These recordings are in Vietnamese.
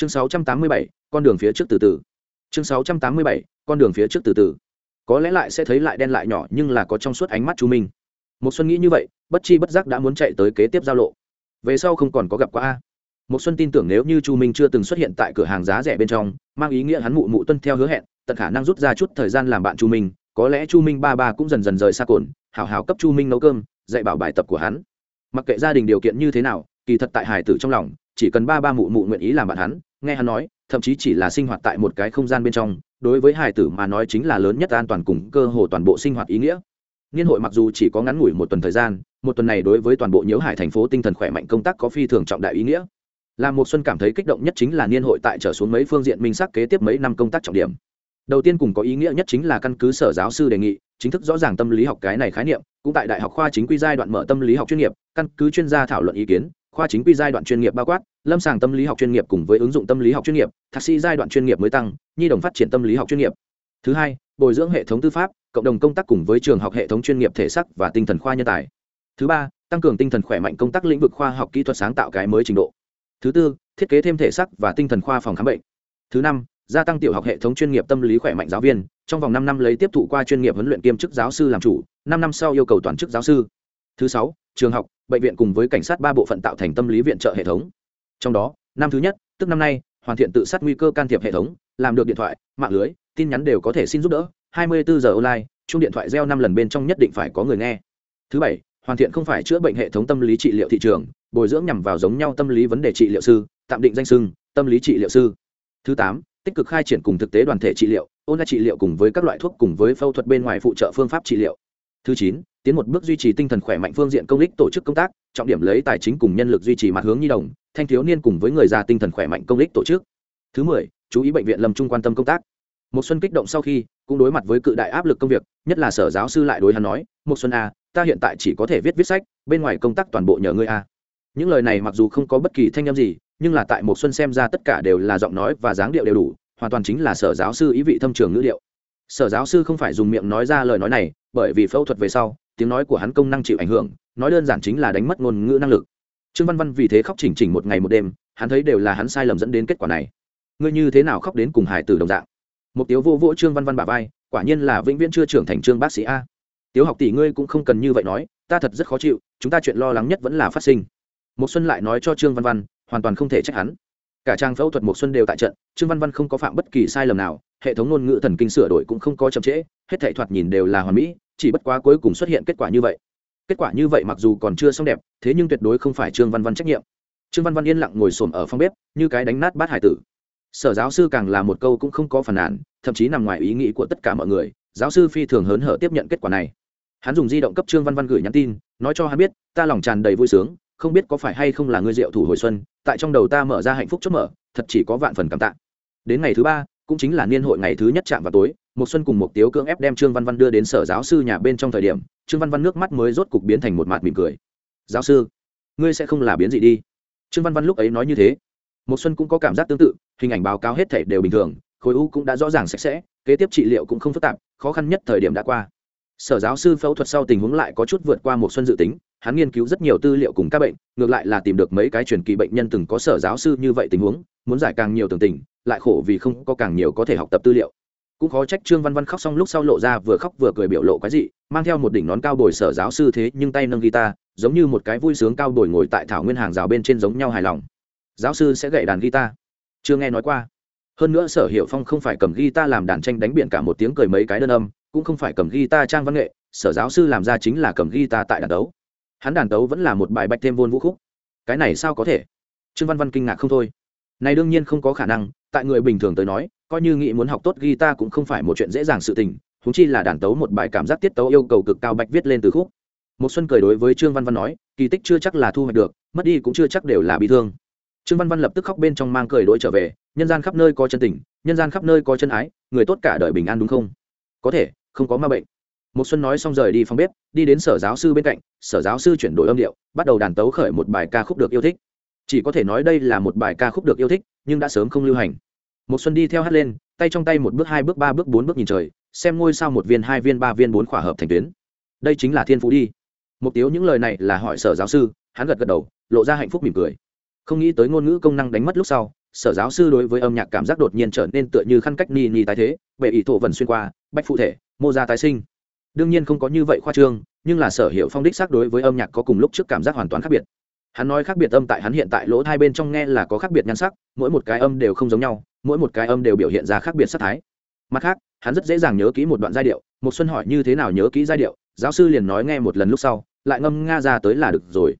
chương 687, con đường phía trước từ từ. Chương 687, con đường phía trước từ từ. Có lẽ lại sẽ thấy lại đen lại nhỏ nhưng là có trong suốt ánh mắt chú minh. Một xuân nghĩ như vậy bất chi bất giác đã muốn chạy tới kế tiếp giao lộ. Về sau không còn có gặp qua a. Một xuân tin tưởng nếu như chu minh chưa từng xuất hiện tại cửa hàng giá rẻ bên trong mang ý nghĩa hắn mụ mụ tuân theo hứa hẹn tận khả năng rút ra chút thời gian làm bạn chu minh. Có lẽ chu minh ba ba cũng dần dần rời xa cồn hảo hảo cấp chu minh nấu cơm dạy bảo bài tập của hắn. Mặc kệ gia đình điều kiện như thế nào kỳ thật tại hải tử trong lòng chỉ cần ba ba mụ mụ nguyện ý làm bạn hắn nghe hắn nói, thậm chí chỉ là sinh hoạt tại một cái không gian bên trong, đối với hải tử mà nói chính là lớn nhất an toàn cùng cơ hồ toàn bộ sinh hoạt ý nghĩa. Niên hội mặc dù chỉ có ngắn ngủi một tuần thời gian, một tuần này đối với toàn bộ nhiễu hải thành phố tinh thần khỏe mạnh công tác có phi thường trọng đại ý nghĩa. Làm một xuân cảm thấy kích động nhất chính là niên hội tại trở xuống mấy phương diện minh sắc kế tiếp mấy năm công tác trọng điểm. Đầu tiên cùng có ý nghĩa nhất chính là căn cứ sở giáo sư đề nghị, chính thức rõ ràng tâm lý học cái này khái niệm, cũng tại đại học khoa chính quy giai đoạn mở tâm lý học chuyên nghiệp, căn cứ chuyên gia thảo luận ý kiến khoa chính quy giai đoạn chuyên nghiệp bao quát, lâm sàng tâm lý học chuyên nghiệp cùng với ứng dụng tâm lý học chuyên nghiệp, thạc sĩ giai đoạn chuyên nghiệp mới tăng, nhi đồng phát triển tâm lý học chuyên nghiệp. Thứ hai, bồi dưỡng hệ thống tư pháp, cộng đồng công tác cùng với trường học hệ thống chuyên nghiệp thể sắc và tinh thần khoa nhân tài. Thứ ba, tăng cường tinh thần khỏe mạnh công tác lĩnh vực khoa học kỹ thuật sáng tạo cái mới trình độ. Thứ tư, thiết kế thêm thể sắc và tinh thần khoa phòng khám bệnh. Thứ năm, gia tăng tiểu học hệ thống chuyên nghiệp tâm lý khỏe mạnh giáo viên, trong vòng năm năm lấy tiếp thụ qua chuyên nghiệp huấn luyện kiêm chức giáo sư làm chủ, năm năm sau yêu cầu toàn chức giáo sư. Thứ sáu trường học, bệnh viện cùng với cảnh sát ba bộ phận tạo thành tâm lý viện trợ hệ thống. Trong đó, năm thứ nhất, tức năm nay, hoàn thiện tự sát nguy cơ can thiệp hệ thống, làm được điện thoại, mạng lưới, tin nhắn đều có thể xin giúp đỡ 24 giờ online, chung điện thoại gieo năm lần bên trong nhất định phải có người nghe. Thứ bảy, hoàn thiện không phải chữa bệnh hệ thống tâm lý trị liệu thị trường, bồi dưỡng nhằm vào giống nhau tâm lý vấn đề trị liệu sư, tạm định danh sưng tâm lý trị liệu sư. Thứ tám, tích cực khai triển cùng thực tế đoàn thể trị liệu ôn lại trị liệu cùng với các loại thuốc cùng với phẫu thuật bên ngoài phụ trợ phương pháp trị liệu. Thứ chín tiến một bước duy trì tinh thần khỏe mạnh phương diện công ích tổ chức công tác, trọng điểm lấy tài chính cùng nhân lực duy trì mặt hướng nhi đồng, thanh thiếu niên cùng với người già tinh thần khỏe mạnh công ích tổ chức. Thứ mười, chú ý bệnh viện lâm trung quan tâm công tác. Một xuân kích động sau khi, cũng đối mặt với cự đại áp lực công việc, nhất là sở giáo sư lại đối hắn nói một xuân a ta hiện tại chỉ có thể viết viết sách, bên ngoài công tác toàn bộ nhờ ngươi a những lời này mặc dù không có bất kỳ thanh âm gì, nhưng là tại một xuân xem ra tất cả đều là giọng nói và dáng điệu đều đủ, hoàn toàn chính là sở giáo sư ý vị thâm trường ngữ điệu. Sở giáo sư không phải dùng miệng nói ra lời nói này, bởi vì phẫu thuật về sau tiếng nói của hắn công năng chịu ảnh hưởng, nói đơn giản chính là đánh mất ngôn ngữ năng lực. Trương văn văn vì thế khóc chỉnh chỉnh một ngày một đêm, hắn thấy đều là hắn sai lầm dẫn đến kết quả này. Ngươi như thế nào khóc đến cùng hải tử đồng dạng? Một tiếu vô vỗ trương văn văn bà vai, quả nhiên là vĩnh viễn chưa trưởng thành trương bác sĩ a. Tiếu học tỷ ngươi cũng không cần như vậy nói, ta thật rất khó chịu, chúng ta chuyện lo lắng nhất vẫn là phát sinh. Một xuân lại nói cho trương văn văn, hoàn toàn không thể trách hắn cả trang phẫu thuật một xuân đều tại trận, trương văn văn không có phạm bất kỳ sai lầm nào, hệ thống ngôn ngữ thần kinh sửa đổi cũng không có chậm trễ, hết thảy thoạt nhìn đều là hoàn mỹ, chỉ bất quá cuối cùng xuất hiện kết quả như vậy. Kết quả như vậy mặc dù còn chưa xong đẹp, thế nhưng tuyệt đối không phải trương văn văn trách nhiệm. Trương văn văn yên lặng ngồi xổm ở phòng bếp, như cái đánh nát bát hải tử. Sở giáo sư càng là một câu cũng không có phản nàn, thậm chí nằm ngoài ý nghĩ của tất cả mọi người, giáo sư phi thường hớn hở tiếp nhận kết quả này. Hắn dùng di động cấp trương văn văn gửi nhắn tin, nói cho hắn biết, ta lòng tràn đầy vui sướng không biết có phải hay không là ngươi diệu thủ hồi xuân, tại trong đầu ta mở ra hạnh phúc chốt mở, thật chỉ có vạn phần cảm tạ. Đến ngày thứ ba, cũng chính là niên hội ngày thứ nhất chạm vào tối một xuân cùng một tiếu cưỡng ép đem trương văn văn đưa đến sở giáo sư nhà bên trong thời điểm, trương văn văn nước mắt mới rốt cục biến thành một mặt mỉm cười. Giáo sư, ngươi sẽ không là biến gì đi. Trương văn văn lúc ấy nói như thế. Một xuân cũng có cảm giác tương tự, hình ảnh báo cáo hết thể đều bình thường, khối u cũng đã rõ ràng sạch sẽ, kế tiếp trị liệu cũng không phức tạp, khó khăn nhất thời điểm đã qua sở giáo sư phẫu thuật sau tình huống lại có chút vượt qua một xuân dự tính, hắn nghiên cứu rất nhiều tư liệu cùng các bệnh, ngược lại là tìm được mấy cái truyền kỳ bệnh nhân từng có sở giáo sư như vậy tình huống, muốn giải càng nhiều tường tình, lại khổ vì không có càng nhiều có thể học tập tư liệu. Cũng khó trách trương văn văn khóc xong lúc sau lộ ra vừa khóc vừa cười biểu lộ cái gì mang theo một đỉnh nón cao bồi sở giáo sư thế nhưng tay nâng guitar, giống như một cái vui sướng cao bồi ngồi tại thảo nguyên hàng rào bên trên giống nhau hài lòng. Giáo sư sẽ gậy đàn guitar. Chưa nghe nói qua. Hơn nữa sở hiệu phong không phải cầm guitar làm đàn tranh đánh biển cả một tiếng cười mấy cái đơn âm cũng không phải cầm guitar trang văn nghệ, sở giáo sư làm ra chính là cầm guitar tại đàn đấu. Hắn đàn tấu vẫn là một bài bạch thêm vôn vũ khúc. Cái này sao có thể? Trương văn văn kinh ngạc không thôi. Này đương nhiên không có khả năng, tại người bình thường tới nói, coi như nghĩ muốn học tốt guitar cũng không phải một chuyện dễ dàng sự tình húng chi là đàn tấu một bài cảm giác tiết tấu yêu cầu cực cao bạch viết lên từ khúc. Một xuân cười đối với trương văn văn nói, kỳ tích chưa chắc là thu hoạch được, mất đi cũng chưa chắc đều là bị thương. Trương văn văn lập tức khóc bên trong mang cười đỗi trở về, nhân gian khắp nơi có chân tình, nhân gian khắp nơi có chân ái, người tốt cả đời bình an đúng không? Có thể không có ma bệnh. Một xuân nói xong rời đi phòng bếp, đi đến sở giáo sư bên cạnh, sở giáo sư chuyển đổi âm điệu, bắt đầu đàn tấu khởi một bài ca khúc được yêu thích. Chỉ có thể nói đây là một bài ca khúc được yêu thích, nhưng đã sớm không lưu hành. Một xuân đi theo hát lên, tay trong tay một bước, hai bước, ba bước, bốn bước nhìn trời, xem ngôi sao một viên, hai viên, ba viên, bốn khỏa hợp thành tuyến. Đây chính là thiên phú đi. Mục tiêu những lời này là hỏi sở giáo sư, hắn gật gật đầu, lộ ra hạnh phúc mỉm cười. Không nghĩ tới ngôn ngữ công năng đánh mất lúc sau, sở giáo sư đối với âm nhạc cảm giác đột nhiên trở nên tựa như khăn cách ni ni tái thế, bệ ý thổ vần xuyên qua, bách phụ thể mô gia tái sinh. Đương nhiên không có như vậy khoa trương, nhưng là sở hiệu phong đích xác đối với âm nhạc có cùng lúc trước cảm giác hoàn toàn khác biệt. Hắn nói khác biệt âm tại hắn hiện tại lỗ hai bên trong nghe là có khác biệt nhan sắc, mỗi một cái âm đều không giống nhau, mỗi một cái âm đều biểu hiện ra khác biệt sắc thái. Mặt khác, hắn rất dễ dàng nhớ kỹ một đoạn giai điệu một xuân hỏi như thế nào nhớ kỹ giai điệu, giáo sư liền nói nghe một lần lúc sau, lại ngâm nga ra tới là được rồi.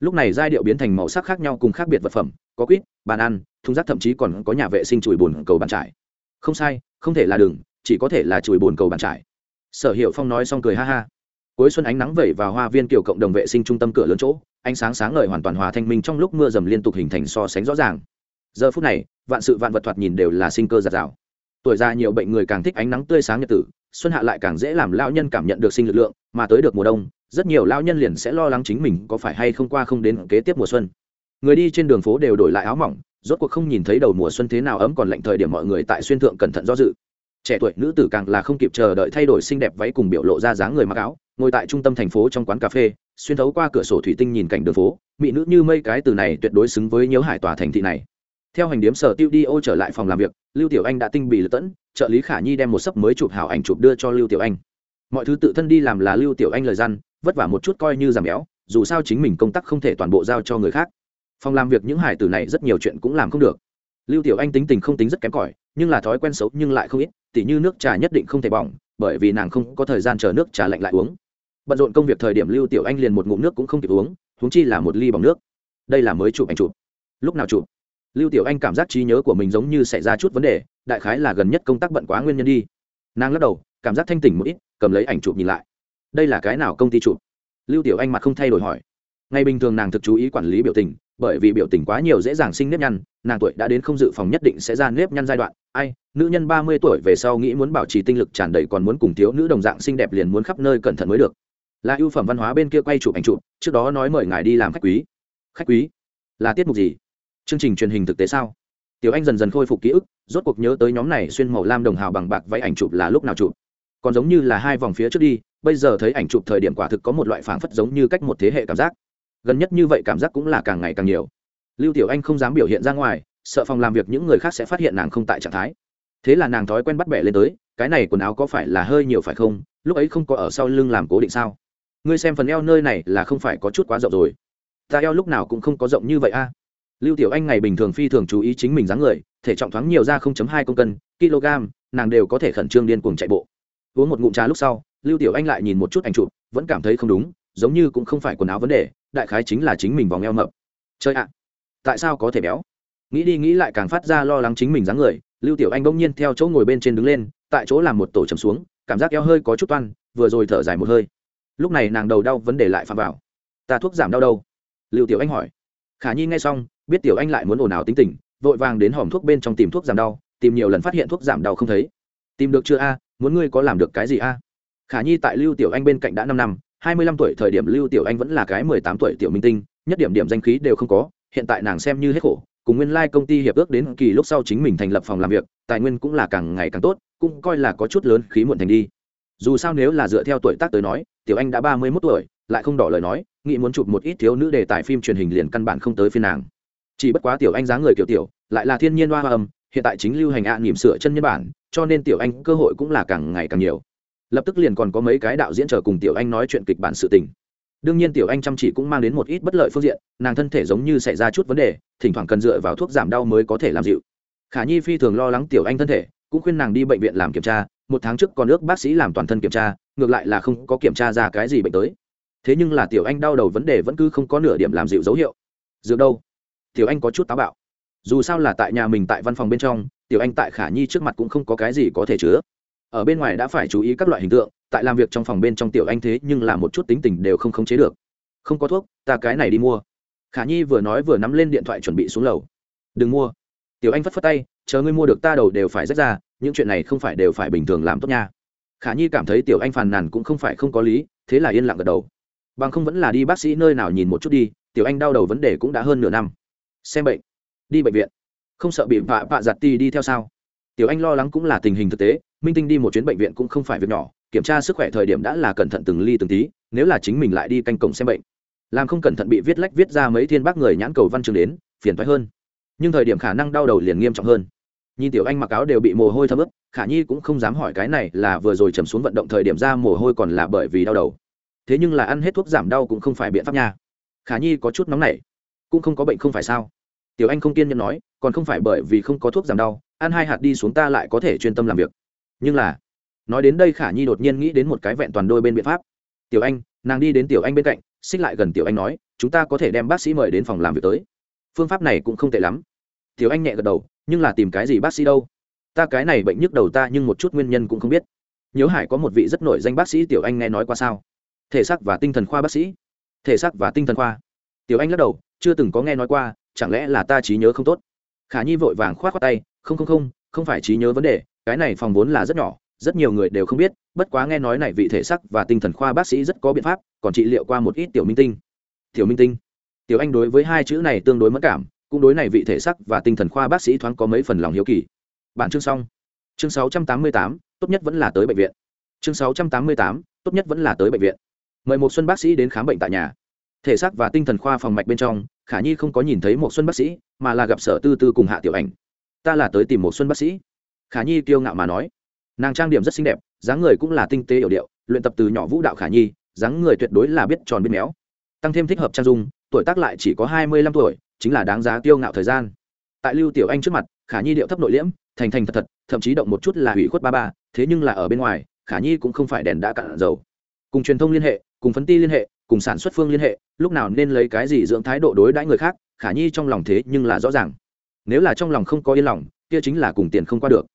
Lúc này giai điệu biến thành màu sắc khác nhau cùng khác biệt vật phẩm, có quýt, bàn ăn, thùng rác thậm chí còn có nhà vệ sinh chùi bùn cầu bàn trải. Không sai, không thể là đường chỉ có thể là chùi bồn cầu bàn trải. Sở hiệu phong nói xong cười ha ha. Cuối xuân ánh nắng vẩy vào hoa viên kiểu cộng đồng vệ sinh trung tâm cửa lớn chỗ, ánh sáng sáng ngời hoàn toàn hòa thanh minh trong lúc mưa dầm liên tục hình thành so sánh rõ ràng. Giờ phút này, vạn sự vạn vật thoạt nhìn đều là sinh cơ giạt rào. Tuổi già nhiều bệnh người càng thích ánh nắng tươi sáng nhật tử, xuân hạ lại càng dễ làm lao nhân cảm nhận được sinh lực lượng, mà tới được mùa đông, rất nhiều lao nhân liền sẽ lo lắng chính mình có phải hay không qua không đến kế tiếp mùa xuân. Người đi trên đường phố đều đổi lại áo mỏng, rốt cuộc không nhìn thấy đầu mùa xuân thế nào ấm còn lạnh thời điểm mọi người tại xuyên thượng cẩn thận do dự trẻ tuổi nữ tử càng là không kịp chờ đợi thay đổi xinh đẹp váy cùng biểu lộ ra dáng người mặc áo, ngồi tại trung tâm thành phố trong quán cà phê, xuyên thấu qua cửa sổ thủy tinh nhìn cảnh đường phố, mỹ nữ như mây cái từ này tuyệt đối xứng với nhớ hải tòa thành thị này. Theo hành điếm sở tiêu đi ô trở lại phòng làm việc, lưu tiểu anh đã tinh bị lật tẫn, trợ lý khả nhi đem một sấp mới chụp hảo ảnh chụp đưa cho lưu tiểu anh. Mọi thứ tự thân đi làm là lưu tiểu anh lời gian, vất vả một chút coi như giảm béo, dù sao chính mình công tác không thể toàn bộ giao cho người khác. Phòng làm việc những hải tử này rất nhiều chuyện cũng làm không được. Lưu tiểu anh tính tình không tính rất kém cỏi nhưng là thói quen xấu nhưng lại không ít, tỉ như nước trà nhất định không thể bỏng, bởi vì nàng không có thời gian chờ nước trà lạnh lại uống. Bận rộn công việc thời điểm lưu tiểu anh liền một ngụm nước cũng không kịp uống, huống chi là một ly bỏng nước. Đây là mới chụp ảnh chụp. Lúc nào chụp? Lưu tiểu anh cảm giác trí nhớ của mình giống như xảy ra chút vấn đề, đại khái là gần nhất công tác bận quá nguyên nhân đi. Nàng lắc đầu, cảm giác thanh tỉnh một ít, cầm lấy ảnh chụp nhìn lại. Đây là cái nào công ty chụp? Lưu tiểu anh mặt không thay đổi hỏi. Ngày bình thường nàng thực chú ý quản lý biểu tình bởi vì biểu tình quá nhiều dễ dàng sinh nếp nhăn, nàng tuổi đã đến không dự phòng nhất định sẽ ra nếp nhăn giai đoạn. Ai, nữ nhân ba mươi tuổi về sau nghĩ muốn bảo trì tinh lực tràn đầy còn muốn cùng thiếu nữ đồng dạng xinh đẹp liền muốn khắp nơi cẩn thận mới được. Là ưu phẩm văn hóa bên kia quay chụp ảnh chụp, trước đó nói mời ngài đi làm khách quý. Khách quý? Là tiết mục gì? Chương trình truyền hình thực tế sao? Tiểu anh dần dần khôi phục ký ức, rốt cuộc nhớ tới nhóm này xuyên màu lam đồng hào bằng bạc váy ảnh chụp là lúc nào chụp. Còn giống như là hai vòng phía trước đi, bây giờ thấy ảnh chụp thời điểm quả thực có một loại phảng phất giống như cách một thế hệ cảm giác gần nhất như vậy cảm giác cũng là càng ngày càng nhiều. Lưu tiểu anh không dám biểu hiện ra ngoài, sợ phòng làm việc những người khác sẽ phát hiện nàng không tại trạng thái. Thế là nàng thói quen bắt bẻ lên tới, cái này quần áo có phải là hơi nhiều phải không? Lúc ấy không có ở sau lưng làm cố định sao? Ngươi xem phần eo nơi này là không phải có chút quá rộng rồi. Ta eo lúc nào cũng không có rộng như vậy a. Lưu tiểu anh ngày bình thường phi thường chú ý chính mình dáng người, thể trọng thoáng nhiều ra 0.2 công cân kg nàng đều có thể khẩn trương điên cuồng chạy bộ. Uống một ngụm trà lúc sau, lưu tiểu anh lại nhìn một chút ảnh chụp, vẫn cảm thấy không đúng, giống như cũng không phải quần áo vấn đề đại khái chính là chính mình vòng eo mập. Chơi ạ, tại sao có thể béo? Nghĩ đi nghĩ lại càng phát ra lo lắng chính mình dáng người, lưu tiểu anh bỗng nhiên theo chỗ ngồi bên trên đứng lên, tại chỗ làm một tổ trầm xuống, cảm giác eo hơi có chút toan, vừa rồi thở dài một hơi. Lúc này nàng đầu đau vấn đề lại phạm vào. Ta thuốc giảm đau đâu? Lưu tiểu anh hỏi. Khả nhi nghe xong, biết tiểu anh lại muốn ồn ào tính tình, vội vàng đến hòm thuốc bên trong tìm thuốc giảm đau, tìm nhiều lần phát hiện thuốc giảm đau không thấy. Tìm được chưa a? Muốn ngươi có làm được cái gì a? Khả nhi tại lưu tiểu anh bên cạnh đã năm năm hai mươi lăm tuổi thời điểm lưu tiểu anh vẫn là cái mười tám tuổi tiểu minh tinh, nhất điểm điểm danh khí đều không có, hiện tại nàng xem như hết khổ, cùng nguyên lai、like、công ty hiệp ước đến kỳ lúc sau chính mình thành lập phòng làm việc, tài nguyên cũng là càng ngày càng tốt, cũng coi là có chút lớn khí muộn thành đi. Dù sao nếu là dựa theo tuổi tác tới nói, tiểu anh đã ba mươi mốt tuổi, lại không đỏ lời nói, nghĩ muốn chụp một ít thiếu nữ đề tài phim truyền hình liền căn bản không tới phiên nàng. Chỉ bất quá tiểu anh dáng người kiểu tiểu, lại là thiên nhiên hoa hoa âm, hiện tại chính lưu hành ạ à nhìm sửa chân nhân bản, cho nên tiểu anh cơ hội cũng là càng ngày càng nhiều lập tức liền còn có mấy cái đạo diễn chờ cùng tiểu anh nói chuyện kịch bản sự tình. Đương nhiên tiểu anh chăm chỉ cũng mang đến một ít bất lợi phương diện, nàng thân thể giống như xảy ra chút vấn đề, thỉnh thoảng cần dựa vào thuốc giảm đau mới có thể làm dịu. Khả nhi phi thường lo lắng tiểu anh thân thể, cũng khuyên nàng đi bệnh viện làm kiểm tra, một tháng trước còn ước bác sĩ làm toàn thân kiểm tra, ngược lại là không có kiểm tra ra cái gì bệnh tới. Thế nhưng là tiểu anh đau đầu vấn đề vẫn cứ không có nửa điểm làm dịu dấu hiệu. Dựa đâu? Tiểu anh có chút táo bạo. Dù sao là tại nhà mình tại văn phòng bên trong, tiểu anh tại khả nhi trước mặt cũng không có cái gì có thể chứa ở bên ngoài đã phải chú ý các loại hình tượng, tại làm việc trong phòng bên trong tiểu anh thế nhưng là một chút tính tình đều không khống chế được. Không có thuốc, ta cái này đi mua. Khả nhi vừa nói vừa nắm lên điện thoại chuẩn bị xuống lầu. Đừng mua. Tiểu anh phất phất tay, chờ ngươi mua được ta đầu đều phải rách ra, những chuyện này không phải đều phải bình thường làm tốt nha. Khả nhi cảm thấy tiểu anh phàn nàn cũng không phải không có lý, thế là yên lặng gật đầu. Bằng không vẫn là đi bác sĩ nơi nào nhìn một chút đi, tiểu anh đau đầu vấn đề cũng đã hơn nửa năm. Xem bệnh. Đi bệnh viện. Không sợ bị vạ vạ giặt ti đi theo sao? Tiểu anh lo lắng cũng là tình hình thực tế, minh tinh đi một chuyến bệnh viện cũng không phải việc nhỏ, kiểm tra sức khỏe thời điểm đã là cẩn thận từng ly từng tí, nếu là chính mình lại đi canh cổng xem bệnh. Làm không cẩn thận bị viết lách viết ra mấy thiên bác người nhãn cầu văn chương đến, phiền thoái hơn. Nhưng thời điểm khả năng đau đầu liền nghiêm trọng hơn. Nhìn tiểu anh mặc áo đều bị mồ hôi thấm ướt, khả nhi cũng không dám hỏi cái này là vừa rồi chầm xuống vận động thời điểm ra mồ hôi còn là bởi vì đau đầu. Thế nhưng là ăn hết thuốc giảm đau cũng không phải biện pháp nha. Khả nhi có chút nóng nảy. Cũng không có bệnh không phải sao? Tiểu anh không kiên nhẫn nói, còn không phải bởi vì không có thuốc giảm đau ăn hai hạt đi xuống ta lại có thể chuyên tâm làm việc. Nhưng là, nói đến đây khả nhi đột nhiên nghĩ đến một cái vẹn toàn đôi bên biện pháp. Tiểu anh, nàng đi đến tiểu anh bên cạnh, xích lại gần tiểu anh nói, chúng ta có thể đem bác sĩ mời đến phòng làm việc tới. Phương pháp này cũng không tệ lắm. Tiểu anh nhẹ gật đầu, nhưng là tìm cái gì bác sĩ đâu? Ta cái này bệnh nhức đầu ta nhưng một chút nguyên nhân cũng không biết. Nhớ hải có một vị rất nổi danh bác sĩ tiểu anh nghe nói qua sao? Thể xác và tinh thần khoa bác sĩ. Thể xác và tinh thần khoa. Tiểu anh lắc đầu, chưa từng có nghe nói qua, chẳng lẽ là ta trí nhớ không tốt? Khả nhi vội vàng k h o á t khoác tay không không không không phải trí nhớ vấn đề cái này phòng vốn là rất nhỏ rất nhiều người đều không biết bất quá nghe nói này vị thể sắc và tinh thần khoa bác sĩ rất có biện pháp còn trị liệu qua một ít tiểu minh tinh. Tiểu minh tinh? Tiểu anh đối với hai chữ này tương đối mất cảm cũng đối này vị thể sắc và tinh thần khoa bác sĩ thoáng có mấy phần lòng hiếu kỳ. Bản chương xong. Chương 688, tốt nhất vẫn là tới bệnh viện. Chương 688, tốt nhất vẫn là tới bệnh viện. Mời một xuân bác sĩ đến khám bệnh tại nhà thể xác và tinh thần khoa phòng mạch bên trong, khả nhi không có nhìn thấy một xuân bác sĩ, mà là gặp sở tư tư cùng hạ tiểu ảnh. Ta là tới tìm một xuân bác sĩ. Khả nhi kiêu ngạo mà nói. Nàng trang điểm rất xinh đẹp, dáng người cũng là tinh tế hiểu điệu, luyện tập từ nhỏ vũ đạo khả nhi, dáng người tuyệt đối là biết tròn biết méo. Tăng thêm thích hợp trang dung, tuổi tác lại chỉ có hai mươi lăm tuổi, chính là đáng giá kiêu ngạo thời gian. Tại lưu tiểu anh trước mặt, khả nhi điệu thấp nội liễm, thành thành thật thật, thậm chí động một chút là hủy khuất ba ba, thế nhưng là ở bên ngoài, khả nhi cũng không phải đèn đã cạn dầu. Cùng truyền thông liên hệ, cùng phấn ti liên hệ cùng sản xuất phương liên hệ, lúc nào nên lấy cái gì dưỡng thái độ đối đãi người khác, khả nhi trong lòng thế nhưng là rõ ràng. Nếu là trong lòng không có yên lòng, kia chính là cùng tiền không qua được.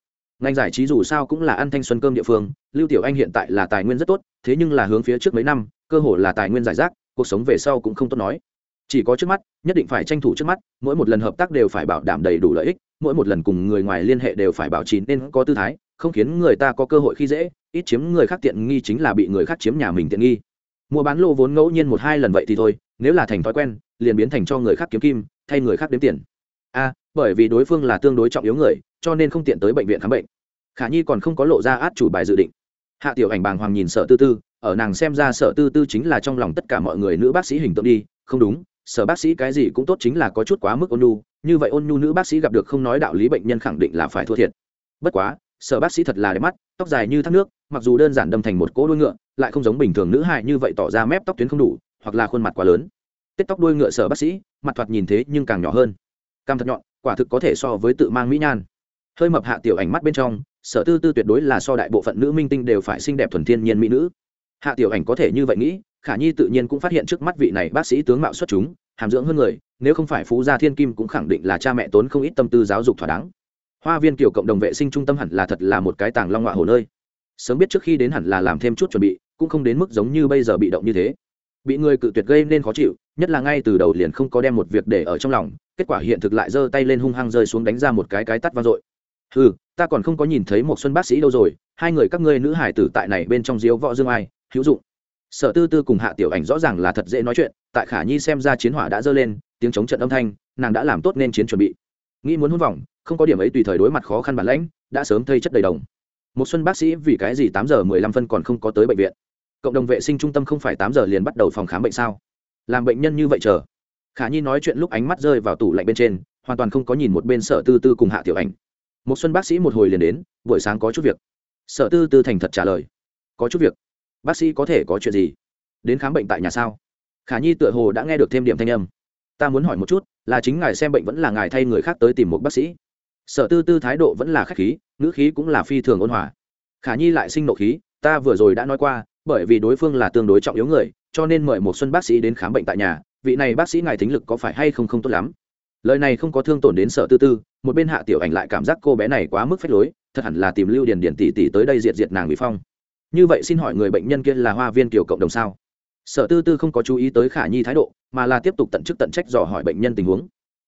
Ngành giải trí dù sao cũng là ăn thanh xuân cơm địa phương, lưu tiểu anh hiện tại là tài nguyên rất tốt, thế nhưng là hướng phía trước mấy năm, cơ hội là tài nguyên giải rác, cuộc sống về sau cũng không tốt nói. Chỉ có trước mắt, nhất định phải tranh thủ trước mắt, mỗi một lần hợp tác đều phải bảo đảm đầy đủ lợi ích, mỗi một lần cùng người ngoài liên hệ đều phải bảo trì nên có tư thái, không khiến người ta có cơ hội khi dễ, ít chiếm người khác tiện nghi chính là bị người khác chiếm nhà mình tiện nghi mua bán lô vốn ngẫu nhiên một hai lần vậy thì thôi, nếu là thành thói quen, liền biến thành cho người khác kiếm kim, thay người khác đếm tiền. A, bởi vì đối phương là tương đối trọng yếu người, cho nên không tiện tới bệnh viện khám bệnh. Khả nhi còn không có lộ ra át chủ bài dự định. Hạ tiểu ảnh bàng hoàng nhìn sở tư tư, ở nàng xem ra sở tư tư chính là trong lòng tất cả mọi người nữ bác sĩ hình tượng đi, không đúng, sở bác sĩ cái gì cũng tốt chính là có chút quá mức ôn nhu, như vậy ôn nhu nữ bác sĩ gặp được không nói đạo lý bệnh nhân khẳng định là phải thua thiệt. Bất quá sở bác sĩ thật là đẹp mắt, tóc dài như thác nước, mặc dù đơn giản đâm thành một cỗ đuôi ngựa, lại không giống bình thường nữ hại như vậy tỏ ra mép tóc tuyến không đủ, hoặc là khuôn mặt quá lớn. Tết tóc đuôi ngựa sở bác sĩ, mặt thoạt nhìn thế nhưng càng nhỏ hơn. Cam thật nhọn, quả thực có thể so với tự mang mỹ nhan. Hơi mập hạ tiểu ảnh mắt bên trong, sở tư tư tuyệt đối là so đại bộ phận nữ minh tinh đều phải xinh đẹp thuần thiên nhiên mỹ nữ. Hạ tiểu ảnh có thể như vậy nghĩ, khả nhi tự nhiên cũng phát hiện trước mắt vị này bác sĩ tướng mạo xuất chúng, hàm dưỡng hơn người, nếu không phải phú gia thiên kim cũng khẳng định là cha mẹ tốn không ít tâm tư giáo dục thỏa đáng hoa viên kiểu cộng đồng vệ sinh trung tâm hẳn là thật là một cái tàng long họa hồ nơi. Sớm biết trước khi đến hẳn là làm thêm chút chuẩn bị, cũng không đến mức giống như bây giờ bị động như thế. Bị người cự tuyệt gây nên khó chịu, nhất là ngay từ đầu liền không có đem một việc để ở trong lòng, kết quả hiện thực lại giơ tay lên hung hăng rơi xuống đánh ra một cái cái tắt vang dội. Ừ ta còn không có nhìn thấy một xuân bác sĩ đâu rồi, hai người các ngươi nữ hải tử tại này bên trong diếu võ dương ai, hữu dụng. Sở tư tư cùng hạ tiểu ảnh rõ ràng là thật dễ nói chuyện, tại khả nhi xem ra chiến hỏa đã dơ lên, tiếng chống trận âm thanh, nàng đã làm tốt nên chiến chuẩn bị. Nghĩ muốn hôn vòng không có điểm ấy tùy thời đối mặt khó khăn bản lãnh, đã sớm thây chất đầy đồng. Một xuân bác sĩ vì cái gì tám giờ mười lăm phân còn không có tới bệnh viện? Cộng đồng vệ sinh trung tâm không phải tám giờ liền bắt đầu phòng khám bệnh sao? Làm bệnh nhân như vậy chờ. Khả nhi nói chuyện lúc ánh mắt rơi vào tủ lạnh bên trên, hoàn toàn không có nhìn một bên sở tư tư cùng hạ tiểu ảnh. Một xuân bác sĩ một hồi liền đến, buổi sáng có chút việc. Sở tư tư thành thật trả lời. Có chút việc. Bác sĩ có thể có chuyện gì? Đến khám bệnh tại nhà sao? Khả nhi tựa hồ đã nghe được thêm điểm thanh âm. Ta muốn hỏi một chút, là chính ngài xem bệnh vẫn là ngài thay người khác tới tìm một bác sĩ? Sở tư tư thái độ vẫn là k h á c h khí, ngữ khí cũng là phi thường ôn hòa. Khả nhi lại sinh nộ khí, ta vừa rồi đã nói qua, bởi vì đối phương là tương đối trọng yếu người, cho nên mời một xuân bác sĩ đến khám bệnh tại nhà, vị này bác sĩ ngài thính lực có phải hay không không tốt lắm? Lời này không có thương tổn đến sở tư tư, một bên hạ tiểu ảnh lại cảm giác cô bé này quá mức phép lối, thật hẳn là tìm lưu điền điền tỷ tỷ tới đây diệt diệt nàng bị phong. Như vậy xin hỏi người bệnh nhân kia là hoa viên kiểu cộng đồng sao? Sở tư tư không có chú ý tới khả nhi thái độ, mà là tiếp tục tận chức tận trách dò hỏi bệnh nhân tình huống.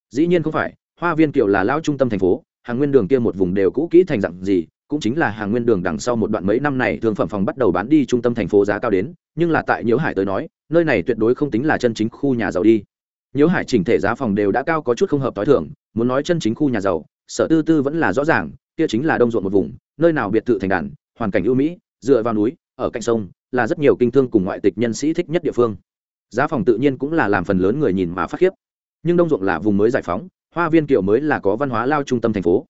Dĩ nhiên không phải hoa viên kiểu là lao trung tâm thành phố, hàng nguyên đường kia một vùng đều cũ kỹ thành dặn gì, cũng chính là hàng nguyên đường đằng sau một đoạn mấy năm này thương phẩm phòng bắt đầu bán đi trung tâm thành phố giá cao đến, nhưng là tại nhiễu hải tới nói, nơi này tuyệt đối không tính là chân chính khu nhà giàu đi. Nhiễu hải chỉnh thể giá phòng đều đã cao có chút không hợp t h i thường, muốn nói chân chính khu nhà giàu, sở tư tư vẫn là rõ ràng, kia chính là đông ruộng một vùng, nơi nào biệt thự thành đàn, hoàn cảnh ưu mỹ, dựa vào núi, ở cạnh sông, là rất nhiều kinh thương cùng ngoại tịch nhân sĩ thích nhất địa phương. Giá phòng tự nhiên cũng là làm phần lớn người nhìn mà phát khiếp. Nhưng đông ruộng là vùng mới giải phóng hoa viên kiều mới là có văn hóa lao trung tâm thành phố.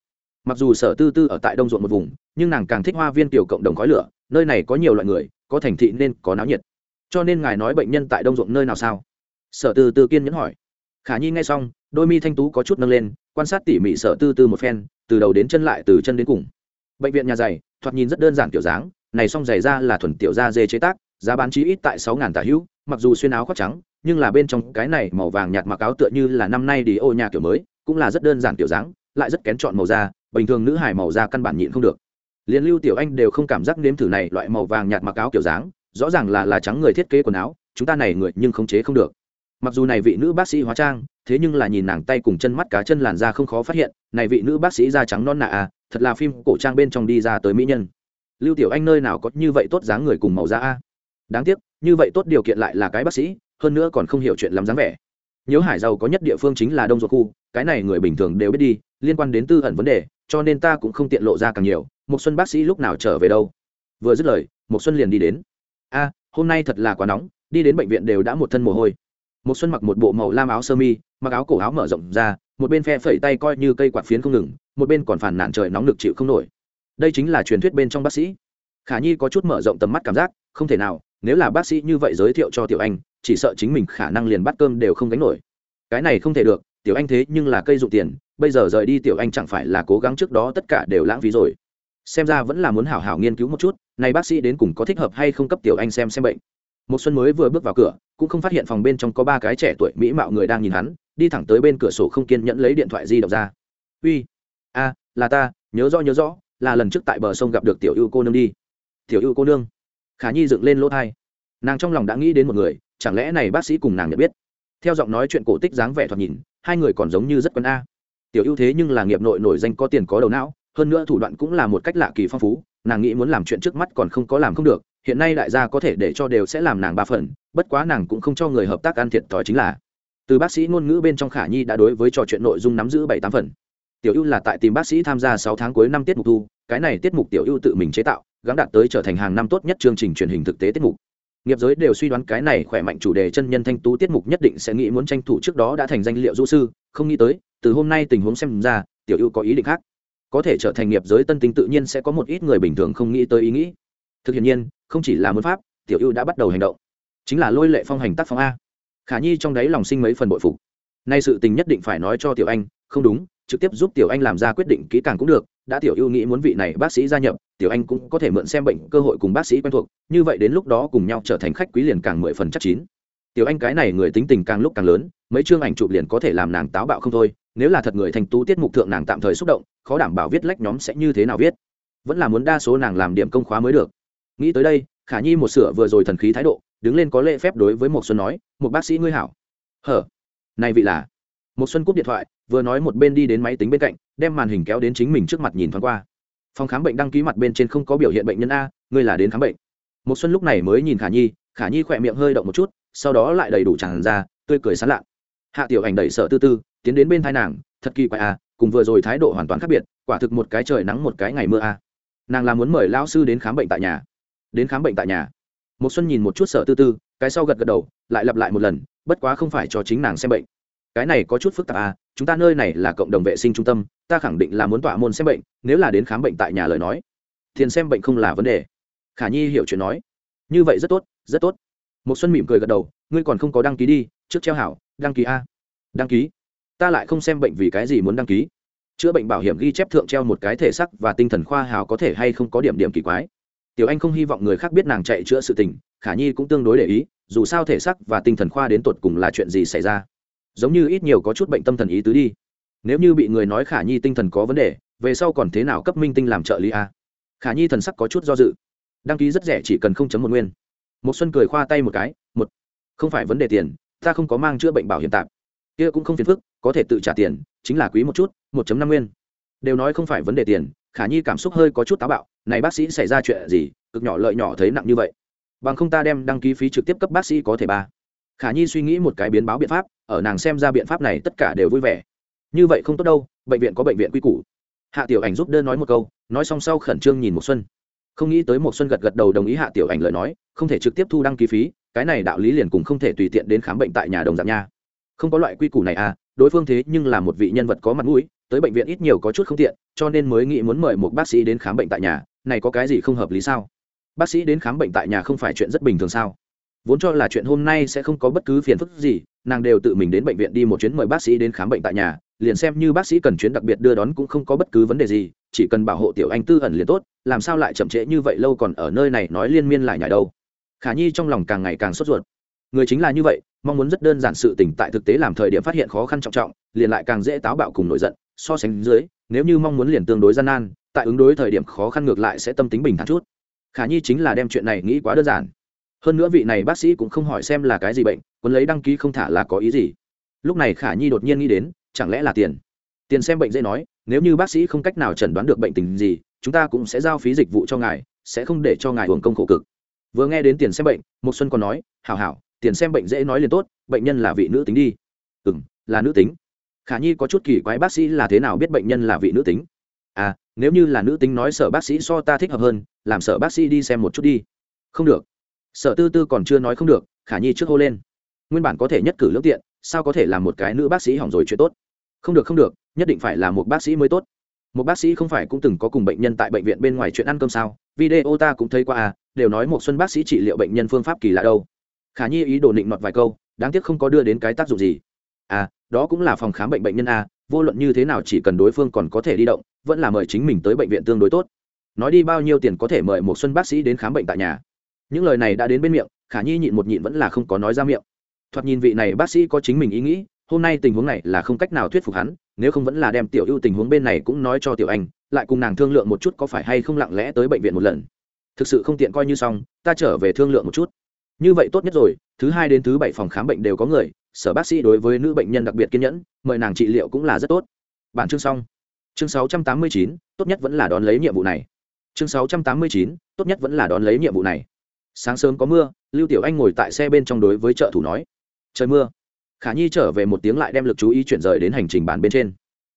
Mặc dù sở tư tư ở tại đông ruộng một vùng, nhưng nàng càng thích hoa viên kiều cộng đồng khói lửa, nơi này có nhiều loại người, có thành thị nên có náo nhiệt. Cho nên ngài nói bệnh nhân tại đông ruộng nơi nào sao? Sở tư tư kiên nhẫn hỏi. Khả nhi nghe xong, đôi mi thanh tú có chút nâng lên, quan sát tỉ mỉ sở tư tư một phen, từ đầu đến chân lại từ chân đến cùng. Bệnh viện nhà giày, thoạt nhìn rất đơn giản kiểu dáng, này xong giày ra là thuần tiểu da dê chế tác, giá bán chí ít tại sáu ngàn tả hữu, mặc dù xuyên áo khoác trắng, nhưng là bên trong cái này màu vàng nhạt mặc áo tựa như là năm nay đi ô nhà kiểu mới cũng là rất đơn giản kiểu dáng, lại rất kén chọn màu da, bình thường nữ hải màu da căn bản nhịn không được. Liền lưu tiểu anh đều không cảm giác nếm thử này loại màu vàng nhạt mặc áo kiểu dáng, rõ ràng là là trắng người thiết kế quần áo, chúng ta này người nhưng khống chế không được. Mặc dù này vị nữ bác sĩ hóa trang, thế nhưng là nhìn nàng tay cùng chân mắt cá chân làn da không khó phát hiện, này vị nữ bác sĩ da trắng non nạ à thật là phim cổ trang bên trong đi ra tới mỹ nhân. Lưu tiểu anh nơi nào có như vậy tốt dáng người cùng màu da a? Đáng tiếc, như vậy tốt điều kiện lại là cái bác sĩ, hơn nữa còn không hiểu chuyện làm dáng vẻ nhớ hải giàu có nhất địa phương chính là đông ruột khu, cái này người bình thường đều biết đi, liên quan đến tư ẩn vấn đề, cho nên ta cũng không tiện lộ ra càng nhiều một xuân bác sĩ lúc nào trở về đâu? Vừa dứt lời một xuân liền đi đến. A, hôm nay thật là quá nóng, đi đến bệnh viện đều đã một thân mồ hôi. Một xuân mặc một bộ màu lam áo sơ mi, mặc áo cổ áo mở rộng ra, một bên phe phẩy tay coi như cây quạt phiến không ngừng, một bên còn phản nản trời nóng lực chịu không nổi. Đây chính là truyền thuyết bên trong bác sĩ. Khả nhi có chút mở rộng tầm mắt cảm giác, không thể nào, nếu là bác sĩ như vậy giới thiệu cho tiểu anh chỉ sợ chính mình khả năng liền bắt cơm đều không gánh nổi. Cái này không thể được, tiểu anh thế nhưng là cây dụng tiền, bây giờ rời đi tiểu anh chẳng phải là cố gắng trước đó tất cả đều lãng phí rồi. Xem ra vẫn là muốn hảo hảo nghiên cứu một chút, này bác sĩ đến cùng có thích hợp hay không cấp tiểu anh xem xem bệnh. Một xuân mới vừa bước vào cửa, cũng không phát hiện phòng bên trong có ba cái trẻ tuổi mỹ mạo người đang nhìn hắn, đi thẳng tới bên cửa sổ không kiên nhẫn lấy điện thoại di động ra. Uy, a, là ta, nhớ rõ nhớ rõ, là lần trước tại bờ sông gặp được tiểu ưu cô nương đi. Tiểu ưu cô nương? Khả nhi dựng lên lỗ thai nàng trong lòng đã nghĩ đến một người chẳng lẽ này bác sĩ cùng nàng nhận biết? Theo giọng nói chuyện cổ tích dáng vẻ thoạt nhìn, hai người còn giống như rất quân a. Tiểu ưu thế nhưng là nghiệp nội nổi danh có tiền có đầu não, hơn nữa thủ đoạn cũng là một cách lạ kỳ phong phú, nàng nghĩ muốn làm chuyện trước mắt còn không có làm không được, hiện nay đại gia có thể để cho đều sẽ làm nàng ba phần, bất quá nàng cũng không cho người hợp tác ăn thiệt thòi chính là. Từ bác sĩ ngôn ngữ bên trong khả nhi đã đối với trò chuyện nội dung nắm giữ bảy tám phần. Tiểu ưu là tại tìm bác sĩ tham gia sáu tháng cuối năm tiết mục thu, cái này tiết mục tiểu ưu tự mình chế tạo gắn đạt tới trở thành hàng năm tốt nhất chương trình truyền hình thực tế tiết mục nghiệp giới đều suy đoán cái này khỏe mạnh chủ đề chân nhân thanh tú tiết mục nhất định sẽ nghĩ muốn tranh thủ trước đó đã thành danh liệu du sư, không nghĩ tới, từ hôm nay tình huống xem ra, tiểu ưu có ý định khác. Có thể trở thành nghiệp giới tân tinh tự nhiên sẽ có một ít người bình thường không nghĩ tới ý nghĩ. Thực hiện nhiên, không chỉ là muốn pháp, tiểu ưu đã bắt đầu hành động. Chính là lôi lệ phong hành tác phong a. Khả nhi trong đấy lòng sinh mấy phần bội phục. Nay sự tình nhất định phải nói cho tiểu anh, không đúng, trực tiếp giúp tiểu anh làm ra quyết định kỹ càng cũng được đã tiểu ưu nghĩ muốn vị này bác sĩ gia nhập, tiểu anh cũng có thể mượn xem bệnh cơ hội cùng bác sĩ quen thuộc, như vậy đến lúc đó cùng nhau trở thành khách quý liền càng mười phần chắc chín. Tiểu anh cái này người tính tình càng lúc càng lớn, mấy chương ảnh chụp liền có thể làm nàng táo bạo không thôi, nếu là thật người thành tú tiết mục thượng nàng tạm thời xúc động, khó đảm bảo viết lách nhóm sẽ như thế nào viết. Vẫn là muốn đa số nàng làm điểm công khóa mới được. Nghĩ tới đây, khả nhi một sửa vừa rồi thần khí thái độ, đứng lên có lễ phép đối với một xuân nói một bác sĩ ngươi hảo. Hở, này vị là một xuân cúp điện thoại, vừa nói một bên đi đến máy tính bên cạnh, đem màn hình kéo đến chính mình trước mặt nhìn thoáng qua. Phòng khám bệnh đăng ký mặt bên trên không có biểu hiện bệnh nhân a, ngươi là đến khám bệnh. Một xuân lúc này mới nhìn khả nhi khả nhi khỏe miệng hơi động một chút, sau đó lại đầy đủ tràn ra, tươi cười sán lạ. Hạ tiểu ảnh đẩy sợ tư tư, tiến đến bên thái nàng, thật kỳ quái a, cùng vừa rồi thái độ hoàn toàn khác biệt, quả thực một cái trời nắng một cái ngày mưa a. Nàng là muốn mời lão sư đến khám bệnh tại nhà. Đến khám bệnh tại nhà. Một xuân nhìn một chút sợ tư tư, cái sau gật gật đầu, lại lặp lại một lần, bất quá không phải cho chính nàng xem bệnh cái này có chút phức tạp à chúng ta nơi này là cộng đồng vệ sinh trung tâm, ta khẳng định là muốn tọa môn xem bệnh, nếu là đến khám bệnh tại nhà lời nói, tiền xem bệnh không là vấn đề. Khả nhi hiểu chuyện nói. Như vậy rất tốt rất tốt. Một xuân mỉm cười gật đầu, ngươi còn không có đăng ký đi, trước treo hảo, đăng ký a. Đăng ký? Ta lại không xem bệnh vì cái gì muốn đăng ký. Chữa bệnh bảo hiểm ghi chép thượng treo một cái thể sắc và tinh thần khoa hào có thể hay không có điểm điểm kỳ quái. Tiểu anh không hy vọng người khác biết nàng chạy chữa sự tình, khả nhi cũng tương đối để ý, dù sao thể sắc và tinh thần khoa đến tột cùng là chuyện gì xảy ra giống như ít nhiều có chút bệnh tâm thần ý tứ đi. Nếu như bị người nói khả nhi tinh thần có vấn đề, về sau còn thế nào cấp minh tinh làm trợ lý a khả nhi thần sắc có chút do dự. Đăng ký rất rẻ, chỉ cần không chấm một nguyên. Một xuân cười khoa tay một cái, một, không phải vấn đề tiền, ta không có mang chữa bệnh bảo hiểm tạm. Kia cũng không phiền phức, có thể tự trả tiền, chính là quý một chút, một chấm năm nguyên. Đều nói không phải vấn đề tiền, khả nhi cảm xúc hơi có chút táo bạo, này bác sĩ xảy ra chuyện gì, cực nhỏ lợi nhỏ thấy nặng như vậy. Bằng không ta đem đăng ký phí trực tiếp cấp bác sĩ có thể ba khả nhi suy nghĩ một cái biến báo biện pháp, ở nàng xem ra biện pháp này tất cả đều vui vẻ. Như vậy không tốt đâu, bệnh viện có bệnh viện quy củ. Hạ tiểu ảnh giúp đơn nói một câu, nói xong sau khẩn trương nhìn một xuân. Không nghĩ tới một xuân gật gật đầu đồng ý hạ tiểu ảnh lời nói, không thể trực tiếp thu đăng ký phí, cái này đạo lý liền cùng không thể tùy tiện đến khám bệnh tại nhà đồng dạng nha. Không có loại quy củ này à đối phương thế nhưng là một vị nhân vật có mặt mũi, tới bệnh viện ít nhiều có chút không tiện, cho nên mới nghĩ muốn mời một bác sĩ đến khám bệnh tại nhà, này có cái gì không hợp lý sao? Bác sĩ đến khám bệnh tại nhà không phải chuyện rất bình thường sao? Vốn cho là chuyện hôm nay sẽ không có bất cứ phiền phức gì, nàng đều tự mình đến bệnh viện đi một chuyến mời bác sĩ đến khám bệnh tại nhà, liền xem như bác sĩ cần chuyến đặc biệt đưa đón cũng không có bất cứ vấn đề gì, chỉ cần bảo hộ tiểu anh tư ẩn liền tốt, làm sao lại chậm trễ như vậy lâu còn ở nơi này nói liên miên lại nhảy đâu. Khả nhi trong lòng càng ngày càng sốt ruột. Người chính là như vậy, mong muốn rất đơn giản sự tỉnh tại thực tế làm thời điểm phát hiện khó khăn trọng trọng, liền lại càng dễ táo bạo cùng nổi giận, so sánh dưới, nếu như mong muốn liền tương đối gian nan, tại ứng đối thời điểm khó khăn ngược lại sẽ tâm tính bình thản chút. Khả nhi chính là đem chuyện này nghĩ quá đơn giản hơn nữa vị này bác sĩ cũng không hỏi xem là cái gì bệnh quân lấy đăng ký không thả là có ý gì. Lúc này khả nhi đột nhiên nghĩ đến, chẳng lẽ là tiền? Tiền xem bệnh dễ nói, nếu như bác sĩ không cách nào chẩn đoán được bệnh tình gì, chúng ta cũng sẽ giao phí dịch vụ cho ngài, sẽ không để cho ngài hưởng công khổ cực. Vừa nghe đến tiền xem bệnh một xuân còn nói, hảo hảo, tiền xem bệnh dễ nói liền tốt, bệnh nhân là vị nữ tính đi. Ừ là nữ tính. Khả nhi có chút kỳ quái bác sĩ là thế nào biết bệnh nhân là vị nữ tính? À nếu như là nữ tính nói sở bác sĩ so ta thích hợp hơn, làm sở bác sĩ đi xem một chút đi. Không được sở tư tư còn chưa nói không được, khả nhi trước hô lên. Nguyên bản có thể nhất cử lương tiện, sao có thể làm một cái nữ bác sĩ hỏng rồi chuyện tốt? Không được không được, nhất định phải là một bác sĩ mới tốt. Một bác sĩ không phải cũng từng có cùng bệnh nhân tại bệnh viện bên ngoài chuyện ăn cơm sao? Video ta cũng thấy qua à đều nói một xuân bác sĩ trị liệu bệnh nhân phương pháp kỳ lạ đâu. Khả nhi ý đồ định mọt vài câu, đáng tiếc không có đưa đến cái tác dụng gì. À đó cũng là phòng khám bệnh bệnh nhân a, vô luận như thế nào chỉ cần đối phương còn có thể đi động, vẫn là mời chính mình tới bệnh viện tương đối tốt. Nói đi bao nhiêu tiền có thể mời một xuân bác sĩ đến khám bệnh tại nhà? Những lời này đã đến bên miệng khả nhi nhịn một nhịn vẫn là không có nói ra miệng. Thoạt nhìn vị này bác sĩ có chính mình ý nghĩ hôm nay tình huống này là không cách nào thuyết phục hắn nếu không vẫn là đem tiểu ưu tình huống bên này cũng nói cho tiểu anh lại cùng nàng thương lượng một chút có phải hay không lặng lẽ tới bệnh viện một lần. Thực sự không tiện coi như xong ta trở về thương lượng một chút. Như vậy tốt nhất rồi thứ hai đến thứ bảy phòng khám bệnh đều có người sở bác sĩ đối với nữ bệnh nhân đặc biệt kiên nhẫn mời nàng trị liệu cũng là rất tốt. Bản chương xong. Chương 689, tốt nhất vẫn là đón lấy nhiệm vụ này. Chương 689, tốt nhất vẫn là đón lấy nhiệm vụ này sáng sớm có mưa, lưu tiểu anh ngồi tại xe bên trong đối với trợ thủ nói, trời mưa. Khả nhi trở về một tiếng lại đem lực chú ý chuyển rời đến hành trình bàn bên trên.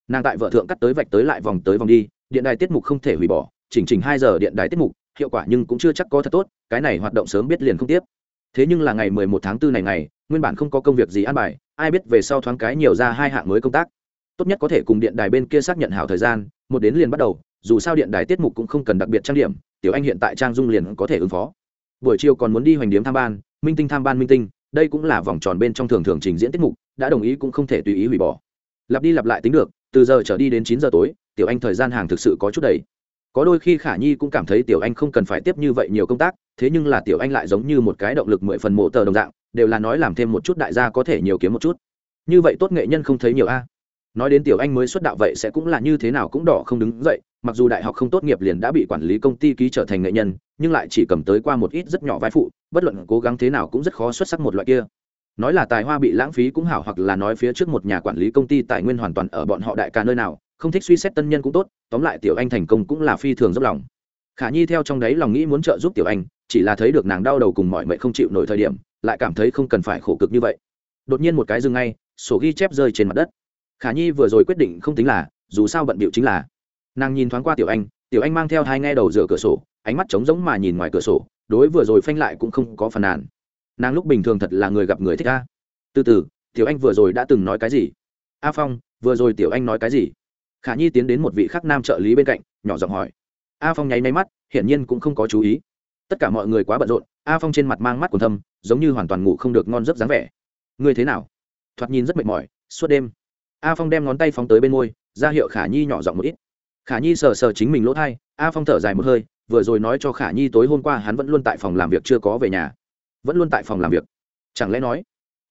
Nàng tại vợ thượng cắt tới vạch tới lại vòng tới vòng đi, điện đài tiết mục không thể hủy bỏ, chỉnh trình hai giờ điện đài tiết mục, hiệu quả nhưng cũng chưa chắc có thật tốt, cái này hoạt động sớm biết liền không tiếp. Thế nhưng là ngày mười một tháng 4 này ngày, nguyên bản không có công việc gì an bài, ai biết về sau thoáng cái nhiều ra hai hạng mới công tác. Tốt nhất có thể cùng điện đài bên kia xác nhận hảo thời gian, một đến liền bắt đầu, dù sao điện đài tiết mục cũng không cần đặc biệt trang điểm, tiểu anh hiện tại trang dung liền có thể ứng phó buổi chiều còn muốn đi hoành điếm tham ban, minh tinh tham ban minh tinh, đây cũng là vòng tròn bên trong thường thường trình diễn tiết mục, đã đồng ý cũng không thể tùy ý hủy bỏ. Lặp đi lặp lại tính được, từ giờ trở đi đến chín giờ tối, tiểu anh thời gian hàng thực sự có chút đầy. Có đôi khi khả nhi cũng cảm thấy tiểu anh không cần phải tiếp như vậy nhiều công tác, thế nhưng là tiểu anh lại giống như một cái động lực mười phần mộ tờ đồng dạng, đều là nói làm thêm một chút đại gia có thể nhiều kiếm một chút. Như vậy tốt nghệ nhân không thấy nhiều a nói đến tiểu anh mới xuất đạo vậy sẽ cũng là như thế nào cũng đỏ không đứng dậy, mặc dù đại học không tốt nghiệp liền đã bị quản lý công ty ký trở thành nghệ nhân, nhưng lại chỉ cầm tới qua một ít rất nhỏ vai phụ, bất luận cố gắng thế nào cũng rất khó xuất sắc một loại kia. Nói là tài hoa bị lãng phí cũng hảo hoặc là nói phía trước một nhà quản lý công ty tài nguyên hoàn toàn ở bọn họ đại ca nơi nào, không thích suy xét tân nhân cũng tốt, tóm lại tiểu anh thành công cũng là phi thường dốc lòng. Khả nhi theo trong đấy lòng nghĩ muốn trợ giúp tiểu anh, chỉ là thấy được nàng đau đầu cùng mọi mệnh không chịu nổi thời điểm, lại cảm thấy không cần phải khổ cực như vậy. Đột nhiên một cái dừng ngay, sổ ghi chép rơi trên mặt đất khả nhi vừa rồi quyết định không tính là, dù sao bận bịu chính là. Nàng nhìn thoáng qua tiểu anh tiểu anh mang theo hai nghe đầu dựa cửa sổ, ánh mắt trống rỗng mà nhìn ngoài cửa sổ, đối vừa rồi phanh lại cũng không có phần nàn. Nàng lúc bình thường thật là người gặp người thích a. Từ từ, tiểu anh vừa rồi đã từng nói cái gì? A phong, vừa rồi tiểu anh nói cái gì? Khả nhi tiến đến một vị khắc nam trợ lý bên cạnh, nhỏ giọng hỏi. A phong nháy máy mắt, hiển nhiên cũng không có chú ý. Tất cả mọi người quá bận rộn, a phong trên mặt mang mắt còn thâm, giống như hoàn toàn ngủ không được ngon giấc dáng vẻ. Ngươi thế nào? Thoạt nhìn rất mệt mỏi, suốt đêm a phong đem ngón tay phóng tới bên môi, ra hiệu khả nhi nhỏ giọng một ít. Khả nhi sờ sờ chính mình lỗ thai, a phong thở dài một hơi, vừa rồi nói cho khả nhi tối hôm qua hắn vẫn luôn tại phòng làm việc chưa có về nhà. Vẫn luôn tại phòng làm việc. Chẳng lẽ nói,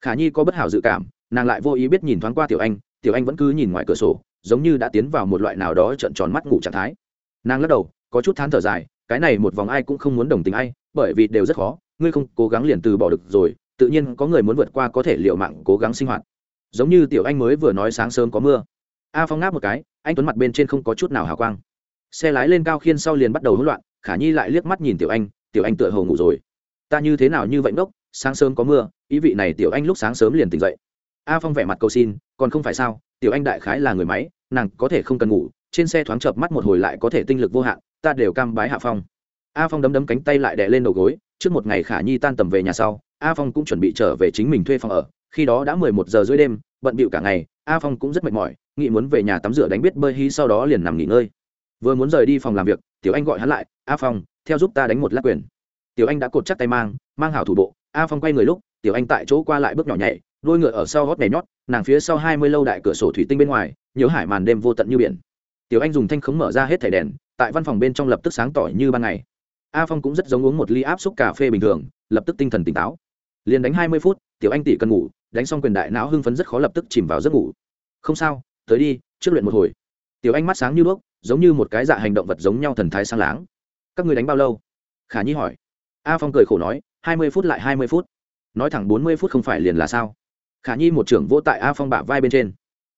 khả nhi có bất hảo dự cảm, nàng lại vô ý biết nhìn thoáng qua tiểu anh tiểu anh vẫn cứ nhìn ngoài cửa sổ, giống như đã tiến vào một loại nào đó trận tròn mắt ngủ trạng thái. Nàng lắc đầu, có chút thán thở dài, cái này một vòng ai cũng không muốn đồng tình ai, bởi vì đều rất khó, ngươi không cố gắng liền từ bỏ được rồi, tự nhiên có người muốn vượt qua có thể liệu mạng cố gắng sinh hoạt giống như tiểu anh mới vừa nói sáng sớm có mưa. A phong ngáp một cái, anh tuấn mặt bên trên không có chút nào hào quang. Xe lái lên cao khiên sau liền bắt đầu hỗn loạn, khả nhi lại liếc mắt nhìn tiểu anh tiểu anh tựa hồ ngủ rồi. Ta như thế nào như vậy ngốc, sáng sớm có mưa, ý vị này tiểu anh lúc sáng sớm liền tỉnh dậy. A phong vẻ mặt cầu xin, còn không phải sao, tiểu anh đại khái là người máy, nàng có thể không cần ngủ, trên xe thoáng chợp mắt một hồi lại có thể tinh lực vô hạn, ta đều cam bái hạ phong. A phong đấm đấm cánh tay lại đè lên đầu gối, trước một ngày khả nhi tan tầm về nhà sau, a phong cũng chuẩn bị trở về chính mình thuê phòng ở khi đó đã mười một giờ rưỡi đêm, bận bịu cả ngày, a phong cũng rất mệt mỏi, nghĩ muốn về nhà tắm rửa đánh biết bơi hí sau đó liền nằm nghỉ ngơi. Vừa muốn rời đi phòng làm việc, tiểu anh gọi hắn lại, a phong, theo giúp ta đánh một lát quyền. Tiểu anh đã cột chắc tay mang mang hảo thủ bộ, a phong quay người lúc, tiểu anh tại chỗ qua lại bước nhỏ nhảy, đôi ngựa ở sau hót nhảy nhót, nàng phía sau hai mươi lâu đại cửa sổ thủy tinh bên ngoài, nhớ hải màn đêm vô tận như biển. Tiểu anh dùng thanh khống mở ra hết thẻ đèn, tại văn phòng bên trong lập tức sáng tỏ như ban ngày. A phong cũng rất giống uống một ly áp xúc cà phê bình thường, lập tức tinh thần tỉnh táo. Liền đánh hai mươi phút, tiểu anh tỷ cần ngủ đánh xong quyền đại não hưng phấn rất khó lập tức chìm vào giấc ngủ. Không sao, tới đi, trước luyện một hồi. Tiểu anh mắt sáng như đuốc, giống như một cái dạ hành động vật giống nhau thần thái sang láng. Các người đánh bao lâu? Khả nhi hỏi. A phong cười khổ nói, hai mươi phút lại hai mươi phút. Nói thẳng bốn mươi phút không phải liền là sao? Khả nhi một trưởng vỗ tại a phong bả vai bên trên.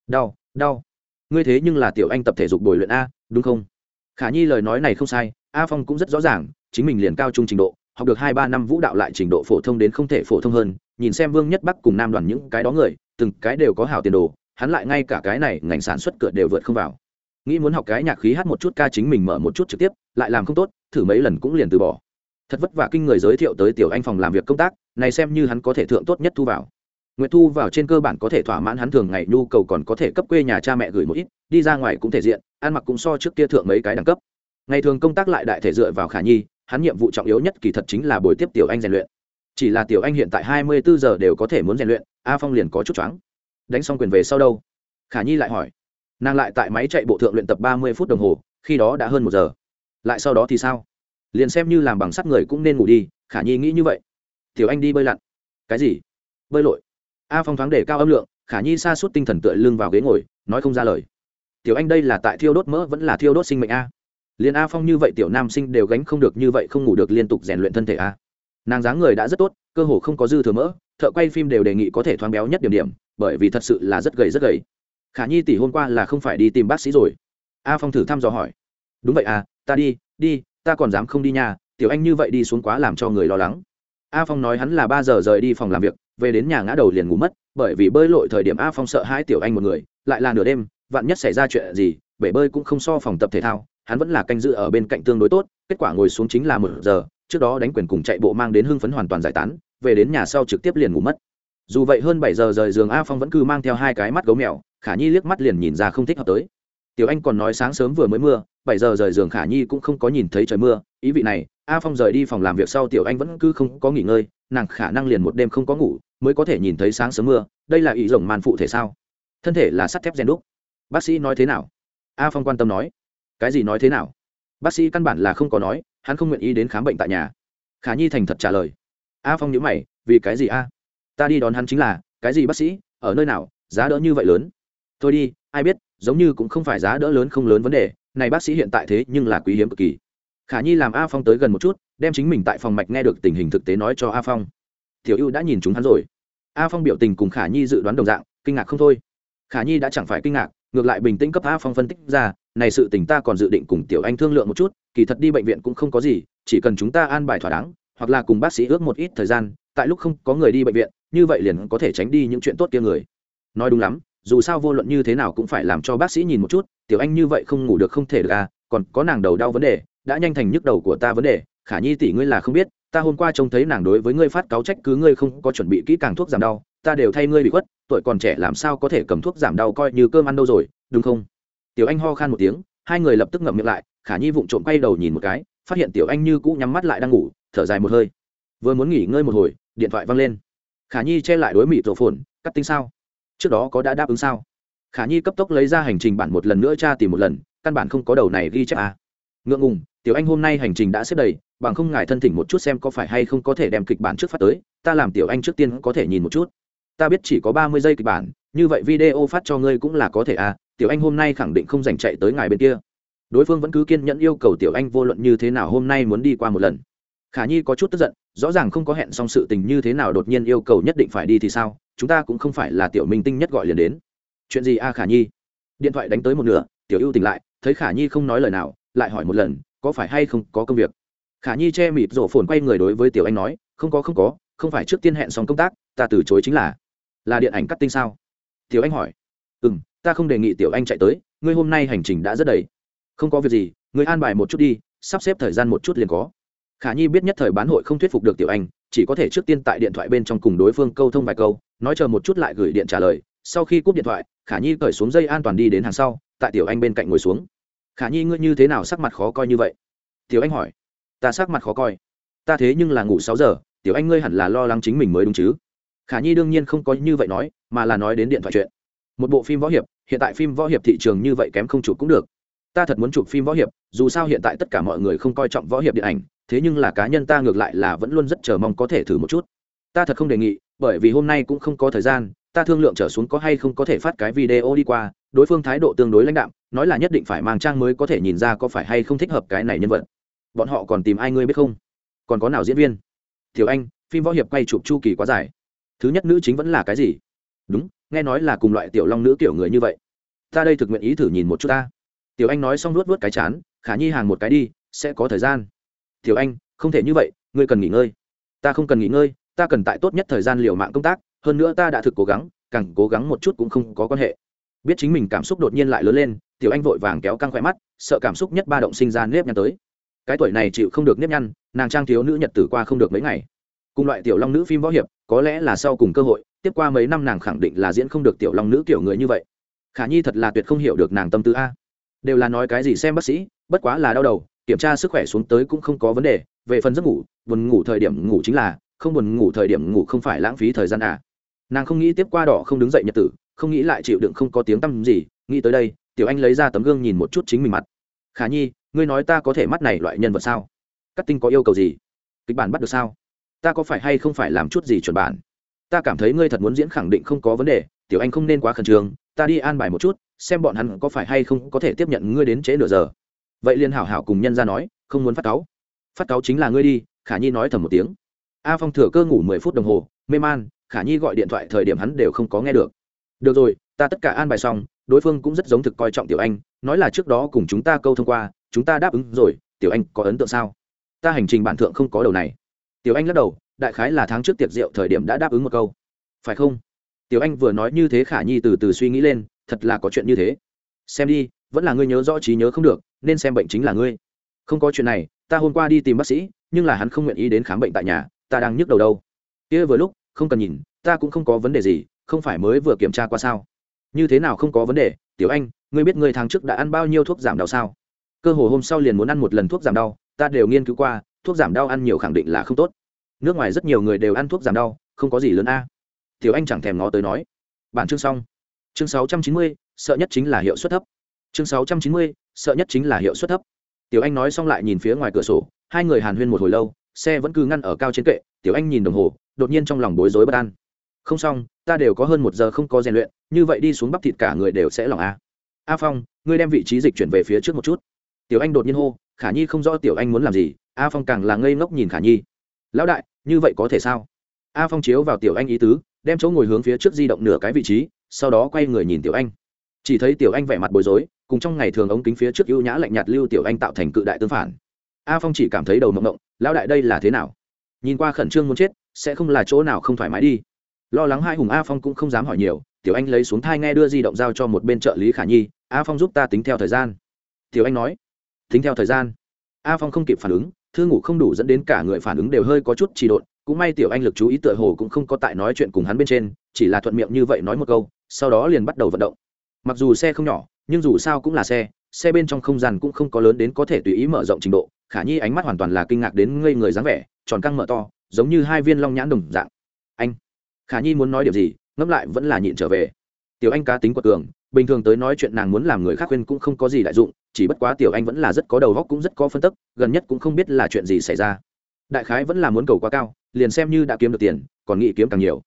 Đau đau. Ngươi thế nhưng là tiểu anh tập thể dục bồi luyện a, đúng không? Khả nhi lời nói này không sai, a phong cũng rất rõ ràng, chính mình liền cao trung trình độ học được hai ba năm vũ đạo lại trình độ phổ thông đến không thể phổ thông hơn, nhìn xem vương nhất bắc cùng nam đoàn những cái đó người, từng cái đều có hảo tiền đồ, hắn lại ngay cả cái này ngành sản xuất cửa đều vượt không vào. Nghĩ muốn học cái nhạc khí hát một chút ca chính mình mở một chút trực tiếp, lại làm không tốt, thử mấy lần cũng liền từ bỏ. Thật vất vả kinh người giới thiệu tới tiểu anh phòng làm việc công tác, này xem như hắn có thể thượng tốt nhất thu vào. Nguyệt thu vào trên cơ bản có thể thỏa mãn hắn thường ngày nhu cầu còn có thể cấp quê nhà cha mẹ gửi một ít, đi ra ngoài cũng thể diện, ăn mặc cũng so trước kia thượng mấy cái đẳng cấp. Ngày thường công tác lại đại thể dựa vào khả nhi hắn nhiệm vụ trọng yếu nhất kỳ thật chính là buổi tiếp tiểu anh rèn luyện. Chỉ là tiểu anh hiện tại hai mươi bốn giờ đều có thể muốn rèn luyện, a phong liền có chút choáng. Đánh xong quyền về sau đâu? Khả nhi lại hỏi. Nàng lại tại máy chạy bộ thượng luyện tập ba mươi phút đồng hồ, khi đó đã hơn một giờ. Lại sau đó thì sao? Liền xem như làm bằng sắt người cũng nên ngủ đi, khả nhi nghĩ như vậy. Tiểu anh đi bơi lặn. Cái gì? Bơi lội. A phong thoáng để cao âm lượng, khả nhi xa suốt tinh thần tựa lưng vào ghế ngồi, nói không ra lời. Tiểu anh đây là tại thiêu đốt mỡ vẫn là thiêu đốt sinh mệnh a? Liền a phong như vậy tiểu nam sinh đều gánh không được như vậy không ngủ được liên tục rèn luyện thân thể a. Nàng dáng người đã rất tốt, cơ hồ không có dư thừa mỡ, thợ quay phim đều đề nghị có thể thoáng béo nhất điểm điểm, bởi vì thật sự là rất gầy rất gầy. Khả nhi tỷ hôm qua là không phải đi tìm bác sĩ rồi. A phong thử thăm dò hỏi. Đúng vậy à ta đi đi, ta còn dám không đi nhà tiểu anh như vậy đi xuống quá làm cho người lo lắng. A phong nói hắn là ba giờ rời đi phòng làm việc, về đến nhà ngã đầu liền ngủ mất, bởi vì bơi lội thời điểm a phong sợ hai tiểu anh một người, lại là nửa đêm, vạn nhất xảy ra chuyện gì, bể bơi cũng không so phòng tập thể thao hắn vẫn là canh dự ở bên cạnh tương đối tốt, kết quả ngồi xuống chính là một giờ, trước đó đánh quyền cùng chạy bộ mang đến hưng phấn hoàn toàn giải tán, về đến nhà sau trực tiếp liền ngủ mất. Dù vậy hơn bảy giờ rời giường a phong vẫn cứ mang theo hai cái mắt gấu mèo, khả nhi liếc mắt liền nhìn ra không thích hợp tới. Tiểu anh còn nói sáng sớm vừa mới mưa, bảy giờ rời giường khả nhi cũng không có nhìn thấy trời mưa, ý vị này, a phong rời đi phòng làm việc sau tiểu anh vẫn cứ không có nghỉ ngơi, nàng khả năng liền một đêm không có ngủ, mới có thể nhìn thấy sáng sớm mưa, đây là ý rồng màn phụ thể sao? Thân thể là sắt thép rèn đúc. Bác sĩ nói thế nào? A phong quan tâm nói cái gì nói thế nào? Bác sĩ căn bản là không có nói, hắn không nguyện ý đến khám bệnh tại nhà. Khả nhi thành thật trả lời. A phong nhớ mày, vì cái gì a? Ta đi đón hắn chính là, cái gì bác sĩ, ở nơi nào, giá đỡ như vậy lớn? Thôi đi, ai biết, giống như cũng không phải giá đỡ lớn không lớn vấn đề, này bác sĩ hiện tại thế nhưng là quý hiếm cực kỳ. Khả nhi làm a phong tới gần một chút, đem chính mình tại phòng mạch nghe được tình hình thực tế nói cho a phong. Tiểu ưu đã nhìn chúng hắn rồi. A phong biểu tình cùng khả nhi dự đoán đồng dạng, kinh ngạc không thôi. Khả nhi đã chẳng phải kinh ngạc ngược lại bình tĩnh cấp a phong phân tích ra, này sự tình ta còn dự định cùng tiểu anh thương lượng một chút, kỳ thật đi bệnh viện cũng không có gì, chỉ cần chúng ta an bài thỏa đáng, hoặc là cùng bác sĩ ước một ít thời gian, tại lúc không có người đi bệnh viện, như vậy liền có thể tránh đi những chuyện tốt kia người. Nói đúng lắm, dù sao vô luận như thế nào cũng phải làm cho bác sĩ nhìn một chút, tiểu anh như vậy không ngủ được không thể được à còn có nàng đầu đau vấn đề, đã nhanh thành nhức đầu của ta vấn đề, khả nhi tỷ ngươi là không biết, ta hôm qua trông thấy nàng đối với ngươi phát cáo trách cứ ngươi không có chuẩn bị kỹ càng thuốc giảm đau ta đều thay ngươi bị khuất, tuổi còn trẻ làm sao có thể cầm thuốc giảm đau coi như cơm ăn đâu rồi, đúng không? Tiểu anh ho khan một tiếng, hai người lập tức ngậm miệng lại, khả nhi vụng trộm quay đầu nhìn một cái, phát hiện tiểu anh như cũ nhắm mắt lại đang ngủ, thở dài một hơi. Vừa muốn nghỉ ngơi một hồi, điện thoại văng lên. Khả nhi che lại đối mị tổ phồn, cắt tinh sao? Trước đó có đã đáp ứng sao? Khả nhi cấp tốc lấy ra hành trình bản một lần nữa tra tìm một lần, căn bản không có đầu này ghi chép à. ngượng ngùng, tiểu anh hôm nay hành trình đã xếp đầy, bằng không ngại thân thỉnh một chút xem có phải hay không có thể đem kịch bản trước phát tới, ta làm tiểu anh trước tiên có thể nhìn một chút ta biết chỉ có ba mươi giây kịch bản, như vậy video phát cho ngươi cũng là có thể à tiểu anh hôm nay khẳng định không dành chạy tới ngài bên kia. Đối phương vẫn cứ kiên nhẫn yêu cầu tiểu anh vô luận như thế nào hôm nay muốn đi qua một lần. Khả nhi có chút tức giận, rõ ràng không có hẹn xong sự tình như thế nào đột nhiên yêu cầu nhất định phải đi thì sao, chúng ta cũng không phải là tiểu minh tinh nhất gọi liền đến. Chuyện gì a khả nhi? Điện thoại đánh tới một nửa, tiểu ưu tỉnh lại, thấy khả nhi không nói lời nào, lại hỏi một lần, có phải hay không có công việc? Khả nhi che mịt rổ phồn quay người đối với tiểu anh nói, không có không có, không phải trước tiên hẹn xong công tác, ta từ chối chính là là điện ảnh cắt tinh sao? Tiểu anh hỏi. Ừ m ta không đề nghị tiểu anh chạy tới, ngươi hôm nay hành trình đã rất đầy. Không có việc gì, ngươi an bài một chút đi, sắp xếp thời gian một chút liền có. Khả nhi biết nhất thời bán hội không thuyết phục được tiểu anh, chỉ có thể trước tiên tại điện thoại bên trong cùng đối phương câu thông vài câu, nói chờ một chút lại gửi điện trả lời. Sau khi cúp điện thoại, khả nhi cởi xuống dây an toàn đi đến hàng sau, tại tiểu anh bên cạnh ngồi xuống. Khả nhi, ngươi như thế nào sắc mặt khó coi như vậy? Tiểu anh hỏi. Ta sắc mặt khó coi. Ta thế nhưng là ngủ sáu giờ, tiểu anh ngươi hẳn là lo lắng chính mình mới đúng chứ? Khả nhi đương nhiên không có như vậy nói, mà là nói đến điện thoại chuyện. Một bộ phim võ hiệp, hiện tại phim võ hiệp thị trường như vậy kém không chụp cũng được. Ta thật muốn chụp phim võ hiệp, dù sao hiện tại tất cả mọi người không coi trọng võ hiệp điện ảnh, thế nhưng là cá nhân ta ngược lại là vẫn luôn rất chờ mong có thể thử một chút. Ta thật không đề nghị, bởi vì hôm nay cũng không có thời gian, ta thương lượng trở xuống có hay không có thể phát cái video đi qua, đối phương thái độ tương đối lãnh đạm, nói là nhất định phải mang trang mới có thể nhìn ra có phải hay không thích hợp cái này nhân vật. Bọn họ còn tìm ai ngươi biết không? Còn có nào diễn viên? Thiếu anh, phim võ hiệp quay chụp chu kỳ quá dài thứ nhất nữ chính vẫn là cái gì? Đúng, nghe nói là cùng loại tiểu long nữ kiểu người như vậy. Ta đây thực nguyện ý thử nhìn một chút ta. Tiểu anh nói xong nuốt luốt cái chán, khả nhi hàng một cái đi, sẽ có thời gian. Tiểu anh, không thể như vậy, ngươi cần nghỉ ngơi. Ta không cần nghỉ ngơi, ta cần tại tốt nhất thời gian liều mạng công tác, hơn nữa ta đã thực cố gắng, càng cố gắng một chút cũng không có quan hệ. Biết chính mình cảm xúc đột nhiên lại lớn lên, tiểu anh vội vàng kéo căng khỏe mắt, sợ cảm xúc nhất ba động sinh ra nếp nhăn tới. Cái tuổi này chịu không được nếp nhăn, nàng trang thiếu nữ nhật tử qua không được mấy ngày cùng loại tiểu long nữ phim võ hiệp, có lẽ là sau cùng cơ hội, tiếp qua mấy năm nàng khẳng định là diễn không được tiểu long nữ kiểu người như vậy. Khả nhi thật là tuyệt không hiểu được nàng tâm tư a. Đều là nói cái gì xem bác sĩ, bất quá là đau đầu, kiểm tra sức khỏe xuống tới cũng không có vấn đề, về phần giấc ngủ, buồn ngủ thời điểm ngủ chính là, không buồn ngủ thời điểm ngủ không phải lãng phí thời gian à. Nàng không nghĩ tiếp qua đỏ không đứng dậy nhật tử, không nghĩ lại chịu đựng không có tiếng tăm gì, nghĩ tới đây, tiểu anh lấy ra tấm gương nhìn một chút chính mình mặt. Khả nhi, ngươi nói ta có thể mắt này loại nhân vật sao? Cắt tinh có yêu cầu gì? Kịch bản bắt được sao? Ta có phải hay không phải làm chút gì chuẩn bản? Ta cảm thấy ngươi thật muốn diễn khẳng định không có vấn đề, tiểu anh không nên quá khẩn trương, ta đi an bài một chút, xem bọn hắn có phải hay không có thể tiếp nhận ngươi đến trễ nửa giờ. Vậy liên hảo hảo cùng nhân ra nói, không muốn phát cáu. Phát cáu chính là ngươi đi, khả nhi nói thầm một tiếng. A phong thừa cơ ngủ mười phút đồng hồ, mê man, khả nhi gọi điện thoại thời điểm hắn đều không có nghe được. Được rồi, ta tất cả an bài xong, đối phương cũng rất giống thực coi trọng tiểu anh, nói là trước đó cùng chúng ta câu thông qua, chúng ta đáp ứng rồi, tiểu anh có ấn tượng sao? Ta hành trình bản thượng không có đầu này tiểu anh lắc đầu, đại khái là tháng trước tiệc rượu thời điểm đã đáp ứng một câu. Phải không? Tiểu anh vừa nói như thế khả nhi từ từ suy nghĩ lên, thật là có chuyện như thế. Xem đi, vẫn là ngươi nhớ rõ trí nhớ không được, nên xem bệnh chính là ngươi. Không có chuyện này, ta hôm qua đi tìm bác sĩ, nhưng là hắn không nguyện ý đến khám bệnh tại nhà, ta đang nhức đầu đâu. Kia vừa lúc, không cần nhìn, ta cũng không có vấn đề gì, không phải mới vừa kiểm tra qua sao? Như thế nào không có vấn đề, tiểu anh, ngươi biết ngươi tháng trước đã ăn bao nhiêu thuốc giảm đau sao? Cơ hồ hôm sau liền muốn ăn một lần thuốc giảm đau, ta đều nghiên cứu qua thuốc giảm đau ăn nhiều khẳng định là không tốt. Nước ngoài rất nhiều người đều ăn thuốc giảm đau, không có gì lớn a. Tiểu anh chẳng thèm ngó tới nói. Bản chương xong. Chương sáu trăm chín mươi, sợ nhất chính là hiệu suất thấp. Chương sáu trăm chín mươi, sợ nhất chính là hiệu suất thấp. Tiểu anh nói xong lại nhìn phía ngoài cửa sổ, hai người hàn huyên một hồi lâu, xe vẫn cứ ngăn ở cao trên kệ, tiểu anh nhìn đồng hồ, đột nhiên trong lòng bối rối bất an. Không xong, ta đều có hơn một giờ không có rèn luyện, như vậy đi xuống bắp thịt cả người đều sẽ lỏng a. A phong, ngươi đem vị trí dịch chuyển về phía trước một chút. Tiểu anh đột nhiên hô khả nhi không rõ tiểu anh muốn làm gì, a phong càng là ngây ngốc nhìn khả nhi. Lão đại, như vậy có thể sao? A phong chiếu vào tiểu anh ý tứ, đem chỗ ngồi hướng phía trước di động nửa cái vị trí, sau đó quay người nhìn tiểu anh. Chỉ thấy tiểu anh vẻ mặt bối rối, cùng trong ngày thường ống kính phía trước ưu nhã lạnh nhạt lưu tiểu anh tạo thành cự đại tương phản. A phong chỉ cảm thấy đầu mộng mộng, lão đại đây là thế nào? Nhìn qua khẩn trương muốn chết, sẽ không là chỗ nào không thoải mái đi. Lo lắng hai hùng a phong cũng không dám hỏi nhiều, tiểu anh lấy xuống thai nghe đưa di động giao cho một bên trợ lý khả nhi, a phong giúp ta tính theo thời gian. Tiểu anh nói tính theo thời gian, a phong không kịp phản ứng, thư ngủ không đủ dẫn đến cả người phản ứng đều hơi có chút trì độn. Cũng may tiểu anh lực chú ý tựa hồ cũng không có tại nói chuyện cùng hắn bên trên, chỉ là thuận miệng như vậy nói một câu, sau đó liền bắt đầu vận động. Mặc dù xe không nhỏ, nhưng dù sao cũng là xe xe bên trong không gian cũng không có lớn đến có thể tùy ý mở rộng trình độ, khả nhi ánh mắt hoàn toàn là kinh ngạc đến ngây người dáng vẻ, tròn căng mở to, giống như hai viên long nhãn đồng dạng. Anh, khả nhi muốn nói điều gì, ngẫm lại vẫn là nhịn trở về. Tiểu anh cá tính quật cường bình thường tới nói chuyện nàng muốn làm người khác khuyên cũng không có gì đại dụng, chỉ bất quá tiểu anh vẫn là rất có đầu góc cũng rất có phân tức, gần nhất cũng không biết là chuyện gì xảy ra. Đại khái vẫn là muốn cầu quá cao, liền xem như đã kiếm được tiền, còn nghĩ kiếm càng nhiều.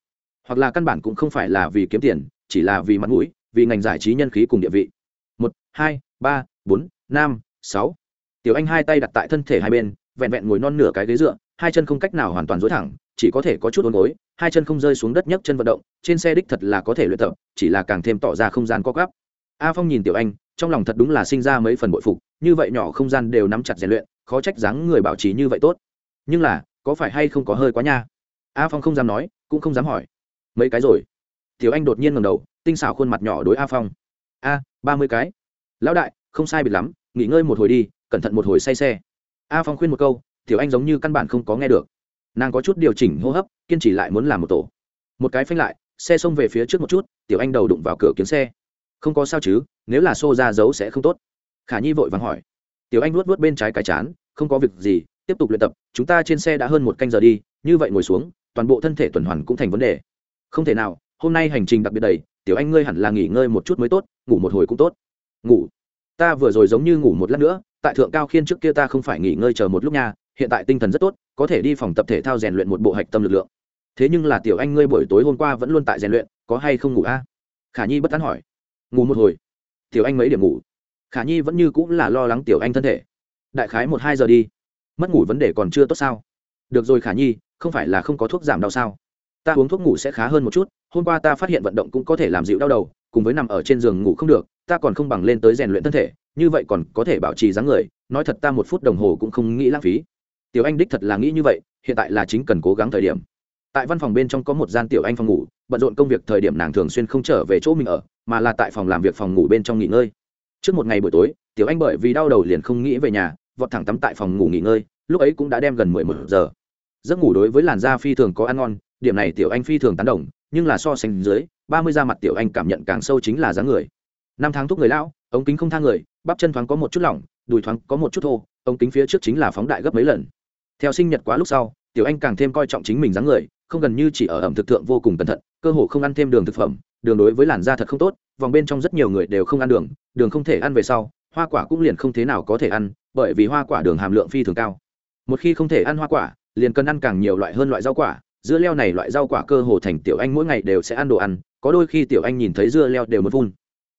Hoặc là căn bản cũng không phải là vì kiếm tiền, chỉ là vì mặt mũi, vì ngành giải trí nhân khí cùng địa vị. Một, hai, ba, bốn, năm, sáu. Tiểu anh hai tay đặt tại thân thể hai bên, vẹn vẹn ngồi non nửa cái ghế dựa, hai chân không cách nào hoàn toàn dối thẳng chỉ có thể có chút ôn gối hai chân không rơi xuống đất nhấc chân vận động, trên xe đích thật là có thể luyện tập, chỉ là càng thêm tỏ ra không gian có gắp a phong nhìn tiểu anh, trong lòng thật đúng là sinh ra mấy phần bội phục, như vậy nhỏ không gian đều nắm chặt rèn luyện, khó trách dáng người bảo trì như vậy tốt. Nhưng là, có phải hay không có hơi quá nha? A phong không dám nói, cũng không dám hỏi. Mấy cái rồi? Tiểu anh đột nhiên ngầm đầu, tinh xảo khuôn mặt nhỏ đối a phong. A, ba mươi cái. Lão đại, không sai biệt lắm, nghỉ ngơi một hồi đi, cẩn thận một hồi say xe. A phong khuyên một câu, tiểu anh giống như căn bản không có nghe được nàng có chút điều chỉnh hô hấp, kiên trì lại muốn làm một tổ. Một cái phanh lại, xe xông về phía trước một chút, tiểu anh đầu đụng vào cửa kiếm xe. Không có sao chứ, nếu là xô ra giấu sẽ không tốt. Khả nhi vội vàng hỏi. Tiểu anh nuốt vớt bên trái cái chán, không có việc gì, tiếp tục luyện tập, chúng ta trên xe đã hơn một canh giờ đi, như vậy ngồi xuống, toàn bộ thân thể tuần hoàn cũng thành vấn đề. Không thể nào, hôm nay hành trình đặc biệt đầy, tiểu anh ngươi hẳn là nghỉ ngơi một chút mới tốt, ngủ một hồi cũng tốt. Ngủ. Ta vừa rồi giống như ngủ một lát nữa, tại thượng cao khiên trước kia ta không phải nghỉ ngơi chờ một lúc nha hiện tại tinh thần rất tốt, có thể đi phòng tập thể thao rèn luyện một bộ hạch tâm lực lượng. Thế nhưng là tiểu anh ngươi buổi tối hôm qua vẫn luôn tại rèn luyện, có hay không ngủ a? Khả nhi bất tán hỏi. Ngủ một hồi. Tiểu anh mấy điểm ngủ? Khả nhi vẫn như cũng là lo lắng tiểu anh thân thể. Đại khái một hai giờ đi. Mất ngủ vấn đề còn chưa tốt sao? Được rồi khả nhi, không phải là không có thuốc giảm đau sao? Ta uống thuốc ngủ sẽ khá hơn một chút, hôm qua ta phát hiện vận động cũng có thể làm dịu đau đầu, cùng với nằm ở trên giường ngủ không được, ta còn không bằng lên tới rèn luyện thân thể, như vậy còn có thể bảo trì dáng người, nói thật ta một phút đồng hồ cũng không nghĩ lãng phí tiểu anh đích thật là nghĩ như vậy, hiện tại là chính cần cố gắng thời điểm. Tại văn phòng bên trong có một gian tiểu anh phòng ngủ, bận rộn công việc thời điểm nàng thường xuyên không trở về chỗ mình ở, mà là tại phòng làm việc phòng ngủ bên trong nghỉ ngơi. Trước một ngày buổi tối, tiểu anh bởi vì đau đầu liền không nghĩ về nhà, vọt thẳng tắm tại phòng ngủ nghỉ ngơi, lúc ấy cũng đã đem gần mười một giờ. Giấc ngủ đối với làn da phi thường có ăn ngon, điểm này tiểu anh phi thường tán đồng, nhưng là so sánh dưới, ba mươi da mặt tiểu anh cảm nhận càng sâu chính là dáng người. Năm tháng thúc người lão, ống kính không thang người, bắp chân thoáng có một chút lỏng, đùi thoáng có một chút thô, ống kính phía trước chính là phóng đại gấp mấy lần theo sinh nhật quá lúc sau, tiểu anh càng thêm coi trọng chính mình dáng người, không gần như chỉ ở ẩm thực thượng vô cùng cẩn thận, cơ hồ không ăn thêm đường thực phẩm, đường đối với làn da thật không tốt, vòng bên trong rất nhiều người đều không ăn đường đường không thể ăn về sau, hoa quả cũng liền không thế nào có thể ăn, bởi vì hoa quả đường hàm lượng phi thường cao. Một khi không thể ăn hoa quả, liền cần ăn càng nhiều loại hơn loại rau quả, dưa leo này loại rau quả cơ hồ thành tiểu anh mỗi ngày đều sẽ ăn đồ ăn, có đôi khi tiểu anh nhìn thấy dưa leo đều muốn vun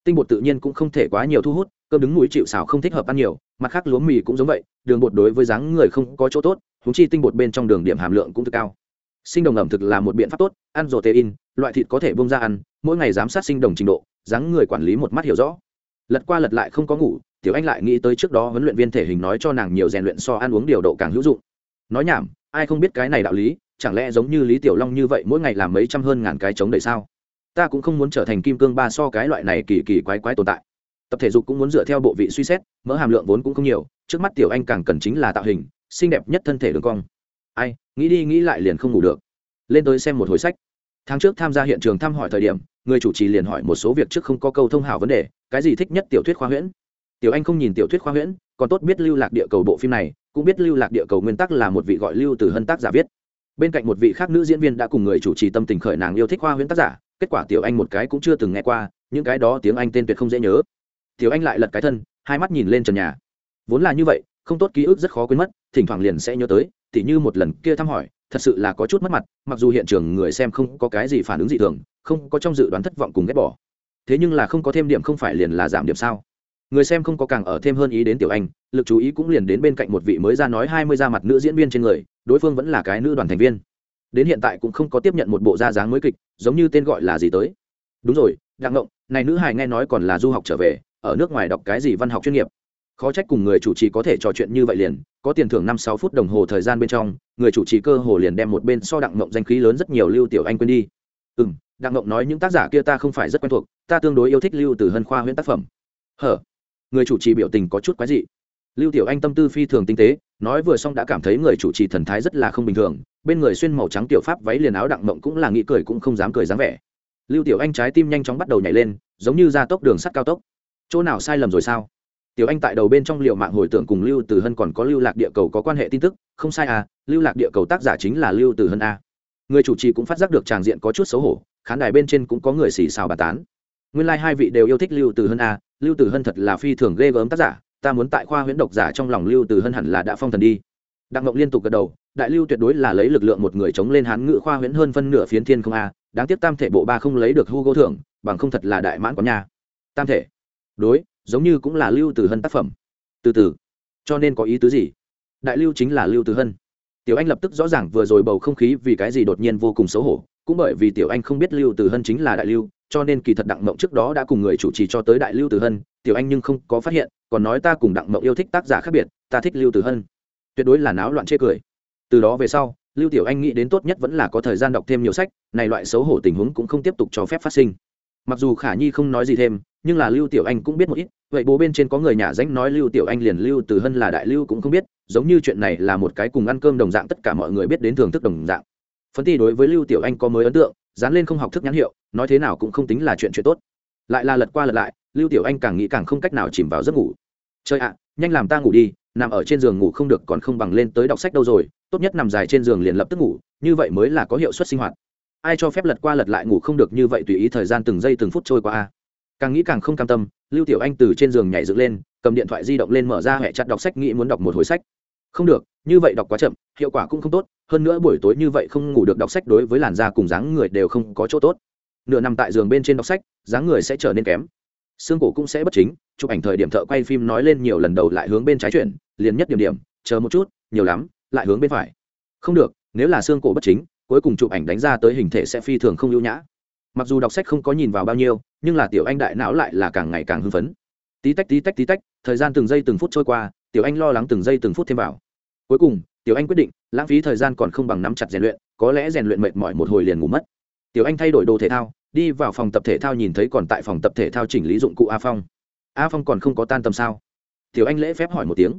tinh bột tự nhiên cũng không thể quá nhiều thu hút, cơm đứng mũi chịu xào không thích hợp ăn nhiều mặt khác lúa mì cũng giống vậy, đường bột đối với dáng người không có chỗ tốt húng chi tinh bột bên trong đường điểm hàm lượng cũng cực cao. Sinh đồng ẩm thực là một biện pháp tốt, ăn rổ tê in loại thịt có thể bông ra ăn, mỗi ngày giám sát sinh đồng trình độ, dáng người quản lý một mắt hiểu rõ. Lật qua lật lại không có ngủ, tiểu anh lại nghĩ tới trước đó huấn luyện viên thể hình nói cho nàng nhiều rèn luyện so ăn uống điều độ càng hữu dụng. Nói nhảm, ai không biết cái này đạo lý, chẳng lẽ giống như lý tiểu long như vậy mỗi ngày làm mấy trăm hơn ngàn cái chống đầy sao? Ta cũng không muốn trở thành kim cương ba so cái loại này kỳ kỳ quái quái tồn tại tập thể dục cũng muốn dựa theo bộ vị suy xét, mỡ hàm lượng vốn cũng không nhiều, trước mắt tiểu anh càng cần chính là tạo hình, xinh đẹp nhất thân thể đường cong. Ai, nghĩ đi nghĩ lại liền không ngủ được. Lên tới xem một hồi sách. Tháng trước tham gia hiện trường thăm hỏi thời điểm, người chủ trì liền hỏi một số việc trước không có câu thông hào vấn đề, cái gì thích nhất tiểu thuyết khoa huyễn? Tiểu anh không nhìn tiểu thuyết khoa huyễn, còn tốt biết lưu lạc địa cầu bộ phim này, cũng biết lưu lạc địa cầu nguyên tắc là một vị gọi lưu từ hân tác giả viết. Bên cạnh một vị khác nữ diễn viên đã cùng người chủ trì tâm tình khởi nàng yêu thích khoa huyễn tác giả, kết quả tiểu anh một cái cũng chưa từng nghe qua, những cái đó tiếng anh tên tuyệt không dễ nhớ tiểu anh lại lật cái thân, hai mắt nhìn lên trần nhà. Vốn là như vậy, không tốt ký ức rất khó quên mất, thỉnh thoảng liền sẽ nhớ tới, tỉ như một lần kia thăm hỏi, thật sự là có chút mất mặt, mặc dù hiện trường người xem không có cái gì phản ứng dị thường, không có trong dự đoán thất vọng cùng ghét bỏ. Thế nhưng là không có thêm điểm không phải liền là giảm điểm sao? Người xem không có càng ở thêm hơn ý đến tiểu anh, lực chú ý cũng liền đến bên cạnh một vị mới ra nói hai mươi ra mặt nữ diễn viên trên người, đối phương vẫn là cái nữ đoàn thành viên. Đến hiện tại cũng không có tiếp nhận một bộ da dáng mới kịch, giống như tên gọi là gì tới. Đúng rồi, đặng ngộng, này nữ hài nghe nói còn là du học trở về ở nước ngoài đọc cái gì văn học chuyên nghiệp. Khó trách cùng người chủ trì có thể trò chuyện như vậy liền, có tiền thưởng năm sáu phút đồng hồ thời gian bên trong, người chủ trì cơ hồ liền đem một bên so đặng mộng danh khí lớn rất nhiều lưu tiểu anh quên đi. Ừ m đặng mộng nói những tác giả kia ta không phải rất quen thuộc, ta tương đối yêu thích lưu từ hân khoa huyễn tác phẩm. Hở? Người chủ trì biểu tình có chút quái dị. Lưu tiểu anh tâm tư phi thường tinh tế, nói vừa xong đã cảm thấy người chủ trì thần thái rất là không bình thường, bên người xuyên màu trắng tiểu pháp váy liền áo đặng mộng cũng là nghĩ cười cũng không dám cười dáng vẻ. Lưu tiểu anh trái tim nhanh chóng bắt đầu nhảy lên, giống như ra tốc đường sắt cao tốc chỗ nào sai lầm rồi sao? Tiểu anh tại đầu bên trong liệu mạng hồi tưởng cùng lưu từ hân còn có lưu lạc địa cầu có quan hệ tin tức, không sai à lưu lạc địa cầu tác giả chính là lưu từ hân a người chủ trì cũng phát giác được tràng diện có chút xấu hổ, khán đài bên trên cũng có người xì xào bà tán. Nguyên lai、like、hai vị đều yêu thích lưu từ hân a lưu từ hân thật là phi thường ghê gớm tác giả, ta muốn tại khoa huyễn độc giả trong lòng lưu từ hân hẳn là đã phong thần đi. Đặng ngộng liên tục gật đầu, đại lưu tuyệt đối là lấy lực lượng một người chống lên hán ngự khoa huyễn hơn phân nửa phiến thiên không a đáng tiếc tam thể bộ ba không lấy được hugo thưởng, bằng không thật là đại mãn có nhà. Tam thể đối, giống như cũng là lưu từ hân tác phẩm. Từ từ. Cho nên có ý tứ gì? Đại lưu chính là lưu từ hân. Tiểu anh lập tức rõ ràng vừa rồi bầu không khí vì cái gì đột nhiên vô cùng xấu hổ, cũng bởi vì tiểu anh không biết lưu từ hân chính là đại lưu, cho nên kỳ thật đặng mộng trước đó đã cùng người chủ trì cho tới đại lưu từ hân, tiểu anh nhưng không có phát hiện, còn nói ta cùng đặng mộng yêu thích tác giả khác biệt, ta thích lưu từ hân. Tuyệt đối là náo loạn chê cười. Từ đó về sau, lưu tiểu anh nghĩ đến tốt nhất vẫn là có thời gian đọc thêm nhiều sách, này loại xấu hổ tình huống cũng không tiếp tục cho phép phát sinh mặc dù khả nhi không nói gì thêm, nhưng là lưu tiểu anh cũng biết một ít. Vậy bố bên trên có người nhà danh nói lưu tiểu anh liền lưu từ hân là đại lưu cũng không biết, giống như chuyện này là một cái cùng ăn cơm đồng dạng tất cả mọi người biết đến thưởng thức đồng dạng. Phân ti đối với lưu tiểu anh có mới ấn tượng, dán lên không học thức nhãn hiệu, nói thế nào cũng không tính là chuyện chuyện tốt. Lại là lật qua lật lại, lưu tiểu anh càng nghĩ càng không cách nào chìm vào giấc ngủ. Chơi ạ, nhanh làm ta ngủ đi, nằm ở trên giường ngủ không được còn không bằng lên tới đọc sách đâu rồi, tốt nhất nằm dài trên giường liền lập tức ngủ, như vậy mới là có hiệu suất sinh hoạt ai cho phép lật qua lật lại ngủ không được như vậy tùy ý thời gian từng giây từng phút trôi qua a. Càng nghĩ càng không cam tâm, lưu tiểu anh từ trên giường nhảy dựng lên, cầm điện thoại di động lên mở ra hệ chặt đọc sách nghĩ muốn đọc một hồi sách. Không được, như vậy đọc quá chậm, hiệu quả cũng không tốt, hơn nữa buổi tối như vậy không ngủ được đọc sách đối với làn da cùng dáng người đều không có chỗ tốt. Nửa nằm tại giường bên trên đọc sách, dáng người sẽ trở nên kém. Xương cổ cũng sẽ bất chính, chụp ảnh thời điểm thợ quay phim nói lên nhiều lần đầu lại hướng bên trái chuyển, liền nhất điểm điểm, chờ một chút, nhiều lắm, lại hướng bên phải. Không được, nếu là xương cổ bất chính cuối cùng chụp ảnh đánh ra tới hình thể sẽ phi thường không ưu nhã. Mặc dù đọc sách không có nhìn vào bao nhiêu, nhưng là tiểu anh đại não lại là càng ngày càng hưng phấn. Tí tách tí tách tí tách, thời gian từng giây từng phút trôi qua, tiểu anh lo lắng từng giây từng phút thêm vào. Cuối cùng, tiểu anh quyết định, lãng phí thời gian còn không bằng nắm chặt rèn luyện, có lẽ rèn luyện mệt mỏi một hồi liền ngủ mất. Tiểu anh thay đổi đồ thể thao, đi vào phòng tập thể thao nhìn thấy còn tại phòng tập thể thao chỉnh lý dụng cụ a phong. A phong còn không có tan tầm sao? Tiểu anh lễ phép hỏi một tiếng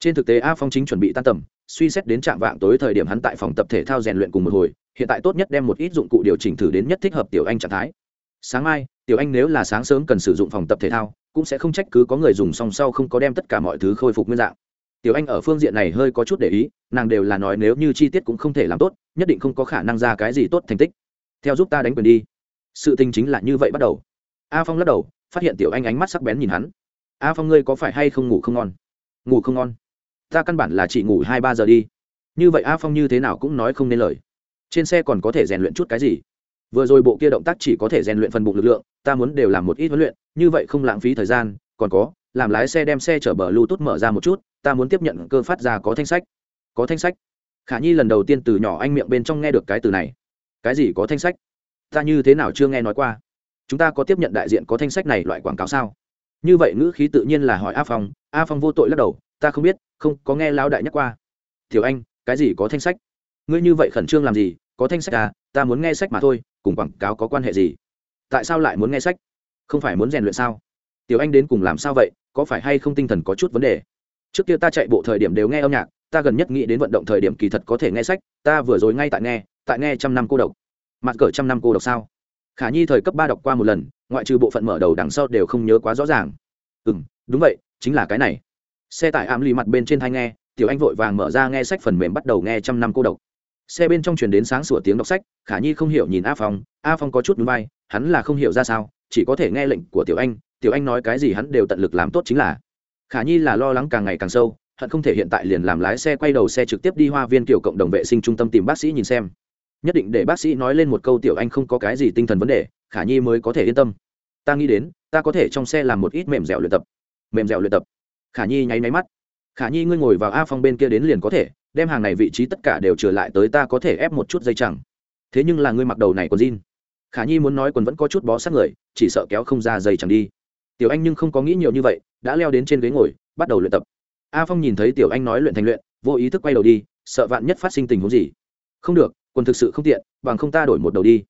trên thực tế, a phong chính chuẩn bị tan tầm, suy xét đến trạng vạng tối thời điểm hắn tại phòng tập thể thao rèn luyện cùng một hồi, hiện tại tốt nhất đem một ít dụng cụ điều chỉnh thử đến nhất thích hợp tiểu anh trạng thái. Sáng mai, tiểu anh nếu là sáng sớm cần sử dụng phòng tập thể thao, cũng sẽ không trách cứ có người dùng song sau không có đem tất cả mọi thứ khôi phục nguyên dạng. Tiểu anh ở phương diện này hơi có chút để ý, nàng đều là nói nếu như chi tiết cũng không thể làm tốt, nhất định không có khả năng ra cái gì tốt thành tích. Theo giúp ta đánh quyền đi. Sự tình chính là như vậy bắt đầu. A phong lắc đầu, phát hiện tiểu anh ánh mắt sắc bén nhìn hắn. A phong ngươi có phải hay không ngủ không ngon? Ngủ không ngon ta căn bản là chỉ ngủ hai ba giờ đi. Như vậy a phong như thế nào cũng nói không nên lời. Trên xe còn có thể rèn luyện chút cái gì? Vừa rồi bộ kia động tác chỉ có thể rèn luyện phần bụng lực lượng, ta muốn đều làm một ít huấn luyện, như vậy không lãng phí thời gian, còn có, làm lái xe đem xe chở bờ lưu tốt mở ra một chút, ta muốn tiếp nhận cơ phát ra có thanh sách. Có thanh sách? Khả nhi lần đầu tiên từ nhỏ anh miệng bên trong nghe được cái từ này. Cái gì có thanh sách? Ta như thế nào chưa nghe nói qua? Chúng ta có tiếp nhận đại diện có thanh sách này loại quảng cáo sao? Như vậy ngữ khí tự nhiên là hỏi a phong a phong vô tội lắc đầu, ta không biết không có nghe Lão đại nhắc qua. Thiếu anh, cái gì có thanh sách? Ngươi như vậy khẩn trương làm gì? Có thanh sách à? Ta muốn nghe sách mà thôi, cùng quảng cáo có quan hệ gì? Tại sao lại muốn nghe sách? Không phải muốn rèn luyện sao? Tiểu anh đến cùng làm sao vậy? Có phải hay không tinh thần có chút vấn đề? Trước kia ta chạy bộ thời điểm đều nghe âm nhạc, ta gần nhất nghĩ đến vận động thời điểm kỳ thật có thể nghe sách, ta vừa rồi ngay tại nghe tại nghe trăm năm cô độc. Mặt cỡ trăm năm cô độc sao? Khả nhi thời cấp ba đọc qua một lần, ngoại trừ bộ phận mở đầu đằng sau đều không nhớ quá rõ ràng. Ừ m đúng vậy, chính là cái này xe tải ám lì mặt bên trên thai nghe, tiểu anh vội vàng mở ra nghe sách phần mềm bắt đầu nghe trăm năm cô độc. Xe bên trong truyền đến sáng sủa tiếng đọc sách, khả nhi không hiểu nhìn a phong a phong có chút núi bay hắn là không hiểu ra sao, chỉ có thể nghe lệnh của tiểu anh tiểu anh nói cái gì hắn đều tận lực làm tốt chính là. Khả nhi là lo lắng càng ngày càng sâu, hận không thể hiện tại liền làm lái xe quay đầu xe trực tiếp đi hoa viên kiểu cộng đồng vệ sinh trung tâm tìm bác sĩ nhìn xem. Nhất định để bác sĩ nói lên một câu tiểu anh không có cái gì tinh thần vấn đề, khả nhi mới có thể yên tâm. Ta nghĩ đến, ta có thể trong xe làm một ít mềm dẻo luyện tập. Mềm dẻo luyện tập khả nhi nháy máy mắt. Khả nhi, ngươi ngồi vào a phong bên kia đến liền có thể, đem hàng này vị trí tất cả đều trở lại tới ta có thể ép một chút dây chẳng. Thế nhưng là ngươi mặc đầu này còn jean. Khả nhi muốn nói còn vẫn có chút bó sát người, chỉ sợ kéo không ra dây chẳng đi. Tiểu anh nhưng không có nghĩ nhiều như vậy, đã leo đến trên ghế ngồi, bắt đầu luyện tập. A phong nhìn thấy tiểu anh nói luyện thành luyện, vô ý thức quay đầu đi, sợ vạn nhất phát sinh tình huống gì. Không được, quần thực sự không tiện, bằng không ta đổi một đầu đi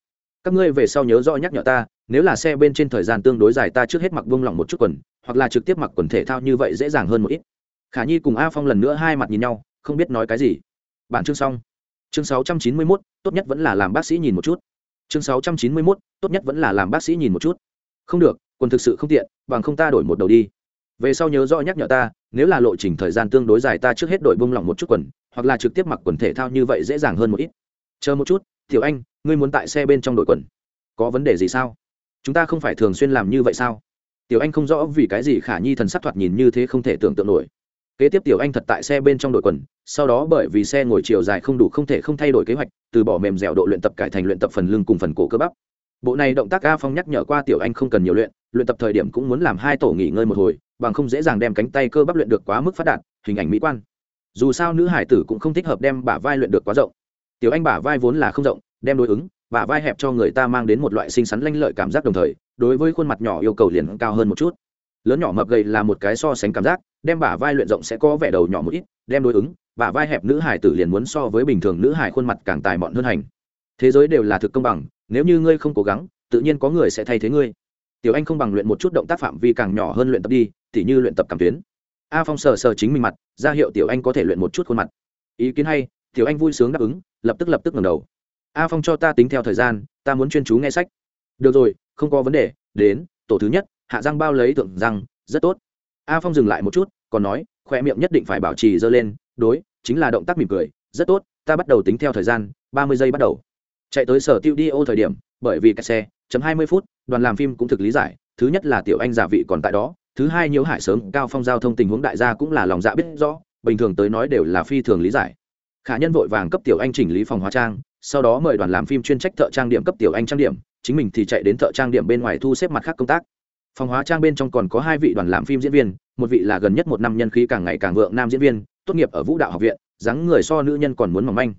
các ngươi về sau nhớ rõ nhắc nhở ta, nếu là xe bên trên thời gian tương đối dài ta trước hết mặc vung lỏng một chút quần, hoặc là trực tiếp mặc quần thể thao như vậy dễ dàng hơn một ít. Khả nhi cùng a phong lần nữa hai mặt nhìn nhau, không biết nói cái gì. Bản chương xong. Chương sáu trăm chín mươi mốt, tốt nhất vẫn là làm bác sĩ nhìn một chút. Chương sáu trăm chín mươi mốt, tốt nhất vẫn là làm bác sĩ nhìn một chút. Không được, quần thực sự không tiện, bằng không ta đổi một đầu đi. Về sau nhớ rõ nhắc nhở ta, nếu là lộ trình thời gian tương đối dài ta trước hết đổi bông lỏng một chút quần, hoặc là trực tiếp mặc quần thể thao như vậy dễ dàng hơn một ít. Chờ một chút tiểu anh, ngươi muốn tại xe bên trong đội quần. Có vấn đề gì sao? Chúng ta không phải thường xuyên làm như vậy sao? Tiểu anh không rõ vì cái gì khả nhi thần sắc thoạt nhìn như thế không thể tưởng tượng nổi. Kế tiếp tiểu anh thật tại xe bên trong đội quần, sau đó bởi vì xe ngồi chiều dài không đủ không thể không thay đổi kế hoạch, từ bỏ mềm dẻo độ luyện tập cải thành luyện tập phần lưng cùng phần cổ cơ bắp. Bộ này động tác a phong nhắc nhở qua tiểu anh không cần nhiều luyện luyện tập thời điểm cũng muốn làm hai tổ nghỉ ngơi một hồi, bằng không dễ dàng đem cánh tay cơ bắp luyện được quá mức phát đạt, hình ảnh mỹ quan. Dù sao nữ hải tử cũng không thích hợp đem bả vai luyện được quá rộng tiểu anh bả vai vốn là không rộng, đem đối ứng, bả vai hẹp cho người ta mang đến một loại xinh xắn lanh lợi cảm giác đồng thời, đối với khuôn mặt nhỏ yêu cầu liền cao hơn một chút. Lớn nhỏ mập gầy là một cái so sánh cảm giác, đem bả vai luyện rộng sẽ có vẻ đầu nhỏ một ít, đem đối ứng, bả vai hẹp nữ hải tử liền muốn so với bình thường nữ hải khuôn mặt càng tài mọn hơn hành. Thế giới đều là thực công bằng, nếu như ngươi không cố gắng, tự nhiên có người sẽ thay thế ngươi. Tiểu anh không bằng luyện một chút động tác phạm vi càng nhỏ hơn luyện tập đi, tỉ như luyện tập cảm tuyến. A phong sờ sờ chính mình mặt, ra hiệu tiểu anh có thể luyện một chút khuôn mặt. Ý kiến hay, tiểu anh vui sướng đáp ứng lập tức lập tức ngẩng đầu. A phong cho ta tính theo thời gian, ta muốn chuyên chú nghe sách. Được rồi, không có vấn đề, đến, tổ thứ nhất, hạ răng bao lấy tượng răng, rất tốt. A phong dừng lại một chút, còn nói, khoe miệng nhất định phải bảo trì dơ lên, đối, chính là động tác mỉm cười, rất tốt, ta bắt đầu tính theo thời gian, ba mươi giây bắt đầu. Chạy tới sở tiêu đi ô thời điểm, bởi vì cái xe, chấm hai mươi phút, đoàn làm phim cũng thực lý giải, thứ nhất là tiểu anh giả vị còn tại đó, thứ hai nhiễu hải sớm, cao phong giao thông tình huống đại gia cũng là lòng dạ biết rõ, bình thường tới nói đều là phi thường lý giải khả nhân vội vàng cấp tiểu anh chỉnh lý phòng hóa trang, sau đó mời đoàn làm phim chuyên trách thợ trang điểm cấp tiểu anh trang điểm, chính mình thì chạy đến thợ trang điểm bên ngoài thu xếp mặt khác công tác. Phòng hóa trang bên trong còn có hai vị đoàn làm phim diễn viên, một vị là gần nhất một năm nhân khí càng ngày càng vượng nam diễn viên, tốt nghiệp ở vũ đạo học viện, dáng người so nữ nhân còn muốn mỏng manh.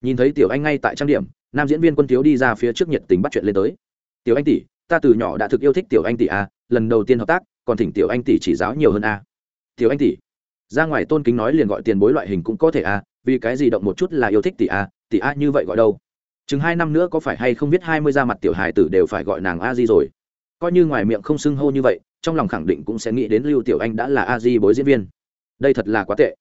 Nhìn thấy tiểu anh ngay tại trang điểm, nam diễn viên quân thiếu đi ra phía trước nhiệt tình bắt chuyện lên tới. Tiểu anh tỷ, ta từ nhỏ đã thực yêu thích tiểu anh tỷ a, lần đầu tiên hợp tác, còn thỉnh tiểu anh tỷ chỉ giáo nhiều hơn a. Tiểu anh tỷ? Ra ngoài tôn kính nói liền gọi tiền bối loại hình cũng có thể a vì cái gì động một chút là yêu thích tỷ a tỷ a như vậy gọi đâu? Chừng hai năm nữa có phải hay không biết hai mươi ra mặt tiểu hài tử đều phải gọi nàng a di rồi. Coi như ngoài miệng không xưng hô như vậy, trong lòng khẳng định cũng sẽ nghĩ đến lưu tiểu anh đã là a di bối diễn viên. Đây thật là quá tệ.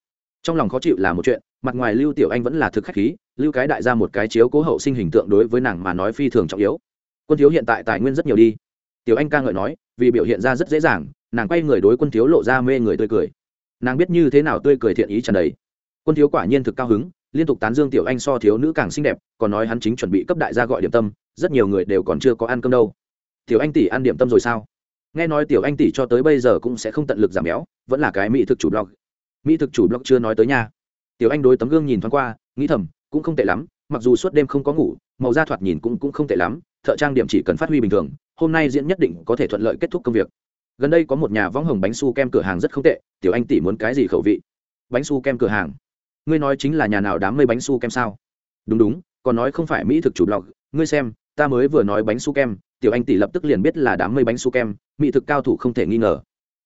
Trong lòng khó chịu là một chuyện, mặt ngoài lưu tiểu anh vẫn là thực khách khí, lưu cái đại ra một cái chiếu cố hậu sinh hình tượng đối với nàng mà nói phi thường trọng yếu. Quân thiếu hiện tại tài nguyên rất nhiều đi. Tiểu anh ca ngợi nói, vì biểu hiện ra rất dễ dàng, nàng quay người đối quân thiếu lộ ra mê người tươi cười. Nàng biết như thế nào tươi cười thiện ý trần đấy quân thiếu quả nhiên thực cao hứng, liên tục tán dương tiểu anh so thiếu nữ càng xinh đẹp, còn nói hắn chính chuẩn bị cấp đại gia gọi điểm tâm, rất nhiều người đều còn chưa có ăn cơm đâu. Tiểu anh tỷ ăn điểm tâm rồi sao? Nghe nói tiểu anh tỷ cho tới bây giờ cũng sẽ không tận lực giảm béo, vẫn là cái mỹ thực chủ blog. Mỹ thực chủ blog chưa nói tới nha. Tiểu anh đối tấm gương nhìn thoáng qua, nghĩ thầm, cũng không tệ lắm, mặc dù suốt đêm không có ngủ, màu da thoạt nhìn cũng cũng không tệ lắm, thợ trang điểm chỉ cần phát huy bình thường, hôm nay diễn nhất định có thể thuận lợi kết thúc công việc. Gần đây có một nhà võng hồng bánh su kem cửa hàng rất không tệ, tiểu anh tỷ muốn cái gì khẩu vị? Bánh su kem cửa hàng ngươi nói chính là nhà nào đám mây bánh su kem sao? Đúng đúng, còn nói không phải mỹ thực chủ blog. Ngươi xem, ta mới vừa nói bánh su kem, tiểu anh tỷ lập tức liền biết là đám mây bánh su kem, mỹ thực cao thủ không thể nghi ngờ.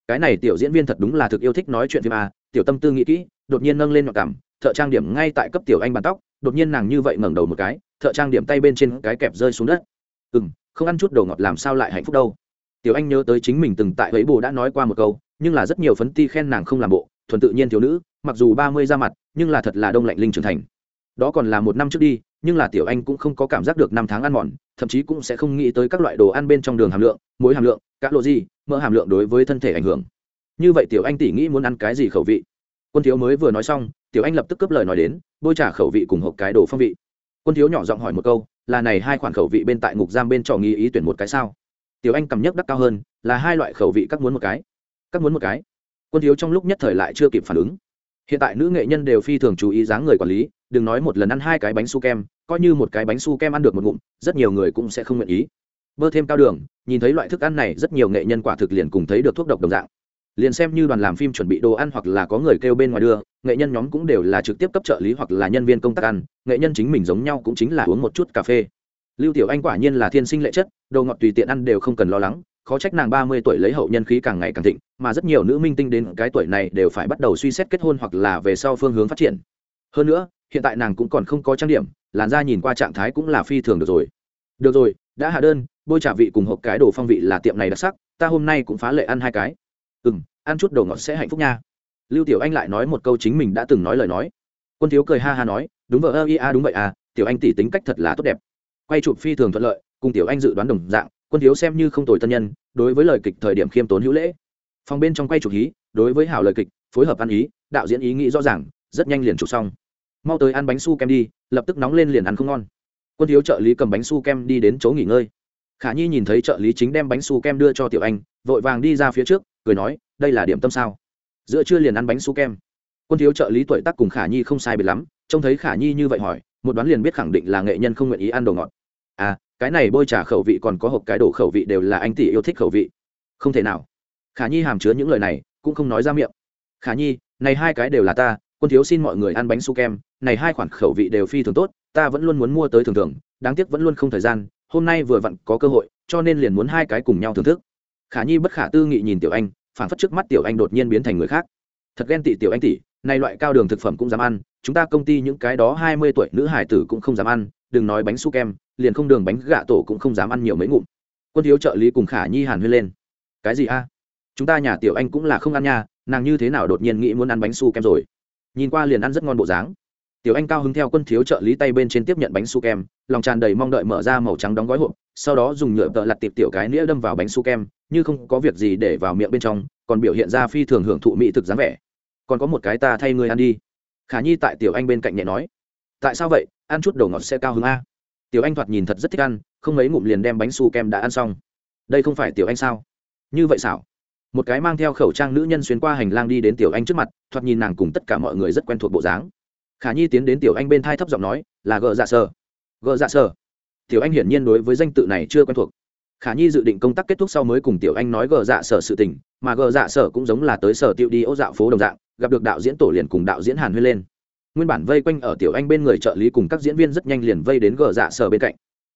Cái này tiểu diễn viên thật đúng là thực yêu thích nói chuyện phim a tiểu tâm tư nghĩ kỹ, đột nhiên nâng lên mặc cảm, thợ trang điểm ngay tại cấp tiểu anh bàn tóc, đột nhiên nàng như vậy ngẩng đầu một cái, thợ trang điểm tay bên trên cái kẹp rơi xuống đất. Ừ m không ăn chút đồ ngọt làm sao lại hạnh phúc đâu. Tiểu anh nhớ tới chính mình từng tại ấy bồ đã nói qua một câu, nhưng là rất nhiều phấn ti khen nàng không làm bộ, thuần tự nhiên thiếu nữ mặc dù ba mươi ra mặt, nhưng là thật là đông lạnh linh trưởng thành. Đó còn là một năm trước đi, nhưng là tiểu anh cũng không có cảm giác được năm tháng ăn mòn, thậm chí cũng sẽ không nghĩ tới các loại đồ ăn bên trong đường hàm lượng, muối hàm lượng các lộ gì, mỡ hàm lượng đối với thân thể ảnh hưởng. Như vậy tiểu anh tỉ nghĩ muốn ăn cái gì khẩu vị? Quân thiếu mới vừa nói xong, tiểu anh lập tức cướp lời nói đến, bôi trả khẩu vị cùng hộp cái đồ phong vị. Quân thiếu nhỏ giọng hỏi một câu, là này hai khoản khẩu vị bên tại ngục giam bên trò nghi ý tuyển một cái sao? Tiểu anh cầm nhấc đắc cao hơn, là hai loại khẩu vị các muốn một cái. Các muốn một cái. Quân thiếu trong lúc nhất thời lại chưa kịp phản ứng hiện tại nữ nghệ nhân đều phi thường chú ý dáng người quản lý, đừng nói một lần ăn hai cái bánh su kem, coi như một cái bánh su kem ăn được một ngụm, rất nhiều người cũng sẽ không nguyện ý. Bơ thêm cao đường, nhìn thấy loại thức ăn này, rất nhiều nghệ nhân quả thực liền cùng thấy được thuốc độc đồng dạng. Liền xem như đoàn làm phim chuẩn bị đồ ăn hoặc là có người kêu bên ngoài đưa, nghệ nhân nhóm cũng đều là trực tiếp cấp trợ lý hoặc là nhân viên công tác ăn, nghệ nhân chính mình giống nhau cũng chính là uống một chút cà phê. Lưu tiểu anh quả nhiên là thiên sinh lệ chất, đồ ngọt tùy tiện ăn đều không cần lo lắng khó trách nàng ba mươi tuổi lấy hậu nhân khí càng ngày càng thịnh, mà rất nhiều nữ minh tinh đến cái tuổi này đều phải bắt đầu suy xét kết hôn hoặc là về sau phương hướng phát triển. Hơn nữa, hiện tại nàng cũng còn không có trang điểm, làn da nhìn qua trạng thái cũng là phi thường được rồi. Được rồi, đã hạ đơn, bôi trả vị cùng hộp cái đồ phong vị là tiệm này đặc sắc, ta hôm nay cũng phá lệ ăn hai cái. Ừ m ăn chút đồ ngọt sẽ hạnh phúc nha. Lưu tiểu anh lại nói một câu chính mình đã từng nói lời nói. Quân thiếu cười ha ha nói, đúng vợ ơ ia đúng vậy à tiểu anh tỷ tính cách thật là tốt đẹp. Quay chụp phi thường thuận lợi, cùng tiểu anh dự đoán đồng dạng quân thiếu xem như không tồi tân nhân, đối với lời kịch thời điểm khiêm tốn hữu lễ. Phòng bên trong quay chụp hí, đối với hảo lời kịch, phối hợp ăn ý, đạo diễn ý nghĩ rõ ràng, rất nhanh liền chụp xong. Mau tới ăn bánh su kem đi, lập tức nóng lên liền ăn không ngon. Quân thiếu trợ lý cầm bánh su kem đi đến chỗ nghỉ ngơi. Khả nhi nhìn thấy trợ lý chính đem bánh su kem đưa cho tiểu anh, vội vàng đi ra phía trước, cười nói, đây là điểm tâm sao? Giữa trưa liền ăn bánh su kem. Quân thiếu trợ lý tuổi tác cùng khả nhi không sai biệt lắm, trông thấy khả nhi như vậy hỏi, một đoán liền biết khẳng định là nghệ nhân không nguyện ý ăn đồ ngọt. À cái này bôi trà khẩu vị còn có hộp cái đồ khẩu vị đều là anh tỷ yêu thích khẩu vị. Không thể nào. Khả nhi hàm chứa những lời này, cũng không nói ra miệng. Khả nhi, này hai cái đều là ta, quân thiếu xin mọi người ăn bánh su kem, này hai khoản khẩu vị đều phi thường tốt, ta vẫn luôn muốn mua tới thường thường, đáng tiếc vẫn luôn không thời gian, hôm nay vừa vặn có cơ hội, cho nên liền muốn hai cái cùng nhau thưởng thức. Khả nhi bất khả tư nghị nhìn tiểu anh phản phất trước mắt tiểu anh đột nhiên biến thành người khác. Thật ghen tị tiểu anh tỷ, này loại cao đường thực phẩm cũng dám ăn, chúng ta công ty những cái đó hai mươi tuổi nữ hải tử cũng không dám ăn, đừng nói bánh su kem liền không đường bánh gạ tổ cũng không dám ăn nhiều mấy ngụm. Quân thiếu trợ lý cùng khả nhi hàn huyên lên. Cái gì a? Chúng ta nhà tiểu anh cũng là không ăn nha, nàng như thế nào đột nhiên nghĩ muốn ăn bánh su kem rồi? Nhìn qua liền ăn rất ngon bộ dáng. Tiểu anh cao hứng theo quân thiếu trợ lý tay bên trên tiếp nhận bánh su kem, lòng tràn đầy mong đợi mở ra màu trắng đóng gói hộp, sau đó dùng nhựa tợ lặt tiệp tiểu cái nĩa đâm vào bánh su kem, như không có việc gì để vào miệng bên trong, còn biểu hiện ra phi thường hưởng thụ mỹ thực dáng vẻ. Còn có một cái ta thay người ăn đi. Khả nhi tại tiểu anh bên cạnh nhẹ nói. Tại sao vậy? Ăn chút đồ ngọt sẽ cao hứng a tiểu anh thoạt nhìn thật rất thích ăn, không mấy ngụm liền đem bánh su kem đã ăn xong. Đây không phải tiểu anh sao? Như vậy xảo. Một cái mang theo khẩu trang nữ nhân xuyên qua hành lang đi đến tiểu anh trước mặt, thoạt nhìn nàng cùng tất cả mọi người rất quen thuộc bộ dáng. Khả nhi tiến đến tiểu anh bên thai thấp giọng nói, là gợ dạ sơ gợ dạ sơ tiểu anh hiển nhiên đối với danh tự này chưa quen thuộc. Khả nhi dự định công tác kết thúc sau mới cùng tiểu anh nói gợ dạ sở sự tình, mà gợ dạ sở cũng giống là tới sở tiêu đi ô dạo phố đồng dạng, gặp được đạo diễn tổ liền cùng đạo diễn hàn huyên lên nguyên bản vây quanh ở tiểu anh bên người trợ lý cùng các diễn viên rất nhanh liền vây đến gờ dạ sở bên cạnh.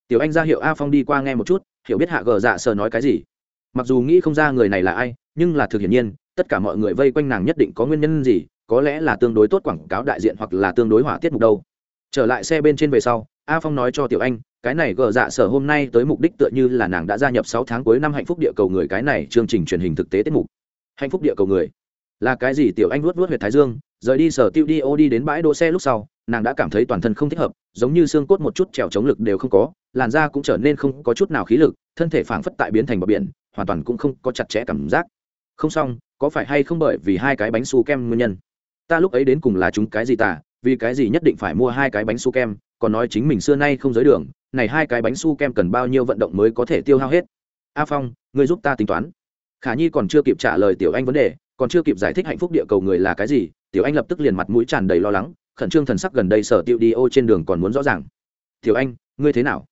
Tiểu anh ra hiệu a phong đi qua nghe một chút, hiểu biết hạ gờ dạ sở nói cái gì. Mặc dù nghĩ không ra người này là ai, nhưng là thực hiển nhiên, tất cả mọi người vây quanh nàng nhất định có nguyên nhân gì, có lẽ là tương đối tốt quảng cáo đại diện hoặc là tương đối hỏa tiết mục đâu. Trở lại xe bên trên về sau, a phong nói cho tiểu anh, cái này gờ dạ sở hôm nay tới mục đích tựa như là nàng đã gia nhập sáu tháng cuối năm hạnh phúc địa cầu người cái này chương trình truyền hình thực tế tiết mục. Hạnh phúc địa cầu người. Là cái gì? Tiểu anh vuốt vuốt huyệt thái dương rời đi sở tiêu đi, ô đi đến bãi đỗ xe lúc sau, nàng đã cảm thấy toàn thân không thích hợp, giống như xương cốt một chút trèo chống lực đều không có, làn da cũng trở nên không có chút nào khí lực, thân thể phảng phất tại biến thành bờ biển, hoàn toàn cũng không có chặt chẽ cảm giác. Không xong, có phải hay không bởi vì hai cái bánh su kem nguyên nhân? Ta lúc ấy đến cùng là chúng cái gì tả vì cái gì nhất định phải mua hai cái bánh su kem, còn nói chính mình xưa nay không giới đường, này hai cái bánh su kem cần bao nhiêu vận động mới có thể tiêu hao hết? A phong, ngươi giúp ta tính toán. Khả nhi còn chưa kịp trả lời tiểu anh vấn đề còn chưa kịp giải thích hạnh phúc địa cầu người là cái gì, tiểu anh lập tức liền mặt mũi tràn đầy lo lắng, khẩn trương thần sắc gần đây sở tiêu đi ô trên đường còn muốn rõ ràng. Tiểu anh, ngươi thế nào?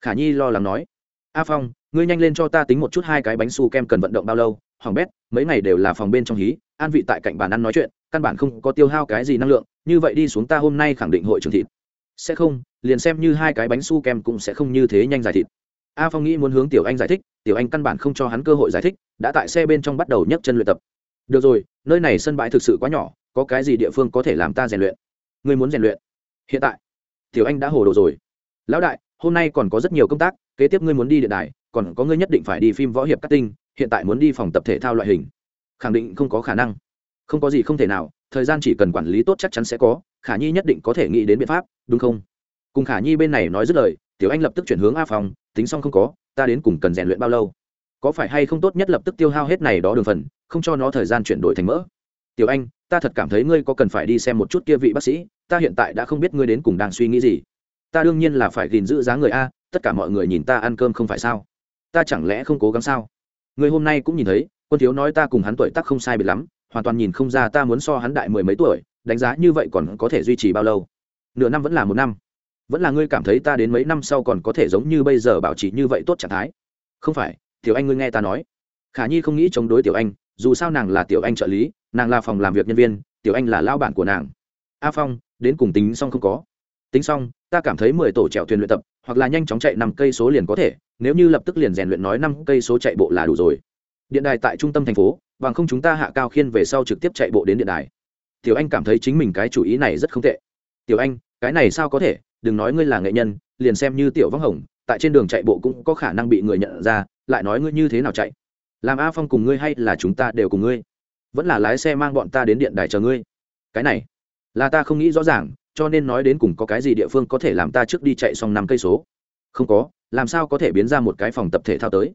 Khả nhi lo lắng nói. A phong, ngươi nhanh lên cho ta tính một chút hai cái bánh su kem cần vận động bao lâu, hoàng bét, mấy ngày đều là phòng bên trong hí, an vị tại cạnh bàn ăn nói chuyện, căn bản không có tiêu hao cái gì năng lượng, như vậy đi xuống ta hôm nay khẳng định hội trường thịt. Sẽ không, liền xem như hai cái bánh su kem cũng sẽ không như thế nhanh giải thịt. A phong nghĩ muốn hướng tiểu anh giải thích, tiểu anh căn bản không cho hắn cơ hội giải thích, đã tại xe bên trong bắt đầu nhấc chân luyện tập được rồi, nơi này sân bãi thực sự quá nhỏ, có cái gì địa phương có thể làm ta rèn luyện? Ngươi muốn rèn luyện? Hiện tại. Tiểu anh đã hồ đồ rồi. Lão đại, hôm nay còn có rất nhiều công tác, kế tiếp ngươi muốn đi điện đài, còn có ngươi nhất định phải đi phim võ hiệp cắt tinh, hiện tại muốn đi phòng tập thể thao loại hình. Khẳng định không có khả năng. Không có gì không thể nào, thời gian chỉ cần quản lý tốt chắc chắn sẽ có, khả nhi nhất định có thể nghĩ đến biện pháp, đúng không? Cùng khả nhi bên này nói dứt lời, tiểu anh lập tức chuyển hướng a phòng tính xong không có, ta đến cùng cần rèn luyện bao lâu? Có phải hay không tốt nhất lập tức tiêu hao hết này đó đường phần không cho nó thời gian chuyển đổi thành mỡ. Tiểu anh, ta thật cảm thấy ngươi có cần phải đi xem một chút kia vị bác sĩ, ta hiện tại đã không biết ngươi đến cùng đang suy nghĩ gì. Ta đương nhiên là phải gìn giữ dáng người a, tất cả mọi người nhìn ta ăn cơm không phải sao? Ta chẳng lẽ không cố gắng sao? Người hôm nay cũng nhìn thấy, quân thiếu nói ta cùng hắn tuổi tác không sai biệt lắm, hoàn toàn nhìn không ra ta muốn so hắn đại mười mấy tuổi, đánh giá như vậy còn có thể duy trì bao lâu? Nửa năm vẫn là một năm. Vẫn là ngươi cảm thấy ta đến mấy năm sau còn có thể giống như bây giờ bảo trì như vậy tốt trạng thái? Không phải, tiểu anh ngươi nghe ta nói. Khả nhi không nghĩ chống đối tiểu anh dù sao nàng là tiểu anh trợ lý, nàng là phòng làm việc nhân viên, tiểu anh là lao bản của nàng. A phong, đến cùng tính xong không có? Tính xong, ta cảm thấy mười tổ trèo thuyền luyện tập, hoặc là nhanh chóng chạy năm cây số liền có thể, nếu như lập tức liền rèn luyện nói năm cây số chạy bộ là đủ rồi. Điện đài tại trung tâm thành phố, bằng không chúng ta hạ cao khiên về sau trực tiếp chạy bộ đến điện đài. Tiểu anh cảm thấy chính mình cái chủ ý này rất không tệ. Tiểu anh, cái này sao có thể, đừng nói ngươi là nghệ nhân, liền xem như tiểu vắng hồng, tại trên đường chạy bộ cũng có khả năng bị người nhận ra, lại nói ngươi như thế nào chạy? Làm a phong cùng ngươi hay là chúng ta đều cùng ngươi? Vẫn là lái xe mang bọn ta đến điện đài chờ ngươi. Cái này, là ta không nghĩ rõ ràng, cho nên nói đến cùng có cái gì địa phương có thể làm ta trước đi chạy xong năm cây số? Không có, làm sao có thể biến ra một cái phòng tập thể thao tới?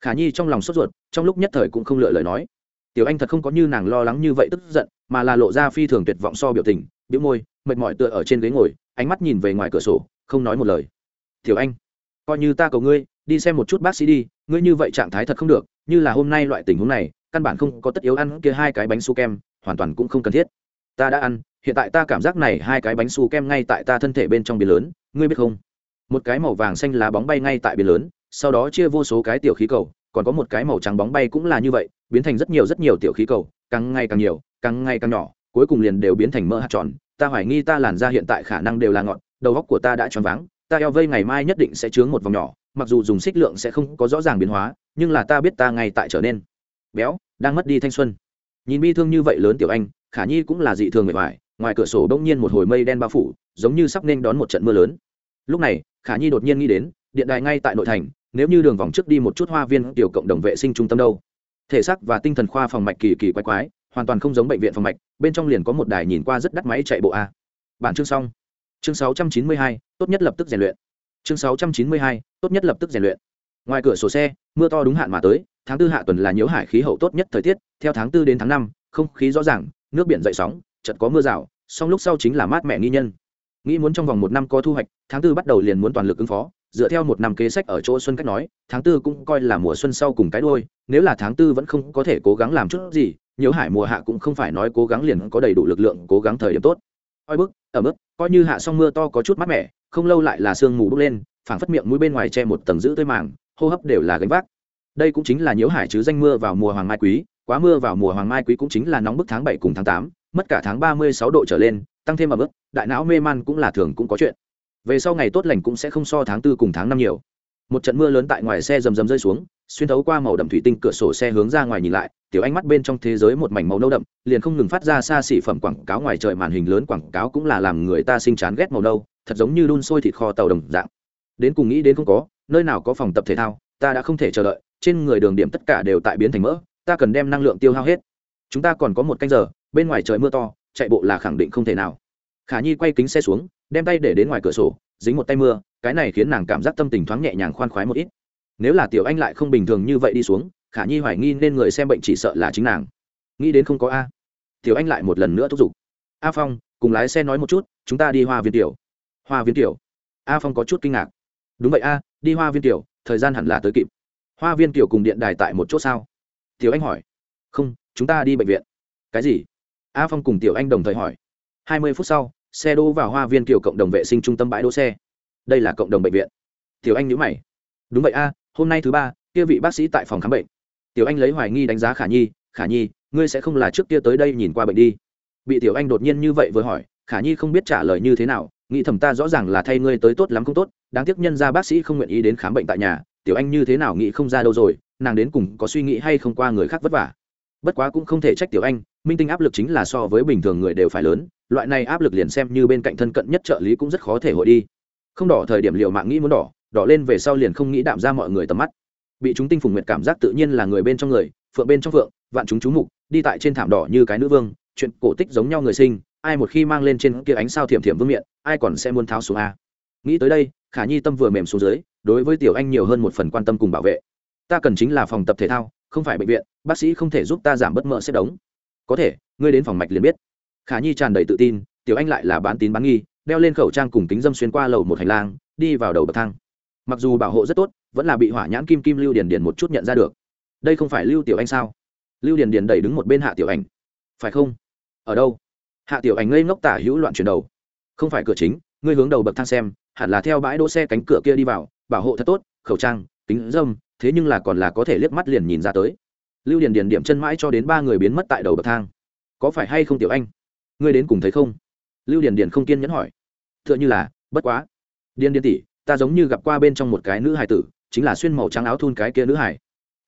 Khả nhi trong lòng sốt ruột, trong lúc nhất thời cũng không lựa lời nói. Tiểu anh thật không có như nàng lo lắng như vậy tức giận, mà là lộ ra phi thường tuyệt vọng so biểu tình biểu môi, mệt mỏi tựa ở trên ghế ngồi, ánh mắt nhìn về ngoài cửa sổ, không nói một lời. Tiểu anh, coi như ta cầu ngươi, đi xem một chút bác sĩ đi ngươi như vậy trạng thái thật không được, như là hôm nay loại tình huống này, căn bản không có tất yếu ăn kia hai cái bánh su kem, hoàn toàn cũng không cần thiết. Ta đã ăn, hiện tại ta cảm giác này hai cái bánh su kem ngay tại ta thân thể bên trong biển lớn, ngươi biết không? Một cái màu vàng xanh lá bóng bay ngay tại biển lớn, sau đó chia vô số cái tiểu khí cầu, còn có một cái màu trắng bóng bay cũng là như vậy, biến thành rất nhiều rất nhiều tiểu khí cầu, càng ngày càng nhiều, càng ngày càng nhỏ, cuối cùng liền đều biến thành mỡ hạt tròn. Ta hoài nghi ta làn da hiện tại khả năng đều là ngọn, đầu góc của ta đã choáng váng ta eo vây ngày mai nhất định sẽ chướng một vòng nhỏ, mặc dù dùng xích lượng sẽ không có rõ ràng biến hóa, nhưng là ta biết ta ngay tại trở nên béo, đang mất đi thanh xuân. Nhìn bi thương như vậy lớn tiểu anh, khả nhi cũng là dị thường mệt mỏi, ngoài cửa sổ đông nhiên một hồi mây đen bao phủ, giống như sắp nên đón một trận mưa lớn. Lúc này, khả nhi đột nhiên nghĩ đến, điện đài ngay tại nội thành, nếu như đường vòng trước đi một chút hoa viên, tiểu cộng đồng vệ sinh trung tâm đâu? Thể xác và tinh thần khoa phòng mạch kỳ kỳ quái quái, hoàn toàn không giống bệnh viện phòng mạch, bên trong liền có một đài nhìn qua rất đắt máy chạy bộ a. Bản chương xong chương sáu trăm chín mươi hai, tốt nhất lập tức rèn luyện. Chương sáu trăm chín mươi hai, tốt nhất lập tức rèn luyện. Ngoài cửa sổ xe, mưa to đúng hạn mà tới, tháng tư hạ tuần là nhiễu hải khí hậu tốt nhất thời tiết, theo tháng tư đến tháng năm, không khí rõ ràng, nước biển dậy sóng chật có mưa rào, song lúc sau chính là mát mẻ nghi nhân. Nghĩ muốn trong vòng một năm có thu hoạch, tháng tư bắt đầu liền muốn toàn lực ứng phó, dựa theo một năm kế sách ở chỗ xuân cách nói, tháng tư cũng coi là mùa xuân sau cùng cái đôi nếu là tháng tư vẫn không có thể cố gắng làm chút gì, nhiễu hải mùa hạ cũng không phải nói cố gắng liền có đầy đủ lực lượng cố gắng thời điểm tốt oi bức ở mức coi như hạ xong mưa to có chút mát mẻ, không lâu lại là sương mù bốc lên, phảng phất miệng mũi bên ngoài che một tầng giữ tơi màng, hô hấp đều là gánh vác. Đây cũng chính là nhiễu hải chứ danh mưa vào mùa hoàng mai quý, quá mưa vào mùa hoàng mai quý cũng chính là nóng bức tháng bảy cùng tháng tám, mất cả tháng ba mươi sáu độ trở lên, tăng thêm ở mức đại não mê man cũng là thường cũng có chuyện. Về sau ngày tốt lành cũng sẽ không so tháng tư cùng tháng năm nhiều một trận mưa lớn tại ngoài xe rầm rầm rơi xuống, xuyên thấu qua màu đậm thủy tinh cửa sổ xe hướng ra ngoài nhìn lại, tiểu ánh mắt bên trong thế giới một mảnh màu nâu đậm, liền không ngừng phát ra xa xỉ phẩm quảng cáo ngoài trời màn hình lớn quảng cáo cũng là làm người ta sinh chán ghét màu nâu, thật giống như đun sôi thịt kho tàu đồng dạng. Đến cùng nghĩ đến không có, nơi nào có phòng tập thể thao, ta đã không thể chờ đợi, trên người đường điểm tất cả đều tại biến thành mỡ, ta cần đem năng lượng tiêu hao hết. Chúng ta còn có một canh giờ, bên ngoài trời mưa to, chạy bộ là khẳng định không thể nào. Khả nhi quay kính xe xuống, đem tay để đến ngoài cửa sổ, dính một tay mưa cái này khiến nàng cảm giác tâm tình thoáng nhẹ nhàng khoan khoái một ít. Nếu là tiểu anh lại không bình thường như vậy đi xuống, khả nhi hoài nghi nên người xem bệnh chỉ sợ là chính nàng. Nghĩ đến không có a. Tiểu anh lại một lần nữa thúc giục. A phong, cùng lái xe nói một chút, chúng ta đi hoa viên tiểu. Hoa viên tiểu. A phong có chút kinh ngạc. Đúng vậy a, đi hoa viên tiểu, thời gian hẳn là tới kịp. Hoa viên tiểu cùng điện đài tại một chỗ sao? Tiểu anh hỏi. Không, chúng ta đi bệnh viện. Cái gì? A phong cùng tiểu anh đồng thời hỏi. Hai mươi phút sau, xe đỗ vào hoa viên kiểu cộng đồng vệ sinh trung tâm bãi đỗ xe đây là cộng đồng bệnh viện. Tiểu anh nhữ mày. Đúng vậy a, hôm nay thứ ba, kia vị bác sĩ tại phòng khám bệnh. Tiểu anh lấy hoài nghi đánh giá khả nhi khả nhi, ngươi sẽ không là trước kia tới đây nhìn qua bệnh đi? Bị tiểu anh đột nhiên như vậy vừa hỏi, khả nhi không biết trả lời như thế nào, nghĩ thầm ta rõ ràng là thay ngươi tới tốt lắm không tốt, đáng tiếc nhân ra bác sĩ không nguyện ý đến khám bệnh tại nhà, tiểu anh như thế nào nghĩ không ra đâu rồi, nàng đến cùng có suy nghĩ hay không qua người khác vất vả. Bất quá cũng không thể trách tiểu anh, minh tinh áp lực chính là so với bình thường người đều phải lớn, loại này áp lực liền xem như bên cạnh thân cận nhất trợ lý cũng rất khó thể hội đi không đỏ thời điểm liệu mạng nghĩ muốn đỏ đỏ lên về sau liền không nghĩ đạm ra mọi người tầm mắt. Bị chúng tinh phùng nguyệt cảm giác tự nhiên là người bên trong người, phượng bên trong phượng, vạn chúng chú mục, đi tại trên thảm đỏ như cái nữ vương, chuyện cổ tích giống nhau người sinh, ai một khi mang lên trên kia ánh sao thiểm thiểm vương miệng ai còn sẽ muốn tháo xuống a? Nghĩ tới đây, khả nhi tâm vừa mềm xuống dưới, đối với tiểu anh nhiều hơn một phần quan tâm cùng bảo vệ. Ta cần chính là phòng tập thể thao, không phải bệnh viện, bác sĩ không thể giúp ta giảm bớt mỡ xếp đống có thể, ngươi đến phòng mạch liền biết. Khả nhi tràn đầy tự tin, tiểu anh lại là bán tín bán nghi đeo lên khẩu trang cùng kính dâm xuyên qua lầu một hành lang, đi vào đầu bậc thang. Mặc dù bảo hộ rất tốt, vẫn là bị hỏa nhãn kim kim lưu điền điền một chút nhận ra được. Đây không phải lưu tiểu anh sao? Lưu điền điền đẩy đứng một bên hạ tiểu ảnh. Phải không? Ở đâu? Hạ tiểu ảnh ngây ngốc tả hữu loạn chuyển đầu. Không phải cửa chính, ngươi hướng đầu bậc thang xem, hẳn là theo bãi đỗ xe cánh cửa kia đi vào, bảo hộ thật tốt, khẩu trang, kính dâm, thế nhưng là còn là có thể liếc mắt liền nhìn ra tới. Lưu điền điền điểm chân mãi cho đến ba người biến mất tại đầu bậc thang. Có phải hay không tiểu anh? Ngươi đến cùng thấy không? Lưu điền điền không kiên nhẫn hỏi. T h ư ợ n h ư là, bất quá, điền điền tỷ, ta giống như gặp qua bên trong một cái nữ hải tử, chính là xuyên màu trắng áo thun cái kia nữ hải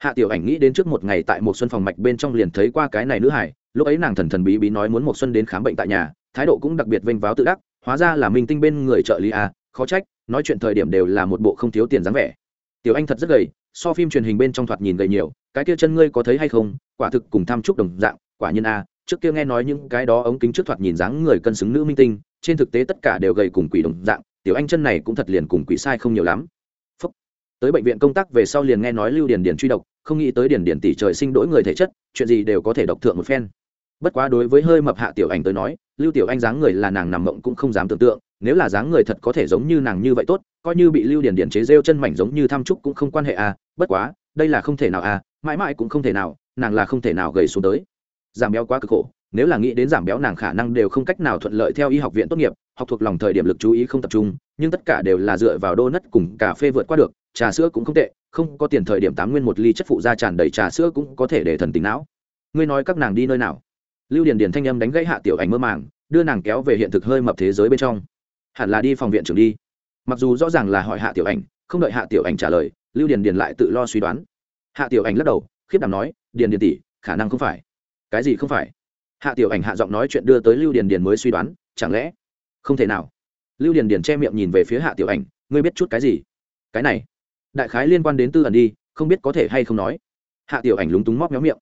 hạ tiểu ảnh nghĩ đến trước một ngày tại một xuân phòng mạch bên trong liền thấy qua cái này nữ hải lúc ấy nàng thần thần bí bí nói muốn một xuân đến khám bệnh tại nhà, thái độ cũng đặc biệt vênh váo tự đắc, hóa ra là minh tinh bên người trợ lý a khó trách, nói chuyện thời điểm đều là một bộ không thiếu tiền dáng vẻ. Tiểu anh thật rất gầy, so phim truyền hình bên trong thoạt nhìn gầy nhiều, cái kia chân ngươi có thấy hay không, quả thực cùng tham trúc đồng dạng, quả nhiên a trước kia nghe nói những cái đó ống kính trước thoạt nhìn dáng người cân xứng nữ minh tinh, trên thực tế tất cả đều gầy cùng quỷ đồng dạng, tiểu anh chân này cũng thật liền cùng quỷ sai không nhiều lắm. Phúc. tới bệnh viện công tác về sau liền nghe nói lưu điền điền truy độc, không nghĩ tới điền điền tỷ trời sinh đổi người thể chất, chuyện gì đều có thể độc thượng một phen. Bất quá đối với hơi mập hạ tiểu ảnh tới nói, lưu tiểu anh dáng người là nàng nằm mộng cũng không dám tưởng tượng, nếu là dáng người thật có thể giống như nàng như vậy tốt, coi như bị lưu điền điền chế rêu chân mảnh giống như tham trúc cũng không quan hệ à bất quá, đây là không thể nào à mãi mãi cũng không thể nào, nàng là không thể nào gầy xuống tới giảm béo quá cực khổ, nếu là nghĩ đến giảm béo nàng khả năng đều không cách nào thuận lợi theo y học viện tốt nghiệp, học thuộc lòng thời điểm lực chú ý không tập trung, nhưng tất cả đều là dựa vào đô nất cùng cà phê vượt qua được, trà sữa cũng không tệ, không có tiền thời điểm tám nguyên một ly chất phụ da tràn đầy trà sữa cũng có thể để thần tính não. Ngươi nói các nàng đi nơi nào? Lưu điền điền thanh âm đánh gãy hạ tiểu ảnh mơ màng, đưa nàng kéo về hiện thực hơi mập thế giới bên trong. Hẳn là đi phòng viện trưởng đi. Mặc dù rõ ràng là hỏi hạ tiểu ảnh, không đợi hạ tiểu ảnh trả lời, lưu điền điền lại tự lo suy đoán. Hạ tiểu ảnh lắc đầu, khiếp đảm nói, điền điền tỷ, khả năng không phải cái gì không phải? Hạ tiểu ảnh hạ giọng nói chuyện đưa tới lưu điền điền mới suy đoán, chẳng lẽ không thể nào? Lưu điền điền che miệng nhìn về phía hạ tiểu ảnh, ngươi biết chút cái gì? Cái này, đại khái liên quan đến tư ẩn đi, không biết có thể hay không nói. Hạ tiểu ảnh lúng túng móc nhóm miệng.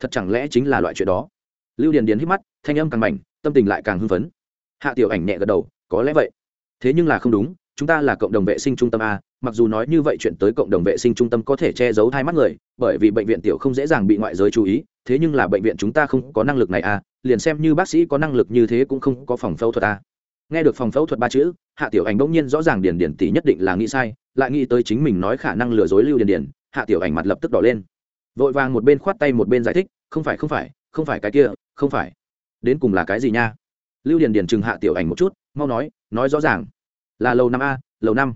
Thật chẳng lẽ chính là loại chuyện đó? Lưu điền điền hít mắt, thanh âm càng mảnh, tâm tình lại càng hưng phấn. Hạ tiểu ảnh nhẹ gật đầu, có lẽ vậy. Thế nhưng là không đúng, chúng ta là cộng đồng vệ sinh trung tâm a, mặc dù nói như vậy chuyện tới cộng đồng vệ sinh trung tâm có thể che giấu thai mắt người, bởi vì bệnh viện tiểu không dễ dàng bị ngoại giới chú ý thế nhưng là bệnh viện chúng ta không có năng lực này à liền xem như bác sĩ có năng lực như thế cũng không có phòng phẫu thuật à. Nghe được phòng phẫu thuật ba chữ, hạ tiểu ảnh bỗng nhiên rõ ràng điền điền tỷ nhất định là nghĩ sai, lại nghĩ tới chính mình nói khả năng lừa dối lưu điền điền, hạ tiểu ảnh mặt lập tức đỏ lên. Vội vàng một bên khoát tay một bên giải thích, không phải không phải không phải cái kia, không phải. Đến cùng là cái gì nha? Lưu điền điền chừng hạ tiểu ảnh một chút, mau nói nói rõ ràng. Là lầu năm a, lầu năm.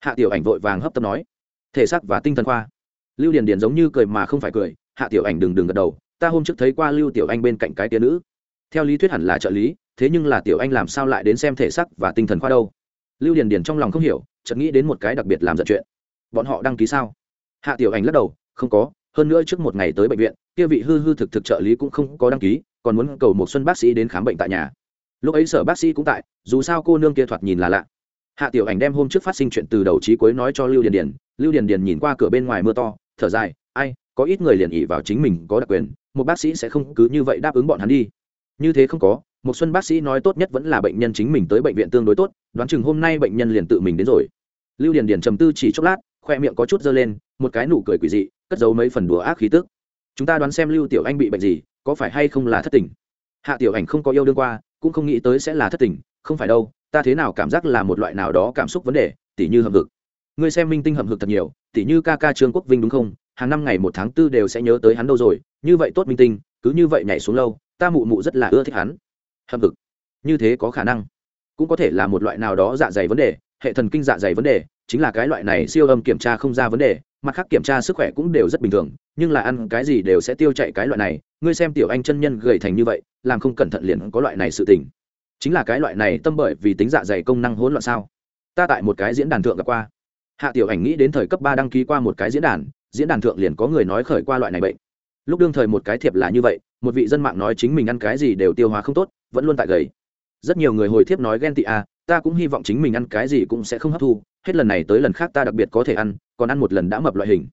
Hạ tiểu ảnh vội vàng hấp tấp nói. Thể xác và tinh thần khoa. Lưu điền điền giống như cười mà không phải cười, hạ tiểu ảnh đừng đừng gật đầu ta hôm trước thấy qua lưu tiểu anh bên cạnh cái tia nữ. Theo lý thuyết hẳn là trợ lý, thế nhưng là tiểu anh làm sao lại đến xem thể xác và tinh thần khoa đâu? Lưu điền điền trong lòng không hiểu, chợt nghĩ đến một cái đặc biệt làm giận chuyện. Bọn họ đăng ký sao? Hạ tiểu anh lắc đầu, không có, hơn nữa trước một ngày tới bệnh viện, kia vị hư hư thực thực trợ lý cũng không có đăng ký, còn muốn cầu một xuân bác sĩ đến khám bệnh tại nhà. Lúc ấy sở bác sĩ cũng tại, dù sao cô nương kia thoạt nhìn là lạ. Hạ tiểu ảnh đem hôm trước phát sinh chuyện từ đầu chí cuối nói cho lưu điền điền. Lưu điền điền nhìn qua cửa bên ngoài mưa to, thở dài, ai, có ít người liền ỉ vào chính mình có đặc quyền một bác sĩ sẽ không cứ như vậy đáp ứng bọn hắn đi. Như thế không có, một xuân bác sĩ nói tốt nhất vẫn là bệnh nhân chính mình tới bệnh viện tương đối tốt, đoán chừng hôm nay bệnh nhân liền tự mình đến rồi. Lưu điền điền trầm tư chỉ chốc lát, khoe miệng có chút dơ lên, một cái nụ cười quỷ dị, cất giấu mấy phần đùa ác khí tức. Chúng ta đoán xem lưu tiểu anh bị bệnh gì, có phải hay không là thất tình? Hạ tiểu ảnh không có yêu đương qua, cũng không nghĩ tới sẽ là thất tình, không phải đâu, ta thế nào cảm giác là một loại nào đó cảm xúc vấn đề, tỉ như hầm hực. Ngươi xem minh tinh hầm hực thật nhiều, tỉ như ca ca trương quốc vinh đúng không? Hàng năm ngày một tháng tư đều sẽ nhớ tới hắn đâu rồi, như vậy tốt minh tinh, cứ như vậy nhảy xuống lâu, ta mụ mụ rất là ưa thích hắn. Hâm hực. Như thế có khả năng. Cũng có thể là một loại nào đó dạ dày vấn đề, hệ thần kinh dạ dày vấn đề, chính là cái loại này siêu âm kiểm tra không ra vấn đề, mặt khác kiểm tra sức khỏe cũng đều rất bình thường, nhưng là ăn cái gì đều sẽ tiêu chạy cái loại này, ngươi xem tiểu anh chân nhân gầy thành như vậy, làm không cẩn thận liền có loại này sự tình. Chính là cái loại này tâm bởi vì tính dạ dày công năng hỗn loạn sao? Ta tại một cái diễn đàn thượng gặp qua. Hạ tiểu ảnh nghĩ đến thời cấp ba đăng ký qua một cái diễn đàn diễn đàn thượng liền có người nói khởi qua loại này bệnh. Lúc đương thời một cái thiệp là như vậy, một vị dân mạng nói chính mình ăn cái gì đều tiêu hóa không tốt, vẫn luôn tại gầy. Rất nhiều người hồi thiếp nói ghen tị à ta cũng hy vọng chính mình ăn cái gì cũng sẽ không hấp thu, hết lần này tới lần khác ta đặc biệt có thể ăn, còn ăn một lần đã mập loại hình.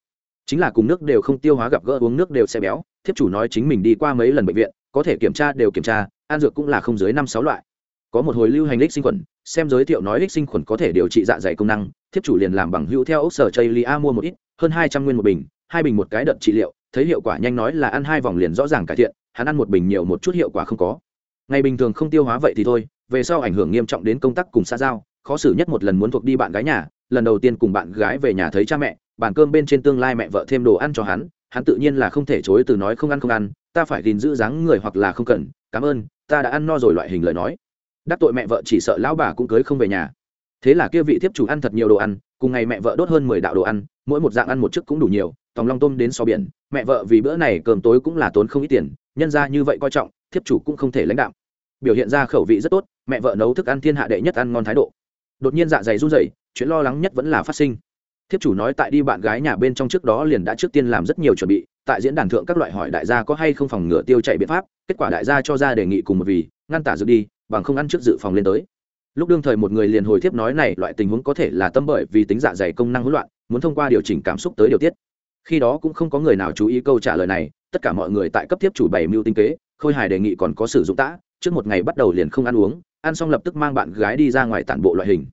Chính là cùng nước đều không tiêu hóa gặp gỡ uống nước đều sẽ béo, thiếp chủ nói chính mình đi qua mấy lần bệnh viện, có thể kiểm tra đều kiểm tra, ăn dược cũng là không dưới năm sáu loại. Có một hồi lưu hành lích sinh khuẩn, xem giới thiệu nói lích sinh khuẩn có thể điều trị dạ dày công năng, thiếp chủ liền làm bằng hữu theo ốc sở chây lia mua một ít hơn hai trăm nguyên một bình, hai bình một cái đợt trị liệu, thấy hiệu quả nhanh nói là ăn hai vòng liền rõ ràng cải thiện, hắn ăn một bình nhiều một chút hiệu quả không có. Ngày bình thường không tiêu hóa vậy thì thôi, về sau ảnh hưởng nghiêm trọng đến công tác cùng xã giao, khó xử nhất một lần muốn thuộc đi bạn gái nhà, lần đầu tiên cùng bạn gái về nhà thấy cha mẹ, bàn cơm bên trên tương lai mẹ vợ thêm đồ ăn cho hắn hắn tự nhiên là không thể chối từ nói không ăn không ăn, ta phải gìn giữ dáng người hoặc là không cần, cảm ơn, ta đã ăn no rồi loại hình lời nói. Đắc tội mẹ vợ chỉ sợ lão bà cũng cưới không về nhà. Thế là kia vị thiếp chủ ăn thật nhiều đồ ăn, cùng ngày mẹ vợ đốt hơn mười đạo đồ ăn mỗi một dạng ăn một chiếc cũng đủ nhiều, tòng long tôm đến so biển, mẹ vợ vì bữa này cơm tối cũng là tốn không ít tiền, nhân ra như vậy coi trọng, thiếp chủ cũng không thể lãnh đạo biểu hiện ra khẩu vị rất tốt, mẹ vợ nấu thức ăn thiên hạ đệ nhất ăn ngon thái độ. Đột nhiên dạ dày run rẩy, chuyện lo lắng nhất vẫn là phát sinh. Thiếp chủ nói tại đi bạn gái nhà bên trong trước đó liền đã trước tiên làm rất nhiều chuẩn bị, tại diễn đàn thượng các loại hỏi đại gia có hay không phòng ngừa tiêu chạy biện pháp, kết quả đại gia cho ra đề nghị cùng một vì, ngăn tả dự đi, bằng không ăn trước dự phòng lên tới lúc đương thời một người liền hồi thiếp nói này, loại tình huống có thể là tâm bởi vì tính dạ dày công năng hỗn loạn, muốn thông qua điều chỉnh cảm xúc tới điều tiết. Khi đó cũng không có người nào chú ý câu trả lời này, tất cả mọi người tại cấp tiếp chủ bảy mưu tinh kế, khôi hài đề nghị còn có sử dụng tã, trước một ngày bắt đầu liền không ăn uống, ăn xong lập tức mang bạn gái đi ra ngoài tản bộ loại hình.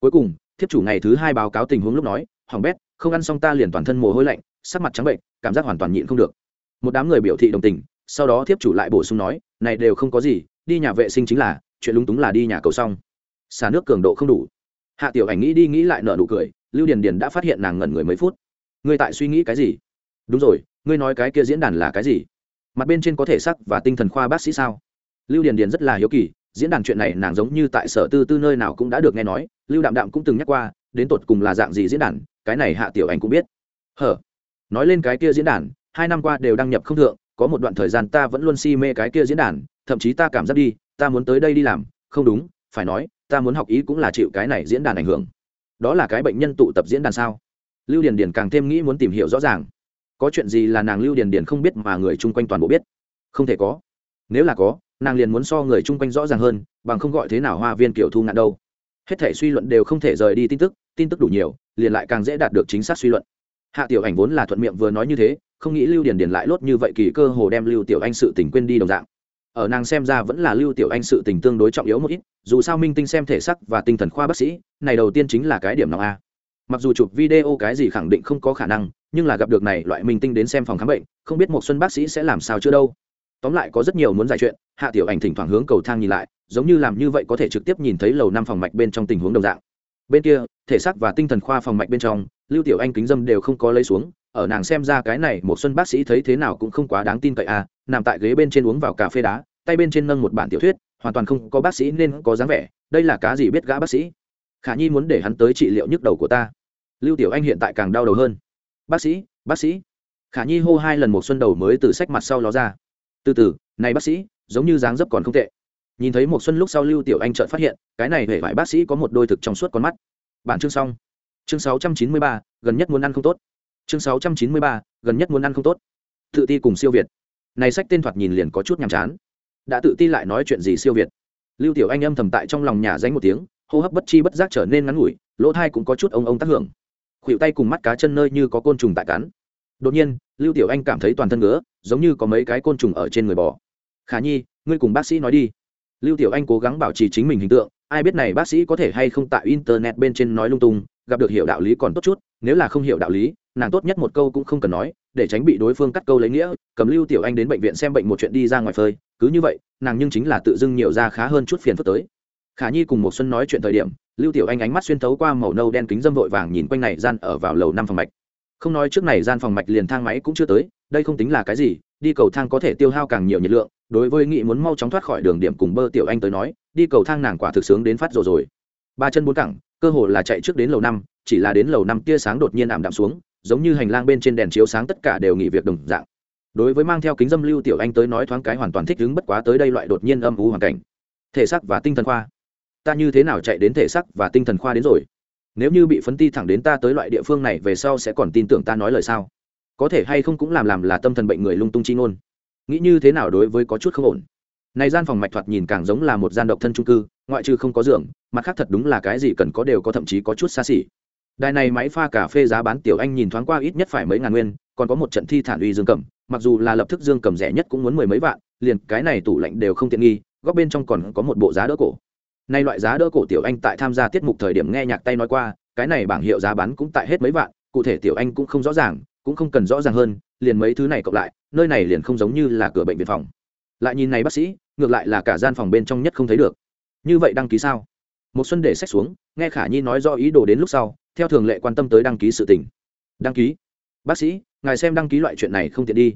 Cuối cùng, thiếp chủ ngày thứ hai báo cáo tình huống lúc nói, hoàng bét, không ăn xong ta liền toàn thân mồ hôi lạnh, sắc mặt trắng bệnh, cảm giác hoàn toàn nhịn không được. Một đám người biểu thị đồng tình, sau đó thiếp chủ lại bổ sung nói, này đều không có gì, đi nhà vệ sinh chính là, chuyện lúng túng là đi nhà cầu xong xả nước cường độ không đủ. Hạ tiểu ảnh nghĩ đi nghĩ lại nợ nụ cười, lưu điền điền đã phát hiện nàng ngẩn người mấy phút. Ngươi tại suy nghĩ cái gì? Đúng rồi, ngươi nói cái kia diễn đàn là cái gì? Mặt bên trên có thể sắc và tinh thần khoa bác sĩ sao? Lưu điền điền rất là hiếu kỳ, diễn đàn chuyện này nàng giống như tại sở tư tư nơi nào cũng đã được nghe nói, lưu đạm đạm cũng từng nhắc qua, đến tột cùng là dạng gì diễn đàn, cái này hạ tiểu ảnh cũng biết. Hở, nói lên cái kia diễn đàn, hai năm qua đều đăng nhập không thượng, có một đoạn thời gian ta vẫn luôn si mê cái kia diễn đàn, thậm chí ta cảm giác đi, ta muốn tới đây đi làm, không đúng, phải nói ta muốn học ý cũng là chịu cái này diễn đàn ảnh hưởng. Đó là cái bệnh nhân tụ tập diễn đàn sao? Lưu điền điền càng thêm nghĩ muốn tìm hiểu rõ ràng. Có chuyện gì là nàng lưu điền điền không biết mà người chung quanh toàn bộ biết? Không thể có. Nếu là có, nàng liền muốn so người chung quanh rõ ràng hơn, bằng không gọi thế nào hoa viên kiểu thu ngạn đâu. Hết thể suy luận đều không thể rời đi tin tức tin tức đủ nhiều, liền lại càng dễ đạt được chính xác suy luận. Hạ tiểu ảnh vốn là thuận miệng vừa nói như thế, không nghĩ lưu điền điền lại lốt như vậy kỳ cơ hồ đem lưu tiểu anh sự tình quên đi đồng dạng ở nàng xem ra vẫn là lưu tiểu anh sự tình tương đối trọng yếu một ít, dù sao minh tinh xem thể sắc và tinh thần khoa bác sĩ, này đầu tiên chính là cái điểm nóng a. Mặc dù chụp video cái gì khẳng định không có khả năng, nhưng là gặp được này loại minh tinh đến xem phòng khám bệnh, không biết một xuân bác sĩ sẽ làm sao chưa đâu. Tóm lại có rất nhiều muốn giải chuyện, hạ tiểu ảnh thỉnh thoảng hướng cầu thang nhìn lại, giống như làm như vậy có thể trực tiếp nhìn thấy lầu năm phòng mạch bên trong tình huống đồng dạng. Bên kia, thể xác và tinh thần khoa phòng mạch bên trong, lưu tiểu anh kính dâm đều không có lấy xuống ở nàng xem ra cái này một xuân bác sĩ thấy thế nào cũng không quá đáng tin cậy à nằm tại ghế bên trên uống vào cà phê đá tay bên trên nâng một bản tiểu thuyết hoàn toàn không có bác sĩ nên có dáng vẻ đây là cá gì biết gã bác sĩ? Khả nhi muốn để hắn tới trị liệu nhức đầu của ta. Lưu tiểu anh hiện tại càng đau đầu hơn. Bác sĩ bác sĩ. Khả nhi hô hai lần một xuân đầu mới từ sách mặt sau ló ra. Từ từ này bác sĩ giống như dáng dấp còn không tệ. Nhìn thấy một xuân lúc sau lưu tiểu anh chợt phát hiện cái này hệ vải bác sĩ có một đôi thực trong suốt con mắt. Bản chương xong. Chương 693, gần nhất muốn ăn không tốt chương 693, gần nhất muốn ăn không tốt. Tự ti cùng siêu việt. Này sách tên thoạt nhìn liền có chút nhàm chán. Đã tự ti lại nói chuyện gì siêu việt? Lưu tiểu anh âm thầm tại trong lòng nhà danh một tiếng hô hấp bất chi bất giác trở nên ngắn ngủi lỗ thai cũng có chút ông ông tác hưởng. Khuỵu tay cùng mắt cá chân nơi như có côn trùng tại cắn. Đột nhiên lưu tiểu anh cảm thấy toàn thân ngứa giống như có mấy cái côn trùng ở trên người bò. Khả nhi ngươi cùng bác sĩ nói đi. Lưu tiểu anh cố gắng bảo trì chính mình hình tượng ai biết này bác sĩ có thể hay không tại internet bên trên nói lung tung gặp được hiểu đạo lý còn tốt chút nếu là không hiểu đạo lý, nàng tốt nhất một câu cũng không cần nói, để tránh bị đối phương cắt câu lấy nghĩa, cầm lưu tiểu anh đến bệnh viện xem bệnh một chuyện đi ra ngoài phơi, cứ như vậy, nàng nhưng chính là tự dưng nhiều ra khá hơn chút phiền phức tới. Khả nhi cùng một xuân nói chuyện thời điểm, lưu tiểu anh ánh mắt xuyên thấu qua màu nâu đen kính dâm vội vàng nhìn quanh này gian ở vào lầu năm phòng mạch. Không nói trước này gian phòng mạch liền thang máy cũng chưa tới, đây không tính là cái gì, đi cầu thang có thể tiêu hao càng nhiều nhiệt lượng, đối với nghị muốn mau chóng thoát khỏi đường điểm cùng bơ tiểu anh tới nói, đi cầu thang nàng quả thực sướng đến phát rồi rồi. Ba chân bốn cẳng, cơ hồ là chạy trước đến lầu năm chỉ là đến lầu năm tia sáng đột nhiên ảm đạm xuống, giống như hành lang bên trên đèn chiếu sáng tất cả đều nghỉ việc đồng dạng. Đối với mang theo kính dâm lưu tiểu anh tới nói thoáng cái hoàn toàn thích ứng bất quá tới đây loại đột nhiên âm u hoàn cảnh. Thể xác và tinh thần khoa. Ta như thế nào chạy đến thể xác và tinh thần khoa đến rồi? Nếu như bị phấn ti thẳng đến ta tới loại địa phương này về sau sẽ còn tin tưởng ta nói lời sao? Có thể hay không cũng làm làm là tâm thần bệnh người lung tung chi ngôn. Nghĩ như thế nào đối với có chút không ổn. Này gian phòng mạch thoạt nhìn càng giống là một gian độc thân trung cư, ngoại trừ không có giường, mặt khác thật đúng là cái gì cần có đều có thậm chí có chút xa xỉ đài này máy pha cà phê giá bán tiểu anh nhìn thoáng qua ít nhất phải mấy ngàn nguyên, còn có một trận thi thản uy dương cầm, mặc dù là lập tức dương cầm rẻ nhất cũng muốn mười mấy vạn, liền cái này tủ lạnh đều không tiện nghi, góc bên trong còn có một bộ giá đỡ cổ. Nay loại giá đỡ cổ tiểu anh tại tham gia tiết mục thời điểm nghe nhạc tay nói qua, cái này bảng hiệu giá bán cũng tại hết mấy vạn, cụ thể tiểu anh cũng không rõ ràng, cũng không cần rõ ràng hơn, liền mấy thứ này cộng lại, nơi này liền không giống như là cửa bệnh viện phòng. Lại nhìn này bác sĩ, ngược lại là cả gian phòng bên trong nhất không thấy được. Như vậy đăng ký sao? Một xuân để sách xuống, nghe khả nhi nói do ý đồ đến lúc sau theo thường lệ quan tâm tới đăng ký sự tình. Đăng ký? Bác sĩ, ngài xem đăng ký loại chuyện này không tiện đi.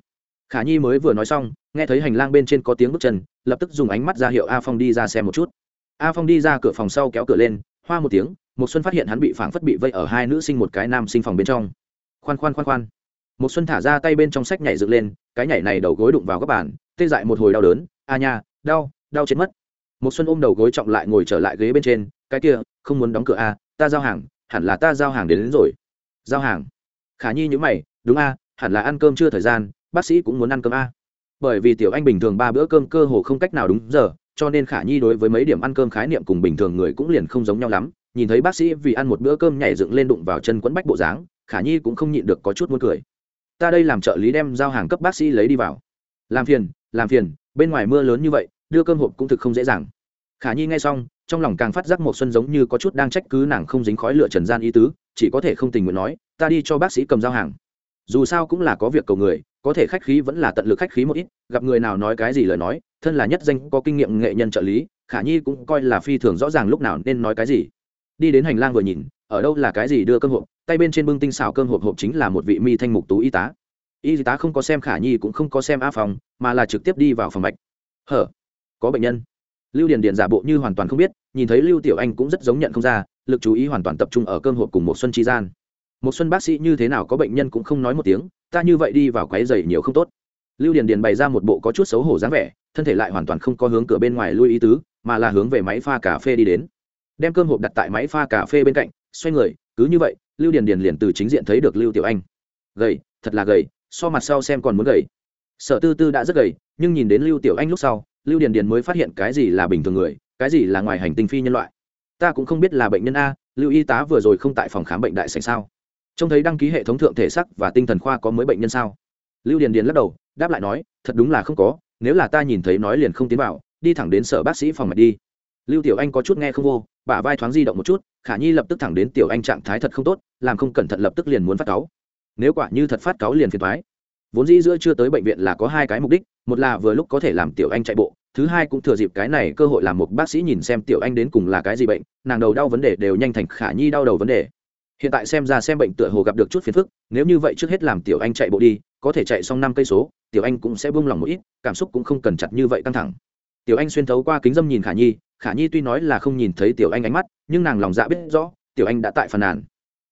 Khả nhi mới vừa nói xong, nghe thấy hành lang bên trên có tiếng bước chân, lập tức dùng ánh mắt ra hiệu a phong đi ra xem một chút. A phong đi ra cửa phòng sau kéo cửa lên, hoa một tiếng một xuân phát hiện hắn bị phảng phất bị vây ở hai nữ sinh một cái nam sinh phòng bên trong. Khoan khoan khoan khoan. Một xuân thả ra tay bên trong sách nhảy dựng lên, cái nhảy này đầu gối đụng vào các bàn, tê dại một hồi đau đớn. A nha, đau đau chết mất. Một xuân ôm đầu gối trọng lại ngồi trở lại ghế bên trên, cái kia, không muốn đóng cửa a, ta giao hàng hẳn là ta giao hàng đến, đến rồi. Giao hàng? Khả nhi nhữ mày đúng a hẳn là ăn cơm chưa thời gian bác sĩ cũng muốn ăn cơm a. Bởi vì tiểu anh bình thường ba bữa cơm cơ hồ không cách nào đúng giờ cho nên khả nhi đối với mấy điểm ăn cơm khái niệm cùng bình thường người cũng liền không giống nhau lắm. Nhìn thấy bác sĩ vì ăn một bữa cơm nhảy dựng lên đụng vào chân quẫn bách bộ dáng khả nhi cũng không nhịn được có chút muốn cười. Ta đây làm trợ lý đem giao hàng cấp bác sĩ lấy đi vào. Làm phiền làm phiền bên ngoài mưa lớn như vậy đưa cơm hộp cũng thực không dễ dàng. Khả nhi nghe xong trong lòng càng phát giác một xuân giống như có chút đang trách cứ nàng không dính khói lửa trần gian ý tứ, chỉ có thể không tình nguyện nói, ta đi cho bác sĩ cầm giao hàng. Dù sao cũng là có việc cầu người, có thể khách khí vẫn là tận lực khách khí một ít, gặp người nào nói cái gì lời nói, thân là nhất danh, có kinh nghiệm nghệ nhân trợ lý, khả nhi cũng coi là phi thường rõ ràng lúc nào nên nói cái gì. Đi đến hành lang vừa nhìn, ở đâu là cái gì đưa cơm hộp, tay bên trên bưng tinh xào cơm hộp hộp chính là một vị mi thanh mục tú y tá. Y tá không có xem khả nhi cũng không có xem a phòng mà là trực tiếp đi vào phòng mạch. Hở, có bệnh nhân lưu điền điền giả bộ như hoàn toàn không biết, nhìn thấy lưu tiểu anh cũng rất giống nhận không ra, lực chú ý hoàn toàn tập trung ở cơm hộp cùng một xuân chi gian. Một xuân bác sĩ như thế nào có bệnh nhân cũng không nói một tiếng, ta như vậy đi vào quấy giày nhiều không tốt. Lưu điền điền bày ra một bộ có chút xấu hổ dáng vẻ, thân thể lại hoàn toàn không có hướng cửa bên ngoài lui ý tứ, mà là hướng về máy pha cà phê đi đến. Đem cơm hộp đặt tại máy pha cà phê bên cạnh, xoay người, cứ như vậy, lưu điền điền liền từ chính diện thấy được lưu tiểu anh. Gầy, thật là gầy, so mặt sau xem còn muốn gầy. Sở tư tư đã rất gầy, nhưng nhìn đến lưu tiểu anh lúc sau lưu điền điền mới phát hiện cái gì là bình thường người, cái gì là ngoài hành tinh phi nhân loại. Ta cũng không biết là bệnh nhân a, lưu y tá vừa rồi không tại phòng khám bệnh đại sành sao? Trông thấy đăng ký hệ thống thượng thể sắc và tinh thần khoa có mới bệnh nhân sao? Lưu điền điền lắc đầu, đáp lại nói, thật đúng là không có, nếu là ta nhìn thấy nói liền không tiến vào, đi thẳng đến sở bác sĩ phòng mạch đi. Lưu tiểu anh có chút nghe không vô, bả vai thoáng di động một chút, khả nhi lập tức thẳng đến tiểu anh trạng thái thật không tốt, làm không cẩn thận lập tức liền muốn phát cáu. Nếu quả như thật phát cáu liền phiền thoái vốn dĩ giữa chưa tới bệnh viện là có hai cái mục đích một là vừa lúc có thể làm tiểu anh chạy bộ, thứ hai cũng thừa dịp cái này cơ hội làm một bác sĩ nhìn xem tiểu anh đến cùng là cái gì bệnh, nàng đầu đau vấn đề đều nhanh thành khả nhi đau đầu vấn đề. Hiện tại xem ra xem bệnh tựa hồ gặp được chút phiền phức, nếu như vậy trước hết làm tiểu anh chạy bộ đi, có thể chạy xong năm cây số, tiểu anh cũng sẽ buông lòng một ít, cảm xúc cũng không cần chặt như vậy căng thẳng. Tiểu anh xuyên thấu qua kính dâm nhìn khả nhi khả nhi tuy nói là không nhìn thấy tiểu anh ánh mắt, nhưng nàng lòng dạ biết rõ, tiểu anh đã tại phần nàn.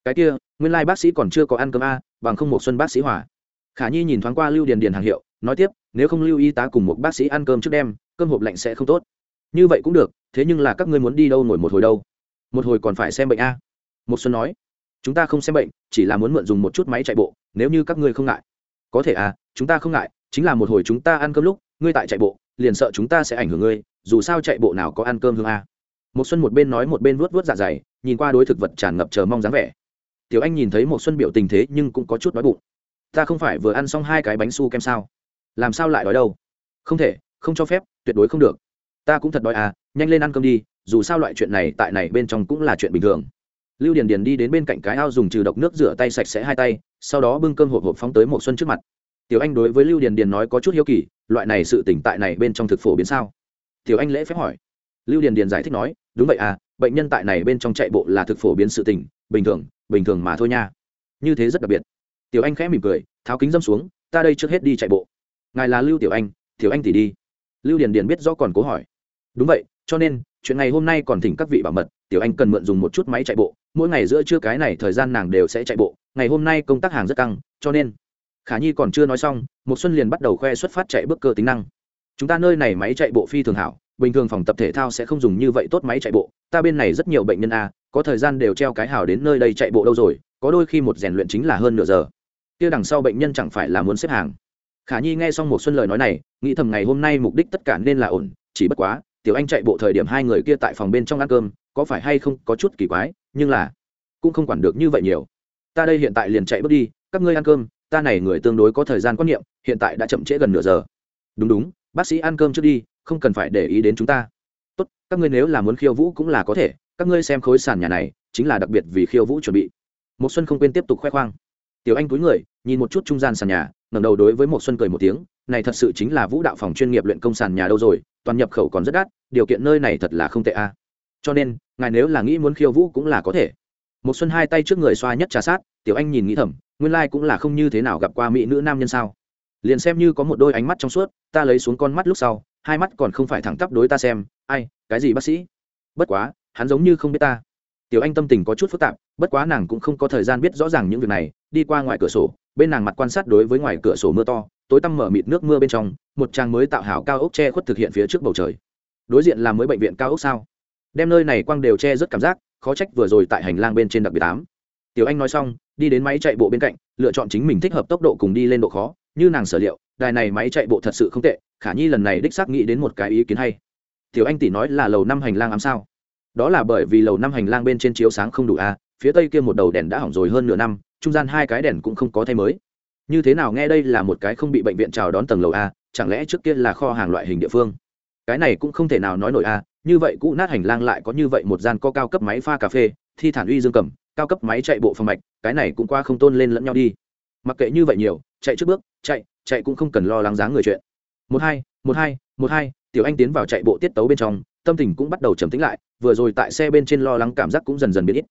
Cái kia, nguyên lai bác sĩ còn chưa có ăn cơm a, bằng không một xuân bác sĩ hòa. Khả nhi nhìn thoáng qua lưu điền điền hàng hiệu, nói tiếp nếu không lưu y tá cùng một bác sĩ ăn cơm trước đêm, cơm hộp lạnh sẽ không tốt. Như vậy cũng được, thế nhưng là các ngươi muốn đi đâu ngồi một hồi đâu? Một hồi còn phải xem bệnh a. Một xuân nói. Chúng ta không xem bệnh, chỉ là muốn mượn dùng một chút máy chạy bộ, nếu như các ngươi không ngại. Có thể à chúng ta không ngại, chính là một hồi chúng ta ăn cơm lúc, ngươi tại chạy bộ, liền sợ chúng ta sẽ ảnh hưởng ngươi, dù sao chạy bộ nào có ăn cơm hương a. Một xuân một bên nói một bên vuốt vuốt dạ dày, nhìn qua đối thực vật tràn ngập chờ mong dáng vẻ. Tiểu anh nhìn thấy một xuân biểu tình thế nhưng cũng có chút đói bụng. Ta không phải vừa ăn xong hai cái bánh su kem sao? Làm sao lại đói đâu? Không thể, không cho phép, tuyệt đối không được. Ta cũng thật đói à nhanh lên ăn cơm đi, dù sao loại chuyện này tại này bên trong cũng là chuyện bình thường. Lưu điền điền đi đến bên cạnh cái ao dùng trừ độc nước rửa tay sạch sẽ hai tay, sau đó bưng cơm hộp hộp phóng tới một xuân trước mặt. Tiểu anh đối với lưu điền điền nói có chút hiếu kỳ, loại này sự tỉnh tại này bên trong thực phổ biến sao? Tiểu anh lễ phép hỏi. Lưu điền điền giải thích nói, đúng vậy à bệnh nhân tại này bên trong chạy bộ là thực phổ biến sự tỉnh bình thường bình thường mà thôi nha. Như thế rất đặc biệt. Tiểu anh khẽ mỉm cười, tháo kính dâm xuống, ta đây trước hết đi chạy bộ ngài là lưu tiểu anh tiểu anh thì đi. Lưu điền điền biết rõ còn cố hỏi. Đúng vậy, cho nên, chuyện ngày hôm nay còn thỉnh các vị bảo mật, tiểu anh cần mượn dùng một chút máy chạy bộ, mỗi ngày giữa trưa cái này thời gian nàng đều sẽ chạy bộ, ngày hôm nay công tác hàng rất căng, cho nên, khả nhi còn chưa nói xong một xuân liền bắt đầu khoe xuất phát chạy bước cơ tính năng. Chúng ta nơi này máy chạy bộ phi thường hảo, bình thường phòng tập thể thao sẽ không dùng như vậy tốt máy chạy bộ, ta bên này rất nhiều bệnh nhân a, có thời gian đều treo cái hảo đến nơi đây chạy bộ đâu rồi, có đôi khi một rèn luyện chính là hơn nửa giờ. Kia đằng sau bệnh nhân chẳng phải là muốn xếp hàng khả nhi nghe xong một xuân lời nói này, nghĩ thầm ngày hôm nay mục đích tất cả nên là ổn, chỉ bất quá, tiểu anh chạy bộ thời điểm hai người kia tại phòng bên trong ăn cơm, có phải hay không có chút kỳ quái, nhưng là cũng không quản được như vậy nhiều. Ta đây hiện tại liền chạy bước đi, các ngươi ăn cơm, ta này người tương đối có thời gian quan niệm, hiện tại đã chậm trễ gần nửa giờ. Đúng đúng, bác sĩ ăn cơm trước đi, không cần phải để ý đến chúng ta. Tốt, các ngươi nếu là muốn khiêu vũ cũng là có thể, các ngươi xem khối sàn nhà này, chính là đặc biệt vì khiêu vũ chuẩn bị. Một xuân không quên tiếp tục khoe khoang. Tiểu anh cúi người nhìn một chút trung gian sàn nhà, ngẩng đầu đối với một xuân cười một tiếng, này thật sự chính là vũ đạo phòng chuyên nghiệp luyện công sàn nhà đâu rồi, toàn nhập khẩu còn rất đắt, điều kiện nơi này thật là không tệ a. Cho nên, ngài nếu là nghĩ muốn khiêu vũ cũng là có thể. Một xuân hai tay trước người xoa nhất trà sát, tiểu anh nhìn nghĩ thầm, nguyên lai cũng là không như thế nào gặp qua mỹ nữ nam nhân sao? Liền xem như có một đôi ánh mắt trong suốt, ta lấy xuống con mắt lúc sau, hai mắt còn không phải thẳng tắp đối ta xem, ai, cái gì bác sĩ? Bất quá, hắn giống như không biết ta. Tiểu anh tâm tình có chút phức tạp bất quá nàng cũng không có thời gian biết rõ ràng những việc này, đi qua ngoài cửa sổ, bên nàng mặt quan sát đối với ngoài cửa sổ mưa to, tối tăm mở mịt nước mưa bên trong, một trang mới tạo hảo cao ốc che khuất thực hiện phía trước bầu trời. Đối diện là mới bệnh viện cao ốc sao? Đem nơi này quang đều che rất cảm giác, khó trách vừa rồi tại hành lang bên trên đặc biệt tám tiểu anh nói xong, đi đến máy chạy bộ bên cạnh, lựa chọn chính mình thích hợp tốc độ cùng đi lên độ khó, như nàng sở liệu, đài này máy chạy bộ thật sự không tệ, khả nhi lần này đích xác nghĩ đến một cái ý kiến hay. Tiểu anh tỷ nói là lầu năm hành lang ám sao? Đó là bởi vì lầu năm hành lang bên trên chiếu sáng không đủ a phía tây kia một đầu đèn đã hỏng rồi hơn nửa năm, trung gian hai cái đèn cũng không có thay mới. Như thế nào nghe đây là một cái không bị bệnh viện chào đón tầng lầu a, chẳng lẽ trước kia là kho hàng loại hình địa phương? Cái này cũng không thể nào nói nổi a, như vậy cũ nát hành lang lại có như vậy một gian có cao cấp máy pha cà phê, thi thản uy dương cầm, cao cấp máy chạy bộ phòng mạch, cái này cũng qua không tôn lên lẫn nhau đi. Mặc kệ như vậy nhiều, chạy trước bước, chạy chạy cũng không cần lo lắng dáng người chuyện. Một hai một hai một hai, tiểu anh tiến vào chạy bộ tiết tấu bên trong, tâm tình cũng bắt đầu trầm tĩnh lại, vừa rồi tại xe bên trên lo lắng cảm giác cũng dần dần biến ít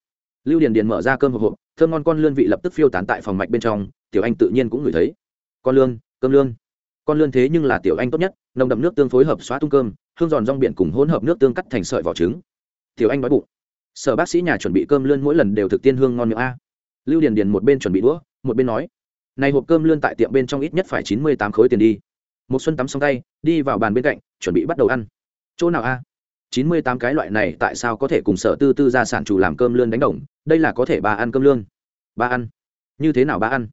lưu điền điền mở ra cơm hộp hộp, thơm ngon con lươn vị lập tức phiêu tán tại phòng mạch bên trong, tiểu anh tự nhiên cũng ngửi thấy. Con lươn, cơm lươn. Con lươn thế nhưng là tiểu anh tốt nhất, nồng đậm nước tương phối hợp xóa tung cơm, hương giòn rong biển cùng hỗn hợp nước tương cắt thành sợi vỏ trứng. Tiểu anh nói bụng. Sở bác sĩ nhà chuẩn bị cơm lươn mỗi lần đều thực tiên hương ngon miệng a. Lưu điền điền một bên chuẩn bị đũa, một bên nói, này hộp cơm lươn tại tiệm bên trong ít nhất phải chín mươi tám khối tiền đi. Một xuân tắm xong tay, đi vào bàn bên cạnh, chuẩn bị bắt đầu ăn. Chỗ nào a? Chín mươi tám cái loại này tại sao có thể cùng sở tư tư ra sản chủ làm cơm lươn đánh đồng? Đây là có thể ba ăn cơm lương ba ăn. Như thế nào ba ăn?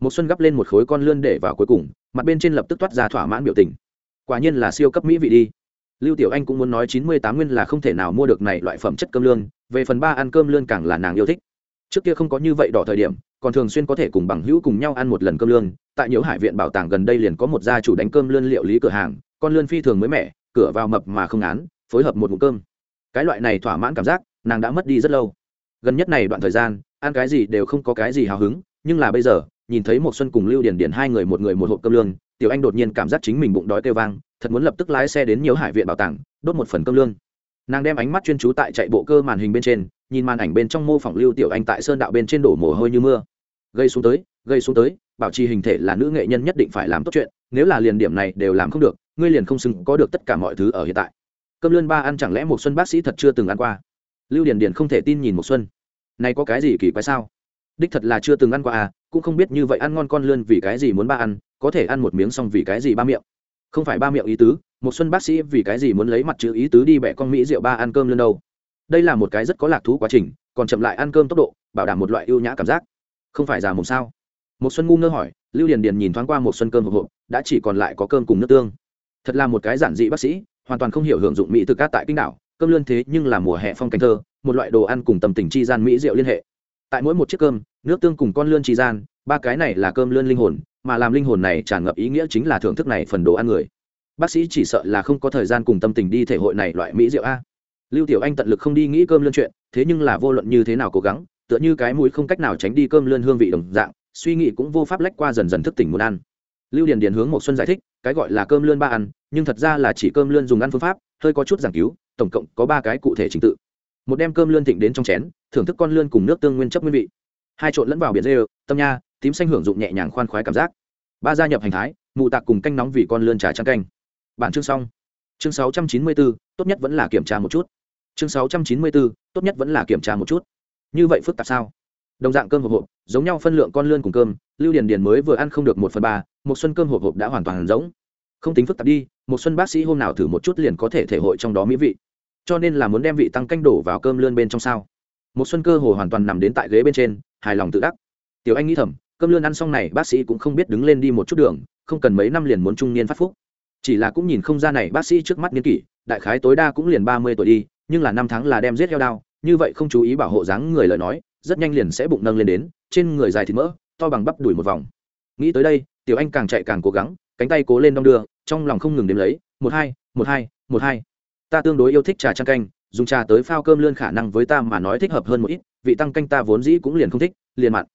Một xuân gắp lên một khối con lươn để vào cuối cùng, mặt bên trên lập tức toát ra thỏa mãn biểu tình. Quả nhiên là siêu cấp mỹ vị đi. Lưu tiểu anh cũng muốn nói chín mươi tám nguyên là không thể nào mua được này loại phẩm chất cơm lương về phần ba ăn cơm lươn càng là nàng yêu thích. Trước kia không có như vậy đỏ thời điểm, còn thường xuyên có thể cùng bằng hữu cùng nhau ăn một lần cơm lươn. tại nhiều hải viện bảo tàng gần đây liền có một gia chủ đánh cơm lươn liệu lý cửa hàng, con lươn phi thường mới mẻ, cửa vào mập mà không án phối hợp một ngụm cơm. Cái loại này thỏa mãn cảm giác, nàng đã mất đi rất lâu. Gần nhất này đoạn thời gian, ăn cái gì đều không có cái gì hào hứng, nhưng là bây giờ, nhìn thấy một xuân cùng lưu điển điển hai người một người một hộp cơm lương, tiểu anh đột nhiên cảm giác chính mình bụng đói kêu vang, thật muốn lập tức lái xe đến nhiều hải viện bảo tàng, đốt một phần cơm lương. Nàng đem ánh mắt chuyên chú tại chạy bộ cơ màn hình bên trên, nhìn màn ảnh bên trong mô phỏng lưu tiểu anh tại sơn đạo bên trên đổ mồ hôi như mưa. Gây xuống tới, gây xuống tới, bảo trì hình thể là nữ nghệ nhân nhất định phải làm tốt chuyện, nếu là liền điểm này đều làm không được, ngươi liền không xứng có được tất cả mọi thứ ở hiện tại cơm lươn ba ăn chẳng lẽ một xuân bác sĩ thật chưa từng ăn qua? Lưu điền điền không thể tin nhìn một xuân. Này có cái gì kỳ quái sao? Đích thật là chưa từng ăn qua à cũng không biết như vậy ăn ngon con lươn vì cái gì muốn ba ăn, có thể ăn một miếng xong vì cái gì ba miệng? Không phải ba miệng ý tứ, một xuân bác sĩ vì cái gì muốn lấy mặt chữ ý tứ đi bẻ con mỹ rượu ba ăn cơm lươn đâu? Đây là một cái rất có lạc thú quá trình, còn chậm lại ăn cơm tốc độ, bảo đảm một loại ưu nhã cảm giác. Không phải già mồm sao? Một xuân ngu ngơ hỏi, lưu điền điền nhìn thoáng qua một xuân cơm hộp hộp, đã chỉ còn lại có cơm cùng nước tương. Thật là một cái giản dị bác sĩ hoàn toàn không hiểu hưởng dụng mỹ thực cát tại kinh đảo, cơm lươn thế nhưng là mùa hè phong cảnh thơ, một loại đồ ăn cùng tầm tình chi gian mỹ rượu liên hệ. Tại mỗi một chiếc cơm, nước tương cùng con lươn chi gian, ba cái này là cơm lươn linh hồn, mà làm linh hồn này tràn ngập ý nghĩa chính là thưởng thức này phần đồ ăn người. Bác sĩ chỉ sợ là không có thời gian cùng tâm tình đi thể hội này loại mỹ rượu a. Lưu tiểu anh tận lực không đi nghĩ cơm lươn chuyện, thế nhưng là vô luận như thế nào cố gắng, tựa như cái mũi không cách nào tránh đi cơm lươn hương vị đồng dạng, suy nghĩ cũng vô pháp lách qua dần dần thức tỉnh muốn ăn lưu điền điền hướng một xuân giải thích, cái gọi là cơm lươn ba ăn, nhưng thật ra là chỉ cơm lươn dùng ăn phương pháp, hơi có chút giảng cứu, tổng cộng có ba cái cụ thể trình tự. Một đem cơm lươn thịnh đến trong chén, thưởng thức con lươn cùng nước tương nguyên chất nguyên vị. Hai trộn lẫn vào biển dê, tâm nha, tím xanh hưởng dụng nhẹ nhàng khoan khoái cảm giác. Ba gia nhập hành thái mụ tạc cùng canh nóng vì con lươn trà trắng canh. Bản chương xong. Chương sáu trăm chín mươi bốn tốt nhất vẫn là kiểm tra một chút. Chương sáu trăm chín mươi bốn tốt nhất vẫn là kiểm tra một chút. Như vậy phức tạp sao? Đồng dạng cơm hộp hộp, giống nhau phân lượng con lươn cùng cơm lưu điền điền mới vừa ăn không được một phần ba một xuân cơm hộp hộp đã hoàn toàn giống không tính phức tạp đi một xuân bác sĩ hôm nào thử một chút liền có thể thể hội trong đó mỹ vị. Cho nên là muốn đem vị tăng canh đổ vào cơm lươn bên trong sao. Một xuân cơ hồ hoàn toàn nằm đến tại ghế bên trên, hài lòng tự đắc. Tiểu anh nghĩ thầm, cơm lươn ăn xong này, bác sĩ cũng không biết đứng lên đi một chút đường, không cần mấy năm liền muốn trung niên phát phúc. Chỉ là cũng nhìn không ra này, bác sĩ trước mắt niên kỷ, đại khái tối đa cũng liền ba mươi tuổi đi, nhưng là năm tháng là đem giết heo đao, như vậy không chú ý bảo hộ dáng người lời nói, rất nhanh liền sẽ bụng nâng lên đến, trên người dài thịt mỡ to bằng bắp đuổi một vòng. Nghĩ tới đây, tiểu anh càng chạy càng cố gắng, cánh tay cố lên đong đưa, trong lòng không ngừng đếm lấy, một hai một hai một hai. Ta tương đối yêu thích trà trăng canh, dùng trà tới phao cơm lươn khả năng với ta mà nói thích hợp hơn một ít, vị tăng canh ta vốn dĩ cũng liền không thích, liền mặn.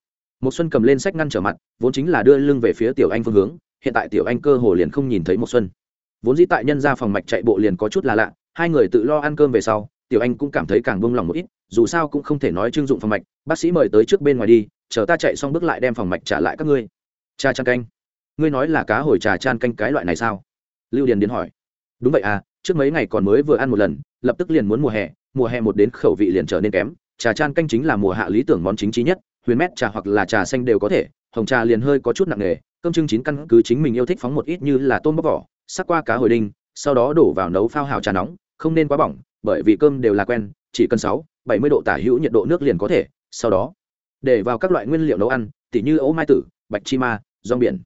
Một xuân cầm lên sách ngăn trở mặt, vốn chính là đưa lưng về phía tiểu anh phương hướng, hiện tại tiểu anh cơ hồ liền không nhìn thấy một xuân. Vốn dĩ tại nhân ra phòng mạch chạy bộ liền có chút là lạ, hai người tự lo ăn cơm về sau, tiểu anh cũng cảm thấy càng buông lòng một ít, dù sao cũng không thể nói trưng dụng phòng mạch, bác sĩ mời tới trước bên ngoài đi chờ ta chạy xong bước lại đem phòng mạch trả lại các ngươi. Cha chan canh, ngươi nói là cá hồi trà chan canh cái loại này sao? Lưu điền điền hỏi. Đúng vậy à trước mấy ngày còn mới vừa ăn một lần, lập tức liền muốn mùa hè mùa hè một đến khẩu vị liền trở nên kém. Trà chan canh chính là mùa hạ lý tưởng món chính trí nhất, huyền mét trà hoặc là trà xanh đều có thể, hồng trà liền hơi có chút nặng nề, cơm trưng chín căn cứ chính mình yêu thích phóng một ít như là tôm bóc vỏ, sắc qua cá hồi đinh, sau đó đổ vào nấu phao hào trà nóng, không nên quá bỏng, bởi vì cơm đều là quen, chỉ cần sáu, bảy mươi độ tả hữu nhiệt độ nước liền có thể, sau đó để vào các loại nguyên liệu nấu ăn, tỉ như ấu mai tử, bạch chi ma, rong biển.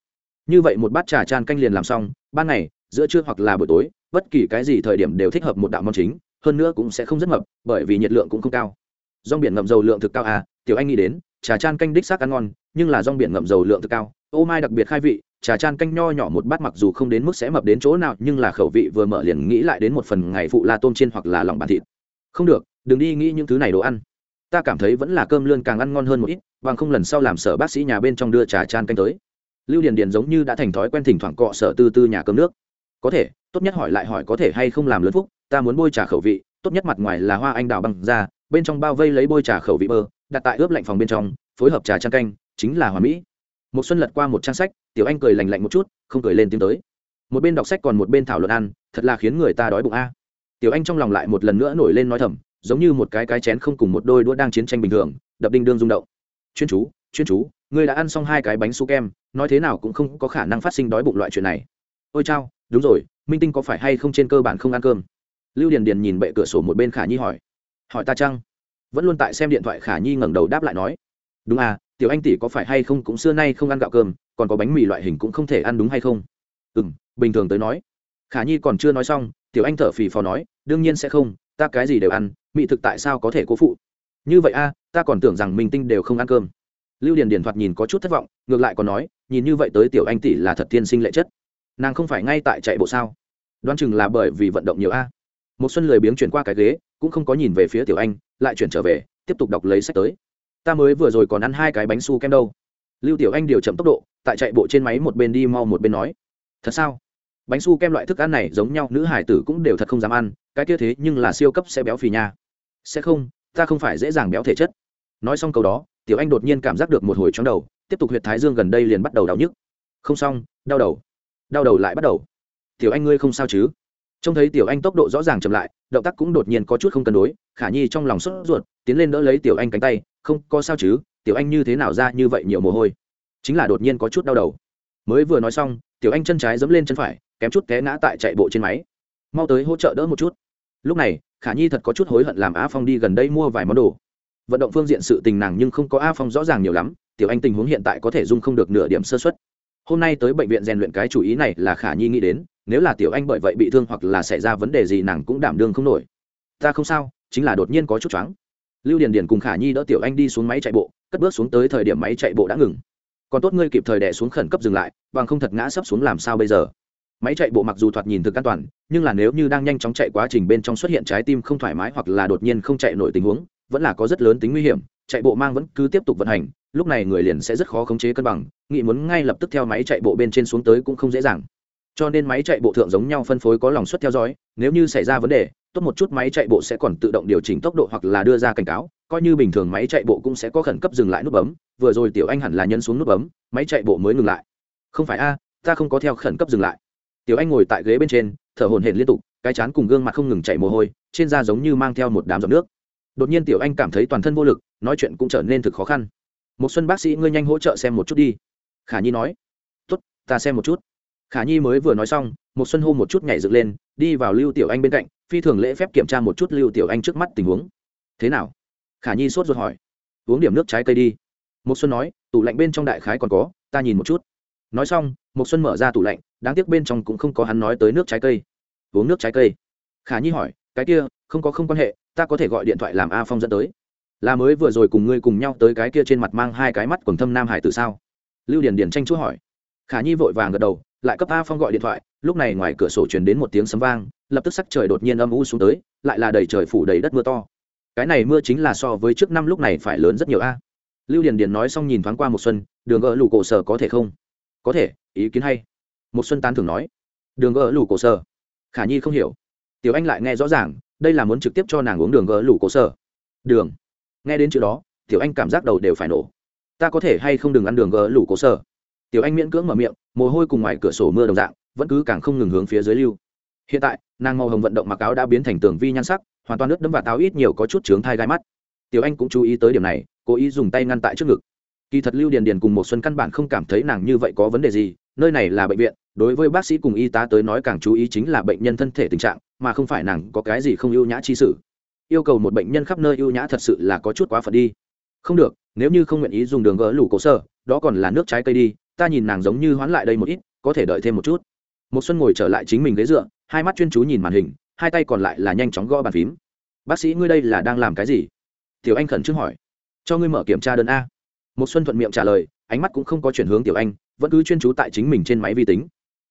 Như vậy một bát trà tràn canh liền làm xong, ban ngày, giữa trưa hoặc là buổi tối, bất kỳ cái gì thời điểm đều thích hợp một đạo món chính, hơn nữa cũng sẽ không rất mập, bởi vì nhiệt lượng cũng không cao. Rong biển ngậm dầu lượng thực cao à tiểu anh nghĩ đến, trà chan canh đích xác ăn ngon, nhưng là rong biển ngậm dầu lượng thực cao, ô mai đặc biệt khai vị, trà chan canh nho nhỏ một bát mặc dù không đến mức sẽ mập đến chỗ nào, nhưng là khẩu vị vừa mở liền nghĩ lại đến một phần ngày phụ la tôm chiên hoặc là lòng bàn thịt. Không được, đừng đi nghĩ những thứ này đồ ăn ta cảm thấy vẫn là cơm lươn càng ăn ngon hơn một ít, bằng không lần sau làm sở bác sĩ nhà bên trong đưa trà chan canh tới. Lưu điền điền giống như đã thành thói quen thỉnh thoảng cọ sở tư tư nhà cơm nước. Có thể, tốt nhất hỏi lại hỏi có thể hay không làm lớn phúc, ta muốn bôi trà khẩu vị, tốt nhất mặt ngoài là hoa anh đào băng ra bên trong bao vây lấy bôi trà khẩu vị bơ, đặt tại ướp lạnh phòng bên trong, phối hợp trà chan canh, chính là hòa mỹ. Một xuân lật qua một trang sách, tiểu anh cười lành lạnh một chút, không cười lên tiếng tới. Một bên đọc sách còn một bên thảo luận ăn, thật là khiến người ta đói bụng a. Tiểu anh trong lòng lại một lần nữa nổi lên nói thầm giống như một cái cái chén không cùng một đôi đũa đang chiến tranh bình thường, đập đinh đương rung động. Chuyên chú chuyên chú, ngươi đã ăn xong hai cái bánh su kem, nói thế nào cũng không có khả năng phát sinh đói bụng loại chuyện này. Ôi chao, đúng rồi, minh tinh có phải hay không trên cơ bản không ăn cơm? Lưu điền điền nhìn bệ cửa sổ một bên khả nhi hỏi. Hỏi ta chăng? Vẫn luôn tại xem điện thoại khả nhi ngẩng đầu đáp lại nói. Đúng à tiểu anh tỷ có phải hay không cũng xưa nay không ăn gạo cơm, còn có bánh mì loại hình cũng không thể ăn đúng hay không? Ừ m bình thường tới nói. Khả nhi còn chưa nói xong, tiểu anh thở phì phò nói, đương nhiên sẽ không, ta cái gì đều ăn mỹ thực tại sao có thể cố phụ? Như vậy a, ta còn tưởng rằng mình tinh đều không ăn cơm. Lưu điền điền thoạt nhìn có chút thất vọng, ngược lại còn nói, nhìn như vậy tới tiểu anh tỷ là thật tiên sinh lệ chất. Nàng không phải ngay tại chạy bộ sao? Đoán chừng là bởi vì vận động nhiều a. Một xuân lười biếng chuyển qua cái ghế, cũng không có nhìn về phía tiểu anh, lại chuyển trở về, tiếp tục đọc lấy sách tới. Ta mới vừa rồi còn ăn hai cái bánh su kem đâu. Lưu tiểu anh điều chậm tốc độ, tại chạy bộ trên máy một bên đi mau một bên nói. Thật sao? Bánh su kem loại thức ăn này giống nhau, nữ hải tử cũng đều thật không dám ăn, cái kia thế nhưng là siêu cấp sẽ béo phì nha. Sẽ không, ta không phải dễ dàng béo thể chất. Nói xong câu đó, tiểu anh đột nhiên cảm giác được một hồi chóng đầu, tiếp tục huyệt thái dương gần đây liền bắt đầu đau nhức. Không xong, đau đầu. Đau đầu lại bắt đầu. Tiểu anh ngươi không sao chứ? Trông thấy tiểu anh tốc độ rõ ràng chậm lại, động tác cũng đột nhiên có chút không cân đối, khả nhi trong lòng sốt ruột, tiến lên đỡ lấy tiểu anh cánh tay, không có sao chứ, tiểu anh như thế nào ra như vậy nhiều mồ hôi? Chính là đột nhiên có chút đau đầu mới vừa nói xong, tiểu anh chân trái dẫm lên chân phải, kém chút té ngã tại chạy bộ trên máy. Mau tới hỗ trợ đỡ một chút. Lúc này, khả nhi thật có chút hối hận làm a phong đi gần đây mua vài món đồ. Vận động phương diện sự tình nàng nhưng không có a phong rõ ràng nhiều lắm, tiểu anh tình huống hiện tại có thể dung không được nửa điểm sơ xuất hôm nay tới bệnh viện rèn luyện cái chủ ý này là khả nhi nghĩ đến, nếu là tiểu anh bởi vậy bị thương hoặc là xảy ra vấn đề gì nàng cũng đảm đương không nổi. Ta không sao, chính là đột nhiên có chút choáng. Lưu điền điền cùng khả nhi đỡ tiểu anh đi xuống máy chạy bộ, cất bước xuống tới thời điểm máy chạy bộ đã ngừng còn tốt ngươi kịp thời đẻ xuống khẩn cấp dừng lại, bằng không thật ngã sấp xuống làm sao bây giờ? Máy chạy bộ mặc dù thoạt nhìn thực an toàn, nhưng là nếu như đang nhanh chóng chạy quá trình bên trong xuất hiện trái tim không thoải mái hoặc là đột nhiên không chạy nổi tình huống, vẫn là có rất lớn tính nguy hiểm, chạy bộ mang vẫn cứ tiếp tục vận hành, lúc này người liền sẽ rất khó khống chế cân bằng nghị muốn ngay lập tức theo máy chạy bộ bên trên xuống tới cũng không dễ dàng. Cho nên máy chạy bộ thượng giống nhau phân phối có lòng suất theo dõi, nếu như xảy ra vấn đề, tốt một chút máy chạy bộ sẽ còn tự động điều chỉnh tốc độ hoặc là đưa ra cảnh cáo, coi như bình thường máy chạy bộ cũng sẽ có khẩn cấp dừng lại nút bấm vừa rồi tiểu anh hẳn là nhân xuống nút bấm, máy chạy bộ mới ngừng lại. Không phải a, ta không có theo khẩn cấp dừng lại. Tiểu anh ngồi tại ghế bên trên, thở hổn hển liên tục, cái chán cùng gương mặt không ngừng chảy mồ hôi, trên da giống như mang theo một đám giọt nước. Đột nhiên tiểu anh cảm thấy toàn thân vô lực, nói chuyện cũng trở nên thực khó khăn. Một xuân bác sĩ ngươi nhanh hỗ trợ xem một chút đi. Khả nhi nói. Tốt, ta xem một chút. Khả nhi mới vừa nói xong một xuân hô một chút nhảy dựng lên, đi vào lưu tiểu anh bên cạnh, phi thường lễ phép kiểm tra một chút lưu tiểu anh trước mắt tình huống. Thế nào? Khả nhi sốt ruột hỏi. Uống điểm nước trái cây đi một xuân nói, tủ lạnh bên trong đại khái còn có, ta nhìn một chút. Nói xong một xuân mở ra tủ lạnh, đáng tiếc bên trong cũng không có hắn nói tới nước trái cây. Uống nước trái cây? Khả nhi hỏi, cái kia, không có không quan hệ, ta có thể gọi điện thoại làm a phong dẫn tới. Là mới vừa rồi cùng ngươi cùng nhau tới cái kia trên mặt mang hai cái mắt quần thâm nam hải từ sao? Lưu điền điền tranh chúa hỏi. Khả nhi vội vàng gật đầu, lại cấp a phong gọi điện thoại, lúc này ngoài cửa sổ truyền đến một tiếng sấm vang, lập tức sắc trời đột nhiên âm u xuống tới, lại là đầy trời phủ đầy đất mưa to. Cái này mưa chính là so với trước năm lúc này phải lớn rất nhiều a lưu điền điền nói xong nhìn thoáng qua một xuân, đường gỡ lù cổ sở có thể không? Có thể, ý kiến hay. Một xuân tán thường nói, đường gỡ lù cổ sở? Khả nhi không hiểu. Tiểu anh lại nghe rõ ràng, đây là muốn trực tiếp cho nàng uống đường gỡ lù cổ sở. Đường. Nghe đến chữ đó, tiểu anh cảm giác đầu đều phải nổ. Ta có thể hay không đừng ăn đường gỡ lù cổ sở? Tiểu anh miễn cưỡng mở miệng, mồ hôi cùng ngoài cửa sổ mưa đồng dạng, vẫn cứ càng không ngừng hướng phía dưới lưu. Hiện tại, nàng màu hồng vận động mặc áo đã biến thành tường vi nhan sắc, hoàn toàn nước đấm và táo ít nhiều có chút trướng thai gai mắt. Tiểu anh cũng chú ý tới điểm này cố ý dùng tay ngăn tại trước ngực. Kỳ thật lưu điền điền cùng một xuân căn bản không cảm thấy nàng như vậy có vấn đề gì, nơi này là bệnh viện, đối với bác sĩ cùng y tá tới nói càng chú ý chính là bệnh nhân thân thể tình trạng, mà không phải nàng có cái gì không ưu nhã chi sử yêu cầu một bệnh nhân khắp nơi ưu nhã thật sự là có chút quá phận đi. Không được, nếu như không nguyện ý dùng đường gỡ lủ cổ sơ, đó còn là nước trái cây đi, ta nhìn nàng giống như hoán lại đây một ít, có thể đợi thêm một chút. Một xuân ngồi trở lại chính mình ghế dựa, hai mắt chuyên chú nhìn màn hình, hai tay còn lại là nhanh chóng gõ bàn phím. Bác sĩ, ngươi đây là đang làm cái gì? Tiểu anh khẩn trương hỏi cho ngươi mở kiểm tra đơn a. Một xuân thuận miệng trả lời, ánh mắt cũng không có chuyển hướng tiểu anh, vẫn cứ chuyên chú tại chính mình trên máy vi tính.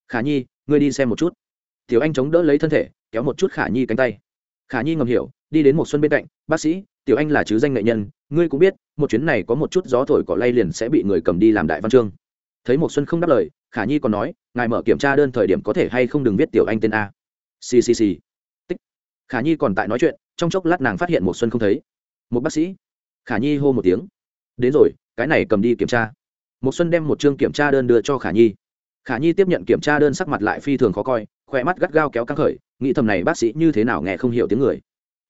Khả nhi, ngươi đi xem một chút. Tiểu anh chống đỡ lấy thân thể, kéo một chút khả nhi cánh tay. Khả nhi ngầm hiểu, đi đến một xuân bên cạnh, bác sĩ, tiểu anh là chứ danh nghệ nhân, ngươi cũng biết, một chuyến này có một chút gió thổi cỏ lay liền sẽ bị người cầm đi làm đại văn chương. Thấy một xuân không đáp lời, khả nhi còn nói, ngài mở kiểm tra đơn thời điểm có thể hay không đừng viết tiểu anh tên a. Ccc tích. Khả nhi còn tại nói chuyện, trong chốc lát nàng phát hiện một xuân không thấy. Một bác sĩ khả nhi hô một tiếng. Đến rồi, cái này cầm đi kiểm tra. Một xuân đem một chương kiểm tra đơn đưa cho khả nhi. Khả nhi tiếp nhận kiểm tra đơn sắc mặt lại phi thường khó coi, khỏe mắt gắt gao kéo căng khởi, nghĩ thầm này bác sĩ như thế nào nghe không hiểu tiếng người.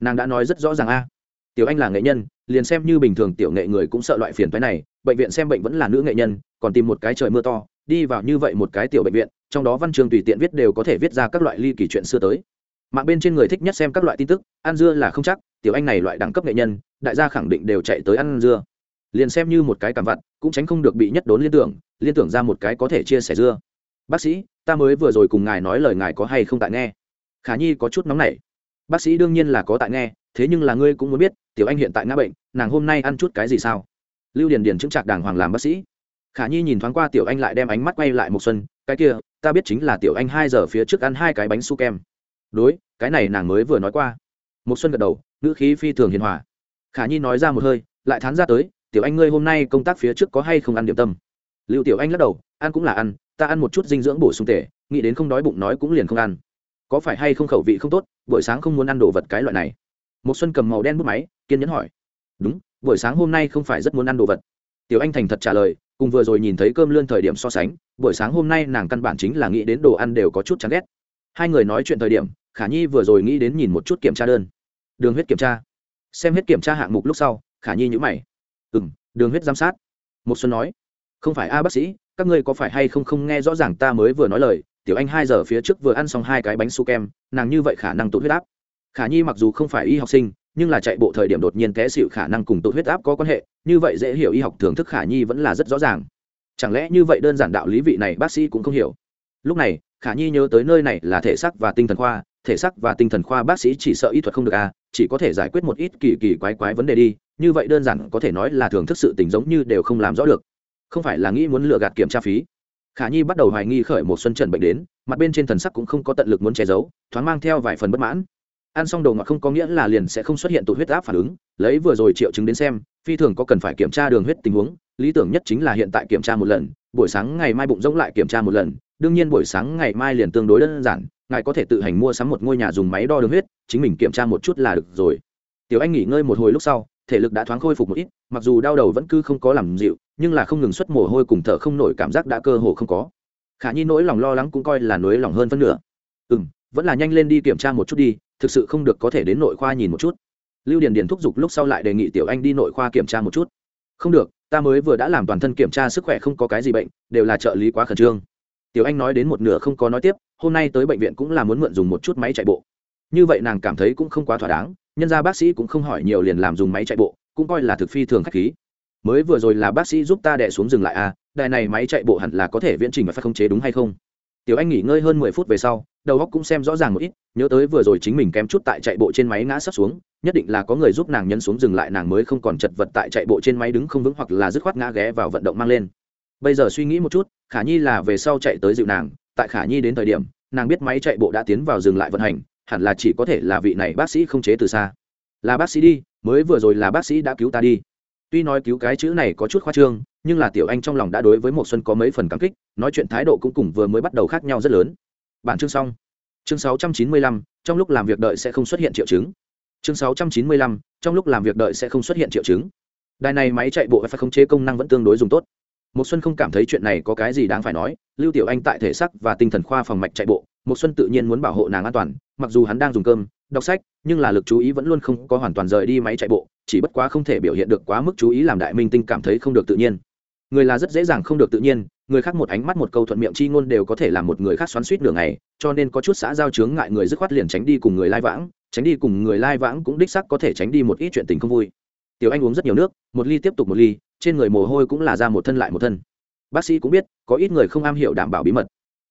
Nàng đã nói rất rõ ràng a. Tiểu anh là nghệ nhân, liền xem như bình thường tiểu nghệ người cũng sợ loại phiền phái này, bệnh viện xem bệnh vẫn là nữ nghệ nhân, còn tìm một cái trời mưa to, đi vào như vậy một cái tiểu bệnh viện, trong đó văn chương tùy tiện viết đều có thể viết ra các loại ly kỳ chuyện xưa tới. Mạng bên trên người thích nhất xem các loại tin tức, ăn dưa là không chắc tiểu anh này loại đẳng cấp nghệ nhân, đại gia khẳng định đều chạy tới ăn dưa. Liền xem như một cái cảm vặt, cũng tránh không được bị nhất đốn liên tưởng liên tưởng ra một cái có thể chia sẻ dưa. Bác sĩ, ta mới vừa rồi cùng ngài nói lời ngài có hay không tại nghe. Khả nhi có chút nóng nảy. Bác sĩ đương nhiên là có tại nghe, thế nhưng là ngươi cũng muốn biết, tiểu anh hiện tại ngã bệnh, nàng hôm nay ăn chút cái gì sao? Lưu điền điền chứng trạc đàng hoàng làm bác sĩ. Khả nhi nhìn thoáng qua tiểu anh lại đem ánh mắt quay lại một xuân, cái kia, ta biết chính là tiểu anh hai giờ phía trước ăn hai cái bánh su kem. Đối, cái này nàng mới vừa nói qua. Một xuân gật đầu ngữ khí phi thường hiền hòa. Khả nhi nói ra một hơi, lại thán ra tới, tiểu anh ngươi hôm nay công tác phía trước có hay không ăn điểm tâm? Lưu tiểu anh lắc đầu, ăn cũng là ăn, ta ăn một chút dinh dưỡng bổ sung tể nghĩ đến không đói bụng nói cũng liền không ăn. Có phải hay không khẩu vị không tốt, buổi sáng không muốn ăn đồ vật cái loại này? Một xuân cầm màu đen bút máy, kiên nhẫn hỏi, đúng, buổi sáng hôm nay không phải rất muốn ăn đồ vật. Tiểu anh thành thật trả lời, cùng vừa rồi nhìn thấy cơm lươn thời điểm so sánh, buổi sáng hôm nay nàng căn bản chính là nghĩ đến đồ ăn đều có chút chán ghét. Hai người nói chuyện thời điểm, khả nhi vừa rồi nghĩ đến nhìn một chút kiểm tra đơn đường huyết kiểm tra. Xem hết kiểm tra hạng mục lúc sau, khả nhi nhữ mày. Ừ m đường huyết giám sát. Một xuân nói, không phải a bác sĩ, các ngươi có phải hay không không nghe rõ ràng ta mới vừa nói lời, tiểu anh hai giờ phía trước vừa ăn xong hai cái bánh su kem, nàng như vậy khả năng tụt huyết áp. Khả nhi mặc dù không phải y học sinh, nhưng là chạy bộ thời điểm đột nhiên té xịu khả năng cùng tụt huyết áp có quan hệ, như vậy dễ hiểu y học thưởng thức khả nhi vẫn là rất rõ ràng. Chẳng lẽ như vậy đơn giản đạo lý vị này bác sĩ cũng không hiểu? Lúc này, khả nhi nhớ tới nơi này là thể xác và tinh thần khoa, thể xác và tinh thần khoa bác sĩ chỉ sợ y thuật không được à chỉ có thể giải quyết một ít kỳ kỳ quái quái vấn đề đi, như vậy đơn giản có thể nói là thưởng thức sự tình giống như đều không làm rõ được. Không phải là nghĩ muốn lừa gạt kiểm tra phí. Khả nhi bắt đầu hoài nghi khởi một xuân trần bệnh đến, mặt bên trên thần sắc cũng không có tận lực muốn che giấu, thoáng mang theo vài phần bất mãn. Ăn xong đồ ngọt không có nghĩa là liền sẽ không xuất hiện tụ huyết áp phản ứng, lấy vừa rồi triệu chứng đến xem, phi thường có cần phải kiểm tra đường huyết tình huống, lý tưởng nhất chính là hiện tại kiểm tra một lần, buổi sáng ngày mai bụng rỗng lại kiểm tra một lần đương nhiên buổi sáng ngày mai liền tương đối đơn giản, ngài có thể tự hành mua sắm một ngôi nhà dùng máy đo đường huyết, chính mình kiểm tra một chút là được rồi. Tiểu anh nghỉ ngơi một hồi lúc sau, thể lực đã thoáng khôi phục một ít, mặc dù đau đầu vẫn cứ không có làm dịu, nhưng là không ngừng xuất mồ hôi cùng thở không nổi cảm giác đã cơ hồ không có. Khả nhi nỗi lòng lo lắng cũng coi là nỗi lòng hơn phân nửa. Ừ m vẫn là nhanh lên đi kiểm tra một chút đi, thực sự không được có thể đến nội khoa nhìn một chút. Lưu điền điền thúc giục lúc sau lại đề nghị tiểu anh đi nội khoa kiểm tra một chút. Không được, ta mới vừa đã làm toàn thân kiểm tra sức khỏe không có cái gì bệnh, đều là trợ lý quá khẩn trương tiểu anh nói đến một nửa không có nói tiếp, hôm nay tới bệnh viện cũng là muốn mượn dùng một chút máy chạy bộ. Như vậy nàng cảm thấy cũng không quá thỏa đáng, nhân ra bác sĩ cũng không hỏi nhiều liền làm dùng máy chạy bộ, cũng coi là thực phi thường khách khí. Mới vừa rồi là bác sĩ giúp ta đẻ xuống dừng lại à đài này máy chạy bộ hẳn là có thể viễn trình và phát không chế đúng hay không? Tiểu anh nghỉ ngơi hơn mười phút về sau, đầu óc cũng xem rõ ràng một ít, nhớ tới vừa rồi chính mình kém chút tại chạy bộ trên máy ngã sắp xuống, nhất định là có người giúp nàng nhấn xuống dừng lại nàng mới không còn chật vật tại chạy bộ trên máy đứng không vững hoặc là dứt khoát ngã ghé vào vận động mang lên. Bây giờ suy nghĩ một chút khả nhi là về sau chạy tới dịu nàng tại khả nhi đến thời điểm nàng biết máy chạy bộ đã tiến vào dừng lại vận hành hẳn là chỉ có thể là vị này bác sĩ không chế từ xa. Là bác sĩ đi mới vừa rồi là bác sĩ đã cứu ta đi. Tuy nói cứu cái chữ này có chút khoa trương nhưng là tiểu anh trong lòng đã đối với một xuân có mấy phần cảm kích nói chuyện thái độ cũng cùng vừa mới bắt đầu khác nhau rất lớn. Bản chương xong. Chương 695, trong lúc làm việc đợi sẽ không xuất hiện triệu chứng. Chương 695, trong lúc làm việc đợi sẽ không xuất hiện triệu chứng. Đài này máy chạy bộ phải khống chế công năng vẫn tương đối dùng tốt một xuân không cảm thấy chuyện này có cái gì đáng phải nói, lưu tiểu anh tại thể sắc và tinh thần khoa phòng mạch chạy bộ một xuân tự nhiên muốn bảo hộ nàng an toàn, mặc dù hắn đang dùng cơm, đọc sách, nhưng là lực chú ý vẫn luôn không có hoàn toàn rời đi máy chạy bộ, chỉ bất quá không thể biểu hiện được quá mức chú ý làm đại minh tinh cảm thấy không được tự nhiên. Người là rất dễ dàng không được tự nhiên, người khác một ánh mắt một câu thuận miệng chi ngôn đều có thể làm một người khác xoắn suýt nửa ngày, cho nên có chút xã giao chướng ngại người dứt khoát liền tránh đi cùng người lai vãng, tránh đi cùng người lai vãng cũng đích sắc có thể tránh đi một ít chuyện tình không vui. Tiểu anh uống rất nhiều nước, một ly tiếp tục một ly trên người mồ hôi cũng là ra một thân lại một thân. Bác sĩ cũng biết, có ít người không am hiểu đảm bảo bí mật.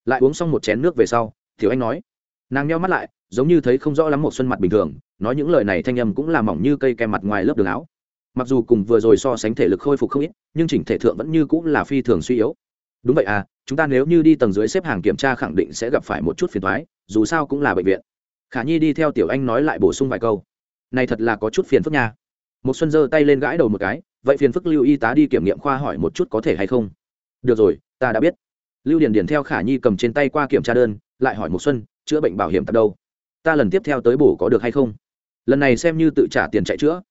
Lại uống xong một chén nước về sau, tiểu anh nói. Nàng nheo mắt lại, giống như thấy không rõ lắm một xuân mặt bình thường, nói những lời này thanh âm cũng là mỏng như cây kem mặt ngoài lớp đường áo. Mặc dù cùng vừa rồi so sánh thể lực khôi phục không ít, nhưng chỉnh thể thượng vẫn như cũng là phi thường suy yếu. Đúng vậy à chúng ta nếu như đi tầng dưới xếp hàng kiểm tra khẳng định sẽ gặp phải một chút phiền thoái dù sao cũng là bệnh viện. Khả nhi đi theo tiểu anh nói lại bổ sung vài câu. Này thật là có chút phiền phức nha. Một xuân giơ tay lên gãi đầu một cái vậy phiền phức lưu y tá đi kiểm nghiệm khoa hỏi một chút có thể hay không? Được rồi, ta đã biết. Lưu điền điền theo khả nhi cầm trên tay qua kiểm tra đơn, lại hỏi một xuân, chữa bệnh bảo hiểm tập đâu? Ta lần tiếp theo tới bổ có được hay không? Lần này xem như tự trả tiền chạy chữa.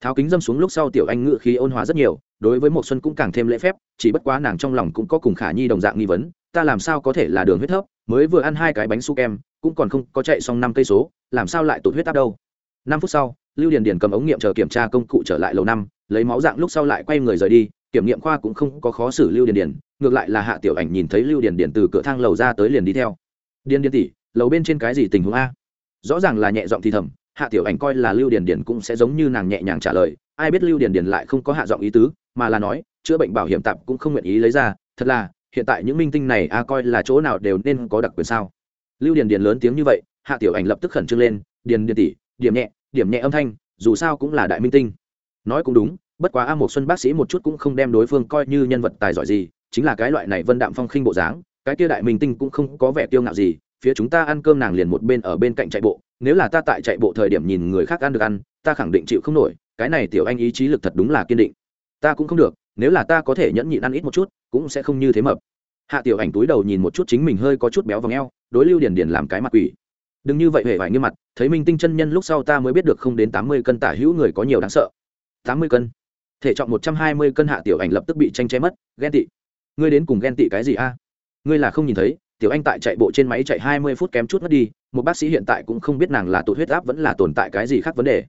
Tháo kính dâm xuống lúc sau tiểu anh ngự khí ôn hòa rất nhiều, đối với một xuân cũng càng thêm lễ phép, chỉ bất quá nàng trong lòng cũng có cùng khả nhi đồng dạng nghi vấn, ta làm sao có thể là đường huyết thấp, mới vừa ăn hai cái bánh su kem, cũng còn không có chạy xong năm cây số, làm sao lại tụt huyết áp đâu? Năm phút sau lưu điền điền cầm ống nghiệm chờ kiểm tra công cụ trở lại lầu năm, lấy máu dạng lúc sau lại quay người rời đi, kiểm nghiệm khoa cũng không có khó xử lưu điền điền, ngược lại là hạ tiểu ảnh nhìn thấy lưu điền điền từ cửa thang lầu ra tới liền đi theo. Điền điền tỷ, lầu bên trên cái gì tình huống a? Rõ ràng là nhẹ giọng thì thầm, hạ tiểu ảnh coi là lưu điền điền cũng sẽ giống như nàng nhẹ nhàng trả lời, ai biết lưu điền điền lại không có hạ giọng ý tứ, mà là nói, chữa bệnh bảo hiểm tạm cũng không nguyện ý lấy ra, thật là, hiện tại những minh tinh này a coi là chỗ nào đều nên có đặc quyền sao? Lưu điền điền lớn tiếng như vậy, hạ tiểu ảnh lập tức khẩn trương lên, điền điền tỷ, điểm nhẹ điểm nhẹ âm thanh dù sao cũng là đại minh tinh. Nói cũng đúng bất quá a một xuân bác sĩ một chút cũng không đem đối phương coi như nhân vật tài giỏi gì chính là cái loại này vân đạm phong khinh bộ dáng cái kia đại minh tinh cũng không có vẻ kiêu ngạo gì phía chúng ta ăn cơm nàng liền một bên ở bên cạnh chạy bộ nếu là ta tại chạy bộ thời điểm nhìn người khác ăn được ăn ta khẳng định chịu không nổi cái này tiểu anh ý chí lực thật đúng là kiên định. Ta cũng không được nếu là ta có thể nhẫn nhịn ăn ít một chút cũng sẽ không như thế mập. Hạ tiểu ảnh túi đầu nhìn một chút chính mình hơi có chút béo vòng eo, đối lưu điền điền làm cái mặt quỷ đừng như vậy, hề vải như mặt, thấy minh tinh chân nhân lúc sau ta mới biết được không đến tám mươi cân tả hữu người có nhiều đáng sợ. tám mươi cân? Thể trọng một trăm hai mươi cân hạ tiểu ảnh lập tức bị tranh che mất, ghen tị. Ngươi đến cùng ghen tị cái gì a? Ngươi là không nhìn thấy, tiểu anh tại chạy bộ trên máy chạy hai mươi phút kém chút mất đi, một bác sĩ hiện tại cũng không biết nàng là tụt huyết áp vẫn là tồn tại cái gì khác vấn đề.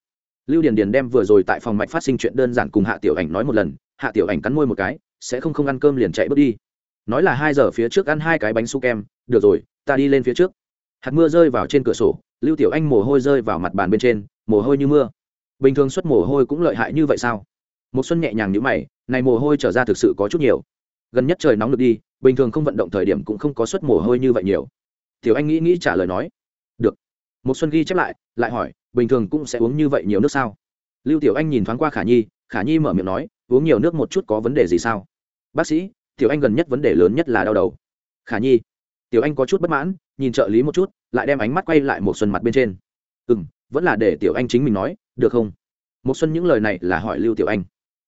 Lưu điền điền đem vừa rồi tại phòng mạch phát sinh chuyện đơn giản cùng hạ tiểu ảnh nói một lần, hạ tiểu ảnh cắn môi một cái, sẽ không không ăn cơm liền chạy bước đi. Nói là hai giờ phía trước ăn hai cái bánh su kem, được rồi, ta đi lên phía trước hạt mưa rơi vào trên cửa sổ, lưu tiểu anh mồ hôi rơi vào mặt bàn bên trên, mồ hôi như mưa. Bình thường xuất mồ hôi cũng lợi hại như vậy sao? Một xuân nhẹ nhàng như mày, này mồ hôi trở ra thực sự có chút nhiều. Gần nhất trời nóng được đi, bình thường không vận động thời điểm cũng không có xuất mồ hôi như vậy nhiều. Tiểu anh nghĩ nghĩ trả lời nói, được. Một xuân ghi chép lại lại hỏi, bình thường cũng sẽ uống như vậy nhiều nước sao? Lưu tiểu anh nhìn thoáng qua khả nhi khả nhi mở miệng nói, uống nhiều nước một chút có vấn đề gì sao? Bác sĩ, tiểu anh gần nhất vấn đề lớn nhất là đau đầu. Khả nhi. Tiểu anh có chút bất mãn nhìn trợ lý một chút, lại đem ánh mắt quay lại một xuân mặt bên trên. Ừ m vẫn là để tiểu anh chính mình nói, được không? Một xuân những lời này là hỏi lưu tiểu anh.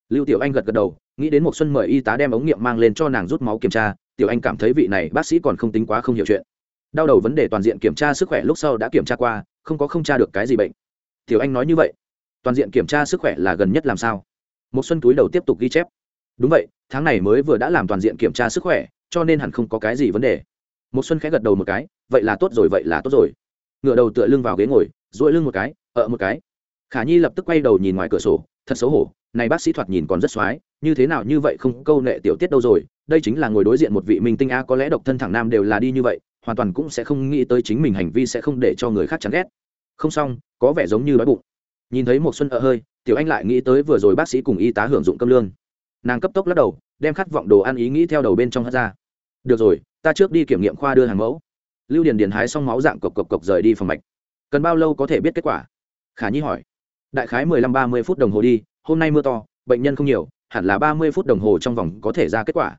Lưu tiểu anh gật gật đầu, nghĩ đến một xuân mời y tá đem ống nghiệm mang lên cho nàng rút máu kiểm tra, tiểu anh cảm thấy vị này bác sĩ còn không tính quá không hiểu chuyện. Đau đầu vấn đề toàn diện kiểm tra sức khỏe lúc sau đã kiểm tra qua, không có không tra được cái gì bệnh. Tiểu anh nói như vậy. Toàn diện kiểm tra sức khỏe là gần nhất làm sao? Một xuân túi đầu tiếp tục ghi chép. Đúng vậy, tháng này mới vừa đã làm toàn diện kiểm tra sức khỏe, cho nên hẳn không có cái gì vấn đề một xuân khẽ gật đầu một cái, vậy là tốt rồi, vậy là tốt rồi. Ngựa đầu tựa lưng vào ghế ngồi, duỗi lưng một cái ợ một cái. Khả nhi lập tức quay đầu nhìn ngoài cửa sổ, thật xấu hổ, này bác sĩ thoạt nhìn còn rất xoái, như thế nào như vậy không câu nệ tiểu tiết đâu rồi, đây chính là ngồi đối diện một vị minh tinh a, có lẽ độc thân thẳng nam đều là đi như vậy, hoàn toàn cũng sẽ không nghĩ tới chính mình hành vi sẽ không để cho người khác chán ghét. Không xong, có vẻ giống như đói bụng. Nhìn thấy một xuân ợ hơi, tiểu anh lại nghĩ tới vừa rồi bác sĩ cùng y tá hưởng dụng cơm lương. Nàng cấp tốc lắc đầu, đem khát vọng đồ ăn ý nghĩ theo đầu bên trong hất ra được rồi, ta trước đi kiểm nghiệm khoa đưa hàng mẫu. Lưu điền điền hái xong máu dạng cộc cộc cộc rời đi phòng mạch. Cần bao lâu có thể biết kết quả? Khả nhi hỏi. Đại khái mười lăm ba mươi phút đồng hồ đi, hôm nay mưa to, bệnh nhân không nhiều, hẳn là ba mươi phút đồng hồ trong vòng có thể ra kết quả.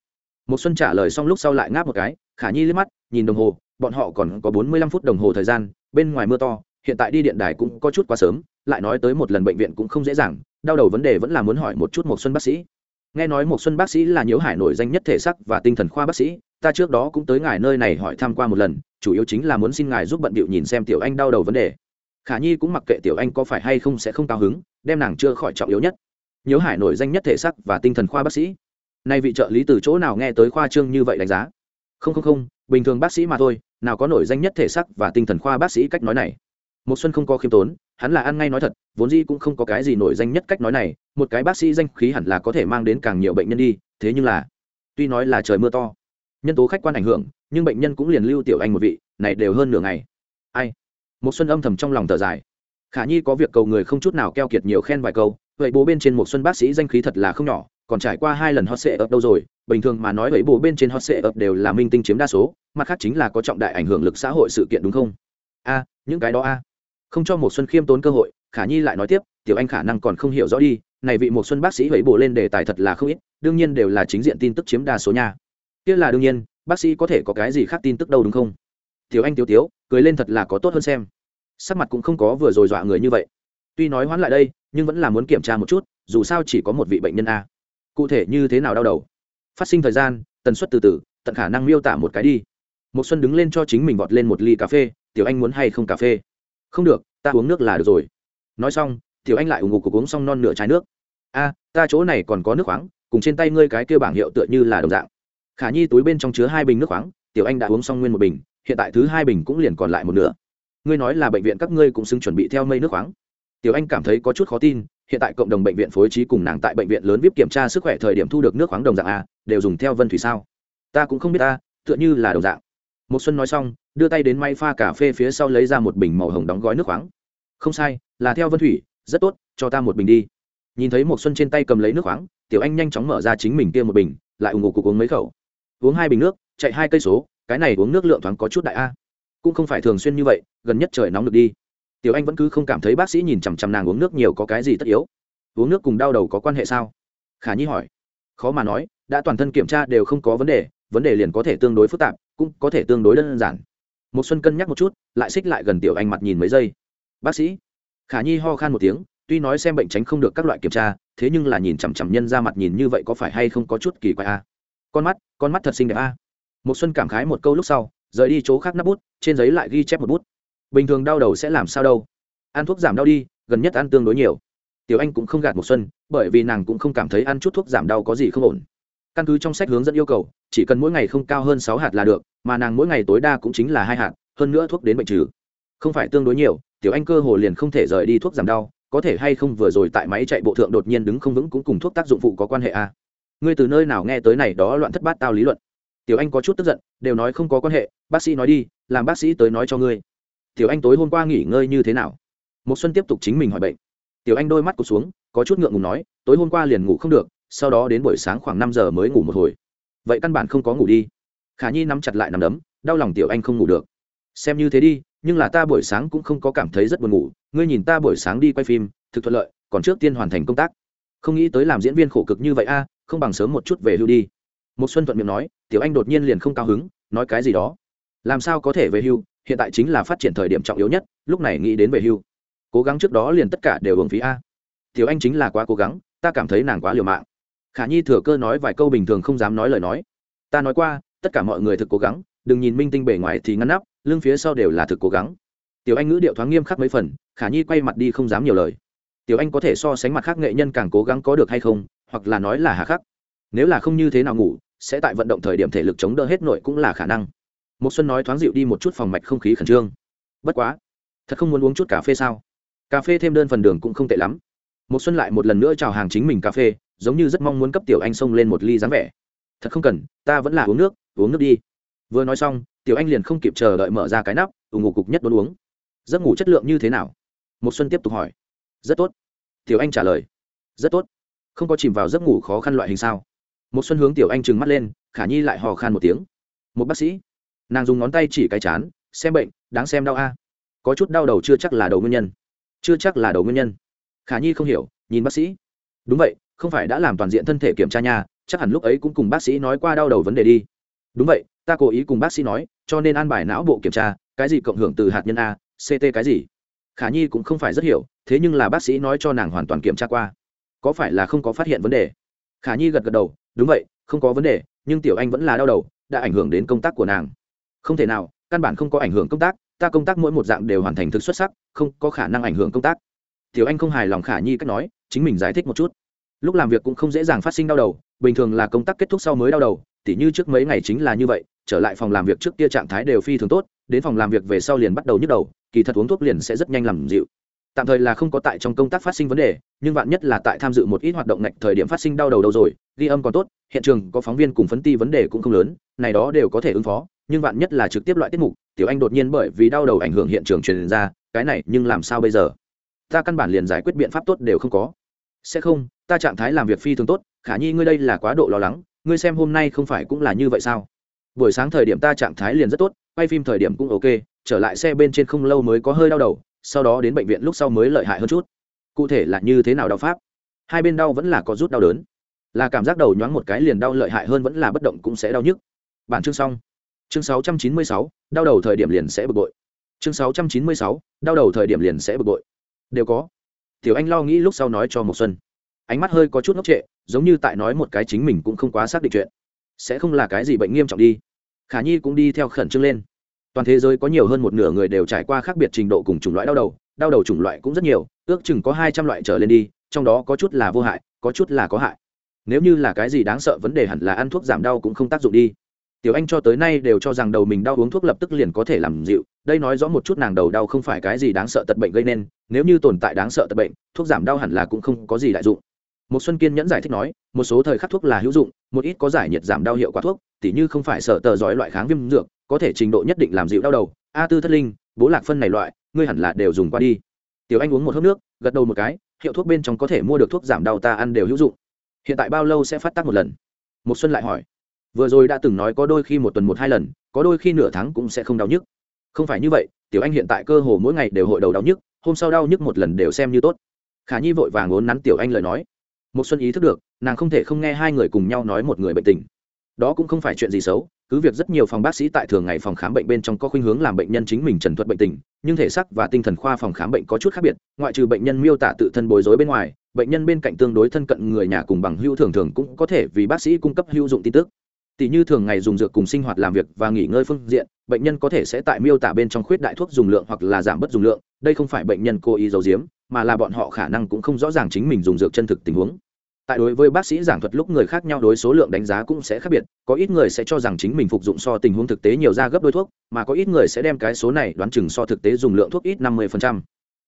Một xuân trả lời xong lúc sau lại ngáp một cái, khả nhi liếc mắt, nhìn đồng hồ, bọn họ còn có bốn mươi lăm phút đồng hồ thời gian, bên ngoài mưa to, hiện tại đi điện đài cũng có chút quá sớm, lại nói tới một lần bệnh viện cũng không dễ dàng, đau đầu vấn đề vẫn là muốn hỏi một chút một xuân bác sĩ nghe nói một xuân bác sĩ là nhiễu hải nổi danh nhất thể sắc và tinh thần khoa bác sĩ, ta trước đó cũng tới ngài nơi này hỏi thăm qua một lần, chủ yếu chính là muốn xin ngài giúp bận bịu nhìn xem tiểu anh đau đầu vấn đề. Khả nhi cũng mặc kệ tiểu anh có phải hay không sẽ không cao hứng, đem nàng chưa khỏi trọng yếu nhất. Nhiễu hải nổi danh nhất thể sắc và tinh thần khoa bác sĩ. Nay vị trợ lý từ chỗ nào nghe tới khoa trương như vậy đánh giá? Không không không, bình thường bác sĩ mà thôi, nào có nổi danh nhất thể sắc và tinh thần khoa bác sĩ cách nói này? Một xuân không có khiêm tốn, hắn là ăn ngay nói thật, vốn dĩ cũng không có cái gì nổi danh nhất cách nói này, một cái bác sĩ danh khí hẳn là có thể mang đến càng nhiều bệnh nhân đi, thế nhưng là, tuy nói là trời mưa to, nhân tố khách quan ảnh hưởng, nhưng bệnh nhân cũng liền lưu tiểu anh một vị, này đều hơn nửa ngày. Ai? Một xuân âm thầm trong lòng thở dài. Khả nhi có việc cầu người không chút nào keo kiệt nhiều khen vài câu, vậy bố bên trên một xuân bác sĩ danh khí thật là không nhỏ, còn trải qua hai lần hot sệ ập đâu rồi, bình thường mà nói vậy bố bên trên hot sệ ập đều là minh tinh chiếm đa số, mặt khác chính là có trọng đại ảnh hưởng lực xã hội sự kiện đúng không? A, những cái đó a không cho một xuân khiêm tốn cơ hội, khả nhi lại nói tiếp, tiểu anh khả năng còn không hiểu rõ đi, này vị một xuân bác sĩ hủy bổ lên đề tài thật là không ít, đương nhiên đều là chính diện tin tức chiếm đa số nha. Kia là đương nhiên, bác sĩ có thể có cái gì khác tin tức đâu đúng không? Tiểu anh tiểu tiếu, cười lên thật là có tốt hơn xem. Sắc mặt cũng không có vừa rồi dọa người như vậy. Tuy nói hoãn lại đây, nhưng vẫn là muốn kiểm tra một chút, dù sao chỉ có một vị bệnh nhân a. Cụ thể như thế nào đau đầu? Phát sinh thời gian, tần suất từ từ, tận khả năng miêu tả một cái đi. Một xuân đứng lên cho chính mình vọt lên một ly cà phê, tiểu anh muốn hay không cà phê? Không được, ta uống nước là được rồi. Nói xong, tiểu anh lại ủng ngục cuộc uống xong non nửa chai nước. A, ta chỗ này còn có nước khoáng, cùng trên tay ngươi cái kêu bảng hiệu tựa như là đồng dạng. Khả nhi túi bên trong chứa hai bình nước khoáng, tiểu anh đã uống xong nguyên một bình, hiện tại thứ hai bình cũng liền còn lại một nửa. Ngươi nói là bệnh viện các ngươi cũng xứng chuẩn bị theo mây nước khoáng. Tiểu anh cảm thấy có chút khó tin, hiện tại cộng đồng bệnh viện phối trí cùng nàng tại bệnh viện lớn vip kiểm tra sức khỏe thời điểm thu được nước khoáng đồng dạng a, đều dùng theo vân thủy sao? Ta cũng không biết ta tựa như là đồng dạng. Một xuân nói xong đưa tay đến may pha cà phê phía sau lấy ra một bình màu hồng đóng gói nước khoáng. Không sai, là theo vân thủy, rất tốt, cho ta một bình đi. Nhìn thấy một xuân trên tay cầm lấy nước khoáng, tiểu anh nhanh chóng mở ra chính mình kia một bình, lại ủng ngủ cục uống mấy khẩu. Uống hai bình nước, chạy hai cây số, cái này uống nước lượng thoáng có chút đại a. Cũng không phải thường xuyên như vậy, gần nhất trời nóng được đi. Tiểu anh vẫn cứ không cảm thấy bác sĩ nhìn chằm chằm nàng uống nước nhiều có cái gì tất yếu. Uống nước cùng đau đầu có quan hệ sao? Khả nhi hỏi. Khó mà nói, đã toàn thân kiểm tra đều không có vấn đề vấn đề liền có thể tương đối phức tạp, cũng có thể tương đối đơn giản một xuân cân nhắc một chút, lại xích lại gần tiểu anh mặt nhìn mấy giây. Bác sĩ. Khả nhi ho khan một tiếng, tuy nói xem bệnh tránh không được các loại kiểm tra, thế nhưng là nhìn chằm chằm nhân ra mặt nhìn như vậy có phải hay không có chút kỳ quái a con mắt con mắt thật xinh đẹp à? a một xuân cảm khái một câu lúc sau, rời đi chỗ khác nắp bút, trên giấy lại ghi chép một bút. Bình thường đau đầu sẽ làm sao đâu? Ăn thuốc giảm đau đi, gần nhất ăn tương đối nhiều. Tiểu anh cũng không gạt một xuân, bởi vì nàng cũng không cảm thấy ăn chút thuốc giảm đau có gì không ổn căn cứ trong sách hướng dẫn yêu cầu, chỉ cần mỗi ngày không cao hơn sáu hạt là được, mà nàng mỗi ngày tối đa cũng chính là hai hạt, hơn nữa thuốc đến bệnh trừ. Không phải tương đối nhiều, tiểu anh cơ hồ liền không thể rời đi thuốc giảm đau, có thể hay không vừa rồi tại máy chạy bộ thượng đột nhiên đứng không vững cũng cùng thuốc tác dụng phụ có quan hệ à. ngươi từ nơi nào nghe tới này đó loạn thất bát tao lý luận? Tiểu anh có chút tức giận, đều nói không có quan hệ, bác sĩ nói đi, làm bác sĩ tới nói cho ngươi. Tiểu anh tối hôm qua nghỉ ngơi như thế nào? Một xuân tiếp tục chính mình hỏi bệnh. Tiểu anh đôi mắt cụt xuống, có chút ngượng ngùng nói, tối hôm qua liền ngủ không được sau đó đến buổi sáng khoảng năm giờ mới ngủ một hồi. Vậy căn bản không có ngủ đi. Khả nhi nắm chặt lại nằm đấm, đau lòng tiểu anh không ngủ được. Xem như thế đi, nhưng là ta buổi sáng cũng không có cảm thấy rất buồn ngủ. Ngươi nhìn ta buổi sáng đi quay phim, thực thuận lợi, còn trước tiên hoàn thành công tác. Không nghĩ tới làm diễn viên khổ cực như vậy a, không bằng sớm một chút về hưu đi. Một xuân thuận miệng nói, tiểu anh đột nhiên liền không cao hứng, nói cái gì đó. Làm sao có thể về hưu, hiện tại chính là phát triển thời điểm trọng yếu nhất, lúc này nghĩ đến về hưu. Cố gắng trước đó liền tất cả đều hưởng phí a. Tiểu anh chính là quá cố gắng, ta cảm thấy nàng quá liều mạng khả nhi thừa cơ nói vài câu bình thường không dám nói lời nói. Ta nói qua, tất cả mọi người thực cố gắng, đừng nhìn minh tinh bề ngoài thì ngăn nắp, lưng phía sau đều là thực cố gắng. Tiểu anh ngữ điệu thoáng nghiêm khắc mấy phần, khả nhi quay mặt đi không dám nhiều lời. Tiểu anh có thể so sánh mặt khác nghệ nhân càng cố gắng có được hay không, hoặc là nói là hà khắc. Nếu là không như thế nào ngủ, sẽ tại vận động thời điểm thể lực chống đỡ hết nội cũng là khả năng. Một xuân nói thoáng dịu đi một chút phòng mạch không khí khẩn trương. Bất quá, thật không muốn uống chút cà phê sao? Cà phê thêm đơn phần đường cũng không tệ lắm một xuân lại một lần nữa chào hàng chính mình cà phê, giống như rất mong muốn cấp tiểu anh xông lên một ly dáng vẻ. Thật không cần, ta vẫn là uống nước uống nước đi. Vừa nói xong, tiểu anh liền không kịp chờ đợi mở ra cái nắp ủng ngủ cục nhất đốn uống. Giấc ngủ chất lượng như thế nào? Một xuân tiếp tục hỏi. Rất tốt. Tiểu anh trả lời. Rất tốt. Không có chìm vào giấc ngủ khó khăn loại hình sao? Một xuân hướng tiểu anh trừng mắt lên, khả nhi lại hò khan một tiếng. Một bác sĩ, nàng dùng ngón tay chỉ cái chán, xem bệnh, đáng xem đau a. Có chút đau đầu chưa chắc là đầu nguyên nhân. Chưa chắc là đầu nguyên nhân khả nhi không hiểu, nhìn bác sĩ. Đúng vậy, không phải đã làm toàn diện thân thể kiểm tra nha, chắc hẳn lúc ấy cũng cùng bác sĩ nói qua đau đầu vấn đề đi. Đúng vậy, ta cố ý cùng bác sĩ nói, cho nên an bài não bộ kiểm tra, cái gì cộng hưởng từ hạt nhân a ct cái gì? Khả nhi cũng không phải rất hiểu, thế nhưng là bác sĩ nói cho nàng hoàn toàn kiểm tra qua. Có phải là không có phát hiện vấn đề? Khả nhi gật gật đầu, đúng vậy, không có vấn đề, nhưng tiểu anh vẫn là đau đầu, đã ảnh hưởng đến công tác của nàng. Không thể nào, căn bản không có ảnh hưởng công tác, ta công tác mỗi một dạng đều hoàn thành thực xuất sắc, không có khả năng ảnh hưởng công tác tiểu anh không hài lòng khả nhi cách nói, chính mình giải thích một chút. Lúc làm việc cũng không dễ dàng phát sinh đau đầu, bình thường là công tác kết thúc sau mới đau đầu, tỉ như trước mấy ngày chính là như vậy, trở lại phòng làm việc trước kia trạng thái đều phi thường tốt, đến phòng làm việc về sau liền bắt đầu nhức đầu, kỳ thật uống thuốc liền sẽ rất nhanh làm dịu. Tạm thời là không có tại trong công tác phát sinh vấn đề, nhưng vạn nhất là tại tham dự một ít hoạt động ngạch thời điểm phát sinh đau đầu đâu rồi, ghi âm còn tốt, hiện trường có phóng viên cùng phấn ti vấn đề cũng không lớn, này đó đều có thể ứng phó, nhưng vạn nhất là trực tiếp loại tiết mục, tiểu anh đột nhiên bởi vì đau đầu ảnh hưởng hiện trường truyền ra, cái này nhưng làm sao bây giờ? Ta căn bản liền giải quyết biện pháp tốt đều không có. Sẽ không ta trạng thái làm việc phi thường tốt khả nhi ngươi đây là quá độ lo lắng ngươi xem hôm nay không phải cũng là như vậy sao? Buổi sáng thời điểm ta trạng thái liền rất tốt quay phim thời điểm cũng ok trở lại xe bên trên không lâu mới có hơi đau đầu sau đó đến bệnh viện lúc sau mới lợi hại hơn chút. Cụ thể là như thế nào đau pháp? Hai bên đau vẫn là có rút đau đớn. Là cảm giác đầu nhoáng một cái liền đau lợi hại hơn vẫn là bất động cũng sẽ đau nhức. Bản chương xong. Chương 696, đau đầu thời điểm liền sẽ bực bội. Chương 696, đau đầu thời điểm liền sẽ bực bội đều có. Tiểu anh lo nghĩ lúc sau nói cho một xuân. Ánh mắt hơi có chút ngốc trệ, giống như tại nói một cái chính mình cũng không quá xác định chuyện. Sẽ không là cái gì bệnh nghiêm trọng đi. Khả nhi cũng đi theo khẩn trương lên. Toàn thế giới có nhiều hơn một nửa người đều trải qua khác biệt trình độ cùng chủng loại đau đầu đau đầu chủng loại cũng rất nhiều, ước chừng có hai trăm loại trở lên đi, trong đó có chút là vô hại, có chút là có hại. Nếu như là cái gì đáng sợ vấn đề hẳn là ăn thuốc giảm đau cũng không tác dụng đi tiểu anh cho tới nay đều cho rằng đầu mình đau uống thuốc lập tức liền có thể làm dịu, đây nói rõ một chút nàng đầu đau không phải cái gì đáng sợ tật bệnh gây nên, nếu như tồn tại đáng sợ tật bệnh, thuốc giảm đau hẳn là cũng không có gì đại dụng. Một xuân kiên nhẫn giải thích nói, một số thời khắc thuốc là hữu dụng, một ít có giải nhiệt giảm đau hiệu quả thuốc, tỉ như không phải sợ tờ giỏi loại kháng viêm dược, có thể trình độ nhất định làm dịu đau đầu, a tư thất linh, bố lạc phân này loại, ngươi hẳn là đều dùng qua đi. Tiểu anh uống một hớp nước, gật đầu một cái, hiệu thuốc bên trong có thể mua được thuốc giảm đau ta ăn đều hữu dụng. Hiện tại bao lâu sẽ phát tác một lần? Một xuân lại hỏi vừa rồi đã từng nói có đôi khi một tuần một hai lần, có đôi khi nửa tháng cũng sẽ không đau nhức. Không phải như vậy, tiểu anh hiện tại cơ hồ mỗi ngày đều hội đầu đau nhức, hôm sau đau nhức một lần đều xem như tốt. Khả nhi vội vàng ốn nắn tiểu anh lời nói. Một xuân ý thức được, nàng không thể không nghe hai người cùng nhau nói một người bệnh tình. Đó cũng không phải chuyện gì xấu, cứ việc rất nhiều phòng bác sĩ tại thường ngày phòng khám bệnh bên trong có khuynh hướng làm bệnh nhân chính mình trần thuật bệnh tình, nhưng thể xác và tinh thần khoa phòng khám bệnh có chút khác biệt, ngoại trừ bệnh nhân miêu tả tự thân bối rối bên ngoài, bệnh nhân bên cạnh tương đối thân cận người nhà cùng bằng hữu thường thường cũng có thể vì bác sĩ cung cấp hữu dụng tin tức tỷ như thường ngày dùng dược cùng sinh hoạt làm việc và nghỉ ngơi phương diện, bệnh nhân có thể sẽ tại miêu tả bên trong khuyết đại thuốc dùng lượng hoặc là giảm bớt dùng lượng. Đây không phải bệnh nhân cố ý giấu giếm, mà là bọn họ khả năng cũng không rõ ràng chính mình dùng dược chân thực tình huống. Tại đối với bác sĩ giảng thuật lúc người khác nhau đối số lượng đánh giá cũng sẽ khác biệt, có ít người sẽ cho rằng chính mình phục dụng so tình huống thực tế nhiều ra gấp đôi thuốc, mà có ít người sẽ đem cái số này đoán chừng so thực tế dùng lượng thuốc ít năm mươi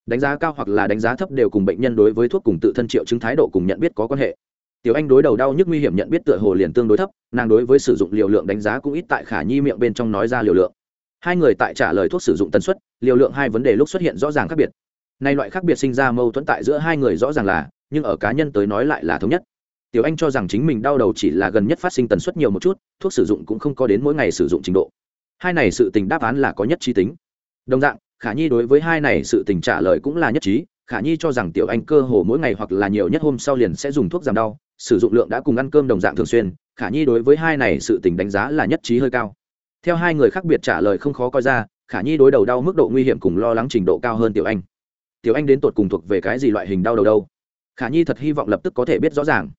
đánh giá cao hoặc là đánh giá thấp đều cùng bệnh nhân đối với thuốc cùng tự thân triệu chứng thái độ cùng nhận biết có quan hệ tiểu anh đối đầu đau nhức nguy hiểm nhận biết tựa hồ liền tương đối thấp, nàng đối với sử dụng liều lượng đánh giá cũng ít tại khả nhi miệng bên trong nói ra liều lượng. Hai người tại trả lời thuốc sử dụng tần suất, liều lượng hai vấn đề lúc xuất hiện rõ ràng khác biệt. Nay loại khác biệt sinh ra mâu thuẫn tại giữa hai người rõ ràng là, nhưng ở cá nhân tới nói lại là thống nhất. Tiểu anh cho rằng chính mình đau đầu chỉ là gần nhất phát sinh tần suất nhiều một chút, thuốc sử dụng cũng không có đến mỗi ngày sử dụng trình độ. Hai này sự tình đáp án là có nhất trí tính. Đồng dạng, khả nhi đối với hai này sự tình trả lời cũng là nhất trí, khả nhi cho rằng tiểu anh cơ hồ mỗi ngày hoặc là nhiều nhất hôm sau liền sẽ dùng thuốc giảm đau sử dụng lượng đã cùng ăn cơm đồng dạng thường xuyên, khả nhi đối với hai này sự tình đánh giá là nhất trí hơi cao. Theo hai người khác biệt trả lời không khó coi ra, khả nhi đối đầu đau mức độ nguy hiểm cùng lo lắng trình độ cao hơn tiểu anh. Tiểu anh đến tột cùng thuộc về cái gì loại hình đau đầu đâu? Khả nhi thật hy vọng lập tức có thể biết rõ ràng.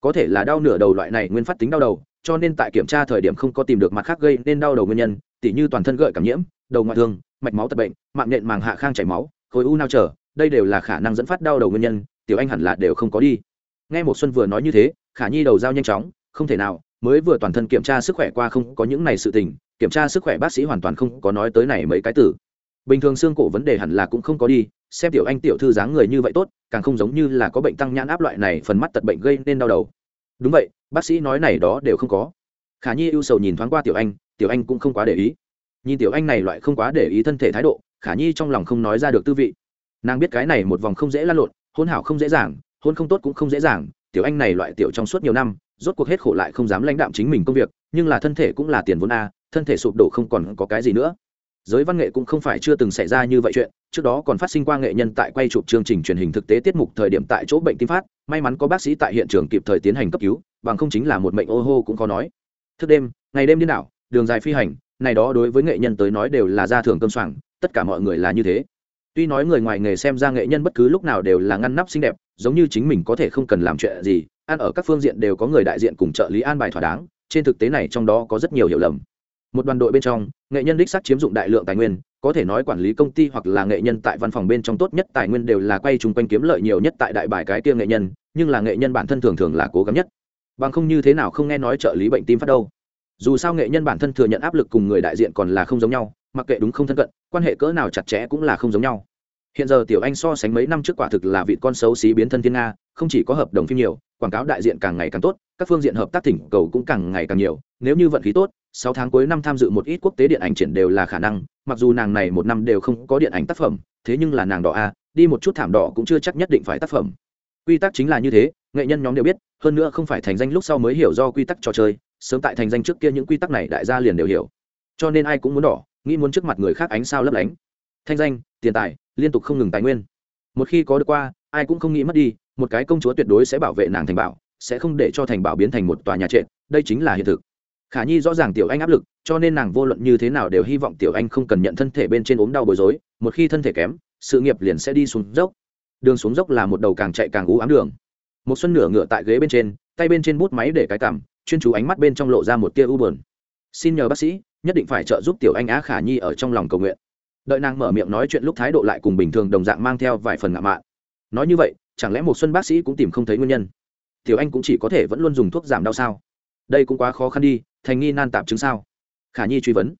Có thể là đau nửa đầu loại này nguyên phát tính đau đầu, cho nên tại kiểm tra thời điểm không có tìm được mặt khác gây nên đau đầu nguyên nhân, tỉ như toàn thân gợi cảm nhiễm, đầu ngoại thương, mạch máu tật bệnh, mạng nhện màng hạ khang chảy máu, khối u nao trở, đây đều là khả năng dẫn phát đau đầu nguyên nhân, tiểu anh hẳn là đều không có đi nghe một xuân vừa nói như thế, khả nhi đầu giao nhanh chóng, không thể nào, mới vừa toàn thân kiểm tra sức khỏe qua không có những này sự tình, kiểm tra sức khỏe bác sĩ hoàn toàn không có nói tới này mấy cái từ. Bình thường xương cổ vấn đề hẳn là cũng không có đi, xem tiểu anh tiểu thư dáng người như vậy tốt, càng không giống như là có bệnh tăng nhãn áp loại này phần mắt tật bệnh gây nên đau đầu. Đúng vậy, bác sĩ nói này đó đều không có. Khả nhi ưu sầu nhìn thoáng qua tiểu anh tiểu anh cũng không quá để ý. Nhìn tiểu anh này loại không quá để ý thân thể thái độ, khả nhi trong lòng không nói ra được tư vị. Nàng biết cái này một vòng không dễ lăn lộn, hôn hảo không dễ dàng hôn không tốt cũng không dễ dàng, tiểu anh này loại tiểu trong suốt nhiều năm, rốt cuộc hết khổ lại không dám lãnh đạm chính mình công việc, nhưng là thân thể cũng là tiền vốn a, thân thể sụp đổ không còn có cái gì nữa. Giới văn nghệ cũng không phải chưa từng xảy ra như vậy chuyện, trước đó còn phát sinh qua nghệ nhân tại quay chụp chương trình truyền hình thực tế tiết mục thời điểm tại chỗ bệnh tim phát, may mắn có bác sĩ tại hiện trường kịp thời tiến hành cấp cứu, bằng không chính là một mệnh ô hô cũng khó nói. Thức đêm, ngày đêm đi đảo, đường dài phi hành, này đó đối với nghệ nhân tới nói đều là ra thường cơm soảng, tất cả mọi người là như thế tuy nói người ngoài nghề xem ra nghệ nhân bất cứ lúc nào đều là ngăn nắp xinh đẹp, giống như chính mình có thể không cần làm chuyện gì, ăn ở các phương diện đều có người đại diện cùng trợ lý an bài thỏa đáng, trên thực tế này trong đó có rất nhiều hiểu lầm. Một đoàn đội bên trong, nghệ nhân đích sắc chiếm dụng đại lượng tài nguyên, có thể nói quản lý công ty hoặc là nghệ nhân tại văn phòng bên trong tốt nhất tài nguyên đều là quay chung quanh kiếm lợi nhiều nhất tại đại bài cái tiêm nghệ nhân, nhưng là nghệ nhân bản thân thường thường là cố gắng nhất. Bằng không như thế nào không nghe nói trợ lý bệnh tim phát đâu. Dù sao nghệ nhân bản thân thừa nhận áp lực cùng người đại diện còn là không giống nhau, mặc kệ đúng không thân cận, quan hệ cỡ nào chặt chẽ cũng là không giống nhau hiện giờ tiểu anh so sánh mấy năm trước quả thực là vị con xấu xí biến thân thiên nga, không chỉ có hợp đồng phim nhiều, quảng cáo đại diện càng ngày càng tốt, các phương diện hợp tác thỉnh cầu cũng càng ngày càng nhiều. Nếu như vận khí tốt, sáu tháng cuối năm tham dự một ít quốc tế điện ảnh triển đều là khả năng, mặc dù nàng này một năm đều không có điện ảnh tác phẩm, thế nhưng là nàng đỏ a, đi một chút thảm đỏ cũng chưa chắc nhất định phải tác phẩm. Quy tắc chính là như thế, nghệ nhân nhóm đều biết, hơn nữa không phải thành danh lúc sau mới hiểu do quy tắc trò chơi, sớm tại thành danh trước kia những quy tắc này đại gia liền đều hiểu. Cho nên ai cũng muốn đỏ, nghĩ muốn trước mặt người khác ánh sao lấp lánh. Thanh danh, tiền tài liên tục không ngừng tài nguyên. Một khi có được qua, ai cũng không nghĩ mất đi, một cái công chúa tuyệt đối sẽ bảo vệ nàng thành bảo, sẽ không để cho thành bảo biến thành một tòa nhà trệt, đây chính là hiện thực. Khả nhi rõ ràng tiểu anh áp lực, cho nên nàng vô luận như thế nào đều hy vọng tiểu anh không cần nhận thân thể bên trên ốm đau bối rối, một khi thân thể kém, sự nghiệp liền sẽ đi xuống dốc. Đường xuống dốc là một đầu càng chạy càng ú ám đường. Một xuân nửa ngựa tại ghế bên trên, tay bên trên bút máy để cái cảm chuyên chú ánh mắt bên trong lộ ra một tia u buồn. xin nhờ bác sĩ, nhất định phải trợ giúp tiểu anh á khả nhi ở trong lòng cầu nguyện đợi nàng mở miệng nói chuyện lúc thái độ lại cùng bình thường đồng dạng mang theo vài phần ngạo mạn. Nói như vậy, chẳng lẽ một xuân bác sĩ cũng tìm không thấy nguyên nhân? Tiểu anh cũng chỉ có thể vẫn luôn dùng thuốc giảm đau sao? Đây cũng quá khó khăn đi, thành nghi nan tạp chứng sao? Khả nhi truy vấn.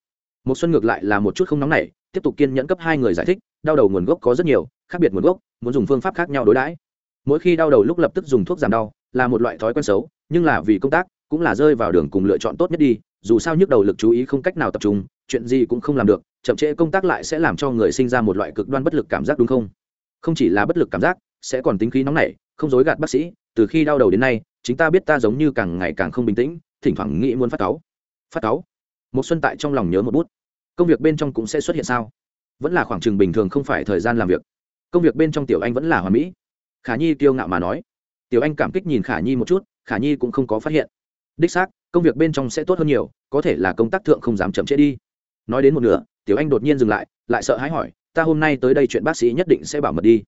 Một xuân ngược lại là một chút không nóng nảy, tiếp tục kiên nhẫn cấp hai người giải thích, đau đầu nguồn gốc có rất nhiều, khác biệt nguồn gốc, muốn dùng phương pháp khác nhau đối đãi. Mỗi khi đau đầu lúc lập tức dùng thuốc giảm đau, là một loại thói quen xấu, nhưng là vì công tác, cũng là rơi vào đường cùng lựa chọn tốt nhất đi, dù sao nhức đầu lực chú ý không cách nào tập trung chuyện gì cũng không làm được, chậm trễ công tác lại sẽ làm cho người sinh ra một loại cực đoan bất lực cảm giác đúng không? Không chỉ là bất lực cảm giác, sẽ còn tính khí nóng nảy, không dối gạt bác sĩ, từ khi đau đầu đến nay, chính ta biết ta giống như càng ngày càng không bình tĩnh, thỉnh thoảng nghĩ muốn phát cáu. Phát cáu? Một xuân tại trong lòng nhớ một bút. Công việc bên trong cũng sẽ xuất hiện sao? Vẫn là khoảng trường bình thường không phải thời gian làm việc. Công việc bên trong tiểu anh vẫn là hoàn mỹ. Khả nhi kiêu ngạo mà nói. Tiểu anh cảm kích nhìn khả nhi một chút, khả nhi cũng không có phát hiện. Đích xác, công việc bên trong sẽ tốt hơn nhiều, có thể là công tác thượng không dám chậm trễ đi nói đến một nửa, tiểu anh đột nhiên dừng lại lại sợ hãi hỏi, ta hôm nay tới đây chuyện bác sĩ nhất định sẽ bảo mật đi.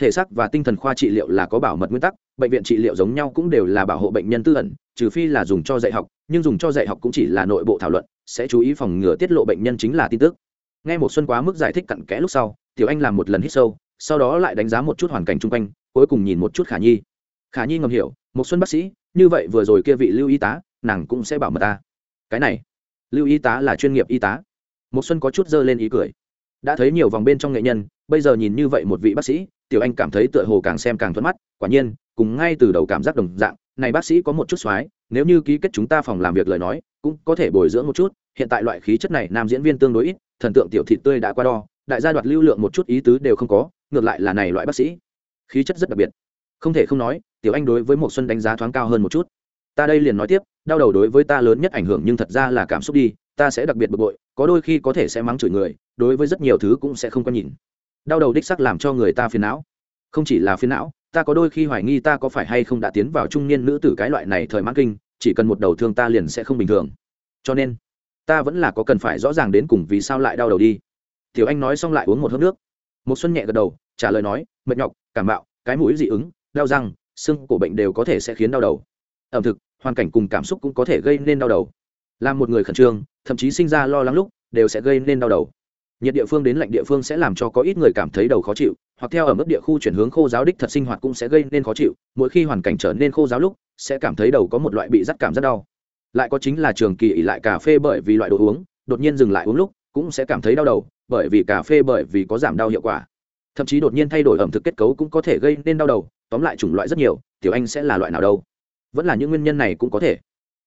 Thể xác và tinh thần khoa trị liệu là có bảo mật nguyên tắc, bệnh viện trị liệu giống nhau cũng đều là bảo hộ bệnh nhân tư ẩn, trừ phi là dùng cho dạy học, nhưng dùng cho dạy học cũng chỉ là nội bộ thảo luận, sẽ chú ý phòng ngừa tiết lộ bệnh nhân chính là tin tức. Nghe một xuân quá mức giải thích cặn kẽ lúc sau, tiểu anh làm một lần hít sâu, sau đó lại đánh giá một chút hoàn cảnh chung quanh, cuối cùng nhìn một chút khả nhi. Khả nhi ngầm hiểu, một xuân bác sĩ, như vậy vừa rồi kia vị lưu y tá, nàng cũng sẽ bảo mật ta. Cái này, lưu y tá là chuyên nghiệp y tá một xuân có chút dơ lên ý cười. Đã thấy nhiều vòng bên trong nghệ nhân, bây giờ nhìn như vậy một vị bác sĩ, tiểu anh cảm thấy tựa hồ càng xem càng thuận mắt, quả nhiên, cùng ngay từ đầu cảm giác đồng dạng, này bác sĩ có một chút xoái, nếu như ký kết chúng ta phòng làm việc lời nói, cũng có thể bồi dưỡng một chút, hiện tại loại khí chất này nam diễn viên tương đối ít, thần tượng tiểu thị tươi đã qua đo, đại gia đoạt lưu lượng một chút ý tứ đều không có, ngược lại là này loại bác sĩ, khí chất rất đặc biệt. Không thể không nói, tiểu anh đối với một xuân đánh giá thoáng cao hơn một chút. Ta đây liền nói tiếp, đau đầu đối với ta lớn nhất ảnh hưởng nhưng thật ra là cảm xúc đi ta sẽ đặc biệt bực bội, có đôi khi có thể sẽ mắng chửi người, đối với rất nhiều thứ cũng sẽ không có nhìn. Đau đầu đích sắc làm cho người ta phiền não. Không chỉ là phiền não, ta có đôi khi hoài nghi ta có phải hay không đã tiến vào trung niên nữ tử cái loại này thời mãn kinh, chỉ cần một đầu thương ta liền sẽ không bình thường. Cho nên, ta vẫn là có cần phải rõ ràng đến cùng vì sao lại đau đầu đi. Tiểu anh nói xong lại uống một hớp nước. Một xuân nhẹ gật đầu, trả lời nói, mệt nhọc, cảm bạo, cái mũi dị ứng, đau răng, xương cổ bệnh đều có thể sẽ khiến đau đầu. Ẩm thực, hoàn cảnh cùng cảm xúc cũng có thể gây nên đau đầu. Làm một người khẩn trương thậm chí sinh ra lo lắng lúc, đều sẽ gây nên đau đầu. Nhiệt địa phương đến lạnh địa phương sẽ làm cho có ít người cảm thấy đầu khó chịu, hoặc theo ở mức địa khu chuyển hướng khô giáo đích thật sinh hoạt cũng sẽ gây nên khó chịu, mỗi khi hoàn cảnh trở nên khô giáo lúc, sẽ cảm thấy đầu có một loại bị rắt cảm rất đau. Lại có chính là trường kỳ ỉ lại cà phê bởi vì loại đồ uống, đột nhiên dừng lại uống lúc, cũng sẽ cảm thấy đau đầu, bởi vì cà phê bởi vì có giảm đau hiệu quả. Thậm chí đột nhiên thay đổi ẩm thực kết cấu cũng có thể gây nên đau đầu, tóm lại chủng loại rất nhiều, tiểu anh sẽ là loại nào đâu? Vẫn là những nguyên nhân này cũng có thể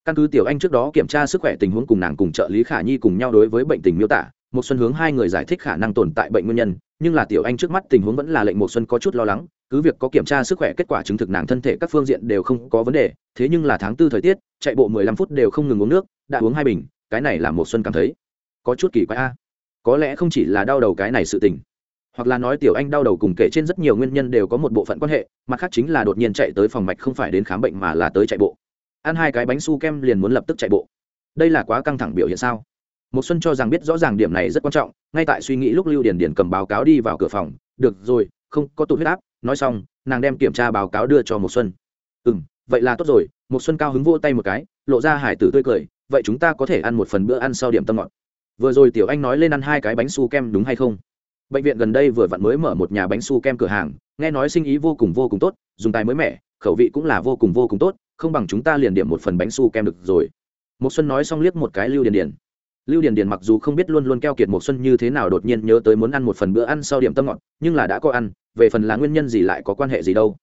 căn cứ tiểu anh trước đó kiểm tra sức khỏe tình huống cùng nàng cùng trợ lý khả nhi cùng nhau đối với bệnh tình miêu tả một xuân hướng hai người giải thích khả năng tồn tại bệnh nguyên nhân, nhưng là tiểu anh trước mắt tình huống vẫn là lệnh một xuân có chút lo lắng, cứ việc có kiểm tra sức khỏe kết quả chứng thực nàng thân thể các phương diện đều không có vấn đề, thế nhưng là tháng tư thời tiết, chạy bộ 15 phút đều không ngừng uống nước, đã uống hai bình, cái này là một xuân cảm thấy có chút kỳ quái a. Có lẽ không chỉ là đau đầu cái này sự tình, hoặc là nói tiểu anh đau đầu cùng kể trên rất nhiều nguyên nhân đều có một bộ phận quan hệ, mặt khác chính là đột nhiên chạy tới phòng mạch không phải đến khám bệnh mà là tới chạy bộ ăn hai cái bánh su kem liền muốn lập tức chạy bộ. Đây là quá căng thẳng biểu hiện sao? Một xuân cho rằng biết rõ ràng điểm này rất quan trọng, ngay tại suy nghĩ lúc lưu Điền Điền cầm báo cáo đi vào cửa phòng. Được rồi, không, có tụt huyết áp. Nói xong, nàng đem kiểm tra báo cáo đưa cho một xuân. Ừ vậy là tốt rồi. Một xuân cao hứng vỗ tay một cái, lộ ra hải tử tươi cười. Vậy chúng ta có thể ăn một phần bữa ăn sau điểm tâm ngọt. Vừa rồi tiểu anh nói lên ăn hai cái bánh su kem đúng hay không? Bệnh viện gần đây vừa vặn mới mở một nhà bánh su kem cửa hàng, nghe nói sinh ý vô cùng vô cùng tốt, dùng tài mới mẻ, khẩu vị cũng là vô cùng vô cùng tốt không bằng chúng ta liền điểm một phần bánh su kem được rồi. Một xuân nói xong liếc một cái lưu điền điền. Lưu điền điền mặc dù không biết luôn luôn keo kiệt một xuân như thế nào đột nhiên nhớ tới muốn ăn một phần bữa ăn sau điểm tâm ngọt, nhưng là đã có ăn, về phần là nguyên nhân gì lại có quan hệ gì đâu.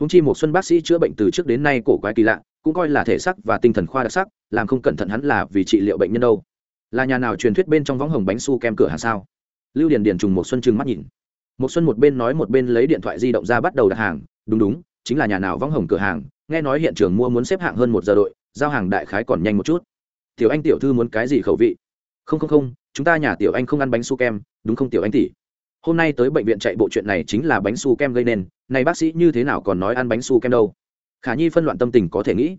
Húng chi một xuân bác sĩ chữa bệnh từ trước đến nay cổ quái kỳ lạ, cũng coi là thể sắc và tinh thần khoa đặc sắc, làm không cẩn thận hắn là vì trị liệu bệnh nhân đâu. Là nhà nào truyền thuyết bên trong võng hồng bánh su kem cửa hàng sao? Lưu điền điền trùng một xuân trừng mắt nhìn. Một xuân một bên nói một bên lấy điện thoại di động ra bắt đầu đặt hàng. Đúng đúng, chính là nhà nào võng hồng cửa hàng nghe nói hiện trường mua muốn xếp hạng hơn một giờ đội, giao hàng đại khái còn nhanh một chút. Tiểu anh tiểu thư muốn cái gì khẩu vị? Không không không, chúng ta nhà tiểu anh không ăn bánh su kem, đúng không tiểu anh tỷ? Hôm nay tới bệnh viện chạy bộ chuyện này chính là bánh su kem gây nên, này bác sĩ như thế nào còn nói ăn bánh su kem đâu? Khả nhi phân loạn tâm tình có thể nghĩ.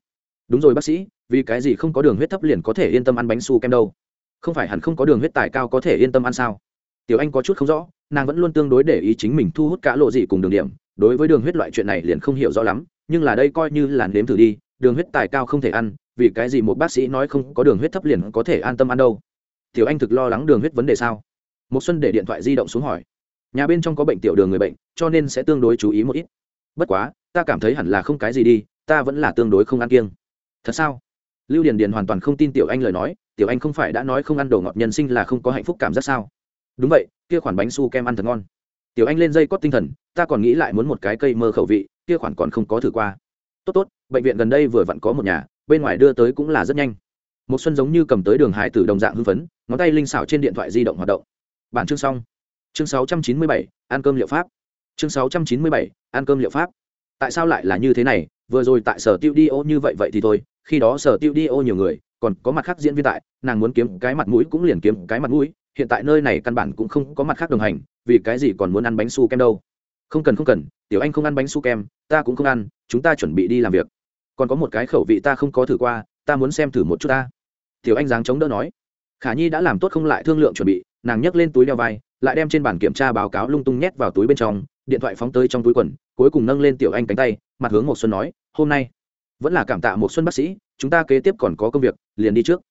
Đúng rồi bác sĩ, vì cái gì không có đường huyết thấp liền có thể yên tâm ăn bánh su kem đâu? Không phải hẳn không có đường huyết tài cao có thể yên tâm ăn sao? Tiểu anh có chút không rõ, nàng vẫn luôn tương đối để ý chính mình thu hút cả lộ gì cùng đường điểm, đối với đường huyết loại chuyện này liền không hiểu rõ lắm nhưng là đây coi như là nếm thử đi, đường huyết tài cao không thể ăn, vì cái gì một bác sĩ nói không có đường huyết thấp liền có thể an tâm ăn đâu? Tiểu anh thực lo lắng đường huyết vấn đề sao? Một xuân để điện thoại di động xuống hỏi. Nhà bên trong có bệnh tiểu đường người bệnh, cho nên sẽ tương đối chú ý một ít. Bất quá, ta cảm thấy hẳn là không cái gì đi, ta vẫn là tương đối không ăn kiêng. Thật sao? Lưu điền điền hoàn toàn không tin tiểu anh lời nói, tiểu anh không phải đã nói không ăn đồ ngọt nhân sinh là không có hạnh phúc cảm giác sao? Đúng vậy, kia khoản bánh su kem ăn thật ngon. Tiểu anh lên dây cót tinh thần, ta còn nghĩ lại muốn một cái cây mơ khẩu vị kia khoản còn không có thử qua. Tốt tốt bệnh viện gần đây vừa vặn có một nhà bên ngoài đưa tới cũng là rất nhanh. Một xuân giống như cầm tới đường hải tử đồng dạng hưng phấn ngón tay linh xảo trên điện thoại di động hoạt động. Bản chương xong. Chương 697, ăn cơm liệu pháp. Chương 697, ăn cơm liệu pháp. Tại sao lại là như thế này? Vừa rồi tại sở tiêu đi ô như vậy vậy thì thôi khi đó sở tiêu đi ô nhiều người còn có mặt khác diễn viên tại nàng muốn kiếm cái mặt mũi cũng liền kiếm cái mặt mũi hiện tại nơi này căn bản cũng không có mặt khác đồng hành vì cái gì còn muốn ăn bánh su kem đâu? Không cần không cần, tiểu anh không ăn bánh su kem, ta cũng không ăn, chúng ta chuẩn bị đi làm việc. Còn có một cái khẩu vị ta không có thử qua, ta muốn xem thử một chút ta. Tiểu anh giáng chống đỡ nói. Khả nhi đã làm tốt không lại thương lượng chuẩn bị, nàng nhấc lên túi đeo vai, lại đem trên bản kiểm tra báo cáo lung tung nhét vào túi bên trong, điện thoại phóng tới trong túi quần, cuối cùng nâng lên tiểu anh cánh tay, mặt hướng một xuân nói, hôm nay, vẫn là cảm tạ một xuân bác sĩ, chúng ta kế tiếp còn có công việc, liền đi trước.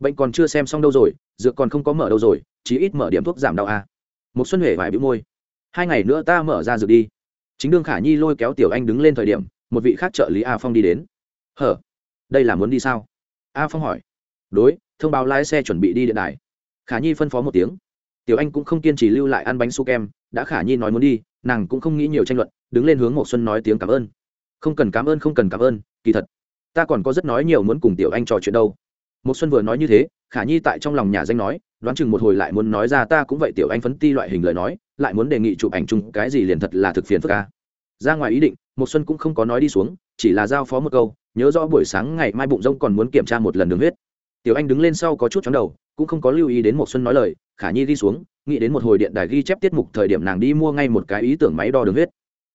Bệnh còn chưa xem xong đâu rồi, dược còn không có mở đâu rồi, chí ít mở điểm thuốc giảm đau à. một xuân huệ vải bĩu môi hai ngày nữa ta mở ra dược đi. Chính đương khả nhi lôi kéo tiểu anh đứng lên thời điểm, một vị khác trợ lý a phong đi đến. Hở? Đây là muốn đi sao? A phong hỏi. Đối, thông báo lái xe chuẩn bị đi điện đài. Khả nhi phân phó một tiếng. Tiểu anh cũng không kiên trì lưu lại ăn bánh su kem, đã khả nhi nói muốn đi, nàng cũng không nghĩ nhiều tranh luận, đứng lên hướng một xuân nói tiếng cảm ơn. Không cần cảm ơn, không cần cảm ơn, kỳ thật. Ta còn có rất nói nhiều muốn cùng tiểu anh trò chuyện đâu một xuân vừa nói như thế, khả nhi tại trong lòng nhà danh nói, đoán chừng một hồi lại muốn nói ra ta cũng vậy, tiểu anh phấn ti loại hình lời nói, lại muốn đề nghị chụp ảnh chung, cái gì liền thật là thực phiền phức ca ra ngoài ý định một xuân cũng không có nói đi xuống, chỉ là giao phó một câu, nhớ rõ buổi sáng ngày mai bụng rông còn muốn kiểm tra một lần đường huyết. Tiểu anh đứng lên sau có chút chóng đầu, cũng không có lưu ý đến một xuân nói lời, khả nhi đi xuống, nghĩ đến một hồi điện đài ghi chép tiết mục thời điểm nàng đi mua ngay một cái ý tưởng máy đo đường huyết.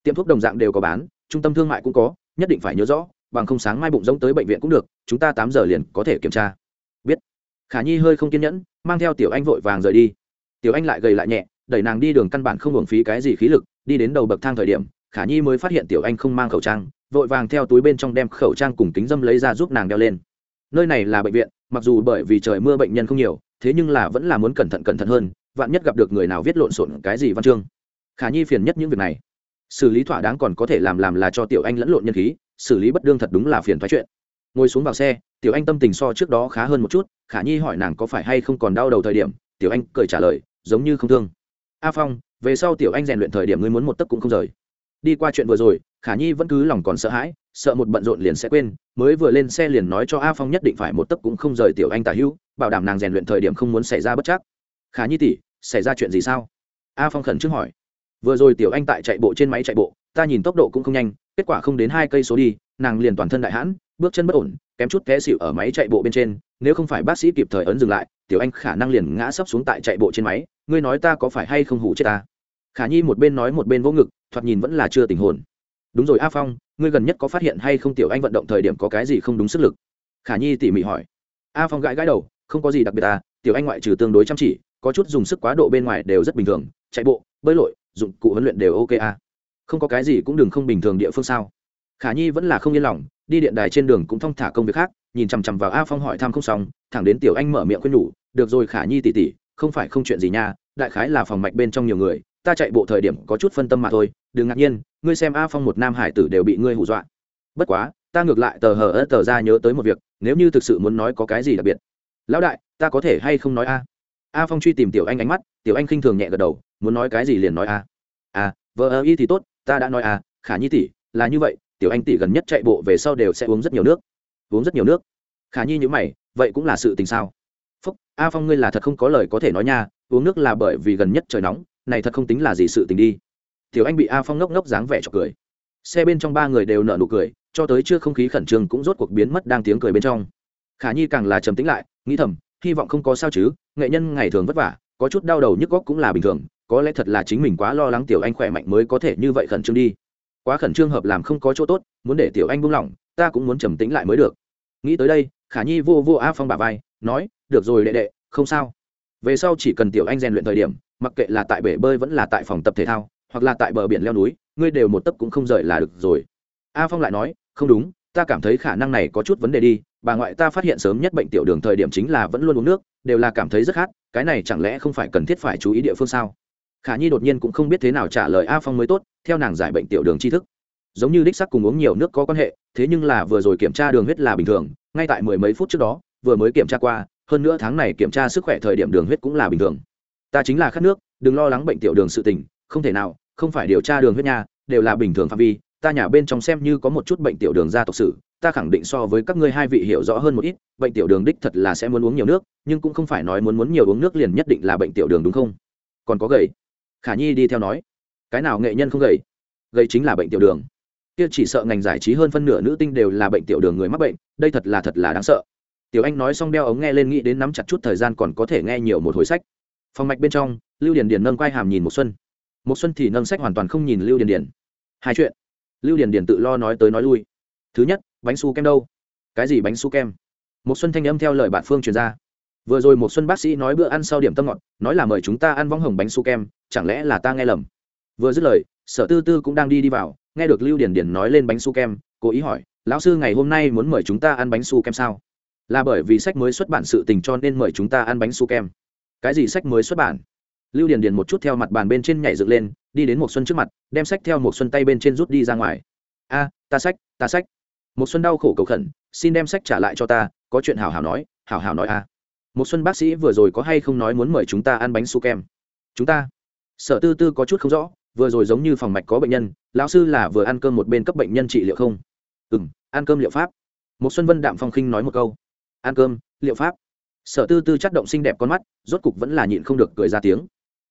Tiệm thuốc đồng dạng đều có bán, trung tâm thương mại cũng có, nhất định phải nhớ rõ bằng không sáng mai bụng giống tới bệnh viện cũng được, chúng ta tám giờ liền có thể kiểm tra. Biết. Khả nhi hơi không kiên nhẫn, mang theo tiểu anh vội vàng rời đi. Tiểu anh lại gầy lại nhẹ, đẩy nàng đi đường căn bản không hưởng phí cái gì khí lực, đi đến đầu bậc thang thời điểm, khả nhi mới phát hiện tiểu anh không mang khẩu trang, vội vàng theo túi bên trong đem khẩu trang cùng kính dâm lấy ra giúp nàng đeo lên. Nơi này là bệnh viện, mặc dù bởi vì trời mưa bệnh nhân không nhiều, thế nhưng là vẫn là muốn cẩn thận cẩn thận hơn, vạn nhất gặp được người nào viết lộn xộn cái gì văn chương. Khả nhi phiền nhất những việc này. Xử lý thỏa đáng còn có thể làm làm là cho tiểu anh lẫn lộn nhân khí xử lý bất đương thật đúng là phiền thoái chuyện. Ngồi xuống vào xe, tiểu anh tâm tình so trước đó khá hơn một chút, khả nhi hỏi nàng có phải hay không còn đau đầu thời điểm, tiểu anh cười trả lời, giống như không thương. A phong, về sau tiểu anh rèn luyện thời điểm ngươi muốn một tấc cũng không rời. Đi qua chuyện vừa rồi, khả nhi vẫn cứ lòng còn sợ hãi, sợ một bận rộn liền sẽ quên, mới vừa lên xe liền nói cho a phong nhất định phải một tấc cũng không rời tiểu anh tả hữu, bảo đảm nàng rèn luyện thời điểm không muốn xảy ra bất chắc. Khả nhi tỷ, xảy ra chuyện gì sao? A phong khẩn trước hỏi. Vừa rồi tiểu anh tại chạy bộ trên máy chạy bộ, ta nhìn tốc độ cũng không nhanh kết quả không đến hai cây số đi, nàng liền toàn thân đại hãn, bước chân bất ổn, kém chút té xịu ở máy chạy bộ bên trên, nếu không phải bác sĩ kịp thời ấn dừng lại, tiểu anh khả năng liền ngã sấp xuống tại chạy bộ trên máy, ngươi nói ta có phải hay không hủ chết ta? Khả nhi một bên nói một bên vỗ ngực, thoạt nhìn vẫn là chưa tình hồn. Đúng rồi a phong, ngươi gần nhất có phát hiện hay không tiểu anh vận động thời điểm có cái gì không đúng sức lực? Khả nhi tỉ mỉ hỏi. A phong gãi gãi đầu, không có gì đặc biệt à tiểu anh ngoại trừ tương đối chăm chỉ, có chút dùng sức quá độ bên ngoài đều rất bình thường, chạy bộ, bơi lội, dụng cụ huấn luyện đều ok à không có cái gì cũng đừng không bình thường địa phương sao. Khả nhi vẫn là không yên lòng, đi điện đài trên đường cũng thong thả công việc khác, nhìn chằm chằm vào a phong hỏi thăm không xong, thẳng đến tiểu anh mở miệng khuyên nhủ, được rồi khả nhi tỉ tỉ không phải không chuyện gì nha, đại khái là phòng mạch bên trong nhiều người, ta chạy bộ thời điểm có chút phân tâm mà thôi, đừng ngạc nhiên, ngươi xem a phong một nam hải tử đều bị ngươi hù dọa. Bất quá, ta ngược lại tờ hờ ớt tờ ra nhớ tới một việc, nếu như thực sự muốn nói có cái gì đặc biệt. Lão đại, ta có thể hay không nói a? A phong truy tìm tiểu anh ánh mắt, tiểu anh khinh thường nhẹ gật đầu, muốn nói cái gì liền nói a. À, a vợ ơ y thì tốt ta đã nói à, khả nhi tỷ là như vậy tiểu anh tỷ gần nhất chạy bộ về sau đều sẽ uống rất nhiều nước. Uống rất nhiều nước. Khả nhi nhữ mày vậy cũng là sự tình sao? Phúc a phong ngươi là thật không có lời có thể nói nha uống nước là bởi vì gần nhất trời nóng này thật không tính là gì sự tình đi. Tiểu anh bị a phong ngốc ngốc dáng vẻ chọc cười. Xe bên trong ba người đều nở nụ cười cho tới chưa không khí khẩn trương cũng rốt cuộc biến mất đang tiếng cười bên trong. Khả nhi càng là trầm tĩnh lại nghĩ thầm hy vọng không có sao chứ nghệ nhân ngày thường vất vả có chút đau đầu nhức góc cũng là bình thường, có lẽ thật là chính mình quá lo lắng tiểu anh khỏe mạnh mới có thể như vậy khẩn trương đi. Quá khẩn trương hợp làm không có chỗ tốt, muốn để tiểu anh buông lỏng, ta cũng muốn trầm tĩnh lại mới được. Nghĩ tới đây, khả nhi vô vô a phong bà vai, nói, được rồi đệ đệ, không sao. Về sau chỉ cần tiểu anh rèn luyện thời điểm, mặc kệ là tại bể bơi vẫn là tại phòng tập thể thao, hoặc là tại bờ biển leo núi, ngươi đều một tấc cũng không rời là được rồi. A phong lại nói, không đúng, ta cảm thấy khả năng này có chút vấn đề đi, bà ngoại ta phát hiện sớm nhất bệnh tiểu đường thời điểm chính là vẫn luôn uống nước, đều là cảm thấy rất khát cái này chẳng lẽ không phải cần thiết phải chú ý địa phương sao? Khả nhi đột nhiên cũng không biết thế nào trả lời a phong mới tốt, theo nàng giải bệnh tiểu đường tri thức. Giống như đích sắc cùng uống nhiều nước có quan hệ, thế nhưng là vừa rồi kiểm tra đường huyết là bình thường, ngay tại mười mấy phút trước đó, vừa mới kiểm tra qua, hơn nữa tháng này kiểm tra sức khỏe thời điểm đường huyết cũng là bình thường. Ta chính là khát nước, đừng lo lắng bệnh tiểu đường sự tình, không thể nào, không phải điều tra đường huyết nha, đều là bình thường phạm vi, ta nhà bên trong xem như có một chút bệnh tiểu đường gia tộc sử ta khẳng định so với các ngươi hai vị hiểu rõ hơn một ít, bệnh tiểu đường đích thật là sẽ muốn uống nhiều nước, nhưng cũng không phải nói muốn muốn nhiều uống nước liền nhất định là bệnh tiểu đường đúng không? Còn có gầy. Khả nhi đi theo nói. Cái nào nghệ nhân không gầy? Gầy chính là bệnh tiểu đường. Kia chỉ sợ ngành giải trí hơn phân nửa nữ tinh đều là bệnh tiểu đường người mắc bệnh, đây thật là thật là đáng sợ. Tiểu anh nói xong đeo ống nghe lên nghĩ đến nắm chặt chút thời gian còn có thể nghe nhiều một hồi sách. Phòng mạch bên trong, lưu điền điền nâng quai hàm nhìn một xuân. Một xuân thì nâng sách hoàn toàn không nhìn lưu điền điền. Hai chuyện. Lưu điền điền tự lo nói tới nói lui. Thứ nhất bánh su kem đâu? Cái gì bánh su kem? Một xuân thanh âm theo lời bạn phương truyền ra. Vừa rồi một xuân bác sĩ nói bữa ăn sau điểm tâm ngọt, nói là mời chúng ta ăn vong hồng bánh su kem, chẳng lẽ là ta nghe lầm? Vừa dứt lời, sở tư tư cũng đang đi đi vào, nghe được lưu điển điển nói lên bánh su kem, cố ý hỏi, lão sư, ngày hôm nay muốn mời chúng ta ăn bánh su kem sao? Là bởi vì sách mới xuất bản sự tình cho nên mời chúng ta ăn bánh su kem. Cái gì sách mới xuất bản? Lưu điền điền một chút theo mặt bàn bên trên nhảy dựng lên, đi đến một xuân trước mặt, đem sách theo một xuân tay bên trên rút đi ra ngoài. A, ta sách ta sách một xuân đau khổ cầu khẩn, xin đem sách trả lại cho ta, có chuyện hảo hảo nói, hảo hảo nói à. a một xuân bác sĩ vừa rồi có hay không nói muốn mời chúng ta ăn bánh su kem? Chúng ta? Sở tư tư có chút không rõ, vừa rồi giống như phòng mạch có bệnh nhân, lão sư là vừa ăn cơm một bên cấp bệnh nhân trị liệu không? Ừm, ăn cơm liệu pháp. Một xuân vân đạm phong khinh nói một câu. Ăn cơm, liệu pháp. Sở tư tư chắc động xinh đẹp con mắt, rốt cục vẫn là nhịn không được cười ra tiếng.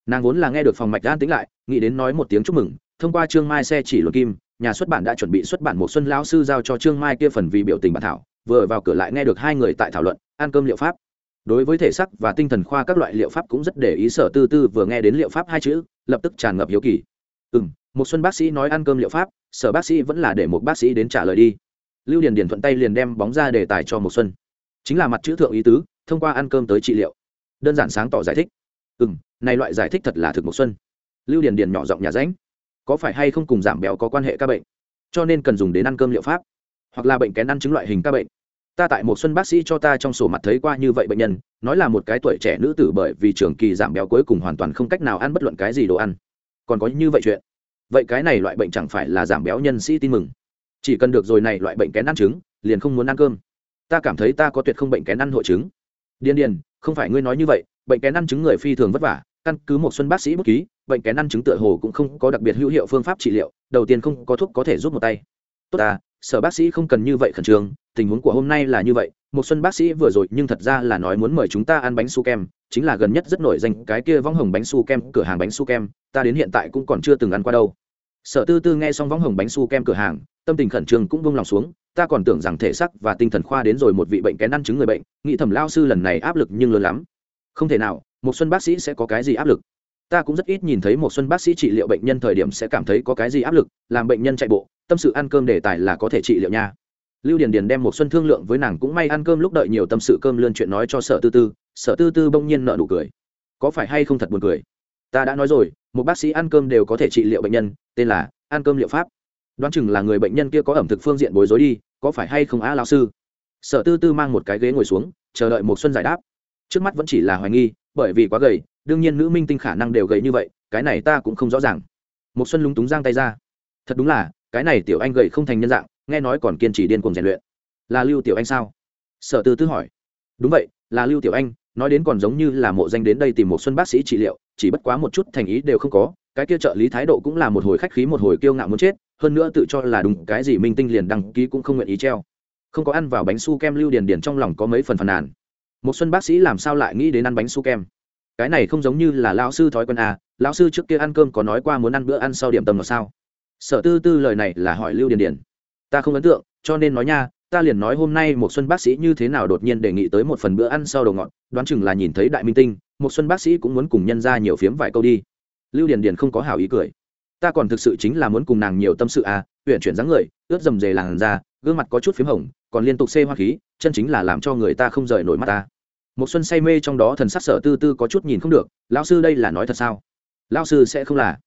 Nàng vốn là nghe được phòng mạch an tính lại, nghĩ đến nói một tiếng chúc mừng, thông qua trương mai xe chỉ luật kim nhà xuất bản đã chuẩn bị xuất bản một xuân lão sư giao cho trương mai kia phần vì biểu tình bản thảo, vừa vào cửa lại nghe được hai người tại thảo luận, ăn cơm liệu pháp. Đối với thể sắc và tinh thần khoa các loại liệu pháp cũng rất để ý, sở tư tư vừa nghe đến liệu pháp hai chữ, lập tức tràn ngập hiếu kỳ. Ừ m một xuân bác sĩ nói ăn cơm liệu pháp, sở bác sĩ vẫn là để một bác sĩ đến trả lời đi. Lưu điền điền thuận tay liền đem bóng ra đề tài cho một xuân. Chính là mặt chữ thượng ý tứ, thông qua ăn cơm tới trị liệu. Đơn giản sáng tỏ giải thích. Ừ m này loại giải thích thật là thực một xuân. Lưu điền điền nhỏ giọng nhà ránh có phải hay không cùng giảm béo có quan hệ ca bệnh? Cho nên cần dùng đến ăn cơm liệu pháp, hoặc là bệnh kén ăn chứng loại hình ca bệnh. Ta tại một xuân bác sĩ cho ta trong sổ mặt thấy qua như vậy bệnh nhân, nói là một cái tuổi trẻ nữ tử bởi vì trường kỳ giảm béo cuối cùng hoàn toàn không cách nào ăn bất luận cái gì đồ ăn. Còn có như vậy chuyện. Vậy cái này loại bệnh chẳng phải là giảm béo nhân sĩ tin mừng. Chỉ cần được rồi này loại bệnh kén ăn trứng liền không muốn ăn cơm. Ta cảm thấy ta có tuyệt không bệnh kén ăn hội chứng. Điên điền, không phải ngươi nói như vậy, bệnh kén ăn chứng người phi thường vất vả căn cứ một xuân bác sĩ bút ký, bệnh kén ăn chứng tựa hồ cũng không có đặc biệt hữu hiệu phương pháp trị liệu, đầu tiên không có thuốc có thể giúp một tay. Tốt ta, sở bác sĩ không cần như vậy khẩn trương, tình huống của hôm nay là như vậy, một xuân bác sĩ vừa rồi nhưng thật ra là nói muốn mời chúng ta ăn bánh su kem, chính là gần nhất rất nổi danh cái kia võng hồng bánh su kem, cửa hàng bánh su kem, ta đến hiện tại cũng còn chưa từng ăn qua đâu. Sở tư tư nghe xong võng hồng bánh su kem cửa hàng, tâm tình khẩn trương cũng buông lòng xuống, ta còn tưởng rằng thể xác và tinh thần khoa đến rồi một vị bệnh kén ăn chứng người bệnh, nghĩ thầm lao sư lần này áp lực nhưng lớn lắm. Không thể nào một xuân bác sĩ sẽ có cái gì áp lực? Ta cũng rất ít nhìn thấy một xuân bác sĩ trị liệu bệnh nhân thời điểm sẽ cảm thấy có cái gì áp lực, làm bệnh nhân chạy bộ, tâm sự ăn cơm đề tài là có thể trị liệu nha. Lưu điền điền đem một xuân thương lượng với nàng cũng may ăn cơm lúc đợi nhiều tâm sự cơm lươn chuyện nói cho sở tư tư, sở tư tư bỗng nhiên nở nụ cười. Có phải hay không thật buồn cười? Ta đã nói rồi, một bác sĩ ăn cơm đều có thể trị liệu bệnh nhân, tên là ăn cơm liệu pháp. Đoán chừng là người bệnh nhân kia có ẩm thực phương diện bối rối đi, có phải hay không á lão sư? Sở tư tư mang một cái ghế ngồi xuống, chờ đợi một xuân giải đáp. Trước mắt vẫn chỉ là hoài nghi bởi vì quá gầy, đương nhiên nữ minh tinh khả năng đều gầy như vậy, cái này ta cũng không rõ ràng. Một xuân lúng túng giang tay ra. Thật đúng là, cái này tiểu anh gầy không thành nhân dạng, nghe nói còn kiên trì điên cuồng rèn luyện. Là lưu tiểu anh sao? Sở tư tư hỏi. Đúng vậy, là lưu tiểu anh, nói đến còn giống như là mộ danh đến đây tìm một xuân bác sĩ trị liệu, chỉ bất quá một chút thành ý đều không có, cái kia trợ lý thái độ cũng là một hồi khách khí một hồi kiêu ngạo muốn chết, hơn nữa tự cho là đúng, cái gì minh tinh liền đăng ký cũng không nguyện ý treo. Không có ăn vào bánh su kem lưu điền điền trong lòng có mấy phần phàn nàn một xuân bác sĩ làm sao lại nghĩ đến ăn bánh su kem? Cái này không giống như là lão sư thói quen à lão sư trước kia ăn cơm có nói qua muốn ăn bữa ăn sau điểm tâm là sao? Sở tư tư lời này là hỏi lưu điền điền. Ta không ấn tượng, cho nên nói nha, ta liền nói hôm nay một xuân bác sĩ như thế nào đột nhiên đề nghị tới một phần bữa ăn sau đầu ngọn đoán chừng là nhìn thấy đại minh tinh, một xuân bác sĩ cũng muốn cùng nhân ra nhiều phiếm vài câu đi. Lưu điền điền không có hảo ý cười. Ta còn thực sự chính là muốn cùng nàng nhiều tâm sự à huyện chuyển dáng người, ướt dầm dề làn da, gương mặt có chút phím hồng, còn liên tục xê hoa khí, chân chính là làm cho người ta không rời nổi mắt ta một xuân say mê trong đó thần sắc sở tư tư có chút nhìn không được, lão sư đây là nói thật sao? Lão sư sẽ không là.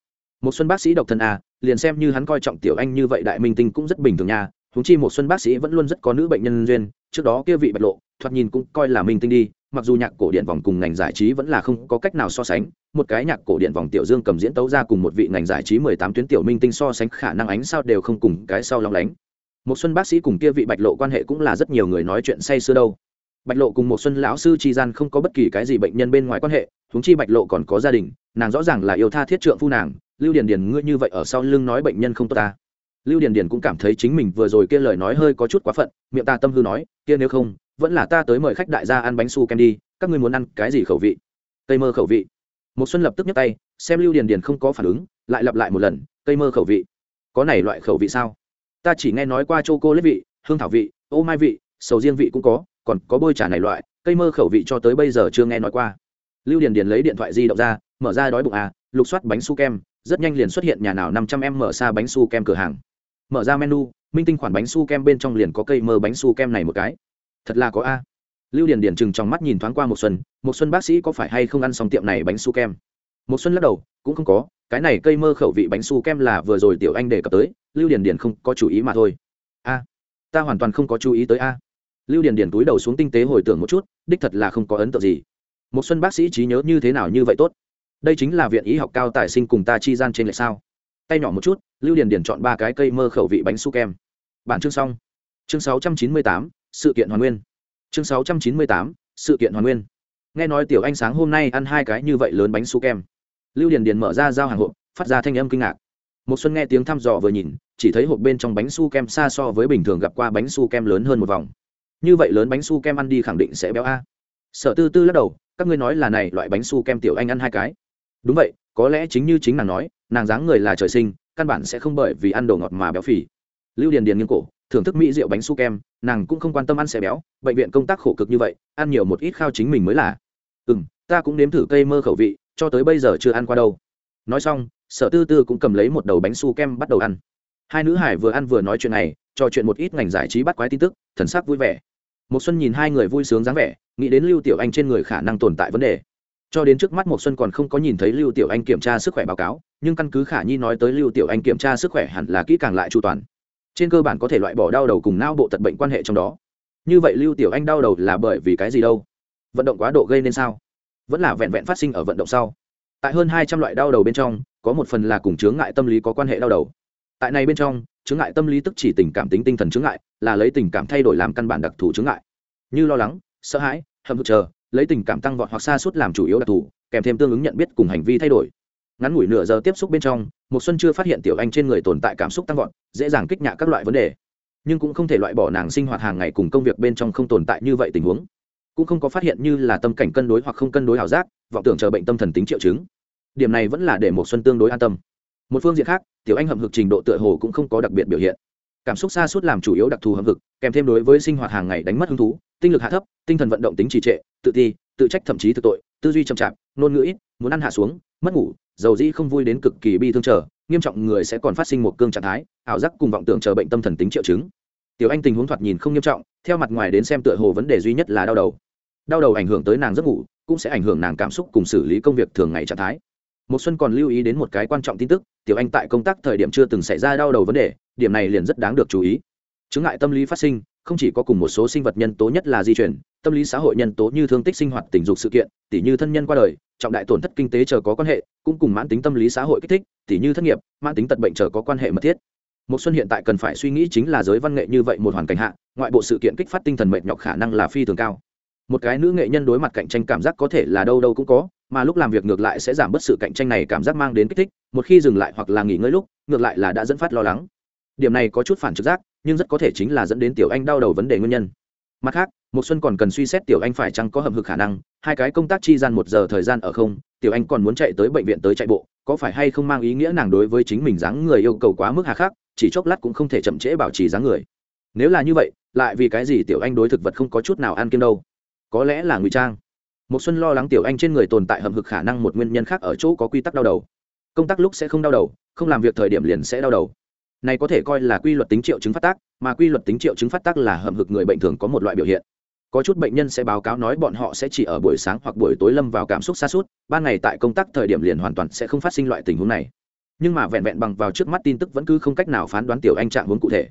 Một xuân bác sĩ độc thân à liền xem như hắn coi trọng tiểu anh như vậy đại minh tinh cũng rất bình thường nha chúng chi một xuân bác sĩ vẫn luôn rất có nữ bệnh nhân duyên, trước đó kia vị bạch lộ, thoạt nhìn cũng coi là minh tinh đi, mặc dù nhạc cổ điện vòng cùng ngành giải trí vẫn là không có cách nào so sánh, một cái nhạc cổ điện vòng tiểu dương cầm diễn tấu ra cùng một vị ngành giải trí mười tám tuyến tiểu minh tinh so sánh, khả năng ánh sao đều không cùng cái sau lóng lánh. Một xuân bác sĩ cùng kia vị bạch lộ quan hệ cũng là rất nhiều người nói chuyện say sưa đâu bạch lộ cùng một xuân lão sư tri gian không có bất kỳ cái gì bệnh nhân bên ngoài quan hệ chúng chi bạch lộ còn có gia đình, nàng rõ ràng là yêu tha thiết trượng phu nàng. Lưu điền điền, ngươi như vậy ở sau lưng nói bệnh nhân không tốt ta. Lưu điền điền cũng cảm thấy chính mình vừa rồi kia lời nói hơi có chút quá phận, miệng ta tâm hư nói, kia nếu không, vẫn là ta tới mời khách đại gia ăn bánh su kem đi, các ngươi muốn ăn cái gì khẩu vị? Cây mơ khẩu vị. Một xuân lập tức nhấc tay, xem lưu điền điền không có phản ứng, lại lặp lại một lần, cây mơ khẩu vị. Có này loại khẩu vị sao? Ta chỉ nghe nói qua chô cô lết vị, hương thảo vị, ô mai vị, sầu riêng vị cũng có còn có bôi trà này loại, cây mơ khẩu vị cho tới bây giờ chưa nghe nói qua. Lưu điền điền lấy điện thoại di động ra, mở ra đói bụng à lục soát bánh su kem, rất nhanh liền xuất hiện nhà nào năm trăm em mở xa bánh su kem cửa hàng. Mở ra menu, minh tinh khoản bánh su kem bên trong liền có cây mơ bánh su kem này một cái. Thật là có a. Lưu điền điền chừng trong mắt nhìn thoáng qua một xuân một xuân bác sĩ có phải hay không ăn xong tiệm này bánh su kem? Một xuân lắc đầu, cũng không có, cái này cây mơ khẩu vị bánh su kem là vừa rồi tiểu anh đề cập tới, lưu điền điền không có chú ý mà thôi. A, ta hoàn toàn không có chú ý tới a lưu điền điền túi đầu xuống tinh tế hồi tưởng một chút, đích thật là không có ấn tượng gì. Một xuân bác sĩ trí nhớ như thế nào như vậy tốt? Đây chính là viện y học cao tài sinh cùng ta chi gian trên lệch sao? Tay nhỏ một chút, lưu điền điền chọn ba cái cây mơ khẩu vị bánh su kem. Bản chương xong. Chương sáu trăm chín mươi tám, sự kiện hoàn nguyên. Chương sáu trăm chín mươi tám, sự kiện hoàn nguyên. Nghe nói tiểu anh sáng hôm nay ăn hai cái như vậy lớn bánh su kem. Lưu điền điền mở ra giao hàng hộp, phát ra thanh âm kinh ngạc. Một xuân nghe tiếng thăm dò vừa nhìn, chỉ thấy hộp bên trong bánh su kem xa so với bình thường gặp qua bánh su kem lớn hơn một vòng như vậy lớn bánh su kem ăn đi khẳng định sẽ béo a. Sợ tư tư lắc đầu, các ngươi nói là này loại bánh su kem tiểu anh ăn hai cái. Đúng vậy, có lẽ chính như chính nàng nói, nàng dáng người là trời sinh, căn bản sẽ không bởi vì ăn đồ ngọt mà béo phì. Lưu điền điền nghiêng cổ, thưởng thức mỹ rượu bánh su kem, nàng cũng không quan tâm ăn sẽ béo, bệnh viện công tác khổ cực như vậy, ăn nhiều một ít khao chính mình mới là. Ừ m ta cũng nếm thử cây mơ khẩu vị, cho tới bây giờ chưa ăn qua đâu. Nói xong, sở tư tư cũng cầm lấy một đầu bánh su kem bắt đầu ăn. Hai nữ hải vừa ăn vừa nói chuyện này trò chuyện một ít ngành giải trí bắt quái tin tức, thần sắc vui vẻ. Một xuân nhìn hai người vui sướng dáng vẻ, nghĩ đến lưu tiểu anh trên người khả năng tồn tại vấn đề. Cho đến trước mắt một xuân còn không có nhìn thấy lưu tiểu anh kiểm tra sức khỏe báo cáo, nhưng căn cứ khả nhi nói tới lưu tiểu anh kiểm tra sức khỏe hẳn là kỹ càng lại chu toàn. Trên cơ bản có thể loại bỏ đau đầu cùng não bộ tật bệnh quan hệ trong đó. Như vậy lưu tiểu anh đau đầu là bởi vì cái gì đâu? Vận động quá độ gây nên sao? Vẫn là vẹn vẹn phát sinh ở vận động sau. Tại hơn hai trăm loại đau đầu bên trong, có một phần là cùng chướng ngại tâm lý có quan hệ đau đầu. Tại này bên trong chướng ngại tâm lý tức chỉ tình cảm tính tinh thần chướng ngại, là lấy tình cảm thay đổi làm căn bản đặc thù chướng ngại. Như lo lắng, sợ hãi, hậm hực chờ, lấy tình cảm tăng vọt hoặc xa suốt làm chủ yếu đặc thù, kèm thêm tương ứng nhận biết cùng hành vi thay đổi. Ngắn ngủi nửa giờ tiếp xúc bên trong một xuân chưa phát hiện tiểu anh trên người tồn tại cảm xúc tăng vọt, dễ dàng kích nhạ các loại vấn đề. Nhưng cũng không thể loại bỏ nàng sinh hoạt hàng ngày cùng công việc bên trong không tồn tại như vậy tình huống. Cũng không có phát hiện như là tâm cảnh cân đối hoặc không cân đối ảo giác, vọng tưởng chờ bệnh tâm thần tính triệu chứng. Điểm này vẫn là để một xuân tương đối an tâm một phương diện khác tiểu anh hậm hực trình độ tựa hồ cũng không có đặc biệt biểu hiện. Cảm xúc xa suốt làm chủ yếu đặc thù hậm hực kèm thêm đối với sinh hoạt hàng ngày đánh mất hứng thú tinh lực hạ thấp tinh thần vận động tính trì trệ tự ti tự trách thậm chí thực tội tư duy chậm chạp ngôn ngữ ít muốn ăn hạ xuống mất ngủ dầu dĩ không vui đến cực kỳ bi thương trở, nghiêm trọng người sẽ còn phát sinh một cương trạng thái ảo giác cùng vọng tưởng chờ bệnh tâm thần tính triệu chứng. Tiểu anh tình huống thoạt nhìn không nghiêm trọng theo mặt ngoài đến xem tựa hồ vấn đề duy nhất là đau đầu. Đau đầu ảnh hưởng tới nàng giấc ngủ cũng sẽ ảnh hưởng nàng cảm xúc cùng xử lý công việc thường ngày trạng thái một xuân còn lưu ý đến một cái quan trọng tin tức, tiểu anh tại công tác thời điểm chưa từng xảy ra đau đầu vấn đề, điểm này liền rất đáng được chú ý. Chứng ngại tâm lý phát sinh, không chỉ có cùng một số sinh vật nhân tố nhất là di chuyển, tâm lý xã hội nhân tố như thương tích sinh hoạt tình dục sự kiện, tỉ như thân nhân qua đời, trọng đại tổn thất kinh tế chờ có quan hệ, cũng cùng mãn tính tâm lý xã hội kích thích, tỉ như thất nghiệp, mãn tính tật bệnh chờ có quan hệ mật thiết. Một xuân hiện tại cần phải suy nghĩ chính là giới văn nghệ như vậy một hoàn cảnh hạ, ngoại bộ sự kiện kích phát tinh thần mệt nhọc khả năng là phi thường cao một cái nữ nghệ nhân đối mặt cạnh tranh cảm giác có thể là đâu đâu cũng có, mà lúc làm việc ngược lại sẽ giảm bớt sự cạnh tranh này cảm giác mang đến kích thích, một khi dừng lại hoặc là nghỉ ngơi lúc, ngược lại là đã dẫn phát lo lắng. Điểm này có chút phản trực giác, nhưng rất có thể chính là dẫn đến tiểu anh đau đầu vấn đề nguyên nhân. Mặt khác một xuân còn cần suy xét tiểu anh phải chăng có hầm hực khả năng, hai cái công tác chi gian một giờ thời gian ở không, tiểu anh còn muốn chạy tới bệnh viện tới chạy bộ, có phải hay không mang ý nghĩa nàng đối với chính mình dáng người yêu cầu quá mức hà khắc, chỉ chốc lát cũng không thể chậm trễ bảo trì dáng người. Nếu là như vậy, lại vì cái gì tiểu anh đối thực vật không có chút nào ăn kiêng đâu? Có lẽ là ngụy trang. Một xuân lo lắng tiểu anh trên người tồn tại hầm hực khả năng một nguyên nhân khác ở chỗ có quy tắc đau đầu. Công tác lúc sẽ không đau đầu, không làm việc thời điểm liền sẽ đau đầu. Này có thể coi là quy luật tính triệu chứng phát tác, mà quy luật tính triệu chứng phát tác là hầm hực người bệnh thường có một loại biểu hiện. Có chút bệnh nhân sẽ báo cáo nói bọn họ sẽ chỉ ở buổi sáng hoặc buổi tối lâm vào cảm xúc xa suốt ban ngày tại công tác thời điểm liền hoàn toàn sẽ không phát sinh loại tình huống này. Nhưng mà vẹn vẹn bằng vào trước mắt tin tức vẫn cứ không cách nào phán đoán tiểu anh trạng hướng cụ thể.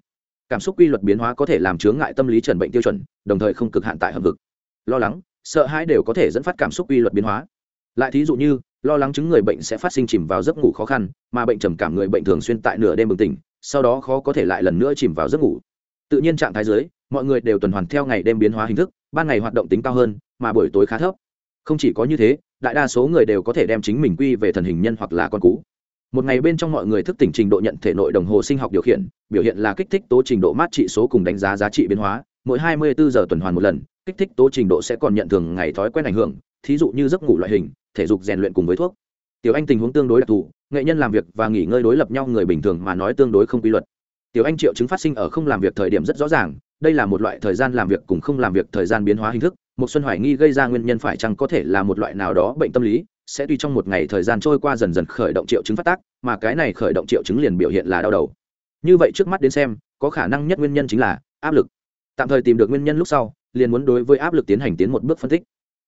Cảm xúc quy luật biến hóa có thể làm chướng ngại tâm lý trần bệnh tiêu chuẩn, đồng thời không cực hạn tại hầm vực lo lắng, sợ hãi đều có thể dẫn phát cảm xúc quy luật biến hóa. Lại thí dụ như, lo lắng chứng người bệnh sẽ phát sinh chìm vào giấc ngủ khó khăn, mà bệnh trầm cảm người bệnh thường xuyên tại nửa đêm bừng tỉnh, sau đó khó có thể lại lần nữa chìm vào giấc ngủ. Tự nhiên trạng thái dưới, mọi người đều tuần hoàn theo ngày đêm biến hóa hình thức, ban ngày hoạt động tính cao hơn, mà buổi tối khá thấp. Không chỉ có như thế, đại đa số người đều có thể đem chính mình quy về thần hình nhân hoặc là con cú. Một ngày bên trong mọi người thức tỉnh trình độ nhận thể nội đồng hồ sinh học điều khiển, biểu hiện là kích thích tố trình độ mát trị số cùng đánh giá giá trị biến hóa, mỗi 24 giờ tuần hoàn một lần kích thích tố trình độ sẽ còn nhận thường ngày thói quen ảnh hưởng, thí dụ như giấc ngủ loại hình, thể dục rèn luyện cùng với thuốc. Tiểu anh tình huống tương đối đặc thù, nghệ nhân làm việc và nghỉ ngơi đối lập nhau người bình thường mà nói tương đối không quy luật. Tiểu anh triệu chứng phát sinh ở không làm việc thời điểm rất rõ ràng, đây là một loại thời gian làm việc cùng không làm việc thời gian biến hóa hình thức, một xuân hoài nghi gây ra nguyên nhân phải chăng có thể là một loại nào đó bệnh tâm lý, sẽ tùy trong một ngày thời gian trôi qua dần dần khởi động triệu chứng phát tác, mà cái này khởi động triệu chứng liền biểu hiện là đau đầu. Như vậy trước mắt đến xem, có khả năng nhất nguyên nhân chính là áp lực. Tạm thời tìm được nguyên nhân lúc sau liền muốn đối với áp lực tiến hành tiến một bước phân tích.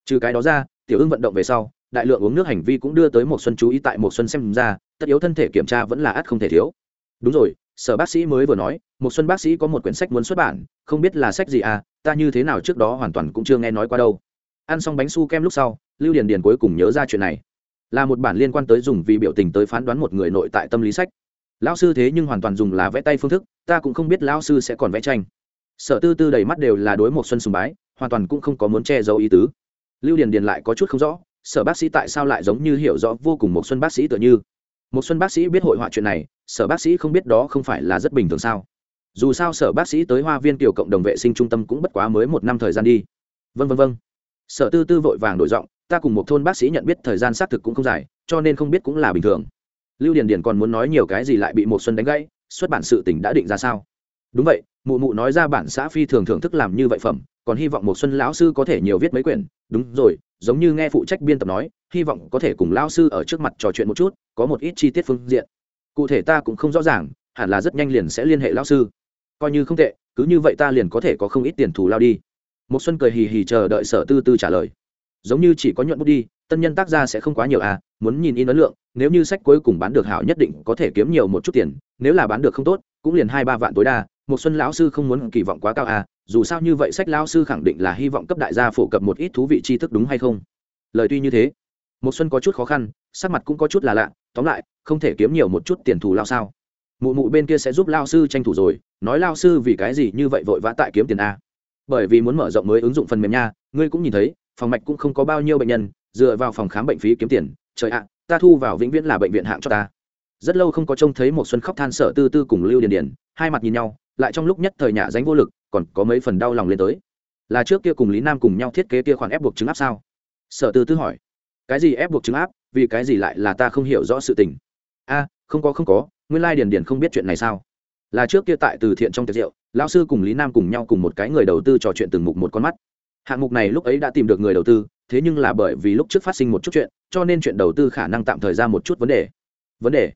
Trừ cái đó ra, tiểu ưng vận động về sau, đại lượng uống nước hành vi cũng đưa tới một xuân chú ý tại một xuân xem ra, tất yếu thân thể kiểm tra vẫn là ắt không thể thiếu. Đúng rồi, sở bác sĩ mới vừa nói, một xuân bác sĩ có một quyển sách muốn xuất bản, không biết là sách gì à ta như thế nào trước đó hoàn toàn cũng chưa nghe nói qua đâu. Ăn xong bánh su kem lúc sau, lưu điền điền cuối cùng nhớ ra chuyện này. Là một bản liên quan tới dùng vì biểu tình tới phán đoán một người nội tại tâm lý sách. Lão sư thế nhưng hoàn toàn dùng là vẽ tay phương thức, ta cũng không biết lão sư sẽ còn vẽ tranh sở tư tư đầy mắt đều là đối một xuân sùng bái, hoàn toàn cũng không có muốn che giấu ý tứ. Lưu điền điền lại có chút không rõ, sở bác sĩ tại sao lại giống như hiểu rõ vô cùng một xuân bác sĩ tựa như. Một xuân bác sĩ biết hội họa chuyện này, sở bác sĩ không biết đó không phải là rất bình thường sao. Dù sao sở bác sĩ tới hoa viên tiểu cộng đồng vệ sinh trung tâm cũng bất quá mới một năm thời gian đi. Vân vân vân sở tư tư vội vàng đổi giọng, ta cùng một thôn bác sĩ nhận biết thời gian xác thực cũng không dài, cho nên không biết cũng là bình thường. Lưu điền điền còn muốn nói nhiều cái gì lại bị một xuân đánh gãy, xuất bản sự tình đã định ra sao? Đúng vậy, mụ mụ nói ra bản xã phi thường thưởng thức làm như vậy phẩm, còn hy vọng một xuân lão sư có thể nhiều viết mấy quyển. Đúng rồi, giống như nghe phụ trách biên tập nói, hy vọng có thể cùng lão sư ở trước mặt trò chuyện một chút, có một ít chi tiết phương diện. Cụ thể ta cũng không rõ ràng, hẳn là rất nhanh liền sẽ liên hệ lão sư. Coi như không tệ, cứ như vậy ta liền có thể có không ít tiền thù lao đi. Một xuân cười hì hì chờ đợi sở tư tư trả lời. Giống như chỉ có nhuận bút đi, tân nhân tác gia sẽ không quá nhiều à muốn nhìn in ấn lượng, nếu như sách cuối cùng bán được hảo nhất định có thể kiếm nhiều một chút tiền, nếu là bán được không tốt, cũng liền hai ba vạn tối đa một xuân lão sư không muốn kỳ vọng quá cao à dù sao như vậy sách lão sư khẳng định là hy vọng cấp đại gia phổ cập một ít thú vị tri thức đúng hay không? Lời tuy như thế, một xuân có chút khó khăn, sắc mặt cũng có chút là lạ, tóm lại, không thể kiếm nhiều một chút tiền thù lao sao. Mụ mụ bên kia sẽ giúp lao sư tranh thủ rồi, nói lao sư vì cái gì như vậy vội vã tại kiếm tiền a bởi vì muốn mở rộng mới ứng dụng phần mềm nha, ngươi cũng nhìn thấy, phòng mạch cũng không có bao nhiêu bệnh nhân, dựa vào phòng khám bệnh phí kiếm tiền, trời ạ, ta thu vào vĩnh viễn là bệnh viện hạng cho ta. Rất lâu không có trông thấy một xuân khóc than sợ tư tư cùng lưu điền điền, hai mặt nhìn nhau lại trong lúc nhất thời nhà dánh vô lực, còn có mấy phần đau lòng lên tới. Là trước kia cùng lý nam cùng nhau thiết kế kia khoản ép buộc chứng áp sao? Sở tư tư hỏi. Cái gì ép buộc chứng áp? Vì cái gì lại là ta không hiểu rõ sự tình? A, không có không có, nguyên lai điền điền không biết chuyện này sao? Là trước kia tại từ thiện trong tiệc rượu, lão sư cùng lý nam cùng nhau cùng một cái người đầu tư trò chuyện từng mục một con mắt. Hạng mục này lúc ấy đã tìm được người đầu tư, thế nhưng là bởi vì lúc trước phát sinh một chút chuyện, cho nên chuyện đầu tư khả năng tạm thời ra một chút vấn đề. Vấn đề?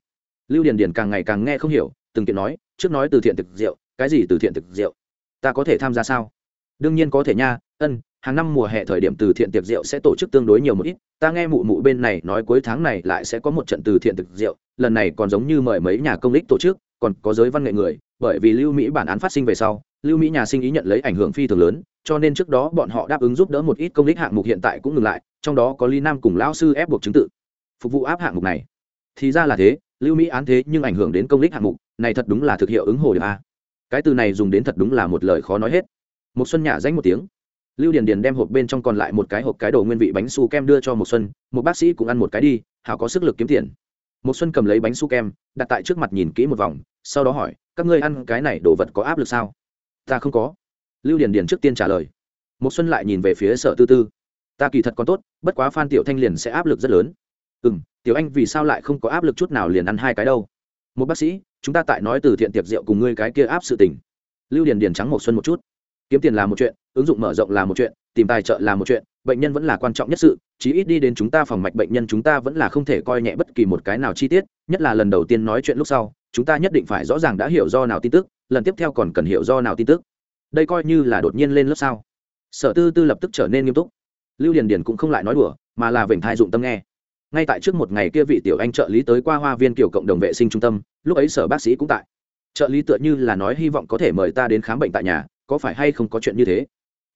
Lưu điền điền càng ngày càng nghe không hiểu, từng kiện nói, trước nói từ thiện thực rượu cái gì từ thiện thực rượu? Ta có thể tham gia sao? Đương nhiên có thể nha, ân, hàng năm mùa hè thời điểm từ thiện tiệc rượu sẽ tổ chức tương đối nhiều một ít. Ta nghe mụ mụ bên này nói cuối tháng này lại sẽ có một trận từ thiện thực rượu, lần này còn giống như mời mấy nhà công lích tổ chức, còn có giới văn nghệ người, bởi vì lưu mỹ bản án phát sinh về sau, lưu mỹ nhà sinh ý nhận lấy ảnh hưởng phi thường lớn, cho nên trước đó bọn họ đáp ứng giúp đỡ một ít công lích hạng mục hiện tại cũng ngừng lại, trong đó có ly nam cùng lão sư ép buộc chứng tự, phục vụ áp hạng mục này. Thì ra là thế, lưu mỹ án thế nhưng ảnh hưởng đến công lích hạng mục, này thật đúng là thực hiệu ứng hồ được a cái từ này dùng đến thật đúng là một lời khó nói hết. Một xuân nhả danh một tiếng. Lưu điền điền đem hộp bên trong còn lại một cái hộp cái đồ nguyên vị bánh su kem đưa cho một xuân một bác sĩ cũng ăn một cái đi, hảo có sức lực kiếm tiền. Một xuân cầm lấy bánh su kem, đặt tại trước mặt nhìn kỹ một vòng, sau đó hỏi, các ngươi ăn cái này đồ vật có áp lực sao? Ta không có. Lưu điền điền trước tiên trả lời. Một xuân lại nhìn về phía sở tư tư. Ta kỳ thật còn tốt, bất quá phan tiểu thanh liền sẽ áp lực rất lớn. Ừm, tiểu anh vì sao lại không có áp lực chút nào liền ăn hai cái đâu? Một bác sĩ chúng ta tại nói từ thiện tiệc rượu cùng ngươi cái kia áp sự tình. Lưu điền điền trắng một xuân một chút. Kiếm tiền là một chuyện, ứng dụng mở rộng là một chuyện, tìm tài trợ là một chuyện, bệnh nhân vẫn là quan trọng nhất sự, chí ít đi đến chúng ta phòng mạch bệnh nhân chúng ta vẫn là không thể coi nhẹ bất kỳ một cái nào chi tiết, nhất là lần đầu tiên nói chuyện lúc sau, chúng ta nhất định phải rõ ràng đã hiểu do nào tin tức, lần tiếp theo còn cần hiểu do nào tin tức. Đây coi như là đột nhiên lên lớp sao? Sở tư tư lập tức trở nên nghiêm túc. Lưu điền điền cũng không lại nói đùa, mà là vểnh thai dụng tâm nghe ngay tại trước một ngày kia vị tiểu anh trợ lý tới qua hoa viên kiểu cộng đồng vệ sinh trung tâm, lúc ấy sở bác sĩ cũng tại. Trợ lý tựa như là nói hy vọng có thể mời ta đến khám bệnh tại nhà, có phải hay không có chuyện như thế?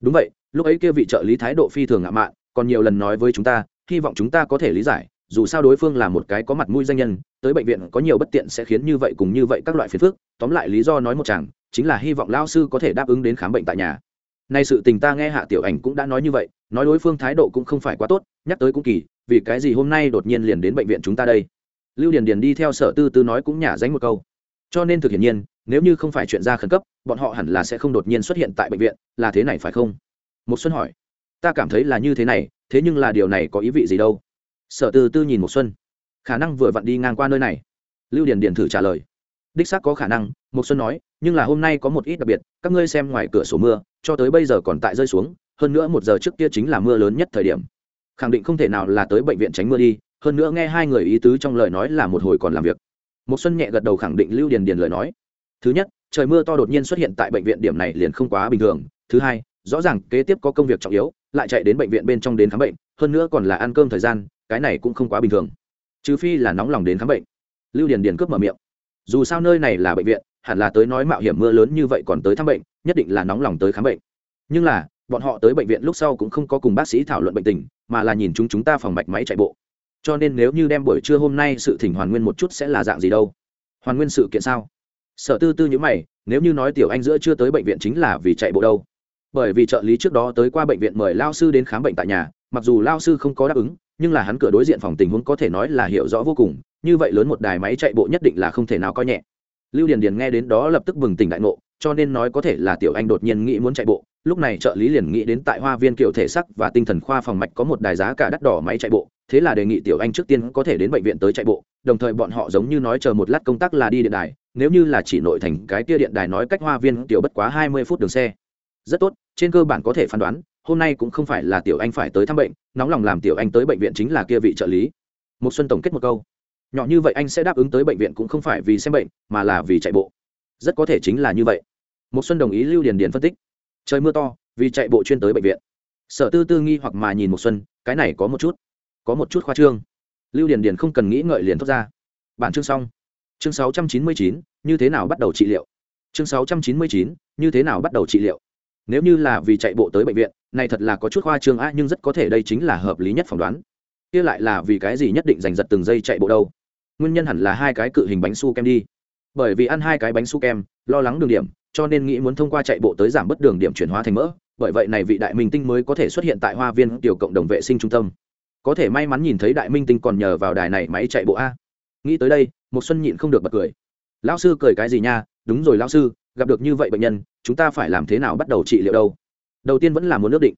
Đúng vậy, lúc ấy kia vị trợ lý thái độ phi thường ngạo mạn, còn nhiều lần nói với chúng ta, hy vọng chúng ta có thể lý giải, dù sao đối phương là một cái có mặt mũi danh nhân, tới bệnh viện có nhiều bất tiện sẽ khiến như vậy cùng như vậy các loại phiền phức, tóm lại lý do nói một chàng, chính là hy vọng lao sư có thể đáp ứng đến khám bệnh tại nhà. Nay sự tình ta nghe hạ tiểu ảnh cũng đã nói như vậy, nói đối phương thái độ cũng không phải quá tốt, nhắc tới cũng kỳ vì cái gì hôm nay đột nhiên liền đến bệnh viện chúng ta đây? Lưu điền điền đi theo sở tư tư nói cũng nhả dánh một câu. Cho nên thực hiện nhiên, nếu như không phải chuyện ra khẩn cấp, bọn họ hẳn là sẽ không đột nhiên xuất hiện tại bệnh viện, là thế này phải không? Một xuân hỏi. Ta cảm thấy là như thế này, thế nhưng là điều này có ý vị gì đâu? Sở tư tư nhìn một xuân. Khả năng vừa vặn đi ngang qua nơi này. Lưu điền điền thử trả lời. Đích xác có khả năng một xuân nói, nhưng là hôm nay có một ít đặc biệt, các ngươi xem ngoài cửa sổ mưa, cho tới bây giờ còn tại rơi xuống, hơn nữa một giờ trước kia chính là mưa lớn nhất thời điểm khẳng định không thể nào là tới bệnh viện tránh mưa đi, hơn nữa nghe hai người ý tứ trong lời nói là một hồi còn làm việc. Một xuân nhẹ gật đầu khẳng định lưu điền điền lời nói. Thứ nhất, trời mưa to đột nhiên xuất hiện tại bệnh viện điểm này liền không quá bình thường. Thứ hai, rõ ràng kế tiếp có công việc trọng yếu, lại chạy đến bệnh viện bên trong đến khám bệnh, hơn nữa còn là ăn cơm thời gian, cái này cũng không quá bình thường. Trừ phi là nóng lòng đến khám bệnh. Lưu điền điền cướp mở miệng. Dù sao nơi này là bệnh viện, hẳn là tới nói mạo hiểm mưa lớn như vậy còn tới thăm bệnh, nhất định là nóng lòng tới khám bệnh. Nhưng là bọn họ tới bệnh viện lúc sau cũng không có cùng bác sĩ thảo luận bệnh tình, mà là nhìn chúng chúng ta phòng mạch máy chạy bộ. Cho nên nếu như đem buổi trưa hôm nay sự thỉnh hoàn nguyên một chút sẽ là dạng gì đâu? Hoàn nguyên sự kiện sao? Sở tư tư nhữ mày, nếu như nói tiểu anh giữa chưa tới bệnh viện chính là vì chạy bộ đâu? Bởi vì trợ lý trước đó tới qua bệnh viện mời lao sư đến khám bệnh tại nhà, mặc dù lao sư không có đáp ứng, nhưng là hắn cửa đối diện phòng tình huống có thể nói là hiểu rõ vô cùng, như vậy lớn một đài máy chạy bộ nhất định là không thể nào coi nhẹ. Lưu điền điền nghe đến đó lập tức bừng tỉnh đại ngộ, cho nên nói có thể là tiểu anh đột nhiên nghĩ muốn chạy bộ lúc này trợ lý liền nghĩ đến tại hoa viên kiểu thể sắc và tinh thần khoa phòng mạch có một đài giá cả đắt đỏ máy chạy bộ, thế là đề nghị tiểu anh trước tiên có thể đến bệnh viện tới chạy bộ, đồng thời bọn họ giống như nói chờ một lát công tác là đi điện đài, nếu như là chỉ nội thành cái kia điện đài nói cách hoa viên tiểu bất quá hai mươi phút đường xe. Rất tốt, trên cơ bản có thể phán đoán, hôm nay cũng không phải là tiểu anh phải tới thăm bệnh, nóng lòng làm tiểu anh tới bệnh viện chính là kia vị trợ lý. Một xuân tổng kết một câu. Nhỏ như vậy anh sẽ đáp ứng tới bệnh viện cũng không phải vì xem bệnh, mà là vì chạy bộ. Rất có thể chính là như vậy. Một xuân đồng ý lưu điền điền phân tích trời mưa to vì chạy bộ chuyên tới bệnh viện. Sở tư tư nghi hoặc mà nhìn một xuân cái này có một chút có một chút khoa trương. Lưu điền điền không cần nghĩ ngợi liền thoát ra. Bản chương xong. Chương 699, như thế nào bắt đầu trị liệu? Chương 699, như thế nào bắt đầu trị liệu? Nếu như là vì chạy bộ tới bệnh viện này thật là có chút khoa trương a nhưng rất có thể đây chính là hợp lý nhất phỏng đoán. Kia lại là vì cái gì nhất định giành giật từng giây chạy bộ đâu? Nguyên nhân hẳn là hai cái cự hình bánh su kem đi. Bởi vì ăn hai cái bánh su kem lo lắng đường điểm cho nên nghĩ muốn thông qua chạy bộ tới giảm bớt đường điểm chuyển hóa thành mỡ bởi vậy này vị đại minh tinh mới có thể xuất hiện tại hoa viên tiểu cộng đồng vệ sinh trung tâm. Có thể may mắn nhìn thấy đại minh tinh còn nhờ vào đài này máy chạy bộ a. Nghĩ tới đây một xuân nhịn không được bật cười. Lão sư cười cái gì nha? Đúng rồi lão sư gặp được như vậy bệnh nhân chúng ta phải làm thế nào bắt đầu trị liệu đâu? Đầu tiên vẫn là muốn nước định.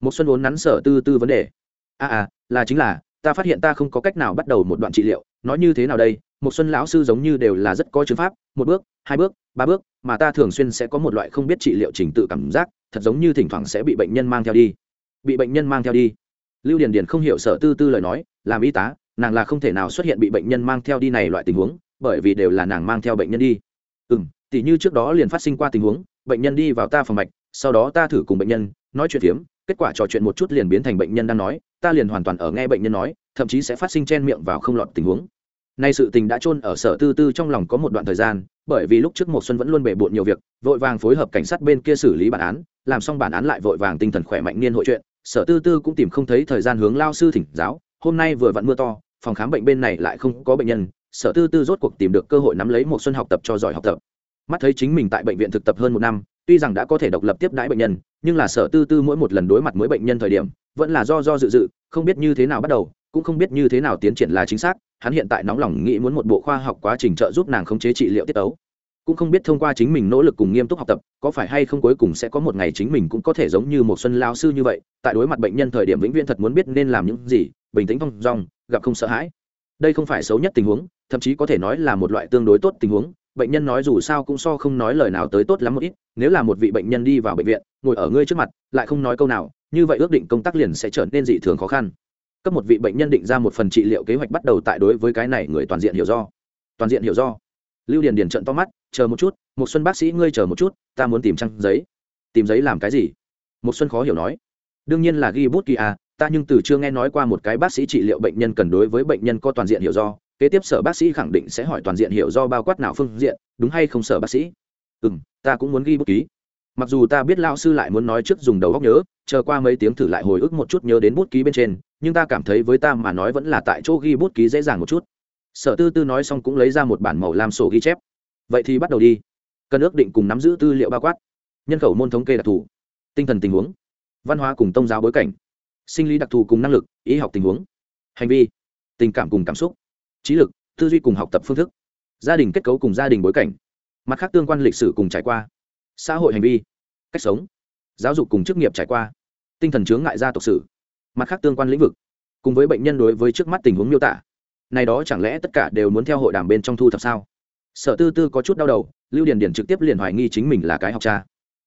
Một xuân vốn nắn sở tư tư vấn đề. A à, à là chính là ta phát hiện ta không có cách nào bắt đầu một đoạn trị liệu. Nói như thế nào đây? Một xuân lão sư giống như đều là rất có chứng pháp một bước, hai bước, ba bước, mà ta thường xuyên sẽ có một loại không biết trị liệu trình tự cảm giác, thật giống như thỉnh thoảng sẽ bị bệnh nhân mang theo đi. Bị bệnh nhân mang theo đi. Lưu điền điền không hiểu sở tư tư lời nói, làm y tá, nàng là không thể nào xuất hiện bị bệnh nhân mang theo đi này loại tình huống, bởi vì đều là nàng mang theo bệnh nhân đi. Ừ m tỉ như trước đó liền phát sinh qua tình huống, bệnh nhân đi vào ta phòng mạch, sau đó ta thử cùng bệnh nhân, nói chuyện phiếm, kết quả trò chuyện một chút liền biến thành bệnh nhân đang nói, ta liền hoàn toàn ở nghe bệnh nhân nói, thậm chí sẽ phát sinh chen miệng vào không lọt tình huống nay sự tình đã chôn ở sở tư tư trong lòng có một đoạn thời gian, bởi vì lúc trước một xuân vẫn luôn bề bộn nhiều việc, vội vàng phối hợp cảnh sát bên kia xử lý bản án, làm xong bản án lại vội vàng tinh thần khỏe mạnh niên hội chuyện. Sở tư tư cũng tìm không thấy thời gian hướng lao sư thỉnh giáo, hôm nay vừa vặn mưa to, phòng khám bệnh bên này lại không có bệnh nhân, sở tư tư rốt cuộc tìm được cơ hội nắm lấy một xuân học tập cho giỏi học tập. Mắt thấy chính mình tại bệnh viện thực tập hơn một năm, tuy rằng đã có thể độc lập tiếp đãi bệnh nhân, nhưng là sở tư tư mỗi một lần đối mặt với bệnh nhân thời điểm, vẫn là do do dự dự, không biết như thế nào bắt đầu, cũng không biết như thế nào tiến triển là chính xác hắn hiện tại nóng lòng nghĩ muốn một bộ khoa học quá trình trợ giúp nàng khống chế trị liệu tiết tấu. Cũng không biết thông qua chính mình nỗ lực cùng nghiêm túc học tập, có phải hay không cuối cùng sẽ có một ngày chính mình cũng có thể giống như một xuân lao sư như vậy, tại đối mặt bệnh nhân thời điểm vĩnh viễn thật muốn biết nên làm những gì, bình tĩnh thong dong, gặp không sợ hãi. Đây không phải xấu nhất tình huống, thậm chí có thể nói là một loại tương đối tốt tình huống, bệnh nhân nói dù sao cũng so không nói lời nào tới tốt lắm một ít, nếu là một vị bệnh nhân đi vào bệnh viện, ngồi ở ngươi trước mặt, lại không nói câu nào, như vậy ước định công tác liền sẽ trở nên dị thường khó khăn cấp một vị bệnh nhân định ra một phần trị liệu kế hoạch bắt đầu tại đối với cái này người toàn diện hiểu do. Toàn diện hiểu do. Lưu điền điền trận to mắt, chờ một chút một xuân bác sĩ ngươi chờ một chút, ta muốn tìm trang giấy. Tìm giấy làm cái gì? Một xuân khó hiểu nói. Đương nhiên là ghi bút kỳ à ta nhưng từ chưa nghe nói qua một cái bác sĩ trị liệu bệnh nhân cần đối với bệnh nhân có toàn diện hiểu do, kế tiếp sở bác sĩ khẳng định sẽ hỏi toàn diện hiểu do bao quát nào phương diện, đúng hay không sở bác sĩ? Ừ m ta cũng muốn ghi bút ký mặc dù ta biết lao sư lại muốn nói trước dùng đầu góc nhớ, chờ qua mấy tiếng thử lại hồi ức một chút nhớ đến bút ký bên trên, nhưng ta cảm thấy với ta mà nói vẫn là tại chỗ ghi bút ký dễ dàng một chút. Sở tư tư nói xong cũng lấy ra một bản màu lam sổ ghi chép. Vậy thì bắt đầu đi. Cần ước định cùng nắm giữ tư liệu bao quát. Nhân khẩu môn thống kê đặc thù, tinh thần tình huống, văn hóa cùng tôn giáo bối cảnh, sinh lý đặc thù cùng năng lực ý học tình huống, hành vi, tình cảm cùng cảm xúc, trí lực, tư duy cùng học tập phương thức, gia đình kết cấu cùng gia đình bối cảnh. Mặt khác tương quan lịch sử cùng trải qua xã hội hành vi, cách sống, giáo dục cùng chức nghiệp trải qua, tinh thần chướng ngại gia tộc sử mặt khác tương quan lĩnh vực, cùng với bệnh nhân đối với trước mắt tình huống miêu tả. Này đó chẳng lẽ tất cả đều muốn theo hội đàm bên trong thu thập sao? Sở tư tư có chút đau đầu, lưu điền điền trực tiếp liền hoài nghi chính mình là cái học cha.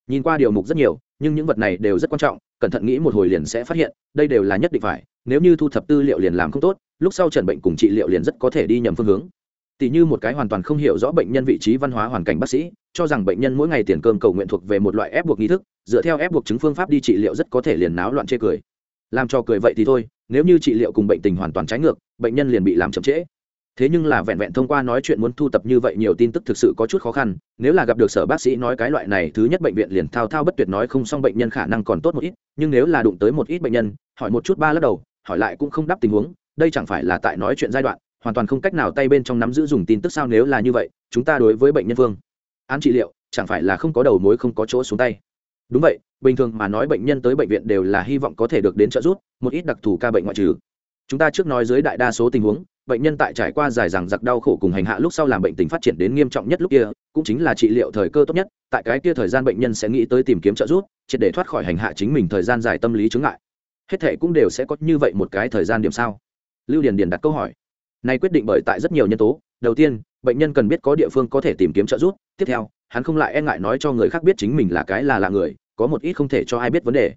Nhìn qua điều mục rất nhiều, nhưng những vật này đều rất quan trọng, cẩn thận nghĩ một hồi liền sẽ phát hiện, đây đều là nhất định phải, nếu như thu thập tư liệu liền làm không tốt, lúc sau trần bệnh cùng trị liệu liền rất có thể đi nhầm phương hướng tỷ như một cái hoàn toàn không hiểu rõ bệnh nhân vị trí văn hóa hoàn cảnh bác sĩ, cho rằng bệnh nhân mỗi ngày tiền cơm cầu nguyện thuộc về một loại ép buộc nghi thức, dựa theo ép buộc chứng phương pháp đi trị liệu rất có thể liền náo loạn chê cười. Làm cho cười vậy thì thôi, nếu như trị liệu cùng bệnh tình hoàn toàn trái ngược, bệnh nhân liền bị làm chậm trễ. Thế nhưng là vẹn vẹn thông qua nói chuyện muốn thu tập như vậy nhiều tin tức thực sự có chút khó khăn, nếu là gặp được sở bác sĩ nói cái loại này, thứ nhất bệnh viện liền thao thao bất tuyệt nói không xong bệnh nhân khả năng còn tốt một ít, nhưng nếu là đụng tới một ít bệnh nhân, hỏi một chút ba lắc đầu, hỏi lại cũng không đáp tình huống, đây chẳng phải là tại nói chuyện giai đoạn hoàn toàn không cách nào tay bên trong nắm giữ dùng tin tức sao nếu là như vậy chúng ta đối với bệnh nhân Vương, án trị liệu chẳng phải là không có đầu mối không có chỗ xuống tay. Đúng vậy bình thường mà nói bệnh nhân tới bệnh viện đều là hy vọng có thể được đến trợ giúp một ít đặc thù ca bệnh ngoại trừ. Chúng ta trước nói dưới đại đa số tình huống bệnh nhân tại trải qua dài dằng giặc đau khổ cùng hành hạ lúc sau làm bệnh tình phát triển đến nghiêm trọng nhất lúc kia cũng chính là trị liệu thời cơ tốt nhất tại cái kia thời gian bệnh nhân sẽ nghĩ tới tìm kiếm trợ giúp triệt để thoát khỏi hành hạ chính mình thời gian dài tâm lý chứng ngại. Hết thể cũng đều sẽ có như vậy một cái thời gian điểm sao? Lưu điền điền đặt câu hỏi này quyết định bởi tại rất nhiều nhân tố. Đầu tiên, bệnh nhân cần biết có địa phương có thể tìm kiếm trợ giúp. Tiếp theo, hắn không lại e ngại nói cho người khác biết chính mình là cái là là người, có một ít không thể cho ai biết vấn đề.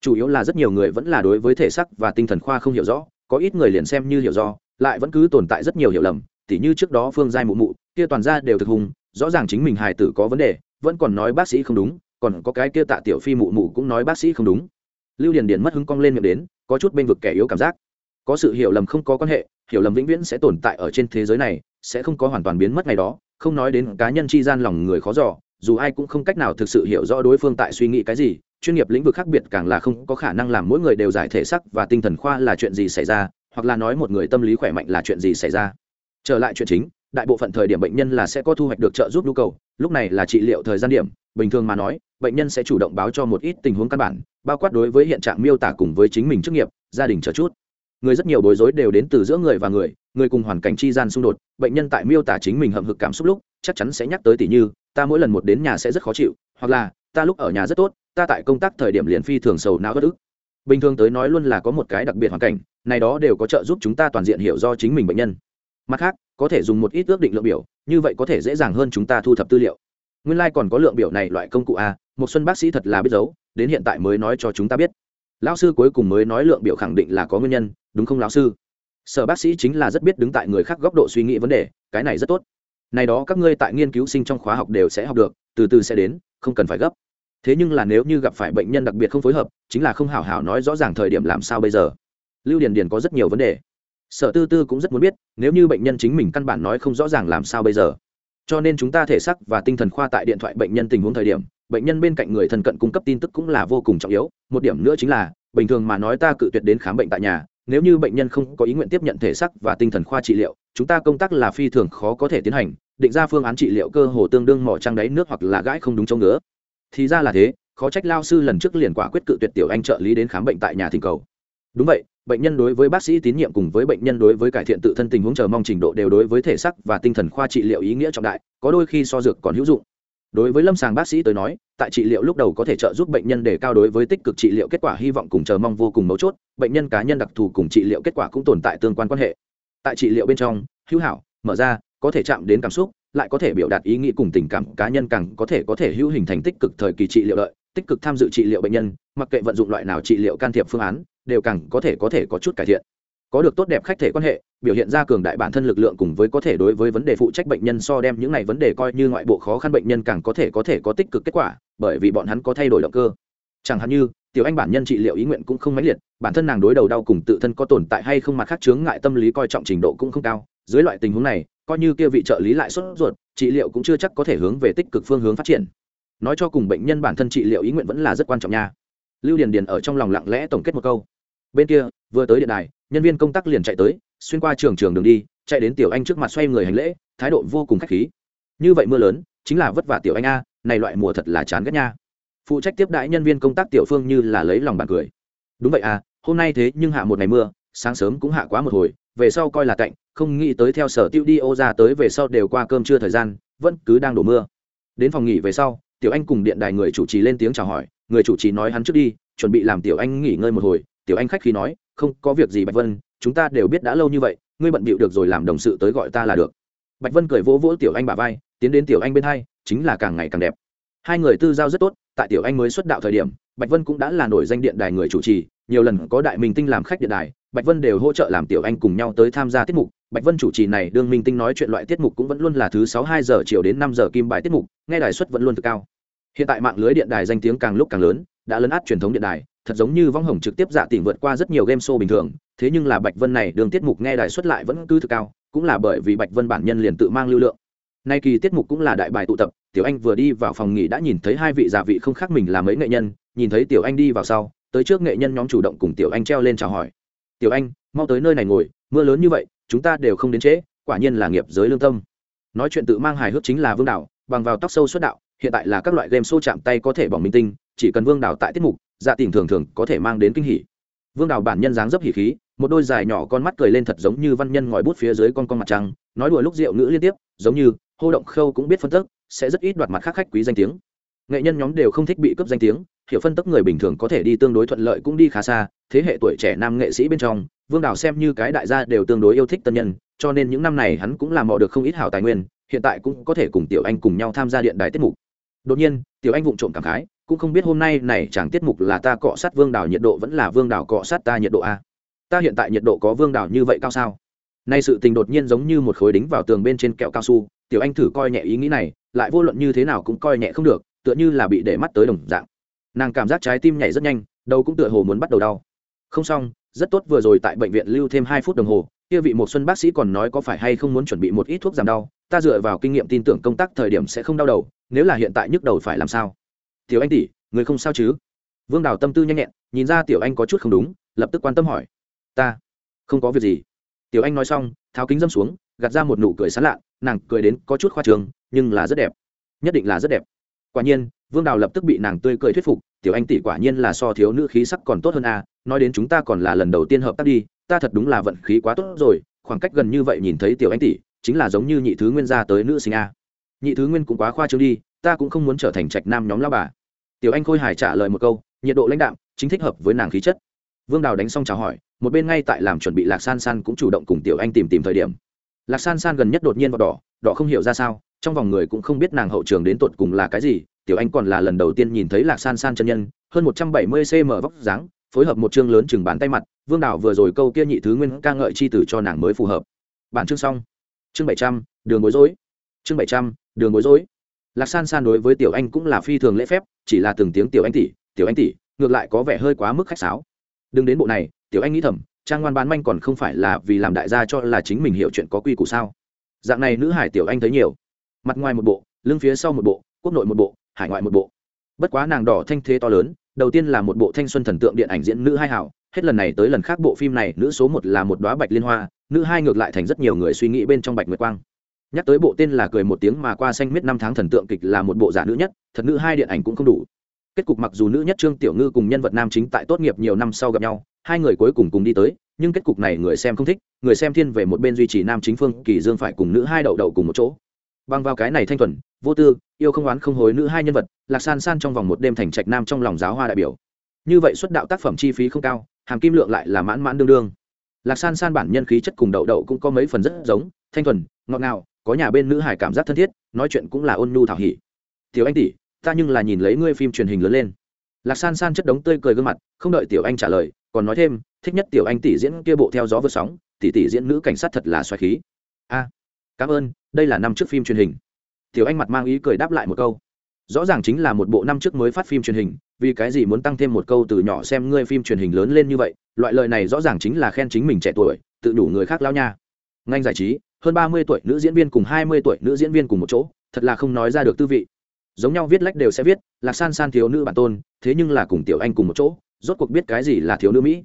Chủ yếu là rất nhiều người vẫn là đối với thể xác và tinh thần khoa không hiểu rõ, có ít người liền xem như hiểu do, lại vẫn cứ tồn tại rất nhiều hiểu lầm, tỉ như trước đó phương giai mụ mụ, kia toàn gia đều thực hùng, rõ ràng chính mình hài tử có vấn đề, vẫn còn nói bác sĩ không đúng, còn có cái kia tạ tiểu phi mụ mụ cũng nói bác sĩ không đúng. Lưu điền điền mất hứng cong lên miệng đến, có chút bên vực kẻ yếu cảm giác. Có sự hiểu lầm không có quan hệ hiểu lầm vĩnh viễn sẽ tồn tại ở trên thế giới này, sẽ không có hoàn toàn biến mất ngày đó, không nói đến cá nhân chi gian lòng người khó dò, dù ai cũng không cách nào thực sự hiểu rõ đối phương tại suy nghĩ cái gì, chuyên nghiệp lĩnh vực khác biệt càng là không có khả năng làm mỗi người đều giải thể sắc và tinh thần khoa là chuyện gì xảy ra, hoặc là nói một người tâm lý khỏe mạnh là chuyện gì xảy ra. Trở lại chuyện chính, đại bộ phận thời điểm bệnh nhân là sẽ có thu hoạch được trợ giúp nhu cầu, lúc này là trị liệu thời gian điểm, bình thường mà nói, bệnh nhân sẽ chủ động báo cho một ít tình huống căn bản, bao quát đối với hiện trạng miêu tả cùng với chính mình chức nghiệp, gia đình chờ chút người rất nhiều bối rối đều đến từ giữa người và người người cùng hoàn cảnh chi gian xung đột, bệnh nhân tại miêu tả chính mình hậm hực cảm xúc lúc, chắc chắn sẽ nhắc tới tỷ như, ta mỗi lần một đến nhà sẽ rất khó chịu, hoặc là, ta lúc ở nhà rất tốt, ta tại công tác thời điểm liền phi thường sầu não bất ức. Bình thường tới nói luôn là có một cái đặc biệt hoàn cảnh, này đó đều có trợ giúp chúng ta toàn diện hiểu do chính mình bệnh nhân. Mặt khác, có thể dùng một ít ước định lượng biểu, như vậy có thể dễ dàng hơn chúng ta thu thập tư liệu. Nguyên lai、like、còn có lượng biểu này loại công cụ a một xuân bác sĩ thật là biết giấu, đến hiện tại mới nói cho chúng ta biết lão sư cuối cùng mới nói lượng biểu khẳng định là có nguyên nhân, đúng không lão sư? Sở bác sĩ chính là rất biết đứng tại người khác góc độ suy nghĩ vấn đề, cái này rất tốt. Này đó các ngươi tại nghiên cứu sinh trong khóa học đều sẽ học được, từ từ sẽ đến, không cần phải gấp. Thế nhưng là nếu như gặp phải bệnh nhân đặc biệt không phối hợp, chính là không hảo hảo nói rõ ràng thời điểm làm sao bây giờ. Lưu điền điền có rất nhiều vấn đề. Sở tư tư cũng rất muốn biết, nếu như bệnh nhân chính mình căn bản nói không rõ ràng làm sao bây giờ. Cho nên chúng ta thể sắc và tinh thần khoa tại điện thoại bệnh nhân tình huống thời điểm bệnh nhân bên cạnh người thân cận cung cấp tin tức cũng là vô cùng trọng yếu. Một điểm nữa chính là, bình thường mà nói ta cự tuyệt đến khám bệnh tại nhà, nếu như bệnh nhân không có ý nguyện tiếp nhận thể sắc và tinh thần khoa trị liệu, chúng ta công tác là phi thường khó có thể tiến hành, định ra phương án trị liệu cơ hồ tương đương mỏ trăng đáy nước hoặc là gãi không đúng chỗ ngứa. Thì ra là thế, khó trách lao sư lần trước liền quả quyết cự tuyệt tiểu anh trợ lý đến khám bệnh tại nhà thỉnh cầu. Đúng vậy, bệnh nhân đối với bác sĩ tín nhiệm cùng với bệnh nhân đối với cải thiện tự thân tình huống chờ mong trình độ đều đối với thể sắc và tinh thần khoa trị liệu ý nghĩa trọng đại, có đôi khi so dược còn hữu dụng. Đối với lâm sàng bác sĩ tới nói tại trị liệu lúc đầu có thể trợ giúp bệnh nhân để cao đối với tích cực trị liệu kết quả hy vọng cùng chờ mong vô cùng mấu chốt, bệnh nhân cá nhân đặc thù cùng trị liệu kết quả cũng tồn tại tương quan quan hệ. Tại trị liệu bên trong, hữu hảo, mở ra, có thể chạm đến cảm xúc, lại có thể biểu đạt ý nghĩ cùng tình cảm, cá nhân càng có thể có thể hữu hình thành tích cực thời kỳ trị liệu lợi, tích cực tham dự trị liệu bệnh nhân, mặc kệ vận dụng loại nào trị liệu can thiệp phương án, đều càng có thể có thể có chút cải thiện có được tốt đẹp khách thể quan hệ, biểu hiện ra cường đại bản thân lực lượng cùng với có thể đối với vấn đề phụ trách bệnh nhân so đem những này vấn đề coi như ngoại bộ khó khăn bệnh nhân càng có thể có thể có tích cực kết quả, bởi vì bọn hắn có thay đổi động cơ. Chẳng hạn như, tiểu anh bản nhân trị liệu ý nguyện cũng không mãnh liệt, bản thân nàng đối đầu đau cùng tự thân có tồn tại hay không mặt khác chướng ngại tâm lý coi trọng trình độ cũng không cao. Dưới loại tình huống này, coi như kia vị trợ lý lại sốt ruột, trị liệu cũng chưa chắc có thể hướng về tích cực phương hướng phát triển. Nói cho cùng bệnh nhân bản thân trị liệu ý nguyện vẫn là rất quan trọng nha. Lưu điền điền ở trong lòng lặng lẽ tổng kết một câu. Bên kia vừa tới điện đài, nhân viên công tác liền chạy tới, xuyên qua trường trường đường đi, chạy đến tiểu anh trước mặt xoay người hành lễ, thái độ vô cùng k h á c h khí. Như vậy mưa lớn, chính là vất vả tiểu anh a, này loại mùa thật là chán ghét nha. Phụ trách tiếp đãi nhân viên công tác tiểu phương như là lấy lòng bàn cười. Đúng vậy à hôm nay thế nhưng hạ một ngày mưa, sáng sớm cũng hạ quá một hồi, về sau coi là cạnh không nghĩ tới theo sở tiêu đi ô ra tới về sau đều qua cơm trưa thời gian, vẫn cứ đang đổ mưa. Đến phòng nghỉ về sau, tiểu anh cùng điện đài người chủ trì lên tiếng chào hỏi, người chủ trì nói hắn trước đi, chuẩn bị làm tiểu anh nghỉ ngơi một hồi, tiểu anh khách khi nói không có việc gì bạch vân, chúng ta đều biết đã lâu như vậy, ngươi bận bịu được rồi làm đồng sự tới gọi ta là được. Bạch vân cười vỗ vỗ tiểu anh bà vai, tiến đến tiểu anh bên hai, chính là càng ngày càng đẹp. Hai người tư giao rất tốt, tại tiểu anh mới xuất đạo thời điểm, bạch vân cũng đã là nổi danh điện đài người chủ trì, nhiều lần có đại minh tinh làm khách điện đài, bạch vân đều hỗ trợ làm tiểu anh cùng nhau tới tham gia tiết mục. Bạch vân chủ trì này đương minh tinh nói chuyện loại tiết mục cũng vẫn luôn là thứ sáu hai giờ chiều đến năm giờ kim bài tiết mục, nghe đài suất vẫn luôn thực cao. Hiện tại mạng lưới điện đài danh tiếng càng lúc càng lớn, đã lấn át truyền thống điện đài thật giống như vong hồng trực tiếp dạ tỉnh vượt qua rất nhiều game show bình thường, thế nhưng là bạch vân này, đường tiết mục nghe đài xuất lại vẫn cứ thực cao, cũng là bởi vì bạch vân bản nhân liền tự mang lưu lượng. Nay kỳ tiết mục cũng là đại bài tụ tập, tiểu anh vừa đi vào phòng nghỉ đã nhìn thấy hai vị già vị không khác mình là mấy nghệ nhân, nhìn thấy tiểu anh đi vào sau, tới trước nghệ nhân nhóm chủ động cùng tiểu anh treo lên chào hỏi. Tiểu anh, mau tới nơi này ngồi, mưa lớn như vậy, chúng ta đều không đến trễ, quả nhiên là nghiệp giới lương tâm. Nói chuyện tự mang hài hước chính là vương đạo, bằng vào tóc sâu xuất đạo, hiện tại là các loại game show chạm tay có thể bỏng minh tinh chỉ cần vương đào tại tiết mục dạ tình thường thường có thể mang đến kinh hỉ. Vương đào bản nhân dáng dấp hỉ khí, một đôi dài nhỏ con mắt cười lên thật giống như văn nhân ngòi bút phía dưới con con mặt trăng, nói đùa lúc rượu ngữ liên tiếp, giống như, hô động khâu cũng biết phân tức, sẽ rất ít đoạt mặt khác khách quý danh tiếng. Nghệ nhân nhóm đều không thích bị cướp danh tiếng, hiểu phân tức người bình thường có thể đi tương đối thuận lợi cũng đi khá xa, thế hệ tuổi trẻ nam nghệ sĩ bên trong, vương đào xem như cái đại gia đều tương đối yêu thích tân nhân, cho nên những năm này hắn cũng làm mò được không ít hảo tài nguyên, hiện tại cũng có thể cùng tiểu anh cùng nhau tham gia điện đài tiết mục. Đột nhiên, tiểu anh vụng trộm cảm khái cũng không biết hôm nay này chẳng tiết mục là ta cọ sát vương đảo nhiệt độ vẫn là vương đảo cọ sát ta nhiệt độ a. Ta hiện tại nhiệt độ có vương đảo như vậy cao sao? Nay sự tình đột nhiên giống như một khối đính vào tường bên trên kẹo cao su, tiểu anh thử coi nhẹ ý nghĩ này, lại vô luận như thế nào cũng coi nhẹ không được, tựa như là bị để mắt tới đồng dạng. Nàng cảm giác trái tim nhảy rất nhanh, đầu cũng tựa hồ muốn bắt đầu đau. Không xong, rất tốt vừa rồi tại bệnh viện lưu thêm hai phút đồng hồ, kia vị một xuân bác sĩ còn nói có phải hay không muốn chuẩn bị một ít thuốc giảm đau, ta dựa vào kinh nghiệm tin tưởng công tác thời điểm sẽ không đau đầu, nếu là hiện tại nhức đầu phải làm sao? Tiểu anh tỷ, người không sao chứ? Vương đào tâm tư nhanh nhẹn, nhìn ra tiểu anh có chút không đúng, lập tức quan tâm hỏi. Ta, không có việc gì. Tiểu anh nói xong, tháo kính dâm xuống, gạt ra một nụ cười sán lạ, nàng cười đến có chút khoa trường nhưng là rất đẹp. Nhất định là rất đẹp. Quả nhiên, vương đào lập tức bị nàng tươi cười thuyết phục, tiểu anh tỷ quả nhiên là so thiếu nữ khí sắc còn tốt hơn a, nói đến chúng ta còn là lần đầu tiên hợp tác đi, ta thật đúng là vận khí quá tốt rồi, khoảng cách gần như vậy nhìn thấy tiểu anh tỷ, chính là giống như nhị thứ nguyên gia tới nữ sinh a. Nhị thứ nguyên cũng quá khoa trương đi, ta cũng không muốn trở thành trạch nam nhóm lao bà tiểu anh khôi hài trả lời một câu, nhiệt độ lãnh đạm, chính thích hợp với nàng khí chất. Vương đào đánh xong chào hỏi, một bên ngay tại làm chuẩn bị lạc san san cũng chủ động cùng tiểu anh tìm tìm thời điểm. Lạc san san gần nhất đột nhiên vào đỏ đỏ không hiểu ra sao, trong vòng người cũng không biết nàng hậu trường đến tột cùng là cái gì, tiểu anh còn là lần đầu tiên nhìn thấy lạc san san chân nhân, hơn một trăm bảy mươi cm vóc dáng, phối hợp một chương lớn chừng bàn tay mặt, vương đào vừa rồi câu kia nhị thứ nguyên ca ngợi chi tử cho nàng mới phù hợp. Bản chương xong. Chương bảy trăm, đường bối rối. Chương bảy trăm, đường bối rối. Lạc san san đối với tiểu anh cũng là phi thường lễ phép chỉ là từng tiếng tiểu anh tỷ, tiểu anh tỷ, ngược lại có vẻ hơi quá mức khách sáo. Đừng đến bộ này, tiểu anh nghĩ thầm, trang ngoan bán manh còn không phải là vì làm đại gia cho là chính mình hiểu chuyện có quy củ sao? Dạng này nữ hải tiểu anh thấy nhiều. Mặt ngoài một bộ, lưng phía sau một bộ, quốc nội một bộ, hải ngoại một bộ. Bất quá nàng đỏ thanh thế to lớn, đầu tiên là một bộ thanh xuân thần tượng điện ảnh diễn nữ hai hảo, hết lần này tới lần khác bộ phim này nữ số một là một đoá bạch liên hoa, nữ hai ngược lại thành rất nhiều người suy nghĩ bên trong bạch nguyệt quang nhắc tới bộ tên là cười một tiếng mà qua xanh miết năm tháng thần tượng kịch là một bộ giả nữ nhất, thật nữ hai điện ảnh cũng không đủ. Kết cục mặc dù nữ nhất trương tiểu ngư cùng nhân vật nam chính tại tốt nghiệp nhiều năm sau gặp nhau, hai người cuối cùng cùng đi tới, nhưng kết cục này người xem không thích, người xem thiên về một bên duy trì nam chính phương, kỳ dương phải cùng nữ hai đậu đậu cùng một chỗ. Bằng vào cái này thanh thuần, vô tư, yêu không oán không hối nữ hai nhân vật, lạc san san trong vòng một đêm thành trạch nam trong lòng giáo hoa đại biểu. Như vậy xuất đạo tác phẩm chi phí không cao, hàm kim lượng lại là mãn mãn đương đương. Lạc san san bản nhân khí chất cùng đậu đậu cũng có mấy phần rất giống, thanh thuần, ngọt ngào có nhà bên nữ hải cảm giác thân thiết, nói chuyện cũng là ôn nhu thảo hỉ. Tiểu anh tỷ, ta nhưng là nhìn lấy ngươi phim truyền hình lớn lên. Lạc san san chất đống tươi cười gương mặt, không đợi tiểu anh trả lời, còn nói thêm, thích nhất tiểu anh tỷ diễn kia bộ theo gió vượt sóng, tỷ tỷ diễn nữ cảnh sát thật là xoài khí. A, cảm ơn, đây là năm trước phim truyền hình. Tiểu anh mặt mang ý cười đáp lại một câu, rõ ràng chính là một bộ năm trước mới phát phim truyền hình, vì cái gì muốn tăng thêm một câu từ nhỏ xem ngươi phim truyền hình lớn lên như vậy, loại lời này rõ ràng chính là khen chính mình trẻ tuổi, tự đủ người khác lao nha. Ngành giải trí hơn ba mươi tuổi nữ diễn viên cùng hai mươi tuổi nữ diễn viên cùng một chỗ, thật là không nói ra được tư vị. Giống nhau viết lách đều sẽ viết, là san san thiếu nữ bản tôn, thế nhưng là cùng tiểu anh cùng một chỗ, rốt cuộc biết cái gì là thiếu nữ mỹ.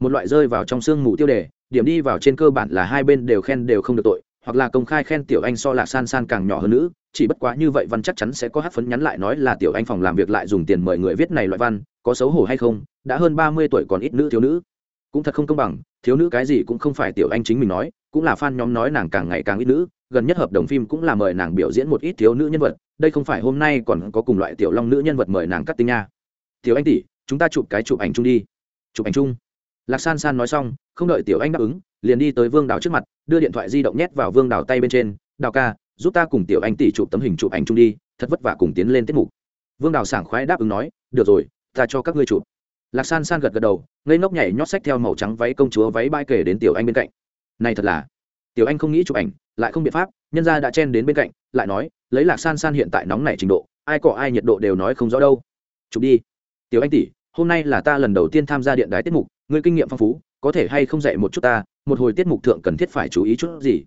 Một loại rơi vào trong sương mù tiêu đề, điểm đi vào trên cơ bản là hai bên đều khen đều không được tội, hoặc là công khai khen tiểu anh so là san san càng nhỏ hơn nữ, chỉ bất quá như vậy văn chắc chắn sẽ có hát phấn nhắn lại nói là tiểu anh phòng làm việc lại dùng tiền mời người viết này loại văn, có xấu hổ hay không, đã hơn ba mươi tuổi còn ít nữ thiếu nữ cũng thật không công bằng, thiếu nữ cái gì cũng không phải tiểu anh chính mình nói, cũng là fan nhóm nói nàng càng ngày càng ít nữ, gần nhất hợp đồng phim cũng là mời nàng biểu diễn một ít thiếu nữ nhân vật, đây không phải hôm nay còn có cùng loại tiểu long nữ nhân vật mời nàng cắt tinh nha. Tiểu anh tỷ, chúng ta chụp cái chụp ảnh chung đi. Chụp ảnh chung. Lạc san san nói xong, không đợi tiểu anh đáp ứng, liền đi tới vương đào trước mặt, đưa điện thoại di động nhét vào vương đào tay bên trên, đào ca, giúp ta cùng tiểu anh tỷ chụp tấm hình chụp ảnh chung đi, thật vất vả cùng tiến lên tiết mục. Vương đào sảng khoái đáp ứng nói, được rồi, ta cho các ngươi chụp lạc san san gật gật đầu, ngây ngốc nhảy nhót sách theo màu trắng váy công chúa váy bay kể đến tiểu anh bên cạnh. Này thật là, tiểu anh không nghĩ chụp ảnh, lại không biện pháp, nhân ra đã chen đến bên cạnh, lại nói, lấy lạc san san hiện tại nóng nảy trình độ, ai cọ ai nhiệt độ đều nói không rõ đâu. Chụp đi. Tiểu anh tỷ, hôm nay là ta lần đầu tiên tham gia điện đái tiết mục, ngươi kinh nghiệm phong phú, có thể hay không dạy một chút ta, một hồi tiết mục thượng cần thiết phải chú ý chút gì.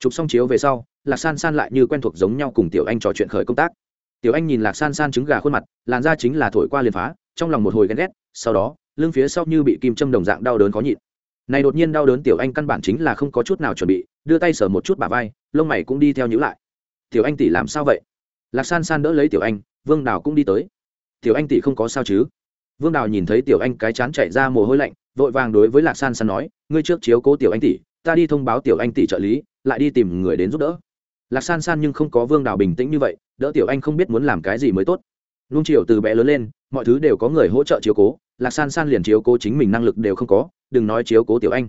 Chụp xong chiếu về sau, lạc san san lại như quen thuộc giống nhau cùng tiểu anh trò chuyện khởi công tác. Tiểu anh nhìn lạc san san trứng gà khuôn mặt, làn da chính là thổi qua liền phá trong lòng một hồi ghen ghét, sau đó, lưng phía sau như bị kim châm đồng dạng đau đớn khó nhịn. Này đột nhiên đau đớn tiểu anh căn bản chính là không có chút nào chuẩn bị, đưa tay sờ một chút bả vai, lông mày cũng đi theo nhữ lại. Tiểu anh tỷ làm sao vậy? Lạc san san đỡ lấy tiểu anh, vương đào cũng đi tới. Tiểu anh tỷ không có sao chứ? Vương đào nhìn thấy tiểu anh cái chán chạy ra mồ hôi lạnh, vội vàng đối với lạc san san nói, ngươi trước chiếu cố tiểu anh tỷ, ta đi thông báo tiểu anh tỷ trợ lý, lại đi tìm người đến giúp đỡ. Lạc san san nhưng không có vương đào bình tĩnh như vậy, đỡ tiểu anh không biết muốn làm cái gì mới tốt nung chiều từ bé lớn lên, mọi thứ đều có người hỗ trợ chiếu cố, lạc san san liền chiếu cố chính mình năng lực đều không có, đừng nói chiếu cố tiểu anh.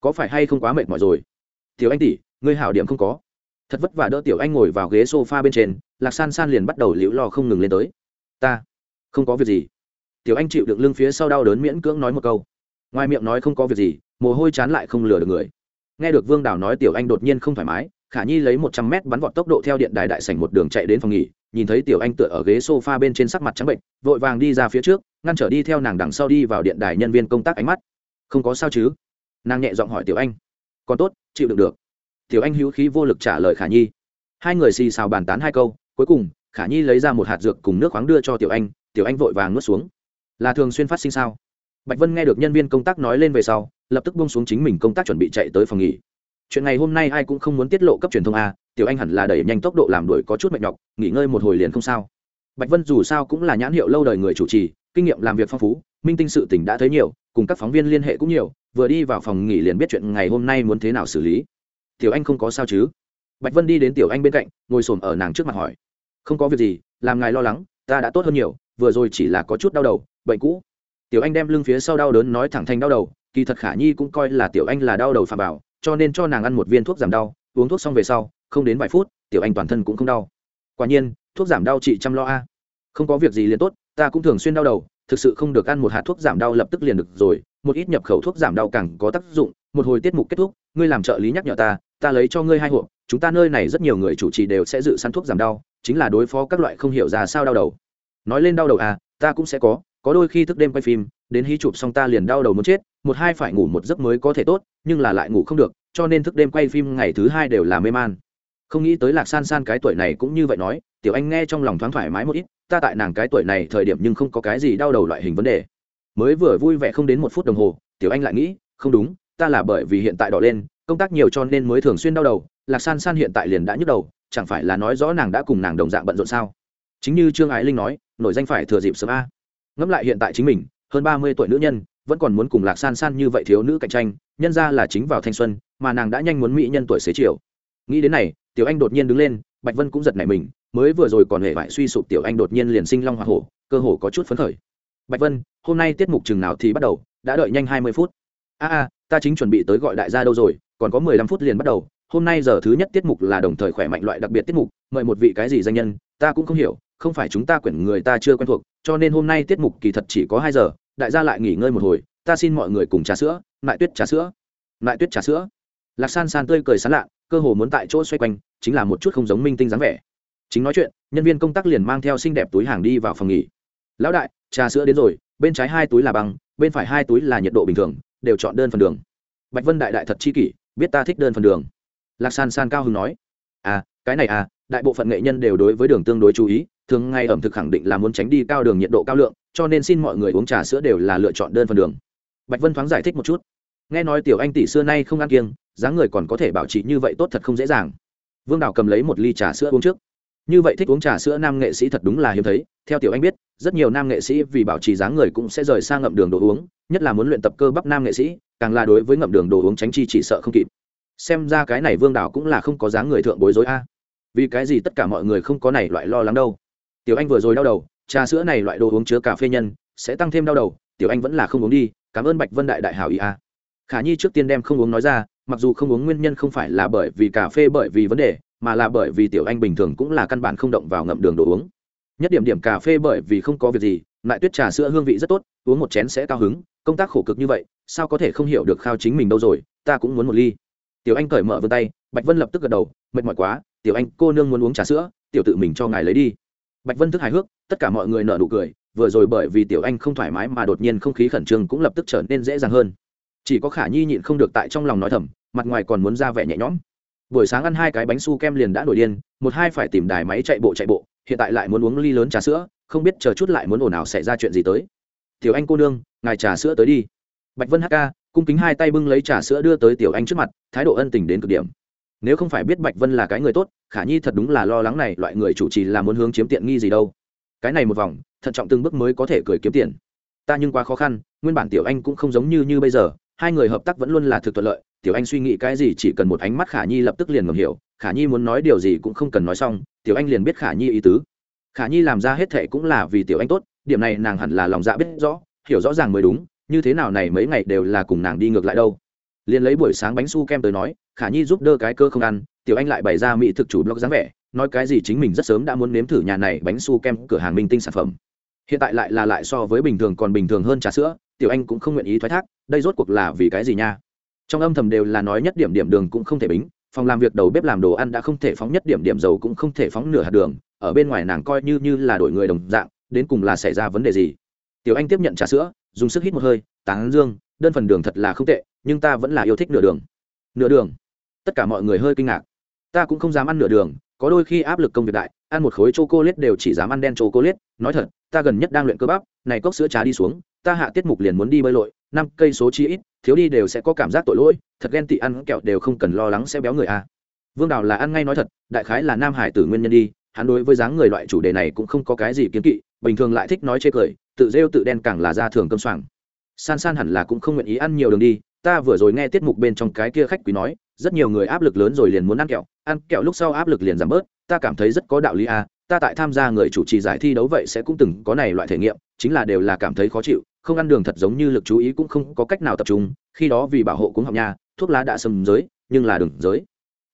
Có phải hay không quá mệt mỏi rồi? Tiểu anh tỷ, ngươi hảo điểm không có. Thật vất vả đỡ tiểu anh ngồi vào ghế s o f a bên trên, lạc san san liền bắt đầu liễu lo không ngừng lên tới. Ta, không có việc gì. Tiểu anh chịu được lưng phía sau đau đớn miễn cưỡng nói một câu. Ngoài miệng nói không có việc gì, mồ hôi chán lại không lừa được người. Nghe được vương đào nói tiểu anh đột nhiên không thoải mái khả nhi lấy một trăm mét bắn vọt tốc độ theo điện đài đại sảnh một đường chạy đến phòng nghỉ, nhìn thấy tiểu anh tựa ở ghế sofa bên trên sắc mặt trắng bệnh, vội vàng đi ra phía trước, ngăn trở đi theo nàng đằng sau đi vào điện đài nhân viên công tác ánh mắt. Không có sao chứ? Nàng nhẹ giọng hỏi tiểu anh. Còn tốt, chịu đựng được. Tiểu anh hữu khí vô lực trả lời khả nhi. Hai người xì xào bàn tán hai câu, cuối cùng, khả nhi lấy ra một hạt dược cùng nước khoáng đưa cho tiểu anh tiểu anh vội vàng nuốt xuống. Là thường xuyên phát sinh sao? Bạch vân nghe được nhân viên công tác nói lên về sau, lập tức bông xuống chính mình công tác chuẩn bị chạy tới phòng nghỉ chuyện ngày hôm nay ai cũng không muốn tiết lộ cấp truyền thông a, tiểu anh hẳn là đẩy nhanh tốc độ làm đuổi có chút mệt nhọc, nghỉ ngơi một hồi liền không sao. Bạch vân dù sao cũng là nhãn hiệu lâu đời người chủ trì, kinh nghiệm làm việc phong phú, minh tinh sự tỉnh đã thấy nhiều, cùng các phóng viên liên hệ cũng nhiều, vừa đi vào phòng nghỉ liền biết chuyện ngày hôm nay muốn thế nào xử lý. Tiểu anh không có sao chứ? Bạch vân đi đến tiểu anh bên cạnh, ngồi s ồ m ở nàng trước mặt hỏi. Không có việc gì, làm ngài lo lắng, ta đã tốt hơn nhiều, vừa rồi chỉ là có chút đau đầu, bệnh cũ. Tiểu anh đem lưng phía sau đau đớn nói thẳng thành đau đầu, kỳ thật khả nhi cũng coi là tiểu anh là đau đầu phà bảo cho nên cho nàng ăn một viên thuốc giảm đau, uống thuốc xong về sau, không đến vài phút, tiểu anh toàn thân cũng không đau. Quả nhiên, thuốc giảm đau chị chăm lo a. Không có việc gì liền tốt, ta cũng thường xuyên đau đầu, thực sự không được ăn một hạt thuốc giảm đau lập tức liền được rồi, một ít nhập khẩu thuốc giảm đau càng có tác dụng, một hồi tiết mục kết thúc, ngươi làm trợ lý nhắc nhở ta ta lấy cho ngươi hai hộp, chúng ta nơi này rất nhiều người chủ trì đều sẽ dự săn thuốc giảm đau, chính là đối phó các loại không hiểu ra sao đau đầu. Nói lên đau đầu à ta cũng sẽ có có đôi khi thức đêm quay phim, đến hí chụp xong ta liền đau đầu muốn chết một hai phải ngủ một giấc mới có thể tốt, nhưng là lại ngủ không được, cho nên thức đêm quay phim ngày thứ hai đều là mê man. Không nghĩ tới lạc san san cái tuổi này cũng như vậy nói, tiểu anh nghe trong lòng thoáng thoải mái một ít, ta tại nàng cái tuổi này thời điểm nhưng không có cái gì đau đầu loại hình vấn đề. Mới vừa vui vẻ không đến một phút đồng hồ, tiểu anh lại nghĩ, không đúng, ta là bởi vì hiện tại đỏ lên, công tác nhiều cho nên mới thường xuyên đau đầu, lạc san san hiện tại liền đã nhức đầu, chẳng phải là nói rõ nàng đã cùng nàng đồng dạng bận rộn sao? Chính như trương ái linh nói, nổi danh phải thừa dịp sớm a. Ngẫm lại hiện tại chính mình, hơn ba mươi tuổi nữ nhân vẫn còn muốn cùng lạc san san như vậy thiếu nữ cạnh tranh, nhân ra là chính vào thanh xuân, mà nàng đã nhanh muốn mỹ nhân tuổi xế chiều. Nghĩ đến này, tiểu anh đột nhiên đứng lên, bạch vân cũng giật nảy mình, mới vừa rồi còn hề vải suy sụp tiểu anh đột nhiên liền sinh long hoa hổ, cơ hồ có chút phấn khởi. Bạch vân, hôm nay tiết mục chừng nào thì bắt đầu, đã đợi nhanh hai mươi phút. A a, ta chính chuẩn bị tới gọi đại gia đâu rồi, còn có mười lăm phút liền bắt đầu, hôm nay giờ thứ nhất tiết mục là đồng thời khỏe mạnh loại đặc biệt tiết mục, mời một vị cái gì danh nhân, ta cũng không hiểu, không phải chúng ta quyển người ta chưa quen thuộc, cho nên hôm nay tiết mục kỳ thật chỉ có hai giờ đại gia lại nghỉ ngơi một hồi, ta xin mọi người cùng trà sữa lại tuyết trà sữa. Lại tuyết trà sữa. Lạc san san tươi cười sán lạ, cơ hồ muốn tại chỗ xoay quanh, chính là một chút không giống minh tinh dáng vẻ. Chính nói chuyện, nhân viên công tác liền mang theo xinh đẹp túi hàng đi vào phòng nghỉ. Lão đại, trà sữa đến rồi, bên trái hai túi là băng, bên phải hai túi là nhiệt độ bình thường, đều chọn đơn phần đường. Bạch vân đại đại thật chi kỷ, biết ta thích đơn phần đường. Lạc san san cao hưng nói à cái này à đại bộ phận nghệ nhân đều đối với đường tương đối chú ý thường ngày ẩm thực khẳng định là muốn tránh đi cao đường nhiệt độ cao lượng, cho nên xin mọi người uống trà sữa đều là lựa chọn đơn phần đường. Bạch vân thoáng giải thích một chút. Nghe nói tiểu anh tỷ xưa nay không ăn kiêng, dáng người còn có thể bảo trì như vậy tốt thật không dễ dàng. Vương đào cầm lấy một ly trà sữa uống trước. Như vậy thích uống trà sữa nam nghệ sĩ thật đúng là hiếm thấy, theo tiểu anh biết, rất nhiều nam nghệ sĩ vì bảo trì dáng người cũng sẽ rời sang ngậm đường đồ uống, nhất là muốn luyện tập cơ bắp nam nghệ sĩ, càng là đối với ngậm đường đồ uống tránh chi chỉ sợ không kịp. Xem ra cái này vương đào cũng là không có dáng người thượng bối rối a. Vì cái gì tất cả mọi người không có này loại lo lắng đâu? Tiểu anh vừa rồi đau đầu, trà sữa này loại đồ uống chứa cà phê nhân, sẽ tăng thêm đau đầu, tiểu anh vẫn là không uống đi, cảm ơn bạch vân đại đại hảo ý a. Khả nhi trước tiên đem không uống nói ra, mặc dù không uống nguyên nhân không phải là bởi vì cà phê bởi vì vấn đề, mà là bởi vì tiểu anh bình thường cũng là căn bản không động vào ngậm đường đồ uống. Nhất điểm điểm cà phê bởi vì không có việc gì, lại tuyết trà sữa hương vị rất tốt, uống một chén sẽ cao hứng, công tác khổ cực như vậy, sao có thể không hiểu được khao chính mình đâu rồi, ta cũng muốn một ly. Tiểu anh cởi mở vươn tay, bạch vân lập tức gật đầu, mệt mỏi quá, tiểu anh, cô nương muốn uống trà sữa, tiểu tự mình cho ngài lấy đi bạch vân thức hài hước, tất cả mọi người nở nụ cười, vừa rồi bởi vì tiểu anh không thoải mái mà đột nhiên không khí khẩn trương cũng lập tức trở nên dễ dàng hơn. Chỉ có khả nhi nhịn không được tại trong lòng nói thầm, mặt ngoài còn muốn ra vẻ nhẹ nhõm. Buổi sáng ăn hai cái bánh su kem liền đã nổi điên, một hai phải tìm đài máy chạy bộ chạy bộ, hiện tại lại muốn uống ly lớn trà sữa, không biết chờ chút lại muốn ồn ào xảy ra chuyện gì tới. Tiểu anh cô nương, ngài trà sữa tới đi. Bạch vân hk cung kính hai tay bưng lấy trà sữa đưa tới tiểu anh trước mặt, thái độ ân tình đến cực điểm nếu không phải biết bạch vân là cái người tốt, khả nhi thật đúng là lo lắng này, loại người chủ trì là muốn hướng chiếm tiện nghi gì đâu. Cái này một vòng, thận trọng từng bước mới có thể cười kiếm tiền. Ta nhưng quá khó khăn, nguyên bản tiểu anh cũng không giống như như bây giờ, hai người hợp tác vẫn luôn là thực thuận lợi. Tiểu anh suy nghĩ cái gì chỉ cần một ánh mắt khả nhi lập tức liền ngầm hiểu, khả nhi muốn nói điều gì cũng không cần nói xong, tiểu anh liền biết khả nhi ý tứ. Khả nhi làm ra hết thệ cũng là vì tiểu anh tốt, điểm này nàng hẳn là lòng dạ biết rõ, hiểu rõ ràng mới đúng, như thế nào này mấy ngày đều là cùng nàng đi ngược lại đâu liền lấy buổi sáng bánh su kem tới nói, khả nhi giúp đỡ cái cơ không ăn, tiểu anh lại bày ra mỹ thực chủ blog dáng vẻ, nói cái gì chính mình rất sớm đã muốn nếm thử nhà này bánh su kem cửa hàng minh tinh sản phẩm. Hiện tại lại là lại so với bình thường còn bình thường hơn trà sữa, tiểu anh cũng không nguyện ý thoái thác, đây rốt cuộc là vì cái gì nha? Trong âm thầm đều là nói nhất điểm điểm đường cũng không thể bính, phòng làm việc đầu bếp làm đồ ăn đã không thể phóng nhất điểm điểm dầu cũng không thể phóng nửa hạt đường, ở bên ngoài nàng coi như như là đổi người đồng dạng, đến cùng là xảy ra vấn đề gì? Tiểu anh tiếp nhận trà sữa, dùng sức hít một hơi, tán dương đơn phần đường thật là không tệ, nhưng ta vẫn là yêu thích nửa đường. Nửa đường? Tất cả mọi người hơi kinh ngạc. Ta cũng không dám ăn nửa đường, có đôi khi áp lực công việc đại, ăn một khối c h o c ô l a t đều chỉ dám ăn đen c h o c ô l a t nói thật, ta gần nhất đang luyện cơ bắp, này cốc sữa trà đi xuống, ta hạ tiết mục liền muốn đi bơi lội, năm cây số chi ít, thiếu đi đều sẽ có cảm giác tội lỗi, thật ghen tị ăn kẹo đều không cần lo lắng sẽ béo người a à. vương đào là ăn ngay nói thật, đại khái là nam hải tử nguyên nhân đi, hắn đối với dáng người loại chủ đề này cũng không có cái gì kiến kỵ, bình thường lại thích nói chê cười, tự rêu tự đen càng là ra thường cơm soảng san san hẳn là cũng không nguyện ý ăn nhiều đường đi, ta vừa rồi nghe tiết mục bên trong cái kia khách quý nói, rất nhiều người áp lực lớn rồi liền muốn ăn kẹo ăn kẹo lúc sau áp lực liền giảm bớt, ta cảm thấy rất có đạo lý à ta tại tham gia người chủ trì giải thi đấu vậy sẽ cũng từng có này loại thể nghiệm, chính là đều là cảm thấy khó chịu, không ăn đường thật giống như lực chú ý cũng không có cách nào tập trung, khi đó vì bảo hộ cũng học nha thuốc lá đã sầm giới nhưng là đừng giới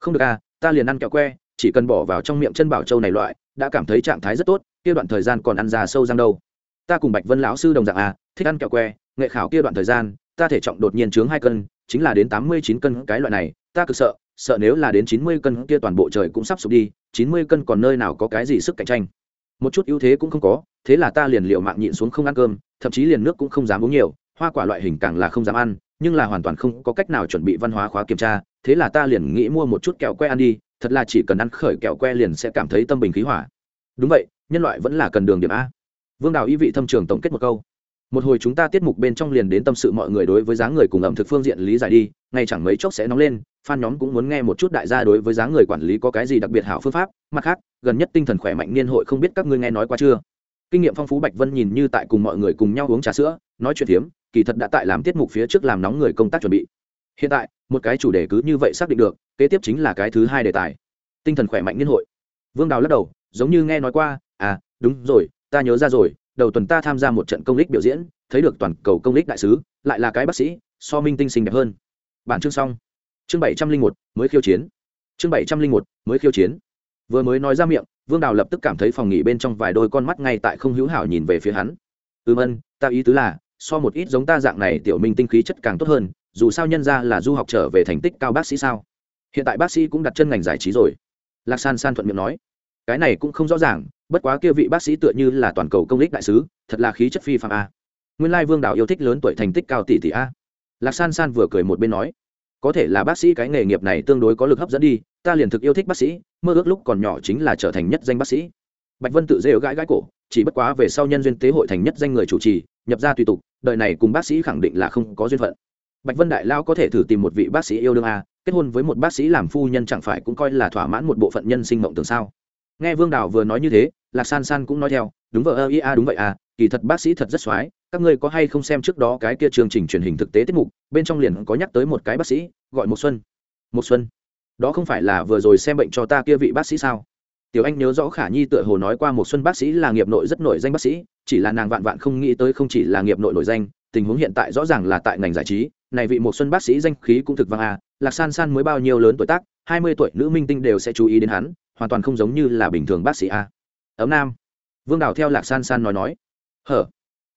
không được à ta liền ăn kẹo que, chỉ cần bỏ vào trong miệng chân bảo châu này loại, đã cảm thấy trạng thái rất tốt, kia đoạn thời gian còn ăn già sâu răng đâu. Ta cùng bạch vân lão sư đồng dạng à thích ăn kẹo que nghệ khảo kia đoạn thời gian, ta thể trọng đột nhiên chướng hai cân, chính là đến tám mươi chín cân cái loại này, ta cực sợ sợ nếu là đến chín mươi cân kia toàn bộ trời cũng sắp sụp đi, chín mươi cân còn nơi nào có cái gì sức cạnh tranh. Một chút ưu thế cũng không có, thế là ta liền liệu mạng nhịn xuống không ăn cơm, thậm chí liền nước cũng không dám uống nhiều, hoa quả loại hình càng là không dám ăn, nhưng là hoàn toàn không có cách nào chuẩn bị văn hóa khóa kiểm tra, thế là ta liền nghĩ mua một chút kẹo que ăn đi, thật là chỉ cần ăn khởi kẹo que liền sẽ cảm thấy tâm bình khí hỏa đúng vậy, nhân loại vẫn là cần đường điểm a. Vương đào y vị thâm trường tổng kết một câu một hồi chúng ta tiết mục bên trong liền đến tâm sự mọi người đối với dáng người cùng ẩm thực phương diện lý giải đi, ngay chẳng mấy chốc sẽ nóng lên, fan nhóm cũng muốn nghe một chút đại gia đối với dáng người quản lý có cái gì đặc biệt hảo phương pháp. Mặt khác, gần nhất tinh thần khỏe mạnh niên hội không biết các ngươi nghe nói qua chưa? Kinh nghiệm phong phú bạch vân nhìn như tại cùng mọi người cùng nhau uống trà sữa, nói chuyện hiếm kỳ thật đã tại làm tiết mục phía trước làm nóng người công tác chuẩn bị. Hiện tại, một cái chủ đề cứ như vậy xác định được, kế tiếp chính là cái thứ hai đề tài. Tinh thần khỏe mạnh niên hội. Vương đào lắc đầu, giống như nghe nói qua à đúng rồi, ta nhớ ra rồi đầu tuần ta tham gia một trận công lích biểu diễn, thấy được toàn cầu công lích đại sứ, lại là cái bác sĩ, so minh tinh xinh đẹp hơn. Bản chương xong. Chương bảy trăm linh một, mới khiêu chiến. Chương bảy trăm linh một, mới khiêu chiến. Vừa mới nói ra miệng, vương đào lập tức cảm thấy phòng nghỉ bên trong vài đôi con mắt ngay tại không hữu hảo nhìn về phía hắn. Ừm ân, ta ý tứ là, so một ít giống ta dạng này tiểu minh tinh khí chất càng tốt hơn, dù sao nhân ra là du học trở về thành tích cao bác sĩ sao? Hiện tại bác sĩ cũng đặt chân ngành giải trí rồi. Lạc san san thuận miệng nói. Cái này cũng không rõ ràng bất quá kia vị bác sĩ tựa như là toàn cầu công lích đại sứ, thật là khí chất phi phạm a. Nguyên lai vương đào yêu thích lớn tuổi thành tích cao tỷ tỷ a. Lạc san san vừa cười một bên nói, có thể là bác sĩ cái nghề nghiệp này tương đối có lực hấp dẫn đi, ta liền thực yêu thích bác sĩ, mơ ước lúc còn nhỏ chính là trở thành nhất danh bác sĩ. Bạch vân tự rêu gãi gãi cổ, chỉ bất quá về sau nhân duyên tế hội thành nhất danh người chủ trì, nhập ra tùy tục, đời này cùng bác sĩ khẳng định là không có duyên phận. Bạch vân đại lao có thể thử tìm một vị bác sĩ yêu đương a, kết hôn với một bác sĩ làm phu nhân chẳng phải cũng coi là thỏa mãn một bộ phận nhân sinh mộng tưởng sao? Nghe vương đào vừa nói như thế lạc san san cũng nói theo, đúng vợ ơ ia đúng vậy à kỳ thật bác sĩ thật rất x các ngươi có hay không xem trước đó cái kia chương trình truyền hình thực tế tiết mục, bên trong liền có nhắc tới một cái bác sĩ, gọi một xuân. Một xuân? Đó không phải là vừa rồi xem bệnh cho ta kia vị bác sĩ sao? Tiểu anh nhớ rõ khả nhi tựa hồ nói qua một xuân bác sĩ là nghiệp nội rất nổi danh bác sĩ, chỉ là nàng vạn vạn không nghĩ tới không chỉ là nghiệp nội nổi danh, tình huống hiện tại rõ ràng là tại ngành giải trí, này vị một xuân bác sĩ danh khí cũng thực vang à lạc san san mới bao nhiêu lớn tuổi tác, hai mươi tuổi, nữ minh tinh đều sẽ chú ý đến hắn, hoàn toàn không giống như là bình thường bác sĩ a ấm nam. Vương đào theo lạc san san nói nói. Hở?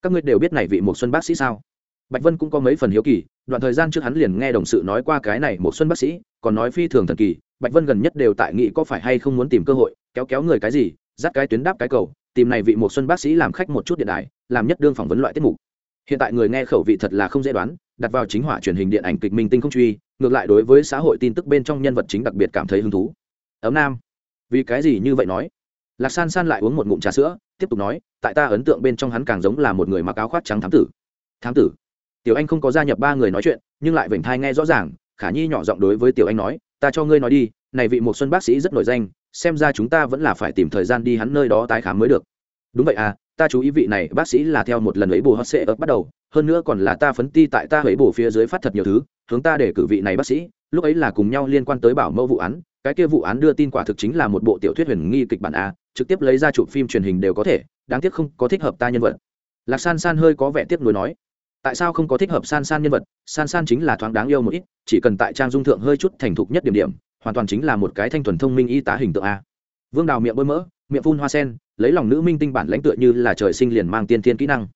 Các ngươi đều biết này vị một xuân bác sĩ sao? Bạch vân cũng có mấy phần hiếu kỳ, đoạn thời gian trước hắn liền nghe đồng sự nói qua cái này một xuân bác sĩ, còn nói phi thường thần kỳ. Bạch vân gần nhất đều tại nghị có phải hay không muốn tìm cơ hội, kéo kéo người cái gì, dắt cái tuyến đáp cái cầu, tìm này vị một xuân bác sĩ làm khách một chút điện đài, làm nhất đương phỏng vấn loại tiết mục. Hiện tại người nghe khẩu vị thật là không dễ đoán, đặt vào chính hỏa truyền hình điện ảnh kịch minh tinh không truy, ngược lại đối với xã hội tin tức bên trong nhân vật chính đặc biệt cảm thấy hứng thú. Ấm nam, vì cái gì như vậy nói? Lạc san san lại uống một ngụm trà sữa, tiếp tục nói, tại ta ấn tượng bên trong hắn càng giống là một người mặc áo khoác trắng thám tử. Thám tử? Tiểu anh không có gia nhập ba người nói chuyện, nhưng lại vểnh thai nghe rõ ràng, khả nhi nhỏ giọng đối với tiểu anh nói, ta cho ngươi nói đi, này vị một xuân bác sĩ rất nổi danh, xem ra chúng ta vẫn là phải tìm thời gian đi hắn nơi đó tái khám mới được. Đúng vậy à ta chú ý vị này bác sĩ là theo một lần ấy bù hot sệ ấp bắt đầu, hơn nữa còn là ta phấn ti tại ta ấy bù phía dưới phát thật nhiều thứ, hướng ta để cử vị này bác sĩ, lúc ấy là cùng nhau liên quan tới bảo mẫu vụ án, cái kia vụ án đưa tin quả thực chính là một bộ tiểu thuyết huyền nghi kịch bản a trực tiếp lấy ra chụp phim truyền hình đều có thể, đáng tiếc không có thích hợp ta nhân vật. Lạc san san hơi có vẻ tiếc nuối nói, tại sao không có thích hợp san san nhân vật? San san chính là thoáng đáng yêu một ít, chỉ cần tại trang dung thượng hơi chút thành thục nhất điểm điểm, hoàn toàn chính là một cái thanh thuần thông minh y tá hình tượng a. Vương đào miệng bơi mỡ, miệng phun hoa sen, lấy lòng nữ minh tinh bản lãnh tựa như là trời sinh liền mang tiên thiên kỹ năng.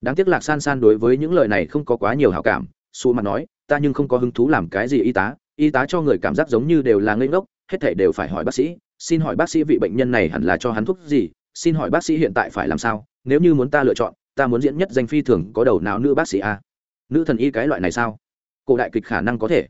Đáng tiếc lạc san san đối với những lời này không có quá nhiều hảo cảm xù mặt nói, ta nhưng không có hứng thú làm cái gì y tá y tá cho người cảm giác giống như đều là ngây ngốc, hết thể đều phải hỏi bác sĩ xin hỏi bác sĩ vị bệnh nhân này hẳn là cho hắn thuốc gì? Xin hỏi bác sĩ hiện tại phải làm sao? Nếu như muốn ta lựa chọn, ta muốn diễn nhất danh phi thường có đầu nào nữ bác sĩ a. Nữ thần y cái loại này sao? Cổ đại kịch khả năng có thể.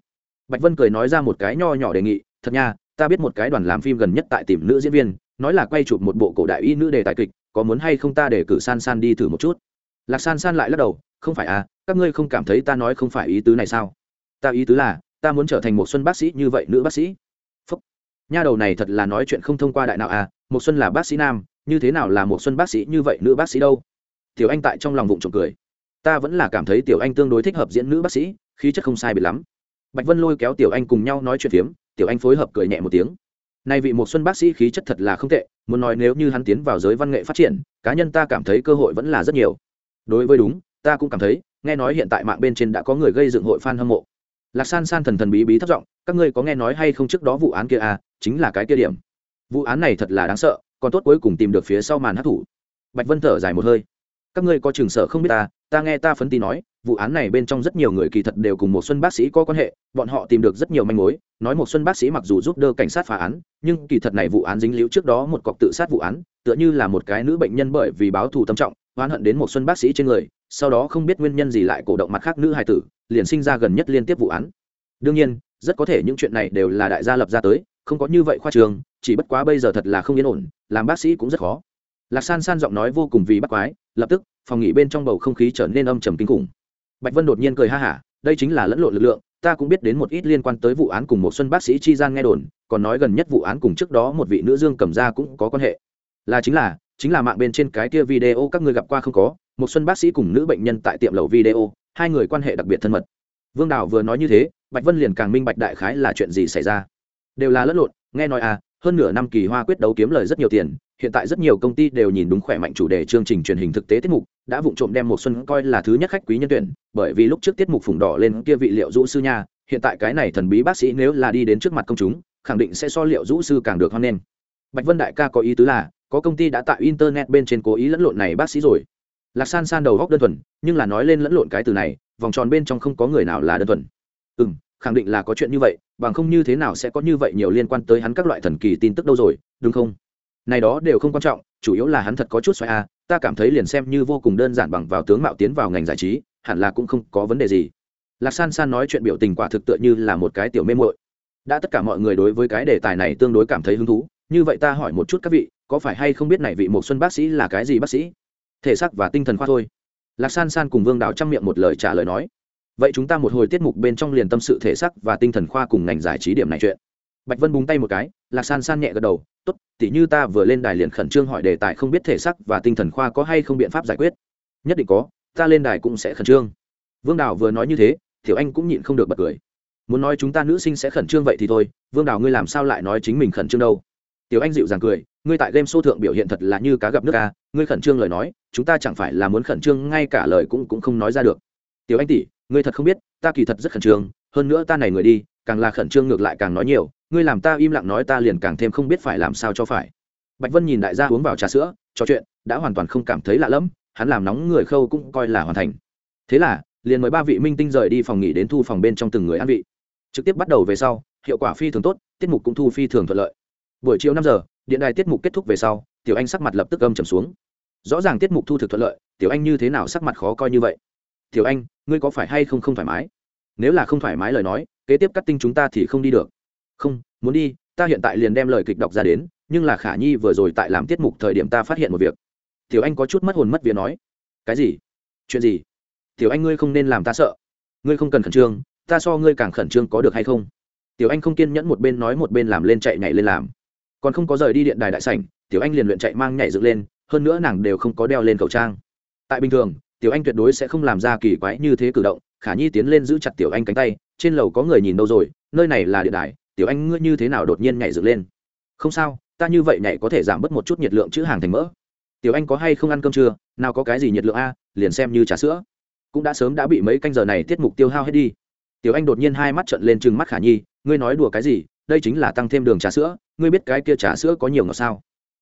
Bạch vân cười nói ra một cái nho nhỏ đề nghị, thật nha, ta biết một cái đoàn làm phim gần nhất tại tìm nữ diễn viên, nói là quay chụp một bộ cổ đại y nữ đề tài kịch, có muốn hay không ta để cử san san đi thử một chút? Lạc san san lại lắc đầu, không phải à các ngươi không cảm thấy ta nói không phải ý tứ này sao? Ta ý tứ là, ta muốn trở thành một xuân bác sĩ như vậy nữ bác sĩ nha đầu này thật là nói chuyện không thông qua đại nào à một xuân là bác sĩ nam, như thế nào là một xuân bác sĩ như vậy nữ bác sĩ đâu? Tiểu anh tại trong lòng vụng trộm cười. Ta vẫn là cảm thấy tiểu anh tương đối thích hợp diễn nữ bác sĩ, khí chất không sai biệt lắm. Bạch vân lôi kéo tiểu anh cùng nhau nói chuyện phiếm, tiểu anh phối hợp cười nhẹ một tiếng. Nay vị một xuân bác sĩ khí chất thật là không tệ, muốn nói nếu như hắn tiến vào giới văn nghệ phát triển, cá nhân ta cảm thấy cơ hội vẫn là rất nhiều. Đối với đúng, ta cũng cảm thấy, nghe nói hiện tại mạng bên trên đã có người gây dựng hội fan hâm mộ lạc san san thần thần bí bí thất giọng, các ngươi có nghe nói hay không trước đó vụ án kia à? Chính là cái kia điểm. Vụ án này thật là đáng sợ, còn tốt cuối cùng tìm được phía sau màn hát thủ bạch vân thở dài một hơi. Các ngươi có trường sợ không biết ta ta nghe ta phấn tí nói, vụ án này bên trong rất nhiều người kỳ thật đều cùng một xuân bác sĩ có quan hệ, bọn họ tìm được rất nhiều manh mối, nói một xuân bác sĩ mặc dù giúp đỡ cảnh sát phá án, nhưng kỳ thật này vụ án dính liễu trước đó một cọc tự sát vụ án, tựa như là một cái nữ bệnh nhân bởi vì báo thù tâm trọng, oán hận đến một xuân bác sĩ trên người, sau đó không biết nguyên nhân gì lại cổ động mặt khác nữ hài tử liền sinh ra gần nhất liên tiếp vụ án. Đương nhiên, rất có thể những chuyện này đều là đại gia lập ra tới, không có như vậy khoa trường, chỉ bất quá bây giờ thật là không yên ổn, làm bác sĩ cũng rất khó. Lạc san san giọng nói vô cùng vì bắt quái, lập tức, phòng nghỉ bên trong bầu không khí trở nên âm trầm kinh khủng. Bạch vân đột nhiên cười ha hả, đây chính là lẫn lộn lực lượng, ta cũng biết đến một ít liên quan tới vụ án cùng một xuân bác sĩ chi gian nghe đồn, còn nói gần nhất vụ án cùng trước đó một vị nữ dương cầm ra cũng có quan hệ. Là chính là chính là mạng bên trên cái kia video các người gặp qua không có, một xuân bác sĩ cùng nữ bệnh nhân tại tiệm lầu video hai người quan hệ đặc biệt thân mật. Vương đào vừa nói như thế, bạch vân liền càng minh bạch đại khái là chuyện gì xảy ra. Đều là lẫn lộn, nghe nói à hơn nửa năm kỳ hoa quyết đấu kiếm lời rất nhiều tiền, hiện tại rất nhiều công ty đều nhìn đúng khỏe mạnh chủ đề chương trình truyền hình thực tế tiết mục, đã vụng trộm đem một xuân coi là thứ nhất khách quý nhân tuyển, bởi vì lúc trước tiết mục phủng đỏ lên kia vị liệu rũ sư nha, hiện tại cái này thần bí bác sĩ nếu là đi đến trước mặt công chúng, khẳng định sẽ so liệu rũ sư càng được hoan nghênh. Bạch vân đại ca có ý tứ là, có công ty đã tại internet bên trên cố ý lẫn lộn này bác sĩ rồi lạc san san đầu góc đơn thuần, nhưng là nói lên lẫn lộn cái từ này, vòng tròn bên trong không có người nào là đơn thuần. Ừ m khẳng định là có chuyện như vậy, bằng không như thế nào sẽ có như vậy nhiều liên quan tới hắn các loại thần kỳ tin tức đâu rồi, đúng không? Này đó đều không quan trọng, chủ yếu là hắn thật có chút xoay a à, ta cảm thấy liền xem như vô cùng đơn giản bằng vào tướng mạo tiến vào ngành giải trí, hẳn là cũng không có vấn đề gì. Lạc san san nói chuyện biểu tình quả thực tựa như là một cái tiểu mê mội đã tất cả mọi người đối với cái đề tài này tương đối cảm thấy hứng thú, như vậy ta hỏi một chút các vị, có phải hay không biết này vị một xuân bác sĩ là cái gì bác sĩ? Thể xác và tinh thần khoa thôi. Lạc san san cùng vương đào chăm miệng một lời trả lời nói, vậy chúng ta một hồi tiết mục bên trong liền tâm sự thể xác và tinh thần khoa cùng ngành giải trí điểm này chuyện. Bạch vân búng tay một cái, lạc san san nhẹ gật đầu, tốt, tỉ như ta vừa lên đài liền khẩn trương hỏi đề tài không biết thể xác và tinh thần khoa có hay không biện pháp giải quyết. Nhất định có, ta lên đài cũng sẽ khẩn trương. Vương đào vừa nói như thế, tiểu anh cũng nhịn không được bật cười. Muốn nói chúng ta nữ sinh sẽ khẩn trương vậy thì thôi, vương đào ngươi làm sao lại nói chính mình khẩn trương đâu? Tiểu anh dịu dàng cười, ngươi tại game show thượng biểu hiện thật là như cá gặp nước ca ngươi khẩn trương lời nói, chúng ta chẳng phải là muốn khẩn trương, ngay cả lời cũng cũng không nói ra được. Tiểu anh tỷ, ngươi thật không biết, ta kỳ thật rất khẩn trương, hơn nữa ta này người đi, càng là khẩn trương ngược lại càng nói nhiều, ngươi làm ta im lặng nói ta liền càng thêm không biết phải làm sao cho phải. Bạch vân nhìn đại gia uống vào trà sữa, trò chuyện, đã hoàn toàn không cảm thấy lạ lẫm, hắn làm nóng người khâu cũng coi là hoàn thành. Thế là, liền mời ba vị minh tinh rời đi phòng nghỉ đến thu phòng bên trong từng người ăn vị. Trực tiếp bắt đầu về sau, hiệu quả phi thường tốt, tiết mục cũng thu phi thường thuận lợi buổi chiều năm giờ, điện đài tiết mục kết thúc về sau, tiểu anh sắc mặt lập tức âm trầm xuống. Rõ ràng tiết mục thu thực thuận lợi, tiểu anh như thế nào sắc mặt khó coi như vậy? Tiểu anh, ngươi có phải hay không không thoải mái? Nếu là không thoải mái lời nói, kế tiếp cắt tinh chúng ta thì không đi được. Không, muốn đi, ta hiện tại liền đem lời kịch đọc ra đến, nhưng là khả nhi vừa rồi tại làm tiết mục thời điểm ta phát hiện một việc. Tiểu anh có chút mất hồn mất vía nói. Cái gì? Chuyện gì? Tiểu anh ngươi không nên làm ta sợ. Ngươi không cần khẩn trương, ta so ngươi càng khẩn trương có được hay không? Tiểu anh không kiên nhẫn một bên nói một bên làm lên chạy nhảy lên làm còn không có rời đi điện đài đại sảnh, tiểu anh liền luyện chạy mang nhảy dựng lên, hơn nữa nàng đều không có đeo lên khẩu trang. Tại bình thường, tiểu anh tuyệt đối sẽ không làm ra kỳ quái như thế cử động, khả nhi tiến lên giữ chặt tiểu anh cánh tay, trên lầu có người nhìn đâu rồi, nơi này là điện đài, tiểu anh ngươi như thế nào đột nhiên nhảy dựng lên? Không sao, ta như vậy nhảy có thể giảm bớt một chút nhiệt lượng chữ hàng thành mỡ. Tiểu anh có hay không ăn cơm trưa nào có cái gì nhiệt lượng a, liền xem như trà sữa. Cũng đã sớm đã bị mấy canh giờ này tiết mục tiêu hao hết đi. Tiểu anh đột nhiên hai mắt trận lên chừng mắt khả nhi, ngươi nói đùa cái gì, đây chính là tăng thêm đường trà sữa ngươi biết cái kia trà sữa có nhiều ngọt sao?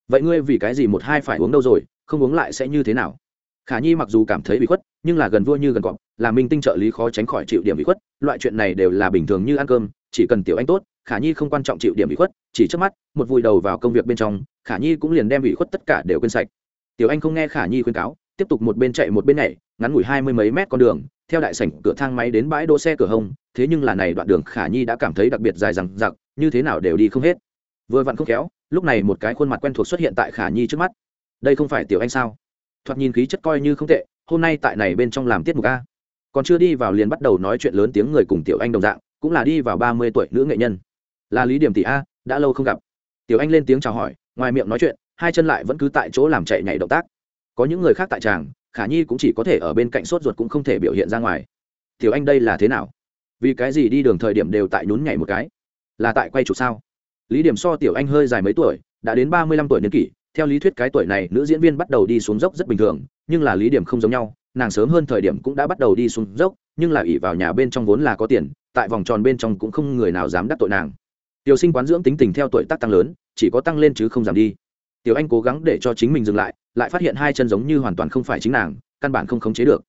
Vậy ngươi vì cái gì một hai phải uống đâu rồi, không uống lại sẽ như thế nào? Khả nhi mặc dù cảm thấy bị khuất, nhưng là gần vua như gần cọp, là minh tinh trợ lý khó tránh khỏi chịu điểm bị khuất, loại chuyện này đều là bình thường như ăn cơm, chỉ cần tiểu anh tốt, khả nhi không quan trọng chịu điểm bị khuất, chỉ trước mắt, một vùi đầu vào công việc bên trong, khả nhi cũng liền đem bị khuất tất cả đều quên sạch. Tiểu anh không nghe khả nhi khuyên cáo, tiếp tục một bên chạy một bên nhảy, ngắn ngủi hai mươi mấy mét con đường, theo đại sảnh cửa thang máy đến bãi đỗ xe cửa hông, thế nhưng là này đoạn đường khả nhi đã cảm thấy đặc biệt dài rằng giặc như thế nào đều đi không hết vừa vặn không khéo, lúc này một cái khuôn mặt quen thuộc xuất hiện tại khả nhi trước mắt. Đây không phải tiểu anh sao? Thoạt nhìn khí chất coi như không tệ, hôm nay tại này bên trong làm tiết mục a. Còn chưa đi vào liền bắt đầu nói chuyện lớn tiếng người cùng tiểu anh đồng dạng, cũng là đi vào ba mươi tuổi nữ nghệ nhân. Là lý điểm tỷ a, đã lâu không gặp. Tiểu anh lên tiếng chào hỏi, ngoài miệng nói chuyện, hai chân lại vẫn cứ tại chỗ làm chạy nhảy động tác. Có những người khác tại tràng, khả nhi cũng chỉ có thể ở bên cạnh sốt ruột cũng không thể biểu hiện ra ngoài. Tiểu anh đây là thế nào? Vì cái gì đi đường thời điểm đều tại nhún nhảy một cái? Là tại quay chụp sao? Lý điểm so tiểu anh hơi dài mấy tuổi, đã đến ba mươi lăm tuổi niên kỷ, theo lý thuyết cái tuổi này nữ diễn viên bắt đầu đi xuống dốc rất bình thường, nhưng là lý điểm không giống nhau, nàng sớm hơn thời điểm cũng đã bắt đầu đi xuống dốc, nhưng là ỉ vào nhà bên trong vốn là có tiền, tại vòng tròn bên trong cũng không người nào dám đắc tội nàng. Tiểu sinh quán dưỡng tính tình theo tuổi tác tăng lớn, chỉ có tăng lên chứ không giảm đi. Tiểu anh cố gắng để cho chính mình dừng lại lại phát hiện hai chân giống như hoàn toàn không phải chính nàng, căn bản không khống chế được.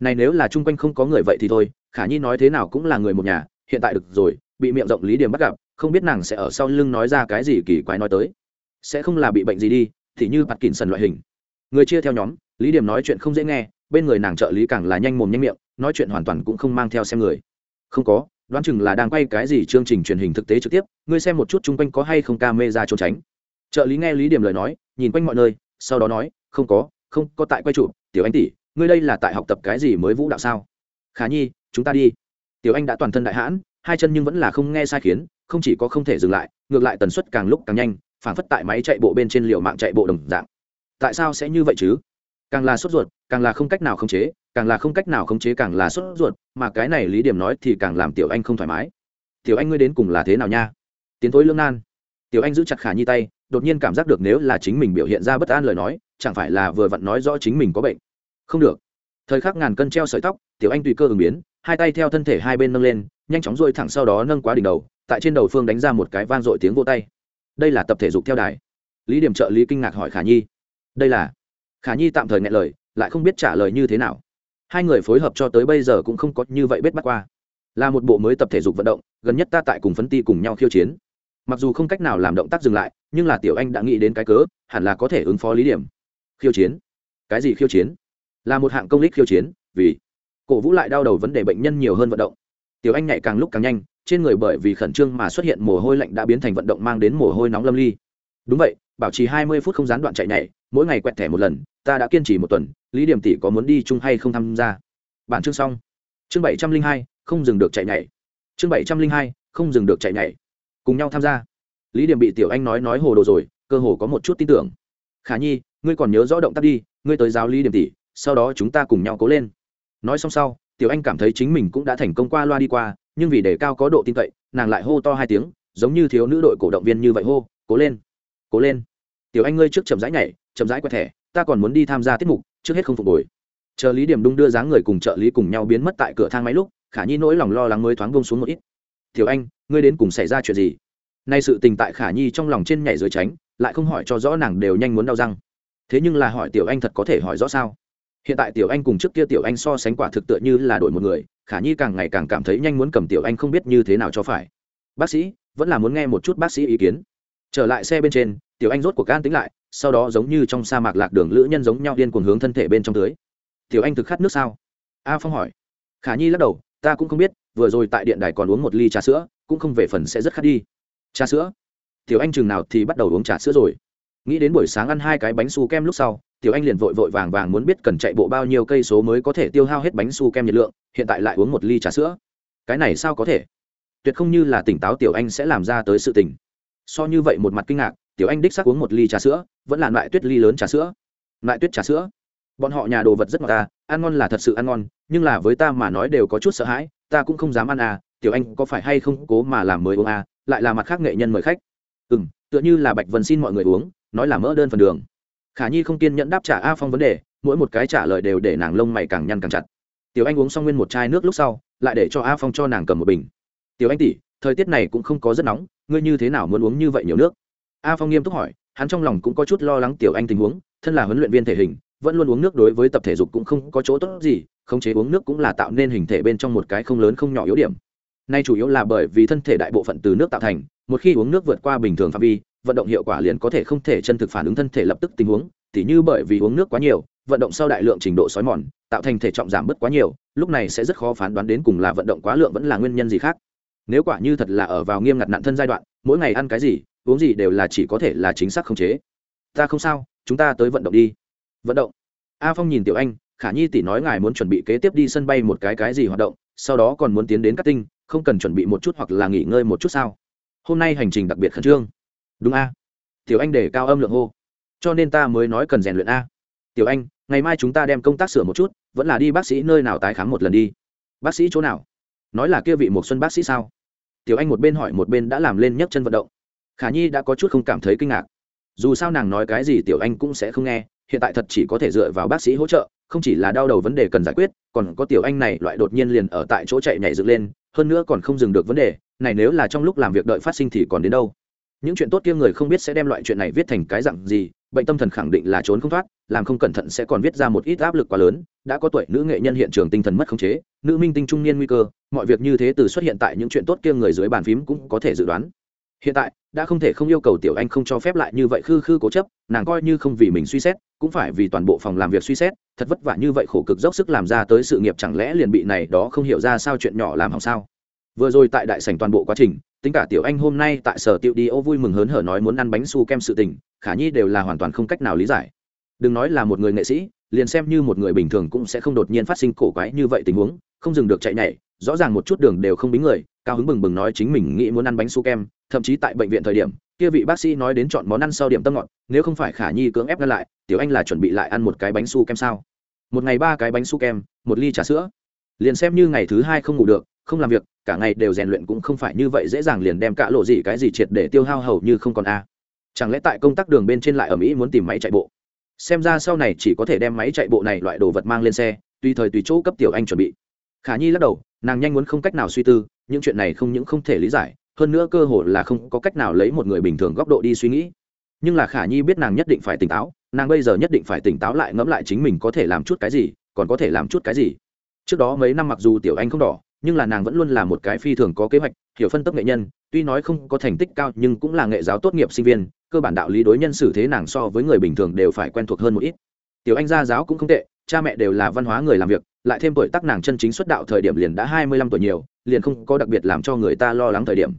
Này nếu là chung quanh không có người vậy thì thôi, khả nhi nói thế nào cũng là người một nhà, hiện tại được rồi, bị miệng rộng lý điểm bắt gặp không biết nàng sẽ ở sau lưng nói ra cái gì kỳ quái nói tới. Sẽ không là bị bệnh gì đi, thì như bạt kỉn sần loại hình. Người chia theo nhóm, lý điểm nói chuyện không dễ nghe, bên người nàng trợ lý càng là nhanh mồm nhanh miệng, nói chuyện hoàn toàn cũng không mang theo xem người. Không có, đoán chừng là đang quay cái gì chương trình truyền hình thực tế trực tiếp, ngươi xem một chút chung quanh có hay không ca mê ra trốn tránh. Trợ lý nghe lý điểm lời nói, nhìn quanh mọi nơi, sau đó nói, không có không, có tại quay trụ tiểu anh tỷ, ngươi đây là tại học tập cái gì mới vũ đạo sao? Khả nhi, chúng ta đi. Tiểu anh đã toàn thân đại hãn, hai chân nhưng vẫn là không nghe sai khiến không chỉ có không thể dừng lại, ngược lại tần suất càng lúc càng nhanh phản phất tại máy chạy bộ bên trên liều mạng chạy bộ đồng dạng. Tại sao sẽ như vậy chứ? Càng là sốt ruột, càng là không cách nào khống chế, càng là không cách nào khống chế càng là sốt ruột, mà cái này lý điểm nói thì càng làm tiểu anh không thoải mái. Tiểu anh ngươi đến cùng là thế nào nha? Tiến thối lương nan. Tiểu anh giữ chặt khả nhi tay, đột nhiên cảm giác được nếu là chính mình biểu hiện ra bất an lời nói, chẳng phải là vừa vặn nói rõ chính mình có bệnh. Không được. Thời khắc ngàn cân treo sợi tóc, tiểu anh tùy cơ ứng biến, hai tay theo thân thể hai bên nâng lên, nhanh chóng dôi thẳng sau đó nâng quá đỉnh đầu tại trên đầu phương đánh ra một cái vang dội tiếng vô tay. Đây là tập thể dục theo đài. Lý điểm trợ lý kinh ngạc hỏi khả nhi. Đây là? Khả nhi tạm thời nghe lời, lại không biết trả lời như thế nào. Hai người phối hợp cho tới bây giờ cũng không có như vậy bết bắt qua. Là một bộ mới tập thể dục vận động, gần nhất ta tại cùng phấn ti cùng nhau khiêu chiến. Mặc dù không cách nào làm động tác dừng lại, nhưng là tiểu anh đã nghĩ đến cái cớ, hẳn là có thể ứng phó lý điểm. Khiêu chiến? Cái gì khiêu chiến? Là một hạng công lý khiêu chiến, vì cổ vũ lại đau đầu vấn đề bệnh nhân nhiều hơn vận động. Tiểu anh nhạy càng lúc càng nhanh trên người bởi vì khẩn trương mà xuất hiện mồ hôi lạnh đã biến thành vận động mang đến mồ hôi nóng lâm ly. Đúng vậy, bảo trì hai mươi phút không gián đoạn chạy nhảy, mỗi ngày quẹt thẻ một lần, ta đã kiên trì một tuần, lý điểm tỷ có muốn đi chung hay không tham gia? Bản chương xong. Chương bảy trăm linh hai, không dừng được chạy nhảy. Chương bảy trăm linh hai, không dừng được chạy nhảy. Cùng nhau tham gia. Lý điểm bị tiểu anh nói nói hồ đồ rồi, cơ hồ có một chút tin tưởng. Khả nhi, ngươi còn nhớ rõ động tác đi, ngươi tới giáo lý điểm tỷ, sau đó chúng ta cùng nhau cố lên. Nói xong sau, tiểu anh cảm thấy chính mình cũng đã thành công qua loa đi qua nhưng vì để cao có độ tin cậy, nàng lại hô to hai tiếng, giống như thiếu nữ đội cổ động viên như vậy hô, cố lên cố lên. Tiểu anh ngươi trước chậm rãi nhảy, chậm rãi quẹt thẻ, ta còn muốn đi tham gia tiết mục, trước hết không phục hồi. Chờ lý điểm đung đưa dáng người cùng trợ lý cùng nhau biến mất tại cửa thang máy lúc, khả nhi nỗi lòng lo lắng mới thoáng bông xuống một ít. Tiểu anh, ngươi đến cùng xảy ra chuyện gì? Nay sự tình tại khả nhi trong lòng trên nhảy dưới tránh, lại không hỏi cho rõ nàng đều nhanh muốn đau răng. Thế nhưng là hỏi tiểu anh thật có thể hỏi rõ sao? Hiện tại tiểu anh cùng trước kia tiểu anh so sánh quả thực tựa như là đổi một người khả nhi càng ngày càng cảm thấy nhanh muốn cầm tiểu anh không biết như thế nào cho phải. Bác sĩ, vẫn là muốn nghe một chút bác sĩ ý kiến. Trở lại xe bên trên, tiểu anh rốt cuộc gan tính lại, sau đó giống như trong sa mạc lạc đường lữ nhân giống nhau điên cuồng hướng thân thể bên trong tưới tiểu anh thực khát nước sao? A phong hỏi. Khả nhi lắc đầu, ta cũng không biết, vừa rồi tại điện đài còn uống một ly trà sữa, cũng không về phần sẽ rất khát đi. Trà sữa? Tiểu anh chừng nào thì bắt đầu uống trà sữa rồi. Nghĩ đến buổi sáng ăn hai cái bánh su kem lúc sau tiểu anh liền vội vội vàng vàng muốn biết cần chạy bộ bao nhiêu cây số mới có thể tiêu hao hết bánh su kem nhiệt lượng, hiện tại lại uống một ly trà sữa. Cái này sao có thể? Tuyệt không như là tỉnh táo tiểu anh sẽ làm ra tới sự tình. So như vậy một mặt kinh ngạc, tiểu anh đích xác uống một ly trà sữa, vẫn là loại tuyết ly lớn trà sữa. Loại tuyết trà sữa? Bọn họ nhà đồ vật rất ngọt ta, ăn ngon là thật sự ăn ngon, nhưng là với ta mà nói đều có chút sợ hãi, ta cũng không dám ăn à tiểu anh có phải hay không cố mà làm mới uống à lại là mặt khác nghệ nhân mời khách. Ừ m tựa như là bạch vân xin mọi người uống, nói là mỡ đơn phần đường khả nhi không kiên nhẫn đáp trả a phong vấn đề, mỗi một cái trả lời đều để nàng lông mày càng nhăn càng chặt. Tiểu anh uống xong nguyên một chai nước lúc sau, lại để cho a phong cho nàng cầm một bình. Tiểu anh tỉ thời tiết này cũng không có rất nóng, ngươi như thế nào muốn uống như vậy nhiều nước? A phong nghiêm túc hỏi, hắn trong lòng cũng có chút lo lắng tiểu anh tình huống, thân là huấn luyện viên thể hình, vẫn luôn uống nước đối với tập thể dục cũng không có chỗ tốt gì, khống chế uống nước cũng là tạo nên hình thể bên trong một cái không lớn không nhỏ yếu điểm. Nay chủ yếu là bởi vì thân thể đại bộ phận từ nước tạo thành, một khi uống nước vượt qua bình thường phạm vi vận động hiệu quả liền có thể không thể chân thực phản ứng thân thể lập tức tình huống, tỉ như bởi vì uống nước quá nhiều, vận động sau đại lượng trình độ sói mòn, tạo thành thể trọng giảm bớt quá nhiều, lúc này sẽ rất khó phán đoán đến cùng là vận động quá lượng vẫn là nguyên nhân gì khác. Nếu quả như thật là ở vào nghiêm ngặt nạn thân giai đoạn, mỗi ngày ăn cái gì, uống gì đều là chỉ có thể là chính xác khống chế. Ta không sao, chúng ta tới vận động đi. Vận động. A phong nhìn tiểu anh, khả nhi tỷ nói ngài muốn chuẩn bị kế tiếp đi sân bay một cái cái gì hoạt động, sau đó còn muốn tiến đến cắt tinh, không cần chuẩn bị một chút hoặc là nghỉ ngơi một chút sao? Hôm nay hành trình đặc biệt khẩn trương đúng a. Tiểu anh để cao âm lượng hô. Cho nên ta mới nói cần rèn luyện a. Tiểu anh, ngày mai chúng ta đem công tác sửa một chút, vẫn là đi bác sĩ nơi nào tái khám một lần đi. Bác sĩ chỗ nào? Nói là kia vị một xuân bác sĩ sao? Tiểu anh một bên hỏi một bên đã làm lên nhấc chân vận động. Khả nhi đã có chút không cảm thấy kinh ngạc. Dù sao nàng nói cái gì tiểu anh cũng sẽ không nghe, hiện tại thật chỉ có thể dựa vào bác sĩ hỗ trợ, không chỉ là đau đầu vấn đề cần giải quyết, còn có tiểu anh này loại đột nhiên liền ở tại chỗ chạy nhảy dựng lên, hơn nữa còn không dừng được vấn đề, này nếu là trong lúc làm việc đợi phát sinh thì còn đến đâu? Những chuyện tốt kia người không biết sẽ đem loại chuyện này viết thành cái dặn gì, bệnh tâm thần khẳng định là trốn không thoát, làm không cẩn thận sẽ còn viết ra một ít áp lực quá lớn. Đã có tuổi nữ nghệ nhân hiện trường tinh thần mất khống chế, nữ minh tinh trung niên nguy cơ, mọi việc như thế từ xuất hiện tại những chuyện tốt kia người dưới bàn phím cũng có thể dự đoán. Hiện tại, đã không thể không yêu cầu tiểu anh không cho phép lại như vậy khư khư cố chấp, nàng coi như không vì mình suy xét, cũng phải vì toàn bộ phòng làm việc suy xét, thật vất vả như vậy khổ cực dốc sức làm ra tới sự nghiệp chẳng lẽ liền bị này đó không hiểu ra sao chuyện nhỏ làm hỏng sao? Vừa rồi tại đại sảnh toàn bộ quá trình, tính cả tiểu anh hôm nay tại sở tiệu đi ô vui mừng hớn hở nói muốn ăn bánh su kem sự tình, khả nhi đều là hoàn toàn không cách nào lý giải. Đừng nói là một người nghệ sĩ, liền xem như một người bình thường cũng sẽ không đột nhiên phát sinh cổ quái như vậy tình huống, không dừng được chạy nhảy, rõ ràng một chút đường đều không bính người, cao hứng bừng bừng nói chính mình nghĩ muốn ăn bánh su kem, thậm chí tại bệnh viện thời điểm, kia vị bác sĩ nói đến chọn món ăn sau điểm tâm ngọt, nếu không phải khả nhi cưỡng ép ngăn lại, tiểu anh là chuẩn bị lại ăn một cái bánh su kem sao? Một ngày ba cái bánh su kem, một ly trà sữa. Liền xem như ngày thứ hai không ngủ được không làm việc, cả ngày đều rèn luyện cũng không phải như vậy dễ dàng liền đem cả lộ gì cái gì triệt để tiêu hao hầu như không còn a. Chẳng lẽ tại công tác đường bên trên lại ở mỹ muốn tìm máy chạy bộ? Xem ra sau này chỉ có thể đem máy chạy bộ này loại đồ vật mang lên xe, tùy thời tùy chỗ cấp tiểu anh chuẩn bị. Khả nhi lắc đầu, nàng nhanh muốn không cách nào suy tư, những chuyện này không những không thể lý giải, hơn nữa cơ hội là không có cách nào lấy một người bình thường góc độ đi suy nghĩ. Nhưng là khả nhi biết nàng nhất định phải tỉnh táo, nàng bây giờ nhất định phải tỉnh táo lại ngẫm lại chính mình có thể làm chút cái gì, còn có thể làm chút cái gì. Trước đó mấy năm mặc dù tiểu anh không đỏ nhưng là nàng vẫn luôn là một cái phi thường có kế hoạch, hiểu phân tốc nghệ nhân, tuy nói không có thành tích cao nhưng cũng là nghệ giáo tốt nghiệp sinh viên, cơ bản đạo lý đối nhân xử thế nàng so với người bình thường đều phải quen thuộc hơn một ít. Tiểu anh gia giáo cũng không tệ, cha mẹ đều là văn hóa người làm việc, lại thêm tuổi tác nàng chân chính xuất đạo thời điểm liền đã hai mươi lăm tuổi nhiều, liền không có đặc biệt làm cho người ta lo lắng thời điểm.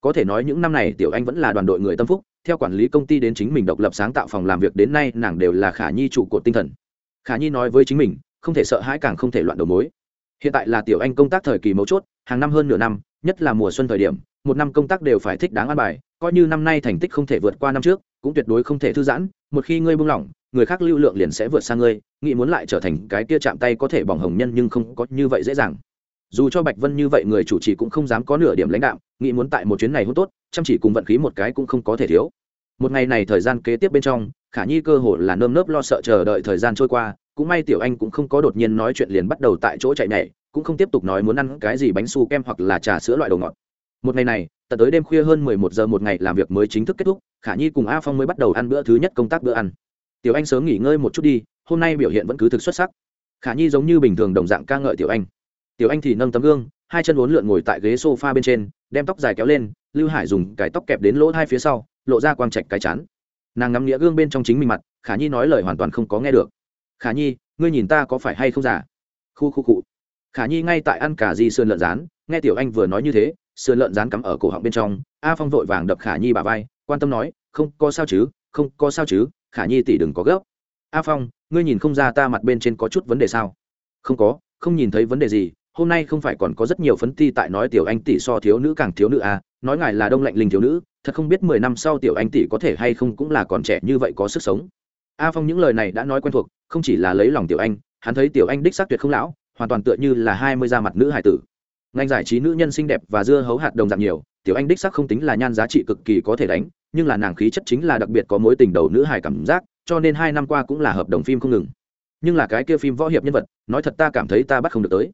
Có thể nói những năm này tiểu anh vẫn là đoàn đội người tâm phúc, theo quản lý công ty đến chính mình độc lập sáng tạo phòng làm việc đến nay nàng đều là khả nhi trụ cột tinh thần. Khả nhi nói với chính mình, không thể sợ hãi càng không thể loạn đầu mối hiện tại là tiểu anh công tác thời kỳ mấu chốt, hàng năm hơn nửa năm, nhất là mùa xuân thời điểm, một năm công tác đều phải thích đáng an bài, coi như năm nay thành tích không thể vượt qua năm trước, cũng tuyệt đối không thể thư giãn, một khi ngươi buông lỏng, người khác lưu lượng liền sẽ vượt sang ngươi, nghĩ muốn lại trở thành cái kia chạm tay có thể bỏng hồng nhân nhưng không có như vậy dễ dàng. Dù cho bạch vân như vậy người chủ trì cũng không dám có nửa điểm lãnh đạo nghĩ muốn tại một chuyến này hôn tốt, chăm chỉ cùng vận khí một cái cũng không có thể thiếu. Một ngày này thời gian kế tiếp bên trong, khả nhi cơ hồ là nơm nớp lo sợ chờ đợi thời gian trôi qua cũng may tiểu anh cũng không có đột nhiên nói chuyện liền bắt đầu tại chỗ chạy nhảy, cũng không tiếp tục nói muốn ăn cái gì bánh su kem hoặc là trà sữa loại đồ ngọt. Một ngày này, tận tới đêm khuya hơn mười một giờ một ngày làm việc mới chính thức kết thúc, khả nhi cùng a phong mới bắt đầu ăn bữa thứ nhất công tác bữa ăn. Tiểu anh sớm nghỉ ngơi một chút đi, hôm nay biểu hiện vẫn cứ thực xuất sắc. Khả nhi giống như bình thường đồng dạng ca ngợi tiểu anh. Tiểu anh thì nâng tấm gương, hai chân uốn lượn ngồi tại ghế s o f a bên trên, đem tóc dài kéo lên, lưu hải dùng cải tóc kẹp đến lỗ hai phía sau, lộ ra quang trạch cái chán. Nàng ngắm nghĩa gương bên trong chính mình mặt, khả nhi nói lời hoàn toàn không có nghe được khả nhi, ngươi nhìn ta có phải hay không giả khu khu cụ khả nhi ngay tại ăn cả di sườn lợn rán, nghe tiểu anh vừa nói như thế, sườn lợn rán cắm ở cổ họng bên trong, a phong vội vàng đập khả nhi bà vai, quan tâm nói, không, có sao chứ, không, có sao chứ, khả nhi tỷ đừng có gấp. A phong, ngươi nhìn không ra ta mặt bên trên có chút vấn đề sao? Không có, không nhìn thấy vấn đề gì, hôm nay không phải còn có rất nhiều phấn ti tại nói tiểu anh tỷ so thiếu nữ càng thiếu nữ à nói ngài là đông lạnh linh thiếu nữ, thật không biết mười năm sau tiểu anh tỷ có thể hay không cũng là còn trẻ như vậy có sức sống a phong những lời này đã nói quen thuộc, không chỉ là lấy lòng tiểu anh, hắn thấy tiểu anh đích xác tuyệt không lão, hoàn toàn tựa như là hai mươi da mặt nữ hải tử. Ngành giải trí nữ nhân xinh đẹp và dưa hấu hạt đồng dạng nhiều, tiểu anh đích xác không tính là nhan giá trị cực kỳ có thể đánh, nhưng là nàng khí chất chính là đặc biệt có mối tình đầu nữ hải cảm giác, cho nên hai năm qua cũng là hợp đồng phim không ngừng. Nhưng là cái kia phim võ hiệp nhân vật, nói thật ta cảm thấy ta bắt không được tới.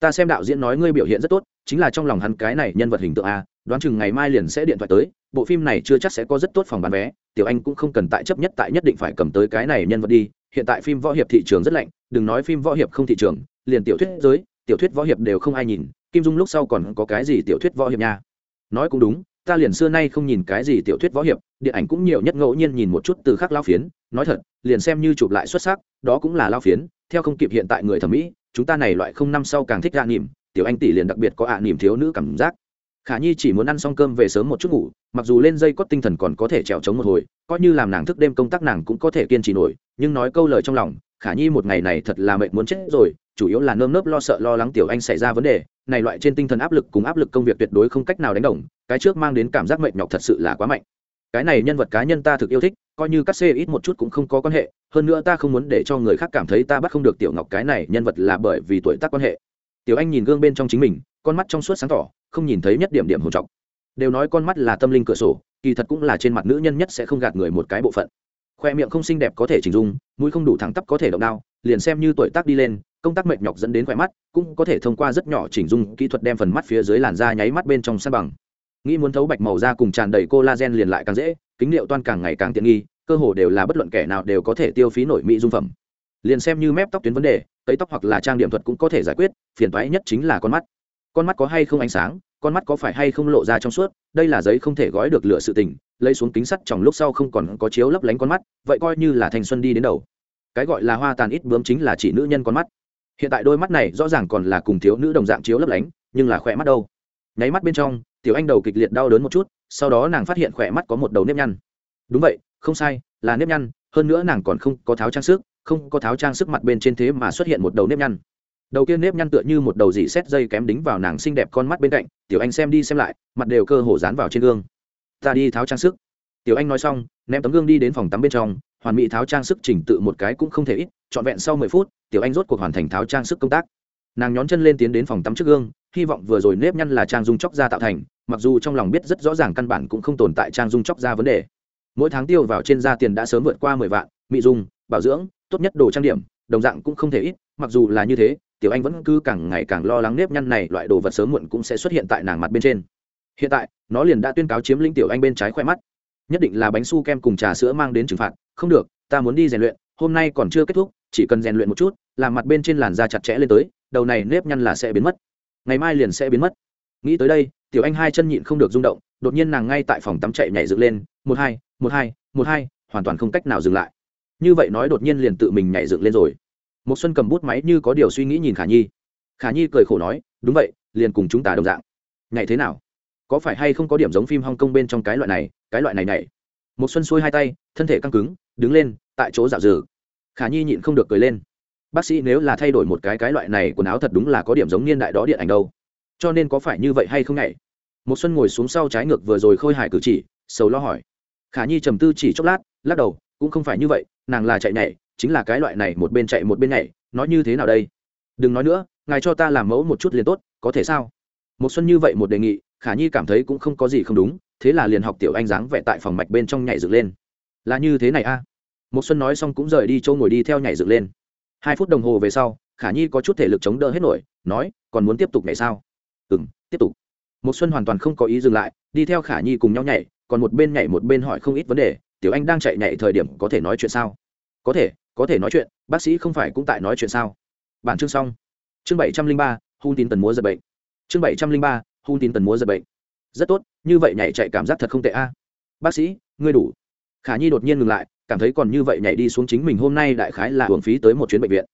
Ta xem đạo diễn nói ngươi biểu hiện rất tốt, chính là trong lòng hắn cái này nhân vật hình tượng a đoán chừng ngày mai liền sẽ điện thoại tới, bộ phim này chưa chắc sẽ có rất tốt phòng bán vé, tiểu anh cũng không cần tại chấp nhất tại nhất định phải cầm tới cái này nhân vật đi, hiện tại phim võ hiệp thị trường rất lạnh, đừng nói phim võ hiệp không thị trường, liền tiểu thuyết giới, tiểu thuyết võ hiệp đều không ai nhìn, kim dung lúc sau còn có cái gì tiểu thuyết võ hiệp nha? Nói cũng đúng, ta liền xưa nay không nhìn cái gì tiểu thuyết võ hiệp, điện ảnh cũng nhiều nhất ngẫu nhiên nhìn một chút từ khác lao phiến, nói thật, liền xem như chụp lại xuất sắc, đó cũng là lao phiến, theo không kịp hiện tại người thẩm mỹ, chúng ta này loại không năm sau càng thích ạ nỉm tiểu anh tỷ liền đặc biệt có ạ nỉm thiếu nữ cảm giác khả nhi chỉ muốn ăn xong cơm về sớm một chút ngủ, mặc dù lên dây cót tinh thần còn có thể trèo trống một hồi, coi như làm nàng thức đêm công tác nàng cũng có thể kiên trì nổi, nhưng nói câu lời trong lòng, khả nhi một ngày này thật là mệt muốn chết rồi, chủ yếu là nơm nớp lo sợ lo lắng tiểu anh xảy ra vấn đề, này loại trên tinh thần áp lực cùng áp lực công việc tuyệt đối không cách nào đánh đồng, cái trước mang đến cảm giác mệt nhọc thật sự là quá mạnh. Cái này nhân vật cá nhân ta thực yêu thích, coi như cắt xê ít một chút cũng không có quan hệ, hơn nữa ta không muốn để cho người khác cảm thấy ta bắt không được tiểu ngọc cái này nhân vật là bởi vì tuổi tác quan hệ. Tiểu anh nhìn gương bên trong chính mình, con mắt trong suốt sáng tỏ không nhìn thấy nhất điểm điểm hồn trọng. Đều nói con mắt là tâm linh cửa sổ, kỳ thật cũng là trên mặt nữ nhân nhất sẽ không gạt người một cái bộ phận. Khoe miệng không xinh đẹp có thể chỉnh dung, mũi không đủ thẳng tắp có thể động đao, liền xem như tuổi tác đi lên, công tác mệt nhọc dẫn đến khỏe mắt, cũng có thể thông qua rất nhỏ chỉnh dung kỹ thuật đem phần mắt phía dưới làn da nháy mắt bên trong san bằng. Nghĩ muốn thấu bạch màu da cùng tràn đầy collagen liền lại càng dễ, kính liệu toan càng ngày càng tiện nghi, cơ hồ đều là bất luận kẻ nào đều có thể tiêu phí nổi mỹ dung phẩm. Liền xem như mép tóc tuyến vấn đề, tấy tóc hoặc là trang điểm thuật cũng có thể giải quyết, phiền toái nhất chính là con mắt con mắt có hay không ánh sáng, con mắt có phải hay không lộ ra trong suốt, đây là giấy không thể gói được lửa sự tình, lấy xuống kính sắt trong lúc sau không còn có chiếu lấp lánh con mắt, vậy coi như là thanh xuân đi đến đầu. Cái gọi là hoa tàn ít bướm chính là chỉ nữ nhân con mắt. Hiện tại đôi mắt này rõ ràng còn là cùng thiếu nữ đồng dạng chiếu lấp lánh, nhưng là khỏe mắt đâu? Nháy mắt bên trong, tiểu anh đầu kịch liệt đau đớn một chút, sau đó nàng phát hiện khỏe mắt có một đầu nếp nhăn. Đúng vậy, không sai, là nếp nhăn, hơn nữa nàng còn không có tháo trang sức, không có tháo trang sức mặt bên trên thế mà xuất hiện một đầu nếp nhăn đầu kia nếp nhăn tựa như một đầu dị xét dây kém đính vào nàng xinh đẹp con mắt bên cạnh, tiểu anh xem đi xem lại, mặt đều cơ hồ dán vào trên gương. Ta đi tháo trang sức. Tiểu anh nói xong, ném tấm gương đi đến phòng tắm bên trong, hoàn mỹ tháo trang sức chỉnh tự một cái cũng không thể ít, trọn vẹn sau mười phút, tiểu anh rốt cuộc hoàn thành tháo trang sức công tác. Nàng nhón chân lên tiến đến phòng tắm trước gương, hy vọng vừa rồi nếp nhăn là trang dung chóc da tạo thành, mặc dù trong lòng biết rất rõ ràng căn bản cũng không tồn tại trang dung chóc da vấn đề. Mỗi tháng tiêu vào trên da tiền đã sớm vượt qua mười vạn, mỹ dung, bảo dưỡng, tốt nhất đồ trang điểm, đồng dạng cũng không thể ít, mặc dù là như thế tiểu anh vẫn cứ càng ngày càng lo lắng nếp nhăn này, loại đồ vật sớm muộn cũng sẽ xuất hiện tại nàng mặt bên trên. Hiện tại, nó liền đã tuyên cáo chiếm lĩnh tiểu anh bên trái khoe mắt. Nhất định là bánh su kem cùng trà sữa mang đến trừng phạt. Không được, ta muốn đi rèn luyện, hôm nay còn chưa kết thúc, chỉ cần rèn luyện một chút, làm mặt bên trên làn da chặt chẽ lên tới, đầu này nếp nhăn là sẽ biến mất. Ngày mai liền sẽ biến mất. Nghĩ tới đây, tiểu anh hai chân nhịn không được rung động, đột nhiên nàng ngay tại phòng tắm chạy nhảy dựng lên, một hai một hai một hai, hoàn toàn không cách nào dừng lại. Như vậy nói đột nhiên liền tự mình nhảy dựng lên rồi một xuân cầm bút máy như có điều suy nghĩ nhìn khả nhi. Khả nhi cười khổ nói, đúng vậy, liền cùng chúng ta đồng dạng. Ngày thế nào? Có phải hay không có điểm giống phim hong kong bên trong cái loại này, cái loại này này một xuân xuôi hai tay, thân thể căng cứng, đứng lên, tại chỗ dạo dừ. Khả nhi nhịn không được cười lên. Bác sĩ nếu là thay đổi một cái cái loại này quần áo thật đúng là có điểm giống niên đại đó điện ảnh đâu. Cho nên có phải như vậy hay không nhảy? Một xuân ngồi xuống sau trái ngược vừa rồi khôi hài cử chỉ, sầu lo hỏi. Khả nhi trầm tư chỉ chốc lát, lắc đầu, cũng không phải như vậy, nàng là chạy nhảy chính là cái loại này một bên chạy một bên nhảy, nói như thế nào đây? Đừng nói nữa, ngài cho ta làm mẫu một chút liền tốt, có thể sao? Một xuân như vậy một đề nghị, khả nhi cảm thấy cũng không có gì không đúng, thế là liền học tiểu anh dáng vẽ tại phòng mạch bên trong nhảy dựng lên. Là như thế này a. Một xuân nói xong cũng rời đi châu ngồi đi theo nhảy dựng lên. Hai phút đồng hồ về sau, khả nhi có chút thể lực chống đỡ hết nổi, nói, còn muốn tiếp tục nhảy sao? Ừm, tiếp tục. Một xuân hoàn toàn không có ý dừng lại, đi theo khả nhi cùng nhau nhảy, còn một bên nhảy một bên hỏi không ít vấn đề, tiểu anh đang chạy nhảy thời điểm có thể nói chuyện sao? Có thể có thể nói chuyện, bác sĩ không phải cũng tại nói chuyện sao? Bản chương xong. Chương bảy trăm linh ba, hung tin tần múa giật bệnh. Chương bảy trăm linh ba, hung tin tần múa giật bệnh. Rất tốt, như vậy nhảy chạy cảm giác thật không tệ a. Bác sĩ, ngươi đủ. Khả nhi đột nhiên ngừng lại, cảm thấy còn như vậy nhảy đi xuống chính mình hôm nay đại khái là hưởng phí tới một chuyến bệnh viện.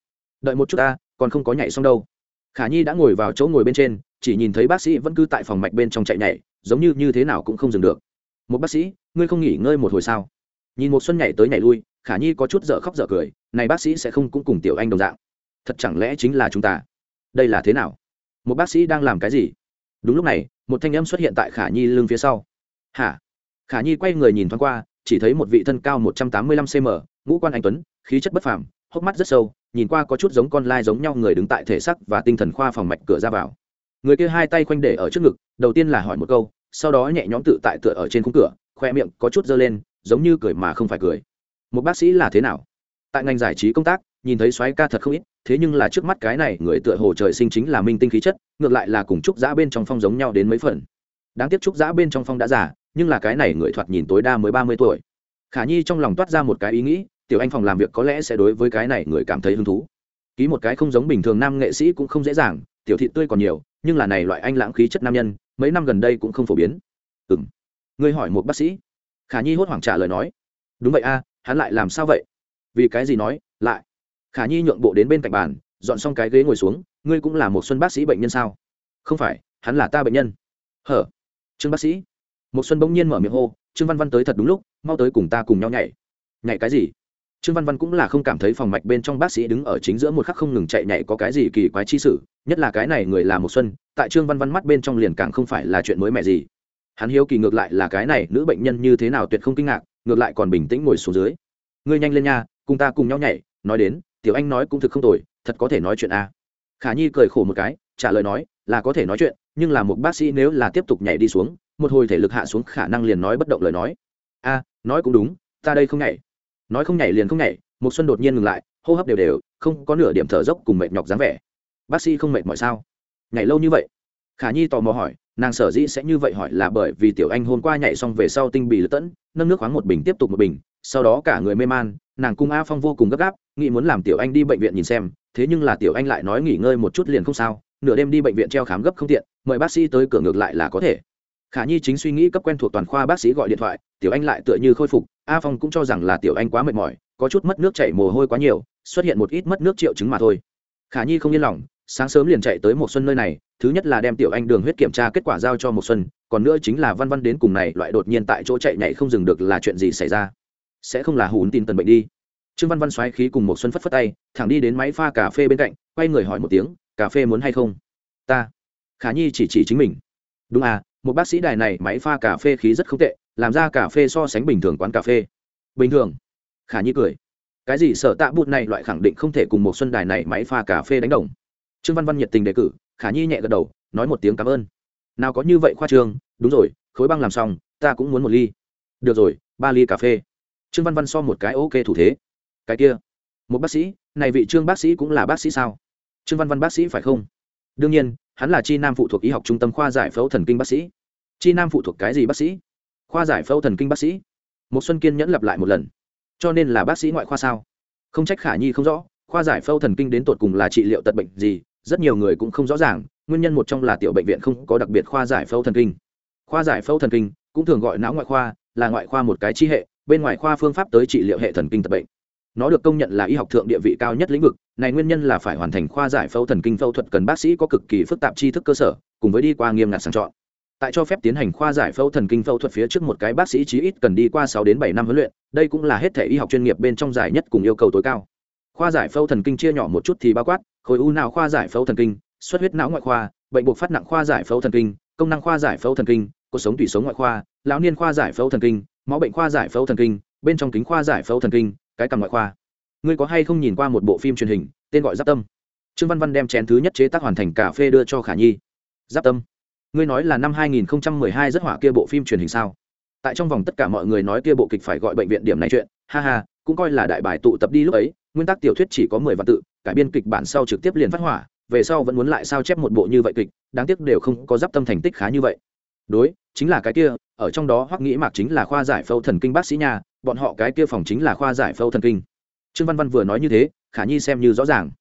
Đợi một chút ta, còn không có nhảy xong đâu. Khả nhi đã ngồi vào chỗ ngồi bên trên, chỉ nhìn thấy bác sĩ vẫn cứ tại phòng mạch bên trong chạy nhảy, giống như như thế nào cũng không dừng được. Một bác sĩ, ngươi không nghỉ ngơi một hồi sao? Nhìn một xuân nhảy tới nhảy lui khả nhi có chút dở khóc dở cười, này bác sĩ sẽ không cũng cùng tiểu anh đồng dạng. Thật chẳng lẽ chính là chúng ta? Đây là thế nào? Một bác sĩ đang làm cái gì? Đúng lúc này, một thanh âm xuất hiện tại khả nhi lưng phía sau. Hả? Khả nhi quay người nhìn thoáng qua, chỉ thấy một vị thân cao một trăm tám mươi lăm cm ngũ quan anh tuấn, khí chất bất phàm, hốc mắt rất sâu, nhìn qua có chút giống con lai giống nhau người đứng tại thể sắc và tinh thần khoa phòng mạch cửa ra vào. Người kia hai tay khoanh để ở trước ngực, đầu tiên là hỏi một câu, sau đó nhẹ nhõm tự tại tựa ở trên khung cửa, khoe miệng có chút dơ lên, giống như cười mà không phải cười một bác sĩ là thế nào? Tại ngành giải trí công tác, nhìn thấy xoáy ca thật không ít, thế nhưng là trước mắt cái này người tựa hồ trời sinh chính là minh tinh khí chất, ngược lại là cùng trúc giã bên trong phong giống nhau đến mấy phần. Đáng tiếc trúc giã bên trong phong đã già, nhưng là cái này người thoạt nhìn tối đa mới ba mươi tuổi. Khả nhi trong lòng toát ra một cái ý nghĩ, tiểu anh phòng làm việc có lẽ sẽ đối với cái này người cảm thấy hứng thú. Ký một cái không giống bình thường nam nghệ sĩ cũng không dễ dàng, tiểu thị tươi còn nhiều, nhưng là này loại anh lãng khí chất nam nhân, mấy năm gần đây cũng không phổ biến. Ừ m ngươi hỏi một bác sĩ. Khả nhi hốt hoảng trả lời nói. Đúng vậy a hắn lại làm sao vậy? Vì cái gì nói, lại? Khả nhi nhượng bộ đến bên cạnh bàn, dọn xong cái ghế ngồi xuống, ngươi cũng là một xuân bác sĩ bệnh nhân sao? Không phải, hắn là ta bệnh nhân. Hở? Trương bác sĩ. Một xuân bỗng nhiên mở miệng hô, trương văn văn tới thật đúng lúc, mau tới cùng ta cùng nhau nhảy. Nhảy cái gì? Trương văn văn cũng là không cảm thấy phòng mạch bên trong bác sĩ đứng ở chính giữa một khắc không ngừng chạy nhảy có cái gì kỳ quái chi sử nhất là cái này người là một xuân, tại trương văn văn mắt bên trong liền càng không phải là chuyện mới mẻ gì. Hắn hiếu kỳ ngược lại là cái này nữ bệnh nhân như thế nào tuyệt không kinh ngạc ngược lại còn bình tĩnh ngồi xuống dưới. Ngươi nhanh lên nha, cùng ta cùng nhau nhảy, nói đến, tiểu anh nói cũng thực không tồi, thật có thể nói chuyện à. khả nhi cười khổ một cái, trả lời nói, là có thể nói chuyện, nhưng là một bác sĩ nếu là tiếp tục nhảy đi xuống, một hồi thể lực hạ xuống khả năng liền nói bất động lời nói. A, nói cũng đúng, ta đây không nhảy. Nói không nhảy liền không nhảy một xuân đột nhiên ngừng lại, hô hấp đều đều, không có nửa điểm thở dốc cùng mệt nhọc dáng vẻ. Bác sĩ không mệt mỏi sao? Nhảy lâu như vậy? Khả nhi tò mò hỏi nàng sở dĩ sẽ như vậy hỏi là bởi vì tiểu anh hôm qua nhảy xong về sau tinh bị lật tẫn, nâng nước khoáng một bình tiếp tục một bình, sau đó cả người mê man, nàng cung a phong vô cùng gấp gáp, nghĩ muốn làm tiểu anh đi bệnh viện nhìn xem, thế nhưng là tiểu anh lại nói nghỉ ngơi một chút liền không sao, nửa đêm đi bệnh viện treo khám gấp không tiện, mời bác sĩ tới cửa ngược lại là có thể. Khả nhi chính suy nghĩ cấp quen thuộc toàn khoa bác sĩ gọi điện thoại, tiểu anh lại tựa như khôi phục, a phong cũng cho rằng là tiểu anh quá mệt mỏi, có chút mất nước chảy mồ hôi quá nhiều, xuất hiện một ít mất nước triệu chứng mà thôi. Khả nhi không yên lòng sáng sớm liền chạy tới một xuân nơi này, thứ nhất là đem tiểu anh đường huyết kiểm tra kết quả giao cho một xuân, còn nữa chính là văn văn đến cùng này, loại đột nhiên tại chỗ chạy nhảy không dừng được là chuyện gì xảy ra? Sẽ không là hùn tin tần bệnh đi. Trương văn văn xoáy khí cùng một xuân phất phất tay, thẳng đi đến máy pha cà phê bên cạnh, quay người hỏi một tiếng, cà phê muốn hay không? Ta. Khả nhi chỉ chỉ chính mình. Đúng à một bác sĩ đài này máy pha cà phê khí rất không tệ, làm ra cà phê so sánh bình thường quán cà phê. Bình thường. Khả nhi cười. Cái gì sở tạ bụt này, loại khẳng định không thể cùng một xuân đài này máy pha cà phê đánh đồng trương văn văn nhiệt tình đề cử, khả nhi nhẹ gật đầu, nói một tiếng cảm ơn. Nào có như vậy khoa trương, đúng rồi, khối băng làm xong, ta cũng muốn một ly. Được rồi, ba ly cà phê. Trương văn văn so một cái ok thủ thế. Cái kia. Một bác sĩ, này vị trương bác sĩ cũng là bác sĩ sao? Trương văn văn bác sĩ phải không? Đương nhiên, hắn là chi nam phụ thuộc y học trung tâm khoa giải phẫu thần kinh bác sĩ. Chi nam phụ thuộc cái gì bác sĩ? Khoa giải phẫu thần kinh bác sĩ. Một xuân kiên nhẫn lặp lại một lần. Cho nên là bác sĩ ngoại khoa sao? Không trách khả nhi không rõ, khoa giải phẫu thần kinh đến tột cùng là trị liệu tật bệnh gì rất nhiều người cũng không rõ ràng, nguyên nhân một trong là tiểu bệnh viện không có đặc biệt khoa giải phẫu thần kinh. Khoa giải phẫu thần kinh cũng thường gọi não ngoại khoa, là ngoại khoa một cái chi hệ, bên ngoài khoa phương pháp tới trị liệu hệ thần kinh tật bệnh. Nó được công nhận là y học thượng địa vị cao nhất lĩnh vực, này nguyên nhân là phải hoàn thành khoa giải phẫu thần kinh phẫu thuật cần bác sĩ có cực kỳ phức tạp tri thức cơ sở, cùng với đi qua nghiêm ngặt sàng chọn. Tại cho phép tiến hành khoa giải phẫu thần kinh phẫu thuật phía trước một cái bác sĩ chí ít cần đi qua sáu đến bảy năm huấn luyện, đây cũng là hết thể y học chuyên nghiệp bên trong giải nhất cùng yêu cầu tối cao. Khoa giải phẫu thần kinh chia nhỏ một chút thì bao quát khối u nào khoa giải phẫu thần kinh, xuất huyết não ngoại khoa, bệnh buộc phát nặng khoa giải phẫu thần kinh, công năng khoa giải phẫu thần kinh, cuộc sống tủy sống ngoại khoa, lão niên khoa giải phẫu thần kinh, máu bệnh khoa giải phẫu thần kinh, bên trong kính khoa giải phẫu thần kinh, cái cầm ngoại khoa. Ngươi có hay không nhìn qua một bộ phim truyền hình, tên gọi giáp tâm? Trương văn văn đem chén thứ nhất chế tác hoàn thành cà phê đưa cho khả nhi. Giáp tâm, ngươi nói là năm 2012 rất hỏa kia bộ phim truyền hình sao? Tại trong vòng tất cả mọi người nói kia bộ kịch phải gọi bệnh viện điểm này chuyện. Ha ha, cũng coi là đại bài tụ tập đi lúc ấy, nguyên tắc tiểu thuyết chỉ có mười vạn tự cải biên kịch bản sau trực tiếp liền phát hỏa, về sau vẫn muốn lại sao chép một bộ như vậy kịch, đáng tiếc đều không có giáp tâm thành tích khá như vậy. Đối, chính là cái kia, ở trong đó hoắc nghĩ mạc chính là khoa giải phẫu thần kinh bác sĩ nhà bọn họ cái kia phòng chính là khoa giải phẫu thần kinh. Trương văn văn vừa nói như thế, khả nhi xem như rõ ràng.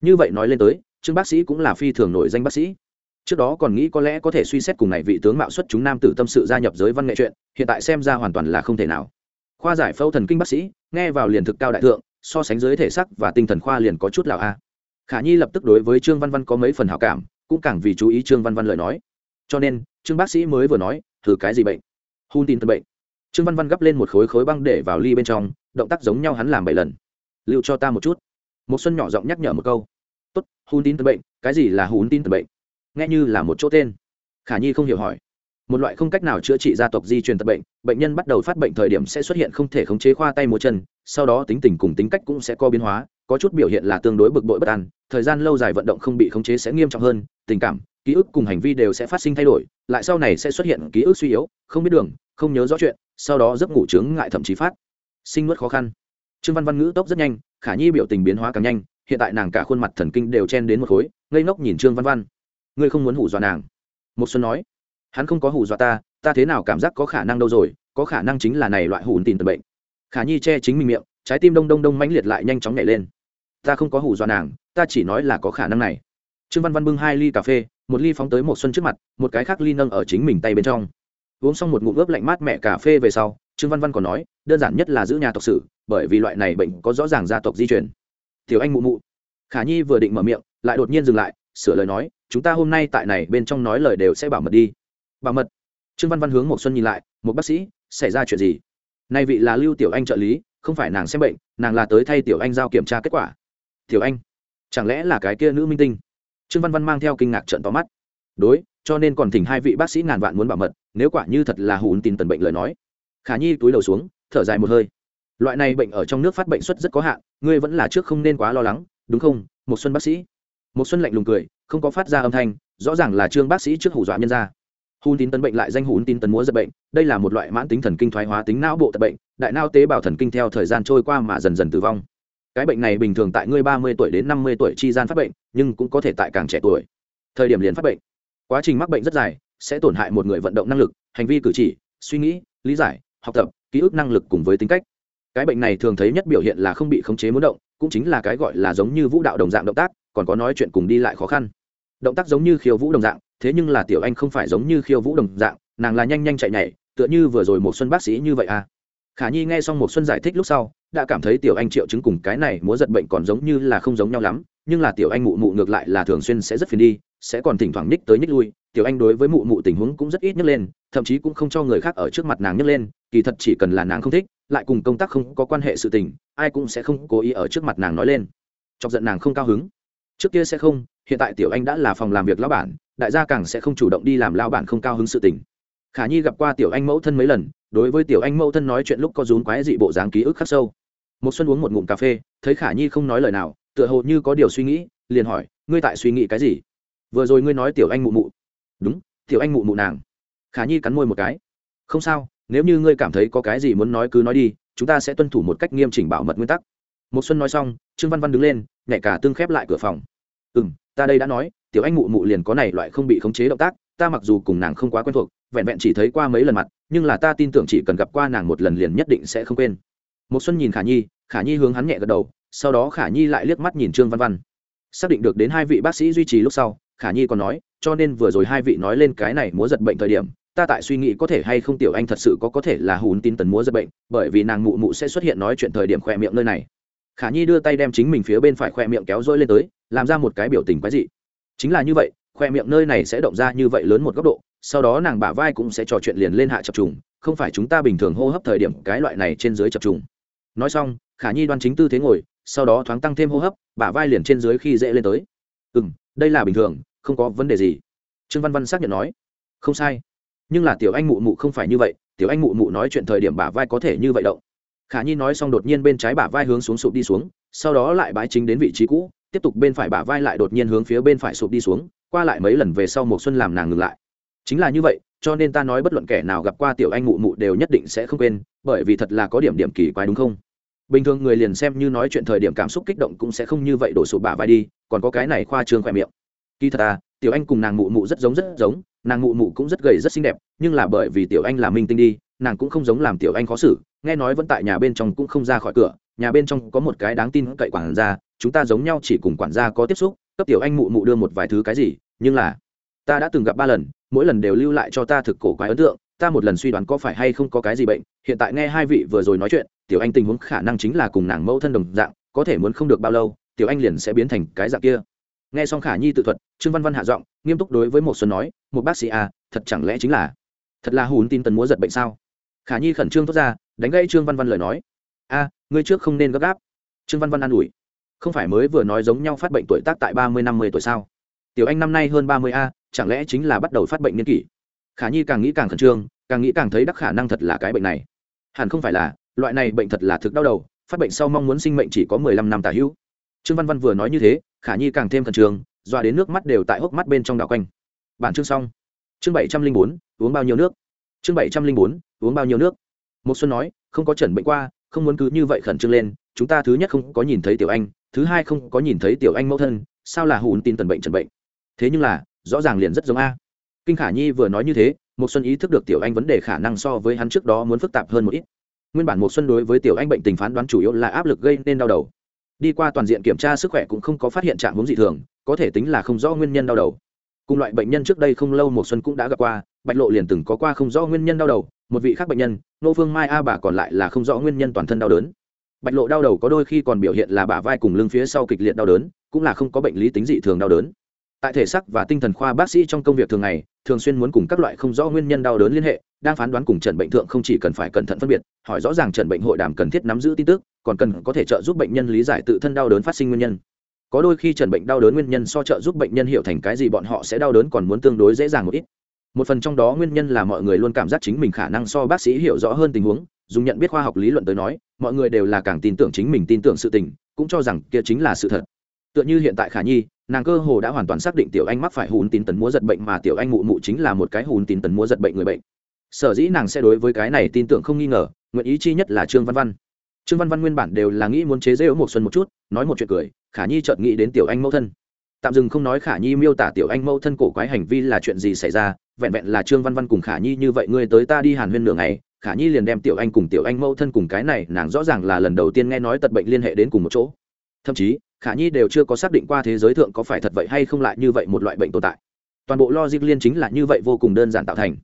Như vậy nói lên tới, trương bác sĩ cũng là phi thường nổi danh bác sĩ. Trước đó còn nghĩ có lẽ có thể suy xét cùng này vị tướng mạo xuất chúng nam tử tâm sự gia nhập giới văn nghệ chuyện, hiện tại xem ra hoàn toàn là không thể nào. Khoa giải phẫu thần kinh bác sĩ, nghe vào liền thực cao đại thượng so sánh dưới thể sắc và tinh thần khoa liền có chút lào a. Khả nhi lập tức đối với trương văn văn có mấy phần hảo cảm, cũng càng vì chú ý trương văn văn lời nói. Cho nên, trương bác sĩ mới vừa nói, thử cái gì bệnh? Hun tin tân bệnh. Trương văn văn gấp lên một khối khối băng để vào ly bên trong, động tác giống nhau hắn làm bảy lần. Lưu cho ta một chút. Một xuân nhỏ giọng nhắc nhở một câu. Tốt, hun tin tân bệnh, cái gì là hun tin tân bệnh? Nghe như là một chỗ tên. Khả nhi không hiểu hỏi một loại không cách nào chữa trị gia tộc di truyền tật bệnh bệnh nhân bắt đầu phát bệnh thời điểm sẽ xuất hiện không thể khống chế khoa tay múa chân, sau đó tính tình cùng tính cách cũng sẽ có biến hóa, có chút biểu hiện là tương đối bực bội bất an, thời gian lâu dài vận động không bị khống chế sẽ nghiêm trọng hơn, tình cảm, ký ức cùng hành vi đều sẽ phát sinh thay đổi, lại sau này sẽ xuất hiện ký ức suy yếu, không biết đường, không nhớ rõ chuyện, sau đó giấc ngủ trướng ngại thậm chí phát sinh nuốt khó khăn. Trương văn văn ngữ tốc rất nhanh, khả nhi biểu tình biến hóa càng nhanh, hiện tại nàng cả khuôn mặt thần kinh đều chen đến một khối, ngây ngốc nhìn trương văn văn. Ngươi không muốn hủ dọa nàng. Một xuân nói hắn không có hù dọa ta ta thế nào cảm giác có khả năng đâu rồi, có khả năng chính là này loại hủ tìm tật bệnh. Khả nhi che chính mình miệng, trái tim đông đông đông mãnh liệt lại nhanh chóng nhảy lên. Ta không có hủ dọa nàng, ta chỉ nói là có khả năng này. Trương văn văn bưng hai ly cà phê, một ly phóng tới một xuân trước mặt, một cái khác ly nâng ở chính mình tay bên trong. Uống xong một ngụm ướp lạnh mát mẹ cà phê về sau, trương văn văn còn nói, đơn giản nhất là giữ nhà tộc sử bởi vì loại này bệnh có rõ ràng gia tộc di chuyển tiểu anh mụ mụ. Khả nhi vừa định mở miệng, lại đột nhiên dừng lại, sửa lời nói, chúng ta hôm nay tại này bên trong nói lời đều sẽ bảo mật đi bảo mật. Trương văn văn hướng một xuân nhìn lại một bác sĩ, xảy ra chuyện gì? Nay vị là lưu tiểu anh trợ lý, không phải nàng xem bệnh, nàng là tới thay tiểu anh giao kiểm tra kết quả. Tiểu anh? Chẳng lẽ là cái kia nữ minh tinh? Trương văn văn mang theo kinh ngạc trận tóm mắt. Đối, cho nên còn thỉnh hai vị bác sĩ ngàn vạn muốn bảo mật, nếu quả như thật là hùn tin tần bệnh lời nói. Khả nhi túi đầu xuống, thở dài một hơi. Loại này bệnh ở trong nước phát bệnh suất rất có hạn, ngươi vẫn là trước không nên quá lo lắng, đúng không một xuân bác sĩ? Một xuân lạnh lùng cười, không có phát ra âm thanh, rõ ràng là trương bác sĩ trước hù dọa nhân ra hùn tín tấn bệnh lại danh hùn tín tấn múa giật bệnh, đây là một loại mãn tính thần kinh thoái hóa tính não bộ tật bệnh, đại não tế bào thần kinh theo thời gian trôi qua mà dần dần tử vong. Cái bệnh này bình thường tại ngươi ba mươi tuổi đến năm mươi tuổi chi gian phát bệnh, nhưng cũng có thể tại càng trẻ tuổi. Thời điểm liền phát bệnh. Quá trình mắc bệnh rất dài, sẽ tổn hại một người vận động năng lực, hành vi cử chỉ, suy nghĩ, lý giải, học tập, ký ức năng lực cùng với tính cách. Cái bệnh này thường thấy nhất biểu hiện là không bị khống chế muốn động, cũng chính là cái gọi là giống như vũ đạo đồng dạng động tác, còn có nói chuyện cùng đi lại khó khăn. Động tác giống như khiêu vũ đồng dạng thế nhưng là tiểu anh không phải giống như khiêu vũ đồng dạng, nàng là nhanh nhanh chạy nhảy, tựa như vừa rồi một xuân bác sĩ như vậy à. Khả nhi nghe xong một xuân giải thích lúc sau, đã cảm thấy tiểu anh triệu chứng cùng cái này múa giật bệnh còn giống như là không giống nhau lắm, nhưng là tiểu anh mụ mụ ngược lại là thường xuyên sẽ rất phiền đi, sẽ còn thỉnh thoảng ních tới ních lui, tiểu anh đối với mụ mụ tình huống cũng rất ít nhấc lên, thậm chí cũng không cho người khác ở trước mặt nàng nhấc lên, kỳ thật chỉ cần là nàng không thích, lại cùng công tác không có quan hệ sự tình, ai cũng sẽ không cố ý ở trước mặt nàng nói lên. Chọc giận nàng không cao hứng. Trước kia sẽ không, hiện tại tiểu anh đã là phòng làm việc lão bản đại gia càng sẽ không chủ động đi làm lao bản không cao hứng sự tình. Khả nhi gặp qua tiểu anh mẫu thân mấy lần, đối với tiểu anh mẫu thân nói chuyện lúc có rún quái dị bộ dáng ký ức khắc sâu. Một xuân uống một ngụm cà phê, thấy khả nhi không nói lời nào, tựa hồ như có điều suy nghĩ, liền hỏi, ngươi tại suy nghĩ cái gì? Vừa rồi ngươi nói tiểu anh mụ mụ. Đúng, tiểu anh mụ mụ nàng. Khả nhi cắn môi một cái. Không sao, nếu như ngươi cảm thấy có cái gì muốn nói cứ nói đi, chúng ta sẽ tuân thủ một cách nghiêm chỉnh bảo mật nguyên tắc. Một xuân nói xong, trương văn văn đứng lên nhẹ cả tương khép lại cửa phòng ừ m ta đây đã nói, tiểu anh mụ mụ liền có này loại không bị khống chế động tác, ta mặc dù cùng nàng không quá quen thuộc, vẹn vẹn chỉ thấy qua mấy lần mặt, nhưng là ta tin tưởng chỉ cần gặp qua nàng một lần liền nhất định sẽ không quên. Một xuân nhìn khả nhi khả nhi hướng hắn nhẹ gật đầu, sau đó khả nhi lại liếc mắt nhìn trương văn văn. Xác định được đến hai vị bác sĩ duy trì lúc sau, khả nhi còn nói, cho nên vừa rồi hai vị nói lên cái này múa giật bệnh thời điểm, ta tại suy nghĩ có thể hay không tiểu anh thật sự có có thể là hùn tin tần múa giật bệnh, bởi vì nàng mụ mụ sẽ xuất hiện nói chuyện thời điểm khỏe miệng nơi này. Khả nhi đưa tay đem chính mình phía bên phải khoe miệng kéo dôi lên tới làm ra một cái biểu tình quái dị. Chính là như vậy, khoe miệng nơi này sẽ động ra như vậy lớn một góc độ, sau đó nàng bả vai cũng sẽ trò chuyện liền lên hạ chập trùng, không phải chúng ta bình thường hô hấp thời điểm cái loại này trên dưới chập trùng. Nói xong, khả nhi đoan chính tư thế ngồi, sau đó thoáng tăng thêm hô hấp, bả vai liền trên dưới khi dễ lên tới. Ừ m đây là bình thường, không có vấn đề gì. Trương văn văn xác nhận nói. Không sai. Nhưng là tiểu anh mụ mụ không phải như vậy, tiểu anh mụ mụ nói chuyện thời điểm bả vai có thể như vậy động. Khả nhi nói xong đột nhiên bên trái bả vai hướng xuống sụp đi xuống, sau đó lại bái chính đến vị trí cũ tiếp tục bên phải bả vai lại đột nhiên hướng phía bên phải sụp đi xuống, qua lại mấy lần về sau một xuân làm nàng ngừng lại. Chính là như vậy, cho nên ta nói bất luận kẻ nào gặp qua tiểu anh mụ mụ đều nhất định sẽ không quên, bởi vì thật là có điểm điểm kỳ quái đúng không? Bình thường người liền xem như nói chuyện thời điểm cảm xúc kích động cũng sẽ không như vậy đổ sụp bả vai đi, còn có cái này khoa trương khỏe miệng. Kỳ thật à tiểu anh cùng nàng mụ mụ rất giống rất giống, nàng mụ mụ cũng rất gầy rất xinh đẹp, nhưng là bởi vì tiểu anh là minh tinh đi, nàng cũng không giống làm tiểu anh khó xử, nghe nói vẫn tại nhà bên trong cũng không ra khỏi cửa, nhà bên trong có một cái đáng tin cậy quản gia chúng ta giống nhau chỉ cùng quản gia có tiếp xúc, cấp tiểu anh mụ mụ đưa một vài thứ cái gì, nhưng là, ta đã từng gặp ba lần, mỗi lần đều lưu lại cho ta thực cổ quái ấn tượng, ta một lần suy đoán có phải hay không có cái gì bệnh, hiện tại nghe hai vị vừa rồi nói chuyện, tiểu anh tình huống khả năng chính là cùng nàng mẫu thân đồng dạng, có thể muốn không được bao lâu, tiểu anh liền sẽ biến thành cái dạng kia. Nghe xong khả nhi tự thuật, trương văn văn hạ giọng, nghiêm túc đối với một xuân nói, một bác sĩ à thật chẳng lẽ chính là, thật là hùn tin tần múa giật bệnh sao? Khả nhi khẩn trương thốt ra, đánh gãy trương văn văn lời nói, a, ngươi trước không nên gấp gáp. Trương văn văn an ủi không phải mới vừa nói giống nhau phát bệnh tuổi tác tại ba mươi, năm mươi tuổi sao? Tiểu anh năm nay hơn ba mươi a, chẳng lẽ chính là bắt đầu phát bệnh niên kỷ? Khả nhi càng nghĩ càng khẩn trương, càng nghĩ càng thấy đắc khả năng thật là cái bệnh này. Hẳn không phải là, loại này bệnh thật là thực đau đầu, phát bệnh sau mong muốn sinh mệnh chỉ có mười lăm năm tả hữu. Trương văn văn vừa nói như thế, khả nhi càng thêm khẩn trương, doa đến nước mắt đều tại hốc mắt bên trong đảo quanh. Bản chương xong. Chương bảy trăm linh bốn, uống bao nhiêu nước? Chương bảy trăm linh bốn, uống bao nhiêu nước? Một xuân nói, không có chẩn bệnh qua, không muốn cứ như vậy khẩn trương lên chúng ta thứ nhất không có nhìn thấy tiểu anh, thứ hai không có nhìn thấy tiểu anh mẫu thân, sao là hùn tin tần bệnh trần bệnh? Thế nhưng là, rõ ràng liền rất giống a. Kinh khả nhi vừa nói như thế một xuân ý thức được tiểu anh vấn đề khả năng so với hắn trước đó muốn phức tạp hơn một ít. Nguyên bản một xuân đối với tiểu anh bệnh tình phán đoán chủ yếu là áp lực gây nên đau đầu. Đi qua toàn diện kiểm tra sức khỏe cũng không có phát hiện trạng huống dị thường, có thể tính là không rõ nguyên nhân đau đầu. Cùng loại bệnh nhân trước đây không lâu một xuân cũng đã gặp qua, bạch lộ liền từng có qua không rõ nguyên nhân đau đầu, một vị khác bệnh nhân, nô phương mai a bà còn lại là không rõ nguyên nhân toàn thân đau đớn bạch lộ đau đầu có đôi khi còn biểu hiện là bả vai cùng lưng phía sau kịch liệt đau đớn, cũng là không có bệnh lý tính dị thường đau đớn. Tại thể sắc và tinh thần khoa bác sĩ trong công việc thường ngày, thường xuyên muốn cùng các loại không rõ nguyên nhân đau đớn liên hệ, đang phán đoán cùng trần bệnh thượng không chỉ cần phải cẩn thận phân biệt, hỏi rõ ràng trần bệnh hội đàm cần thiết nắm giữ tin tức, còn cần có thể trợ giúp bệnh nhân lý giải tự thân đau đớn phát sinh nguyên nhân. Có đôi khi trần bệnh đau đớn nguyên nhân so trợ giúp bệnh nhân hiểu thành cái gì bọn họ sẽ đau đớn còn muốn tương đối dễ dàng một ít. Một phần trong đó nguyên nhân là mọi người luôn cảm giác chính mình khả năng so bác sĩ hiểu rõ hơn tình huống dùng nhận biết khoa học lý luận tới nói, mọi người đều là càng tin tưởng chính mình, tin tưởng sự tình, cũng cho rằng kia chính là sự thật. Tựa như hiện tại khả nhi, nàng cơ hồ đã hoàn toàn xác định tiểu anh mắc phải hùn tín tấn múa giật bệnh mà tiểu anh mụ mụ chính là một cái hùn tín tấn múa giật bệnh người bệnh. Sở dĩ nàng sẽ đối với cái này tin tưởng không nghi ngờ, nguyện ý chi nhất là trương văn văn. Trương văn văn nguyên bản đều là nghĩ muốn chế giễu một xuân một chút, nói một chuyện cười, khả nhi chợt nghĩ đến tiểu anh mẫu thân tạm dừng không nói khả nhi miêu tả tiểu anh mẫu thân cổ quái hành vi là chuyện gì xảy ra, vẹn vẹn là trương văn văn cùng khả nhi như vậy ngươi tới ta đi hàn huyên nửa ngày, khả nhi liền đem tiểu anh cùng tiểu anh mẫu thân cùng cái này, nàng rõ ràng là lần đầu tiên nghe nói tật bệnh liên hệ đến cùng một chỗ. Thậm chí, khả nhi đều chưa có xác định qua thế giới thượng có phải thật vậy hay không lại như vậy một loại bệnh tồn tại. Toàn bộ logic liên chính là như vậy vô cùng đơn giản tạo thành.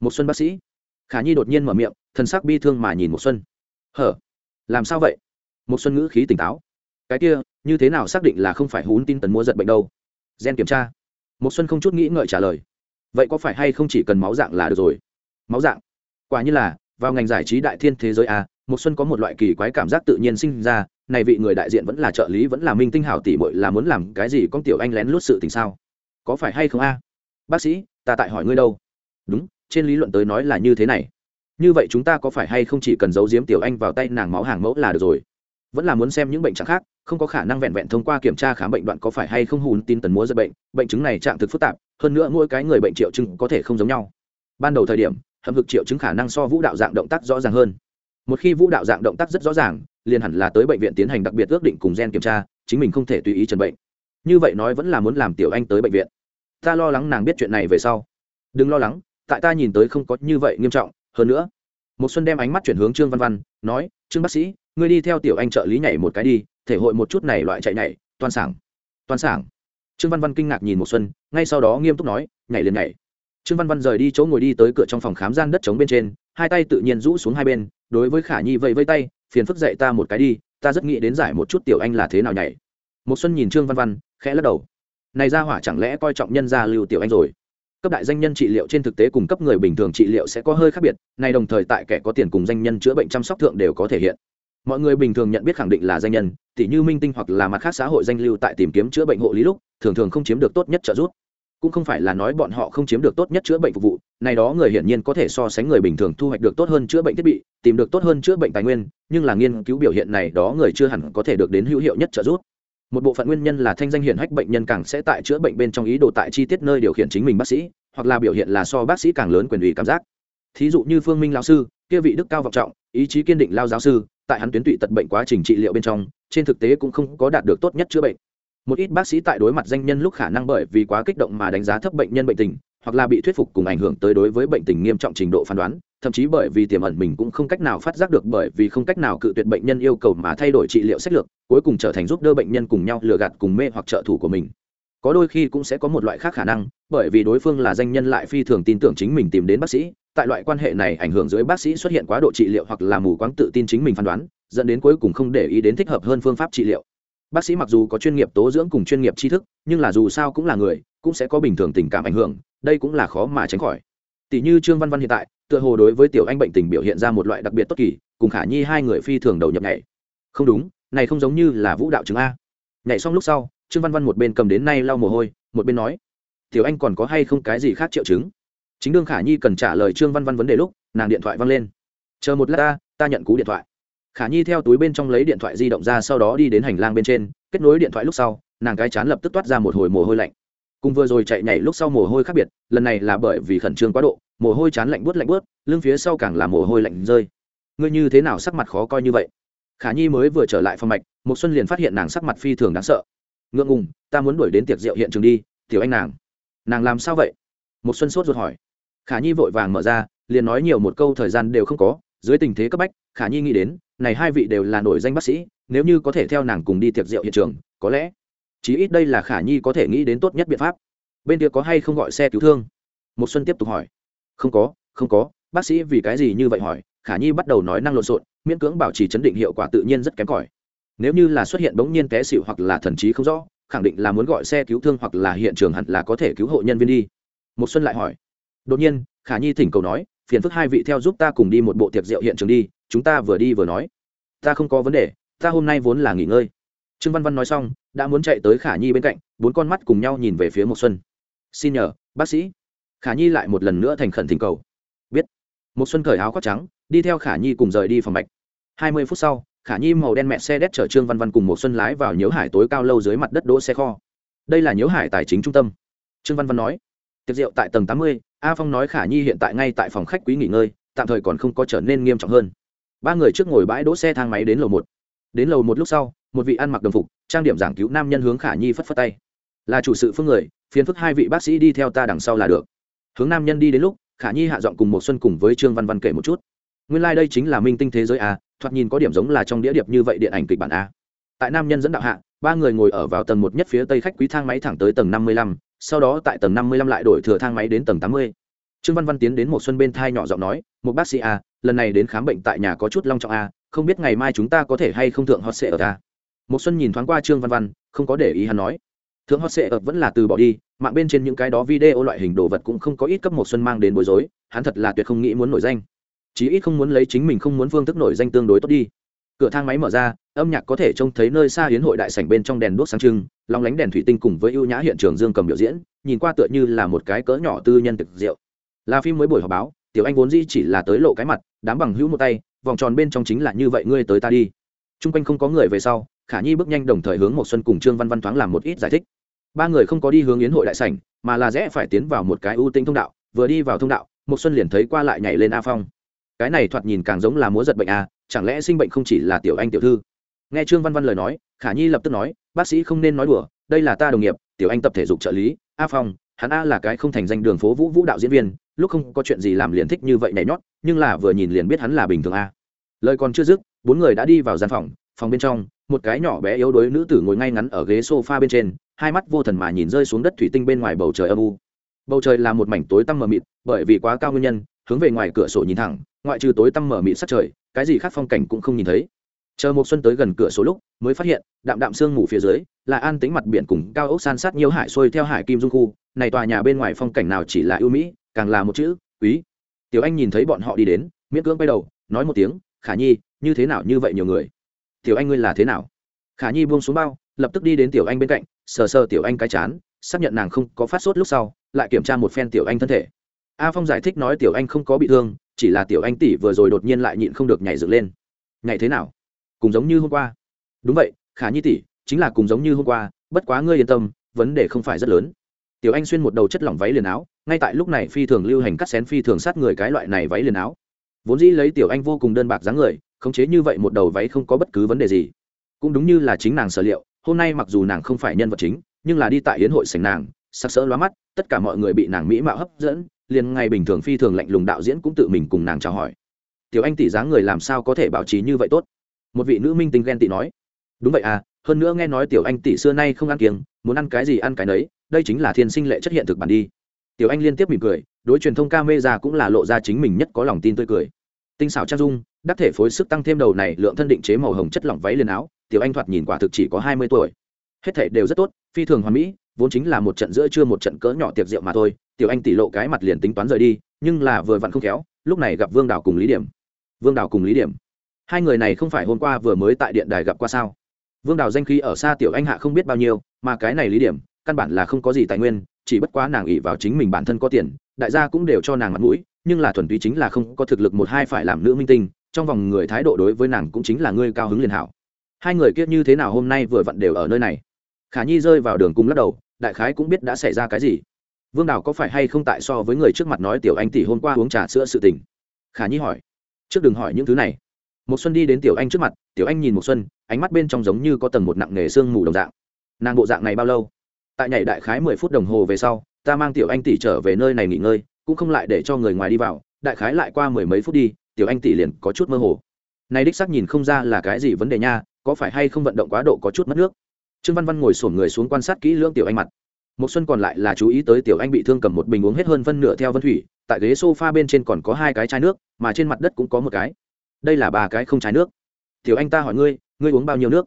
Một xuân bác sĩ. Khả nhi đột nhiên mở miệng, thần sắc bi thương mà nhìn một xuân. Hở? Làm sao vậy? Một xuân ngữ khí tỉnh táo. Cái kia như thế nào xác định là không phải hún tin tần mua giật bệnh đâu? Gen kiểm tra. Một xuân không chút nghĩ ngợi trả lời. Vậy có phải hay không chỉ cần máu dạng là được rồi? Máu dạng? Quả như là, vào ngành giải trí đại thiên thế giới a một xuân có một loại kỳ quái cảm giác tự nhiên sinh ra, này vị người đại diện vẫn là trợ lý, vẫn là minh tinh hảo tỷ muội là muốn làm cái gì con tiểu anh lén lút sự tình sao? Có phải hay không a? Bác sĩ, ta tại hỏi ngươi đâu? Đúng, trên lý luận tới nói là như thế này. Như vậy chúng ta có phải hay không chỉ cần giấu giếm tiểu anh vào tay nàng máu hàng mẫu là được rồi? Vẫn là muốn xem những bệnh trạng khác, không có khả năng vẹn vẹn thông qua kiểm tra khám bệnh đoạn có phải hay không hùn tin tần múa giật bệnh bệnh chứng này trạng thực phức tạp, hơn nữa mỗi cái người bệnh triệu chứng có thể không giống nhau. Ban đầu thời điểm hầm hực triệu chứng khả năng so vũ đạo dạng động tác rõ ràng hơn. Một khi vũ đạo dạng động tác rất rõ ràng, liền hẳn là tới bệnh viện tiến hành đặc biệt ước định cùng gen kiểm tra, chính mình không thể tùy ý trần bệnh. Như vậy nói vẫn là muốn làm tiểu anh tới bệnh viện. Ta lo lắng nàng biết chuyện này về sau. Đừng lo lắng, tại ta nhìn tới không có như vậy nghiêm trọng, hơn nữa. Một xuân đem ánh mắt chuyển hướng trương văn văn, nói, trương bác sĩ ngươi đi theo tiểu anh trợ lý nhảy một cái đi, thể hội một chút này loại chạy nhảy toan sảng toan sảng. Trương văn văn kinh ngạc nhìn một xuân, ngay sau đó nghiêm túc nói, nhảy liền nhảy. Trương văn văn rời đi chỗ ngồi đi tới cửa trong phòng khám gian đất trống bên trên, hai tay tự nhiên rũ xuống hai bên, đối với khả nhi vẫy vây tay, phiền phức dậy ta một cái đi, ta rất nghĩ đến giải một chút tiểu anh là thế nào nhảy. Một xuân nhìn trương văn văn, khẽ lắc đầu. Này ra hỏa chẳng lẽ coi trọng nhân gia lưu tiểu anh rồi? Cấp đại danh nhân trị liệu trên thực tế cùng cấp người bình thường trị liệu sẽ có hơi khác biệt, này đồng thời tại kẻ có tiền cùng danh nhân chữa bệnh chăm sóc thượng đều có thể hiện mọi người bình thường nhận biết khẳng định là danh nhân tỷ như minh tinh hoặc là mặt khác xã hội danh lưu tại tìm kiếm chữa bệnh hộ lý lúc, thường thường không chiếm được tốt nhất trợ giúp. Cũng không phải là nói bọn họ không chiếm được tốt nhất chữa bệnh phục vụ, này đó người hiển nhiên có thể so sánh người bình thường thu hoạch được tốt hơn chữa bệnh thiết bị, tìm được tốt hơn chữa bệnh tài nguyên, nhưng là nghiên cứu biểu hiện này đó người chưa hẳn có thể được đến hữu hiệu nhất trợ giúp. Một bộ phận nguyên nhân là thanh danh hiển hách bệnh nhân càng sẽ tại chữa bệnh bên trong ý đồ tại chi tiết nơi điều khiển chính mình bác sĩ, hoặc là biểu hiện là so bác sĩ càng lớn quyền ủy cảm giác. Thí dụ như phương minh lao sư, kia vị đức cao vọng trọng, ý chí kiên định lao giáo sư tại hắn tuyến tụy tật bệnh quá trình trị liệu bên trong, trên thực tế cũng không có đạt được tốt nhất chữa bệnh. Một ít bác sĩ tại đối mặt danh nhân lúc khả năng bởi vì quá kích động mà đánh giá thấp bệnh nhân bệnh tình, hoặc là bị thuyết phục cùng ảnh hưởng tới đối với bệnh tình nghiêm trọng trình độ phán đoán, thậm chí bởi vì tiềm ẩn mình cũng không cách nào phát giác được bởi vì không cách nào cự tuyệt bệnh nhân yêu cầu mà thay đổi trị liệu sách lược, cuối cùng trở thành giúp đỡ bệnh nhân cùng nhau lừa gạt cùng mê hoặc trợ thủ của mình. Có đôi khi cũng sẽ có một loại khác khả năng, bởi vì đối phương là danh nhân lại phi thường tin tưởng chính mình tìm đến bác sĩ tại loại quan hệ này ảnh hưởng dưới bác sĩ xuất hiện quá độ trị liệu hoặc là mù quáng tự tin chính mình phán đoán, dẫn đến cuối cùng không để ý đến thích hợp hơn phương pháp trị liệu. Bác sĩ mặc dù có chuyên nghiệp tố dưỡng cùng chuyên nghiệp tri thức, nhưng là dù sao cũng là người, cũng sẽ có bình thường tình cảm ảnh hưởng, đây cũng là khó mà tránh khỏi. Tỷ như trương văn văn hiện tại, tựa hồ đối với tiểu anh bệnh tình biểu hiện ra một loại đặc biệt tốt kỳ, cùng khả nhi hai người phi thường đầu nhập nhảy. Không đúng, này không giống như là vũ đạo chứng a. Nhảy xong lúc sau, trương văn văn một bên cầm đến nay lau mồ hôi, một bên nói, tiểu anh còn có hay không cái gì khác triệu chứng? Chính đương khả nhi cần trả lời trương văn văn vấn đề lúc, nàng điện thoại văng lên. Chờ một lát ta ta nhận cú điện thoại. Khả nhi theo túi bên trong lấy điện thoại di động ra sau đó đi đến hành lang bên trên, kết nối điện thoại lúc sau, nàng cái chán lập tức toát ra một hồi mồ hôi lạnh. Cùng vừa rồi chạy nhảy lúc sau mồ hôi khác biệt, lần này là bởi vì khẩn trương quá độ, mồ hôi chán lạnh buốt lạnh buốt, lưng phía sau càng là mồ hôi lạnh rơi. Ngươi như thế nào sắc mặt khó coi như vậy? Khả nhi mới vừa trở lại phòng mạch một xuân liền phát hiện nàng sắc mặt phi thường đáng sợ. Ngượng ngùng, ta muốn đuổi đến tiệc rượu hiện trường đi, tiểu anh nàng. Nàng làm sao vậy? Một xuân sốt ruột hỏi khả nhi vội vàng mở ra, liền nói nhiều một câu thời gian đều không có, dưới tình thế cấp bách, khả nhi nghĩ đến, này hai vị đều là nổi danh bác sĩ, nếu như có thể theo nàng cùng đi tiệc rượu hiện trường, có lẽ, chí ít đây là khả nhi có thể nghĩ đến tốt nhất biện pháp. Bên kia có hay không gọi xe cứu thương? Một xuân tiếp tục hỏi. Không có không có, bác sĩ vì cái gì như vậy hỏi, khả nhi bắt đầu nói năng lộn xộn, miễn cưỡng bảo trì chấn định hiệu quả tự nhiên rất kém cỏi. Nếu như là xuất hiện bỗng nhiên té xỉu hoặc là thần trí không rõ, khẳng định là muốn gọi xe cứu thương hoặc là hiện trường hẳn là có thể cứu hộ nhân viên đi. Một xuân lại hỏi đột nhiên, khả nhi thỉnh cầu nói, phiền phức hai vị theo giúp ta cùng đi một bộ tiệc rượu hiện trường đi, chúng ta vừa đi vừa nói. Ta không có vấn đề, ta hôm nay vốn là nghỉ ngơi. Trương văn văn nói xong, đã muốn chạy tới khả nhi bên cạnh, bốn con mắt cùng nhau nhìn về phía một xuân. Xin nhờ, bác sĩ. Khả nhi lại một lần nữa thành khẩn thỉnh cầu. Biết. Một xuân cởi áo khoác trắng, đi theo khả nhi cùng rời đi phòng mạch. Hai mươi phút sau, khả nhi màu đen mẹ xe đét chở trương văn văn cùng một xuân lái vào nhớ hải tối cao lâu dưới mặt đất đỗ xe kho. Đây là nhớ hải tài chính trung tâm. Trương văn văn nói tiệc rượu tại tầng tám mươi, a phong nói khả nhi hiện tại ngay tại phòng khách quý nghỉ ngơi, tạm thời còn không có trở nên nghiêm trọng hơn. Ba người trước ngồi bãi đỗ xe thang máy đến lầu một. Đến lầu một lúc sau, một vị ăn mặc đồng phục, trang điểm giảng cứu nam nhân hướng khả nhi phất phất tay. Là chủ sự phương người, phiền phức hai vị bác sĩ đi theo ta đằng sau là được. Hướng nam nhân đi đến lúc, khả nhi hạ giọng cùng một xuân cùng với trương văn văn kể một chút. Nguyên lai đây chính là minh tinh thế giới a, thoạt nhìn có điểm giống là trong đĩa điệp như vậy điện ảnh kịch bản a. Tại nam nhân dẫn đạo hạ, ba người ngồi ở vào tầng một nhất phía tây khách quý thang máy thẳng tới tầng năm mươi lăm sau đó tại tầng năm mươi lăm lại đổi thừa thang máy đến tầng tám mươi. Trương văn văn tiến đến một xuân bên thai nhỏ giọng nói, một bác sĩ a lần này đến khám bệnh tại nhà có chút long trọng a không biết ngày mai chúng ta có thể hay không thượng hot sệ ở ta? Một xuân nhìn thoáng qua trương văn văn, không có để ý hắn nói. Thượng hot sệ ập vẫn là từ bỏ đi, mạng bên trên những cái đó video loại hình đồ vật cũng không có ít cấp một xuân mang đến bối rối, hắn thật là tuyệt không nghĩ muốn nổi danh. Chí ít không muốn lấy chính mình không muốn phương thức nổi danh tương đối tốt đi cửa thang máy mở ra, âm nhạc có thể trông thấy nơi xa hiến hội đại sảnh bên trong đèn đuốc sáng trưng long lánh đèn thủy tinh cùng với ưu nhã hiện trường dương cầm biểu diễn, nhìn qua tựa như là một cái cỡ nhỏ tư nhân thực rượu. Là phim mới buổi họp báo, tiểu anh vốn di chỉ là tới lộ cái mặt, đám bằng hữu một tay, vòng tròn bên trong chính là như vậy ngươi tới ta đi. T r u n g quanh không có người về sau, khả nhi bước nhanh đồng thời hướng một xuân cùng trương văn văn thoáng làm một ít giải thích. Ba người không có đi hướng yến hội đại sảnh, mà là rẽ phải tiến vào một cái ưu tinh thông đạo, vừa đi vào thông đạo một xuân liền thấy qua lại nhảy lên a phong cái này thoạt nhìn càng giống là múa giật bệnh à, chẳng lẽ sinh bệnh không chỉ là tiểu anh tiểu thư? Nghe trương văn văn lời nói khả nhi lập tức nói bác sĩ không nên nói đùa đây là ta đồng nghiệp tiểu anh tập thể dục trợ lý a phong hắn a là cái không thành danh đường phố vũ vũ đạo diễn viên lúc không có chuyện gì làm liền thích như vậy nhảy nhót nhưng là vừa nhìn liền biết hắn là bình thường a. Lời còn chưa dứt bốn người đã đi vào gian phòng phòng bên trong một cái nhỏ bé yếu đuối nữ tử ngồi ngay ngắn ở ghế sofa bên trên hai mắt vô thần mà nhìn rơi xuống đất thủy tinh bên ngoài bầu trời âm u. Bầu trời là một mảnh tối tăm mờ mịt bởi vì quá cao nguyên nhân hướng về ngoài cửa sổ nhìn thẳng ngoại trừ tối tăm mở mịt sắc trời, cái gì khác phong cảnh cũng không nhìn thấy. Chờ một xuân tới gần cửa sổ lúc, mới phát hiện, đạm đạm sương mù phía dưới, là an tính mặt biển cùng cao ốc san sát nhiều hải xuôi theo hải kim dung khu. Này tòa nhà bên ngoài phong cảnh nào chỉ là ưu mỹ, càng là một chữ, quý. Tiểu anh nhìn thấy bọn họ đi đến, miễn cưỡng quay đầu, nói một tiếng, khả nhi, như thế nào như vậy nhiều người? Tiểu anh ngươi là thế nào? Khả nhi buông xuống bao, lập tức đi đến tiểu anh bên cạnh, sờ sờ tiểu anh cái chán, xác nhận nàng không có phát sốt lúc sau, lại kiểm tra một phen tiểu anh thân thể a phong giải thích nói tiểu anh không có bị thương, chỉ là tiểu anh tỷ vừa rồi đột nhiên lại nhịn không được nhảy dựng lên. Nhảy thế nào? Cùng giống như hôm qua. Đúng vậy, khả nhi tỷ, chính là cùng giống như hôm qua, bất quá ngươi yên tâm, vấn đề không phải rất lớn. Tiểu anh xuyên một đầu chất lỏng váy liền áo, ngay tại lúc này phi thường lưu hành cắt xén phi thường sát người cái loại này váy liền áo. Vốn dĩ lấy tiểu anh vô cùng đơn bạc dáng người, khống chế như vậy một đầu váy không có bất cứ vấn đề gì. Cũng đúng như là chính nàng sở liệu, hôm nay mặc dù nàng không phải nhân vật chính, nhưng là đi tại hiến hội sành nàng sắc sỡ lóa mắt, tất cả mọi người bị nàng mỹ mạo hấp dẫn liền ngày bình thường phi thường lạnh lùng đạo diễn cũng tự mình cùng nàng chào hỏi. Tiểu anh tỷ dáng người làm sao có thể bảo trì như vậy tốt? Một vị nữ minh tinh ghen tị nói. Đúng vậy à hơn nữa nghe nói tiểu anh tỷ xưa nay không ăn kiêng, muốn ăn cái gì ăn cái nấy, đây chính là thiên sinh lệ chất hiện thực bản đi. Tiểu anh liên tiếp mỉm cười, đối truyền thông ca mê ra cũng là lộ ra chính mình nhất có lòng tin tươi cười. Tinh xảo trang dung, đắc thể phối sức tăng thêm đầu này, lượng thân định chế màu hồng chất lỏng váy liền áo, tiểu anh thoạt nhìn quả thực chỉ có hai mươi tuổi. Hết thể đều rất tốt, phi thường hoàn mỹ vốn chính là một trận giữa trưa một trận cỡ nhỏ tiệc rượu mà thôi, tiểu anh tỷ lộ cái mặt liền tính toán rời đi, nhưng là vừa vặn không khéo, lúc này gặp vương đào cùng lý điểm. Vương đào cùng lý điểm. Hai người này không phải hôm qua vừa mới tại điện đài gặp qua sao? Vương đào danh khí ở xa tiểu anh hạ không biết bao nhiêu, mà cái này lý điểm, căn bản là không có gì tài nguyên, chỉ bất quá nàng ỉ vào chính mình bản thân có tiền, đại gia cũng đều cho nàng mặt mũi, nhưng là thuần túy chính là không có thực lực một hai phải làm nữ minh tinh, trong vòng người thái độ đối với nàng cũng chính là ngươi cao hứng liền hảo. Hai người kia như thế nào hôm nay vừa vặn đều ở nơi này? Khả nhi rơi vào đường cung lắc đầu đại khái cũng biết đã xảy ra cái gì. Vương đào có phải hay không tại so với người trước mặt nói tiểu anh tỷ hôm qua uống trà sữa sự tình? Khả nhi hỏi. Trước đừng hỏi những thứ này. Một xuân đi đến tiểu anh trước mặt, tiểu anh nhìn một xuân, ánh mắt bên trong giống như có tầng một nặng nề sương mù đồng dạng. Nàng bộ dạng này bao lâu? Tại nhảy đại khái mười phút đồng hồ về sau, ta mang tiểu anh tỷ trở về nơi này nghỉ ngơi, cũng không lại để cho người ngoài đi vào, đại khái lại qua mười mấy phút đi, tiểu anh tỷ liền có chút mơ hồ. Này đích xác nhìn không ra là cái gì vấn đề nha, có phải hay không vận động quá độ có chút mất nước? Trương văn văn ngồi sổn người xuống quan sát kỹ lưỡng tiểu anh mặt. Một xuân còn lại là chú ý tới tiểu anh bị thương cầm một bình uống hết hơn phân nửa theo vân thủy, tại ghế sofa bên trên còn có hai cái chai nước, mà trên mặt đất cũng có một cái. Đây là ba cái không chai nước. Tiểu anh ta hỏi ngươi ngươi uống bao nhiêu nước?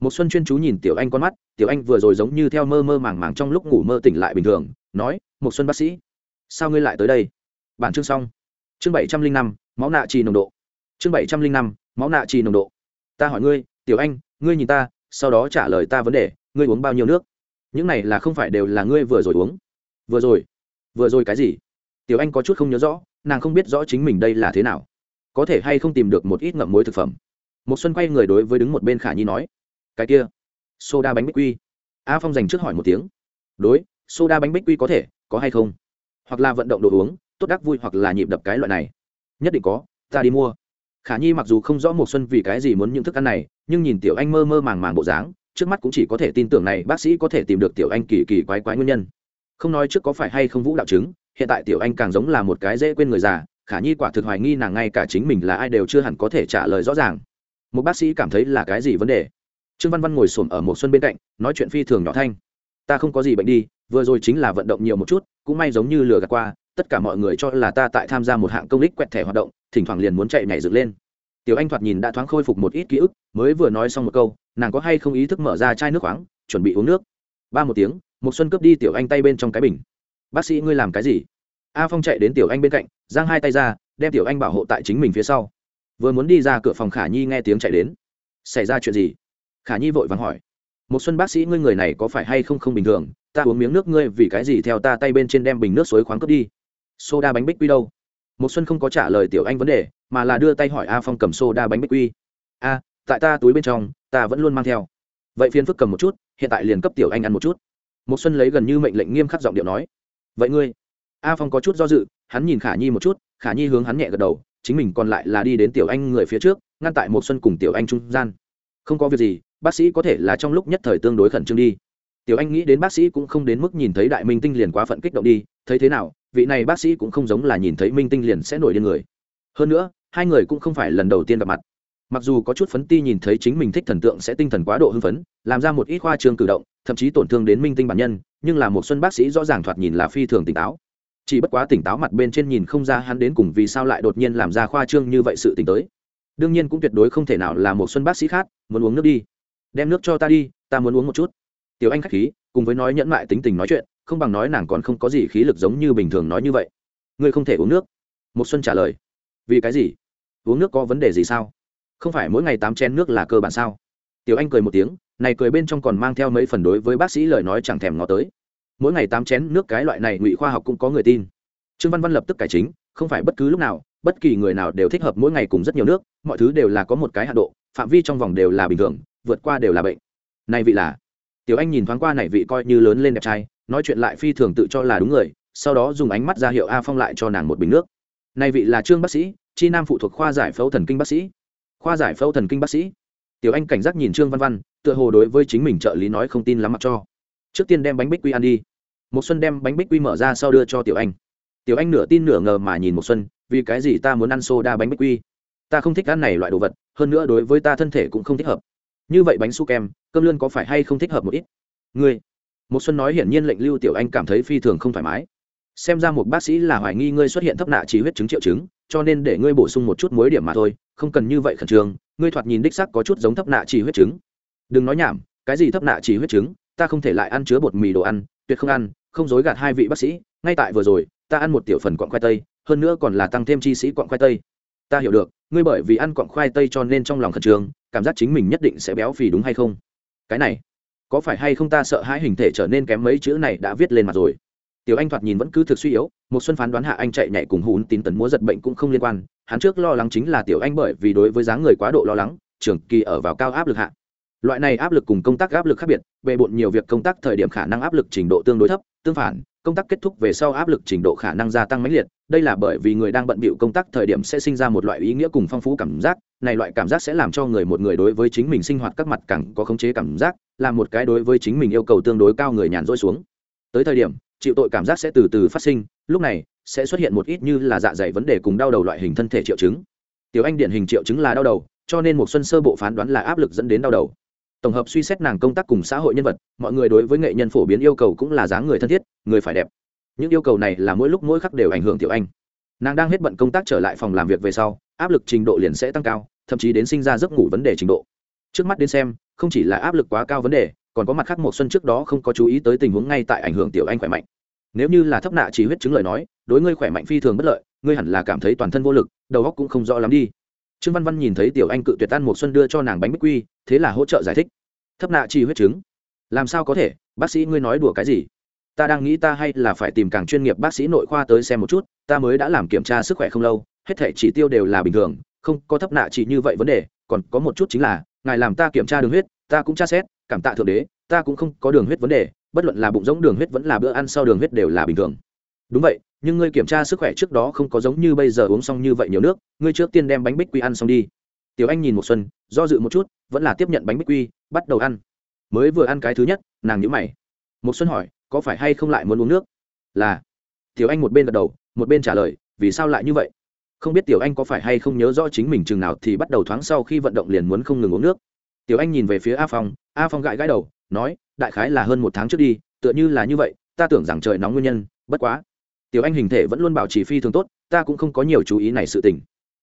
Một xuân chuyên chú nhìn tiểu anh con mắt, tiểu anh vừa rồi giống như theo mơ mơ màng màng trong lúc ngủ mơ tỉnh lại bình thường, nói một xuân bác sĩ, sao ngươi lại tới đây? Bản chương xong. Chương bảy trăm linh năm, máu nạ trì nồng độ. Chương bảy trăm linh năm, máu nạ trì nồng độ. Ta hỏi ngươi, tiểu anh, ngươi nhìn ta sau đó trả lời ta vấn đề, ngươi uống bao nhiêu nước? Những này là không phải đều là ngươi vừa rồi uống. Vừa rồi? Vừa rồi cái gì? Tiểu anh có chút không nhớ rõ, nàng không biết rõ chính mình đây là thế nào. Có thể hay không tìm được một ít ngậm muối thực phẩm. Một xuân quay người đối với đứng một bên khả nhi nói, cái kia, soda bánh bích quy. A phong dành trước hỏi một tiếng, đối, soda bánh bích quy có thể, có hay không? Hoặc là vận động đồ uống, tốt đắc vui hoặc là nhịp đập cái loại này. Nhất định có, ta đi mua khả nhi mặc dù không rõ một xuân vì cái gì muốn những thức ăn này, nhưng nhìn tiểu anh mơ mơ màng màng bộ dáng, trước mắt cũng chỉ có thể tin tưởng này bác sĩ có thể tìm được tiểu anh kỳ kỳ quái quái nguyên nhân. Không nói trước có phải hay không vũ đạo chứng, hiện tại tiểu anh càng giống là một cái dễ quên người già, khả nhi quả thực hoài nghi nàng ngay cả chính mình là ai đều chưa hẳn có thể trả lời rõ ràng. Một bác sĩ cảm thấy là cái gì vấn đề? Trương văn văn ngồi xổm ở một xuân bên cạnh, nói chuyện phi thường nhỏ thanh. Ta không có gì bệnh đi, vừa rồi chính là vận động nhiều một chút, cũng may giống như lừa gạt qua, tất cả mọi người cho là ta tại tham gia một hạng công lích quẹt thẻ hoạt động thỉnh thoảng liền muốn chạy nhảy dựng lên. Tiểu anh thoạt nhìn đã thoáng khôi phục một ít ký ức, mới vừa nói xong một câu, nàng có hay không ý thức mở ra chai nước khoáng, chuẩn bị uống nước. Ba một tiếng một xuân cướp đi tiểu anh tay bên trong cái bình. Bác sĩ, ngươi làm cái gì? A phong chạy đến tiểu anh bên cạnh, giang hai tay ra, đem tiểu anh bảo hộ tại chính mình phía sau. Vừa muốn đi ra cửa phòng khả nhi nghe tiếng chạy đến. Xảy ra chuyện gì? Khả nhi vội vàng hỏi. Một xuân bác sĩ, ngươi người này có phải hay không không bình thường? Ta uống miếng nước ngươi vì cái gì theo ta tay bên trên đem bình nước suối khoáng cướp đi? Soda bánh bích quy đâu? Một xuân không có trả lời tiểu anh vấn đề, mà là đưa tay hỏi a phong cầm soda bánh bích quy. A, tại ta túi bên trong, ta vẫn luôn mang theo. Vậy phiền phức cầm một chút, hiện tại liền cấp tiểu anh ăn một chút. Một xuân lấy gần như mệnh lệnh nghiêm khắc giọng điệu nói. Vậy ngươi? A phong có chút do dự, hắn nhìn khả nhi một chút, khả nhi hướng hắn nhẹ gật đầu, chính mình còn lại là đi đến tiểu anh người phía trước, ngăn tại một xuân cùng tiểu anh trung gian. Không có việc gì, bác sĩ có thể là trong lúc nhất thời tương đối khẩn trương đi. Tiểu anh nghĩ đến bác sĩ cũng không đến mức nhìn thấy đại minh tinh liền quá phận kích động đi, thấy thế nào vị này bác sĩ cũng không giống là nhìn thấy minh tinh liền sẽ nổi điên người. Hơn nữa, hai người cũng không phải lần đầu tiên gặp mặt. Mặc dù có chút phấn ti nhìn thấy chính mình thích thần tượng sẽ tinh thần quá độ hưng phấn, làm ra một ít khoa trương cử động, thậm chí tổn thương đến minh tinh bản nhân, nhưng là một xuân bác sĩ rõ ràng thoạt nhìn là phi thường tỉnh táo. Chỉ bất quá tỉnh táo mặt bên trên nhìn không ra hắn đến cùng vì sao lại đột nhiên làm ra khoa trương như vậy sự tình tới. Đương nhiên cũng tuyệt đối không thể nào là một xuân bác sĩ khác, muốn uống nước đi. Đem nước cho ta đi, ta muốn uống một chút. Tiểu anh khách khí, cùng với nói nhẫn mại tính tình nói chuyện không bằng nói nàng còn không có gì khí lực giống như bình thường nói như vậy. Ngươi không thể uống nước. Một xuân trả lời. Vì cái gì? Uống nước có vấn đề gì sao? Không phải mỗi ngày tám chén nước là cơ bản sao? Tiểu anh cười một tiếng, này cười bên trong còn mang theo mấy phần đối với bác sĩ lời nói chẳng thèm ngó tới. Mỗi ngày tám chén nước cái loại này ngụy khoa học cũng có người tin. Trương văn văn lập tức cải chính, không phải bất cứ lúc nào, bất kỳ người nào đều thích hợp mỗi ngày cùng rất nhiều nước, mọi thứ đều là có một cái hạ độ, phạm vi trong vòng đều là bình thường, vượt qua đều là bệnh. Này vị là? Tiểu anh nhìn thoáng qua này vị coi như lớn lên đẹp trai nói chuyện lại phi thường tự cho là đúng người, sau đó dùng ánh mắt ra hiệu a phong lại cho nàng một bình nước. Này vị là trương bác sĩ, chi nam phụ thuộc khoa giải phẫu thần kinh bác sĩ. Khoa giải phẫu thần kinh bác sĩ. Tiểu anh cảnh giác nhìn trương văn văn, tựa hồ đối với chính mình trợ lý nói không tin lắm mặc cho. Trước tiên đem bánh bích quy ăn đi. Một xuân đem bánh bích quy mở ra sau đưa cho tiểu anh. Tiểu anh nửa tin nửa ngờ mà nhìn một xuân, vì cái gì ta muốn ăn soda bánh bích quy? Ta không thích ăn này loại đồ vật, hơn nữa đối với ta thân thể cũng không thích hợp. Như vậy bánh su kem, cơm lươn có phải hay không thích hợp một ít? Ngươi một xuân nói hiển nhiên lệnh lưu tiểu anh cảm thấy phi thường không thoải mái. Xem ra một bác sĩ là hoài nghi ngươi xuất hiện thấp nạ chỉ huyết chứng triệu chứng, cho nên để ngươi bổ sung một chút mối điểm mà thôi, không cần như vậy khẩn trương, ngươi thoạt nhìn đích sắc có chút giống thấp nạ chỉ huyết chứng. Đừng nói nhảm, cái gì thấp nạ chỉ huyết chứng, ta không thể lại ăn chứa bột mì đồ ăn, tuyệt không ăn, không dối gạt hai vị bác sĩ, ngay tại vừa rồi, ta ăn một tiểu phần quặng khoai tây, hơn nữa còn là tăng thêm chi sĩ quặng khoai tây. Ta hiểu được, ngươi bởi vì ăn quặng khoai tây cho nên trong lòng khẩn trương, cảm giác chính mình nhất định sẽ béo phì đúng hay không? Cái này có phải hay không ta sợ hai hình thể trở nên kém mấy chữ này đã viết lên mặt rồi. Tiểu anh thoạt nhìn vẫn cứ thực suy yếu, một xuân phán đoán hạ anh chạy nhảy cùng hùn tín tấn múa giật bệnh cũng không liên quan, hắn trước lo lắng chính là tiểu anh bởi vì đối với dáng người quá độ lo lắng, trường kỳ ở vào cao áp lực hạ. Loại này áp lực cùng công tác áp lực khác biệt, bề bộn nhiều việc công tác thời điểm khả năng áp lực trình độ tương đối thấp, tương phản công tác kết thúc về sau áp lực trình độ khả năng gia tăng mãnh liệt, đây là bởi vì người đang bận bịu công tác thời điểm sẽ sinh ra một loại ý nghĩa cùng phong phú cảm giác, này loại cảm giác sẽ làm cho người một người đối với chính mình sinh hoạt các mặt càng có khống chế cảm giác, là một cái đối với chính mình yêu cầu tương đối cao người nhàn rỗi xuống. Tới thời điểm, chịu tội cảm giác sẽ từ từ phát sinh, lúc này, sẽ xuất hiện một ít như là dạ dày vấn đề cùng đau đầu loại hình thân thể triệu chứng. Tiểu anh điển hình triệu chứng là đau đầu, cho nên một xuân sơ bộ phán đoán là áp lực dẫn đến đau đầu tổng hợp suy xét nàng công tác cùng xã hội nhân vật, mọi người đối với nghệ nhân phổ biến yêu cầu cũng là dáng người thân thiết, người phải đẹp. Những yêu cầu này là mỗi lúc mỗi khắc đều ảnh hưởng tiểu anh. Nàng đang hết bận công tác trở lại phòng làm việc về sau, áp lực trình độ liền sẽ tăng cao, thậm chí đến sinh ra giấc ngủ vấn đề trình độ. Trước mắt đến xem, không chỉ là áp lực quá cao vấn đề, còn có mặt khác một xuân trước đó không có chú ý tới tình huống ngay tại ảnh hưởng tiểu anh khỏe mạnh. Nếu như là thấp nạ chỉ huyết chứng lời nói, đối ngươi khỏe mạnh phi thường bất lợi, ngươi hẳn là cảm thấy toàn thân vô lực, đầu óc cũng không rõ lắm đi trương văn văn nhìn thấy tiểu anh cự tuyệt tan một xuân đưa cho nàng bánh bích quy, thế là hỗ trợ giải thích. Thấp nạ chi huyết chứng. Làm sao có thể? Bác sĩ ngươi nói đùa cái gì? Ta đang nghĩ ta hay là phải tìm càng chuyên nghiệp bác sĩ nội khoa tới xem một chút, ta mới đã làm kiểm tra sức khỏe không lâu, hết thể chỉ tiêu đều là bình thường, không có thấp nạ chỉ như vậy vấn đề, còn có một chút chính là, ngài làm ta kiểm tra đường huyết, ta cũng tra xét, cảm tạ thượng đế, ta cũng không có đường huyết vấn đề, bất luận là bụng rỗng đường huyết vẫn là bữa ăn sau đường huyết đều là bình thường. Đúng vậy nhưng ngươi kiểm tra sức khỏe trước đó không có giống như bây giờ uống xong như vậy nhiều nước, ngươi trước tiên đem bánh bích quy ăn xong đi. Tiểu anh nhìn một xuân, do dự một chút, vẫn là tiếp nhận bánh bích quy, bắt đầu ăn. Mới vừa ăn cái thứ nhất, nàng nhíu mày. Một xuân hỏi, có phải hay không lại muốn uống nước? Là. Tiểu anh một bên gật đầu, một bên trả lời, vì sao lại như vậy? Không biết tiểu anh có phải hay không nhớ rõ chính mình chừng nào thì bắt đầu thoáng sau khi vận động liền muốn không ngừng uống nước. Tiểu anh nhìn về phía a phong a phong gãi gãi đầu, nói, đại khái là hơn một tháng trước đi, tựa như là như vậy, ta tưởng rằng trời nóng nguyên nhân, bất quá tiểu anh hình thể vẫn luôn bảo trì phi thường tốt, ta cũng không có nhiều chú ý này sự tình.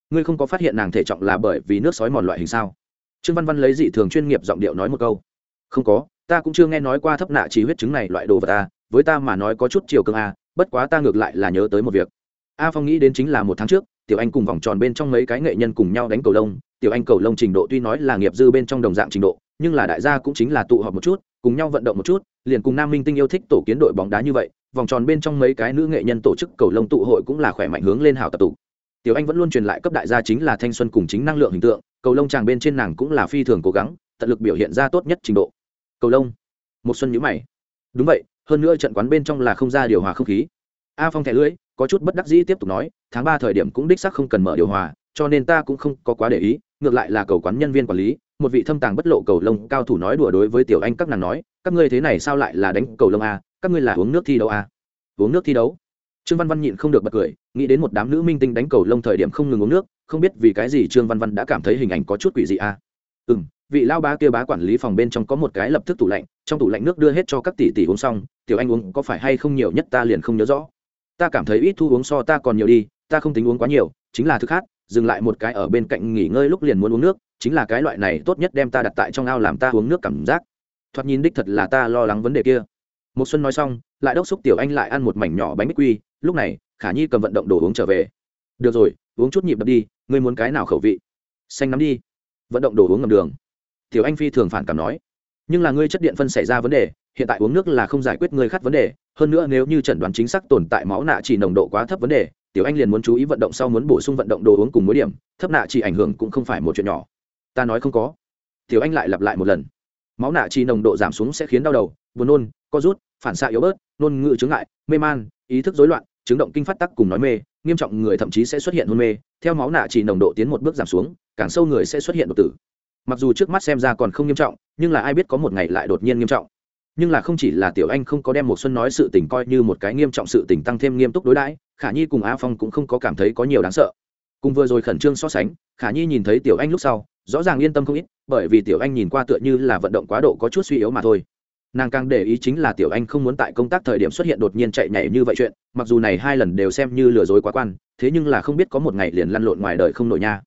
Ngươi không có phát hiện nàng thể trọng là bởi vì nước sói mòn loại hình sao? Trương văn văn lấy dị thường chuyên nghiệp giọng điệu nói một câu. Không có, ta cũng chưa nghe nói qua thấp nạ chỉ huyết chứng này loại đồ vật ta với ta mà nói có chút chiều cương a à, bất quá ta ngược lại là nhớ tới một việc. A phong nghĩ đến chính là một tháng trước, tiểu anh cùng vòng tròn bên trong mấy cái nghệ nhân cùng nhau đánh cầu lông. Tiểu anh cầu lông trình độ tuy nói là nghiệp dư bên trong đồng dạng trình độ, nhưng là đại gia cũng chính là tụ họp một chút, cùng nhau vận động một chút, liền cùng nam minh tinh yêu thích tổ kiến đội bóng đá như vậy vòng tròn bên trong mấy cái nữ nghệ nhân tổ chức cầu lông tụ hội cũng là khỏe mạnh hướng lên hào tập tụ. Tiểu anh vẫn luôn truyền lại cấp đại gia chính là thanh xuân cùng chính năng lượng hình tượng, cầu lông chàng bên trên nàng cũng là phi thường cố gắng, tận lực biểu hiện ra tốt nhất trình độ. Cầu lông. Một xuân nhữ mày. Đúng vậy, hơn nữa trận quán bên trong là không ra điều hòa không khí. A phong thẻ lưỡi, có chút bất đắc dĩ tiếp tục nói, tháng ba thời điểm cũng đích xác không cần mở điều hòa, cho nên ta cũng không có quá để ý, ngược lại là cầu quán nhân viên quản lý, một vị thâm tàng bất lộ cầu lông cao thủ nói đùa đối với tiểu anh các nàng nói, các ngươi thế này sao lại là đánh cầu lông a? Các ngươi là uống nước thi đấu à? uống nước thi đấu trương văn văn nhịn không được bật cười, nghĩ đến một đám nữ minh tinh đánh cầu lông thời điểm không ngừng uống nước, không biết vì cái gì trương văn văn đã cảm thấy hình ảnh có chút quỷ dị à? ừ m vị lao bá kia bá quản lý phòng bên trong có một cái lập tức tủ lạnh, trong tủ lạnh nước đưa hết cho các tỷ tỷ uống xong, tiểu anh uống có phải hay không nhiều nhất ta liền không nhớ rõ ta cảm thấy ít thu uống so ta còn nhiều đi, ta không tính uống quá nhiều, chính là thức hát, dừng lại một cái ở bên cạnh nghỉ ngơi lúc liền muốn uống nước, chính là cái loại này tốt nhất đem ta đặt tại trong ao làm ta uống nước cảm giác thoạt nhìn đích thật là ta lo lắng vấn đề kia một xuân nói xong, lại đốc xúc tiểu anh lại ăn một mảnh nhỏ bánh bích quy, lúc này, khả nhi cầm vận động đồ uống trở về. Được rồi, uống chút nhịp đập đi, ngươi muốn cái nào khẩu vị? Xanh nắm đi. Vận động đồ uống ngầm đường. Tiểu anh phi thường phản cảm nói. Nhưng là ngươi chất điện phân xảy ra vấn đề, hiện tại uống nước là không giải quyết ngươi khát vấn đề, hơn nữa nếu như chẩn đoán chính xác tồn tại máu nạ chỉ nồng độ quá thấp vấn đề, tiểu anh liền muốn chú ý vận động sau muốn bổ sung vận động đồ uống cùng mối điểm, thấp nạ chỉ ảnh hưởng cũng không phải một chuyện nhỏ. Ta nói không có. Tiểu anh lại lặp lại một lần. Máu nạ chỉ nồng độ giảm xuống sẽ khiến đau đầu, buồn nôn, co rút phản xạ yếu bớt nôn ngự chứng ngại, mê man, ý thức rối loạn chứng động kinh phát tắc cùng nói mê, nghiêm trọng người thậm chí sẽ xuất hiện hôn mê, theo máu nạ chỉ nồng độ tiến một bước giảm xuống, càng sâu người sẽ xuất hiện đột tử. Mặc dù trước mắt xem ra còn không nghiêm trọng, nhưng là ai biết có một ngày lại đột nhiên nghiêm trọng. Nhưng là không chỉ là tiểu anh không có đem một xuân nói sự tình coi như một cái nghiêm trọng sự tình tăng thêm nghiêm túc đối đãi, khả nhi cùng Á phong cũng không có cảm thấy có nhiều đáng sợ. Cùng vừa rồi khẩn trương so sánh, khả nhi nhìn thấy tiểu anh lúc sau, rõ ràng yên tâm không ít, bởi vì tiểu anh nhìn qua tựa như là vận động quá độ có chút suy yếu mà thôi nàng càng để ý chính là tiểu anh không muốn tại công tác thời điểm xuất hiện đột nhiên chạy nhảy như vậy chuyện, mặc dù này hai lần đều xem như lừa dối quá quan, thế nhưng là không biết có một ngày liền lăn lộn ngoài đời không nổi nha.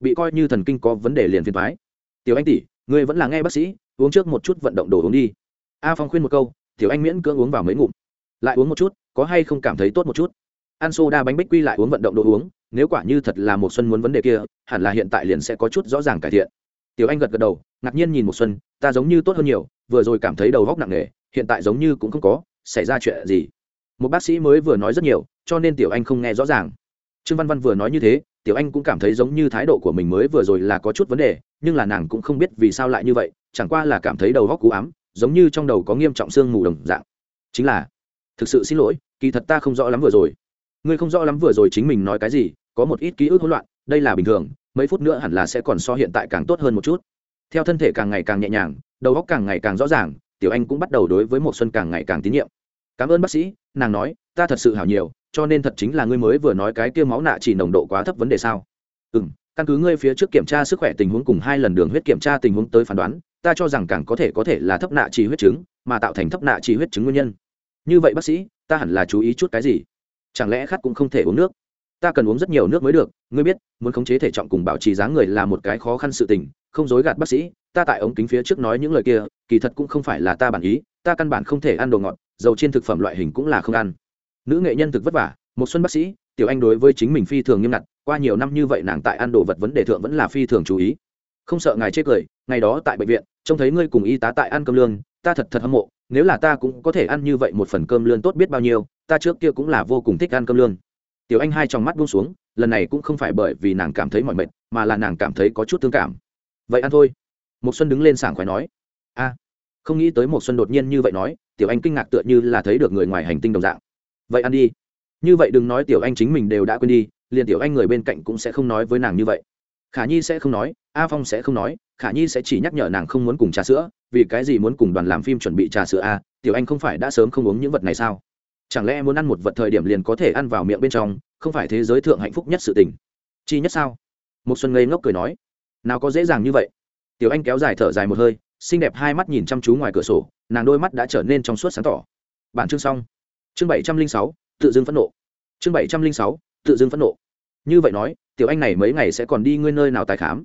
Bị coi như thần kinh có vấn đề liền phiền thoái tiểu anh tỷ người vẫn là nghe bác sĩ, uống trước một chút vận động đồ uống đi. A phong khuyên một câu, tiểu anh miễn cưỡng uống vào mấy ngụm. Lại uống một chút, có hay không cảm thấy tốt một chút? Ăn soda bánh bích quy lại uống vận động đồ uống, nếu quả như thật là một xuân muốn vấn đề kia, hẳn là hiện tại liền sẽ có chút rõ ràng cải thiện. Tiểu anh gật gật đầu ngạc nhiên nhìn một xuân, ta giống như tốt hơn nhiều, vừa rồi cảm thấy đầu góc nặng nề, hiện tại giống như cũng không có, xảy ra chuyện gì? Một bác sĩ mới vừa nói rất nhiều, cho nên tiểu anh không nghe rõ ràng. Trương văn văn vừa nói như thế, tiểu anh cũng cảm thấy giống như thái độ của mình mới vừa rồi là có chút vấn đề, nhưng là nàng cũng không biết vì sao lại như vậy, chẳng qua là cảm thấy đầu góc cú ám, giống như trong đầu có nghiêm trọng sương mù đồng dạng. Chính là, thực sự xin lỗi, kỳ thật ta không rõ lắm vừa rồi. Ngươi không rõ lắm vừa rồi chính mình nói cái gì, có một ít ký ức hỗn loạn, đây là bình thường, mấy phút nữa hẳn là sẽ còn so hiện tại càng tốt hơn một chút theo thân thể càng ngày càng nhẹ nhàng, đầu óc càng ngày càng rõ ràng, tiểu anh cũng bắt đầu đối với một xuân càng ngày càng tín nhiệm. Cảm ơn bác sĩ, nàng nói, ta thật sự hảo nhiều, cho nên thật chính là ngươi mới vừa nói cái kia máu nạ chỉ nồng độ quá thấp vấn đề sao? Ừ căn cứ ngươi phía trước kiểm tra sức khỏe tình huống cùng hai lần đường huyết kiểm tra tình huống tới phán đoán, ta cho rằng càng có thể có thể là thấp nạ chỉ huyết chứng, mà tạo thành thấp nạ chỉ huyết chứng nguyên nhân. Như vậy bác sĩ, ta hẳn là chú ý chút cái gì? Chẳng lẽ khát cũng không thể uống nước? Ta cần uống rất nhiều nước mới được, ngươi biết, muốn khống chế thể trọng cùng bảo trì dáng người là một cái khó khăn sự tình không dối gạt bác sĩ, ta tại ống kính phía trước nói những lời kia, kỳ thật cũng không phải là ta bản ý, ta căn bản không thể ăn đồ ngọt, dầu trên thực phẩm loại hình cũng là không ăn. Nữ nghệ nhân thực vất vả, một xuân bác sĩ, tiểu anh đối với chính mình phi thường nghiêm ngặt, qua nhiều năm như vậy nàng tại ăn đồ vật vấn đề thượng vẫn là phi thường chú ý. Không sợ ngài chê cười, ngày đó tại bệnh viện, trông thấy ngươi cùng y tá tại ăn cơm lương, ta thật thật hâm mộ, nếu là ta cũng có thể ăn như vậy một phần cơm lương tốt biết bao nhiêu, ta trước kia cũng là vô cùng thích ăn cơm lương. Tiểu anh hai trong mắt buông xuống, lần này cũng không phải bởi vì nàng cảm thấy mỏi mệt, mà là nàng cảm thấy có chút thương cảm vậy ăn thôi. Một xuân đứng lên sảng khoái nói. A. Không nghĩ tới một xuân đột nhiên như vậy nói, tiểu anh kinh ngạc tựa như là thấy được người ngoài hành tinh đồng dạng. Vậy ăn đi. Như vậy đừng nói tiểu anh chính mình đều đã quên đi, liền tiểu anh người bên cạnh cũng sẽ không nói với nàng như vậy. Khả nhi sẽ không nói, a phong sẽ không nói, khả nhi sẽ chỉ nhắc nhở nàng không muốn cùng trà sữa, vì cái gì muốn cùng đoàn làm phim chuẩn bị trà sữa a, tiểu anh không phải đã sớm không uống những vật này sao? Chẳng lẽ muốn ăn một vật thời điểm liền có thể ăn vào miệng bên trong, không phải thế giới thượng hạnh phúc nhất sự tình? Chi nhất sao? Một xuân ngây ngốc cười nói nào có dễ dàng như vậy. Tiểu anh kéo dài thở dài một hơi, xinh đẹp hai mắt nhìn chăm chú ngoài cửa sổ, nàng đôi mắt đã trở nên trong suốt sáng tỏ. Bản chương xong. Chương bảy trăm linh sáu, tự dưng phẫn nộ. Chương bảy trăm linh sáu, tự dưng phẫn nộ. Như vậy nói, tiểu anh này mấy ngày sẽ còn đi ngươi nơi nào tài khám?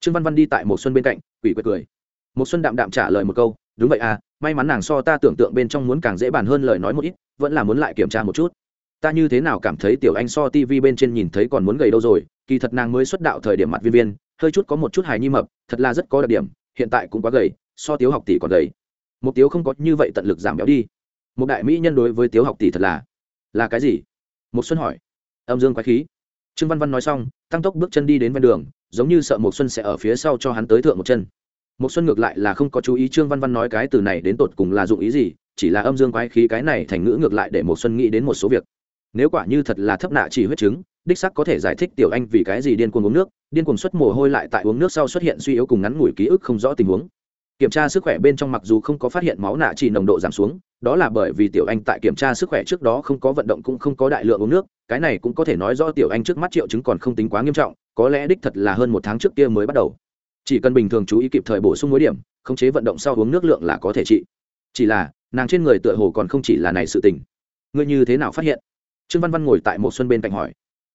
Trương văn văn đi tại một xuân bên cạnh, quỷ quệt cười. Một xuân đạm đạm trả lời một câu, đúng vậy à may mắn nàng so ta tưởng tượng bên trong muốn càng dễ bàn hơn lời nói một ít, vẫn là muốn lại kiểm tra một chút. Ta như thế nào cảm thấy tiểu anh so tv bên trên nhìn thấy còn muốn gầy đâu rồi, kỳ thật nàng mới xuất đạo thời điểm mặt viên viên hơi chút có một chút hài nhi mập, thật là rất có đặc điểm, hiện tại cũng quá gầy, so tiếu học tỷ còn gầy. Một tiếu không có như vậy tận lực giảm béo đi. Một đại mỹ nhân đối với tiếu học tỷ thật là là cái gì? Một xuân hỏi. Âm dương quái khí. Trương văn văn nói xong, tăng tốc bước chân đi đến ven đường, giống như sợ một xuân sẽ ở phía sau cho hắn tới thượng một chân. Một xuân ngược lại là không có chú ý trương văn văn nói cái từ này đến tột cùng là dụng ý gì, chỉ là âm dương quái khí cái này thành ngữ ngược lại để một xuân nghĩ đến một số việc. Nếu quả như thật là thấp nạ chỉ huyết chứng đích sắc có thể giải thích tiểu anh vì cái gì điên cuồng uống nước, điên cuồng xuất mồ hôi lại tại uống nước sau xuất hiện suy yếu cùng ngắn ngủi ký ức không rõ tình huống. Kiểm tra sức khỏe bên trong mặc dù không có phát hiện máu nạ chỉ nồng độ giảm xuống, đó là bởi vì tiểu anh tại kiểm tra sức khỏe trước đó không có vận động cũng không có đại lượng uống nước, cái này cũng có thể nói do tiểu anh trước mắt triệu chứng còn không tính quá nghiêm trọng, có lẽ đích thật là hơn một tháng trước kia mới bắt đầu. Chỉ cần bình thường chú ý kịp thời bổ sung mối điểm, khống chế vận động sau uống nước lượng là có thể trị. Chỉ là, nàng trên người tựa hồ còn không chỉ là này sự tình. Ngươi như thế nào phát hiện? Trương văn văn ngồi tại một xuân bên cạnh hỏi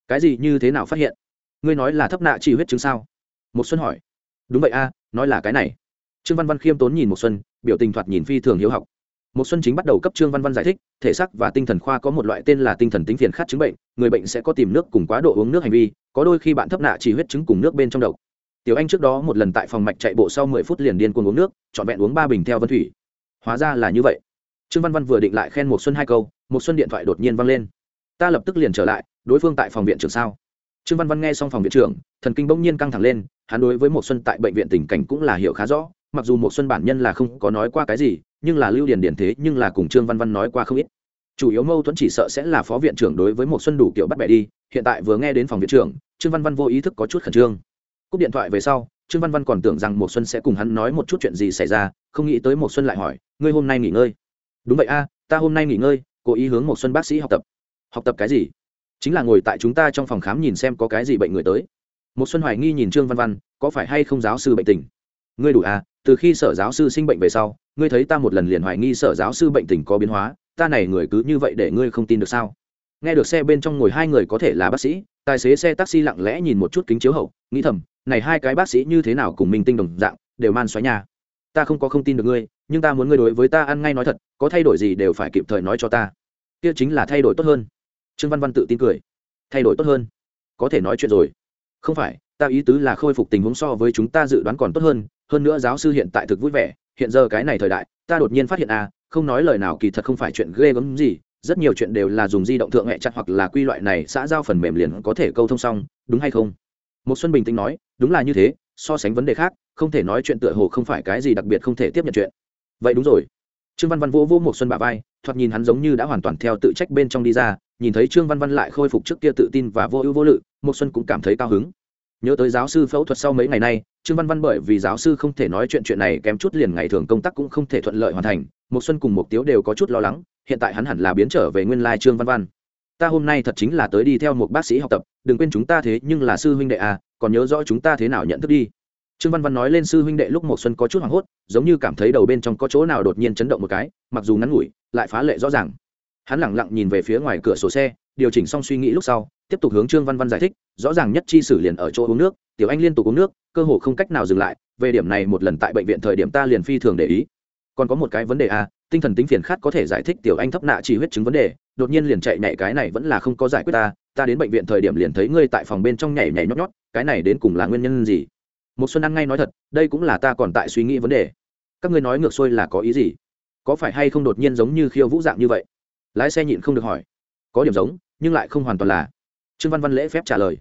cái gì như thế nào phát hiện? Ngươi nói là thấp nạ chỉ huyết chứng sao? Một xuân hỏi. Đúng vậy a, nói là cái này. Trương văn văn khiêm tốn nhìn một xuân, biểu tình thoạt nhìn phi thường hiếu học. Một xuân chính bắt đầu cấp trương văn văn giải thích, thể xác và tinh thần khoa có một loại tên là tinh thần tính phiền khát chứng bệnh, người bệnh sẽ có tìm nước cùng quá độ uống nước hành vi, có đôi khi bạn thấp nạ chỉ huyết chứng cùng nước bên trong độc. Tiểu anh trước đó một lần tại phòng mạch chạy bộ sau mười phút liền điên cuồng uống nước, trọn vẹn uống ba bình theo vân thủy. Hóa ra là như vậy. Trương văn văn vừa định lại khen một xuân hai câu một xuân điện thoại đột nhiên vang lên ta lập tức liền trở lại, đối phương tại phòng viện trưởng sao? Trương văn văn nghe xong phòng viện trưởng, thần kinh bỗng nhiên căng thẳng lên, hắn đối với một xuân tại bệnh viện tình cảnh cũng là hiểu khá rõ, mặc dù một xuân bản nhân là không có nói qua cái gì, nhưng là lưu Điền điển thế nhưng là cùng trương văn văn nói qua không ít. Chủ yếu mâu thuẫn chỉ sợ sẽ là phó viện trưởng đối với một xuân đủ kiểu bắt bẻ đi, hiện tại vừa nghe đến phòng viện trưởng, trương văn văn vô ý thức có chút khẩn trương. Cúp điện thoại về sau, trương văn văn còn tưởng rằng một xuân sẽ cùng hắn nói một chút chuyện gì xảy ra, không nghĩ tới một xuân lại hỏi, ngươi hôm nay nghỉ ngơi? Đúng vậy a, ta hôm nay nghỉ ngơi, cố ý hướng một xuân bác sĩ học tập học tập cái gì? Chính là ngồi tại chúng ta trong phòng khám nhìn xem có cái gì bệnh người tới. Một xuân hoài nghi nhìn trương văn văn, có phải hay không giáo sư bệnh tình? Ngươi đủ à từ khi sở giáo sư sinh bệnh về sau, ngươi thấy ta một lần liền hoài nghi sở giáo sư bệnh tình có biến hóa, ta này người cứ như vậy để ngươi không tin được sao? Nghe được xe bên trong ngồi hai người có thể là bác sĩ, tài xế xe taxi lặng lẽ nhìn một chút kính chiếu hậu, nghĩ thầm, này hai cái bác sĩ như thế nào cùng minh tinh đồng dạng, đều man xoáy nhà. Ta không có không tin được ngươi, nhưng ta muốn ngươi đối với ta ăn ngay nói thật, có thay đổi gì đều phải kịp thời nói cho ta. Kia chính là thay đổi tốt hơn trương văn văn tự tin cười. Thay đổi tốt hơn. Có thể nói chuyện rồi. Không phải, ta ý tứ là khôi phục tình huống so với chúng ta dự đoán còn tốt hơn hơn nữa giáo sư hiện tại thực vui vẻ, hiện giờ cái này thời đại, ta đột nhiên phát hiện à không nói lời nào kỳ thật không phải chuyện ghê gớm gì, rất nhiều chuyện đều là dùng di động thượng hệ chặt hoặc là quy loại này xã giao phần mềm liền có thể câu thông xong, đúng hay không? Một xuân bình tĩnh nói, đúng là như thế, so sánh vấn đề khác, không thể nói chuyện tựa hồ không phải cái gì đặc biệt không thể tiếp nhận chuyện. Vậy đúng rồi. Trương văn văn vỗ vỗ một xuân bả vai, thoạt nhìn hắn giống như đã hoàn toàn theo tự trách bên trong đi ra nhìn thấy trương văn văn lại khôi phục trước kia tự tin và vô ưu vô lự một xuân cũng cảm thấy cao hứng. Nhớ tới giáo sư phẫu thuật sau mấy ngày nay, trương văn văn bởi vì giáo sư không thể nói chuyện chuyện này kém chút liền ngày thường công tác cũng không thể thuận lợi hoàn thành một xuân cùng một tiếu đều có chút lo lắng, hiện tại hắn hẳn là biến trở về nguyên lai trương văn văn. Ta hôm nay thật chính là tới đi theo một bác sĩ học tập, đừng quên chúng ta thế nhưng là sư huynh đệ à còn nhớ rõ chúng ta thế nào nhận thức đi. Trương văn văn nói lên sư huynh đệ lúc một xuân có chút hoảng hốt, giống như cảm thấy đầu bên trong có chỗ nào đột nhiên chấn động một cái, mặc dù ngắn ngủi, lại phá lệ rõ ràng hắn lẳng lặng nhìn về phía ngoài cửa sổ xe, điều chỉnh xong suy nghĩ lúc sau, tiếp tục hướng trương văn văn giải thích, rõ ràng nhất chi sử liền ở chỗ uống nước, tiểu anh liên tục uống nước, cơ hồ không cách nào dừng lại, về điểm này một lần tại bệnh viện thời điểm ta liền phi thường để ý. Còn có một cái vấn đề a, tinh thần tính phiền khát có thể giải thích tiểu anh thấp nạ chỉ huyết chứng vấn đề, đột nhiên liền chạy nhảy cái này vẫn là không có giải quyết ta ta đến bệnh viện thời điểm liền thấy ngươi tại phòng bên trong nhảy nhảy nhót nhót, cái này đến cùng là nguyên nhân gì? Một xuân ăn ngay nói thật, đây cũng là ta còn tại suy nghĩ vấn đề. Các ngươi nói ngược xuôi là có ý gì? Có phải hay không đột nhiên giống như khiêu vũ dạng như vậy? Lái xe nhịn không được hỏi. Có điểm giống, nhưng lại không hoàn toàn là. Trương văn văn lễ phép trả lời.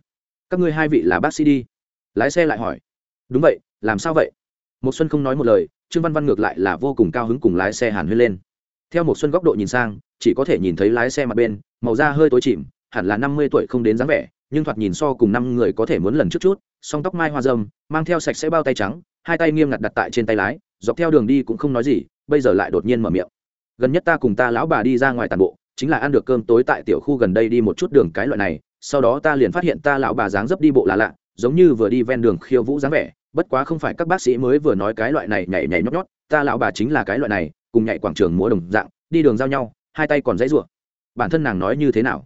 Các ngươi hai vị là bác sĩ đi. Lái xe lại hỏi. Đúng vậy, làm sao vậy? Một xuân không nói một lời, trương văn văn ngược lại là vô cùng cao hứng cùng lái xe hàn huyên lên. Theo một xuân góc độ nhìn sang, chỉ có thể nhìn thấy lái xe mặt bên, màu da hơi tối chìm, hẳn là năm mươi tuổi không đến dáng vẻ, nhưng thoạt nhìn so cùng năm người có thể muốn lần trước chút, song tóc mai hoa dâm mang theo sạch sẽ bao tay trắng, hai tay nghiêm ngặt đặt tại trên tay lái, dọc theo đường đi cũng không nói gì, bây giờ lại đột nhiên mở miệng gần nhất ta cùng ta lão bà đi ra ngoài tàn bộ, chính là ăn được cơm tối tại tiểu khu gần đây đi một chút đường cái loại này, sau đó ta liền phát hiện ta lão bà dáng dấp đi bộ là lạ, giống như vừa đi ven đường khiêu vũ dáng vẻ, bất quá không phải các bác sĩ mới vừa nói cái loại này nhảy nhảy nhót nhót, ta lão bà chính là cái loại này, cùng nhảy quảng trường múa đồng dạng, đi đường giao nhau, hai tay còn dãy rủa. Bản thân nàng nói như thế nào?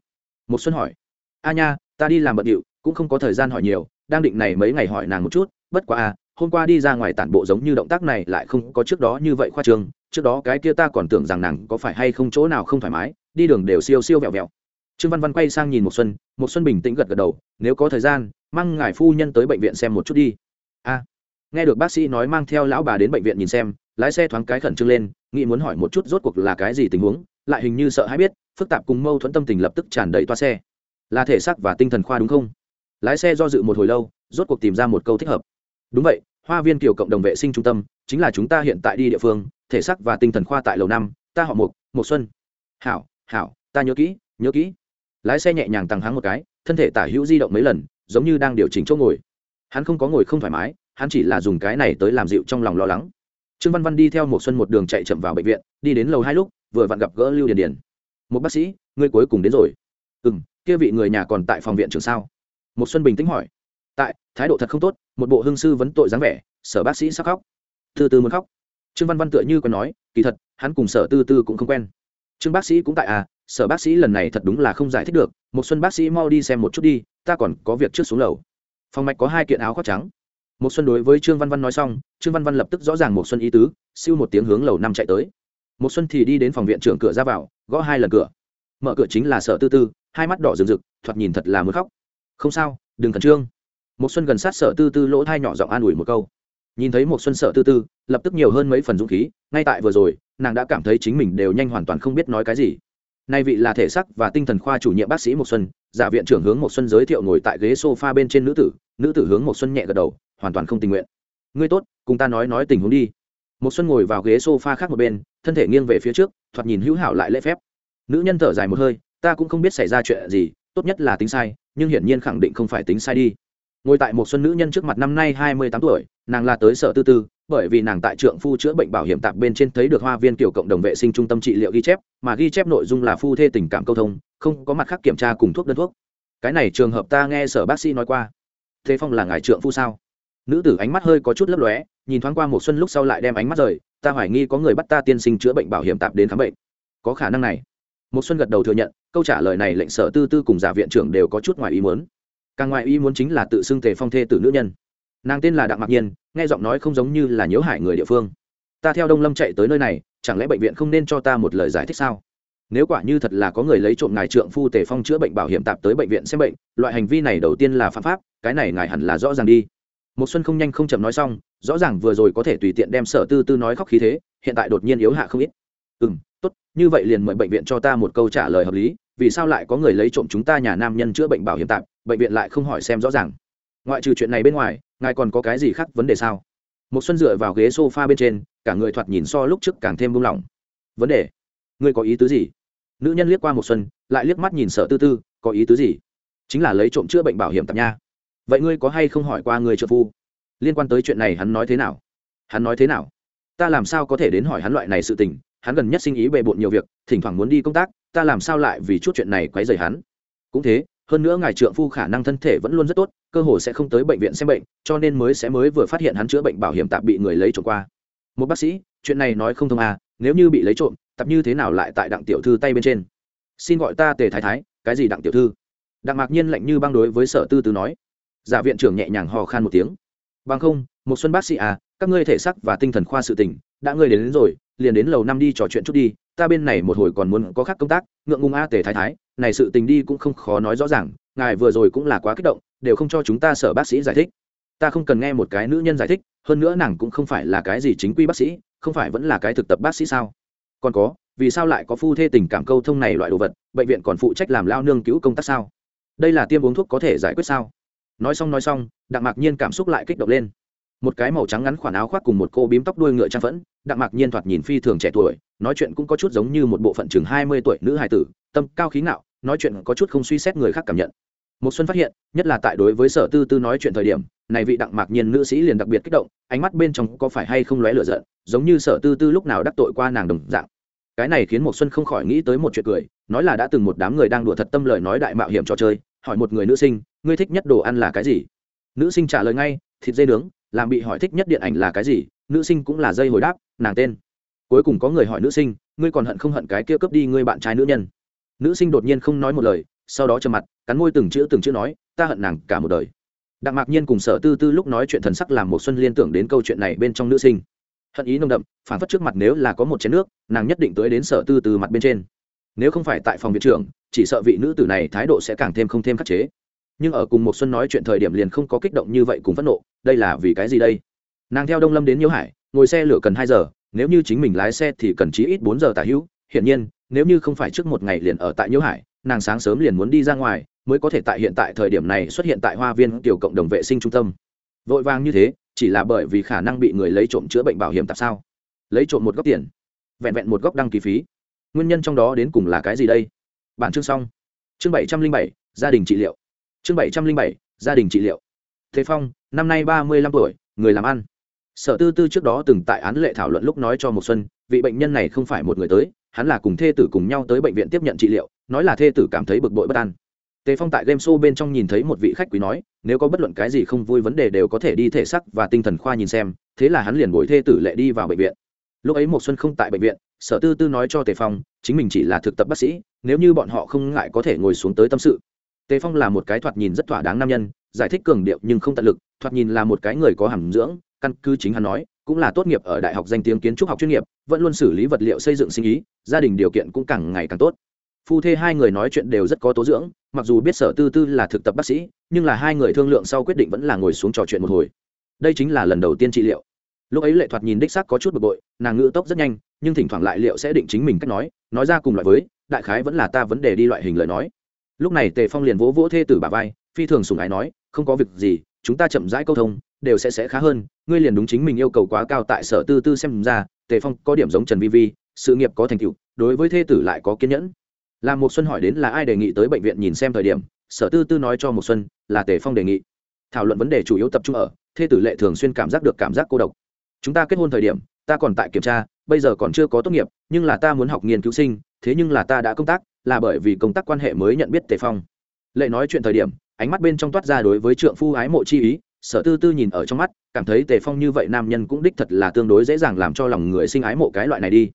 Một xuân hỏi. A nha, ta đi làm bận điệu, cũng không có thời gian hỏi nhiều, đang định này mấy ngày hỏi nàng một chút, bất quá à hôm qua đi ra ngoài tản bộ giống như động tác này lại không có trước đó như vậy khoa trương, trước đó cái kia ta còn tưởng rằng nàng có phải hay không chỗ nào không thoải mái, đi đường đều siêu siêu vẹo vẹo. Trương văn văn quay sang nhìn một xuân một xuân bình tĩnh gật gật đầu, nếu có thời gian, mang ngài phu nhân tới bệnh viện xem một chút đi. A. Nghe được bác sĩ nói mang theo lão bà đến bệnh viện nhìn xem, lái xe thoáng cái khẩn trương lên, nghĩ muốn hỏi một chút rốt cuộc là cái gì tình huống, lại hình như sợ hãi biết, phức tạp cùng mâu thuẫn tâm tình lập tức tràn đầy toa xe. Là thể xác và tinh thần khoa đúng không? Lái xe do dự một hồi lâu, rốt cuộc tìm ra một câu thích hợp đúng vậy, hoa viên kiều cộng đồng vệ sinh trung tâm chính là chúng ta hiện tại đi địa phương, thể xác và tinh thần khoa tại lầu năm, ta họ mục mục xuân. Hảo hảo, ta nhớ kỹ nhớ kỹ. Lái xe nhẹ nhàng tăng háng một cái, thân thể tả hữu di động mấy lần, giống như đang điều chỉnh chỗ ngồi. Hắn không có ngồi không thoải mái, hắn chỉ là dùng cái này tới làm dịu trong lòng lo lắng. Trương văn văn đi theo một xuân một đường chạy chậm vào bệnh viện, đi đến lầu hai lúc, vừa vặn gặp gỡ lưu điền điền. Một bác sĩ, ngươi cuối cùng đến rồi. Ừ kia vị người nhà còn tại phòng viện trường sao? Một xuân bình tĩnh hỏi tại, thái độ thật không tốt, một bộ hương sư vấn tội dáng vẻ, sở bác sĩ sắc khóc. Từ từ muốn khóc. Trương văn văn tựa như còn nói, kỳ thật, hắn cùng sở tư tư cũng không quen. Trương bác sĩ cũng tại à sở bác sĩ lần này thật đúng là không giải thích được, một xuân bác sĩ mau đi xem một chút đi, ta còn có việc trước xuống lầu. Phòng mạch có hai kiện áo khoác trắng. Một xuân đối với trương văn văn nói xong, trương văn văn lập tức rõ ràng một xuân ý tứ, siêu một tiếng hướng lầu năm chạy tới. Một xuân thì đi đến phòng viện trưởng cửa ra vào, gõ hai lần cửa. Mở cửa chính là sở tư tư, hai mắt đỏ rừng rực, thoạt nhìn thật là muốn khóc. Không sao, đừng khẩn trương một xuân gần sát sở tư tư lỗ thai nhỏ giọng an ủi một câu. Nhìn thấy một xuân sở tư tư, lập tức nhiều hơn mấy phần dũng khí, ngay tại vừa rồi, nàng đã cảm thấy chính mình đều nhanh hoàn toàn không biết nói cái gì. Nay vị là thể sắc và tinh thần khoa chủ nhiệm bác sĩ một xuân, giả viện trưởng hướng một xuân giới thiệu ngồi tại ghế sofa bên trên nữ tử nữ tử hướng một xuân nhẹ gật đầu, hoàn toàn không tình nguyện. Ngươi tốt, cùng ta nói nói tình huống đi. Một xuân ngồi vào ghế sofa khác một bên, thân thể nghiêng về phía trước, thoạt nhìn hữu hảo lại lễ phép. Nữ nhân thở dài một hơi, ta cũng không biết xảy ra chuyện gì, tốt nhất là tính sai, nhưng hiển nhiên khẳng định không phải tính sai đi ngồi tại một xuân nữ nhân trước mặt năm nay hai mươi tám tuổi, nàng là tới sở tư tư, bởi vì nàng tại trượng phu chữa bệnh bảo hiểm tạp bên trên thấy được hoa viên kiểu cộng đồng vệ sinh trung tâm trị liệu ghi chép, mà ghi chép nội dung là phu thê tình cảm câu thông, không có mặt khác kiểm tra cùng thuốc đơn thuốc. Cái này trường hợp ta nghe sở bác sĩ nói qua. Thế phong là ngài trượng phu sao? Nữ tử ánh mắt hơi có chút lấp lóe, nhìn thoáng qua một xuân lúc sau lại đem ánh mắt rời, ta hoài nghi có người bắt ta tiên sinh chữa bệnh bảo hiểm tạp đến khám bệnh. Có khả năng này. Một xuân gật đầu thừa nhận, câu trả lời này lệnh sở tư tư cùng giả viện trưởng đều có chút ngoài ý muốn càng ngoài ý muốn chính là tự xưng tề phong thê tử nữ nhân. Nàng tên là đặng mặc nhiên nghe giọng nói không giống như là nhiễu hại người địa phương. Ta theo đông lâm chạy tới nơi này chẳng lẽ bệnh viện không nên cho ta một lời giải thích sao? Nếu quả như thật là có người lấy trộm ngài trượng phu tề phong chữa bệnh bảo hiểm tạp tới bệnh viện xem bệnh loại hành vi này đầu tiên là phạm pháp cái này ngài hẳn là rõ ràng đi. Một xuân không nhanh không chậm nói xong rõ ràng vừa rồi có thể tùy tiện đem sở tư tư nói khóc khí thế hiện tại đột nhiên yếu hạ không ít. Ừm, tốt như vậy liền mời bệnh viện cho ta một câu trả lời hợp lý vì sao lại có người lấy trộm chúng ta nhà nam nhân chữa bệnh bảo hiểm tạm bệnh viện lại không hỏi xem rõ ràng. Ngoại trừ chuyện này bên ngoài, ngài còn có cái gì khác vấn đề sao? Một xuân dựa vào ghế sofa bên trên, cả người thoạt nhìn so lúc trước càng thêm buông lỏng. Vấn đề? Ngươi có ý tứ gì? Nữ nhân liếc qua một xuân, lại liếc mắt nhìn sở tư tư, có ý tứ gì? Chính là lấy trộm chữa bệnh bảo hiểm tạm nha. Vậy ngươi có hay không hỏi qua người trợ phu? Liên quan tới chuyện này hắn nói thế nào? Hắn nói thế nào? Ta làm sao có thể đến hỏi hắn loại này sự tình? Hắn gần nhất sinh ý bề bộn nhiều việc, thỉnh thoảng muốn đi công tác, ta làm sao lại vì chút chuyện này quấy rầy hắn? Cũng thế hơn nữa ngài trượng phu khả năng thân thể vẫn luôn rất tốt cơ hồ sẽ không tới bệnh viện xem bệnh cho nên mới sẽ mới vừa phát hiện hắn chữa bệnh bảo hiểm tạp bị người lấy trộm qua. Một bác sĩ chuyện này nói không thông à nếu như bị lấy trộm tập như thế nào lại tại đặng tiểu thư tay bên trên? Xin gọi ta tề thái thái cái gì đặng tiểu thư? Đặng mạc nhiên lạnh như băng đối với sở tư tư nói. Giả viện trưởng nhẹ nhàng hò khan một tiếng. Bằng không một xuân bác sĩ à các ngươi thể sắc và tinh thần khoa sự tình đã ngươi đến, đến rồi liền đến lầu năm đi trò chuyện chút đi ta bên này một hồi còn muốn có khác công tác ngượng ngùng a tề thái thái này sự tình đi cũng không khó nói rõ ràng, ngài vừa rồi cũng là quá kích động, đều không cho chúng ta sở bác sĩ giải thích. Ta không cần nghe một cái nữ nhân giải thích, hơn nữa nàng cũng không phải là cái gì chính quy bác sĩ, không phải vẫn là cái thực tập bác sĩ sao? Còn có, vì sao lại có phu thê tình cảm câu thông này loại đồ vật, bệnh viện còn phụ trách làm lao nương cứu công tác sao? Đây là tiêm uống thuốc có thể giải quyết sao? Nói xong nói xong, đặng mạc nhiên cảm xúc lại kích động lên. Một cái màu trắng ngắn khoản áo khoác cùng một cô bím tóc đuôi ngựa trang phẫn đặng mạc nhiên thoạt nhìn phi thường trẻ tuổi, nói chuyện cũng có chút giống như một bộ phận chừng hai mươi tuổi nữ hài tử, tâm cao khí ngạo, nói chuyện có chút không suy xét người khác cảm nhận. Một xuân phát hiện, nhất là tại đối với sở tư tư nói chuyện thời điểm, này vị đặng mạc nhiên nữ sĩ liền đặc biệt kích động, ánh mắt bên trong có phải hay không lóe lửa giận, giống như sở tư tư lúc nào đắc tội qua nàng đồng dạng. Cái này khiến một xuân không khỏi nghĩ tới một chuyện cười, nói là đã từng một đám người đang đùa thật tâm lời nói đại mạo hiểm trò chơi, hỏi một người nữ sinh, ngươi thích nhất đồ ăn là cái gì? Nữ sinh trả lời ngay, thịt dây nướng, làm bị hỏi thích nhất điện ảnh là cái gì? Nữ sinh cũng là dây hồi đáp, nàng tên. Cuối cùng có người hỏi nữ sinh, ngươi còn hận không hận cái kia cướp đi ngươi bạn trai nữ nhân? Nữ sinh đột nhiên không nói một lời, sau đó trầm mặt, cắn môi từng chữ từng chữ nói, ta hận nàng cả một đời. Đặng mạc nhiên cùng sở tư tư lúc nói chuyện thần sắc làm một xuân liên tưởng đến câu chuyện này bên trong nữ sinh. Hận ý nồng đậm phản phất trước mặt nếu là có một chén nước, nàng nhất định tới đến sở tư từ mặt bên trên. Nếu không phải tại phòng viện trưởng, chỉ sợ vị nữ tử này thái độ sẽ càng thêm không thêm khắc chế. Nhưng ở cùng một xuân nói chuyện thời điểm liền không có kích động như vậy cùng phẫn nộ, đây là vì cái gì đây? Nàng theo đông lâm đến nhiễu hải, ngồi xe lửa cần hai giờ, nếu như chính mình lái xe thì cần chí ít bốn giờ tả hữu. Hiển nhiên, nếu như không phải trước một ngày liền ở tại nhiễu hải, nàng sáng sớm liền muốn đi ra ngoài, mới có thể tại hiện tại thời điểm này xuất hiện tại hoa viên tiểu cộng đồng vệ sinh trung tâm. Vội vàng như thế, chỉ là bởi vì khả năng bị người lấy trộm chữa bệnh bảo hiểm tạp sao? Lấy trộm một góc tiền, vẹn vẹn một góc đăng ký phí. Nguyên nhân trong đó đến cùng là cái gì đây? Bản chương xong. Chương bảy trăm linh bảy, gia đình trị liệu. Chương bảy trăm linh bảy, gia đình trị liệu. Thế phong, năm nay ba mươi lăm tuổi, người làm ăn sở tư tư trước đó từng tại án lệ thảo luận lúc nói cho một xuân, vị bệnh nhân này không phải một người tới, hắn là cùng thê tử cùng nhau tới bệnh viện tiếp nhận trị liệu, nói là thê tử cảm thấy bực bội bất an. Tề phong tại game show bên trong nhìn thấy một vị khách quý nói, nếu có bất luận cái gì không vui vấn đề đều có thể đi thể sắc và tinh thần khoa nhìn xem, thế là hắn liền bồi thê tử lệ đi vào bệnh viện. Lúc ấy một xuân không tại bệnh viện, sở tư tư nói cho tề phong, chính mình chỉ là thực tập bác sĩ, nếu như bọn họ không ngại có thể ngồi xuống tới tâm sự. Tề phong là một cái thoạt nhìn rất thỏa đáng nam nhân, giải thích cường điệu nhưng không tận lực, thoạt nhìn là một cái người có hàm dưỡng căn cứ chính hắn nói, cũng là tốt nghiệp ở đại học danh tiếng kiến trúc học chuyên nghiệp, vẫn luôn xử lý vật liệu xây dựng sinh ý, gia đình điều kiện cũng càng ngày càng tốt. Phu thê hai người nói chuyện đều rất có tố dưỡng, mặc dù biết sở tư tư là thực tập bác sĩ, nhưng là hai người thương lượng sau quyết định vẫn là ngồi xuống trò chuyện một hồi. Đây chính là lần đầu tiên trị liệu. Lúc ấy lệ thoạt nhìn đích xác có chút bực bội, nàng ngữ tốc rất nhanh, nhưng thỉnh thoảng lại liệu sẽ định chính mình cách nói nói ra cùng loại với, đại khái vẫn là ta vấn đề đi loại hình lời nói. Lúc này tề phong liền vỗ vỗ thê tử bà vai, phi thường sùng ái nói, không có việc gì, chúng ta chậm rãi câu thông đều sẽ sẽ khá hơn, ngươi liền đúng chính mình yêu cầu quá cao tại sở tư tư xem ra, tề phong có điểm giống trần vi vi, sự nghiệp có thành tựu, đối với thê tử lại có kiên nhẫn. Làm một xuân hỏi đến là ai đề nghị tới bệnh viện nhìn xem thời điểm, sở tư tư nói cho một xuân, là tề phong đề nghị. Thảo luận vấn đề chủ yếu tập trung ở, thê tử lệ thường xuyên cảm giác được cảm giác cô độc. Chúng ta kết hôn thời điểm, ta còn tại kiểm tra, bây giờ còn chưa có tốt nghiệp, nhưng là ta muốn học nghiên cứu sinh, thế nhưng là ta đã công tác, là bởi vì công tác quan hệ mới nhận biết tề phong. Lệ nói chuyện thời điểm, ánh mắt bên trong toát ra đối với trượng phu ái mộ chi ý sở tư tư nhìn ở trong mắt, cảm thấy tề phong như vậy nam nhân cũng đích thật là tương đối dễ dàng làm cho lòng người sinh ái mộ cái loại này đi.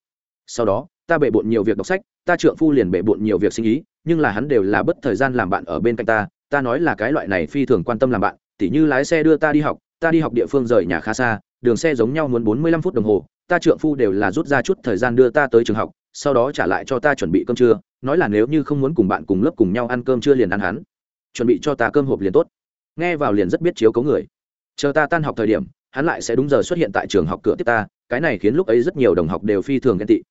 Sau đó, ta bệ bộn nhiều việc đọc sách, ta trượng phu liền bệ bộn nhiều việc sinh ý, nhưng là hắn đều là bất thời gian làm bạn ở bên cạnh ta ta nói là cái loại này phi thường quan tâm làm bạn, tỉ như lái xe đưa ta đi học, ta đi học địa phương rời nhà khá xa, đường xe giống nhau muốn bốn mươi lăm phút đồng hồ, ta trượng phu đều là rút ra chút thời gian đưa ta tới trường học, sau đó trả lại cho ta chuẩn bị cơm trưa, nói là nếu như không muốn cùng bạn cùng lớp cùng nhau ăn cơm trưa liền ăn hắn. Chuẩn bị cho ta cơm hộp liền tốt nghe vào liền rất biết chiếu cấu người. Chờ ta tan học thời điểm, hắn lại sẽ đúng giờ xuất hiện tại trường học cửa tiếp ta, cái này khiến lúc ấy rất nhiều đồng học đều phi thường ghen tị.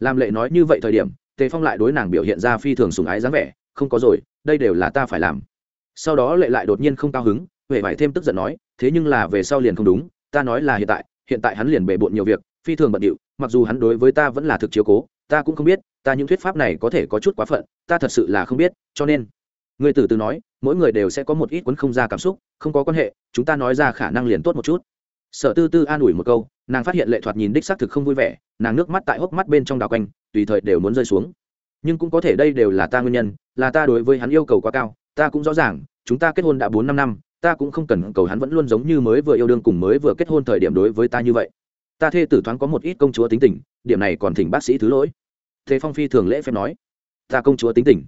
Làm lệ nói như vậy thời điểm, tề phong lại đối nàng biểu hiện ra phi thường sùng ái dáng vẻ, không có rồi, đây đều là ta phải làm. Sau đó lệ lại đột nhiên không cao hứng huệ vải thêm tức giận nói, thế nhưng là về sau liền không đúng, ta nói là hiện tại hiện tại hắn liền bề bộn nhiều việc, phi thường bận điệu, mặc dù hắn đối với ta vẫn là thực chiếu cố, ta cũng không biết, ta những thuyết pháp này có thể có chút quá phận, ta thật sự là không biết, cho nên. Người từ từ nói mỗi người đều sẽ có một ít cuốn không ra cảm xúc, không có quan hệ, chúng ta nói ra khả năng liền tốt một chút. Sở tư tư an ủi một câu, nàng phát hiện lệ thoạt nhìn đích xác thực không vui vẻ, nàng nước mắt tại hốc mắt bên trong đào quanh, tùy thời đều muốn rơi xuống. Nhưng cũng có thể đây đều là ta nguyên nhân, là ta đối với hắn yêu cầu quá cao, ta cũng rõ ràng, chúng ta kết hôn đã bốn năm năm, ta cũng không cần cầu hắn vẫn luôn giống như mới vừa yêu đương cùng mới vừa kết hôn thời điểm đối với ta như vậy. Ta thê tử thoáng có một ít công chúa tính tình, điểm này còn thỉnh bác sĩ thứ lỗi. Thế phong phi thường lễ phép nói, ta công chúa tính tình.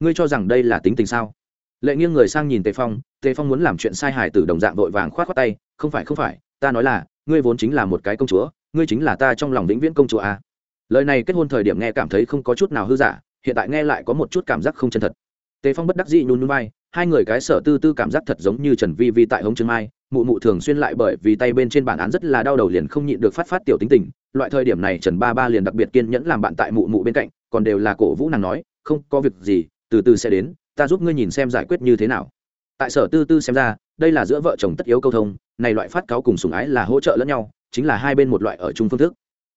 Ngươi cho rằng đây là tính tình sao? Lệ nghiêng người sang nhìn tề phong tề phong muốn làm chuyện sai hài từ đồng dạng vội vàng khoát t tay, không phải không phải, ta nói là, ngươi vốn chính là một cái công chúa, ngươi chính là ta trong lòng vĩnh viễn công chúa à. lời này kết hôn thời điểm nghe cảm thấy không có chút nào hư giả, hiện tại nghe lại có một chút cảm giác không chân thật tề phong bất đắc dĩ nhún nhún vai, hai người cái sở tư tư cảm giác thật giống như trần vi vi tại hống trương mai, mụ mụ thường xuyên lại bởi vì tay bên trên bản án rất là đau đầu liền không nhịn được phát phát tiểu tính tình, loại thời điểm này trần ba ba liền đặc biệt kiên nhẫn làm bạn tại mụ mụ bên cạnh, còn đều là cổ vũ nàng nói, không có việc gì, từ từ sẽ đến ta giúp ngươi nhìn xem giải quyết như thế nào. Tại sở tư tư xem ra, đây là giữa vợ chồng tất yếu câu thông, này loại phát cáo cùng sùng ái là hỗ trợ lẫn nhau, chính là hai bên một loại ở chung phương thức.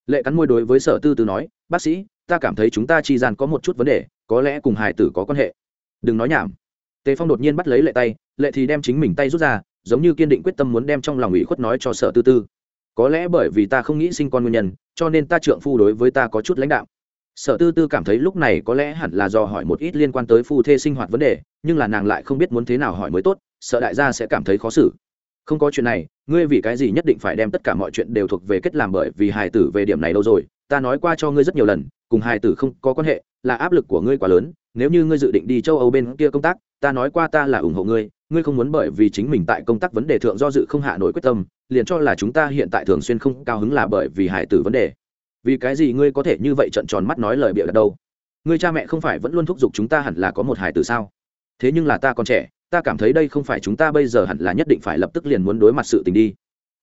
Lệ cắn môi đối với sở tư tư nói, bác sĩ, ta cảm thấy chúng ta chi gian có một chút vấn đề, có lẽ cùng hài tử có quan hệ. Đừng nói nhảm. Tề phong đột nhiên bắt lấy lệ tay, lệ thì đem chính mình tay rút ra, giống như kiên định quyết tâm muốn đem trong lòng ủy khuất nói cho sở tư tư. Có lẽ bởi vì ta không nghĩ sinh con nguyên nhân, cho nên ta trượng phu đối với ta có chút lãnh đạo sở tư tư cảm thấy lúc này có lẽ hẳn là do hỏi một ít liên quan tới phu thê sinh hoạt vấn đề, nhưng là nàng lại không biết muốn thế nào hỏi mới tốt, sợ đại gia sẽ cảm thấy khó xử. Không có chuyện này, ngươi vì cái gì nhất định phải đem tất cả mọi chuyện đều thuộc về kết làm bởi vì hài tử về điểm này đâu rồi, ta nói qua cho ngươi rất nhiều lần, cùng hài tử không có quan hệ, là áp lực của ngươi quá lớn, nếu như ngươi dự định đi châu âu bên kia công tác, ta nói qua ta là ủng hộ ngươi ngươi không muốn bởi vì chính mình tại công tác vấn đề thượng do dự không hạ nổi quyết tâm, liền cho là chúng ta hiện tại thường xuyên không cao hứng là bởi vì hài tử vấn đề vì cái gì ngươi có thể như vậy trận tròn mắt nói lời bịa đặt đâu? Ngươi cha mẹ không phải vẫn luôn thúc giục chúng ta hẳn là có một hài tử sao? Thế nhưng là ta còn trẻ, ta cảm thấy đây không phải chúng ta bây giờ hẳn là nhất định phải lập tức liền muốn đối mặt sự tình đi.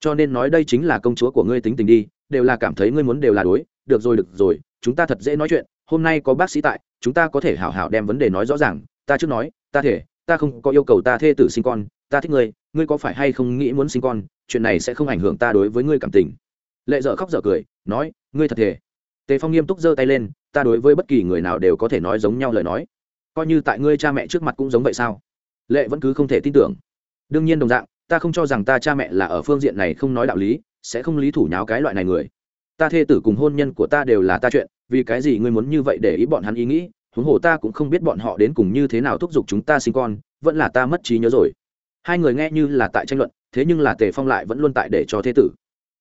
Cho nên nói đây chính là công chúa của ngươi tính tình đi, đều là cảm thấy ngươi muốn đều là đối, được rồi được rồi, chúng ta thật dễ nói chuyện, hôm nay có bác sĩ tại, chúng ta có thể hảo hảo đem vấn đề nói rõ ràng, ta trước nói, ta thể, ta không có yêu cầu ta thê tử sinh con, ta thích ngươi ngươi có phải hay không nghĩ muốn sinh con, chuyện này sẽ không ảnh hưởng ta đối với ngươi cảm tình. Lệ dợ khóc dở cười nói, ngươi thật thể tề phong nghiêm túc giơ tay lên, ta đối với bất kỳ người nào đều có thể nói giống nhau lời nói. Coi như tại ngươi cha mẹ trước mặt cũng giống vậy sao? Lệ vẫn cứ không thể tin tưởng. Đương nhiên đồng dạng, ta không cho rằng ta cha mẹ là ở phương diện này không nói đạo lý, sẽ không lý thủ nháo cái loại này người. Ta thê tử cùng hôn nhân của ta đều là ta chuyện, vì cái gì ngươi muốn như vậy để ý bọn hắn ý nghĩ? Huống hồ ta cũng không biết bọn họ đến cùng như thế nào thúc giục chúng ta sinh con, vẫn là ta mất trí nhớ rồi. Hai người nghe như là tại tranh luận, thế nhưng là tề phong lại vẫn luôn tại để cho thế tử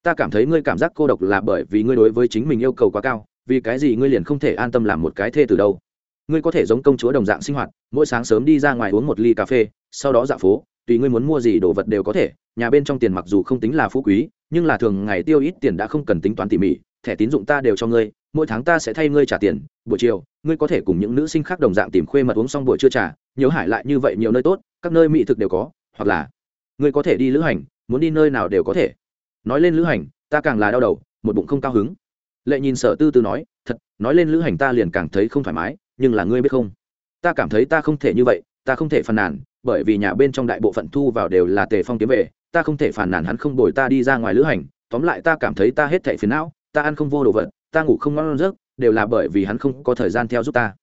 ta cảm thấy ngươi cảm giác cô độc là bởi vì ngươi đối với chính mình yêu cầu quá cao, vì cái gì ngươi liền không thể an tâm làm một cái thê từ đâu. Ngươi có thể giống công chúa đồng dạng sinh hoạt, mỗi sáng sớm đi ra ngoài uống một ly cà phê, sau đó dạo phố, tùy ngươi muốn mua gì đồ vật đều có thể, nhà bên trong tiền mặc dù không tính là phú quý, nhưng là thường ngày tiêu ít tiền đã không cần tính toán tỉ mỉ, thẻ tín dụng ta đều cho ngươi, mỗi tháng ta sẽ thay ngươi trả tiền, buổi chiều, ngươi có thể cùng những nữ sinh khác đồng dạng tìm khuê mật uống xong buổi trưa trả nhiều hải lại như vậy nhiều nơi tốt, các nơi mỹ thực đều có, hoặc là, ngươi có thể đi lữ hành, muốn đi nơi nào đều có thể nói lên lữ hành, ta càng là đau đầu, một bụng không cao hứng. Lệ nhìn sở tư tư nói, thật, nói lên lữ hành ta liền càng thấy không thoải mái, nhưng là ngươi biết không? Ta cảm thấy ta không thể như vậy, ta không thể phàn nàn, bởi vì nhà bên trong đại bộ phận thu vào đều là tề phong kiếm về, ta không thể phàn nàn hắn không đổi ta đi ra ngoài lữ hành, tóm lại ta cảm thấy ta hết thảy phiền não, ta ăn không vô đồ vật, ta ngủ không ngon giấc, đều là bởi vì hắn không có thời gian theo giúp ta.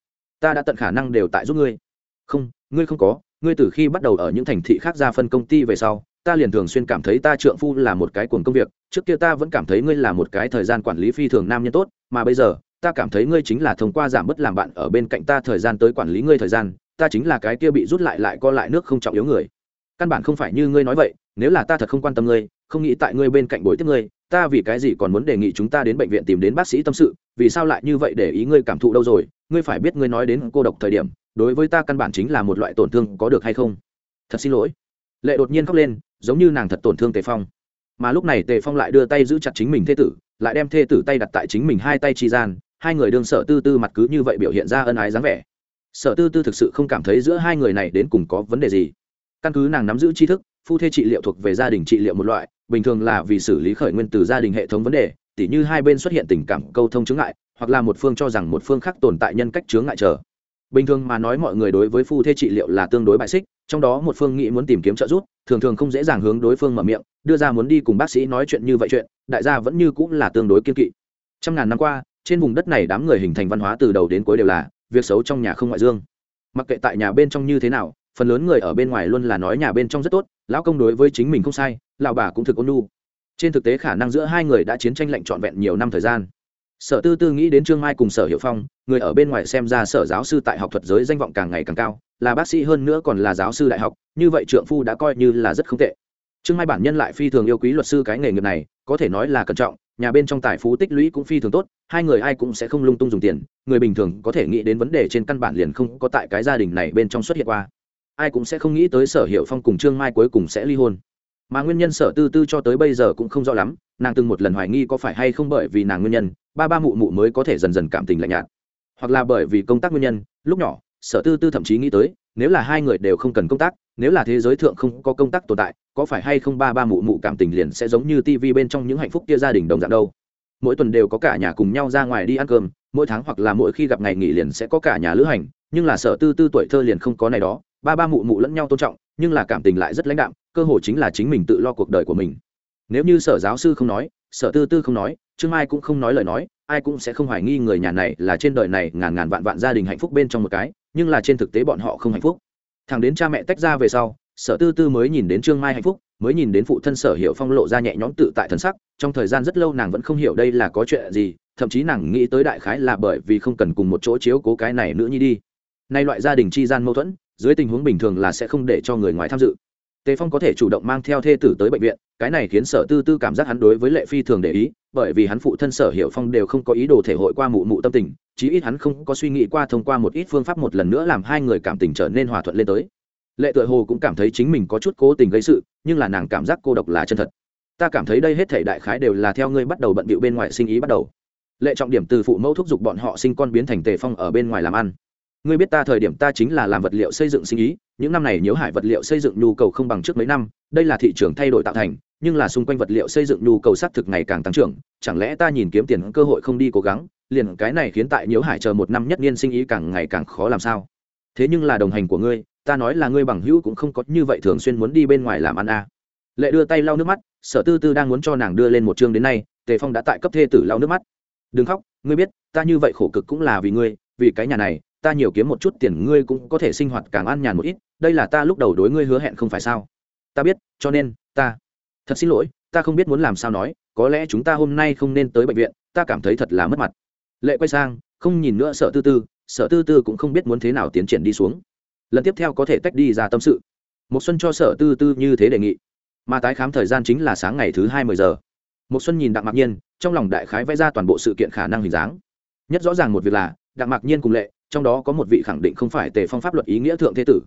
Ta đã tận khả năng đều tại giúp ngươi. Không ngươi không có, ngươi từ khi bắt đầu ở những thành thị khác ra phân công ty về sau ta liền thường xuyên cảm thấy ta trượng phu là một cái cuồng công việc, trước kia ta vẫn cảm thấy ngươi là một cái thời gian quản lý phi thường nam nhân tốt, mà bây giờ, ta cảm thấy ngươi chính là thông qua giảm bớt làm bạn ở bên cạnh ta thời gian tới quản lý ngươi thời gian, ta chính là cái kia bị rút lại lại co lại nước không trọng yếu người. Căn bản không phải như ngươi nói vậy, nếu là ta thật không quan tâm ngươi, không nghĩ tại ngươi bên cạnh bồi tiếp ngươi, ta vì cái gì còn muốn đề nghị chúng ta đến bệnh viện tìm đến bác sĩ tâm sự, vì sao lại như vậy để ý ngươi cảm thụ đâu rồi, ngươi phải biết ngươi nói đến cô độc thời điểm, đối với ta căn bản chính là một loại tổn thương có được hay không. Thật xin lỗi lệ đột nhiên khóc lên, giống như nàng thật tổn thương tề phong. Mà lúc này tề phong lại đưa tay giữ chặt chính mình thê tử, lại đem thê tử tay đặt tại chính mình hai tay chi gian, hai người đương sở tư tư mặt cứ như vậy biểu hiện ra ân ái dáng vẻ. Sở tư tư thực sự không cảm thấy giữa hai người này đến cùng có vấn đề gì. Căn cứ nàng nắm giữ tri thức, phu thê trị liệu thuộc về gia đình trị liệu một loại, bình thường là vì xử lý khởi nguyên từ gia đình hệ thống vấn đề, tỉ như hai bên xuất hiện tình cảm câu thông chướng ngại, hoặc là một phương cho rằng một phương khác tồn tại nhân cách chướng ngại chờ bình thường mà nói mọi người đối với phu thê trị liệu là tương đối bại xích, trong đó một phương nghĩ muốn tìm kiếm trợ giúp, thường thường không dễ dàng hướng đối phương mở miệng, đưa ra muốn đi cùng bác sĩ nói chuyện như vậy chuyện, đại gia vẫn như cũng là tương đối kiên kỵ. Trăm ngàn năm qua, trên vùng đất này đám người hình thành văn hóa từ đầu đến cuối đều là việc xấu trong nhà không ngoại dương. Mặc kệ tại nhà bên trong như thế nào, phần lớn người ở bên ngoài luôn là nói nhà bên trong rất tốt, lão công đối với chính mình không sai, lão bà cũng thực ôn nu trên thực tế khả năng giữa hai người đã chiến tranh lạnh trọn vẹn nhiều năm thời gian sở tư tư nghĩ đến trương mai cùng sở hiệu phong, người ở bên ngoài xem ra sở giáo sư tại học thuật giới danh vọng càng ngày càng cao, là bác sĩ hơn nữa còn là giáo sư đại học, như vậy trượng phu đã coi như là rất không tệ. Trương mai bản nhân lại phi thường yêu quý luật sư cái nghề nghiệp này, có thể nói là cẩn trọng, nhà bên trong tài phú tích lũy cũng phi thường tốt, hai người ai cũng sẽ không lung tung dùng tiền, người bình thường có thể nghĩ đến vấn đề trên căn bản liền không có tại cái gia đình này bên trong xuất hiện qua. Ai cũng sẽ không nghĩ tới sở hiệu phong cùng trương mai cuối cùng sẽ ly hôn mà nguyên nhân sở tư tư cho tới bây giờ cũng không rõ lắm, nàng từng một lần hoài nghi có phải hay không bởi vì nàng nguyên nhân, ba ba mụ mụ mới có thể dần dần cảm tình lạnh nhạt. Hoặc là bởi vì công tác nguyên nhân, lúc nhỏ, sở tư tư thậm chí nghĩ tới, nếu là hai người đều không cần công tác, nếu là thế giới thượng không có công tác tồn tại, có phải hay không ba ba mụ mụ cảm tình liền sẽ giống như tivi bên trong những hạnh phúc kia gia đình đồng dạng đâu? Mỗi tuần đều có cả nhà cùng nhau ra ngoài đi ăn cơm, mỗi tháng hoặc là mỗi khi gặp ngày nghỉ liền sẽ có cả nhà lữ hành, nhưng là sở tư tư tuổi thơ liền không có này đó, ba ba mụ mụ lẫn nhau tôn trọng, nhưng là cảm tình lại rất lãnh đạm cơ hội chính là chính mình tự lo cuộc đời của mình. Nếu như sở giáo sư không nói, sở tư tư không nói, trương mai cũng không nói lời nói, ai cũng sẽ không hoài nghi người nhà này là trên đời này ngàn ngàn vạn vạn gia đình hạnh phúc bên trong một cái, nhưng là trên thực tế bọn họ không hạnh phúc. Thằng đến cha mẹ tách ra về sau, sở tư tư mới nhìn đến trương mai hạnh phúc, mới nhìn đến phụ thân sở hiệu phong lộ ra nhẹ nhõm tự tại thần sắc, trong thời gian rất lâu nàng vẫn không hiểu đây là có chuyện gì, thậm chí nàng nghĩ tới đại khái là bởi vì không cần cùng một chỗ chiếu cố cái này nữa nhi đi. Nay loại gia đình chi gian mâu thuẫn, dưới tình huống bình thường là sẽ không để cho người ngoài tham dự tề phong có thể chủ động mang theo thê tử tới bệnh viện, cái này khiến sở tư tư cảm giác hắn đối với lệ phi thường để ý, bởi vì hắn phụ thân sở hiệu phong đều không có ý đồ thể hội qua mụ mụ tâm tình, chí ít hắn không có suy nghĩ qua thông qua một ít phương pháp một lần nữa làm hai người cảm tình trở nên hòa thuận lên tới. Lệ tựa hồ cũng cảm thấy chính mình có chút cố tình gây sự, nhưng là nàng cảm giác cô độc là chân thật. Ta cảm thấy đây hết thể đại khái đều là theo ngươi bắt đầu bận bịu bên ngoài sinh ý bắt đầu. Lệ trọng điểm từ phụ mẫu thúc giục bọn họ sinh con biến thành tề phong ở bên ngoài làm ăn ngươi biết ta thời điểm ta chính là làm vật liệu xây dựng sinh ý, những năm này nếu hải vật liệu xây dựng nhu cầu không bằng trước mấy năm, đây là thị trường thay đổi tạo thành, nhưng là xung quanh vật liệu xây dựng nhu cầu xác thực ngày càng tăng trưởng, chẳng lẽ ta nhìn kiếm tiền cơ hội không đi cố gắng, liền cái này khiến tại nhiễu hải chờ một năm nhất niên sinh ý càng ngày càng khó làm sao thế nhưng là đồng hành của ngươi, ta nói là ngươi bằng hữu cũng không có như vậy thường xuyên muốn đi bên ngoài làm ăn à. lệ đưa tay lau nước mắt, sở tư tư đang muốn cho nàng đưa lên một chương đến nay, tề phong đã tại cấp thê tử lau nước mắt đừng khóc, ngươi biết, ta như vậy khổ cực cũng là vì ngươi, vì cái nhà này ta nhiều kiếm một chút tiền ngươi cũng có thể sinh hoạt càng an nhàn một ít, đây là ta lúc đầu đối ngươi hứa hẹn không phải sao? Ta biết, cho nên, ta, thật xin lỗi, ta không biết muốn làm sao nói, có lẽ chúng ta hôm nay không nên tới bệnh viện, ta cảm thấy thật là mất mặt. Lệ quay sang, không nhìn nữa sợ tư tư sợ tư tư cũng không biết muốn thế nào tiến triển đi xuống. Lần tiếp theo có thể tách đi ra tâm sự. Một xuân cho sở tư tư như thế đề nghị. Mà tái khám thời gian chính là sáng ngày thứ hai mươi giờ. Một xuân nhìn đặng mạc nhiên, trong lòng đại khái vẽ ra toàn bộ sự kiện khả năng hình dáng. Nhất rõ ràng một việc là, đặng mạc nhiên cùng lệ trong đó có một vị khẳng định không phải tề phong pháp luật ý nghĩa thượng thế tử.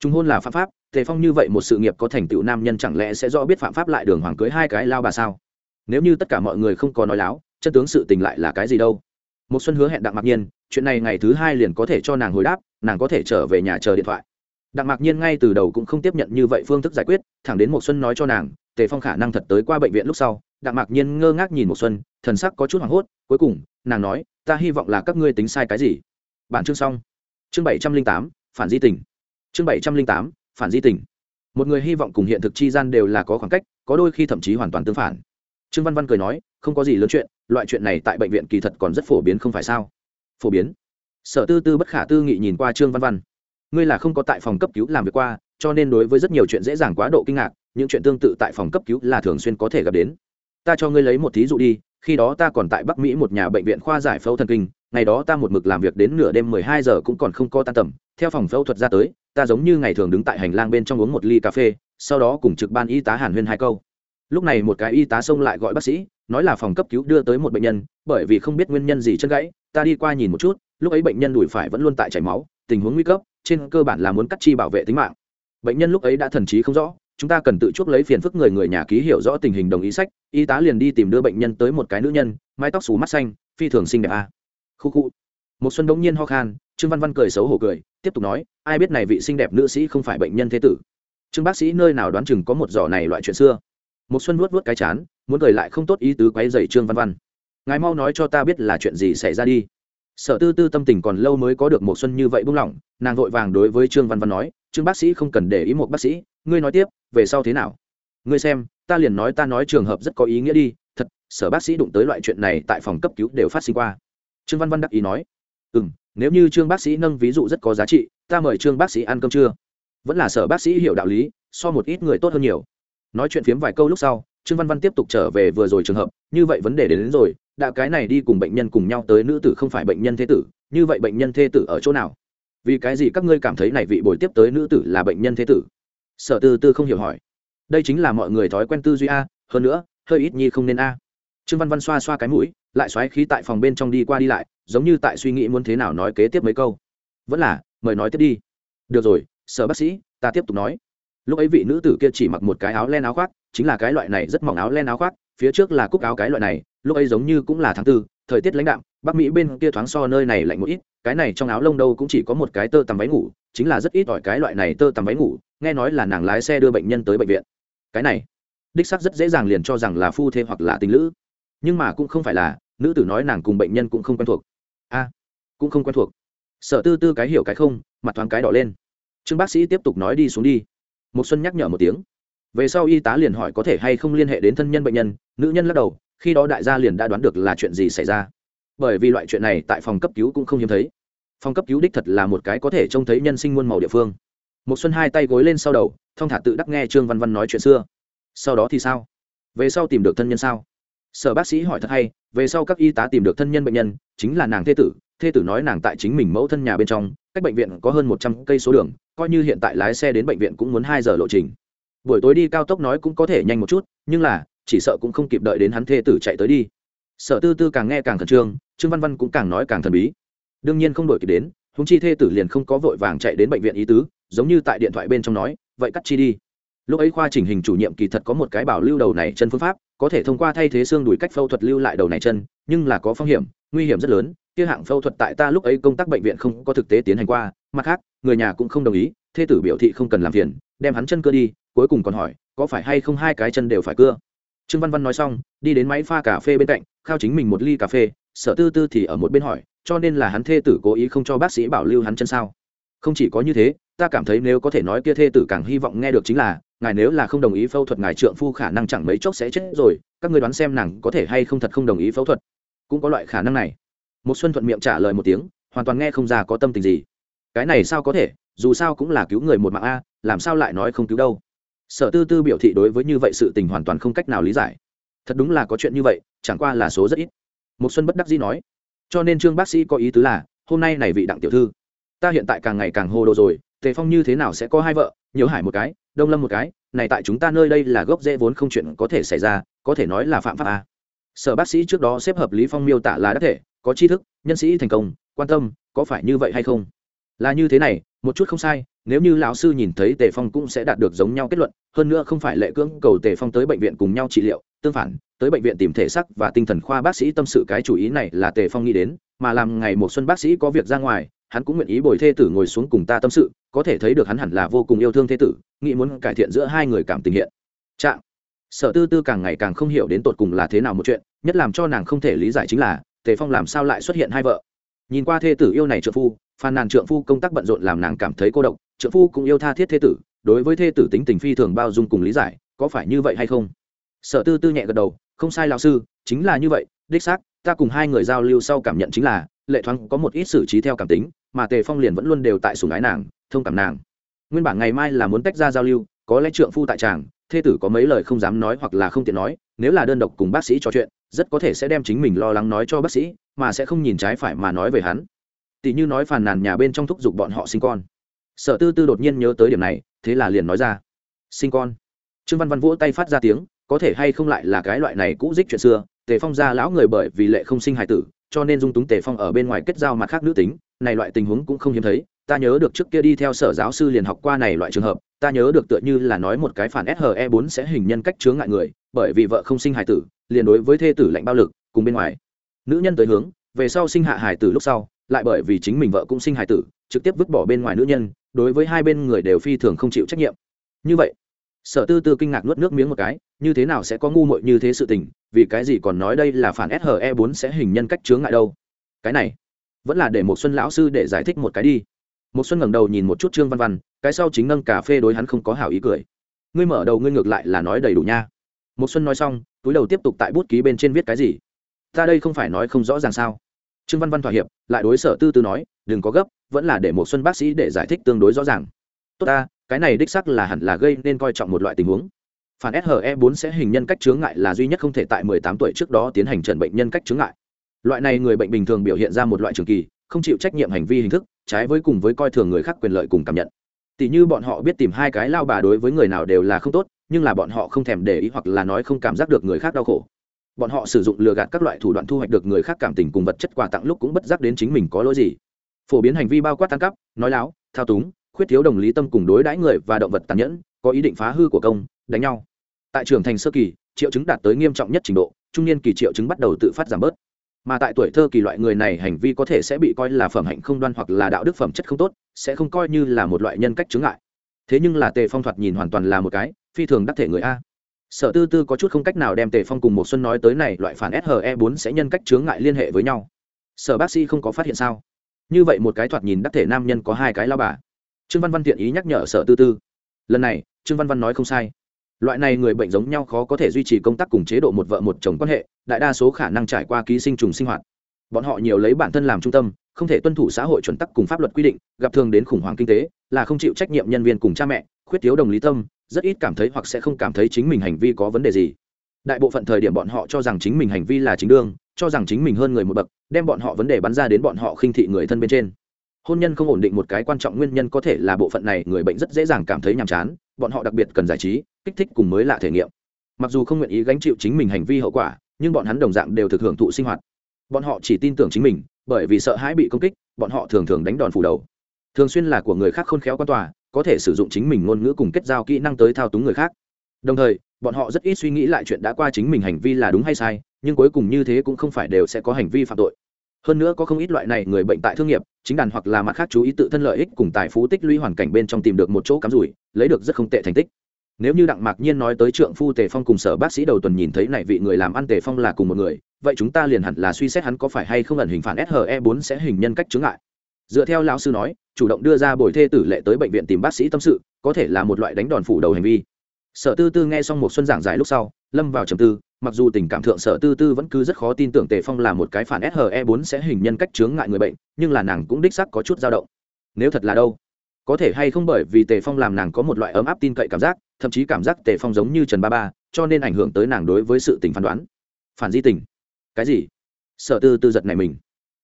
Trung hôn là phạm pháp, tề phong như vậy một sự nghiệp có thành tựu nam nhân chẳng lẽ sẽ rõ biết phạm pháp lại đường hoàng cưới hai cái lao bà sao? Nếu như tất cả mọi người không có nói láo, chân tướng sự tình lại là cái gì đâu? Một xuân hứa hẹn đặng mặc nhiên, chuyện này ngày thứ hai liền có thể cho nàng hồi đáp, nàng có thể trở về nhà chờ điện thoại. Đặng mặc nhiên ngay từ đầu cũng không tiếp nhận như vậy phương thức giải quyết, thẳng đến một xuân nói cho nàng, tề phong khả năng thật tới qua bệnh viện lúc sau. Đặng mặc nhiên ngơ ngác nhìn một xuân, thần sắc có chút hoảng hốt, cuối cùng, nàng nói, ta hy vọng là các ngươi tính sai cái gì? Bản chương xong. Chương bảy trăm linh tám, phản di tình. Chương bảy trăm linh tám, phản di tình. Một người hy vọng cùng hiện thực chi gian đều là có khoảng cách, có đôi khi thậm chí hoàn toàn tương phản. Trương văn văn cười nói, không có gì lớn chuyện, loại chuyện này tại bệnh viện kỳ thật còn rất phổ biến không phải sao? Phổ biến? Sở tư tư bất khả tư nghị nhìn qua trương văn văn. Ngươi là không có tại phòng cấp cứu làm việc qua, cho nên đối với rất nhiều chuyện dễ dàng quá độ kinh ngạc, những chuyện tương tự tại phòng cấp cứu là thường xuyên có thể gặp đến. Ta cho ngươi lấy một thí dụ đi khi đó ta còn tại bắc mỹ một nhà bệnh viện khoa giải phẫu thần kinh, ngày đó ta một mực làm việc đến nửa đêm mười hai giờ cũng còn không có tan tầm. Theo phòng phẫu thuật ra tới, ta giống như ngày thường đứng tại hành lang bên trong uống một ly cà phê, sau đó cùng trực ban y tá hàn huyên hai câu. Lúc này một cái y tá xông lại gọi bác sĩ, nói là phòng cấp cứu đưa tới một bệnh nhân, bởi vì không biết nguyên nhân gì chân gãy, ta đi qua nhìn một chút, lúc ấy bệnh nhân đùi phải vẫn luôn tại chảy máu, tình huống nguy cấp, trên cơ bản là muốn cắt chi bảo vệ tính mạng. Bệnh nhân lúc ấy đã thần trí không rõ chúng ta cần tự chuốc lấy phiền phức người người nhà ký hiểu rõ tình hình đồng ý sách, y tá liền đi tìm đưa bệnh nhân tới một cái nữ nhân, mái tóc xù mắt xanh, phi thường xinh đẹp a. À. khu khu. Một xuân đống nhiên ho khan, trương văn văn cười xấu hổ cười, tiếp tục nói, ai biết này vị xinh đẹp nữ sĩ không phải bệnh nhân thế tử. Trương bác sĩ nơi nào đoán chừng có một giỏ này loại chuyện xưa. Một xuân vuốt vuốt cái chán, muốn cười lại không tốt ý tứ quấy giày trương văn văn. Ngài mau nói cho ta biết là chuyện gì xảy ra đi. Sở tư tư tâm tình còn lâu mới có được một xuân như vậy buông lỏng, nàng vội vàng đối với trương văn văn nói, trương bác sĩ không cần để ý một bác sĩ ngươi nói tiếp về sau thế nào? Ngươi xem ta liền nói ta nói trường hợp rất có ý nghĩa đi thật sở bác sĩ đụng tới loại chuyện này tại phòng cấp cứu đều phát sinh qua. Trương văn văn đắc ý nói ừ m nếu như trương bác sĩ nâng ví dụ rất có giá trị ta mời trương bác sĩ ăn cơm trưa. Vẫn là sở bác sĩ hiểu đạo lý so một ít người tốt hơn nhiều. Nói chuyện phiếm vài câu lúc sau trương văn văn tiếp tục trở về vừa rồi trường hợp như vậy vấn đề đến, đến rồi đã cái này đi cùng bệnh nhân cùng nhau tới nữ tử không phải bệnh nhân thế tử như vậy bệnh nhân thế tử ở chỗ nào? Vì cái gì các ngươi cảm thấy này vị bồi tiếp tới nữ tử là bệnh nhân thế tử? Sở tư tư không hiểu hỏi. Đây chính là mọi người thói quen tư duy a, hơn nữa, hơi ít nhi không nên a. Trương văn văn xoa xoa cái mũi, lại xoáy khí tại phòng bên trong đi qua đi lại, giống như tại suy nghĩ muốn thế nào nói kế tiếp mấy câu. Vẫn là, mời nói tiếp đi. Được rồi, sở bác sĩ, ta tiếp tục nói. Lúc ấy vị nữ tử kia chỉ mặc một cái áo len áo khoác, chính là cái loại này rất mỏng áo len áo khoác phía trước là cúc áo cái loại này, lúc ấy giống như cũng là tháng tư, thời tiết lãnh đạm, bắc mỹ bên kia thoáng so nơi này lạnh một ít, cái này trong áo lông đâu cũng chỉ có một cái tơ tằm váy ngủ, chính là rất ít ỏi cái loại này tơ tằm váy ngủ, nghe nói là nàng lái xe đưa bệnh nhân tới bệnh viện. Cái này, đích sắc rất dễ dàng liền cho rằng là phu thê hoặc là tình lữ. Nhưng mà cũng không phải là, nữ tử nói nàng cùng bệnh nhân cũng không quen thuộc. A, cũng không quen thuộc. Sở tư tư cái hiểu cái không, mặt thoáng cái đỏ lên. Trương bác sĩ tiếp tục nói đi xuống đi. Một xuân nhắc nhở một tiếng về sau y tá liền hỏi có thể hay không liên hệ đến thân nhân bệnh nhân, nữ nhân lắc đầu, khi đó đại gia liền đã đoán được là chuyện gì xảy ra. Bởi vì loại chuyện này tại phòng cấp cứu cũng không hiếm thấy. Phòng cấp cứu đích thật là một cái có thể trông thấy nhân sinh muôn màu địa phương. Một xuân hai tay gối lên sau đầu, thong thả tự đắc nghe trương văn văn nói chuyện xưa. Sau đó thì sao? Về sau tìm được thân nhân sao? Sở bác sĩ hỏi thật hay, về sau các y tá tìm được thân nhân bệnh nhân, chính là nàng thê tử thê tử nói nàng tại chính mình mẫu thân nhà bên trong, cách bệnh viện có hơn một trăm cây số đường, coi như hiện tại lái xe đến bệnh viện cũng muốn hai giờ lộ trình buổi tối đi cao tốc nói cũng có thể nhanh một chút, nhưng là, chỉ sợ cũng không kịp đợi đến hắn thê tử chạy tới đi. Sở tư tư càng nghe càng khẩn trương trương văn văn cũng càng nói càng thần bí. Đương nhiên không đổi kịp đến húng chi thê tử liền không có vội vàng chạy đến bệnh viện ý tứ, giống như tại điện thoại bên trong nói, vậy cắt chi đi. Lúc ấy khoa chỉnh hình chủ nhiệm kỳ thật có một cái bảo lưu đầu này chân phương pháp, có thể thông qua thay thế xương đùi cách phẫu thuật lưu lại đầu này chân, nhưng là có phong hiểm, nguy hiểm rất lớn, kia hạng phẫu thuật tại ta lúc ấy công tác bệnh viện không có thực tế tiến hành qua, mặt khác, người nhà cũng không đồng ý, thê tử biểu thị không cần làm phiền, đem hắn chân cưa đi cuối cùng còn hỏi, có phải hay không hai cái chân đều phải cưa? Trương văn văn nói xong, đi đến máy pha cà phê bên cạnh, khao chính mình một ly cà phê, sở tư tư thì ở một bên hỏi, cho nên là hắn thê tử cố ý không cho bác sĩ bảo lưu hắn chân sao? Không chỉ có như thế, ta cảm thấy nếu có thể nói kia thê tử càng hy vọng nghe được chính là, ngài nếu là không đồng ý phẫu thuật ngài trượng phu khả năng chẳng mấy chốc sẽ chết rồi, các người đoán xem nàng có thể hay không thật không đồng ý phẫu thuật. Cũng có loại khả năng này. Một xuân thuận miệng trả lời một tiếng, hoàn toàn nghe không ra có tâm tình gì. Cái này sao có thể, dù sao cũng là cứu người một mạng a, làm sao lại nói không cứu đâu? Sở tư tư biểu thị đối với như vậy sự tình hoàn toàn không cách nào lý giải. Thật đúng là có chuyện như vậy, chẳng qua là số rất ít. Một xuân bất đắc dĩ nói, cho nên trương bác sĩ có ý tứ là, hôm nay này vị đặng tiểu thư, ta hiện tại càng ngày càng hồ đồ rồi, tề phong như thế nào sẽ có hai vợ nhiều hải một cái, đông lâm một cái, này tại chúng ta nơi đây là gốc rễ vốn không chuyện có thể xảy ra, có thể nói là phạm pháp à. sở bác sĩ trước đó xếp hợp lý phong miêu tả là đắc thể, có tri thức, nhân sĩ thành công, quan tâm, có phải như vậy hay không? Là như thế này một chút không sai, nếu như lão sư nhìn thấy tề phong cũng sẽ đạt được giống nhau kết luận, hơn nữa không phải lệ cưỡng cầu tề phong tới bệnh viện cùng nhau trị liệu, tương phản, tới bệnh viện tìm thể sắc và tinh thần khoa bác sĩ tâm sự cái chủ ý này là tề phong nghĩ đến, mà làm ngày một xuân bác sĩ có việc ra ngoài, hắn cũng nguyện ý bồi thê tử ngồi xuống cùng ta tâm sự, có thể thấy được hắn hẳn là vô cùng yêu thương thê tử, nghĩ muốn cải thiện giữa hai người cảm tình hiện trạng. Sở tư tư càng ngày càng không hiểu đến tột cùng là thế nào một chuyện, nhất làm cho nàng không thể lý giải chính là, tề phong làm sao lại xuất hiện hai vợ. Nhìn qua thê tử yêu này trợ phu phàn nàn trượng phu công tác bận rộn làm nàng cảm thấy cô độc, trượng phu cũng yêu tha thiết thế tử, đối với thê tử tính tình phi thường bao dung cùng lý giải, có phải như vậy hay không? Sở tư tư nhẹ gật đầu, không sai lão sư, chính là như vậy, đích xác, ta cùng hai người giao lưu sau cảm nhận chính là, lệ thoáng có một ít xử trí theo cảm tính, mà tề phong liền vẫn luôn đều tại sùng ái nàng, thông cảm nàng. Nguyên bản ngày mai là muốn tách ra giao lưu, có lẽ trượng phu tại tràng, thê tử có mấy lời không dám nói hoặc là không tiện nói, nếu là đơn độc cùng bác sĩ trò chuyện, rất có thể sẽ đem chính mình lo lắng nói cho bác sĩ, mà sẽ không nhìn trái phải mà nói về hắn tỷ như nói phàn nàn nhà bên trong thúc giục bọn họ sinh con sở tư tư đột nhiên nhớ tới điểm này thế là liền nói ra sinh con trương văn văn vỗ tay phát ra tiếng có thể hay không lại là cái loại này cũ dích chuyện xưa tề phong ra lão người bởi vì lệ không sinh hài tử cho nên dung túng tề phong ở bên ngoài kết giao mặt khác nữ tính này loại tình huống cũng không hiếm thấy ta nhớ được trước kia đi theo sở giáo sư liền học qua này loại trường hợp ta nhớ được tựa như là nói một cái phản SHE 4 sẽ hình nhân cách chướng ngại người, bởi vì vợ không sinh hài tử, liền đối với thê tử lạnh bao lực, cùng bên ngoài. Nữ nhân tới hướng, về sau sinh hạ hài tử lúc sau, lại bởi vì chính mình vợ cũng sinh hài tử, trực tiếp vứt bỏ bên ngoài nữ nhân, đối với hai bên người đều phi thường không chịu trách nhiệm. Như vậy, Sở Tư Tư kinh ngạc nuốt nước miếng một cái, như thế nào sẽ có ngu muội như thế sự tình, vì cái gì còn nói đây là phản SHE 4 sẽ hình nhân cách chướng ngại đâu? Cái này, vẫn là để một Xuân lão sư để giải thích một cái đi. Một xuân ngẩng đầu nhìn một chút trương văn văn cái sau chính nâng cà phê đối hắn không có hảo ý cười. Ngươi mở đầu ngươi ngược lại là nói đầy đủ nha. Một xuân nói xong túi đầu tiếp tục tại bút ký bên trên viết cái gì? Ta đây không phải nói không rõ ràng sao? Trương văn văn thỏa hiệp lại đối sở tư tư nói đừng có gấp vẫn là để một xuân bác sĩ để giải thích tương đối rõ ràng. Tốt ta cái này đích xác là hẳn là gây nên coi trọng một loại tình huống. Phản SHE 4 sẽ hình nhân cách chướng ngại là duy nhất không thể tại 18 tuổi trước đó tiến hành trần bệnh nhân cách chướng ngại. Loại này người bệnh bình thường biểu hiện ra một loại trường kỳ, không chịu trách nhiệm hành vi hình thức, trái với cùng với coi thường người khác quyền lợi cùng cảm nhận. Tỷ như bọn họ biết tìm hai cái lao bà đối với người nào đều là không tốt nhưng là bọn họ không thèm để ý hoặc là nói không cảm giác được người khác đau khổ bọn họ sử dụng lừa gạt các loại thủ đoạn thu hoạch được người khác cảm tình cùng vật chất quà tặng lúc cũng bất giác đến chính mình có lỗi gì. Phổ biến hành vi bao quát tăng cắp nói láo, thao túng, khuyết thiếu đồng lý tâm cùng đối đãi người và động vật tàn nhẫn, có ý định phá hư của công, đánh nhau. Tại trưởng thành sơ kỳ, triệu chứng đạt tới nghiêm trọng nhất trình độ, trung niên kỳ triệu chứng bắt đầu tự phát giảm bớt. Mà tại tuổi thơ kỳ loại người này hành vi có thể sẽ bị coi là phẩm hạnh không đoan hoặc là đạo đức phẩm chất không tốt, sẽ không coi như là một loại nhân cách chứng ngại. Thế nhưng là tề phong thoạt nhìn hoàn toàn là một cái phi thường đắc thể người a sở tư tư có chút không cách nào đem tề phong cùng một xuân nói tới này loại phản she bốn sẽ nhân cách chướng ngại liên hệ với nhau. Sở bác sĩ không có phát hiện sao? Như vậy một cái thoạt nhìn đắc thể nam nhân có hai cái lao bà. Trương văn văn thiện ý nhắc nhở sở tư tư. Lần này, trương văn văn nói không sai. Loại này người bệnh giống nhau khó có thể duy trì công tác cùng chế độ một vợ một chồng quan hệ, đại đa số khả năng trải qua ký sinh trùng sinh hoạt. Bọn họ nhiều lấy bản thân làm trung tâm, không thể tuân thủ xã hội chuẩn tắc cùng pháp luật quy định, gặp thường đến khủng hoảng kinh tế, là không chịu trách nhiệm nhân viên cùng cha mẹ khuyết thiếu đồng lý tâm, rất ít cảm thấy hoặc sẽ không cảm thấy chính mình hành vi có vấn đề gì. Đại bộ phận thời điểm bọn họ cho rằng chính mình hành vi là chính đương, cho rằng chính mình hơn người một bậc, đem bọn họ vấn đề bắn ra đến bọn họ khinh thị người thân bên trên. Hôn nhân không ổn định một cái quan trọng nguyên nhân có thể là bộ phận này người bệnh rất dễ dàng cảm thấy nhàm chán, bọn họ đặc biệt cần giải trí, kích thích cùng mới lạ thể nghiệm. Mặc dù không nguyện ý gánh chịu chính mình hành vi hậu quả, nhưng bọn hắn đồng dạng đều thực hưởng thụ sinh hoạt. Bọn họ chỉ tin tưởng chính mình, bởi vì sợ hãi bị công kích, bọn họ thường thường đánh đòn phủ đầu. Thường xuyên là của người khác khôn khéo quan tòa có thể sử dụng chính mình ngôn ngữ cùng kết giao kỹ năng tới thao túng người khác. Đồng thời, bọn họ rất ít suy nghĩ lại chuyện đã qua chính mình hành vi là đúng hay sai, nhưng cuối cùng như thế cũng không phải đều sẽ có hành vi phạm tội. Hơn nữa có không ít loại này người bệnh tại thương nghiệp, chính đàn hoặc là mặt khác chú ý tự thân lợi ích cùng tài phú tích lũy hoàn cảnh bên trong tìm được một chỗ cắm rủi, lấy được rất không tệ thành tích. Nếu như đặng mạc nhiên nói tới trượng phu tề phong cùng sở bác sĩ đầu tuần nhìn thấy này vị người làm ăn tề phong là cùng một người, vậy chúng ta liền hẳn là suy xét hắn có phải hay không ẩn hình phản SHE 4 sẽ hình nhân cách chứng ngại dựa theo lão sư nói, chủ động đưa ra bồi thê tử lệ tới bệnh viện tìm bác sĩ tâm sự, có thể là một loại đánh đòn phủ đầu hành vi. Sở tư tư nghe xong một xuân giảng giải lúc sau, lâm vào trầm tư, mặc dù tình cảm thượng sở tư tư vẫn cứ rất khó tin tưởng tề phong là một cái phản SHE 4 sẽ hình nhân cách chướng ngại người bệnh, nhưng là nàng cũng đích xác có chút dao động. Nếu thật là đâu? Có thể hay không bởi vì tề phong làm nàng có một loại ấm áp tin cậy cảm giác, thậm chí cảm giác tề phong giống như trần ba ba, cho nên ảnh hưởng tới nàng đối với sự tình phán đoán. Phản di tình. Cái gì? Sở tư tư giật này mình.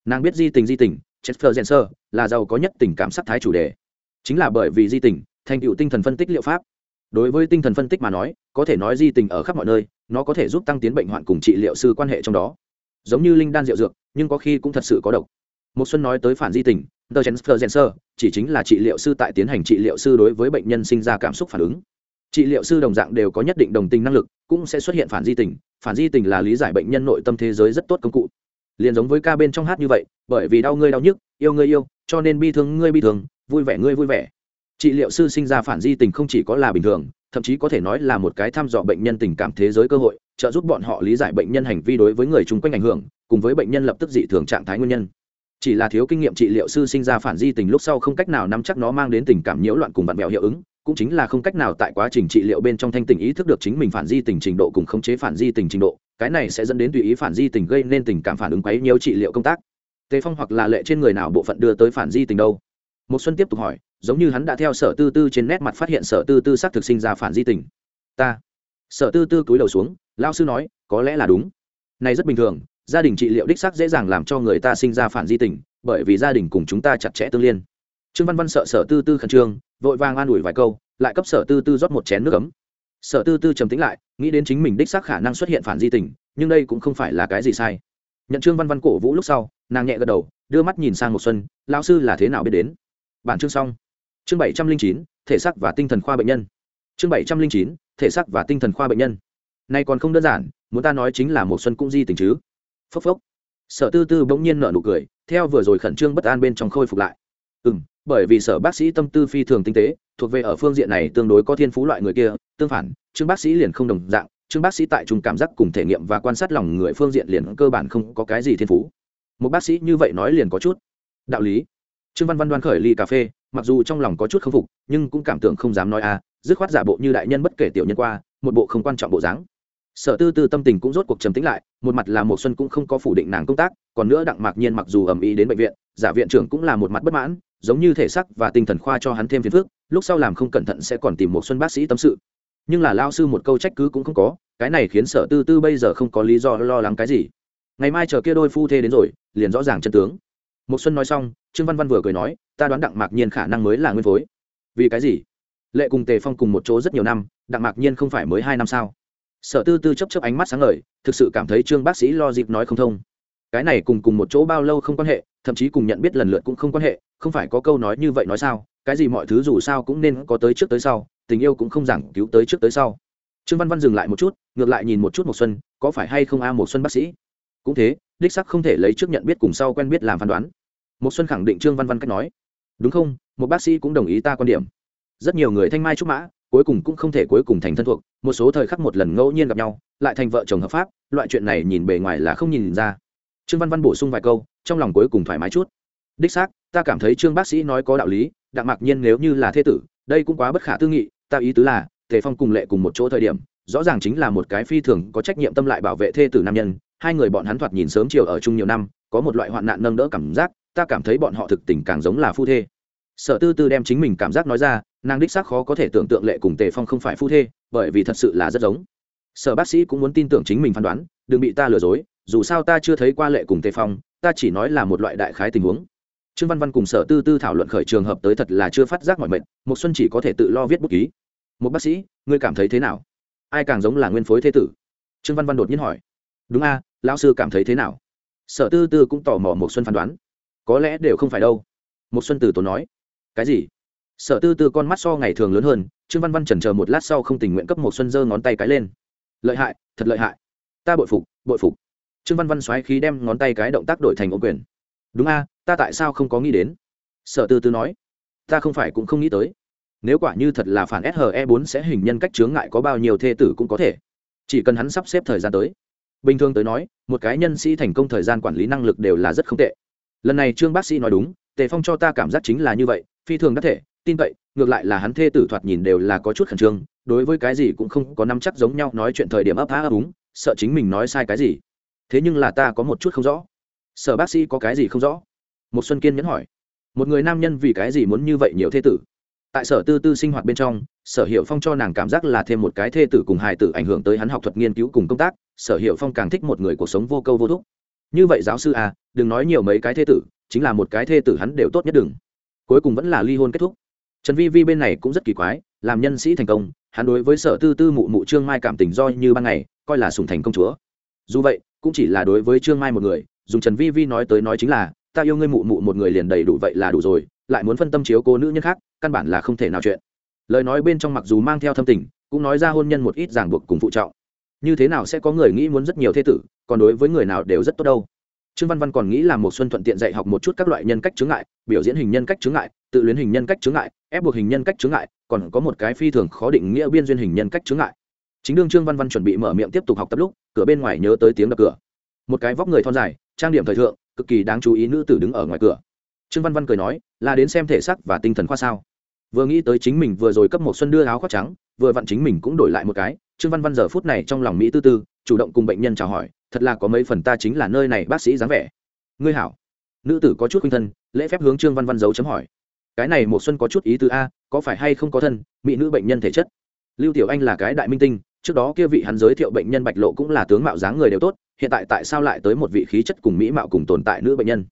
Nàng biết di tình di tình chester jenser là giàu có nhất tình cảm sắc thái chủ đề. Chính là bởi vì di tình, thành tựu tinh thần phân tích liệu pháp. Đối với tinh thần phân tích mà nói, có thể nói di tình ở khắp mọi nơi, nó có thể giúp tăng tiến bệnh hoạn cùng trị liệu sư quan hệ trong đó. Giống như linh đan rượu dược, nhưng có khi cũng thật sự có độc. Một xuân nói tới phản di tình tờ jenser chỉ chính là trị liệu sư tại tiến hành trị liệu sư đối với bệnh nhân sinh ra cảm xúc phản ứng. Trị liệu sư đồng dạng đều có nhất định đồng tình năng lực, cũng sẽ xuất hiện phản di tình. Phản di tình là lý giải bệnh nhân nội tâm thế giới rất tốt công cụ liền giống với ca bên trong hát như vậy, bởi vì đau ngươi đau nhức, yêu ngươi yêu, cho nên bi thương ngươi bi thương, vui vẻ ngươi vui vẻ. Trị liệu sư sinh ra phản di tình không chỉ có là bình thường, thậm chí có thể nói là một cái thăm dò bệnh nhân tình cảm thế giới cơ hội, trợ giúp bọn họ lý giải bệnh nhân hành vi đối với người chung quanh ảnh hưởng, cùng với bệnh nhân lập tức dị thường trạng thái nguyên nhân. Chỉ là thiếu kinh nghiệm trị liệu sư sinh ra phản di tình lúc sau không cách nào nắm chắc nó mang đến tình cảm nhiễu loạn cùng bạn bèo hiệu ứng cũng chính là không cách nào tại quá trình trị liệu bên trong thanh tình ý thức được chính mình phản di tình trình độ cùng khống chế phản di tình trình độ, cái này sẽ dẫn đến tùy ý phản di tình gây nên tình cảm phản ứng quấy nhiều trị liệu công tác. Tề phong hoặc là lệ trên người nào bộ phận đưa tới phản di tình đâu? Một xuân tiếp tục hỏi, giống như hắn đã theo sở tư tư trên nét mặt phát hiện sở tư tư xác thực sinh ra phản di tình. Ta. Sở tư tư cúi đầu xuống lao sư nói, có lẽ là đúng. Này rất bình thường, gia đình trị liệu đích xác dễ dàng làm cho người ta sinh ra phản di tình, bởi vì gia đình cùng chúng ta chặt chẽ tương liên. Trương văn văn sợ sở tư tư khẩn trương vội vàng an ủi vài câu, lại cấp sở tư tư rót một chén nước ấm. Sở tư tư trầm tĩnh lại, nghĩ đến chính mình đích xác khả năng xuất hiện phản di tình, nhưng đây cũng không phải là cái gì sai. Nhận trương văn văn cổ vũ lúc sau, nàng nhẹ gật đầu, đưa mắt nhìn sang một xuân, lão sư là thế nào biết đến? Bản chương xong. Chương bảy trăm linh chín, thể xác và tinh thần khoa bệnh nhân. Chương bảy trăm linh chín, thể xác và tinh thần khoa bệnh nhân. Nay còn không đơn giản, muốn ta nói chính là một xuân cũng di tình chứ. Phốc phốc. Sở tư tư bỗng nhiên nở nụ cười, theo vừa rồi khẩn trương bất an bên trong khôi phục lại. Ừ bởi vì sở bác sĩ tâm tư phi thường tinh tế, thuộc về ở phương diện này tương đối có thiên phú loại người kia, tương phản, trương bác sĩ liền không đồng dạng, trương bác sĩ tại trung cảm giác cùng thể nghiệm và quan sát lòng người phương diện liền cơ bản không có cái gì thiên phú. Một bác sĩ như vậy nói liền có chút đạo lý. Trương văn văn đoan khởi ly cà phê, mặc dù trong lòng có chút k phục, nhưng cũng cảm tưởng không dám nói a à, dứt khoát giả bộ như đại nhân bất kể tiểu nhân qua, một bộ không quan trọng bộ dáng. Sở tư tư tâm tình cũng rốt cuộc trầm tĩnh lại, một mặt là một xuân cũng không có phủ định nàng công tác, còn nữa đặng mạc nhiên mặc dù ầm ĩ đến bệnh viện, giả viện trưởng cũng là một mặt bất mãn giống như thể sắc và tinh thần khoa cho hắn thêm phiền phức, lúc sau làm không cẩn thận sẽ còn tìm một xuân bác sĩ tâm sự. Nhưng là lao sư một câu trách cứ cũng không có, cái này khiến sở tư tư bây giờ không có lý do lo lắng cái gì. Ngày mai chờ kia đôi phu thê đến rồi, liền rõ ràng chân tướng. Một xuân nói xong, trương văn văn vừa cười nói, ta đoán đặng mạc nhiên khả năng mới là nguyên phối. Vì cái gì? Lệ cùng tề phong cùng một chỗ rất nhiều năm, đặng mạc nhiên không phải mới hai năm sao? Sở tư tư chấp chấp ánh mắt sáng ngời, thực sự cảm thấy trương bác sĩ lo dịp nói không thông cái này cùng cùng một chỗ bao lâu không quan hệ, thậm chí cùng nhận biết lần lượt cũng không quan hệ, không phải có câu nói như vậy nói sao, cái gì mọi thứ dù sao cũng nên có tới trước tới sau, tình yêu cũng không giảng cứu tới trước tới sau. Trương văn văn dừng lại một chút, ngược lại nhìn một chút một xuân, có phải hay không a một xuân bác sĩ? Cũng thế, đích sắc không thể lấy trước nhận biết cùng sau quen biết làm phán đoán. Một xuân khẳng định trương văn văn cách nói. Đúng không? Một bác sĩ cũng đồng ý ta quan điểm. Rất nhiều người thanh mai trúc mã, cuối cùng cũng không thể cuối cùng thành thân thuộc, một số thời khắc một lần ngẫu nhiên gặp nhau, lại thành vợ chồng hợp pháp, loại chuyện này nhìn bề ngoài là không nhìn ra trương văn văn bổ sung vài câu, trong lòng cuối cùng thoải mái chút. Đích xác, ta cảm thấy trương bác sĩ nói có đạo lý, đặng Mặc nhiên nếu như là thế tử, đây cũng quá bất khả tư nghị, ta ý tứ là, tề phong cùng lệ cùng một chỗ thời điểm, rõ ràng chính là một cái phi thường có trách nhiệm tâm lại bảo vệ thê tử nam nhân, hai người bọn hắn thoạt nhìn sớm chiều ở chung nhiều năm, có một loại hoạn nạn nâng đỡ cảm giác, ta cảm thấy bọn họ thực tình càng giống là phu thê. Sở tư tư đem chính mình cảm giác nói ra, nàng đích xác khó có thể tưởng tượng lệ cùng tề phong không phải phu thê, bởi vì thật sự là rất giống. Sở bác sĩ cũng muốn tin tưởng chính mình phán đoán, đừng bị ta lừa dối dù sao ta chưa thấy qua lệ cùng tề phong, ta chỉ nói là một loại đại khái tình huống. Trương văn văn cùng sở tư tư thảo luận khởi trường hợp tới thật là chưa phát giác mọi mệnh một xuân chỉ có thể tự lo viết bút ký. Một bác sĩ, ngươi cảm thấy thế nào? Ai càng giống là nguyên phối thế tử? Trương văn văn đột nhiên hỏi. Đúng a, lão sư cảm thấy thế nào? Sở tư tư cũng tò mò một xuân phán đoán. Có lẽ đều không phải đâu. Một xuân từ tốn nói. Cái gì? Sở tư tư con mắt so ngày thường lớn hơn, trương văn văn chần chờ một lát sau không tình nguyện cấp một xuân giơ ngón tay cái lên. Lợi hại, thật lợi hại. Ta bội phục bội phục trương văn văn xoáy khí đem ngón tay cái động tác đổi thành ô quyền. Đúng a, ta tại sao không có nghĩ đến? Sở tư tư nói. Ta không phải cũng không nghĩ tới. Nếu quả như thật là phản SHE 4 sẽ hình nhân cách chướng ngại có bao nhiêu thê tử cũng có thể. Chỉ cần hắn sắp xếp thời gian tới. Bình thường tới nói, một cái nhân sĩ thành công thời gian quản lý năng lực đều là rất không tệ. Lần này trương bác sĩ nói đúng, tề phong cho ta cảm giác chính là như vậy, phi thường đắc thể, tin vậy ngược lại là hắn thê tử thoạt nhìn đều là có chút khẩn trương, đối với cái gì cũng không có nắm chắc giống nhau, nói chuyện thời điểm ấp há ấp úng, sợ chính mình nói sai cái gì thế nhưng là ta có một chút không rõ. Sở bác sĩ có cái gì không rõ? Một xuân kiên nhẫn hỏi. Một người nam nhân vì cái gì muốn như vậy nhiều thê tử? Tại sở tư tư sinh hoạt bên trong, sở hiệu phong cho nàng cảm giác là thêm một cái thê tử cùng hài tử ảnh hưởng tới hắn học thuật nghiên cứu cùng công tác, sở hiệu phong càng thích một người cuộc sống vô câu vô thúc. Như vậy giáo sư à đừng nói nhiều mấy cái thê tử, chính là một cái thê tử hắn đều tốt nhất đừng. Cuối cùng vẫn là ly hôn kết thúc. Trần vi vi bên này cũng rất kỳ quái, làm nhân sĩ thành công, hắn đối với sở tư tư mụ mụ trương mai cảm tình do như ban ngày, coi là sùng thành công chúa. Dù vậy cũng chỉ là đối với trương mai một người, dùng trần vi vi nói tới nói chính là, ta yêu ngươi mụ mụ một người liền đầy đủ vậy là đủ rồi, lại muốn phân tâm chiếu cô nữ nhân khác, căn bản là không thể nào chuyện. Lời nói bên trong mặc dù mang theo thâm tình, cũng nói ra hôn nhân một ít ràng buộc cùng phụ trọng. Như thế nào sẽ có người nghĩ muốn rất nhiều thế tử, còn đối với người nào đều rất tốt đâu. Trương văn văn còn nghĩ là một xuân thuận tiện dạy học một chút các loại nhân cách chướng ngại, biểu diễn hình nhân cách chướng ngại, tự luyến hình nhân cách chướng ngại, ép buộc hình nhân cách chướng ngại, còn có một cái phi thường khó định nghĩa biên duyên hình nhân cách chướng ngại chính đương trương văn văn chuẩn bị mở miệng tiếp tục học tập lúc, cửa bên ngoài nhớ tới tiếng đập cửa. Một cái vóc người thon dài, trang điểm thời thượng, cực kỳ đáng chú ý nữ tử đứng ở ngoài cửa. Trương văn văn cười nói, là đến xem thể sắc và tinh thần khoa sao? Vừa nghĩ tới chính mình vừa rồi cấp một xuân đưa áo khoác trắng, vừa vặn chính mình cũng đổi lại một cái, trương văn văn giờ phút này trong lòng mỹ tư tư, chủ động cùng bệnh nhân chào hỏi, thật là có mấy phần ta chính là nơi này bác sĩ dáng vẻ. Ngươi hảo. Nữ tử có chút khuynh thân, lễ phép hướng trương văn văn giấu chấm hỏi. Cái này một xuân có chút ý tứ a, có phải hay không có thân, mỹ nữ bệnh nhân thể chất? Lưu tiểu anh là cái đại minh tinh trước đó kia vị hắn giới thiệu bệnh nhân bạch lộ cũng là tướng mạo dáng người đều tốt, hiện tại tại sao lại tới một vị khí chất cùng mỹ mạo cùng tồn tại nữ bệnh nhân?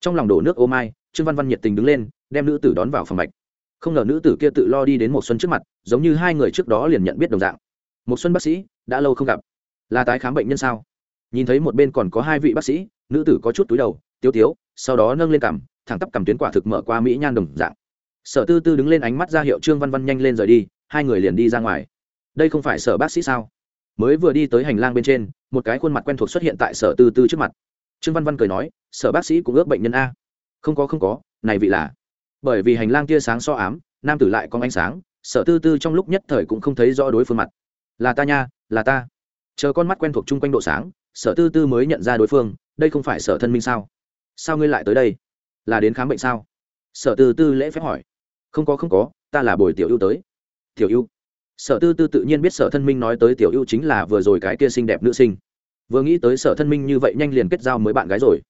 Trong lòng đổ nước ô mai, trương văn văn nhiệt tình đứng lên, đem nữ tử đón vào phòng mạch. Không ngờ nữ tử kia tự lo đi đến một xuân trước mặt, giống như hai người trước đó liền nhận biết đồng dạng. Một xuân bác sĩ, đã lâu không gặp. Là tái khám bệnh nhân sao? Nhìn thấy một bên còn có hai vị bác sĩ, nữ tử có chút túi đầu, tiếu tiếu, sau đó nâng lên cằm, thẳng tắp cằm tuyến quả thực mở qua mỹ nhan đồng dạng. Sở tư tư đứng lên ánh mắt ra hiệu trương văn văn nhanh lên rời đi, hai người liền đi ra ngoài đây không phải sở bác sĩ sao? Mới vừa đi tới hành lang bên trên, một cái khuôn mặt quen thuộc xuất hiện tại sở tư tư trước mặt. Trương văn văn cười nói, sở bác sĩ cũng ước bệnh nhân a. Không có không có, này vị là bởi vì hành lang tia sáng so ám, nam tử lại có ánh sáng, sở tư tư trong lúc nhất thời cũng không thấy rõ đối phương mặt. Là ta nha, là ta. Chờ con mắt quen thuộc chung quanh độ sáng, sở tư tư mới nhận ra đối phương, đây không phải sở thân minh sao? Sao ngươi lại tới đây? Là đến khám bệnh sao? Sở tư tư lễ phép hỏi. Không có không có, ta là bồi tiểu ưu tới. Tiểu ưu? Sở tư tư tự nhiên biết sở thân minh nói tới tiểu ưu chính là vừa rồi cái kia xinh đẹp nữ sinh. Vừa nghĩ tới sở thân minh như vậy nhanh liền kết giao mới bạn gái rồi.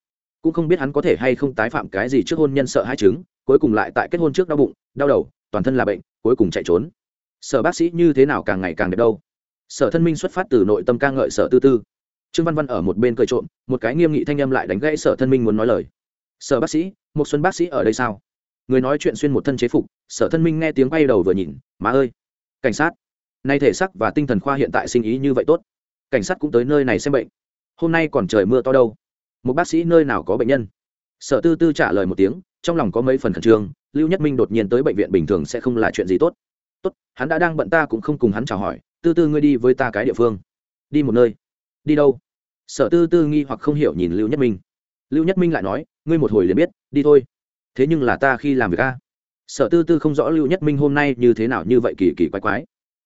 Cũng không biết hắn có thể hay không tái phạm cái gì trước hôn nhân sợ hai chứng, cuối cùng lại tại kết hôn trước đau bụng, đau đầu, toàn thân là bệnh, cuối cùng chạy trốn. Sở bác sĩ như thế nào càng ngày càng đẹp đâu. Sở thân minh xuất phát từ nội tâm ca ngợi sở tư tư. Trương văn văn ở một bên cười trộm, một cái nghiêm nghị thanh âm lại đánh gãy sở thân minh muốn nói lời. Sở bác sĩ, một xuân bác sĩ ở đây sao? Người nói chuyện xuyên một thân chế phục, sở thân minh nghe tiếng quay đầu vừa nhìn, má ơi cảnh sát. Nay thể sắc và tinh thần khoa hiện tại sinh ý như vậy tốt. Cảnh sát cũng tới nơi này xem bệnh. Hôm nay còn trời mưa to đâu. Một bác sĩ nơi nào có bệnh nhân? Sở tư tư trả lời một tiếng, trong lòng có mấy phần khẩn trương, lưu nhất minh đột nhiên tới bệnh viện bình thường sẽ không là chuyện gì tốt. Tốt, hắn đã đang bận ta cũng không cùng hắn chào hỏi, tư tư ngươi đi với ta cái địa phương. Đi một nơi. Đi đâu? Sở tư tư nghi hoặc không hiểu nhìn lưu nhất minh. Lưu nhất minh lại nói, ngươi một hồi liền biết, đi thôi. Thế nhưng là ta khi làm việc a sở tư tư không rõ lưu nhất minh hôm nay như thế nào như vậy kỳ kỳ quái quái.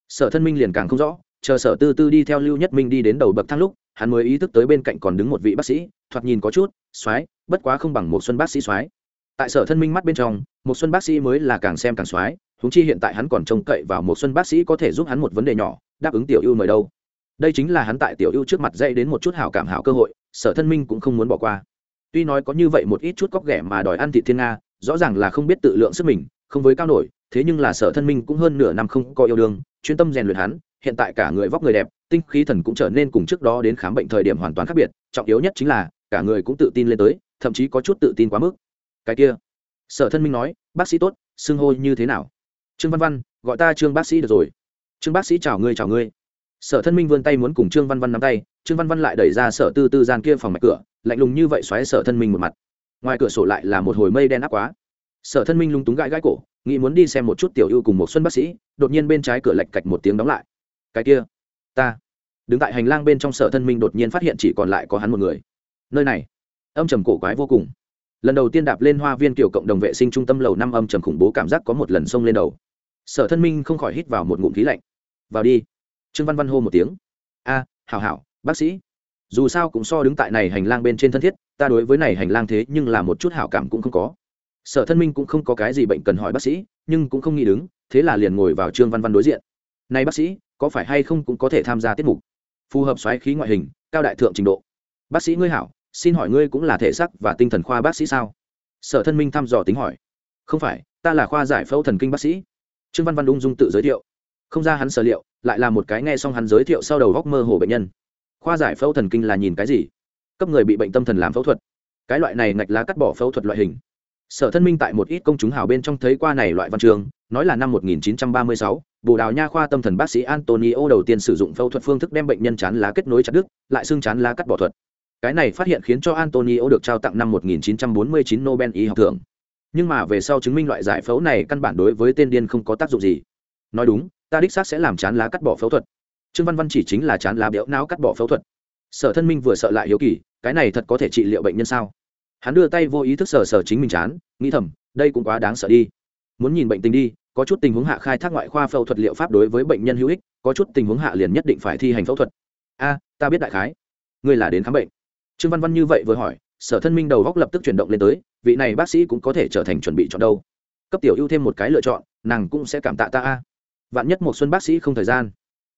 Sở thân minh liền càng không rõ, chờ sở tư tư đi theo lưu nhất minh đi đến đầu bậc thang lúc, hắn mới ý thức tới bên cạnh còn đứng một vị bác sĩ, thoạt nhìn có chút x o á i bất quá không bằng một xuân bác sĩ x o á i tại sở thân minh mắt bên trong, một xuân bác sĩ mới là càng xem càng x o á i húng chi hiện tại hắn còn trông cậy vào một xuân bác sĩ có thể giúp hắn một vấn đề nhỏ, đáp ứng tiểu ưu mời đâu. Đây chính là hắn tại tiểu ưu trước mặt dây đến một chút hảo cảm hảo cơ hội, sở thân minh cũng không muốn bỏ qua. Tuy nói có như vậy một ít chút cóc ghẻ mà đòi ăn thị thiên nga rõ ràng là không biết tự lượng sức mình, không với cao nổi, thế nhưng là sở thân minh cũng hơn nửa năm không có yêu đương, chuyên tâm rèn luyện hắn, hiện tại cả người vóc người đẹp, tinh khí thần cũng trở nên cùng trước đó đến khám bệnh thời điểm hoàn toàn khác biệt, trọng yếu nhất chính là, cả người cũng tự tin lên tới, thậm chí có chút tự tin quá mức. Cái kia, sở thân minh nói, bác sĩ tốt, xưng hô như thế nào? Trương văn văn, gọi ta trương bác sĩ được rồi. Trương bác sĩ chào ngươi chào ngươi. Sở thân minh vươn tay muốn cùng trương văn văn nắm tay, trương văn văn lại đẩy ra sở tư tư gian kia phòng mạch cửa, lạnh lùng như vậy xoáy sở thân minh một mặt ngoài cửa sổ lại là một hồi mây đen áp quá. Sở thân minh lung túng gãi gãi cổ nghĩ muốn đi xem một chút tiểu ưu cùng một xuân bác sĩ đột nhiên bên trái cửa lạch cạch một tiếng đóng lại. Cái kia ta. Đứng tại hành lang bên trong sở thân minh đột nhiên phát hiện chỉ còn lại có hắn một người. Nơi này âm trầm cổ quái vô cùng. Lần đầu tiên đạp lên hoa viên kiểu cộng đồng vệ sinh trung tâm lầu năm âm trầm khủng bố cảm giác có một lần xông lên đầu. Sở thân minh không khỏi hít vào một ngụm khí lạnh. Vào đi. Trương văn văn hô một tiếng. A à, hảo hảo bác sĩ. Dù sao cũng so đứng tại này hành lang bên trên thân thiết ta đối với này hành lang thế nhưng là một chút hảo cảm cũng không có. Sở thân minh cũng không có cái gì bệnh cần hỏi bác sĩ, nhưng cũng không nghĩ đứng, thế là liền ngồi vào trương văn văn đối diện. Này bác sĩ, có phải hay không cũng có thể tham gia tiết mục? Phù hợp xoáy khí ngoại hình, cao đại thượng trình độ. Bác sĩ ngươi hảo, xin hỏi ngươi cũng là thể sắc và tinh thần khoa bác sĩ sao? Sở thân minh thăm dò tính hỏi. Không phải, ta là khoa giải phẫu thần kinh bác sĩ. Trương văn văn ung dung tự giới thiệu. Không ra hắn sở liệu, lại là một cái nghe xong hắn giới thiệu sau đầu góc mơ hồ bệnh nhân. Khoa giải phẫu thần kinh là nhìn cái gì? Cấp người bị bệnh tâm thần làm phẫu thuật. Cái loại này ngạch lá cắt bỏ phẫu thuật loại hình. Sở thân minh tại một ít công chúng hào bên trong thấy qua này loại văn trường nói là năm 1936, bồ đào nha khoa tâm thần bác sĩ antonio đầu tiên sử dụng phẫu thuật phương thức đem bệnh nhân chán lá kết nối chặt đứt lại xương chán lá cắt bỏ thuật. Cái này phát hiện khiến cho antonio được trao tặng năm 1949 nobel y học thưởng. Nhưng mà về sau chứng minh loại giải phẫu này căn bản đối với tên điên không có tác dụng gì. Nói đúng ta đích xác sẽ làm chán lá cắt bỏ phẫu thuật. Trương văn văn chỉ chính là chán lá béo não cắt bỏ phẫu thuật sở thân minh vừa sợ lại hiếu kỳ, cái này thật có thể trị liệu bệnh nhân sao? Hắn đưa tay vô ý thức sờ sờ chính mình chán, nghĩ thầm, đây cũng quá đáng sợ đi. Muốn nhìn bệnh tình đi, có chút tình huống hạ khai thác ngoại khoa phẫu thuật liệu pháp đối với bệnh nhân hữu ích, có chút tình huống hạ liền nhất định phải thi hành phẫu thuật. A, ta biết đại khái. Ngươi là đến khám bệnh. Trương văn văn như vậy vừa hỏi, sở thân minh đầu góc lập tức chuyển động lên tới, vị này bác sĩ cũng có thể trở thành chuẩn bị chọn đâu. Cấp tiểu ưu thêm một cái lựa chọn, nàng cũng sẽ cảm tạ ta a. Vạn nhất một xuân bác sĩ không thời gian.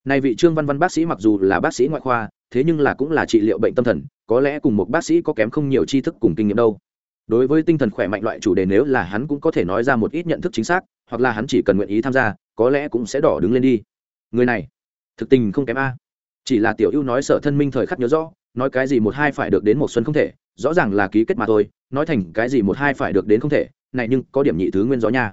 Này vị trương văn văn bác sĩ mặc dù là bác sĩ ngoại khoa thế nhưng là cũng là trị liệu bệnh tâm thần, có lẽ cùng một bác sĩ có kém không nhiều tri thức cùng kinh nghiệm đâu. Đối với tinh thần khỏe mạnh loại chủ đề nếu là hắn cũng có thể nói ra một ít nhận thức chính xác, hoặc là hắn chỉ cần nguyện ý tham gia, có lẽ cũng sẽ đỏ đứng lên đi. Người này, thực tình không kém a. Chỉ là tiểu ưu nói sở thân minh thời khắc nhớ rõ, nói cái gì một hai phải được đến một xuân không thể, rõ ràng là ký kết mà thôi, nói thành cái gì một hai phải được đến không thể, này nhưng có điểm nhị thứ nguyên gió nha.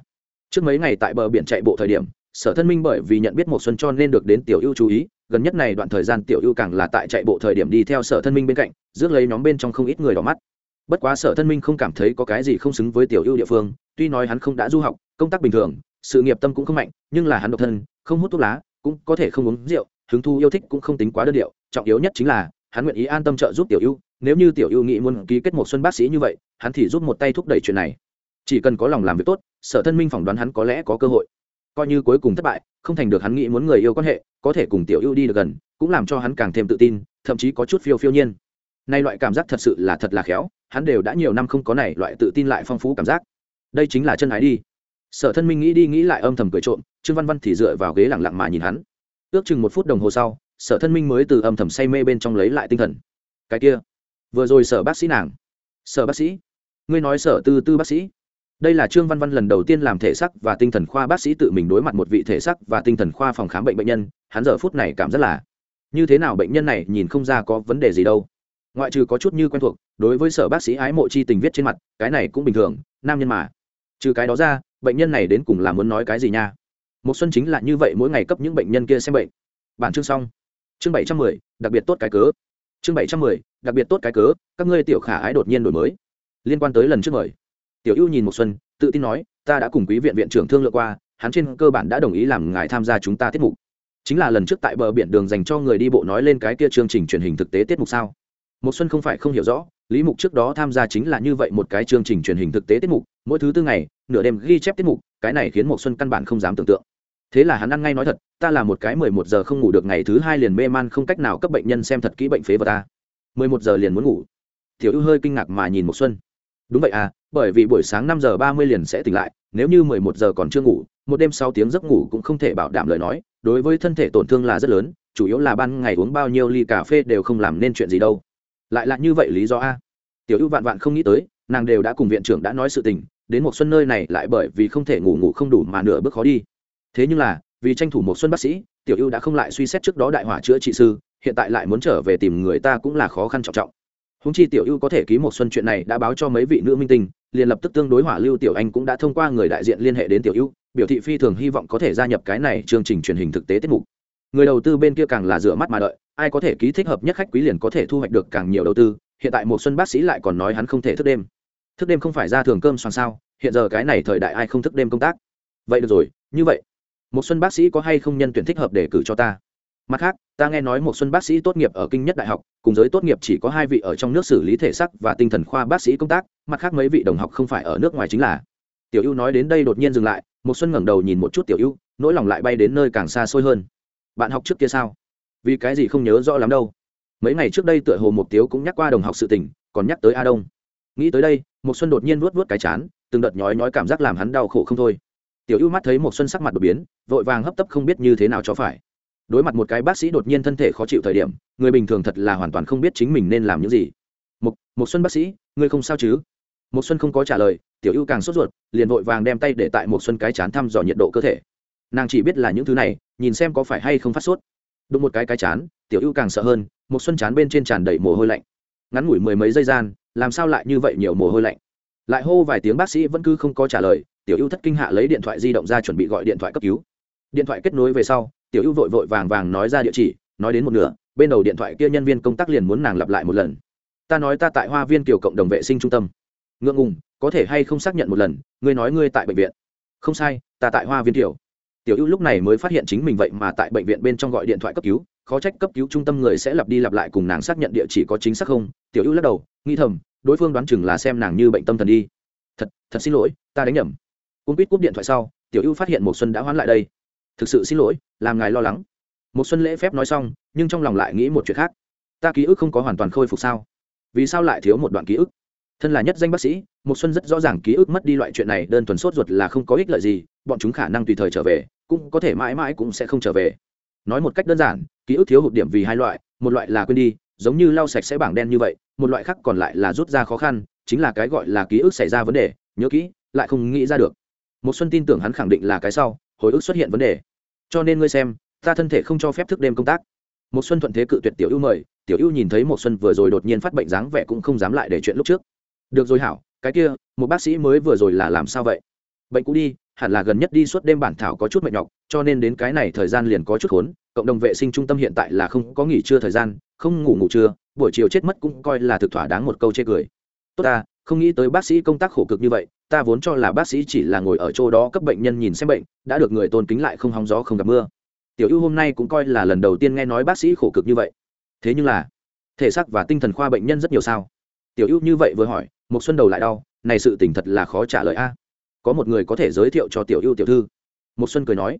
Trước mấy ngày tại bờ biển chạy bộ thời điểm, sở thân minh bởi vì nhận biết một xuân cho nên được đến tiểu ưu chú ý gần nhất này đoạn thời gian tiểu ưu càng là tại chạy bộ thời điểm đi theo sở thân minh bên cạnh, rước lấy nhóm bên trong không ít người đỏ mắt. Bất quá sở thân minh không cảm thấy có cái gì không xứng với tiểu ưu địa phương, tuy nói hắn không đã du học, công tác bình thường, sự nghiệp tâm cũng không mạnh, nhưng là hắn độc thân, không hút thuốc lá, cũng có thể không uống rượu, hứng thu yêu thích cũng không tính quá đơn điệu, trọng yếu nhất chính là hắn nguyện ý an tâm trợ giúp tiểu ưu, nếu như tiểu ưu nghĩ muốn ký kết một xuân bác sĩ như vậy, hắn thì giúp một tay thúc đẩy chuyện này. Chỉ cần có lòng làm việc tốt, sở thân minh phỏng đoán hắn có lẽ có cơ hội coi như cuối cùng thất bại, không thành được hắn nghĩ muốn người yêu quan hệ, có thể cùng tiểu ưu đi được gần, cũng làm cho hắn càng thêm tự tin, thậm chí có chút phiêu phiêu nhiên. Nay loại cảm giác thật sự là thật là khéo, hắn đều đã nhiều năm không có này loại tự tin lại phong phú cảm giác. Đây chính là chân ái đi. Sở thân minh nghĩ đi nghĩ lại âm thầm cười trộm, trương văn văn thì dựa vào ghế lẳng lặng mà nhìn hắn. Ước chừng một phút đồng hồ sau, sở thân minh mới từ âm thầm say mê bên trong lấy lại tinh thần. Cái kia, vừa rồi sở bác sĩ nàng. Sở bác sĩ, ngươi nói sở tư tư bác sĩ đây là trương văn văn lần đầu tiên làm thể xác và tinh thần khoa bác sĩ tự mình đối mặt một vị thể xác và tinh thần khoa phòng khám bệnh bệnh nhân, hắn giờ phút này cảm rất là. Như thế nào bệnh nhân này nhìn không ra có vấn đề gì đâu. Ngoại trừ có chút như quen thuộc, đối với sở bác sĩ ái mộ chi tình viết trên mặt, cái này cũng bình thường, nam nhân mà. Trừ cái đó ra, bệnh nhân này đến cùng là muốn nói cái gì nha? Một xuân chính là như vậy mỗi ngày cấp những bệnh nhân kia xem bệnh. Bản chương xong. Chương bảy trăm mười, đặc biệt tốt cái cớ. Chương bảy trăm mười, đặc biệt tốt cái cớ, các ngươi tiểu khả ái đột nhiên đổi mới. Liên quan tới lần trước mời tiểu ưu nhìn một xuân, tự tin nói, ta đã cùng quý viện viện trưởng thương lượng qua, hắn trên cơ bản đã đồng ý làm ngài tham gia chúng ta tiết mục. Chính là lần trước tại bờ biển đường dành cho người đi bộ nói lên cái kia chương trình truyền hình thực tế tiết mục sao? Một xuân không phải không hiểu rõ, lý mục trước đó tham gia chính là như vậy một cái chương trình truyền hình thực tế tiết mục, mỗi thứ tư ngày, nửa đêm ghi chép tiết mục, cái này khiến một xuân căn bản không dám tưởng tượng. Thế là hắn ăn ngay nói thật, ta là một cái mười một giờ không ngủ được, ngày thứ hai liền mê man không cách nào cấp bệnh nhân xem thật kỹ bệnh phế vào ta. mười một giờ liền muốn ngủ. Tiểu ưu hơi kinh ngạc mà nhìn một xuân. Đúng vậy à bởi vì buổi sáng năm giờ ba mươi liền sẽ tỉnh lại, nếu như mười một giờ còn chưa ngủ, một đêm sau tiếng giấc ngủ cũng không thể bảo đảm lời nói, đối với thân thể tổn thương là rất lớn, chủ yếu là ban ngày uống bao nhiêu ly cà phê đều không làm nên chuyện gì đâu. Lại là như vậy lý do a. Tiểu ưu vạn vạn không nghĩ tới, nàng đều đã cùng viện trưởng đã nói sự tình, đến một xuân nơi này lại bởi vì không thể ngủ ngủ không đủ mà nửa bước khó đi. Thế nhưng là, vì tranh thủ một xuân bác sĩ, tiểu ưu đã không lại suy xét trước đó đại hỏa chữa trị sư, hiện tại lại muốn trở về tìm người ta cũng là khó khăn trọng trọng húng chi tiểu ưu có thể ký một xuân chuyện này đã báo cho mấy vị nữ minh tinh, liền lập tức tương đối hỏa lưu tiểu anh cũng đã thông qua người đại diện liên hệ đến tiểu ưu, biểu thị phi thường hy vọng có thể gia nhập cái này chương trình truyền hình thực tế tiết mục. Người đầu tư bên kia càng là rửa mắt mà đợi, ai có thể ký thích hợp nhất khách quý liền có thể thu hoạch được càng nhiều đầu tư, hiện tại một xuân bác sĩ lại còn nói hắn không thể thức đêm. Thức đêm không phải ra thường cơm xoan sao, hiện giờ cái này thời đại ai không thức đêm công tác? Vậy được rồi, như vậy, một xuân bác sĩ có hay không nhân tuyển thích hợp để cử cho ta? Mặt khác, ta nghe nói một xuân bác sĩ tốt nghiệp ở kinh nhất đại học, cùng giới tốt nghiệp chỉ có hai vị ở trong nước xử lý thể xác và tinh thần khoa bác sĩ công tác, mặt khác mấy vị đồng học không phải ở nước ngoài chính là. Tiểu ưu nói đến đây đột nhiên dừng lại, một xuân ngẩng đầu nhìn một chút tiểu ưu, nỗi lòng lại bay đến nơi càng xa xôi hơn. Bạn học trước kia sao? Vì cái gì không nhớ rõ lắm đâu. Mấy ngày trước đây tựa hồ một tiếu cũng nhắc qua đồng học sự tình, còn nhắc tới a đông. Nghĩ tới đây, một xuân đột nhiên vuốt vuốt cái chán, từng đợt nhói nhói cảm giác làm hắn đau khổ không thôi. Tiểu ưu mắt thấy một xuân sắc mặt đột biến, vội vàng hấp tấp không biết như thế nào cho phải đối mặt một cái bác sĩ đột nhiên thân thể khó chịu thời điểm người bình thường thật là hoàn toàn không biết chính mình nên làm những gì. Một, một xuân bác sĩ ngươi không sao chứ? Một xuân không có trả lời tiểu ưu càng sốt ruột liền vội vàng đem tay để tại một xuân cái chán thăm dò nhiệt độ cơ thể. Nàng chỉ biết là những thứ này nhìn xem có phải hay không phát sốt. Đụng một cái cái chán tiểu ưu càng sợ hơn một xuân chán bên trên tràn đầy mồ hôi lạnh. Ngắn ngủi mười mấy giây gian làm sao lại như vậy nhiều mồ hôi lạnh? Lại hô vài tiếng bác sĩ vẫn cứ không có trả lời tiểu ưu thất kinh hạ lấy điện thoại di động ra chuẩn bị gọi điện thoại cấp cứu. Điện thoại kết nối về sau tiểu ưu vội vội vàng vàng nói ra địa chỉ, nói đến một nửa, bên đầu điện thoại kia nhân viên công tác liền muốn nàng lặp lại một lần. Ta nói ta tại hoa viên kiểu cộng đồng vệ sinh trung tâm. Ngượng ngùng, có thể hay không xác nhận một lần, ngươi nói ngươi tại bệnh viện. Không sai, ta tại hoa viên kiểu tiểu ưu lúc này mới phát hiện chính mình vậy mà tại bệnh viện bên trong gọi điện thoại cấp cứu, khó trách cấp cứu trung tâm người sẽ lặp đi lặp lại cùng nàng xác nhận địa chỉ có chính xác không. Tiểu ưu lắc đầu nghi thầm, đối phương đoán chừng là xem nàng như bệnh tâm thần đi. Thật thật xin lỗi, ta đánh nhầm. Cung quýt cúp điện thoại sau, tiểu ưu phát hiện một xuân đã hoán lại đây thực sự xin lỗi, làm ngài lo lắng. Một xuân lễ phép nói xong, nhưng trong lòng lại nghĩ một chuyện khác. Ta ký ức không có hoàn toàn khôi phục sao? Vì sao lại thiếu một đoạn ký ức? Thân là nhất danh bác sĩ một xuân rất rõ ràng ký ức mất đi loại chuyện này, đơn thuần sốt ruột là không có ích lợi gì, bọn chúng khả năng tùy thời trở về, cũng có thể mãi mãi cũng sẽ không trở về. Nói một cách đơn giản, ký ức thiếu hụt điểm vì hai loại, một loại là quên đi, giống như lau sạch sẽ bảng đen như vậy, một loại khác còn lại là rút ra khó khăn, chính là cái gọi là ký ức xảy ra vấn đề, nhớ kỹ, lại không nghĩ ra được. Một xuân tin tưởng hắn khẳng định là cái sau hồi ức xuất hiện vấn đề. Cho nên ngươi xem, ta thân thể không cho phép thức đêm công tác. Một xuân thuận thế cự tuyệt tiểu ưu mời, tiểu ưu nhìn thấy một xuân vừa rồi đột nhiên phát bệnh dáng vẻ cũng không dám lại để chuyện lúc trước. Được rồi hảo, cái kia, một bác sĩ mới vừa rồi là làm sao vậy? Bệnh cũ đi, hẳn là gần nhất đi suốt đêm bản thảo có chút mệt nhọc, cho nên đến cái này thời gian liền có chút khốn, cộng đồng vệ sinh trung tâm hiện tại là không có nghỉ trưa thời gian, không ngủ ngủ trưa, buổi chiều chết mất cũng coi là thực thỏa đáng một câu chê cười. Tốt ta không nghĩ tới bác sĩ công tác khổ cực như vậy, ta vốn cho là bác sĩ chỉ là ngồi ở chỗ đó cấp bệnh nhân nhìn xem bệnh, đã được người tôn kính lại không hóng gió không gặp mưa. Tiểu ưu hôm nay cũng coi là lần đầu tiên nghe nói bác sĩ khổ cực như vậy. Thế nhưng là, thể xác và tinh thần khoa bệnh nhân rất nhiều sao? Tiểu ưu như vậy vừa hỏi một xuân đầu lại đau, này sự tình thật là khó trả lời a. Có một người có thể giới thiệu cho tiểu ưu tiểu thư. Một xuân cười nói,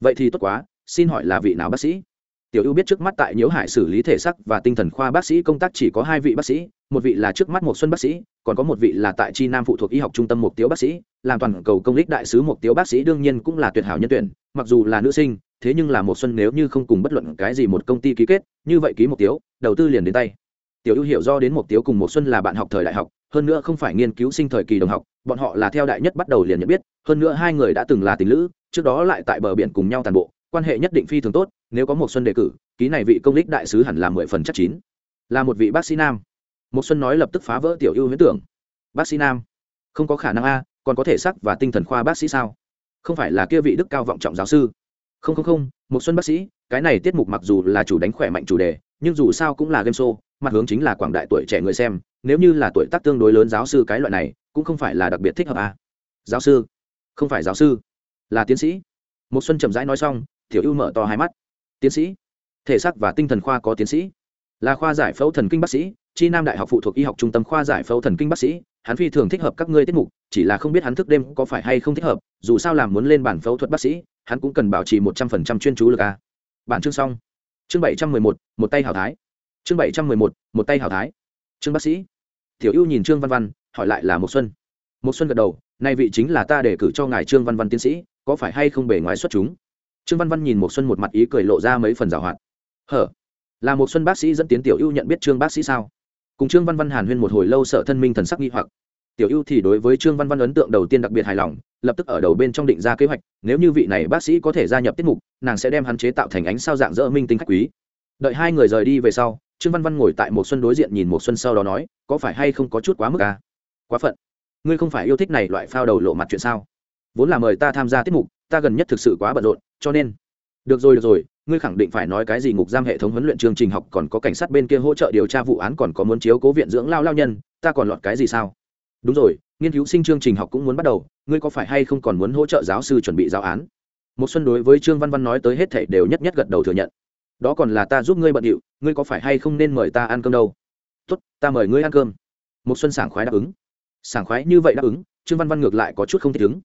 vậy thì tốt quá, xin hỏi là vị nào bác sĩ? Tiểu ưu biết trước mắt tại nhiễu hải xử lý thể sắc và tinh thần khoa bác sĩ công tác chỉ có hai vị bác sĩ, một vị là trước mắt một xuân bác sĩ còn có một vị là tại chi nam phụ thuộc y học trung tâm mục tiêu bác sĩ, làm toàn cầu công lý đại sứ mục tiêu bác sĩ đương nhiên cũng là tuyệt hảo nhân tuyển, mặc dù là nữ sinh, thế nhưng là một xuân nếu như không cùng bất luận cái gì một công ty ký kết, như vậy ký mục tiêu đầu tư liền đến tay. Tiểu ưu hiểu do đến mục tiêu cùng một xuân là bạn học thời đại học, hơn nữa không phải nghiên cứu sinh thời kỳ đồng học, bọn họ là theo đại nhất bắt đầu liền nhận biết, hơn nữa hai người đã từng là tình lữ, trước đó lại tại bờ biển cùng nhau toàn bộ, quan hệ nhất định phi thường tốt, nếu có một xuân đề cử, ký này vị công lý đại sứ hẳn là mười phần chắc chín. Là một vị bác sĩ nam một xuân nói lập tức phá vỡ tiểu ưu huyễn tưởng. Bác sĩ nam, không có khả năng a, còn có thể sắc và tinh thần khoa bác sĩ sao? Không phải là kia vị đức cao vọng trọng giáo sư? Không không không một xuân bác sĩ, cái này tiết mục mặc dù là chủ đánh khỏe mạnh chủ đề, nhưng dù sao cũng là game show, mặt hướng chính là quảng đại tuổi trẻ người xem, nếu như là tuổi tác tương đối lớn giáo sư cái loại này, cũng không phải là đặc biệt thích hợp a. Giáo sư, không phải giáo sư, là tiến sĩ. Một xuân chậm rãi nói xong, tiểu ưu mở to hai mắt. Tiến sĩ, thể xác và tinh thần khoa có tiến sĩ. Là khoa giải phẫu thần kinh bác sĩ chi nam đại học phụ thuộc y học trung tâm khoa giải phẫu thần kinh bác sĩ, hắn phi thường thích hợp các ngươi tiết mục, chỉ là không biết hắn thức đêm có phải hay không thích hợp, dù sao làm muốn lên bản phẫu thuật bác sĩ, hắn cũng cần bảo trì một trăm phần trăm chuyên chú lực a. Bản chương xong. Chương bảy trăm mười một một tay hảo thái. Chương bảy trăm mười một một tay hảo thái. Chương bác sĩ. Tiểu ưu nhìn trương văn văn, hỏi lại là một xuân. Một xuân gật đầu nay vị chính là ta để cử cho ngài trương văn văn tiến sĩ, có phải hay không bề ngoài xuất chúng? Trương văn văn nhìn một xuân một mặt ý cười lộ ra mấy phần giảo hoạt. Hở, là một xuân bác sĩ dẫn tiến tiểu ưu nhận biết trương bác sĩ sao? Cùng trương văn văn hàn huyên một hồi lâu sợ thân minh thần sắc nghi hoặc. Tiểu ưu thì đối với trương văn văn ấn tượng đầu tiên đặc biệt hài lòng, lập tức ở đầu bên trong định ra kế hoạch, nếu như vị này bác sĩ có thể gia nhập tiết mục, nàng sẽ đem hắn chế tạo thành ánh sao dạng dỡ minh tinh khách quý. Đợi hai người rời đi về sau, trương văn văn ngồi tại một xuân đối diện nhìn một xuân sau đó nói, có phải hay không có chút quá mức à? quá phận. Ngươi không phải yêu thích này loại phao đầu lộ mặt chuyện sao? Vốn là mời ta tham gia tiết mục, ta gần nhất thực sự quá bận rộn, cho nên. Được rồi được rồi ngươi khẳng định phải nói cái gì ngục giam hệ thống huấn luyện chương trình học, còn có cảnh sát bên kia hỗ trợ điều tra vụ án, còn có muốn chiếu cố viện dưỡng lao lao nhân, ta còn lọt cái gì sao? Đúng rồi, nghiên cứu sinh chương trình học cũng muốn bắt đầu, ngươi có phải hay không còn muốn hỗ trợ giáo sư chuẩn bị giáo án? Một xuân đối với trương văn văn nói tới hết thảy đều nhất nhất gật đầu thừa nhận. Đó còn là ta giúp ngươi bận điệu, ngươi có phải hay không nên mời ta ăn cơm đâu? Tốt, ta mời ngươi ăn cơm. Một xuân sảng khoái đáp ứng. Sảng khoái như vậy đáp ứng, trương văn văn ngược lại có chút không thích ứng.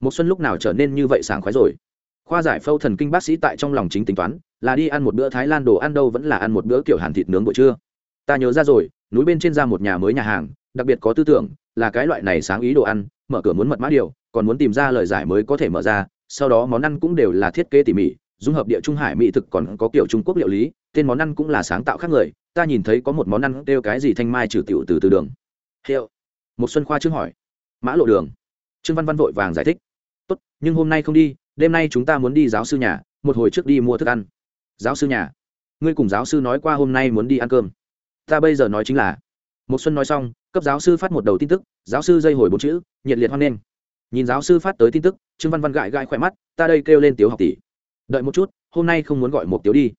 Một xuân lúc nào trở nên như vậy sảng khoái rồi? Khoa giải phẫu thần kinh bác sĩ tại trong lòng chính tính toán, là đi ăn một bữa thái lan đồ ăn đâu vẫn là ăn một bữa kiểu hàn thịt nướng buổi trưa. Ta nhớ ra rồi, núi bên trên ra một nhà mới nhà hàng, đặc biệt có tư tưởng, là cái loại này sáng ý đồ ăn, mở cửa muốn mật mã điều, còn muốn tìm ra lời giải mới có thể mở ra, sau đó món ăn cũng đều là thiết kế tỉ mỉ, dung hợp địa trung hải mỹ thực còn có kiểu trung quốc liệu lý, tên món ăn cũng là sáng tạo khác người, ta nhìn thấy có một món ăn kêu cái gì thanh mai trừ tiểu từ từ đường. Hiệu. Một xuân khoa trước hỏi. Mã lộ đường. Trương văn văn vội vàng giải thích. Tốt, nhưng hôm nay không đi đêm nay chúng ta muốn đi giáo sư nhà, một hồi trước đi mua thức ăn. Giáo sư nhà, ngươi cùng giáo sư nói qua hôm nay muốn đi ăn cơm. Ta bây giờ nói chính là một xuân nói xong, cấp giáo sư phát một đầu tin tức, giáo sư dây hồi bốn chữ, nhiệt liệt hoan nghênh. Nhìn giáo sư phát tới tin tức, trương văn văn gãi gãi khỏe mắt, ta đây kêu lên tiếu học tỷ. Đợi một chút, hôm nay không muốn gọi một tiếu đi.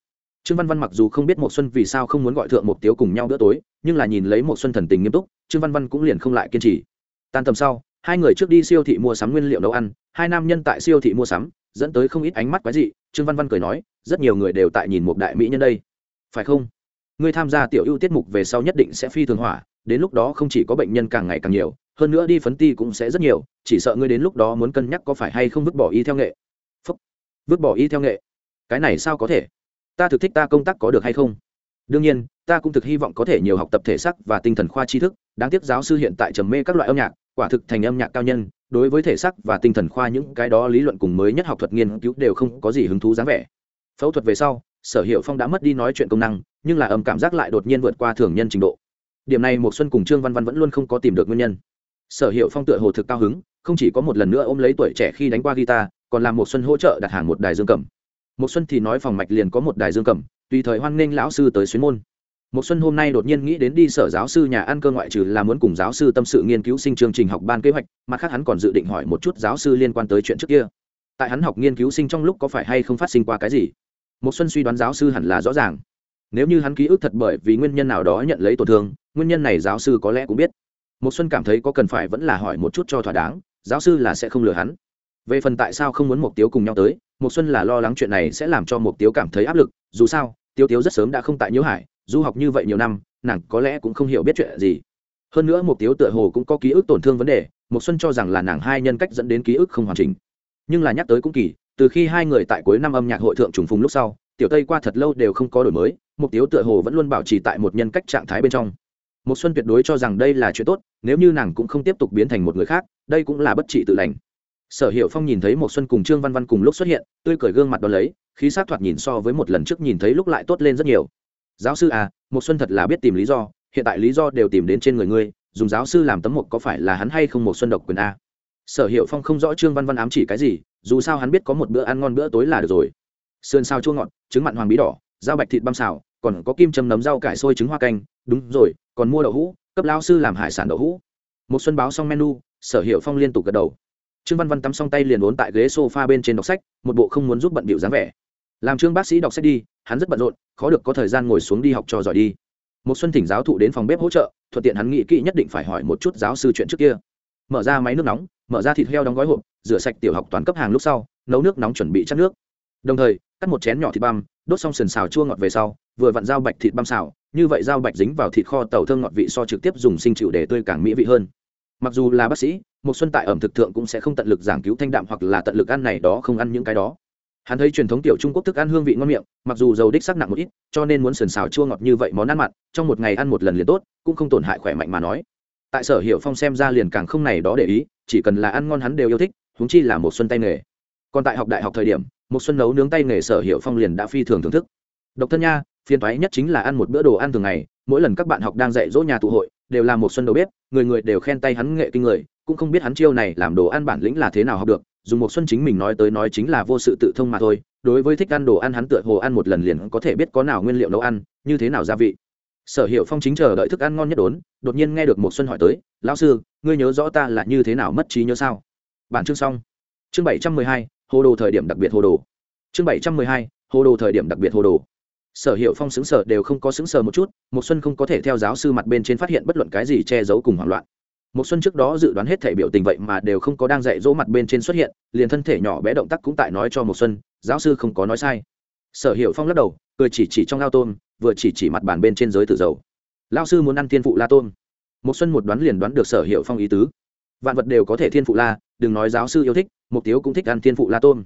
Trương văn văn mặc dù không biết một xuân vì sao không muốn gọi thượng một tiếu cùng nhau bữa tối, nhưng là nhìn lấy một xuân thần tình nghiêm túc, trương văn văn cũng liền không lại kiên trì. Tan tầm sau hai người trước đi siêu thị mua sắm nguyên liệu nấu ăn, hai nam nhân tại siêu thị mua sắm, dẫn tới không ít ánh mắt quái dị, trương văn văn cười nói, rất nhiều người đều tại nhìn một đại mỹ nhân đây. Phải không? Ngươi tham gia tiểu ưu tiết mục về sau nhất định sẽ phi thường hỏa, đến lúc đó không chỉ có bệnh nhân càng ngày càng nhiều, hơn nữa đi phấn ti cũng sẽ rất nhiều, chỉ sợ ngươi đến lúc đó muốn cân nhắc có phải hay không vứt bỏ y theo nghệ. Phúc. vứt bỏ y theo nghệ. Cái này sao có thể? Ta thực thích ta công tác có được hay không? Đương nhiên, ta cũng thực hy vọng có thể nhiều học tập thể sắc và tinh thần khoa tri thức, đáng tiếc giáo sư hiện tại trầm mê các loại âm nhạc quả thực thành âm nhạc cao nhân, đối với thể xác và tinh thần khoa những cái đó lý luận cùng mới nhất học thuật nghiên cứu đều không có gì hứng thú dáng vẻ. Phẫu thuật về sau, sở hiệu phong đã mất đi nói chuyện công năng, nhưng là âm cảm giác lại đột nhiên vượt qua thường nhân trình độ. Điểm này một xuân cùng trương văn văn vẫn luôn không có tìm được nguyên nhân. Sở hiệu phong tựa hồ thực cao hứng, không chỉ có một lần nữa ôm lấy tuổi trẻ khi đánh qua guitar, còn làm một xuân hỗ trợ đặt hàng một đài dương cầm. Một xuân thì nói phòng mạch liền có một đài dương cầm, tùy thời hoan nghênh lão sư tới xuyến môn một xuân hôm nay đột nhiên nghĩ đến đi sở giáo sư nhà ăn cơ ngoại trừ là muốn cùng giáo sư tâm sự nghiên cứu sinh chương trình học ban kế hoạch, mặt khác hắn còn dự định hỏi một chút giáo sư liên quan tới chuyện trước kia. Tại hắn học nghiên cứu sinh trong lúc có phải hay không phát sinh qua cái gì? Một xuân suy đoán giáo sư hẳn là rõ ràng. Nếu như hắn ký ức thật bởi vì nguyên nhân nào đó nhận lấy tổn thương, nguyên nhân này giáo sư có lẽ cũng biết. Một xuân cảm thấy có cần phải vẫn là hỏi một chút cho thỏa đáng, giáo sư là sẽ không lừa hắn. Về phần tại sao không muốn Mộc tiếu cùng nhau tới một xuân là lo lắng chuyện này sẽ làm cho Mộc tiếu cảm thấy áp lực, dù sao tiêu tiếu rất sớm đã không tại nhiễu hải du học như vậy nhiều năm, nàng có lẽ cũng không hiểu biết chuyện gì. Hơn nữa một tiếu tựa hồ cũng có ký ức tổn thương vấn đề một xuân cho rằng là nàng hai nhân cách dẫn đến ký ức không hoàn chỉnh. Nhưng là nhắc tới cũng kỳ, từ khi hai người tại cuối năm âm nhạc hội thượng trùng phùng lúc sau, tiểu tây qua thật lâu đều không có đổi mới, mục tiêu tựa hồ vẫn luôn bảo trì tại một nhân cách trạng thái bên trong. Một xuân tuyệt đối cho rằng đây là chuyện tốt, nếu như nàng cũng không tiếp tục biến thành một người khác, đây cũng là bất trị tự lành. Sở hiệu phong nhìn thấy một xuân cùng trương văn văn cùng lúc xuất hiện, tươi cười gương mặt đón lấy, khí sát thoạt nhìn so với một lần trước nhìn thấy lúc lại tốt lên rất nhiều giáo sư à một xuân thật là biết tìm lý do, hiện tại lý do đều tìm đến trên người ngươi, dùng giáo sư làm tấm mục có phải là hắn hay không một xuân độc quyền a? Sở hiệu phong không rõ trương văn văn ám chỉ cái gì, dù sao hắn biết có một bữa ăn ngon bữa tối là được rồi. Sườn xào chua ngọt, trứng mặn hoàng bí đỏ dao bạch thịt băm xào, còn có kim châm nấm rau cải sôi trứng hoa canh, đúng rồi, còn mua đậu hũ, cấp lao sư làm hải sản đậu hũ. Một xuân báo xong menu, sở hiệu phong liên tục gật đầu. Trương văn văn tắm xong tay liền uốn tại ghế sofa bên trên đọc sách, một bộ không muốn giúp bận bịu dáng vẻ. Làm trương bác sĩ đọc sách đi hắn rất bận rộn, khó được có thời gian ngồi xuống đi học cho giỏi đi. Một xuân thỉnh giáo thụ đến phòng bếp hỗ trợ, thuận tiện hắn nghĩ kỹ nhất định phải hỏi một chút giáo sư chuyện trước kia. Mở ra máy nước nóng, mở ra thịt heo đóng gói hộp, rửa sạch tiểu học toàn cấp hàng lúc sau, nấu nước nóng chuẩn bị chắc nước. Đồng thời, cắt một chén nhỏ thịt băm, đốt xong sườn xào chua ngọt về sau, vừa vặn dao bạch thịt băm xào, như vậy dao bạch dính vào thịt kho tàu thơm ngọt vị so trực tiếp dùng sinh chịu để tươi càng mỹ vị hơn. Mặc dù là bác sĩ một xuân tại ẩm thực thượng cũng sẽ không tận lực giảng cứu thanh đạm hoặc là tận lực ăn này đó không ăn những cái đó hắn thấy truyền thống tiểu trung quốc thức ăn hương vị ngon miệng, mặc dù dầu đích sắc nặng một ít, cho nên muốn sườn xào chua ngọt như vậy món ăn mặn, trong một ngày ăn một lần liền tốt, cũng không tổn hại khỏe mạnh mà nói. Tại sở hiệu phong xem ra liền càng không này đó để ý, chỉ cần là ăn ngon hắn đều yêu thích húng chi là một xuân tay nghề. Còn tại học đại học thời điểm, một xuân nấu nướng tay nghề sở hiệu phong liền đã phi thường thưởng thức. Độc thân nha, phiền toái nhất chính là ăn một bữa đồ ăn thường ngày, mỗi lần các bạn học đang dạy dỗ nhà tụ hội, đều là một xuân đầu bếp, người người đều khen tay hắn nghệ kinh người, cũng không biết hắn chiêu này làm đồ ăn bản lĩnh là thế nào học được dùng một xuân chính mình nói tới nói chính là vô sự tự thông mà thôi, đối với thích ăn đồ ăn hắn tựa hồ ăn một lần liền có thể biết có nào nguyên liệu nấu ăn, như thế nào gia vị. Sở hiệu phong chính chờ đợi thức ăn ngon nhất đốn, đột nhiên nghe được một xuân hỏi tới, lão sư, ngươi nhớ rõ ta là như thế nào mất trí nhớ sao? Bản chương xong. Chương bảy trăm mười hai, hồ đồ thời điểm đặc biệt hồ đồ. Chương bảy trăm mười hai, hồ đồ thời điểm đặc biệt hồ đồ. Sở hiệu phong xứng sở đều không có xứng sở một chút, một xuân không có thể theo giáo sư mặt bên trên phát hiện bất luận cái gì che giấu cùng hoảng loạn một xuân trước đó dự đoán hết thể biểu tình vậy mà đều không có đang dạy dỗ mặt bên trên xuất hiện, liền thân thể nhỏ bé động tác cũng tại nói cho một xuân, giáo sư không có nói sai. Sở hiệu phong lắc đầu, cười chỉ chỉ trong ao tôm, vừa chỉ chỉ mặt bàn bên trên giới tử dầu. Lao sư muốn ăn thiên phụ la tôm. Một xuân một đoán liền đoán được sở hiệu phong ý tứ. Vạn vật đều có thể thiên phụ la, đừng nói giáo sư yêu thích mục tiêu cũng thích ăn thiên phụ la tôm.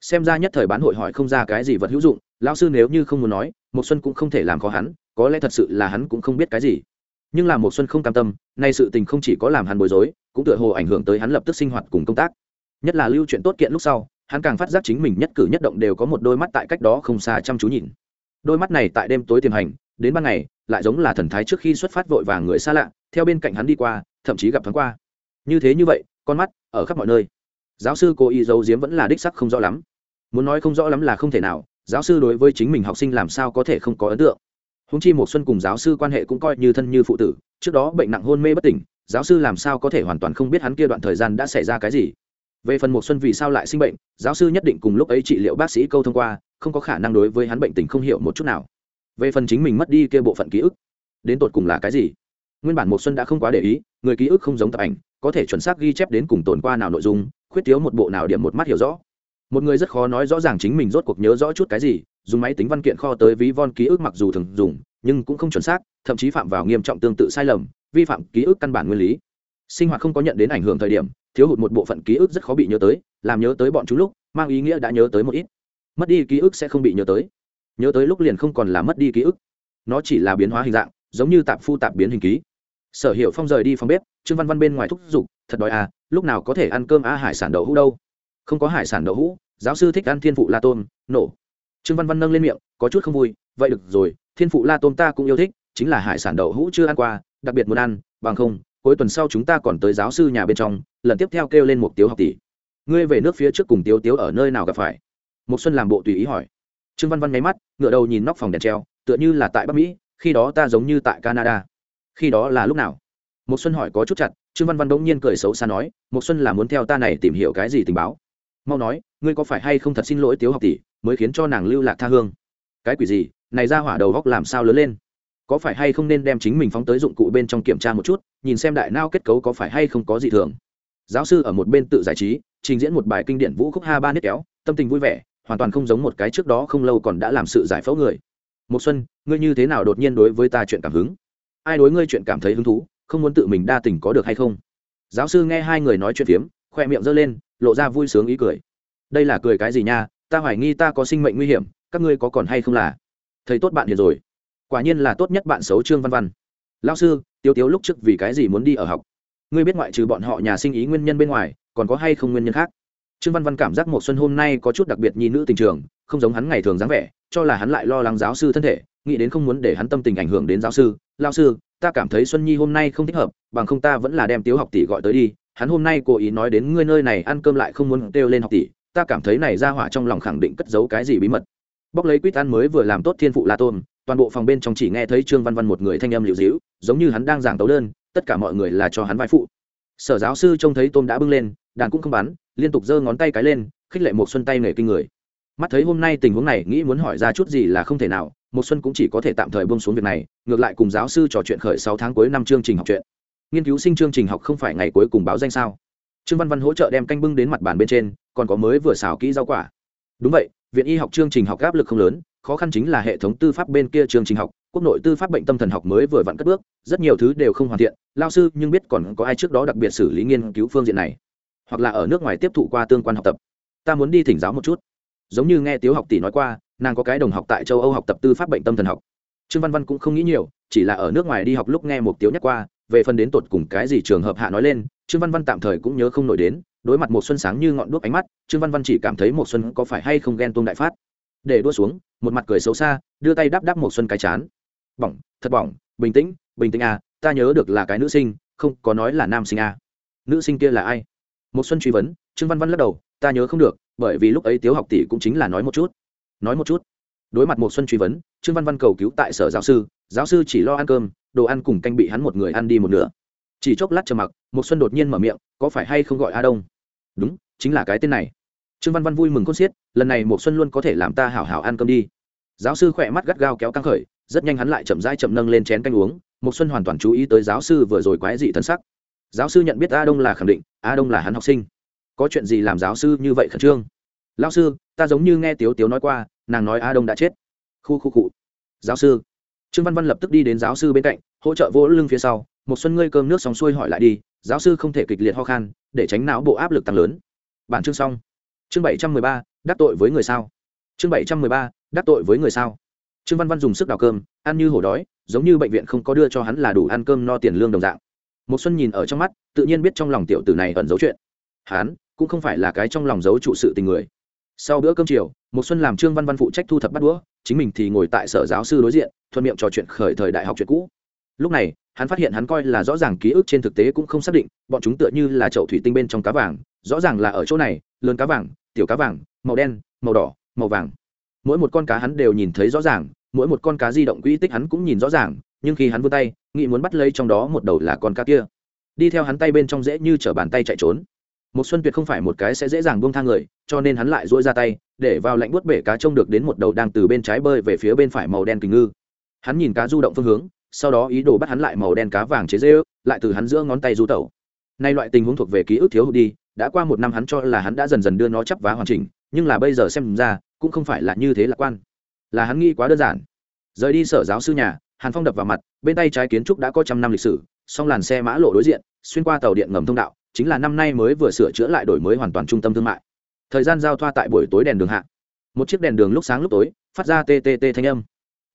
Xem ra nhất thời bán hội hỏi không ra cái gì vật hữu dụng lao sư nếu như không muốn nói một xuân cũng không thể làm khó hắn, có lẽ thật sự là hắn cũng không biết cái gì nhưng là một xuân không cam tâm, nay sự tình không chỉ có làm hắn bối rối, cũng tựa hồ ảnh hưởng tới hắn lập tức sinh hoạt cùng công tác. Nhất là lưu chuyện tốt kiện lúc sau, hắn càng phát giác chính mình nhất cử nhất động đều có một đôi mắt tại cách đó không xa chăm chú nhìn. Đôi mắt này tại đêm tối tiềm hành, đến ban ngày, lại giống là thần thái trước khi xuất phát vội vàng người xa lạ, theo bên cạnh hắn đi qua, thậm chí gặp thoáng qua. Như thế như vậy, con mắt, ở khắp mọi nơi. Giáo sư cố ý giấu giếm vẫn là đích sắc không rõ lắm. Muốn nói không rõ lắm là không thể nào, giáo sư đối với chính mình học sinh làm sao có thể không có ấn tượng? Húng chi một xuân cùng giáo sư quan hệ cũng coi như thân như phụ tử, trước đó bệnh nặng hôn mê bất tỉnh, giáo sư làm sao có thể hoàn toàn không biết hắn kia đoạn thời gian đã xảy ra cái gì. Về phần một xuân vì sao lại sinh bệnh, giáo sư nhất định cùng lúc ấy trị liệu bác sĩ câu thông qua, không có khả năng đối với hắn bệnh tình không hiểu một chút nào. Về phần chính mình mất đi kia bộ phận ký ức, đến tột cùng là cái gì? Nguyên bản một xuân đã không quá để ý, người ký ức không giống tập ảnh, có thể chuẩn xác ghi chép đến cùng tồn qua nào nội dung, khuyết thiếu một bộ nào điểm một mắt hiểu rõ. Một người rất khó nói rõ ràng chính mình rốt cuộc nhớ rõ chút cái gì dùng máy tính văn kiện kho tới ví von ký ức mặc dù thường dùng, nhưng cũng không chuẩn xác, thậm chí phạm vào nghiêm trọng tương tự sai lầm, vi phạm ký ức căn bản nguyên lý. Sinh hoạt không có nhận đến ảnh hưởng thời điểm, thiếu hụt một bộ phận ký ức rất khó bị nhớ tới, làm nhớ tới bọn chúng lúc, mang ý nghĩa đã nhớ tới một ít. Mất đi ký ức sẽ không bị nhớ tới. Nhớ tới lúc liền không còn là mất đi ký ức. Nó chỉ là biến hóa hình dạng, giống như tạp phu tạp biến hình ký. Sở hiệu phong rời đi phòng bếp, trương văn văn bên ngoài thúc giục, thật đói à lúc nào có thể ăn cơm a hải sản đậu hũ đâu? Không có hải sản đậu hũ, giáo sư thích ăn thiên phụ la tôm nổ trương văn văn nâng lên miệng, có chút không vui, vậy được rồi, thiên phụ la tôm ta cũng yêu thích, chính là hải sản đậu hũ chưa ăn qua, đặc biệt muốn ăn, bằng không, cuối tuần sau chúng ta còn tới giáo sư nhà bên trong, lần tiếp theo kêu lên một tiếu học tỷ. Ngươi về nước phía trước cùng tiếu tiếu ở nơi nào gặp phải? Một xuân làm bộ tùy ý hỏi. Trương văn văn nháy mắt ngựa đầu nhìn nóc phòng đèn treo, tựa như là tại bắc mỹ, khi đó ta giống như tại canada. Khi đó là lúc nào? Một xuân hỏi có chút chặt, trương văn văn đống nhiên cười xấu xa nói một xuân là muốn theo ta này tìm hiểu cái gì tình báo. Mau nói, ngươi có phải hay không thật xin lỗi tiếu học tỷ? Mới khiến cho nàng lưu lạc tha hương. Cái quỷ gì? Này ra hỏa đầu góc làm sao lớn lên? Có phải hay không nên đem chính mình phóng tới dụng cụ bên trong kiểm tra một chút, nhìn xem đại nao kết cấu có phải hay không có gì thường. Giáo sư ở một bên tự giải trí, trình diễn một bài kinh điển vũ khúc ha ba nít kéo, tâm tình vui vẻ, hoàn toàn không giống một cái trước đó không lâu còn đã làm sự giải phẫu người. Một xuân, ngươi như thế nào đột nhiên đối với ta chuyện cảm hứng? Ai đối ngươi chuyện cảm thấy hứng thú? Không muốn tự mình đa tình có được hay không? Giáo sư nghe hai người nói chuyện phiếm, khoe miệng giơ lên, lộ ra vui sướng ý cười. Đây là cười cái gì nha? Ta hoài nghi ta có sinh mệnh nguy hiểm, các ngươi có còn hay không là? Thầy tốt bạn hiền rồi. Quả nhiên là tốt nhất bạn xấu trương văn văn. Lao sư tiêu tiếu lúc trước vì cái gì muốn đi ở học? Ngươi biết ngoại trừ bọn họ nhà sinh ý nguyên nhân bên ngoài, còn có hay không nguyên nhân khác? Trương văn văn cảm giác một xuân hôm nay có chút đặc biệt nhi nữ tình trường, không giống hắn ngày thường dáng vẻ, cho là hắn lại lo lắng giáo sư thân thể, nghĩ đến không muốn để hắn tâm tình ảnh hưởng đến giáo sư. Lao sư, ta cảm thấy xuân nhi hôm nay không thích hợp, bằng không ta vẫn là đem tiếu học tỷ gọi tới đi, hắn hôm nay cố ý nói đến ngươi nơi này ăn cơm lại không muốn kêu lên học tỷ ta cảm thấy này ra hỏa trong lòng khẳng định cất giấu cái gì bí mật. Bóc lấy quýt ăn mới vừa làm tốt thiên phụ la tôn, toàn bộ phòng bên trong chỉ nghe thấy trương văn văn một người thanh âm liệu dĩu giống như hắn đang giảng tấu đơn, tất cả mọi người là cho hắn vai phụ. Sở giáo sư trông thấy tôm đã bưng lên, đàn cũng không bắn, liên tục giơ ngón tay cái lên, khích lệ một xuân tay nghề kinh người. Mắt thấy hôm nay tình huống này, nghĩ muốn hỏi ra chút gì là không thể nào một xuân cũng chỉ có thể tạm thời buông xuống việc này, ngược lại cùng giáo sư trò chuyện khởi sáu tháng cuối năm chương trình học chuyện. Nghiên cứu sinh chương trình học không phải ngày cuối cùng báo danh sao? Trương văn văn hỗ trợ đem canh bưng đến mặt bàn bên trên, còn có mới vừa xào kỹ rau quả. Đúng vậy, viện y học chương trình học áp lực không lớn, khó khăn chính là hệ thống tư pháp bên kia chương trình học, quốc nội tư pháp bệnh tâm thần học mới vừa vặn cất bước, rất nhiều thứ đều không hoàn thiện, lao sư nhưng biết còn có ai trước đó đặc biệt xử lý nghiên cứu phương diện này. Hoặc là ở nước ngoài tiếp thụ qua tương quan học tập. Ta muốn đi thỉnh giáo một chút. Giống như nghe tiếu học tỷ nói qua, nàng có cái đồng học tại châu âu học tập tư pháp bệnh tâm thần học. Trương văn văn cũng không nghĩ nhiều, chỉ là ở nước ngoài đi học lúc nghe một tiếu nhắc qua, về phần đến tột cùng cái gì trường hợp hạ nói lên trương văn văn tạm thời cũng nhớ không nổi đến, đối mặt một xuân sáng như ngọn đuốc ánh mắt, trương văn văn chỉ cảm thấy một xuân có phải hay không ghen tuông đại phát. Để đua xuống, một mặt cười xấu xa, đưa tay đáp đáp một xuân cái chán. Bỏng, thật bỏng, bình tĩnh bình tĩnh à ta nhớ được là cái nữ sinh, không có nói là nam sinh à. nữ sinh kia là ai? Một xuân truy vấn, trương văn văn lắc đầu, ta nhớ không được, bởi vì lúc ấy tiếu học tỷ cũng chính là nói một chút. Nói một chút? Đối mặt một xuân truy vấn, trương văn văn cầu cứu tại sở giáo sư giáo sư chỉ lo ăn cơm, đồ ăn cùng canh bị hắn một người ăn đi một nửa chỉ chốc lát chờ mặc một xuân đột nhiên mở miệng, có phải hay không gọi a đông? Đúng, chính là cái tên này. Trương văn văn vui mừng con xiết, lần này một xuân luôn có thể làm ta hảo hảo ăn cơm đi. Giáo sư khỏe mắt gắt gao kéo căng khởi, rất nhanh hắn lại chậm rãi chậm nâng lên chén canh uống một xuân hoàn toàn chú ý tới giáo sư vừa rồi quái dị thân sắc. Giáo sư nhận biết a đông là khẳng định, a đông là hắn học sinh. Có chuyện gì làm giáo sư như vậy khẩn trương? Lão sư, ta giống như nghe tiếu tiếu nói qua, nàng nói a đông đã chết. Khu khu cụ giáo sư. Trương văn văn lập tức đi đến giáo sư bên cạnh hỗ trợ vỗ lưng phía sau, một xuân ngươi cơm nước xong xuôi hỏi lại đi, giáo sư không thể kịch liệt ho khan, để tránh não bộ áp lực tăng lớn. Bản chương xong. Chương bảy trăm mười ba, đắc tội với người sao? Chương bảy trăm mười ba, đắc tội với người sao? Trương văn văn dùng sức đào cơm, ăn như hổ đói, giống như bệnh viện không có đưa cho hắn là đủ ăn cơm no tiền lương đồng dạng. Một xuân nhìn ở trong mắt, tự nhiên biết trong lòng tiểu tử này ẩn giấu chuyện. Hắn cũng không phải là cái trong lòng giấu trụ sự tình người. Sau bữa cơm chiều, một xuân làm trương văn văn phụ trách thu thập bắt đũa, chính mình thì ngồi tại sở giáo sư đối diện, thuận miệng trò chuyện khởi thời đại học chuyện cũ lúc này, hắn phát hiện hắn coi là rõ ràng ký ức trên thực tế cũng không xác định, bọn chúng tựa như là chậu thủy tinh bên trong cá vàng, rõ ràng là ở chỗ này, lớn cá vàng, tiểu cá vàng, màu đen, màu đỏ, màu vàng. Mỗi một con cá hắn đều nhìn thấy rõ ràng, mỗi một con cá di động quỹ tích hắn cũng nhìn rõ ràng, nhưng khi hắn vươn tay, nghĩ muốn bắt lấy trong đó một đầu là con cá kia. Đi theo hắn tay bên trong dễ như t bàn tay chạy trốn. Một xuân tuyệt không phải một cái sẽ dễ dàng buông thang người, cho nên hắn lại dỗi ra tay, để vào lạnh buốt bể cá trông được đến một đầu đang từ bên trái bơi về phía bên phải màu đen kình ngư. Hắn nhìn cá du động phương hướng sau đó ý đồ bắt hắn lại màu đen cá vàng chế dê ước, lại từ hắn giữa ngón tay du tẩu. Nay loại tình huống thuộc về ký ức thiếu hụt đi, đã qua một năm hắn cho là hắn đã dần dần đưa nó chấp vá hoàn chỉnh, nhưng là bây giờ xem ra, cũng không phải là như thế lạc quan. Là hắn nghĩ quá đơn giản. Rời đi sở giáo sư nhà, hàn phong đập vào mặt, bên tay trái kiến trúc đã có trăm năm lịch sử, song làn xe mã lộ đối diện, xuyên qua tàu điện ngầm thông đạo, chính là năm nay mới vừa sửa chữa lại đổi mới hoàn toàn trung tâm thương mại. Thời gian giao thoa tại buổi tối đèn đường hạ. Một chiếc đèn đường lúc sáng lúc tối, phát ra tt thanh âm.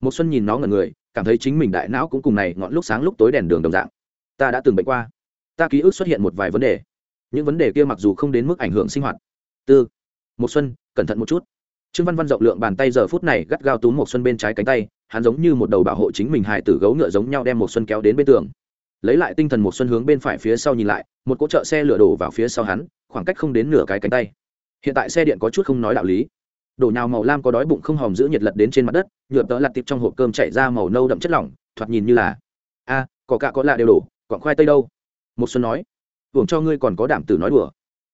Một xuân nhìn nó ngẩn người cảm thấy chính mình đại não cũng cùng này ngọn lúc sáng lúc tối đèn đường đồng dạng. Ta đã từng bệnh qua. Ta ký ức xuất hiện một vài vấn đề. Những vấn đề kia mặc dù không đến mức ảnh hưởng sinh hoạt. Tư một xuân, cẩn thận một chút. Trương văn văn rộng lượng bàn tay giờ phút này gắt gao túm một xuân bên trái cánh tay, hắn giống như một đầu bảo hộ chính mình hài tử gấu ngựa giống nhau đem một xuân kéo đến bên tường. Lấy lại tinh thần một xuân hướng bên phải phía sau nhìn lại, một cỗ trợ xe lửa đổ vào phía sau hắn, khoảng cách không đến nửa cái cánh tay. Hiện tại xe điện có chút không nói đạo lý đổ nhào màu lam có đói bụng không hòm giữ nhiệt lật đến trên mặt đất, nhựa tớ lặt tiệp trong hộp cơm chảy ra màu nâu đậm chất lỏng, thoạt nhìn như là, a có cả có lạ đều đổ, còn khoai tây đâu? Một xuân nói tưởng cho ngươi còn có đảm tử nói đùa.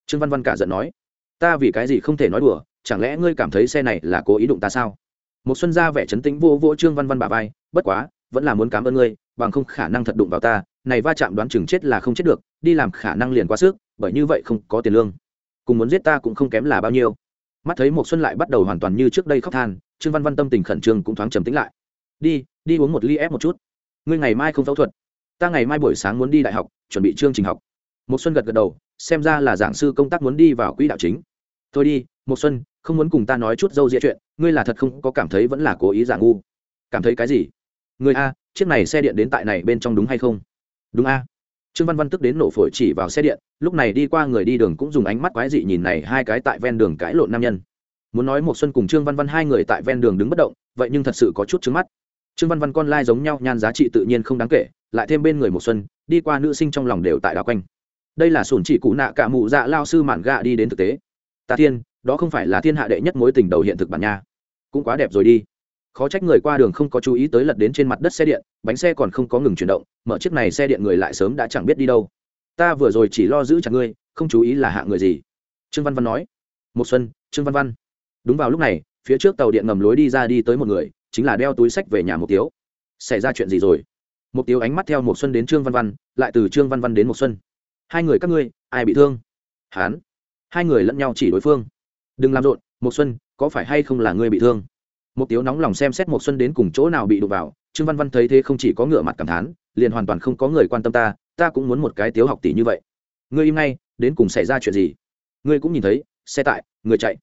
Trương văn văn cả giận nói, ta vì cái gì không thể nói đùa, chẳng lẽ ngươi cảm thấy xe này là cố ý đụng ta sao? Một xuân ra vẻ chấn tĩnh vô vô trương văn văn bà vai, bất quá, vẫn là muốn cảm ơn ngươi, bằng không khả năng thật đụng vào ta, này va chạm đoán chừng chết là không chết được, đi làm khả năng liền quá sức, bởi như vậy không có tiền lương. Cùng muốn giết ta cũng không kém là bao nhiêu mắt thấy một xuân lại bắt đầu hoàn toàn như trước đây khóc than, trương văn văn tâm tình khẩn trương cũng thoáng trầm tĩnh lại. Đi đi uống một ly ép một chút. Ngươi ngày mai không phẫu thuật. Ta ngày mai buổi sáng muốn đi đại học, chuẩn bị chương trình học. Một xuân gật gật đầu, xem ra là giảng sư công tác muốn đi vào quỹ đạo chính. Thôi đi một xuân, không muốn cùng ta nói chút dâu dịa chuyện, ngươi là thật không có cảm thấy vẫn là cố ý giả ngu. Cảm thấy cái gì? Người a, chiếc này xe điện đến tại này bên trong đúng hay không? Đúng a trương văn văn tức đến nổ phổi chỉ vào xe điện, lúc này đi qua người đi đường cũng dùng ánh mắt quái dị nhìn này hai cái tại ven đường cãi lộn nam nhân. Muốn nói một xuân cùng trương văn văn hai người tại ven đường đứng bất động, vậy nhưng thật sự có chút trứng mắt. Trương văn văn con lai giống nhau, nhan giá trị tự nhiên không đáng kể, lại thêm bên người một xuân, đi qua nữ sinh trong lòng đều tại đảo quanh. Đây là sủn chỉ cụ nạ cả mụ dạ lao sư mạn gạ đi đến thực tế. Ta thiên đó không phải là thiên hạ đệ nhất mối tình đầu hiện thực bản nha. Cũng quá đẹp rồi đi khó trách người qua đường không có chú ý tới lật đến trên mặt đất xe điện, bánh xe còn không có ngừng chuyển động, mở chiếc này xe điện người lại sớm đã chẳng biết đi đâu. Ta vừa rồi chỉ lo giữ chặt ngươi, không chú ý là hạ người gì. Trương văn văn nói. Một xuân, trương văn văn. Đúng vào lúc này, phía trước tàu điện ngầm lối đi ra đi tới một người, chính là đeo túi sách về nhà một tiếu. Xảy ra chuyện gì rồi? Một tiếu ánh mắt theo một xuân đến trương văn văn, lại từ trương văn văn đến một xuân. Hai người các ngươi, ai bị thương? Hán. Hai người lẫn nhau chỉ đối phương. Đừng làm rộn một xuân, có phải hay không là ngươi bị thương? Một tiếu nóng lòng xem xét một xuân đến cùng chỗ nào bị đụng vào, trương văn văn thấy thế không chỉ có ngửa mặt cảm thán, liền hoàn toàn không có người quan tâm ta ta cũng muốn một cái tiếu học tỷ như vậy. Ngươi im ngay, đến cùng xảy ra chuyện gì? Ngươi cũng nhìn thấy, xe tải, người chạy.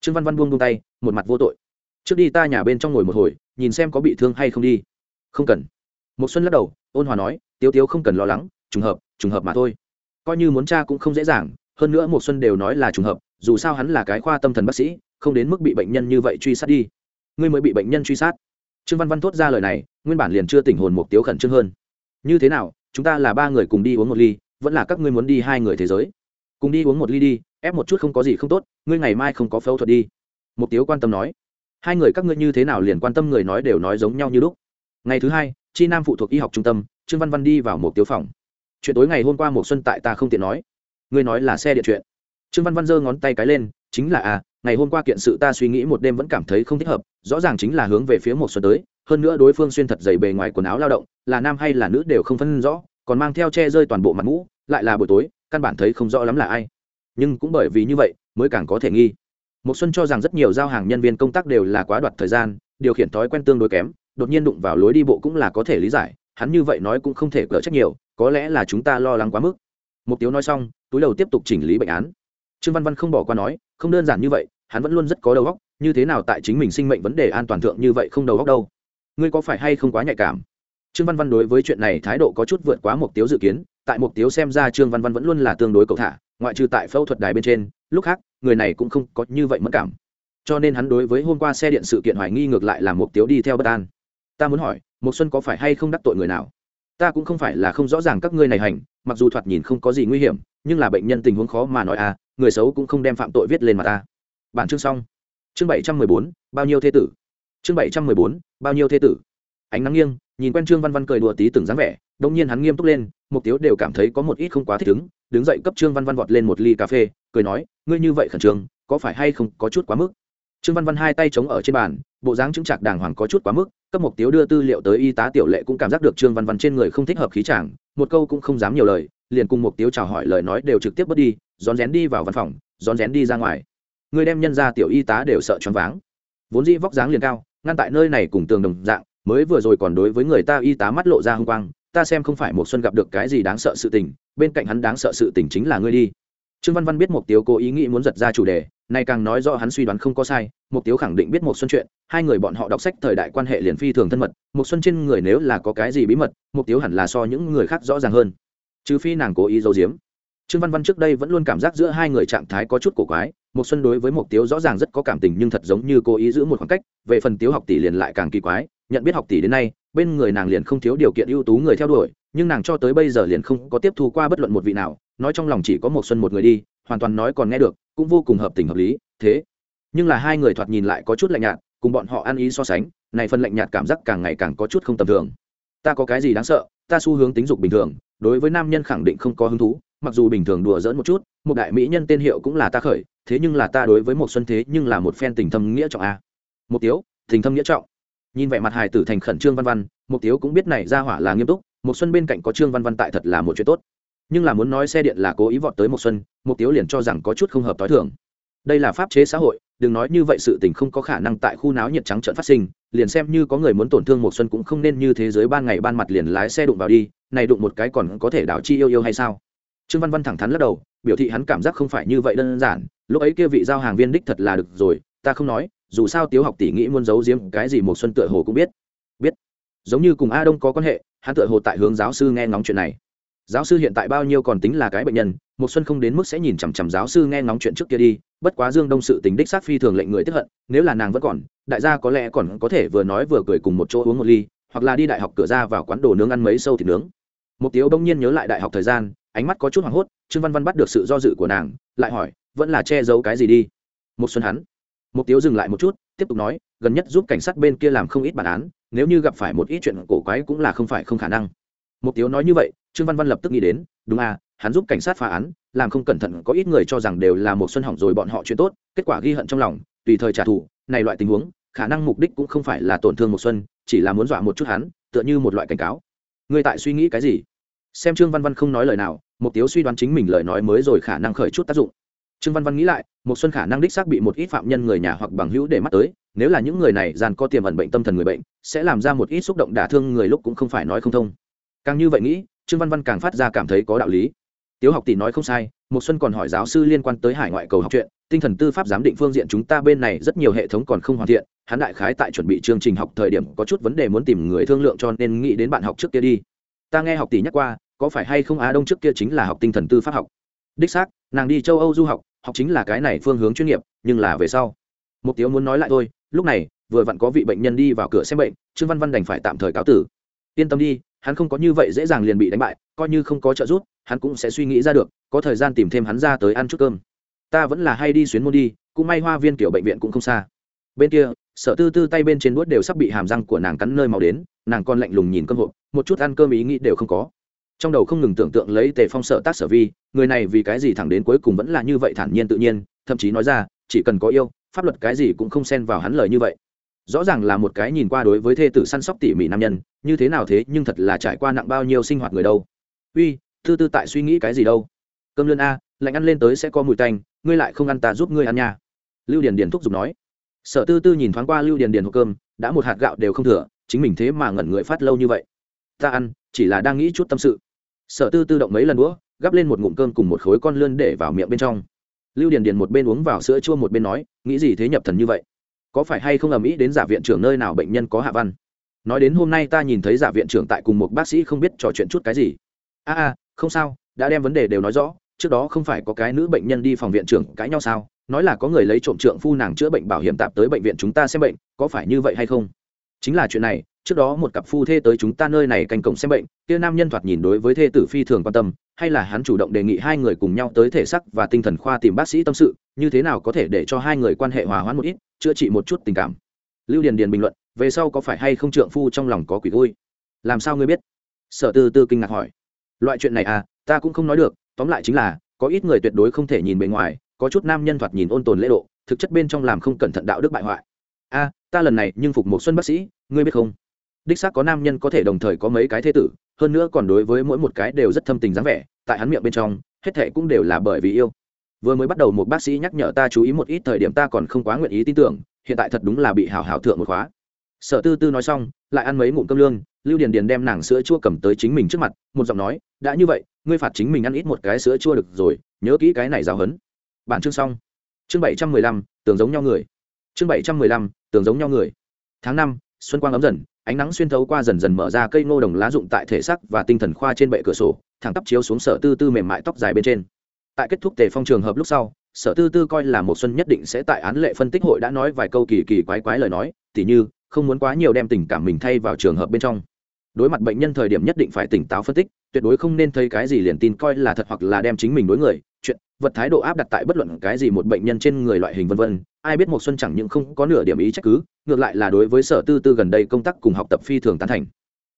Trương văn văn buông buông tay, một mặt vô tội. Trước đi ta nhà bên trong ngồi một hồi, nhìn xem có bị thương hay không đi. Không cần. Một xuân lắc đầu, ôn hòa nói, tiếu tiếu không cần lo lắng, trùng hợp trùng hợp mà thôi. Coi như muốn cha cũng không dễ dàng, hơn nữa một xuân đều nói là trùng hợp, dù sao hắn là cái khoa tâm thần bác sĩ, không đến mức bị bệnh nhân như vậy truy sát đi ngươi mới bị bệnh nhân truy sát. Trương văn văn thốt ra lời này, nguyên bản liền chưa tỉnh hồn một tiếu khẩn trương hơn. Như thế nào, chúng ta là ba người cùng đi uống một ly, vẫn là các ngươi muốn đi hai người thế giới? Cùng đi uống một ly đi, ép một chút không có gì không tốt, ngươi ngày mai không có phẫu thuật đi. Mục tiếu quan tâm nói. Hai người các ngươi như thế nào liền quan tâm người nói đều nói giống nhau như lúc. Ngày thứ hai, chi nam phụ thuộc y học trung tâm, trương văn văn đi vào một tiếu phòng. Chuyện tối ngày hôm qua một xuân tại ta không tiện nói. Ngươi nói là xe điện chuyện. Trương văn văn giơ ngón tay cái lên, chính là à ngày hôm qua kiện sự ta suy nghĩ một đêm vẫn cảm thấy không thích hợp, rõ ràng chính là hướng về phía một xuân tới, hơn nữa đối phương xuyên thật dày bề ngoài quần áo lao động, là nam hay là nữ đều không phân rõ, còn mang theo che rơi toàn bộ mặt mũ, lại là buổi tối, căn bản thấy không rõ lắm là ai. Nhưng cũng bởi vì như vậy, mới càng có thể nghi. Một xuân cho rằng rất nhiều giao hàng nhân viên công tác đều là quá đoạt thời gian, điều khiển thói quen tương đối kém, đột nhiên đụng vào lối đi bộ cũng là có thể lý giải, hắn như vậy nói cũng không thể cỡ trách nhiều, có lẽ là chúng ta lo lắng quá mức. Mục tiêu nói xong, túi đầu tiếp tục chỉnh lý bệnh án trương văn văn không bỏ qua nói, không đơn giản như vậy, hắn vẫn luôn rất có đầu óc, như thế nào tại chính mình sinh mệnh vấn đề an toàn thượng như vậy không đầu óc đâu. Ngươi có phải hay không quá nhạy cảm? Trương văn văn đối với chuyện này thái độ có chút vượt quá mục tiêu dự kiến, tại mục tiêu xem ra trương văn văn vẫn luôn là tương đối cầu thả, ngoại trừ tại phẫu thuật đài bên trên, lúc khác, người này cũng không có như vậy mất cảm. Cho nên hắn đối với hôm qua xe điện sự kiện hoài nghi ngược lại là mục tiêu đi theo bất an. Ta muốn hỏi một xuân có phải hay không đắc tội người nào? Ta cũng không phải là không rõ ràng các ngươi này hành mặc dù thoạt nhìn không có gì nguy hiểm, nhưng là bệnh nhân tình huống khó mà nói à người xấu cũng không đem phạm tội viết lên mặt ta. Bản chương xong. Chương bảy trăm mười bốn, bao nhiêu thế tử? Chương bảy trăm mười bốn, bao nhiêu thế tử? Ánh nắng nghiêng, nhìn quen trương văn văn cười đùa tí từng dáng vẻ đông nhiên hắn nghiêm túc lên, mục tiêu đều cảm thấy có một ít không quá thích ứng, đứng dậy cấp trương văn văn vọt lên một ly cà phê, cười nói, ngươi như vậy khẩn trương, có phải hay không có chút quá mức? Trương văn văn hai tay chống ở trên bàn, bộ dáng chứng chạc đàng hoàng có chút quá mức cấp mục tiêu đưa tư liệu tới y tá tiểu lệ cũng cảm giác được trương văn văn trên người không thích hợp khí chàng, một câu cũng không dám nhiều lời, liền cùng mục tiêu chào hỏi lời nói đều trực tiếp bớt đi, rón rén đi vào văn phòng, rón rén đi ra ngoài. Người đem nhân ra tiểu y tá đều sợ choáng váng. Vốn dĩ vóc dáng liền cao, ngăn tại nơi này cùng tường đồng dạng, mới vừa rồi còn đối với người ta y tá mắt lộ ra hung quang, ta xem không phải một xuân gặp được cái gì đáng sợ sự tình, bên cạnh hắn đáng sợ sự tình chính là ngươi đi. Trương văn văn biết một tiếu cố ý nghĩ muốn giật ra chủ đề này càng nói rõ hắn suy đoán không có sai, Mục tiếu khẳng định biết một xuân chuyện, hai người bọn họ đọc sách thời đại quan hệ liền phi thường thân mật một xuân trên người nếu là có cái gì bí mật, Mục tiếu hẳn là so những người khác rõ ràng hơn. Trừ phi nàng cố ý giấu giếm. Trương văn văn trước đây vẫn luôn cảm giác giữa hai người trạng thái có chút cổ quái một xuân đối với Mục tiếu rõ ràng rất có cảm tình nhưng thật giống như cố ý giữ một khoảng cách, về phần tiếu học tỷ liền lại càng kỳ quái, nhận biết học tỷ đến nay, bên người nàng liền không thiếu điều kiện ưu tú người theo đuổi, nhưng nàng cho tới bây giờ liền không có tiếp thu qua bất luận một vị nào, nói trong lòng chỉ có một xuân một người đi, hoàn toàn nói còn nghe được cũng vô cùng hợp tình hợp lý, thế. Nhưng là hai người thoạt nhìn lại có chút lạnh nhạt, cùng bọn họ ăn ý so sánh, này phần lạnh nhạt cảm giác càng ngày càng có chút không tầm thường. Ta có cái gì đáng sợ, ta xu hướng tính dục bình thường, đối với nam nhân khẳng định không có hứng thú, mặc dù bình thường đùa dỡn một chút, một đại mỹ nhân tên hiệu cũng là ta khởi, thế nhưng là ta đối với một xuân thế nhưng là một phen tình thâm nghĩa trọng a. Một tiếu, tình thâm nghĩa trọng. Nhìn vẻ mặt hài tử thành khẩn trương văn văn một tiếu cũng biết này ra hỏa là nghiêm túc, một xuân bên cạnh có trương văn văn tại thật là một chuyện tốt nhưng là muốn nói xe điện là cố ý vọt tới một xuân một tiêu liền cho rằng có chút không hợp tối thường. Đây là pháp chế xã hội, đừng nói như vậy sự tình không có khả năng tại khu náo nhiệt trắng trợn phát sinh, liền xem như có người muốn tổn thương một xuân cũng không nên như thế giới ban ngày ban mặt liền lái xe đụng vào đi, này đụng một cái còn có thể đảo chi yêu yêu hay sao? Trương văn văn thẳng thắn lắc đầu, biểu thị hắn cảm giác không phải như vậy đơn giản, lúc ấy kia vị giao hàng viên đích thật là được rồi, ta không nói, dù sao tiếu học tỷ nghĩ muốn giấu giếm cái gì một xuân tựa hồ cũng biết. Biết. Giống như cùng a đông có quan hệ, hắn tựa hồ tại hướng giáo sư nghe ngóng chuyện này giáo sư hiện tại bao nhiêu còn tính là cái bệnh nhân một xuân không đến mức sẽ nhìn chằm chằm giáo sư nghe ngóng chuyện trước kia đi, bất quá dương đông sự tính đích sát phi thường lệnh người tức hận, nếu là nàng vẫn còn, đại gia có lẽ còn có thể vừa nói vừa cười cùng một chỗ uống một ly, hoặc là đi đại học cửa ra vào quán đồ nướng ăn mấy sâu thịt nướng. Một tiếu bỗng nhiên nhớ lại đại học thời gian, ánh mắt có chút hoảng hốt, trương văn văn bắt được sự do dự của nàng, lại hỏi, vẫn là che giấu cái gì đi? Một xuân hắn một tiếu dừng lại một chút, tiếp tục nói, gần nhất giúp cảnh sát bên kia làm không ít bản án, nếu như gặp phải một ít chuyện cổ quái cũng là không phải không khả năng. Một tiếu nói như vậy trương văn văn lập tức nghĩ đến, đúng à hắn giúp cảnh sát phá án, làm không cẩn thận có ít người cho rằng đều là một xuân hỏng rồi bọn họ chuyện tốt, kết quả ghi hận trong lòng, tùy thời trả thù, này loại tình huống, khả năng mục đích cũng không phải là tổn thương một xuân, chỉ là muốn dọa một chút hắn, tựa như một loại cảnh cáo. Ngươi tại suy nghĩ cái gì? Xem trương văn văn không nói lời nào một tiếu suy đoán chính mình lời nói mới rồi khả năng khởi chút tác dụng. Trương văn văn nghĩ lại, một xuân khả năng đích xác bị một ít phạm nhân người nhà hoặc bằng hữu để mắt tới, nếu là những người này dàn có tiềm ẩn bệnh tâm thần người bệnh, sẽ làm ra một ít xúc động đả thương người lúc cũng không phải nói không thông. Càng như vậy nghĩ trương văn văn càng phát ra cảm thấy có đạo lý. Tiếu học tỷ nói không sai một xuân còn hỏi giáo sư liên quan tới hải ngoại cầu học chuyện, tinh thần tư pháp giám định phương diện chúng ta bên này rất nhiều hệ thống còn không hoàn thiện, hắn đại khái tại chuẩn bị chương trình học thời điểm có chút vấn đề muốn tìm người thương lượng cho nên nghĩ đến bạn học trước kia đi. Ta nghe học tỷ nhắc qua, có phải hay không á đông trước kia chính là học tinh thần tư pháp học? Đích xác, nàng đi châu âu du học học chính là cái này phương hướng chuyên nghiệp, nhưng là về sau. Mục tiêu muốn nói lại thôi, lúc này, vừa vặn có vị bệnh nhân đi vào cửa xem bệnh, trương văn văn đành phải tạm thời cáo tử. Yên tâm đi hắn không có như vậy dễ dàng liền bị đánh bại, coi như không có trợ giúp, hắn cũng sẽ suy nghĩ ra được, có thời gian tìm thêm hắn ra tới ăn chút cơm. Ta vẫn là hay đi xuyến môn đi, cũng may hoa viên kiểu bệnh viện cũng không xa. Bên kia, sở tư tư tay bên trên đuốt đều sắp bị hàm răng của nàng cắn nơi màu đến, nàng còn lạnh lùng nhìn cơm hộp, một chút ăn cơm ý nghĩ đều không có. Trong đầu không ngừng tưởng tượng lấy tề phong sợ tác sở vi, người này vì cái gì thẳng đến cuối cùng vẫn là như vậy thản nhiên tự nhiên, thậm chí nói ra, chỉ cần có yêu, pháp luật cái gì cũng không xen vào hắn lời như vậy. Rõ ràng là một cái nhìn qua đối với thê tử săn sóc tỉ mỉ nam nhân như thế nào thế nhưng thật là trải qua nặng bao nhiêu sinh hoạt người đâu. Uy thư tư tại suy nghĩ cái gì đâu? Cơm lươn a, lạnh ăn lên tới sẽ có mùi tanh, ngươi lại không ăn ta giúp ngươi ăn nha. Lưu điền điền thúc giục nói. Sở tư tư nhìn thoáng qua lưu điền điền hộp cơm, đã một hạt gạo đều không thừa, chính mình thế mà ngẩn người phát lâu như vậy. Ta ăn, chỉ là đang nghĩ chút tâm sự. Sở tư tư động mấy lần đũa, gắp lên một ngụm cơm cùng một khối con lươn để vào miệng bên trong. Lưu điền điền một bên uống vào sữa chua một bên nói, nghĩ gì thế nhập thần như vậy? Có phải hay không ầm ĩ đến giả viện trưởng nơi nào bệnh nhân có hạ văn? Nói đến hôm nay ta nhìn thấy giả viện trưởng tại cùng một bác sĩ không biết trò chuyện chút cái gì. A a, không sao, đã đem vấn đề đều nói rõ, trước đó không phải có cái nữ bệnh nhân đi phòng viện trưởng cãi nhau sao? Nói là có người lấy trộm trượng phu nàng chữa bệnh bảo hiểm tạp tới bệnh viện chúng ta xem bệnh, có phải như vậy hay không? Chính là chuyện này, trước đó một cặp phu thê tới chúng ta nơi này canh cổng xem bệnh, kia nam nhân thoạt nhìn đối với thê tử phi thường quan tâm, hay là hắn chủ động đề nghị hai người cùng nhau tới thể sắc và tinh thần khoa tìm bác sĩ tâm sự, như thế nào có thể để cho hai người quan hệ hòa hoãn một ít, chữa trị một chút tình cảm? Lưu điền điền bình luận về sau có phải hay không trượng phu trong lòng có quỷ vui? Làm sao ngươi biết? Sở tư tư kinh ngạc hỏi. Loại chuyện này à ta cũng không nói được, tóm lại chính là, có ít người tuyệt đối không thể nhìn bề ngoài, có chút nam nhân thoạt nhìn ôn tồn lễ độ, thực chất bên trong làm không cẩn thận đạo đức bại hoại. A, ta lần này nhưng phục một xuân bác sĩ, ngươi biết không? Đích xác có nam nhân có thể đồng thời có mấy cái thế tử, hơn nữa còn đối với mỗi một cái đều rất thâm tình dáng vẻ, tại hắn miệng bên trong, hết thệ cũng đều là bởi vì yêu. Vừa mới bắt đầu một bác sĩ nhắc nhở ta chú ý một ít thời điểm ta còn không quá nguyện ý tin tưởng, hiện tại thật đúng là bị hảo hảo thượng một khóa sở tư tư nói xong, lại ăn mấy ngụm cơm lương, lưu điền điền đem nàng sữa chua cầm tới chính mình trước mặt, một giọng nói, đã như vậy, ngươi phạt chính mình ăn ít một cái sữa chua được rồi, nhớ kỹ cái này giáo hấn. Bản chương xong. Chương bảy trăm mười lăm tường giống nhau người. Chương bảy trăm mười lăm tường giống nhau người. Tháng năm, xuân quang ấm dần, ánh nắng xuyên thấu qua dần dần mở ra cây ngô đồng lá rụng tại thể sắc và tinh thần khoa trên bệ cửa sổ, thẳng tắp chiếu xuống sở tư tư mềm mại tóc dài bên trên. Tại kết thúc tề phong trường hợp lúc sau, sở tư tư coi là một xuân nhất định sẽ tại án lệ phân tích hội đã nói vài câu kỳ kỳ quái quái lời nói, tỉ như không muốn quá nhiều đem tình cảm mình thay vào trường hợp bên trong. Đối mặt bệnh nhân thời điểm nhất định phải tỉnh táo phân tích, tuyệt đối không nên thấy cái gì liền tin coi là thật hoặc là đem chính mình đối người, chuyện, vật thái độ áp đặt tại bất luận cái gì một bệnh nhân trên người loại hình vân vân, ai biết một xuân chẳng những không có nửa điểm ý trách cứ, ngược lại là đối với sở tư tư gần đây công tác cùng học tập phi thường tán thành.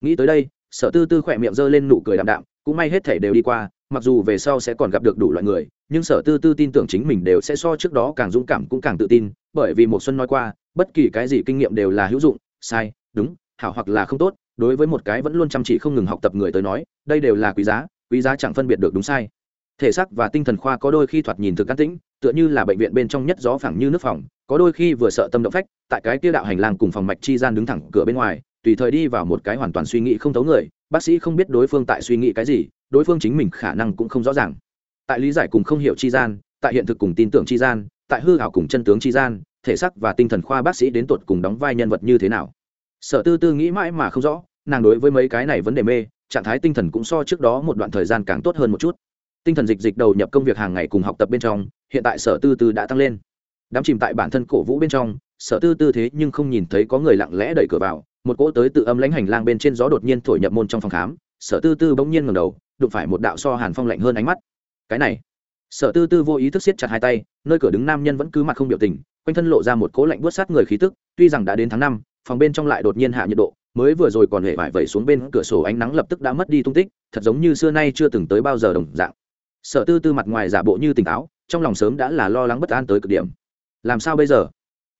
Nghĩ tới đây, sở tư tư khỏe miệng g lên nụ cười đạm đạm, cũng may hết thể đều đi qua mặc dù về sau sẽ còn gặp được đủ loại người, nhưng sở tư tư tin tưởng chính mình đều sẽ so trước đó càng dũng cảm cũng càng tự tin, bởi vì một xuân nói qua, bất kỳ cái gì kinh nghiệm đều là hữu dụng, sai, đúng, hảo hoặc là không tốt, đối với một cái vẫn luôn chăm chỉ không ngừng học tập người tới nói, đây đều là quý giá quý giá chẳng phân biệt được đúng sai. Thể xác và tinh thần khoa có đôi khi thoạt nhìn thực cán tĩnh, tựa như là bệnh viện bên trong nhất gió phẳng như nước phòng, có đôi khi vừa sợ tâm động phách, tại cái kia đạo hành lang cùng phòng mạch chi gian đứng thẳng cửa bên ngoài, tùy thời đi vào một cái hoàn toàn suy nghĩ không thấu người bác sĩ không biết đối phương tại suy nghĩ cái gì, đối phương chính mình khả năng cũng không rõ ràng. Tại lý giải cùng không hiểu chi gian, tại hiện thực cùng tin tưởng chi gian, tại hư hảo cùng chân tướng chi gian, thể xác và tinh thần khoa bác sĩ đến tột cùng đóng vai nhân vật như thế nào? Sở tư tư nghĩ mãi mà không rõ, nàng đối với mấy cái này vấn đề mê, trạng thái tinh thần cũng so trước đó một đoạn thời gian càng tốt hơn một chút. Tinh thần dịch dịch đầu nhập công việc hàng ngày cùng học tập bên trong, hiện tại sở tư tư đã tăng lên. Đám chìm tại bản thân cổ vũ bên trong, sở tư tư thế nhưng không nhìn thấy có người lặng lẽ đẩy cửa vào một cỗ tới tự âm lãnh hành lang bên trên gió đột nhiên thổi nhập môn trong phòng khám, sở tư tư bỗng nhiên ngầm đầu, đụng phải một đạo so hàn phong lạnh hơn ánh mắt. Cái này. Sở tư tư vô ý thức siết chặt hai tay, nơi cửa đứng nam nhân vẫn cứ mặt không biểu tình, quanh thân lộ ra một cỗ lạnh buốt sát người khí tức, tuy rằng đã đến tháng năm, phòng bên trong lại đột nhiên hạ nhiệt độ, mới vừa rồi còn hề vải vẩy xuống bên cửa sổ ánh nắng lập tức đã mất đi tung tích, thật giống như xưa nay chưa từng tới bao giờ đồng dạng. Sở tư tư mặt ngoài giả bộ như tỉnh táo, trong lòng sớm đã là lo lắng bất an tới cực điểm. Làm sao bây giờ?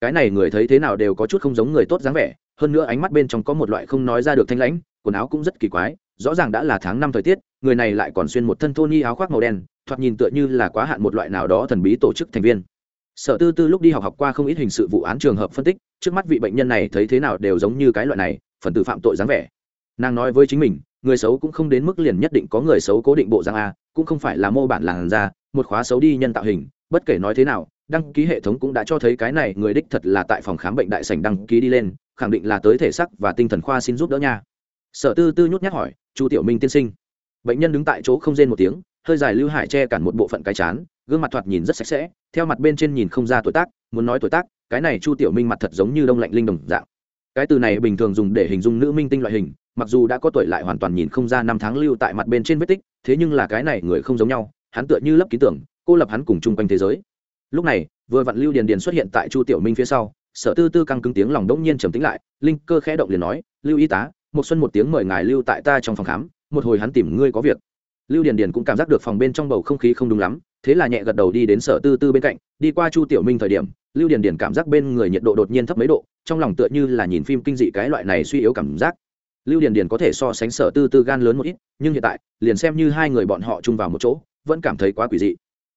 Cái này người thấy thế nào đều có chút không giống người tốt dáng vẻ hơn nữa ánh mắt bên trong có một loại không nói ra được thanh lãnh, quần áo cũng rất kỳ quái, rõ ràng đã là tháng năm thời tiết, người này lại còn xuyên một thân thô ni áo khoác màu đen, thoạt nhìn tựa như là quá hạn một loại nào đó thần bí tổ chức thành viên. Sở tư tư lúc đi học học qua không ít hình sự vụ án trường hợp phân tích, trước mắt vị bệnh nhân này thấy thế nào đều giống như cái loại này, phần tử phạm tội dáng vẻ. Nàng nói với chính mình, người xấu cũng không đến mức liền nhất định có người xấu cố định bộ dáng a, cũng không phải là mô bản làn da một khóa xấu đi nhân tạo hình, bất kể nói thế nào, đăng ký hệ thống cũng đã cho thấy cái này người đích thật là tại phòng khám bệnh đại sảnh đăng ký đi lên khẳng định là tới thể sắc và tinh thần khoa xin giúp đỡ nha. Sở tư tư nhút nhát hỏi, chu tiểu minh tiên sinh. Bệnh nhân đứng tại chỗ không rên một tiếng, hơi dài lưu hải che cản một bộ phận cái chán, gương mặt thoạt nhìn rất sạch sẽ, theo mặt bên trên nhìn không ra tuổi tác, muốn nói tuổi tác, cái này chu tiểu minh mặt thật giống như đông lạnh linh đồng dạng. Cái từ này bình thường dùng để hình dung nữ minh tinh loại hình, mặc dù đã có tuổi lại hoàn toàn nhìn không ra năm tháng lưu tại mặt bên trên vết tích, thế nhưng là cái này người không giống nhau, hắn tựa như lấp ký tưởng, cô lập hắn cùng chung quanh thế giới. Lúc này, vừa vặn lưu điền điền xuất hiện tại chu tiểu minh phía sau sở tư tư căng cứng tiếng lòng đỗng nhiên trầm tính lại, linh cơ khẽ động liền nói, lưu y tá, một xuân một tiếng mời ngài lưu tại ta trong phòng khám, một hồi hắn tìm ngươi có việc. Lưu điền điền cũng cảm giác được phòng bên trong bầu không khí không đúng lắm, thế là nhẹ gật đầu đi đến sở tư tư bên cạnh, đi qua chu tiểu minh thời điểm, lưu điền điền cảm giác bên người nhiệt độ đột nhiên thấp mấy độ, trong lòng tựa như là nhìn phim kinh dị cái loại này suy yếu cảm giác. Lưu điền điền có thể so sánh sở tư tư gan lớn một ít, nhưng hiện tại, liền xem như hai người bọn họ chung vào một chỗ, vẫn cảm thấy quá quỷ dị.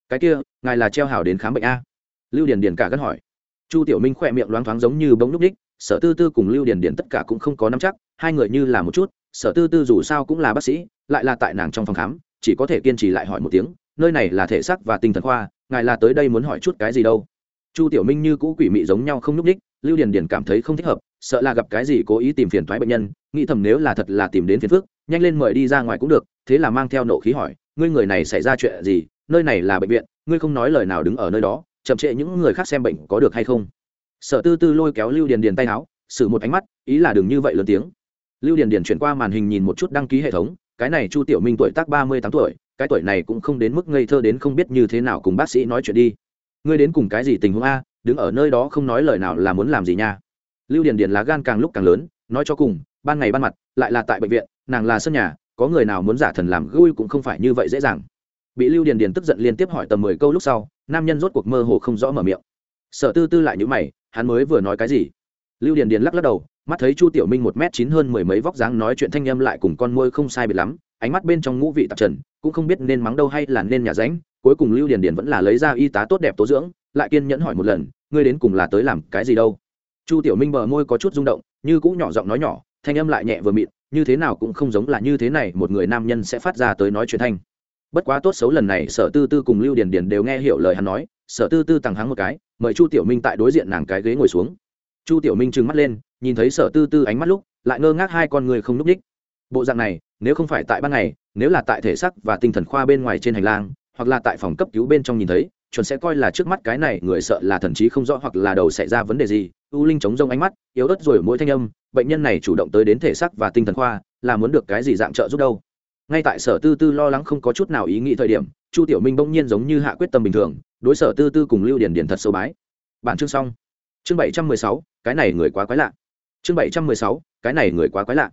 Cái kia, ngài là treo hảo đến khám bệnh a? Lưu điền điền cả gân hỏi chu tiểu minh khỏe miệng loáng thoáng giống như bóng núp đích, sở tư tư cùng lưu điền điền tất cả cũng không có nắm chắc hai người như là một chút sở tư tư dù sao cũng là bác sĩ lại là tại nàng trong phòng khám chỉ có thể kiên trì lại hỏi một tiếng nơi này là thể xác và tinh thần khoa ngài là tới đây muốn hỏi chút cái gì đâu. Chu tiểu minh như cũ quỷ mị giống nhau không n đích, c lưu điền điền cảm thấy không thích hợp sợ là gặp cái gì cố ý tìm phiền thoái bệnh nhân nghĩ thầm nếu là thật là tìm đến phiền phức nhanh lên mời đi ra ngoài cũng được thế là mang theo nộ khí hỏi ngươi người này xảy ra chuyện gì? Nơi này là bệnh viện ngươi không nói lời nào đứng ở nơi đó chậm trễ những người khác xem bệnh có được hay không. Sở tư tư lôi kéo lưu điền điền tay áo xử một ánh mắt, ý là đừng như vậy lớn tiếng. Lưu điền điền chuyển qua màn hình nhìn một chút đăng ký hệ thống, cái này chu tiểu minh tuổi tác ba mươi tám tuổi, cái tuổi này cũng không đến mức ngây thơ đến không biết như thế nào cùng bác sĩ nói chuyện đi. Ngươi đến cùng cái gì tình huống a, đứng ở nơi đó không nói lời nào là muốn làm gì nha. Lưu điền điền lá gan càng lúc càng lớn, nói cho cùng, ban ngày ban mặt, lại là tại bệnh viện, nàng là sân nhà, có người nào muốn giả thần làm gui cũng không phải như vậy dễ dàng bị lưu điền điền tức giận liên tiếp hỏi tầm mười câu lúc sau, nam nhân rốt cuộc mơ hồ không rõ mở miệng. Sở tư tư lại nhữ mày, hắn mới vừa nói cái gì? Lưu điền điền lắc lắc đầu, mắt thấy chu tiểu minh một m chín hơn mười mấy vóc dáng nói chuyện thanh â m lại cùng con môi không sai biệt lắm, ánh mắt bên trong ngũ vị tạp trần, cũng không biết nên mắng đâu hay là nên nhà ránh, cuối cùng lưu điền điền vẫn là lấy ra y tá tốt đẹp tố dưỡng, lại kiên nhẫn hỏi một lần, ngươi đến cùng là tới làm cái gì đâu? Chu tiểu minh bờ môi có chút rung động, như cũng nhỏ giọng nói nhỏ, thanh âm lại nhẹ vừa mịn, như thế nào cũng không giống là như thế này, một người nam nhân sẽ phát ra tới nói chuyện thanh bất quá tốt xấu lần này, sở tư tư cùng lưu điền điền đều nghe hiểu lời hắn nói, sở tư tư tằng hắng một cái, mời chu tiểu minh tại đối diện nàng cái ghế ngồi xuống. Chu tiểu minh trừng mắt lên, nhìn thấy sở tư tư ánh mắt lúc, lại ngơ ngác hai con người không n ú c ních bộ dạng này, nếu không phải tại ban ngày, nếu là tại thể sắc và tinh thần khoa bên ngoài trên hành lang, hoặc là tại phòng cấp cứu bên trong nhìn thấy, chuẩn sẽ coi là trước mắt cái này, người sợ là thần trí không rõ hoặc là đầu xảy ra vấn đề gì. U linh chống rông ánh mắt, yếu ớt rồi mỗi thanh âm, bệnh nhân này chủ động tới đến thể xác và tinh thần khoa, là muốn được cái gì dạng trợ giúp đâu? Ngay tại sở tư tư lo lắng không có chút nào ý nghĩ thời điểm, chu tiểu minh bỗng nhiên giống như hạ quyết tâm bình thường, đối sở tư tư cùng lưu điển điển thật sâu bái. Bản chương xong. Chương bảy trăm mười sáu, cái này người quá quái lạ. Chương bảy trăm mười sáu, cái này người quá quái lạ.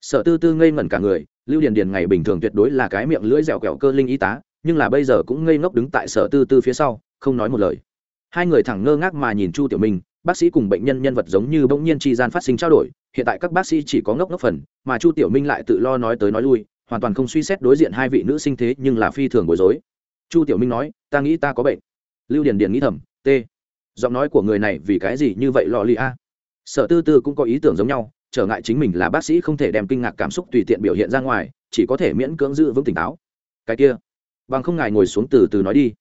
Sở tư tư ngây ngẩn cả người, lưu điền điền ngày bình thường tuyệt đối là cái miệng lưỡi dẻo kẹo cơ linh y tá, nhưng là bây giờ cũng ngây ngốc đứng tại sở tư tư phía sau, không nói một lời. Hai người thẳng ngơ ngác mà nhìn chu tiểu minh, bác sĩ cùng bệnh nhân nhân vật giống như bỗng nhiên tri gian phát sinh trao đổi, hiện tại các bác sĩ chỉ có ngốc ngốc phần, mà chu tiểu minh lại tự lo nói tới nói lui hoàn toàn không suy xét đối diện hai vị nữ sinh thế nhưng là phi thường bối rối. Chu tiểu minh nói, ta nghĩ ta có bệnh. Lưu điền điền nghĩ thầm, t. Giọng nói của người này vì cái gì như vậy lò lì a? Sở tư tư cũng có ý tưởng giống nhau, trở ngại chính mình là bác sĩ không thể đem kinh ngạc cảm xúc tùy tiện biểu hiện ra ngoài, chỉ có thể miễn cưỡng giữ vững tỉnh táo. Cái kia, bằng không ngài ngồi xuống từ từ nói đi.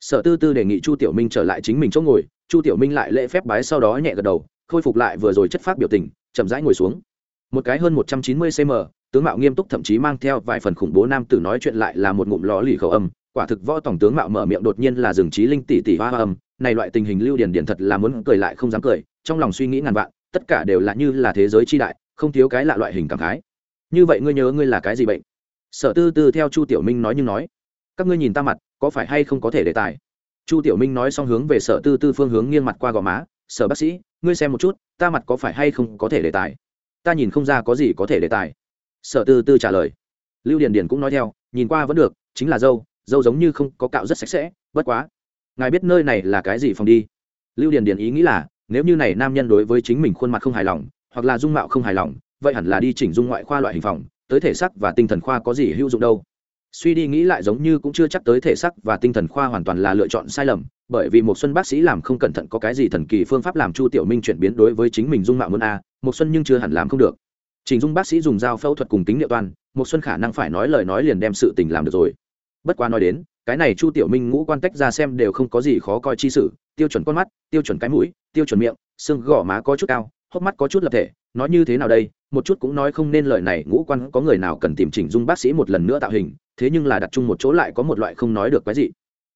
Sở tư tư đề nghị chu tiểu minh trở lại chính mình chỗ ngồi, chu tiểu minh lại lễ phép bái sau đó nhẹ gật đầu, khôi phục lại vừa rồi chất phát biểu tình, chậm rãi ngồi xuống. Một cái hơn một trăm chín mươi cm tướng mạo nghiêm túc thậm chí mang theo vài phần khủng bố nam tử nói chuyện lại là một ngụm ló lì khẩu âm. Quả thực võ tổng tướng mạo mở miệng đột nhiên là rừng trí linh tỷ tỷ hoa hoa âm. Này loại tình hình lưu điển điển thật là muốn cười lại không dám cười, trong lòng suy nghĩ ngàn vạn, tất cả đều là như là thế giới chi đại, không thiếu cái lạ loại hình cảm khái. Như vậy ngươi nhớ ngươi là cái gì bệnh? Sở tư tư theo chu tiểu minh nói như nói, các ngươi nhìn ta mặt, có phải hay không có thể đề tài? Chu tiểu minh nói xong hướng về sở tư tư phương hướng nghiêng mặt qua gò má, sở bác sĩ, ngươi xem một chút, ta mặt có phải hay không có thể đề tài? Ta nhìn không ra có gì có thể đề tài sở tư tư trả lời. Lưu điền điền cũng nói theo, nhìn qua vẫn được, chính là dâu dâu giống như không có cạo rất sạch sẽ, bất quá. Ngài biết nơi này là cái gì phòng đi? Lưu điền điền ý nghĩ là, nếu như này nam nhân đối với chính mình khuôn mặt không hài lòng, hoặc là dung mạo không hài lòng, vậy hẳn là đi chỉnh dung ngoại khoa loại hình phòng, tới thể sắc và tinh thần khoa có gì hữu dụng đâu. Suy đi nghĩ lại giống như cũng chưa chắc tới thể sắc và tinh thần khoa hoàn toàn là lựa chọn sai lầm, bởi vì một xuân bác sĩ làm không cẩn thận có cái gì thần kỳ phương pháp làm chu tiểu minh chuyển biến đối với chính mình dung mạo muốn a, một xuân nhưng chưa hẳn làm không được chỉnh dung bác sĩ dùng dao phẫu thuật cùng tính liệu toàn một xuân khả năng phải nói lời nói liền đem sự tình làm được rồi. Bất quá nói đến, cái này chu tiểu minh ngũ quan tách ra xem đều không có gì khó coi chi sử tiêu chuẩn con mắt, tiêu chuẩn cái mũi, tiêu chuẩn miệng, xương gò má có chút cao, hốc mắt có chút lập thể, nói như thế nào đây, một chút cũng nói không nên lời này, ngũ quan có người nào cần tìm chỉnh dung bác sĩ một lần nữa tạo hình, thế nhưng là đặt chung một chỗ lại có một loại không nói được cái gì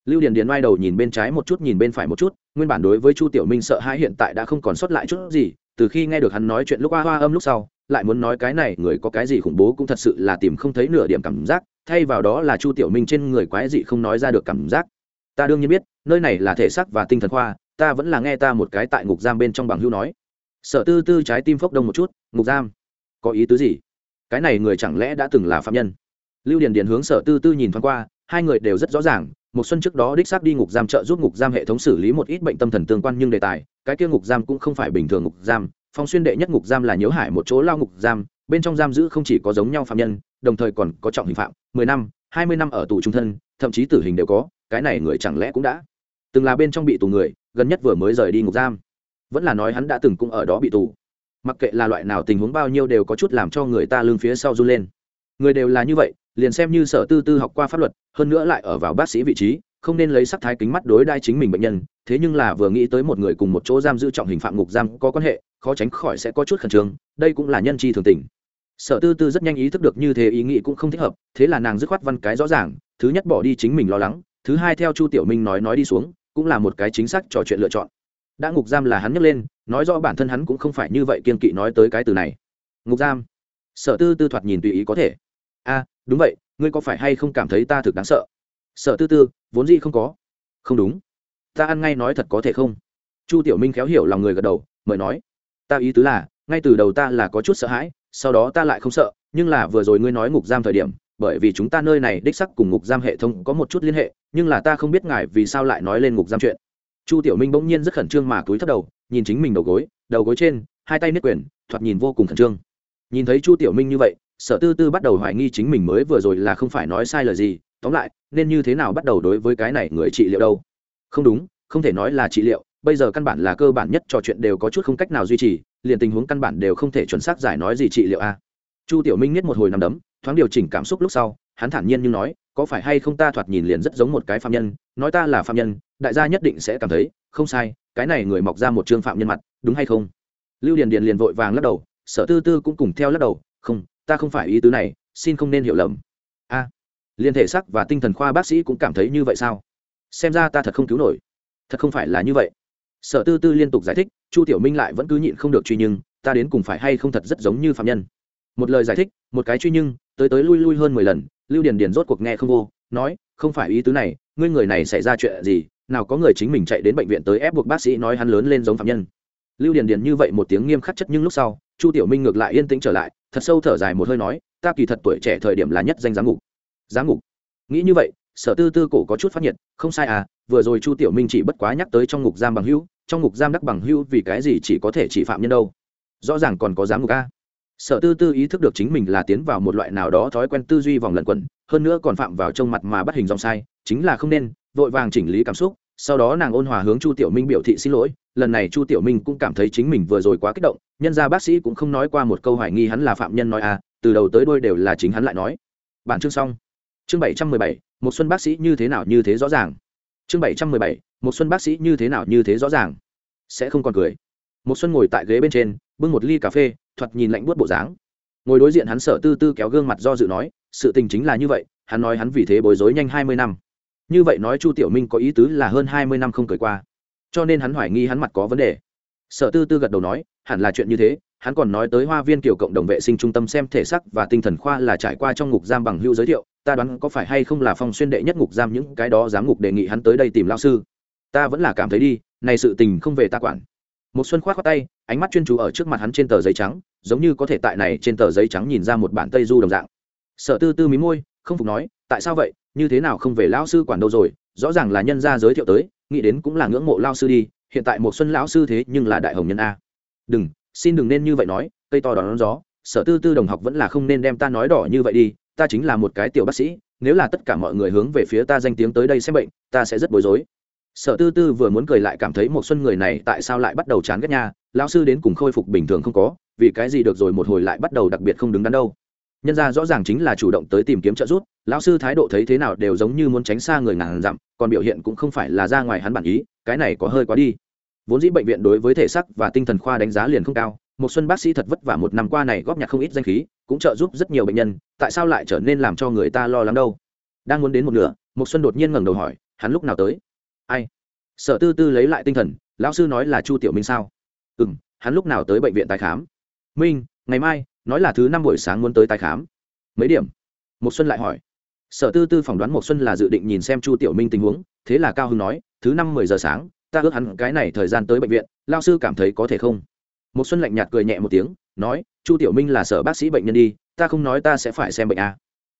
lưu điền điền oai đầu nhìn bên trái một chút, nhìn bên phải một chút, nguyên bản đối với chu tiểu minh sợ hãi hiện tại đã không còn sót lại chút gì, từ khi nghe được hắn nói chuyện lúc hoa hoa âm lúc sau lại muốn nói cái này, người có cái gì khủng bố cũng thật sự là tìm không thấy nửa điểm cảm giác, thay vào đó là chu tiểu minh trên người quái dị không nói ra được cảm giác. Ta đương nhiên biết, nơi này là thể xác và tinh thần khoa, ta vẫn là nghe ta một cái tại ngục giam bên trong bằng hưu nói. Sở tư tư trái tim phốc đông một chút, ngục giam, có ý tứ gì? Cái này người chẳng lẽ đã từng là phạm nhân? Lưu điền điền hướng sở tư tư nhìn thoáng qua, hai người đều rất rõ ràng một xuân trước đó đích xác đi ngục giam trợ giúp ngục giam hệ thống xử lý một ít bệnh tâm thần tương quan nhưng đề tài, cái kia ngục giam cũng không phải bình thường ngục giam phong xuyên đệ nhất ngục giam là nhớ hải một chỗ lao ngục giam, bên trong giam giữ không chỉ có giống nhau phạm nhân, đồng thời còn có trọng hình phạm, mười năm, hai mươi năm ở tù trung thân, thậm chí tử hình đều có, cái này người chẳng lẽ cũng đã từng là bên trong bị tù người, gần nhất vừa mới rời đi ngục giam. Vẫn là nói hắn đã từng cũng ở đó bị tù. Mặc kệ là loại nào tình huống bao nhiêu đều có chút làm cho người ta lương phía sau run lên. Người đều là như vậy, liền xem như sở tư tư học qua pháp luật, hơn nữa lại ở vào bác sĩ vị trí, không nên lấy sắc thái kính mắt đối đai chính mình bệnh nhân thế nhưng là vừa nghĩ tới một người cùng một chỗ giam giữ trọng hình phạm ngục giam có quan hệ, khó tránh khỏi sẽ có chút khẩn trương, đây cũng là nhân chi thường tình. Sở tư tư rất nhanh ý thức được như thế ý nghĩ cũng không thích hợp, thế là nàng dứt khoát văn cái rõ ràng, thứ nhất bỏ đi chính mình lo lắng, thứ hai theo chu tiểu minh nói nói đi xuống, cũng là một cái chính xác trò chuyện lựa chọn. Đã ngục giam là hắn nhấc lên, nói rõ bản thân hắn cũng không phải như vậy kiên kỵ nói tới cái từ này. Ngục giam. Sở tư tư thoạt nhìn tùy ý có thể. A đúng vậy, ngươi có phải hay không cảm thấy ta thực đáng sợ? Sở tư tư, vốn gì không có. Không đúng ta ăn ngay nói thật có thể không? Chu tiểu minh khéo hiểu lòng người gật đầu, mời nói. Ta ý tứ là, ngay từ đầu ta là có chút sợ hãi, sau đó ta lại không sợ, nhưng là vừa rồi ngươi nói ngục giam thời điểm, bởi vì chúng ta nơi này đích sắc cùng ngục giam hệ thống có một chút liên hệ, nhưng là ta không biết ngài vì sao lại nói lên ngục giam chuyện. Chu tiểu minh bỗng nhiên rất khẩn trương mà túi thất đầu, nhìn chính mình đầu gối đầu gối trên, hai tay niết quyền, thoạt nhìn vô cùng khẩn trương. Nhìn thấy chu tiểu minh như vậy, sở tư tư bắt đầu hoài nghi chính mình mới vừa rồi là không phải nói sai lời gì, tóm lại, nên như thế nào bắt đầu đối với cái này người trị liệu đâu? Không đúng không thể nói là trị liệu bây giờ căn bản là cơ bản nhất trò chuyện đều có chút không cách nào duy trì liền tình huống căn bản đều không thể chuẩn xác giải nói gì trị liệu a. Chu tiểu minh nhất một hồi nằm đấm thoáng điều chỉnh cảm xúc lúc sau hắn thản nhiên nhưng nói có phải hay không ta thoạt nhìn liền rất giống một cái phạm nhân nói ta là phạm nhân đại gia nhất định sẽ cảm thấy không sai cái này người mọc ra một trương phạm nhân mặt đúng hay không? Lưu điền điền liền vội vàng lắc đầu sở tư tư cũng cùng theo lắc đầu không ta không phải ý tứ này xin không nên hiểu lầm. A à, liên thể sắc và tinh thần khoa bác sĩ cũng cảm thấy như vậy sao? Xem ra ta thật không cứu nổi. Thật không phải là như vậy. Sở tư tư liên tục giải thích, chu tiểu minh lại vẫn cứ nhịn không được truy nhưng, ta đến cùng phải hay không thật rất giống như phạm nhân. Một lời giải thích, một cái truy nhưng, tới tới lui lui hơn mười lần, lưu điền điền rốt cuộc nghe không vô, nói, không phải ý tứ này, ngươi người này xảy ra chuyện gì, nào có người chính mình chạy đến bệnh viện tới ép buộc bác sĩ nói hắn lớn lên giống phạm nhân. Lưu điền điền như vậy một tiếng nghiêm khắc chất nhưng lúc sau, chu tiểu minh ngược lại yên tĩnh trở lại, thật sâu thở dài một hơi nói, ta kỳ thật tuổi trẻ thời điểm là nhất danh giám ngục. Giám ngục? Nghĩ như vậy sở tư tư cổ có chút phát nhiệt, không sai à vừa rồi chu tiểu minh chỉ bất quá nhắc tới trong ngục giam bằng hữu, trong ngục giam đắc bằng hữu vì cái gì chỉ có thể chỉ phạm nhân đâu? Rõ ràng còn có giám ngục a. Sở tư tư ý thức được chính mình là tiến vào một loại nào đó thói quen tư duy vòng lẩn quẩn, hơn nữa còn phạm vào trong mặt mà bắt hình dòng sai, chính là không nên, vội vàng chỉnh lý cảm xúc, sau đó nàng ôn hòa hướng chu tiểu minh biểu thị xin lỗi, lần này chu tiểu minh cũng cảm thấy chính mình vừa rồi quá kích động, nhân ra bác sĩ cũng không nói qua một câu hoài nghi hắn là phạm nhân nói à từ đầu tới đôi đều là chính hắn lại nói. Bản chương xong chương bảy trăm mười bảy, một xuân bác sĩ như thế nào như thế rõ ràng. Chương bảy trăm mười bảy, một xuân bác sĩ như thế nào như thế rõ ràng. Sẽ không còn cười. Một xuân ngồi tại ghế bên trên, bưng một ly cà phê, thoạt nhìn lạnh buốt bộ dáng. Ngồi đối diện hắn sợ tư tư kéo gương mặt do dự nói, sự tình chính là như vậy, hắn nói hắn vì thế bối rối nhanh hai mươi năm. Như vậy nói chu tiểu minh có ý tứ là hơn hai mươi năm không cười qua. Cho nên hắn hoài nghi hắn mặt có vấn đề. Sở tư tư gật đầu nói, hẳn là chuyện như thế hắn còn nói tới hoa viên kiểu cộng đồng vệ sinh trung tâm xem thể sắc và tinh thần khoa là trải qua trong ngục giam bằng hưu giới thiệu, ta đoán có phải hay không là phong xuyên đệ nhất ngục giam những cái đó giám ngục đề nghị hắn tới đây tìm lao sư. Ta vẫn là cảm thấy đi, này sự tình không về ta quản. Một xuân khoát khoát tay, ánh mắt chuyên chú ở trước mặt hắn trên tờ giấy trắng, giống như có thể tại này trên tờ giấy trắng nhìn ra một bản tây du đồng dạng. Sở tư tư mí môi, không phục nói, tại sao vậy, như thế nào không về lão sư quản đâu rồi, rõ ràng là nhân gia giới thiệu tới, nghĩ đến cũng là ngưỡng mộ lao sư đi, hiện tại một xuân lão sư thế nhưng là đại hồng nhân a. Đừng xin đừng nên như vậy nói, cây to đón gió, sở tư tư đồng học vẫn là không nên đem ta nói đỏ như vậy đi, ta chính là một cái tiểu bác sĩ, nếu là tất cả mọi người hướng về phía ta danh tiếng tới đây xem bệnh, ta sẽ rất bối rối. Sở tư tư vừa muốn cười lại cảm thấy một xuân người này tại sao lại bắt đầu chán ghét nha, lão sư đến cùng khôi phục bình thường không có, vì cái gì được rồi một hồi lại bắt đầu đặc biệt không đứng đắn đâu. Nhân ra rõ ràng chính là chủ động tới tìm kiếm trợ giúp, lão sư thái độ thấy thế nào đều giống như muốn tránh xa người ngàn dặm, còn biểu hiện cũng không phải là ra ngoài hắn bản ý, cái này có hơi quá đi vốn dĩ bệnh viện đối với thể xác và tinh thần khoa đánh giá liền không cao, một xuân bác sĩ thật vất vả một năm qua này góp nhặt không ít danh khí, cũng trợ giúp rất nhiều bệnh nhân, tại sao lại trở nên làm cho người ta lo lắng đâu? Đang muốn đến một nửa, một xuân đột nhiên ngẩng đầu hỏi, hắn lúc nào tới? Ai? Sở tư tư lấy lại tinh thần, lão sư nói là chu tiểu minh sao? Ừ m hắn lúc nào tới bệnh viện tái khám? Minh, ngày mai, nói là thứ năm buổi sáng muốn tới tái khám. Mấy điểm? Một xuân lại hỏi. Sở tư tư phỏng đoán một xuân là dự định nhìn xem chu tiểu minh tình huống, thế là cao hưng nói, thứ năm mười giờ sáng ta ước hắn cái này thời gian tới bệnh viện, lao sư cảm thấy có thể không? Một xuân lạnh nhạt cười nhẹ một tiếng, nói, chu tiểu minh là sở bác sĩ bệnh nhân đi, ta không nói ta sẽ phải xem bệnh à.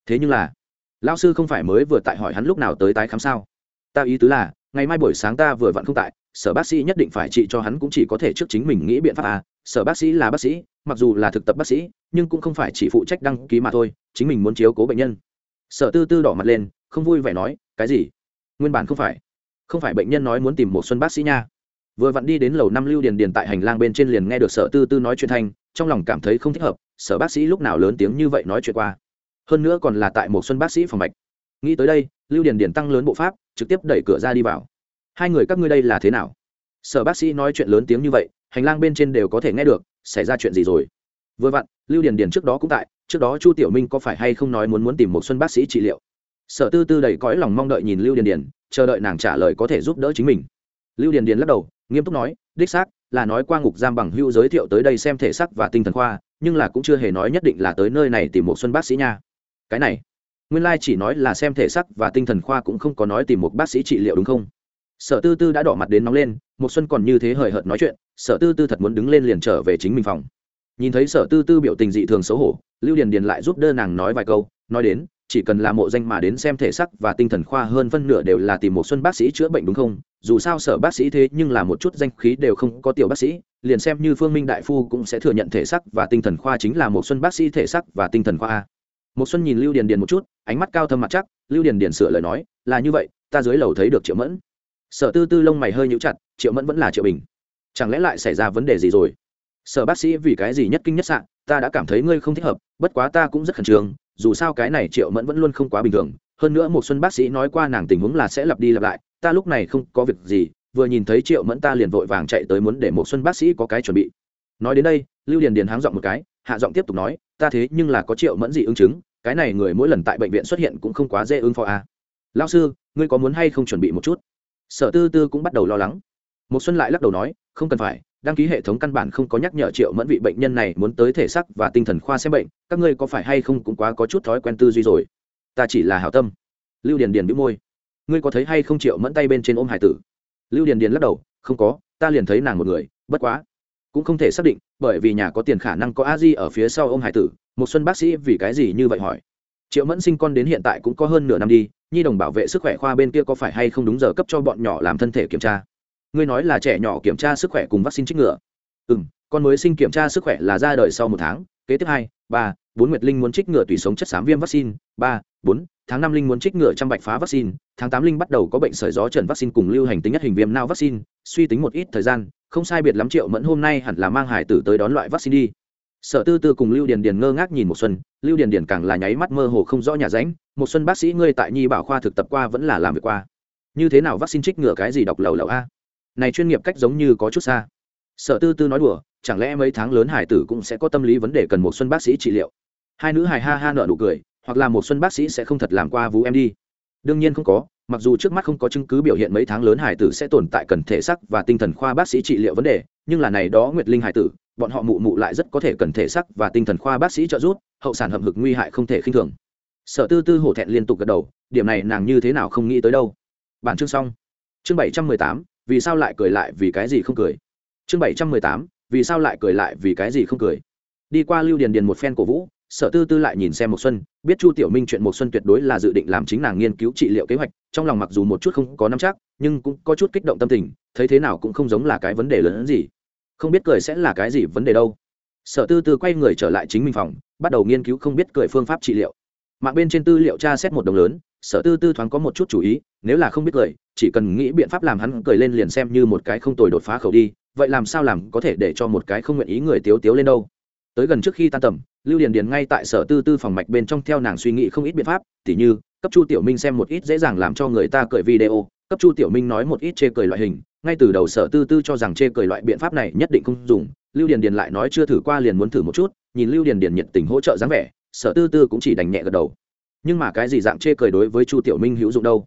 thế nhưng là, lao sư không phải mới vừa tại hỏi hắn lúc nào tới tái khám sao? Ta ý tứ là, ngày mai buổi sáng ta vừa vặn không tại, sở bác sĩ nhất định phải trị cho hắn cũng chỉ có thể trước chính mình nghĩ biện pháp à. sở bác sĩ là bác sĩ, mặc dù là thực tập bác sĩ, nhưng cũng không phải chỉ phụ trách đăng ký mà thôi, chính mình muốn chiếu cố bệnh nhân. Sở tư tư đỏ mặt lên, không vui vẻ nói, cái gì? Nguyên bản không phải không phải bệnh nhân nói muốn tìm một xuân bác sĩ nha. Vừa vặn đi đến lầu năm lưu điền điền tại hành lang bên trên liền nghe được sở tư tư nói chuyện thanh, trong lòng cảm thấy không thích hợp, sở bác sĩ lúc nào lớn tiếng như vậy nói chuyện qua. Hơn nữa còn là tại một xuân bác sĩ phòng mạch nghĩ tới đây, lưu điền điền tăng lớn bộ pháp, trực tiếp đẩy cửa ra đi vào. Hai người các ngươi đây là thế nào? Sở bác sĩ nói chuyện lớn tiếng như vậy, hành lang bên trên đều có thể nghe được, xảy ra chuyện gì rồi? Vừa vặn, lưu điền điền trước đó cũng tại, trước đó chu tiểu minh có phải hay không nói muốn muốn tìm một xuân bác sĩ trị liệu? Sở tư tư đầy cõi lòng mong đợi nhìn lưu điền điền chờ đợi nàng trả lời có thể giúp đỡ chính mình. Lưu điền điền lắc đầu, nghiêm túc nói, đích xác, là nói qua ngục giam bằng hưu giới thiệu tới đây xem thể sắc và tinh thần khoa, nhưng là cũng chưa hề nói nhất định là tới nơi này tìm một xuân bác sĩ nha. Cái này, nguyên lai chỉ nói là xem thể sắc và tinh thần khoa cũng không có nói tìm một bác sĩ trị liệu đúng không? Sở tư tư đã đỏ mặt đến nóng lên, một xuân còn như thế hời hợt nói chuyện, sở tư tư thật muốn đứng lên liền trở về chính mình phòng. Nhìn thấy sở tư tư biểu tình dị thường xấu hổ, lưu điền điền lại giúp đỡ nàng nói vài câu, nói đến chỉ cần là mộ danh mà đến xem thể sắc và tinh thần khoa hơn phân nửa đều là tìm một xuân bác sĩ chữa bệnh đúng không? Dù sao sở bác sĩ thế nhưng là một chút danh khí đều không có tiểu bác sĩ, liền xem như phương minh đại phu cũng sẽ thừa nhận thể sắc và tinh thần khoa chính là một xuân bác sĩ thể sắc và tinh thần khoa a. Một xuân nhìn lưu điền điền một chút, ánh mắt cao thâm mặt chắc, lưu điền điền sửa lời nói, là như vậy, ta dưới lầu thấy được triệu mẫn. Sở tư tư lông mày hơi nhíu chặt, triệu mẫn vẫn là triệu bình. Chẳng lẽ lại xảy ra vấn đề gì rồi? Sở bác sĩ vì cái gì nhất kinh nhất sạn ta đã cảm thấy ngươi không thích hợp, bất quá ta cũng rất khẩn trương dù sao cái này triệu mẫn vẫn luôn không quá bình thường. Hơn nữa một xuân bác sĩ nói qua nàng tình huống là sẽ lặp đi lặp lại. Ta lúc này không có việc gì, vừa nhìn thấy triệu mẫn ta liền vội vàng chạy tới muốn để một xuân bác sĩ có cái chuẩn bị. Nói đến đây, lưu điền điền háng giọng một cái, hạ giọng tiếp tục nói, ta thế nhưng là có triệu mẫn gì ứng chứng, cái này người mỗi lần tại bệnh viện xuất hiện cũng không quá dễ ứng phó a à. lão sư, ngươi có muốn hay không chuẩn bị một chút? Sở tư tư cũng bắt đầu lo lắng. Một xuân lại lắc đầu nói, không cần phải đăng ký hệ thống căn bản không có nhắc nhở triệu mẫn vị bệnh nhân này muốn tới thể sắc và tinh thần khoa xem bệnh, các ngươi có phải hay không cũng quá có chút thói quen tư duy rồi. Ta chỉ là hảo tâm. Lưu điền điền bĩu môi. Ngươi có thấy hay không triệu mẫn tay bên trên ôm hải tử? Lưu điền điền lắc đầu, không có, ta liền thấy nàng một người, bất quá. Cũng không thể xác định, bởi vì nhà có tiền khả năng có a di ở phía sau ông hải tử, một xuân bác sĩ vì cái gì như vậy hỏi. Triệu mẫn sinh con đến hiện tại cũng có hơn nửa năm đi, nhi đồng bảo vệ sức khỏe khoa bên kia có phải hay không đúng giờ cấp cho bọn nhỏ làm thân thể kiểm tra ngươi nói là trẻ nhỏ kiểm tra sức khỏe cùng vaccine trích ngừa. Ừ m con mới sinh kiểm tra sức khỏe là ra đời sau một tháng, kế tiếp hai, ba, bốn nguyệt linh muốn trích ngừa tùy sống chất xám viêm vaccine ba, bốn, tháng năm linh muốn trích ngừa trăm bạch phá vaccine tháng tám linh bắt đầu có bệnh sởi gió trần vaccine cùng lưu hành tính nhất hình viêm nao vaccine suy tính một ít thời gian, không sai biệt lắm triệu mẫn hôm nay hẳn là mang hải tử tới đón loại vaccine đi. Sở tư tư cùng lưu điền điền ngơ ngác nhìn một xuân, lưu điền điền càng là nháy mắt mơ hồ không rõ nhà ránh, một xuân bác sĩ ngươi tại nhi bảo khoa thực tập qua vẫn là làm việc qua. Như thế nào vaccine trích ngừa cái gì đọc lầu lầu a? Này chuyên nghiệp cách giống như có chút xa. Sở tư tư nói đùa, chẳng lẽ mấy tháng lớn hải tử cũng sẽ có tâm lý vấn đề cần một xuân bác sĩ trị liệu? Hai nữ hài ha ha nợ nụ cười, hoặc là một xuân bác sĩ sẽ không thật làm qua vú em đi. Đương nhiên không có, mặc dù trước mắt không có chứng cứ biểu hiện mấy tháng lớn hải tử sẽ tồn tại cần thể sắc và tinh thần khoa bác sĩ trị liệu vấn đề, nhưng là này đó nguyệt linh hải tử, bọn họ mụ mụ lại rất có thể cần thể sắc và tinh thần khoa bác sĩ trợ giúp, hậu sản hậm hực nguy hại không thể khinh thường. Sở tư tư hổ thẹn liên tục gật đầu, điểm này nàng như thế nào không nghĩ tới đâu. Bản chương xong. Chương bảy trăm mười tám vì sao lại cười lại vì cái gì không cười? Chương bảy trăm mười tám, vì sao lại cười lại vì cái gì không cười? Đi qua lưu điền điền một phen cổ vũ, sở tư tư lại nhìn xem một xuân, biết chu tiểu minh chuyện một xuân tuyệt đối là dự định làm chính nàng nghiên cứu trị liệu kế hoạch, trong lòng mặc dù một chút không có nắm chắc, nhưng cũng có chút kích động tâm tình, thấy thế nào cũng không giống là cái vấn đề lớn hơn gì. Không biết cười sẽ là cái gì vấn đề đâu. Sở tư tư quay người trở lại chính mình phòng, bắt đầu nghiên cứu không biết cười phương pháp trị liệu. Mạng bên trên tư liệu tra xét một đồng lớn sở tư tư thoáng có một chút chủ ý, nếu là không biết cười chỉ cần nghĩ biện pháp làm hắn cười lên liền xem như một cái không tồi đột phá khẩu đi, vậy làm sao làm có thể để cho một cái không nguyện ý người tiếu tiếu lên đâu. Tới gần trước khi tan tầm, lưu điền điền ngay tại sở tư tư phòng mạch bên trong theo nàng suy nghĩ không ít biện pháp, tỉ như, cấp chu tiểu minh xem một ít dễ dàng làm cho người ta cười video, cấp chu tiểu minh nói một ít chê cười loại hình, ngay từ đầu sở tư tư cho rằng chê cười loại biện pháp này nhất định không dùng, lưu điền điền lại nói chưa thử qua liền muốn thử một chút, nhìn lưu điền điền nhiệt tình hỗ trợ dáng vẻ, sở tư tư cũng chỉ đành nhẹ gật đầu nhưng mà cái gì dạng chê cười đối với chu tiểu minh hữu dụng đâu?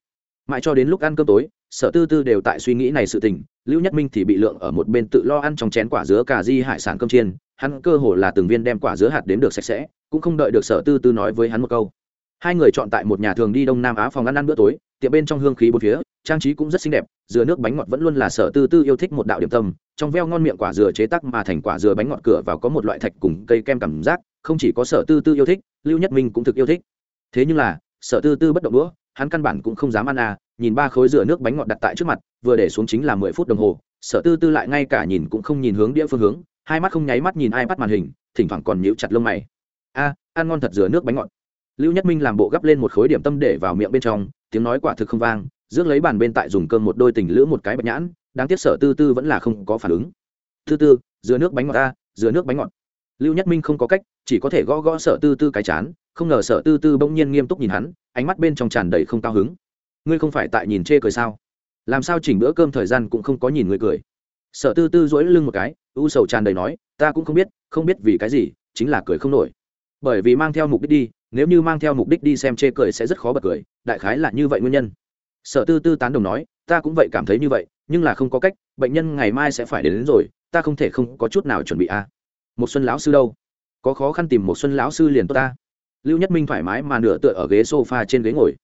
Mãi cho đến lúc ăn cơm tối, sở tư tư đều tại suy nghĩ này sự tình, lưu nhất minh thì bị lượng ở một bên tự lo ăn trong chén quả dứa cà di hải sản cơm chiên, hắn cơ hồ là từng viên đem quả dứa hạt đến được sạch sẽ, cũng không đợi được sở tư tư nói với hắn một câu. Hai người chọn tại một nhà thường đi đông nam á phòng ăn ăn bữa tối, tiệm bên trong hương khí bốn phía, trang trí cũng rất xinh đẹp, dừa nước bánh ngọt vẫn luôn là sở tư tư yêu thích một đạo điểm tâm, trong veo ngon miệng quả dừa chế tắc mà thành quả dừa bánh ngọt cửa vào có một loại thạch cùng cây kem cảm giác, không chỉ có sở tư tư yêu thích, lưu nhất minh cũng thực yêu thích thế nhưng là sở tư tư bất động đũa, hắn căn bản cũng không dám ăn à nhìn ba khối rửa nước bánh ngọt đặt tại trước mặt, vừa để xuống chính là mười phút đồng hồ sở tư tư lại ngay cả nhìn cũng không nhìn hướng địa phương hướng, hai mắt không nháy mắt nhìn ai bắt màn hình, thỉnh thoảng còn nhíu chặt lông mày. A ăn ngon thật rửa nước bánh ngọt. Lưu nhất minh làm bộ gấp lên một khối điểm tâm để vào miệng bên trong, tiếng nói quả thực không vang, rước lấy bàn bên tại dùng cơm một đôi tình lữ một cái bạch nhãn, đáng tiếc sở tư tư vẫn là không có phản ứng. Tư tư rửa nước bánh ngọt ta rửa nước bánh ngọt. Lưu nhất minh không có cách, chỉ có thể gõ gõ sở tư tư cái chán không ngờ sở tư tư bỗng nhiên nghiêm túc nhìn hắn ánh mắt bên trong tràn đầy không cao hứng. Ngươi không phải tại nhìn chê cười sao? Làm sao chỉnh bữa cơm thời gian cũng không có nhìn người cười? Sở tư tư dỗi lưng một cái u sầu tràn đầy nói ta cũng không biết không biết vì cái gì chính là cười không nổi. Bởi vì mang theo mục đích đi nếu như mang theo mục đích đi xem chê cười sẽ rất khó bật cười đại khái là như vậy nguyên nhân. Sở tư tư tán đồng nói ta cũng vậy cảm thấy như vậy nhưng là không có cách bệnh nhân ngày mai sẽ phải đến, đến rồi ta không thể không có chút nào chuẩn bị a à. một xuân lão sư đâu? Có khó khăn tìm một xuân lão sư liền tốt ta lưu nhất minh thoải mái mà nửa tựa ở ghế s o f a trên ghế ngồi.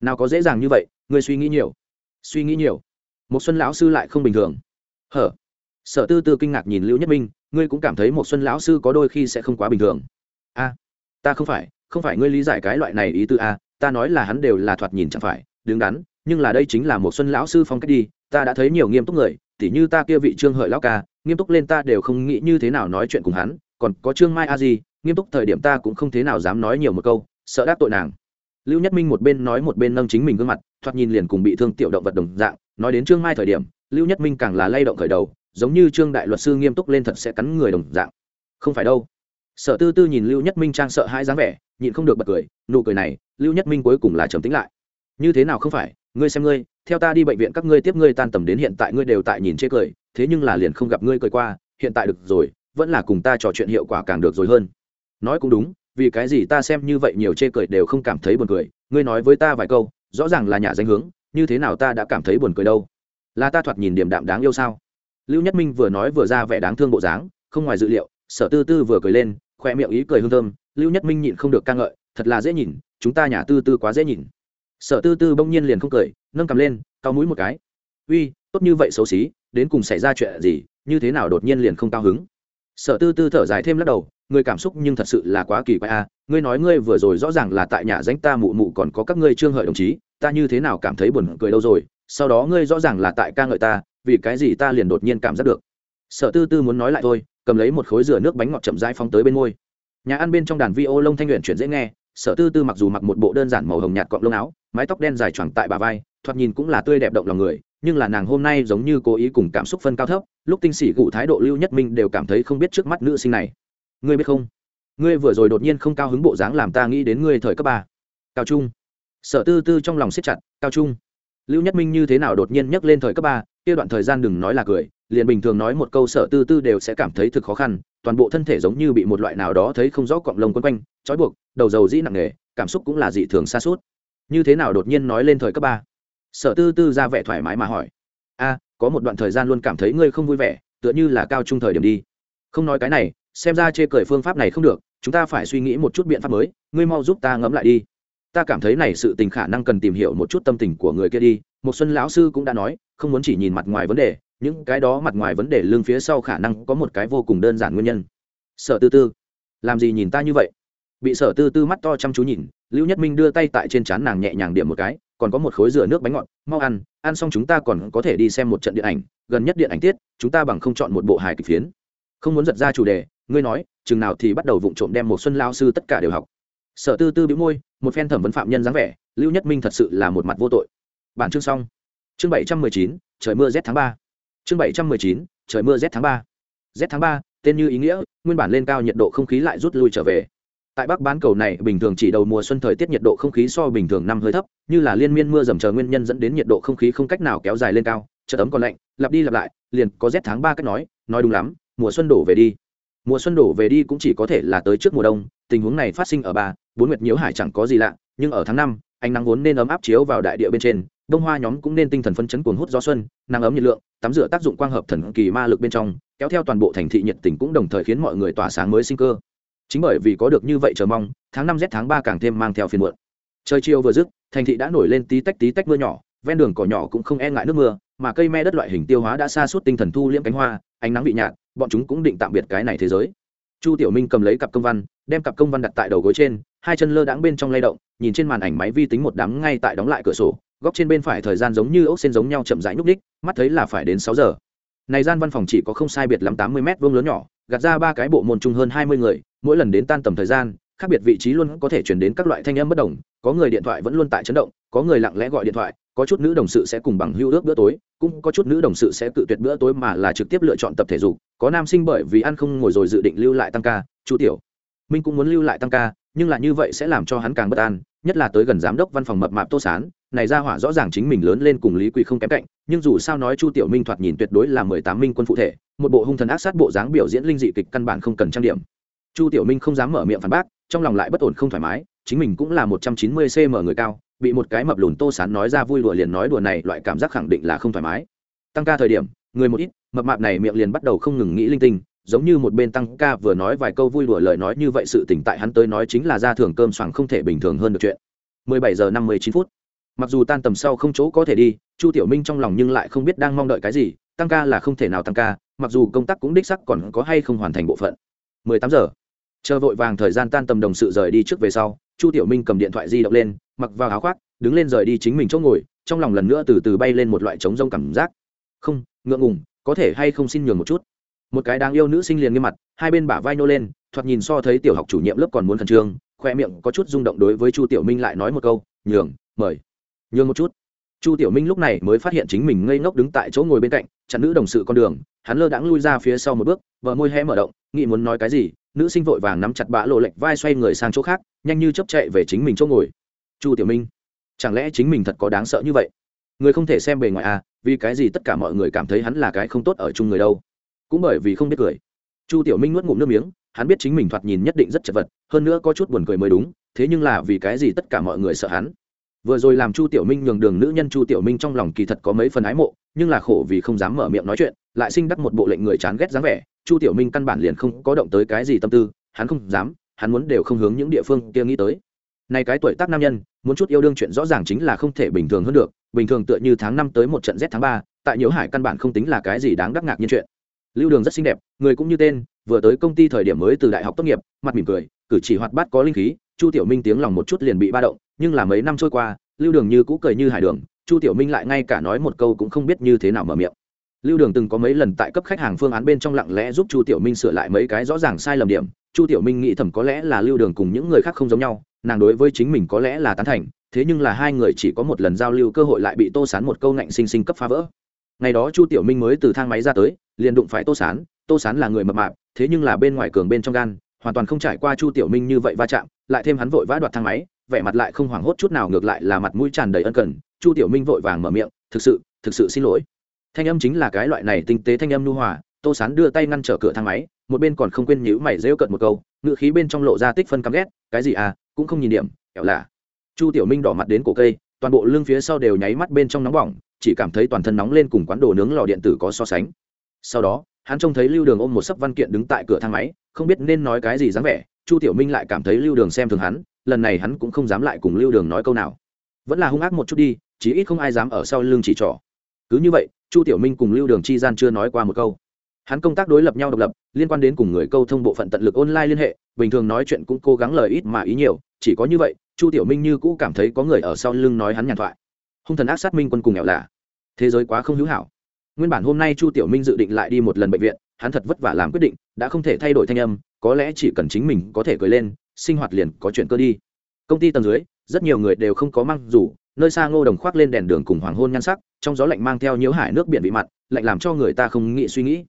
Nào có dễ dàng như vậy ngươi suy nghĩ nhiều. Suy nghĩ nhiều. Một xuân lão sư lại không bình thường. Hở? Sở tư tư kinh ngạc nhìn lưu nhất minh, ngươi cũng cảm thấy một xuân lão sư có đôi khi sẽ không quá bình thường. A, ta không phải không phải ngươi lý giải cái loại này ý tư a ta nói là hắn đều là thoạt nhìn chẳng phải, đứng đắn, nhưng là đây chính là một xuân lão sư phong cách đi, ta đã thấy nhiều nghiêm túc người, tỉ như ta kia vị trương hợi lão ca, nghiêm túc lên ta đều không nghĩ như thế nào nói chuyện cùng hắn, còn có trương mai a di nghiêm túc thời điểm ta cũng không thế nào dám nói nhiều một câu, sợ đáp tội nàng. Lưu nhất minh một bên nói một bên nâng chính mình gương mặt, thoạt nhìn liền cùng bị thương tiểu động vật đồng dạng. Nói đến trương mai thời điểm, lưu nhất minh càng là lay động khởi đầu, giống như trương đại luật sư nghiêm túc lên thật sẽ cắn người đồng dạng. Không phải đâu. Sở tư tư nhìn lưu nhất minh trang sợ hai dáng vẻ, nhịn không được bật cười, nụ cười này, lưu nhất minh cuối cùng là trầm tính lại. Như thế nào không phải, ngươi xem ngươi, theo ta đi bệnh viện các ngươi tiếp ngươi tan tầm đến hiện tại ngươi đều tại nhìn chê cười, thế nhưng là liền không gặp ngươi cười qua, hiện tại được rồi, vẫn là cùng ta trò chuyện hiệu quả càng được rồi hơn nói cũng đúng, vì cái gì ta xem như vậy nhiều chê cười đều không cảm thấy buồn cười. Ngươi nói với ta vài câu, rõ ràng là nhà danh hướng, như thế nào ta đã cảm thấy buồn cười đâu? Là ta thoạt nhìn điểm đạm đáng yêu sao? Lưu nhất minh vừa nói vừa ra vẻ đáng thương bộ dáng, không ngoài dự liệu, sở tư tư vừa cười lên, khoe miệng ý cười hương thơm. Lưu nhất minh nhịn không được ca ngợi, thật là dễ nhìn, chúng ta nhà tư tư quá dễ nhìn. Sở tư tư bỗng nhiên liền không cười, nâng cầm lên, cau mũi một cái. Uy, tốt như vậy xấu xí, đến cùng xảy ra chuyện gì, như thế nào đột nhiên liền không cao hứng? Sở tư tư thở dài thêm lắc đầu người cảm xúc nhưng thật sự là quá kỳ quái a ngươi nói ngươi vừa rồi rõ ràng là tại nhà danh ta mụ mụ còn có các ngươi trương hợi đồng chí, ta như thế nào cảm thấy buồn cười đâu rồi, sau đó ngươi rõ ràng là tại ca ngợi ta, vì cái gì ta liền đột nhiên cảm giác được. Sở tư tư muốn nói lại thôi, cầm lấy một khối rửa nước bánh ngọt chậm rãi phóng tới bên môi. Nhà ăn bên trong đàn vi ô lông thanh luyện chuyển dễ nghe, sở tư tư mặc dù mặc một bộ đơn giản màu hồng nhạt cọng lông áo, mái tóc đen dài choàng tại bà vai thoạt nhìn cũng là tươi đẹp động lòng người, nhưng là nàng hôm nay giống như cố ý cùng cảm xúc phân cao thấp, lúc tinh sĩ cụ thái độ lưu nhất minh đều cảm thấy không biết trước mắt nữ sinh này. Ngươi biết không? Ngươi vừa rồi đột nhiên không cao hứng bộ dáng làm ta nghĩ đến ngươi thời cấp ba. Cao trung. Sở tư tư trong lòng siết chặt, cao trung. Lưu nhất minh như thế nào đột nhiên nhắc lên thời cấp ba, kia đoạn thời gian đừng nói là cười, liền bình thường nói một câu sở tư tư đều sẽ cảm thấy thực khó khăn, toàn bộ thân thể giống như bị một loại nào đó thấy không rõ cọng lông quấn quanh, trói buộc, đầu dầu dĩ nặng nề, cảm xúc cũng là dị thường xa suốt. Như thế nào đột nhiên nói lên thời cấp ba? Sở tư tư ra vẻ thoải mái mà hỏi. A, có một đoạn thời gian luôn cảm thấy ngươi không vui vẻ, tựa như là cao trung thời điểm đi. Không nói cái này, xem ra chê cười phương pháp này không được, chúng ta phải suy nghĩ một chút biện pháp mới, ngươi mau giúp ta ngẫm lại đi. Ta cảm thấy này sự tình khả năng cần tìm hiểu một chút tâm tình của người kia đi, một xuân lão sư cũng đã nói, không muốn chỉ nhìn mặt ngoài vấn đề, những cái đó mặt ngoài vấn đề lương phía sau khả năng có một cái vô cùng đơn giản nguyên nhân. Sở tư tư, làm gì nhìn ta như vậy? Bị sở tư tư mắt to chăm chú nhìn, lưu nhất minh đưa tay tại trên trán nàng nhẹ nhàng điểm một cái còn có một khối rửa nước bánh ngọt, mau ăn ăn xong chúng ta còn có thể đi xem một trận điện ảnh, gần nhất điện ảnh tiết, chúng ta bằng không chọn một bộ hài kịch phiến. Không muốn giật ra chủ đề, ngươi nói, chừng nào thì bắt đầu vụng trộm đem một xuân lao sư tất cả đều học. Sở tư tư bĩu môi, một phen thẩm vấn phạm nhân dáng vẻ, lưu nhất minh thật sự là một mặt vô tội. Bản chương xong. Chương bảy trăm mười chín, trời mưa z tháng ba. Chương bảy trăm mười chín, trời mưa z tháng ba. Z tháng ba, tên như ý nghĩa, nguyên bản lên cao nhiệt độ không khí lại rút lui trở về tại bắc bán cầu này, bình thường chỉ đầu mùa xuân thời tiết nhiệt độ không khí so bình thường năm hơi thấp, như là liên miên mưa dầm chờ nguyên nhân dẫn đến nhiệt độ không khí không cách nào kéo dài lên cao, chợ ấm còn lạnh, lặp đi lặp lại, liền có rét tháng ba cách nói nói đúng lắm, mùa xuân đổ về đi. Mùa xuân đổ về đi cũng chỉ có thể là tới trước mùa đông, tình huống này phát sinh ở ba, bốn nguyệt nhiễu hải chẳng có gì lạ, nhưng ở tháng năm, ánh nắng vốn nên ấm áp chiếu vào đại địa bên trên, đông hoa nhóm cũng nên tinh thần phấn chấn cuồng hút gió xuân, nắng ấm nhiệt lượng, tắm rửa tác dụng quang hợp thần kỳ ma lực bên trong, kéo theo toàn bộ thành thị nhiệt tình cũng đồng thời khiến mọi người tỏa sáng mới sinh cơ chính bởi vì có được như vậy chờ mong, tháng năm z tháng ba càng thêm mang theo phiên muộn. Trời chiều vừa dứt, thành thị đã nổi lên tí tách tí tách mưa nhỏ, ven đường cỏ nhỏ cũng không e ngại nước mưa, mà cây me đất loại hình tiêu hóa đã xa suốt tinh thần thu liễm cánh hoa, ánh nắng bị nhạt, bọn chúng cũng định tạm biệt cái này thế giới. Chu tiểu minh cầm lấy cặp công văn, đem cặp công văn đặt tại đầu gối trên, hai chân lơ đãng bên trong lay động, nhìn trên màn ảnh máy vi tính một đám ngay tại đóng lại cửa sổ, góc trên bên phải thời gian giống như ốc xên giống nhau chậm rãi nhúc đích mắt thấy là phải đến sáu giờ. Này gian văn phòng chỉ có không sai biệt lắm tám mươi m vuông lớn nhỏ, gạt ra ba cái bộ môn chung hơn hai mươi người mỗi lần đến tan tầm thời gian, khác biệt vị trí luôn có thể chuyển đến các loại thanh âm bất đồng, có người điện thoại vẫn luôn tại chấn động, có người lặng lẽ gọi điện thoại, có chút nữ đồng sự sẽ cùng bằng hưu ước bữa tối, cũng có chút nữ đồng sự sẽ cự tuyệt bữa tối mà là trực tiếp lựa chọn tập thể dục, có nam sinh bởi vì ăn không ngồi rồi dự định lưu lại tăng ca, chu tiểu minh cũng muốn lưu lại tăng ca, nhưng là như vậy sẽ làm cho hắn càng bất an, nhất là tới gần giám đốc văn phòng mập mạp tô sán, này ra hỏa rõ ràng chính mình lớn lên cùng lý Quy không kém cạnh, nhưng dù sao nói chu tiểu minh thoạt nhìn tuyệt đối là mười tám minh quân phụ thể, một bộ hung thần ác sát bộ dáng biểu diễn linh dị kịch căn bản không cần trang điểm chu tiểu minh không dám mở miệng phản bác, trong lòng lại bất ổn không thoải mái, chính mình cũng là một trăm chín mươi cm người cao, bị một cái mập lùn tô sán nói ra vui đùa liền nói đùa này, loại cảm giác khẳng định là không thoải mái. Tăng ca thời điểm, người một ít, mập mạp này miệng liền bắt đầu không ngừng nghĩ linh tinh, giống như một bên tăng ca vừa nói vài câu vui đùa lời nói như vậy sự tỉnh tại hắn tới nói chính là ra thường cơm xoàng không thể bình thường hơn được chuyện. 17 giờ 59 phút. Mặc dù tan tầm sau không chỗ có thể đi, chu tiểu minh trong lòng nhưng lại không biết đang mong đợi cái gì, tăng ca là không thể nào tăng ca, mặc dù công tác cũng đích sắc còn có hay không hoàn thành bộ phận. 18 giờ chờ vội vàng thời gian tan tầm đồng sự rời đi trước về sau, chu tiểu minh cầm điện thoại di động lên, mặc vào áo khoác, đứng lên rời đi chính mình chỗ ngồi, trong lòng lần nữa từ từ bay lên một loại trống rông cảm giác. Không, ngượng ngùng, có thể hay không xin nhường một chút? Một cái đáng yêu nữ sinh liền nghiêm mặt, hai bên bả vai nô lên, thoạt nhìn so thấy tiểu học chủ nhiệm lớp còn muốn khẩn trương, khoe miệng có chút rung động đối với chu tiểu minh lại nói một câu, nhường, mời. Nhường một chút. Chu tiểu minh lúc này mới phát hiện chính mình ngây ngốc đứng tại chỗ ngồi bên cạnh, chặn nữ đồng sự con đường, hắn lơ đãng lui ra phía sau một bước vợ môi hé mở động, nghĩ muốn nói cái gì nữ sinh vội vàng nắm chặt bã lộ lệch vai xoay người sang chỗ khác, nhanh như chấp chạy về chính mình chỗ ngồi. Chu tiểu minh, chẳng lẽ chính mình thật có đáng sợ như vậy? Người không thể xem bề ngoài à vì cái gì tất cả mọi người cảm thấy hắn là cái không tốt ở chung người đâu? Cũng bởi vì không biết cười. Chu tiểu minh nuốt ngụm nước miếng, hắn biết chính mình thoạt nhìn nhất định rất chật vật, hơn nữa có chút buồn cười mới đúng, thế nhưng là vì cái gì tất cả mọi người sợ hắn? Vừa rồi làm chu tiểu minh nhường đường nữ nhân chu tiểu minh trong lòng kỳ thật có mấy phần ái mộ, nhưng là khổ vì không dám mở miệng nói chuyện, lại sinh đắc một bộ lệnh người chán ghét dáng vẻ chu tiểu minh căn bản liền không có động tới cái gì tâm tư, hắn không dám, hắn muốn đều không hướng những địa phương kia nghĩ tới. Nay cái tuổi tác nam nhân, muốn chút yêu đương chuyện rõ ràng chính là không thể bình thường hơn được, bình thường tựa như tháng năm tới một trận z tháng ba, tại nhiễu hải căn bản không tính là cái gì đáng đắc ngạc nhiên chuyện. Lưu đường rất xinh đẹp, người cũng như tên, vừa tới công ty thời điểm mới từ đại học tốt nghiệp, mặt mỉm cười, cử chỉ hoạt bát có linh khí, chu tiểu minh tiếng lòng một chút liền bị ba động, nhưng là mấy năm trôi qua, lưu đường như cũ cười như hải đường, chu tiểu minh lại ngay cả nói một câu cũng không biết như thế nào mở miệng lưu đường từng có mấy lần tại cấp khách hàng phương án bên trong lặng lẽ giúp chu tiểu minh sửa lại mấy cái rõ ràng sai lầm điểm. Chu tiểu minh nghĩ thầm có lẽ là lưu đường cùng những người khác không giống nhau, nàng đối với chính mình có lẽ là tán thành, thế nhưng là hai người chỉ có một lần giao lưu cơ hội lại bị tô sán một câu ngạnh sinh sinh cấp phá vỡ. Ngày đó chu tiểu minh mới từ thang máy ra tới, liền đụng phải tô sán tô sán là người mập mạp, thế nhưng là bên ngoài cường bên trong gan, hoàn toàn không trải qua chu tiểu minh như vậy va chạm, lại thêm hắn vội vã đoạt thang máy, vẻ mặt lại không hoảng hốt chút nào, ngược lại là mặt mũi tràn đầy ân cần, chu tiểu minh vội vàng mở miệng, thực sự thực sự xin lỗi thanh âm chính là cái loại này tinh tế thanh âm nhu hòa, tô sán đưa tay ngăn trở cửa thang máy, một bên còn không quên nhữ mày rêu cận một câu ngự khí bên trong lộ ra tích phân căm ghét, cái gì à cũng không nhìn điểm kẹo là chu tiểu minh đỏ mặt đến cổ cây, toàn bộ lưng phía sau đều nháy mắt bên trong nóng bỏng, chỉ cảm thấy toàn thân nóng lên cùng quán đồ nướng lò điện tử có so sánh. Sau đó, hắn trông thấy lưu đường ôm một sấp văn kiện đứng tại cửa thang máy, không biết nên nói cái gì dáng vẻ, chu tiểu minh lại cảm thấy lưu đường xem thường hắn, lần này hắn cũng không dám lại cùng lưu đường nói câu nào. Vẫn là hung ác một chút đi, chí ít không ai dám ở sau lưng chỉ trỏ. Cứ như vậy chu tiểu minh cùng lưu đường chi gian chưa nói qua một câu. Hắn công tác đối lập nhau độc lập, liên quan đến cùng người câu thông bộ phận tận lực online liên hệ, bình thường nói chuyện cũng cố gắng lời ít mà ý nhiều, chỉ có như vậy, chu tiểu minh như cũ cảm thấy có người ở sau lưng nói hắn nhàn thoại. Hung thần ác sát minh quân cùng nghèo lạ. Thế giới quá không hữu hảo. Nguyên bản hôm nay chu tiểu minh dự định lại đi một lần bệnh viện, hắn thật vất vả làm quyết định, đã không thể thay đổi thanh âm, có lẽ chỉ cần chính mình có thể cười lên, sinh hoạt liền có chuyện cơ đi. Công ty tầng dưới, rất nhiều người đều không có mang dù nơi xa ngô đồng khoác lên đèn đường cùng hoàng hôn nhan sắc, trong gió lạnh mang theo nhiễu hải nước biển bị mặn lạnh làm cho người ta không nghĩ suy nghĩ.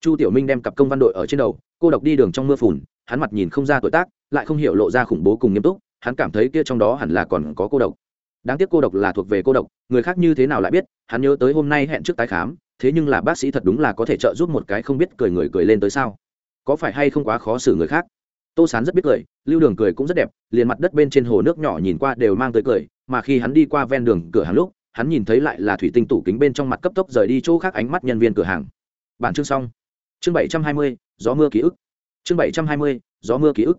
Chu tiểu minh đem cặp công văn đội ở trên đầu, cô độc đi đường trong mưa phùn, hắn mặt nhìn không ra tuổi tác, lại không hiểu lộ ra khủng bố cùng nghiêm túc, hắn cảm thấy kia trong đó hẳn là còn có cô độc. Đáng tiếc cô độc là thuộc về cô độc, người khác như thế nào lại biết, hắn nhớ tới hôm nay hẹn trước tái khám, thế nhưng là bác sĩ thật đúng là có thể trợ giúp một cái không biết cười người cười lên tới sao? Có phải hay không quá khó xử người khác? Tô sán rất biết cười, lưu đường cười cũng rất đẹp, liền mặt đất bên trên hồ nước nhỏ nhìn qua đều mang tới cười mà khi hắn đi qua ven đường cửa hàng lúc, hắn nhìn thấy lại là thủy tinh tủ kính bên trong mặt cấp tốc rời đi chỗ khác ánh mắt nhân viên cửa hàng. Bản chương xong. Chương bảy trăm hai mươi, gió mưa ký ức. Chương bảy trăm hai mươi, gió mưa ký ức.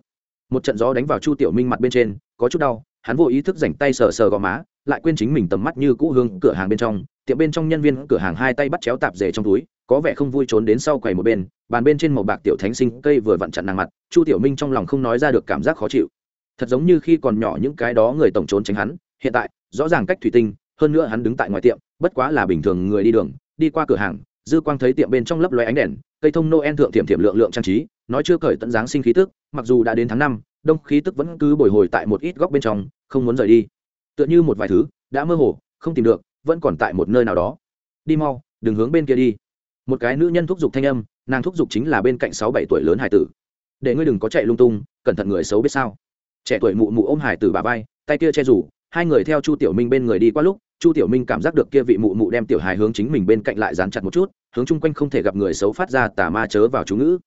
Một trận gió đánh vào chu tiểu minh mặt bên trên, có chút đau, hắn vô ý thức dành tay sờ sờ gò má, lại quên chính mình tầm mắt như cũ hương cửa hàng bên trong. Tiệm bên trong nhân viên cửa hàng hai tay bắt chéo tạp rể trong túi, có vẻ không vui trốn đến sau quầy một bên, bàn bên trên màu bạc tiểu thánh sinh, cây vừa vặn chặn nàng mặt, chu tiểu minh trong lòng không nói ra được cảm giác khó chịu. Thật giống như khi còn nhỏ những cái đó người tổng trốn tránh hắn hiện tại, rõ ràng cách thủy tinh, hơn nữa hắn đứng tại ngoài tiệm, bất quá là bình thường người đi đường, đi qua cửa hàng, dư quang thấy tiệm bên trong lấp loe ánh đèn, cây thông noel thượng tiệm tiệm lượng lượng trang trí, nói chưa cởi tận dáng sinh khí tức, mặc dù đã đến tháng năm, đông khí tức vẫn cứ bồi hồi tại một ít góc bên trong, không muốn rời đi. Tựa như một vài thứ, đã mơ hồ, không tìm được, vẫn còn tại một nơi nào đó. Đi mau, đừng hướng bên kia đi. Một cái nữ nhân thúc giục thanh âm, nàng thúc giục chính là bên cạnh sáu bảy tuổi lớn hải tử. Để ngươi đừng có chạy lung tung, cẩn thận người xấu biết sao. Trẻ tuổi mụ mụ ôm hải tử bà vai, tay kia che rủ hai người theo chu tiểu minh bên người đi qua lúc, chu tiểu minh cảm giác được kia vị mụ mụ đem tiểu hài hướng chính mình bên cạnh lại dán chặt một chút, hướng chung quanh không thể gặp người xấu phát ra tà ma chớ vào chú ngữ.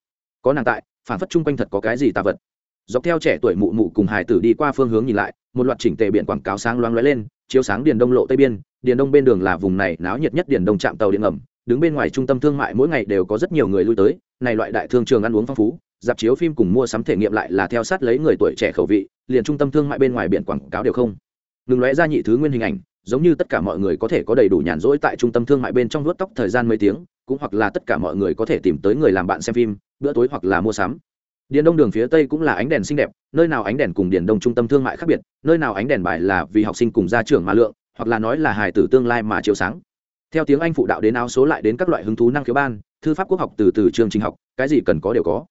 Có nàng tại, phản phất chung quanh thật có cái gì tà vật. Dọc theo trẻ tuổi mụ mụ cùng hải tử đi qua phương hướng nhìn lại, một loạt chỉnh tề biển quảng cáo sáng loáng lóe lên, chiếu sáng điền đông lộ tây biên. Điền đông bên đường là vùng này náo nhiệt nhất điền đông trạm tàu điện ngầm, đứng bên ngoài trung tâm thương mại mỗi ngày đều có rất nhiều người lui tới, này loại đại thương trường ăn uống phong phú, dạp chiếu phim cùng mua sắm thể nghiệm lại là theo sát lấy người tuổi trẻ khẩu vị, liền trung tâm thương mại bên ngoài biển quảng cáo đều không ngừng lóe ra nhị thứ nguyên hình ảnh, giống như tất cả mọi người có thể có đầy đủ nhàn rỗi tại trung tâm thương mại bên trong vuốt tóc thời gian mấy tiếng, cũng hoặc là tất cả mọi người có thể tìm tới người làm bạn xem phim, bữa tối hoặc là mua sắm. Điền đông đường phía tây cũng là ánh đèn xinh đẹp, nơi nào ánh đèn cùng điền đông trung tâm thương mại khác biệt, nơi nào ánh đèn bài là vì học sinh cùng gia trưởng mà lượng, hoặc là nói là hài tử tương lai mà chiếu sáng. Theo tiếng anh phụ đạo đến áo số lại đến các loại hứng thú năng khiếu ban, thư pháp quốc học từ từ chương trình học, cái gì cần có đều có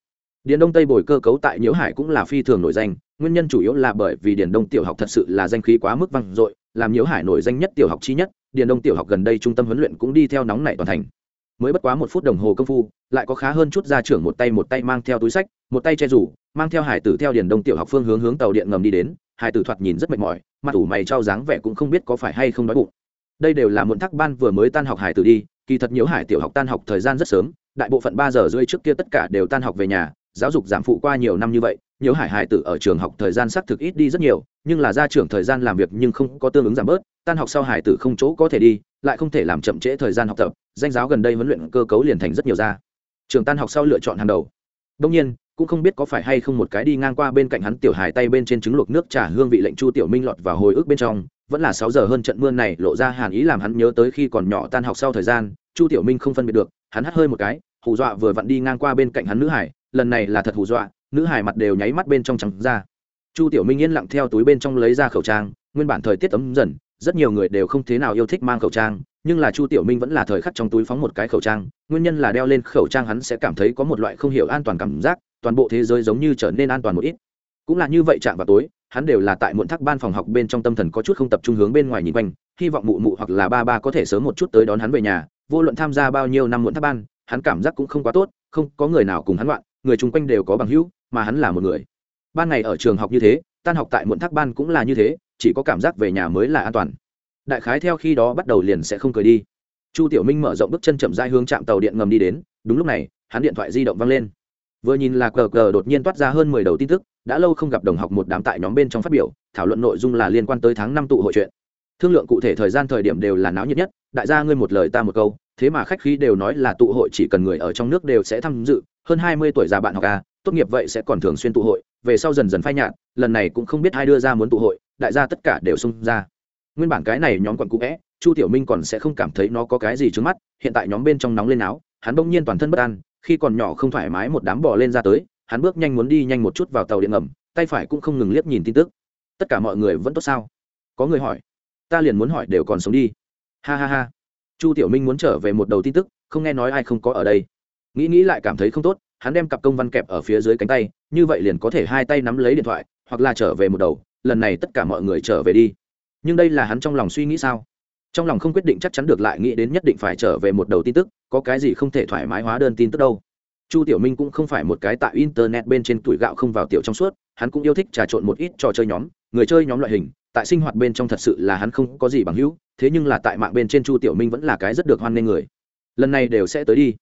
điền đông tây bồi cơ cấu tại nhiễu hải cũng là phi thường nổi danh, nguyên nhân chủ yếu là bởi vì điền đông tiểu học thật sự là danh khí quá mức vang dội, làm nhiễu hải nổi danh nhất tiểu học chi nhất, điền đông tiểu học gần đây trung tâm huấn luyện cũng đi theo nóng nảy toàn thành. Mới bất quá một phút đồng hồ công phu, lại có khá hơn chút gia trưởng một tay một tay mang theo túi sách, một tay che rủ, mang theo hải tử theo điền đông tiểu học phương hướng hướng tàu điện ngầm đi đến, hải tử thoạt nhìn rất mệt mỏi, mặt ủ mày trao dáng vẻ cũng không biết có phải hay không đói bụng. Đây đều là muộn thắc ban vừa mới tan học hải tử đi, kỳ thật nhiễu hải tiểu học tan học thời gian rất sớm, đại bộ phận ba giờ rưỡi trước kia tất cả đều tan học về nhà giáo dục giảm phụ qua nhiều năm như vậy, nhiều hải hải tử ở trường học thời gian xác thực ít đi rất nhiều, nhưng là ra trường thời gian làm việc nhưng không có tương ứng giảm bớt, tan học sau hải tử không chỗ có thể đi, lại không thể làm chậm trễ thời gian học tập, danh giáo gần đây huấn luyện cơ cấu liền thành rất nhiều ra. Trường tan học sau lựa chọn hàng đầu. Đông nhiên, cũng không biết có phải hay không một cái đi ngang qua bên cạnh hắn tiểu hải tay bên trên trứng luộc nước trà hương vị lệnh chu tiểu minh lọt vào hồi ức bên trong, vẫn là sáu giờ hơn trận mưa này lộ ra hàn ý làm hắn nhớ tới khi còn nhỏ tan học sau thời gian, chu tiểu minh không phân biệt được, hắn hắt hơi một cái, hù dọa vừa vặn đi ngang qua bên cạnh hắn nữ hải lần này là thật hù dọa, nữ hải mặt đều nháy mắt bên trong trắng ra. Chu tiểu minh yên lặng theo túi bên trong lấy ra khẩu trang, nguyên bản thời tiết ấm dần, rất nhiều người đều không thế nào yêu thích mang khẩu trang, nhưng là chu tiểu minh vẫn là thời khắc trong túi phóng một cái khẩu trang, nguyên nhân là đeo lên khẩu trang hắn sẽ cảm thấy có một loại không hiểu an toàn cảm giác, toàn bộ thế giới giống như trở nên an toàn một ít. Cũng là như vậy chạm vào tối, hắn đều là tại muộn thác ban phòng học bên trong tâm thần có chút không tập trung hướng bên ngoài nhìn quanh, hy vọng mụ mụ hoặc là ba ba có thể sớm một chút tới đón hắn về nhà, vô luận tham gia bao nhiêu năm muộn thác ban, hắn cảm giác cũng không quá tốt, không có người nào cùng hắn loạn người chung quanh đều có bằng hữu, mà hắn là một người. Ban ngày ở trường học như thế, tan học tại muộn thác ban cũng là như thế, chỉ có cảm giác về nhà mới là an toàn. Đại khái theo khi đó bắt đầu liền sẽ không cười đi. Chu tiểu minh mở rộng bước chân chậm dai hướng trạm tàu điện ngầm đi đến, đúng lúc này, hắn điện thoại di động văng lên. Vừa nhìn là cờ cờ đột nhiên toát ra hơn mười đầu tin tức, đã lâu không gặp đồng học một đám tại nhóm bên trong phát biểu, thảo luận nội dung là liên quan tới tháng năm tụ hội chuyện. Thương lượng cụ thể thời gian thời điểm đều là náo nhiệt nhất, đại gia ngươi một lời ta một câu thế mà khách khí đều nói là tụ hội chỉ cần người ở trong nước đều sẽ tham dự, hơn hai mươi tuổi già bạn học a tốt nghiệp vậy sẽ còn thường xuyên tụ hội, về sau dần dần phai nhạt, lần này cũng không biết ai đưa ra muốn tụ hội, đại gia tất cả đều xung ra. Nguyên bản cái này nhóm quận cũ vẽ chu tiểu minh còn sẽ không cảm thấy nó có cái gì trước mắt, hiện tại nhóm bên trong nóng lên áo hắn bỗng nhiên toàn thân bất an, khi còn nhỏ không thoải mái một đám bò lên ra tới, hắn bước nhanh muốn đi nhanh một chút vào tàu điện ngầm, tay phải cũng không ngừng liếc nhìn tin tức. Tất cả mọi người vẫn tốt sao? Có người hỏi. Ta liền muốn hỏi đều còn sống đi. Ha ha ha chu tiểu minh muốn trở về một đầu tin tức, không nghe nói ai không có ở đây. Nghĩ nghĩ lại cảm thấy không tốt, hắn đem cặp công văn kẹp ở phía dưới cánh tay, như vậy liền có thể hai tay nắm lấy điện thoại, hoặc là trở về một đầu, lần này tất cả mọi người trở về đi. Nhưng đây là hắn trong lòng suy nghĩ sao? Trong lòng không quyết định chắc chắn được lại nghĩ đến nhất định phải trở về một đầu tin tức, có cái gì không thể thoải mái hóa đơn tin tức đâu. Chu tiểu minh cũng không phải một cái tại internet bên trên tuổi gạo không vào tiểu trong suốt, hắn cũng yêu thích trà trộn một ít trò chơi nhóm, người chơi nhóm loại hình tại sinh hoạt bên trong thật sự là hắn không có gì bằng hữu thế nhưng là tại mạng bên trên chu tiểu minh vẫn là cái rất được hoan nghênh người. Lần này đều sẽ tới đi.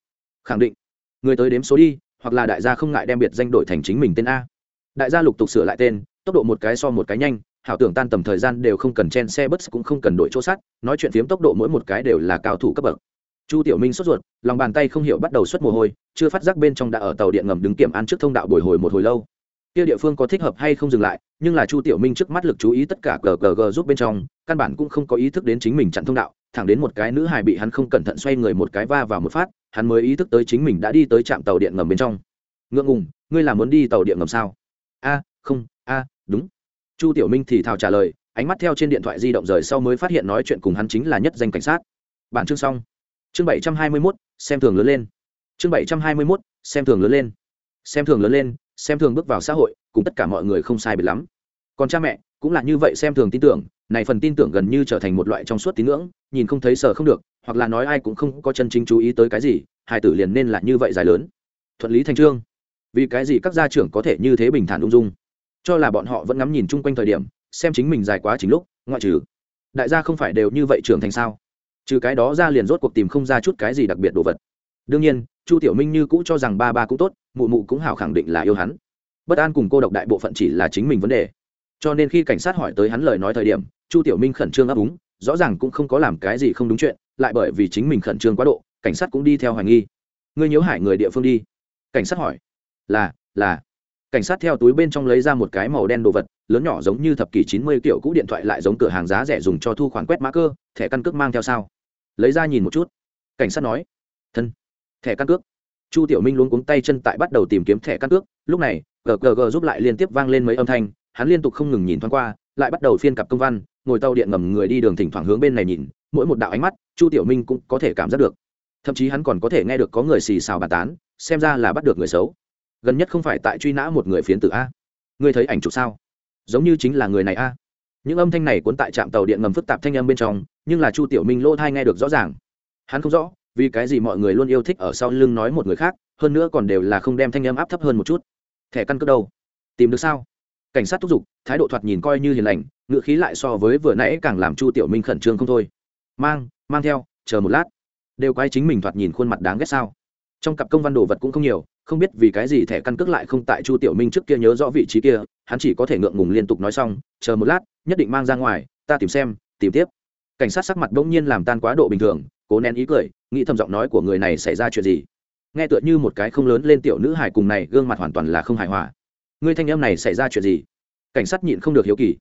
Khẳng định. Người tới đếm số đi hoặc là đại gia không ngại đem biệt danh đổi thành chính mình tên a. Đại gia lục tục sửa lại tên tốc độ một cái so một cái nhanh hảo tưởng tan tầm thời gian đều không cần chen xe bus cũng không cần đổi chỗ sát, nói chuyện phiếm tốc độ mỗi một cái đều là cao thủ cấp bậc. Chu tiểu minh sốt ruột lòng bàn tay không hiểu bắt đầu xuất mồ hôi chưa phát giác bên trong đã ở tàu điện ngầm đứng kiểm an trước thông đạo bồi hồi một hồi lâu kia địa phương có thích hợp hay không dừng lại, nhưng là chu tiểu minh trước mắt lực chú ý tất cả gờ gờ gờ giúp bên trong, căn bản cũng không có ý thức đến chính mình chặn thông đạo, thẳng đến một cái nữ hài bị hắn không cẩn thận xoay người một cái va vào một phát, hắn mới ý thức tới chính mình đã đi tới trạm tàu điện ngầm bên trong. Ngượng ngùng, ngươi là muốn đi tàu điện ngầm sao? A, không, a, đúng. Chu tiểu minh thì thào trả lời, ánh mắt theo trên điện thoại di động rời sau mới phát hiện nói chuyện cùng hắn chính là nhất danh cảnh sát. Bản chương xong. Chương bảy trăm hai mươi mốt, xem thường lớn lên. Chương bảy trăm hai mươi mốt, xem thường lớn lên. Xem thường lớn lên xem thường bước vào xã hội, cùng tất cả mọi người không sai biệt lắm. Còn cha mẹ, cũng là như vậy xem thường tin tưởng, này phần tin tưởng gần như trở thành một loại trong suốt tín ngưỡng, nhìn không thấy sợ không được, hoặc là nói ai cũng không có chân chính chú ý tới cái gì, hai tử liền nên là như vậy dài lớn. Thuận lý thành trương. Vì cái gì các gia trưởng có thể như thế bình thản ung dung? Cho là bọn họ vẫn ngắm nhìn chung quanh thời điểm, xem chính mình dài quá chính lúc, ngoại trừ đại gia không phải đều như vậy trưởng thành sao? Trừ cái đó ra liền rốt cuộc tìm không ra chút cái gì đặc biệt đồ vật. Đương nhiên, chu tiểu minh như cũ cho rằng ba ba cũng tốt mụ mụ cũng hào khẳng định là yêu hắn. Bất an cùng cô độc đại bộ phận chỉ là chính mình vấn đề. Cho nên khi cảnh sát hỏi tới hắn lời nói thời điểm, chu tiểu minh khẩn trương ấp úng, rõ ràng cũng không có làm cái gì không đúng chuyện, lại bởi vì chính mình khẩn trương quá độ, cảnh sát cũng đi theo hoài nghi. Ngươi nhớ hải người địa phương đi. Cảnh sát hỏi. Là là. Cảnh sát theo túi bên trong lấy ra một cái màu đen đồ vật, lớn nhỏ giống như thập kỷ chín mươi kiểu cũ điện thoại lại giống cửa hàng giá rẻ dùng cho thu khoản quét mã cơ, thẻ căn cước mang theo sao. Lấy ra nhìn một chút. Cảnh sát nói. Thân, thẻ căn cước chu tiểu minh luôn cuống tay chân tại bắt đầu tìm kiếm thẻ căn cước, lúc này gg giúp lại liên tiếp vang lên mấy âm thanh, hắn liên tục không ngừng nhìn thoáng qua, lại bắt đầu phiên cặp công văn, ngồi tàu điện ngầm người đi đường thỉnh thoảng hướng bên này nhìn, mỗi một đạo ánh mắt, chu tiểu minh cũng có thể cảm giác được. Thậm chí hắn còn có thể nghe được có người xì xào bàn tán, xem ra là bắt được người xấu. Gần nhất không phải tại truy nã một người phiến tử a. Ngươi thấy ảnh chụp sao? Giống như chính là người này a. Những âm thanh này cuốn tại trạm tàu điện ngầm phức tạp thanh âm bên trong, nhưng là chu tiểu minh lỗ thai nghe được rõ ràng. Hắn không rõ vì cái gì mọi người luôn yêu thích ở sau lưng nói một người khác, hơn nữa còn đều là không đem thanh âm áp thấp hơn một chút. Thẻ căn cước đâu? Tìm được sao? Cảnh sát thúc giục, thái độ thoạt nhìn coi như hiền lành, ngựa khí lại so với vừa nãy càng làm chu tiểu minh khẩn trương không thôi. Mang mang theo, chờ một lát. Đều quay chính mình thoạt nhìn khuôn mặt đáng ghét sao? Trong cặp công văn đồ vật cũng không nhiều, không biết vì cái gì thẻ căn cước lại không tại chu tiểu minh trước kia nhớ rõ vị trí kia, hắn chỉ có thể ngượng ngùng liên tục nói xong, chờ một lát, nhất định mang ra ngoài, ta tìm xem, tìm tiếp. Cảnh sát sắc mặt bỗng nhiên làm tan quá độ bình thường cố nén ý cười, nghĩ thầm giọng nói của người này xảy ra chuyện gì. Nghe tựa như một cái không lớn lên tiểu nữ hải cùng này, gương mặt hoàn toàn là không hài hòa. Người thanh em này xảy ra chuyện gì? Cảnh sát nhịn không được hiếu kỳ.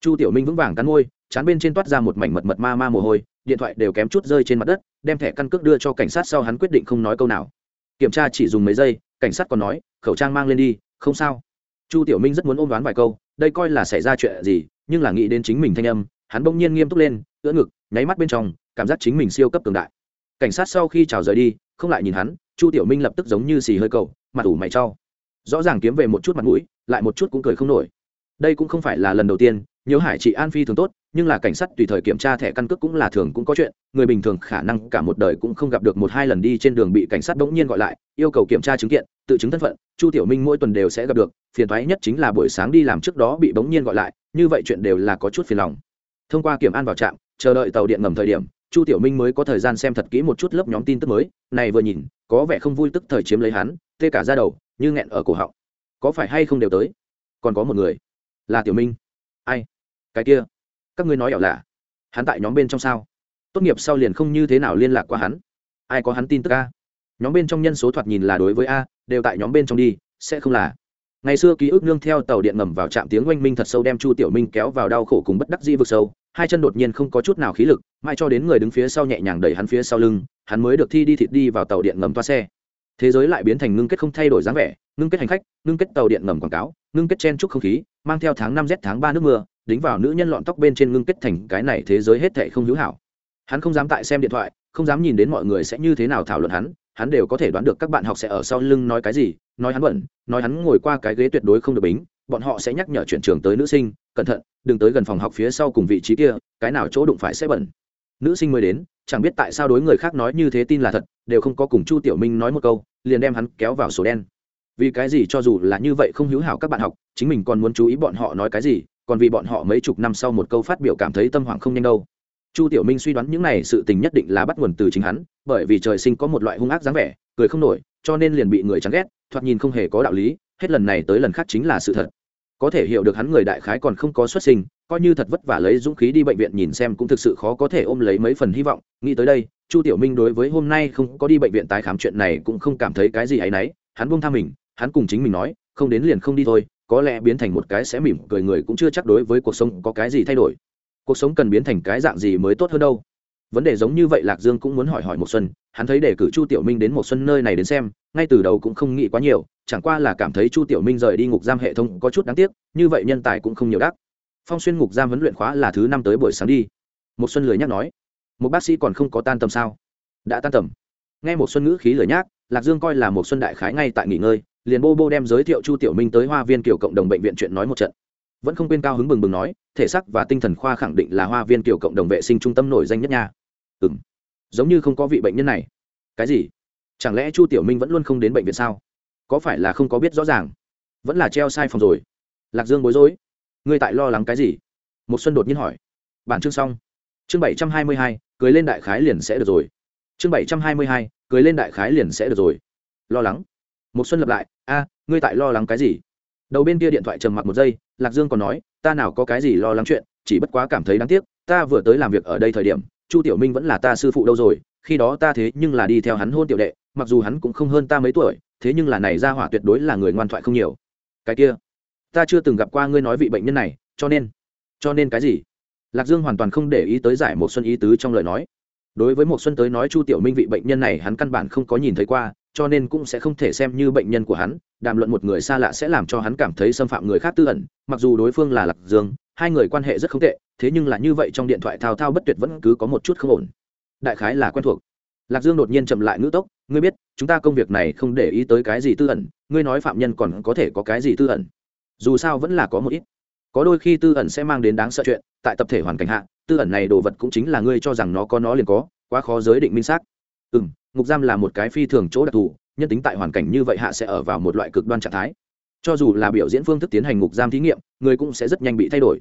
Chu tiểu minh vững vàng cắn môi, chán bên trên toát ra một mảnh mật mật ma ma mồ hôi, điện thoại đều kém chút rơi trên mặt đất, đem thẻ căn cước đưa cho cảnh sát sau hắn quyết định không nói câu nào. Kiểm tra chỉ dùng mấy giây, cảnh sát còn nói, khẩu trang mang lên đi, không sao. Chu tiểu minh rất muốn ôm đoán vài câu, đây coi là xảy ra chuyện gì, nhưng là nghĩ đến chính mình thanh âm, hắn bỗng nhiên nghiêm túc lên, ưỡn ngực, nháy mắt bên trong cảm giác chính mình siêu cấp cường đại. Cảnh sát sau khi chào rời đi không lại nhìn hắn chu tiểu minh lập tức giống như xì hơi cầu mặt ủ mày cho, rõ ràng kiếm về một chút mặt mũi lại một chút cũng cười không nổi. Đây cũng không phải là lần đầu tiên nhớ hải trị an phi thường tốt nhưng là cảnh sát tùy thời kiểm tra thẻ căn cước cũng là thường cũng có chuyện người bình thường khả năng cả một đời cũng không gặp được một hai lần đi trên đường bị cảnh sát bỗng nhiên gọi lại yêu cầu kiểm tra chứng kiện tự chứng thân phận chu tiểu minh mỗi tuần đều sẽ gặp được phiền thoái nhất chính là buổi sáng đi làm trước đó bị bỗng nhiên gọi lại như vậy chuyện đều là có chút phiền lòng. Thông qua kiểm an vào trạm chờ đợi tàu điện ngầm thời điểm chu tiểu minh mới có thời gian xem thật kỹ một chút lớp nhóm tin tức mới, này vừa nhìn, có vẻ không vui tức thời chiếm lấy hắn, tê cả ra đầu, như nghẹn ở cổ họng. Có phải hay không đều tới? Còn có một người. Là tiểu minh. Ai? Cái kia. Các ngươi nói ảo lạ. Hắn tại nhóm bên trong sao? Tốt nghiệp sau liền không như thế nào liên lạc qua hắn. Ai có hắn tin tức a? Nhóm bên trong nhân số thoạt nhìn là đối với a, đều tại nhóm bên trong đi, sẽ không là. Ngày xưa ký ức nương theo tàu điện ngầm vào trạm tiếng oanh minh thật sâu đem chu tiểu minh kéo vào đau khổ cùng bất đắc dĩ vực sâu hai chân đột nhiên không có chút nào khí lực mai cho đến người đứng phía sau nhẹ nhàng đẩy hắn phía sau lưng, hắn mới được thi đi thịt đi vào tàu điện ngầm toa xe. Thế giới lại biến thành ngưng kết không thay đổi dáng vẻ, ngưng kết hành khách, ngưng kết tàu điện ngầm quảng cáo, ngưng kết chen trúc không khí, mang theo tháng năm rét tháng ba nước mưa, đính vào nữ nhân lọn tóc bên trên ngưng kết thành cái này thế giới hết thệ không hữu hảo. Hắn không dám tại xem điện thoại, không dám nhìn đến mọi người sẽ như thế nào thảo luận hắn hắn đều có thể đoán được các bạn học sẽ ở sau lưng nói cái gì, nói hắn bẩn nói hắn ngồi qua cái ghế tuyệt đối không được bính bọn họ sẽ nhắc nhở chuyển trường tới nữ sinh, cẩn thận, đừng tới gần phòng học phía sau cùng vị trí kia, cái nào chỗ đụng phải sẽ bẩn. Nữ sinh mới đến, chẳng biết tại sao đối người khác nói như thế tin là thật, đều không có cùng chu tiểu minh nói một câu, liền đem hắn kéo vào sổ đen. Vì cái gì cho dù là như vậy không hữu hảo các bạn học, chính mình còn muốn chú ý bọn họ nói cái gì, còn vì bọn họ mấy chục năm sau một câu phát biểu cảm thấy tâm hoảng không nhanh đâu. Chu tiểu minh suy đoán những này sự tình nhất định là bắt nguồn từ chính hắn, bởi vì trời sinh có một loại hung ác dáng vẻ, cười không nổi, cho nên liền bị người chán ghét, thoạt nhìn không hề có đạo lý, hết lần này tới lần khác chính là sự thật có thể hiểu được hắn người đại khái còn không có xuất sinh, coi như thật vất vả lấy dũng khí đi bệnh viện nhìn xem cũng thực sự khó có thể ôm lấy mấy phần hy vọng. Nghĩ tới đây, chu tiểu minh đối với hôm nay không có đi bệnh viện tái khám chuyện này cũng không cảm thấy cái gì hay nấy hắn buông tha mình, hắn cùng chính mình nói, không đến liền không đi thôi, có lẽ biến thành một cái sẽ mỉm cười người cũng chưa chắc đối với cuộc sống có cái gì thay đổi. Cuộc sống cần biến thành cái dạng gì mới tốt hơn đâu? Vấn đề giống như vậy lạc dương cũng muốn hỏi hỏi một xuân, hắn thấy để cử chu tiểu minh đến một xuân nơi này đến xem, ngay từ đầu cũng không nghĩ quá nhiều, chẳng qua là cảm thấy chu tiểu minh rời đi ngục giam hệ thống có chút đáng tiếc, như vậy nhân tài cũng không nhiều đắc. Phong xuyên ngục giam vấn luyện khóa là thứ năm tới buổi sáng đi. Một xuân lười nhắc nói. Một bác sĩ còn không có tan tầm sao? Đã tan tầm. Nghe một xuân ngữ khí lười nhác, lạc dương coi là một xuân đại khái ngay tại nghỉ ngơi, liền bô bô đem giới thiệu chu tiểu minh tới hoa viên kiểu cộng đồng bệnh viện chuyện nói một trận. Vẫn không quên cao hứng bừng bừng nói, thể sắc và tinh thần khoa khẳng định là hoa viên kiểu cộng đồng vệ sinh trung tâm nổi danh nhất nha ừ m giống như không có vị bệnh nhân này. Cái gì? Chẳng lẽ chu tiểu minh vẫn luôn không đến bệnh viện sao? Có phải là không có biết rõ ràng? Vẫn là treo sai phòng rồi. Lạc dương bối rối. Ngươi tại lo lắng cái gì? Một xuân đột nhiên hỏi. Bản chương xong. Chương bảy trăm hai mươi hai cưới lên đại khái liền sẽ được rồi. Chương bảy trăm hai mươi hai cưới lên đại khái liền sẽ được rồi. Lo lắng. Một xuân lập lại. A, ngươi tại lo lắng cái gì? Đầu bên kia điện thoại trầm mặc một giây, lạc dương còn nói, ta nào có cái gì lo lắng chuyện, chỉ bất quá cảm thấy đáng tiếc, ta vừa tới làm việc ở đây thời điểm chu tiểu minh vẫn là ta sư phụ đâu rồi, khi đó ta thế nhưng là đi theo hắn hôn tiểu đệ, mặc dù hắn cũng không hơn ta mấy tuổi, thế nhưng là này ra hỏa tuyệt đối là người ngoan thoại không nhiều. Cái kia, ta chưa từng gặp qua ngươi nói vị bệnh nhân này, cho nên cho nên cái gì? Lạc dương hoàn toàn không để ý tới giải một xuân ý tứ trong lời nói. Đối với một xuân tới nói chu tiểu minh vị bệnh nhân này hắn căn bản không có nhìn thấy qua, cho nên cũng sẽ không thể xem như bệnh nhân của hắn, đàm luận một người xa lạ sẽ làm cho hắn cảm thấy xâm phạm người khác tư ẩn, mặc dù đối phương là lạc dương hai người quan hệ rất không tệ, thế nhưng là như vậy trong điện thoại thao thao bất tuyệt vẫn cứ có một chút không ổn. Đại khái là quen thuộc. Lạc dương đột nhiên chậm lại ngữ tốc, ngươi biết, chúng ta công việc này không để ý tới cái gì tư ẩn, ngươi nói phạm nhân còn có thể có cái gì tư ẩn? Dù sao vẫn là có một ít. Có đôi khi tư ẩn sẽ mang đến đáng sợ chuyện, tại tập thể hoàn cảnh hạ, tư ẩn này đồ vật cũng chính là ngươi cho rằng nó có nó liền có, quá khó giới định minh xác. Ừ ngục giam là một cái phi thường chỗ đặc thù, nhân tính tại hoàn cảnh như vậy hạ sẽ ở vào một loại cực đoan trạng thái cho dù là biểu diễn phương thức tiến hành ngục giam thí nghiệm, người cũng sẽ rất nhanh bị thay đổi.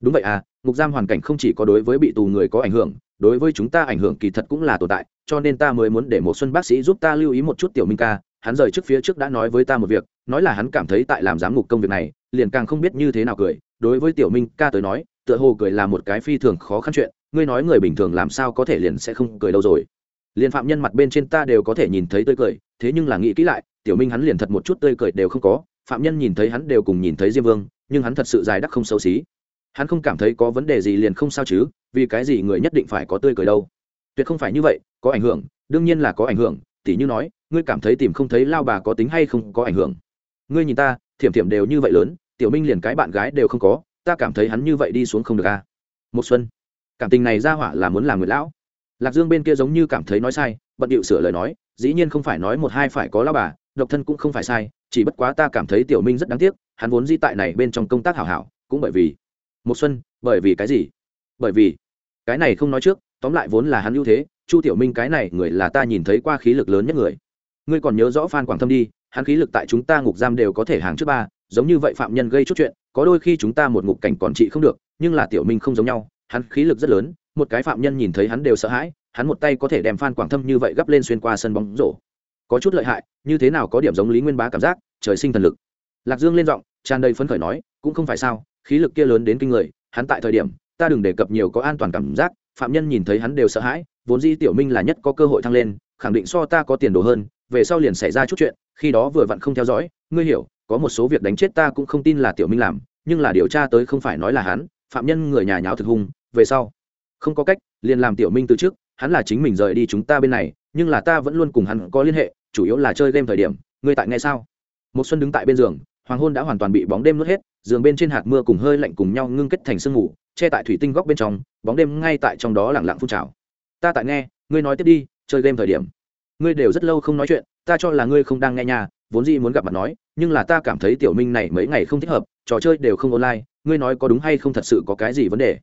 Đúng vậy à ngục giam hoàn cảnh không chỉ có đối với bị tù người có ảnh hưởng, đối với chúng ta ảnh hưởng kỳ thật cũng là tồn tại, cho nên ta mới muốn để một xuân bác sĩ giúp ta lưu ý một chút tiểu minh ca, hắn rời trước phía trước đã nói với ta một việc, nói là hắn cảm thấy tại làm giám ngục công việc này, liền càng không biết như thế nào cười, đối với tiểu minh ca tới nói, tựa hồ cười là một cái phi thường khó khăn chuyện, ngươi nói người bình thường làm sao có thể liền sẽ không cười đâu rồi. Liền phạm nhân mặt bên trên ta đều có thể nhìn thấy tươi cười, thế nhưng là nghĩ kỹ lại, tiểu minh hắn liền thật một chút tươi cười đều không có phạm nhân nhìn thấy hắn đều cùng nhìn thấy diêm vương, nhưng hắn thật sự dài đắc không xấu xí. Hắn không cảm thấy có vấn đề gì liền không sao chứ, vì cái gì người nhất định phải có tươi cười đâu. Tuyệt không phải như vậy, có ảnh hưởng, đương nhiên là có ảnh hưởng, tỉ như nói, ngươi cảm thấy tìm không thấy lao bà có tính hay không có ảnh hưởng. Ngươi nhìn ta, thiểm thiểm đều như vậy lớn, tiểu minh liền cái bạn gái đều không có, ta cảm thấy hắn như vậy đi xuống không được à. một xuân, cảm tình này ra hỏa là muốn làm người lão. Lạc dương bên kia giống như cảm thấy nói sai, bận điệu sửa lời nói, dĩ nhiên không phải nói một hai phải có lao bà, độc thân cũng không phải sai chỉ bất quá ta cảm thấy tiểu minh rất đáng tiếc, hắn vốn di tại này bên trong công tác hảo hảo, cũng bởi vì một xuân, bởi vì cái gì? Bởi vì cái này không nói trước, tóm lại vốn là hắn ưu thế, chu tiểu minh cái này người là ta nhìn thấy qua khí lực lớn nhất người. Ngươi còn nhớ rõ phan quảng thâm đi, hắn khí lực tại chúng ta ngục giam đều có thể hàng trước ba, giống như vậy phạm nhân gây chút chuyện, có đôi khi chúng ta một ngục cảnh còn trị không được, nhưng là tiểu minh không giống nhau, hắn khí lực rất lớn, một cái phạm nhân nhìn thấy hắn đều sợ hãi, hắn một tay có thể đem phan quảng thâm như vậy gấp lên xuyên qua sân bóng rổ có chút lợi hại, như thế nào có điểm giống lý nguyên bá cảm giác, trời sinh thần lực. Lạc dương lên giọng, tràn đầy phấn khởi nói, cũng không phải sao, khí lực kia lớn đến kinh người, hắn tại thời điểm, ta đừng đề cập nhiều có an toàn cảm giác, phạm nhân nhìn thấy hắn đều sợ hãi, vốn di tiểu minh là nhất có cơ hội thăng lên, khẳng định so ta có tiền đồ hơn, về sau liền xảy ra chút chuyện, khi đó vừa vặn không theo dõi, ngươi hiểu, có một số việc đánh chết ta cũng không tin là tiểu minh làm, nhưng là điều tra tới không phải nói là hắn, phạm nhân người nhà nháo thực hung, về sau, không có cách, liền làm tiểu minh từ trước, hắn là chính mình rời đi chúng ta bên này, nhưng là ta vẫn luôn cùng hắn có liên hệ chủ yếu là chơi game thời điểm, ngươi tại nghe sao? Một xuân đứng tại bên giường, hoàng hôn đã hoàn toàn bị bóng đêm nuốt hết, giường bên trên hạt mưa cùng hơi lạnh cùng nhau ngưng kết thành sương mù, che tại thủy tinh góc bên trong, bóng đêm ngay tại trong đó lẳng lặng phun trào. Ta tại nghe, ngươi nói tiếp đi, chơi game thời điểm. Ngươi đều rất lâu không nói chuyện, ta cho là ngươi không đang nghe nhà, vốn gì muốn gặp mặt nói, nhưng là ta cảm thấy tiểu minh này mấy ngày không thích hợp, trò chơi đều không online, ngươi nói có đúng hay không thật sự có cái gì vấn đề?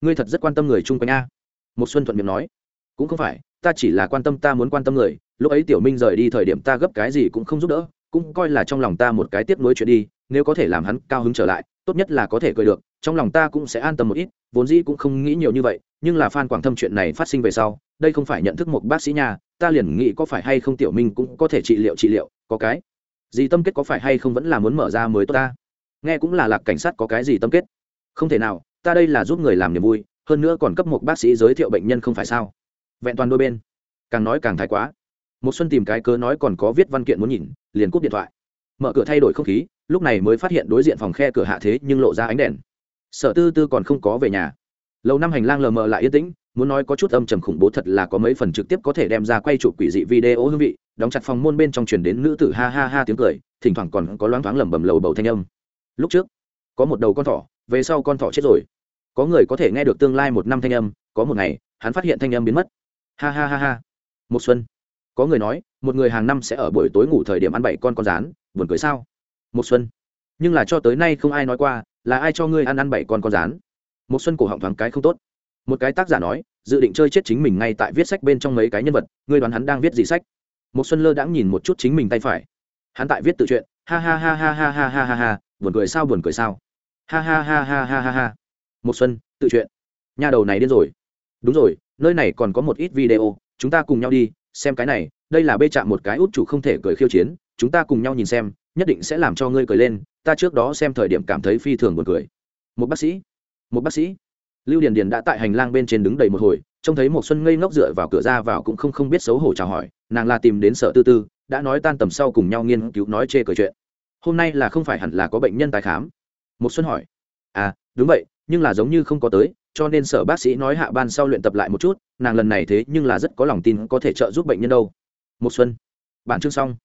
Ngươi thật rất quan tâm người chung quanh a. Một xuân thuận miệng nói. Cũng không phải ta chỉ là quan tâm ta muốn quan tâm người, lúc ấy tiểu minh rời đi thời điểm ta gấp cái gì cũng không giúp đỡ, cũng coi là trong lòng ta một cái tiếp nối chuyện đi, nếu có thể làm hắn cao hứng trở lại, tốt nhất là có thể cười được, trong lòng ta cũng sẽ an tâm một ít, vốn dĩ cũng không nghĩ nhiều như vậy, nhưng là phan quảng thâm chuyện này phát sinh về sau, đây không phải nhận thức một bác sĩ nhà ta liền nghĩ có phải hay không tiểu minh cũng có thể trị liệu trị liệu, có cái gì tâm kết có phải hay không vẫn là muốn mở ra mới tốt ta. Nghe cũng là lạc cảnh sát có cái gì tâm kết. Không thể nào, ta đây là giúp người làm niềm vui, hơn nữa còn cấp một bác sĩ giới thiệu bệnh nhân không phải sao? Vẹn toàn đôi bên. Càng nói càng thái quá. Một xuân tìm cái cớ nói còn có viết văn kiện muốn nhìn, liền cúp điện thoại. Mở cửa thay đổi không khí, lúc này mới phát hiện đối diện phòng khe cửa hạ thế nhưng lộ ra ánh đèn. Sở tư tư còn không có về nhà. Lâu năm hành lang lờ mờ lại yên tĩnh, muốn nói có chút âm trầm khủng bố thật là có mấy phần trực tiếp có thể đem ra quay chụp quỷ dị video hương vị, đóng chặt phòng môn bên trong truyền đến nữ tử ha ha ha tiếng cười, thỉnh thoảng còn có loáng thoáng lẩm bẩm lầu bầu thanh âm. Lúc trước, có một đầu con thỏ, về sau con thỏ chết rồi. Có người có thể nghe được tương lai một năm thanh âm, có một ngày, hắn phát hiện thanh âm biến mất ha ha ha ha một xuân có người nói một người hàng năm sẽ ở buổi tối ngủ thời điểm ăn bảy con con rán buồn cười sao một xuân nhưng là cho tới nay không ai nói qua là ai cho ngươi ăn ăn bảy con con rán một xuân cổ họng thoáng cái không tốt một cái tác giả nói dự định chơi chết chính mình ngay tại viết sách bên trong mấy cái nhân vật ngươi đoán hắn đang viết gì sách một xuân lơ đãng nhìn một chút chính mình tay phải hắn tại viết tự truyện ha ha ha ha ha ha ha ha ha buồn cười sao buồn cười sao ha ha ha ha ha ha ha một xuân tự truyện nhà đầu này điên rồi đúng rồi nơi này còn có một ít video, chúng ta cùng nhau đi, xem cái này, đây là bê chạm một cái út chủ không thể cười khiêu chiến, chúng ta cùng nhau nhìn xem, nhất định sẽ làm cho ngươi cười lên, ta trước đó xem thời điểm cảm thấy phi thường buồn cười. Một bác sĩ, một bác sĩ. Lưu điền điền đã tại hành lang bên trên đứng đầy một hồi, trông thấy một xuân ngây ngốc dựa vào cửa ra vào cũng không không biết xấu hổ chào hỏi, nàng là tìm đến sở tư tư, đã nói tan tầm sau cùng nhau nghiên cứu nói chê cười chuyện. Hôm nay là không phải hẳn là có bệnh nhân tái khám? Một xuân hỏi. À đúng vậy, nhưng là giống như không có tới cho nên sở bác sĩ nói hạ ban sau luyện tập lại một chút, nàng lần này thế nhưng là rất có lòng tin có thể trợ giúp bệnh nhân đâu. Một xuân, bản chương xong.